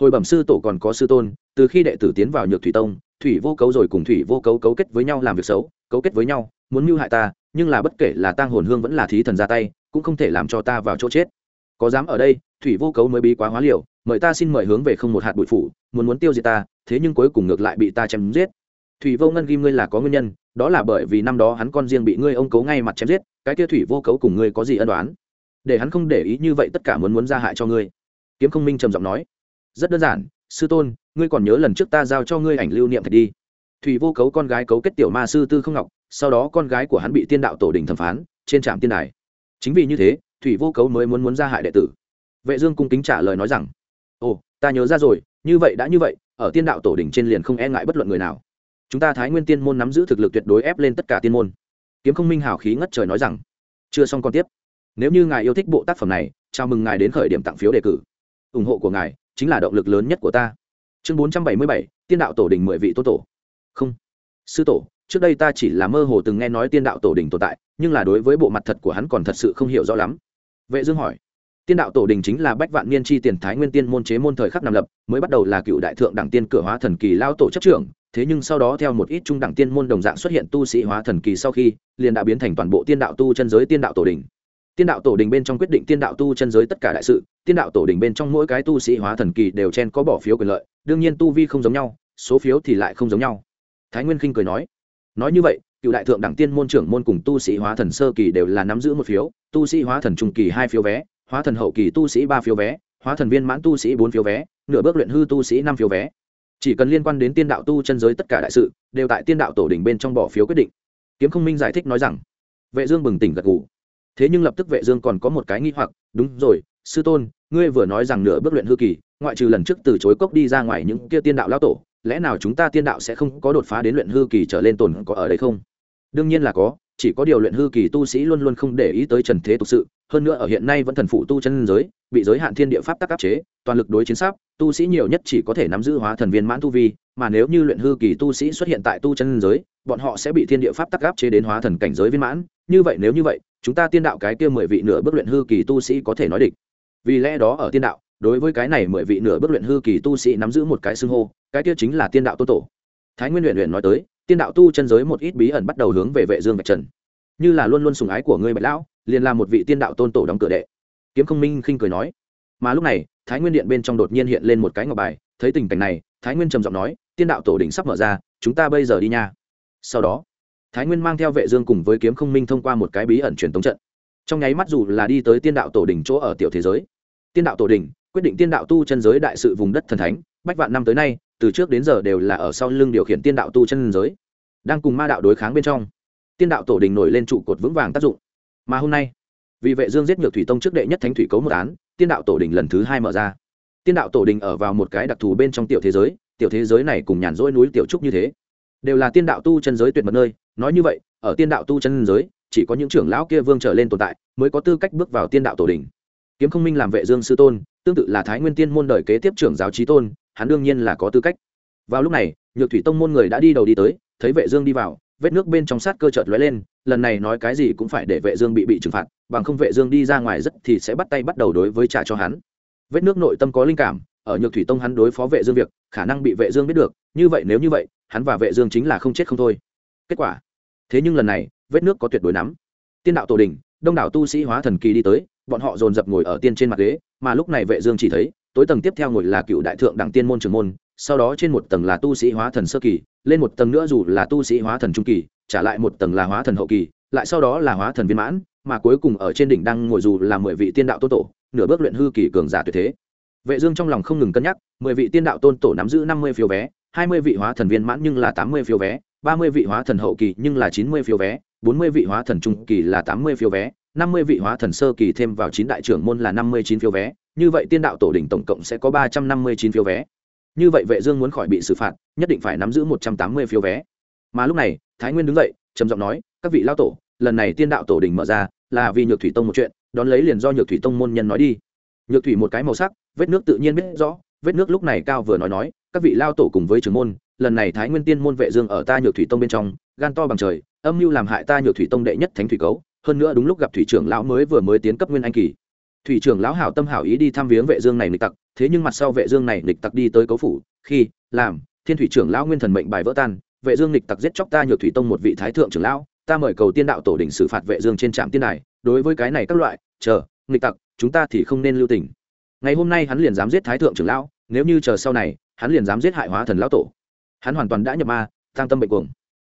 Hồi bẩm sư tổ còn có sư tôn, từ khi đệ tử tiến vào nhược thủy tông, thủy vô cấu rồi cùng thủy vô cấu cấu kết với nhau làm việc xấu, cấu kết với nhau, muốn mưu hại ta, nhưng là bất kể là tang hồn hương vẫn là thí thần ra tay, cũng không thể làm cho ta vào chỗ chết. Có dám ở đây, thủy vô cấu mới bí quá hóa liều, mời ta xin mời hướng về không một hạt bụi phủ, muốn muốn tiêu diệt ta, thế nhưng cuối cùng ngược lại bị ta chém giết. Thủy vô ngân ghim ngươi là có nguyên nhân, đó là bởi vì năm đó hắn con riêng bị ngươi ông cấu ngay mặt chém giết, cái kia thủy vô cấu cùng ngươi có gì ân đoán để hắn không để ý như vậy tất cả muốn muốn ra hại cho ngươi. Kiếm không minh trầm giọng nói rất đơn giản, sư tôn, ngươi còn nhớ lần trước ta giao cho ngươi ảnh lưu niệm thạch đi. Thủy vô cấu con gái cấu kết tiểu ma sư tư không ngọc, sau đó con gái của hắn bị tiên đạo tổ đình thẩm phán, trên trạm tiên đài. Chính vì như thế, thủy vô cấu mới muốn muốn ra hại đệ tử. Vệ dương cung kính trả lời nói rằng, ồ, ta nhớ ra rồi, như vậy đã như vậy, ở tiên đạo tổ đình trên liền không e ngại bất luận người nào. Chúng ta thái nguyên tiên môn nắm giữ thực lực tuyệt đối ép lên tất cả tiên môn. Kiếm không minh hào khí ngất trời nói rằng, chưa xong còn tiếp. Nếu như ngài yêu thích bộ tác phẩm này, chào mừng ngài đến khởi điểm tặng phiếu đề cử. Ủng hộ của ngài chính là động lực lớn nhất của ta. Chương 477, tiên đạo tổ đình mười vị tổ tổ. Không. Sư tổ trước đây ta chỉ là mơ hồ từng nghe nói tiên đạo tổ đình tồn tại nhưng là đối với bộ mặt thật của hắn còn thật sự không hiểu rõ lắm. Vệ dương hỏi tiên đạo tổ đình chính là bách vạn niên chi tiền thái nguyên tiên môn chế môn thời khắc nằm lập mới bắt đầu là cựu đại thượng đẳng tiên cửa hóa thần kỳ lao tổ chấp trưởng thế nhưng sau đó theo một ít trung đẳng tiên môn đồng dạng xuất hiện tu sĩ hóa thần kỳ sau khi liền đã biến thành toàn bộ tiên đạo tu chân giới tiên đạo tổ đình tiên đạo tổ đình bên trong quyết định tiên đạo tu chân giới tất cả đại sự, tiên đạo tổ đình bên trong mỗi cái tu sĩ hóa thần kỳ đều chen có bỏ phiếu quyền lợi, đương nhiên tu vi không giống nhau, số phiếu thì lại không giống nhau. Thái nguyên khinh cười nói nói như vậy, cựu đại thượng đẳng tiên môn trưởng môn cùng tu sĩ hóa thần sơ kỳ đều là nắm giữ một phiếu, tu sĩ hóa thần trung kỳ hai phiếu vé, hóa thần hậu kỳ tu sĩ ba phiếu vé, hóa thần viên mãn tu sĩ bốn phiếu vé, nửa bước luyện hư tu sĩ năm phiếu vé. Chỉ cần liên quan đến tiên đạo tu chân giới tất cả đại sự, đều tại tiên đạo tổ đình bên trong bỏ phiếu quyết định. Kiếm không minh giải thích nói rằng, vệ dương bừng tỉnh gật gù thế nhưng lập tức vệ dương còn có một cái nghi hoặc, đúng rồi, sư tôn, ngươi vừa nói rằng nửa bước luyện hư kỳ, ngoại trừ lần trước từ chối cốc đi ra ngoài những kia tiên đạo lão tổ, lẽ nào chúng ta tiên đạo sẽ không có đột phá đến luyện hư kỳ trở lên tồn có ở đây không? Đương nhiên là có, chỉ có điều luyện hư kỳ tu sĩ luôn luôn không để ý tới trần thế tục sự, hơn nữa ở hiện nay vẫn thần phụ tu chân giới, bị giới hạn thiên địa pháp tắc áp chế, toàn lực đối chiến sáp, tu sĩ nhiều nhất chỉ có thể nắm giữ hóa thần viên mãn tu vi, mà nếu như luyện hư kỳ tu sĩ xuất hiện tại tu chân giới, bọn họ sẽ bị thiên địa pháp tắc áp chế đến hóa thần cảnh giới viên mãn như vậy nếu như vậy, chúng ta tiên đạo cái kia mười vị nửa bước luyện hư kỳ tu sĩ có thể nói địch. Vì lẽ đó ở tiên đạo, đối với cái này mười vị nửa bước luyện hư kỳ tu sĩ nắm giữ một cái xưng hô, cái kia chính là tiên đạo tô tổ. Thái nguyên luyện luyện nói tới, tiên đạo tu chân giới một ít bí ẩn bắt đầu hướng về vệ dương bạch trần. Như là luôn luôn sùng ái của ngươi bạch lão, liền là một vị tiên đạo tôn tổ đóng cửa đệ. Kiếm không minh khinh cười nói. Mà lúc này, thái nguyên điện bên trong đột nhiên hiện lên một cái ngọc bài, thấy tình cảnh này, thái nguyên trầm giọng nói, tiên đạo tổ đỉnh sắp mở ra, chúng ta bây giờ đi nha. Sau đó thái nguyên mang theo vệ dương cùng với kiếm không minh thông qua một cái bí ẩn truyền tống trận. Trong nháy mắt dù là đi tới tiên đạo tổ đỉnh chỗ ở tiểu thế giới. Tiên đạo tổ đỉnh, quyết định tiên đạo tu chân giới đại sự vùng đất thần thánh, bách vạn năm tới nay, từ trước đến giờ đều là ở sau lưng điều khiển tiên đạo tu chân giới, đang cùng ma đạo đối kháng bên trong. Tiên đạo tổ đình nổi lên trụ cột vững vàng tác dụng. Mà hôm nay, vì vệ dương giết nhược thủy tông trước đệ nhất thánh thủy cấu một án, tiên đạo tổ đình lần thứ hai mở ra. Tiên đạo tổ đình ở vào một cái đặc thù bên trong tiểu thế giới, tiểu thế giới này cùng nhàn rỗi núi tiểu trúc như thế, đều là tiên đạo tu chân giới tuyệt mật nơi nói như vậy, ở tiên đạo tu chân giới, chỉ có những trưởng lão kia vương trở lên tồn tại, mới có tư cách bước vào tiên đạo tổ đình kiếm không minh làm vệ dương sư tôn, tương tự là thái nguyên tiên môn đời kế tiếp trưởng giáo trí tôn, hắn đương nhiên là có tư cách. Vào lúc này, nhược thủy tông môn người đã đi đầu đi tới, thấy vệ dương đi vào, vết nước bên trong sát cơ chợt lóe lên, lần này nói cái gì cũng phải để vệ dương bị bị trừng phạt, bằng không vệ dương đi ra ngoài rất thì sẽ bắt tay bắt đầu đối với trả cho hắn. Vết nước nội tâm có linh cảm, ở nhược thủy tông hắn đối phó vệ dương việc, khả năng bị vệ dương biết được, như vậy nếu như vậy, hắn và vệ dương chính là không chết không thôi. Kết quả thế nhưng lần này, vết nước có tuyệt đối nắm. Tiên đạo tổ đình, đông đảo tu sĩ hóa thần kỳ đi tới, bọn họ dồn dập ngồi ở tiên trên mặt ghế, mà lúc này vệ dương chỉ thấy, tối tầng tiếp theo ngồi là cựu đại thượng đẳng tiên môn trưởng môn, sau đó trên một tầng là tu sĩ hóa thần sơ kỳ, lên một tầng nữa dù là tu sĩ hóa thần trung kỳ, trả lại một tầng là hóa thần hậu kỳ, lại sau đó là hóa thần viên mãn, mà cuối cùng ở trên đỉnh đang ngồi dù là mười vị tiên đạo tôn tổ, nửa bước luyện hư kỳ cường giả tuyệt thế. Vệ dương trong lòng không ngừng cân nhắc, mười vị tiên đạo tôn tổ nắm giữ năm mươi phiếu vé, hai mươi vị hóa thần viên mãn nhưng là tám mươi phiếu vé ba mươi vị hóa thần hậu kỳ nhưng là chín mươi phiếu vé, bốn mươi vị hóa thần trung kỳ là tám mươi phiếu vé, năm mươi vị hóa thần sơ kỳ thêm vào chín đại trưởng môn là năm mươi chín phiếu vé, như vậy tiên đạo tổ đỉnh tổng cộng sẽ có ba trăm năm mươi chín phiếu vé. Như vậy vệ dương muốn khỏi bị xử phạt, nhất định phải nắm giữ một trăm tám mươi phiếu vé. Mà lúc này, thái nguyên đứng dậy, trầm giọng nói, các vị lao tổ, lần này tiên đạo tổ đỉnh mở ra là vì nhược thủy tông một chuyện, đón lấy liền do nhược thủy tông môn nhân nói đi. Nhược thủy một cái màu sắc, vết nước tự nhiên biết rõ, vết nước lúc này cao vừa nói nói, các vị lao tổ cùng với trưởng môn lần này thái nguyên tiên môn vệ dương ở ta nhược thủy tông bên trong, gan to bằng trời, âm mưu làm hại ta nhược thủy tông đệ nhất thánh thủy cấu, hơn nữa đúng lúc gặp thủy trưởng lão mới vừa mới tiến cấp nguyên anh kỳ. Thủy trưởng lão hảo tâm hảo ý đi thăm viếng vệ dương này nghịch tặc, thế nhưng mặt sau vệ dương này nghịch tặc đi tới cấu phủ, khi, làm, thiên thủy trưởng lão nguyên thần mệnh bài vỡ tan, vệ dương nghịch tặc giết chóc ta nhược thủy tông một vị thái thượng trưởng lão, ta mời cầu tiên đạo tổ đỉnh xử phạt vệ dương trên trạm tiên đài, đối với cái này các loại, chờ, nghịch tặc, chúng ta thì không nên lưu tình. Ngày hôm nay hắn liền dám giết thái thượng trưởng lão, nếu như chờ sau này, hắn liền dám giết hại hóa thần lão tổ hắn hoàn toàn đã nhập ma tăng tâm bệnh cuồng.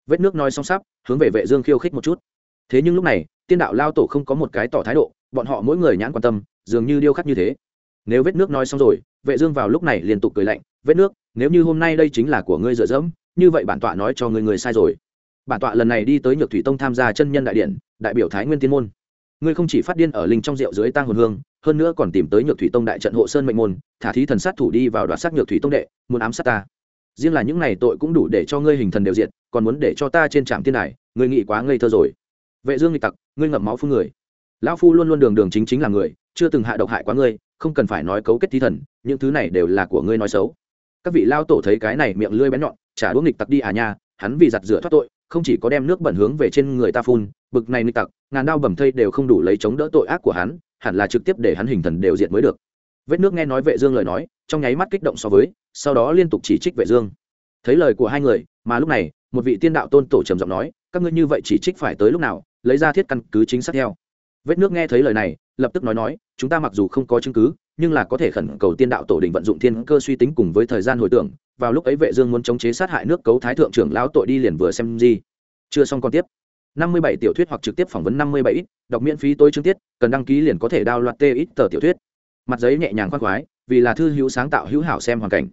Vết nước nói xong sắp, hướng về vệ dương khiêu khích một chút. Thế nhưng lúc này, tiên đạo lao tổ không có một cái tỏ thái độ, bọn họ mỗi người nhãn quan tâm, dường như điêu khắc như thế. Nếu vết nước nói xong rồi, vệ dương vào lúc này liên tục cười lạnh, vết nước, nếu như hôm nay đây chính là của ngươi dựa dẫm, như vậy bản tọa nói cho ngươi người sai rồi. Bản tọa lần này đi tới nhược thủy tông tham gia chân nhân đại điện, đại biểu thái nguyên tiên môn. Ngươi không chỉ phát điên ở linh trong rượu dưới tang hồn hương, hơn nữa còn tìm tới nhược thủy tông đại trận hộ sơn mệnh môn, thả thí thần sát thủ đi vào đoạt sát nhược thủy tông đệ, muốn ám sát ta riêng là những này tội cũng đủ để cho ngươi hình thần đều diện còn muốn để cho ta trên trạm tiên này ngươi nghĩ quá ngây thơ rồi. Vệ dương nghịch tặc, ngươi ngậm máu phun người. Lão phu luôn luôn đường đường chính chính là người, chưa từng hạ độc hại quá ngươi, không cần phải nói cấu kết thí thần, những thứ này đều là của ngươi nói xấu. Các vị lao tổ thấy cái này miệng lưỡi bén nhọn, trả đũa nghịch tặc đi à nha, hắn vì giặt rửa thoát tội, không chỉ có đem nước bẩn hướng về trên người ta phun, bực này nghịch tặc, ngàn đao bầm thây đều không đủ lấy chống đỡ tội ác của hắn, hẳn là trực tiếp để hắn hình thần đều diện mới được vết nước nghe nói vệ dương lời nói, trong nháy mắt kích động so với, sau đó liên tục chỉ trích vệ dương. Thấy lời của hai người, mà lúc này, một vị tiên đạo tôn tổ trầm giọng nói, các ngươi như vậy chỉ trích phải tới lúc nào, lấy ra thiết căn cứ chính xác theo. Vết nước nghe thấy lời này, lập tức nói nói, chúng ta mặc dù không có chứng cứ, nhưng là có thể khẩn cầu tiên đạo tổ đình vận dụng thiên cơ suy tính cùng với thời gian hồi tưởng, vào lúc ấy vệ dương muốn chống chế sát hại nước cấu thái thượng trưởng lão tội đi liền vừa xem gì. Chưa xong còn tiếp. 57 tiểu thuyết hoặc trực tiếp phỏng vấn 57 ít, đọc miễn phí tối chương tiết, cần đăng ký liền có thể download tê ít tờ tiểu thuyết mặt giấy nhẹ nhàng khoan khoái, vì là thư hữu sáng tạo hữu hảo xem hoàn cảnh.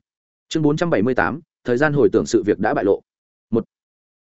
Chương 478 thời gian hồi tưởng sự việc đã bại lộ.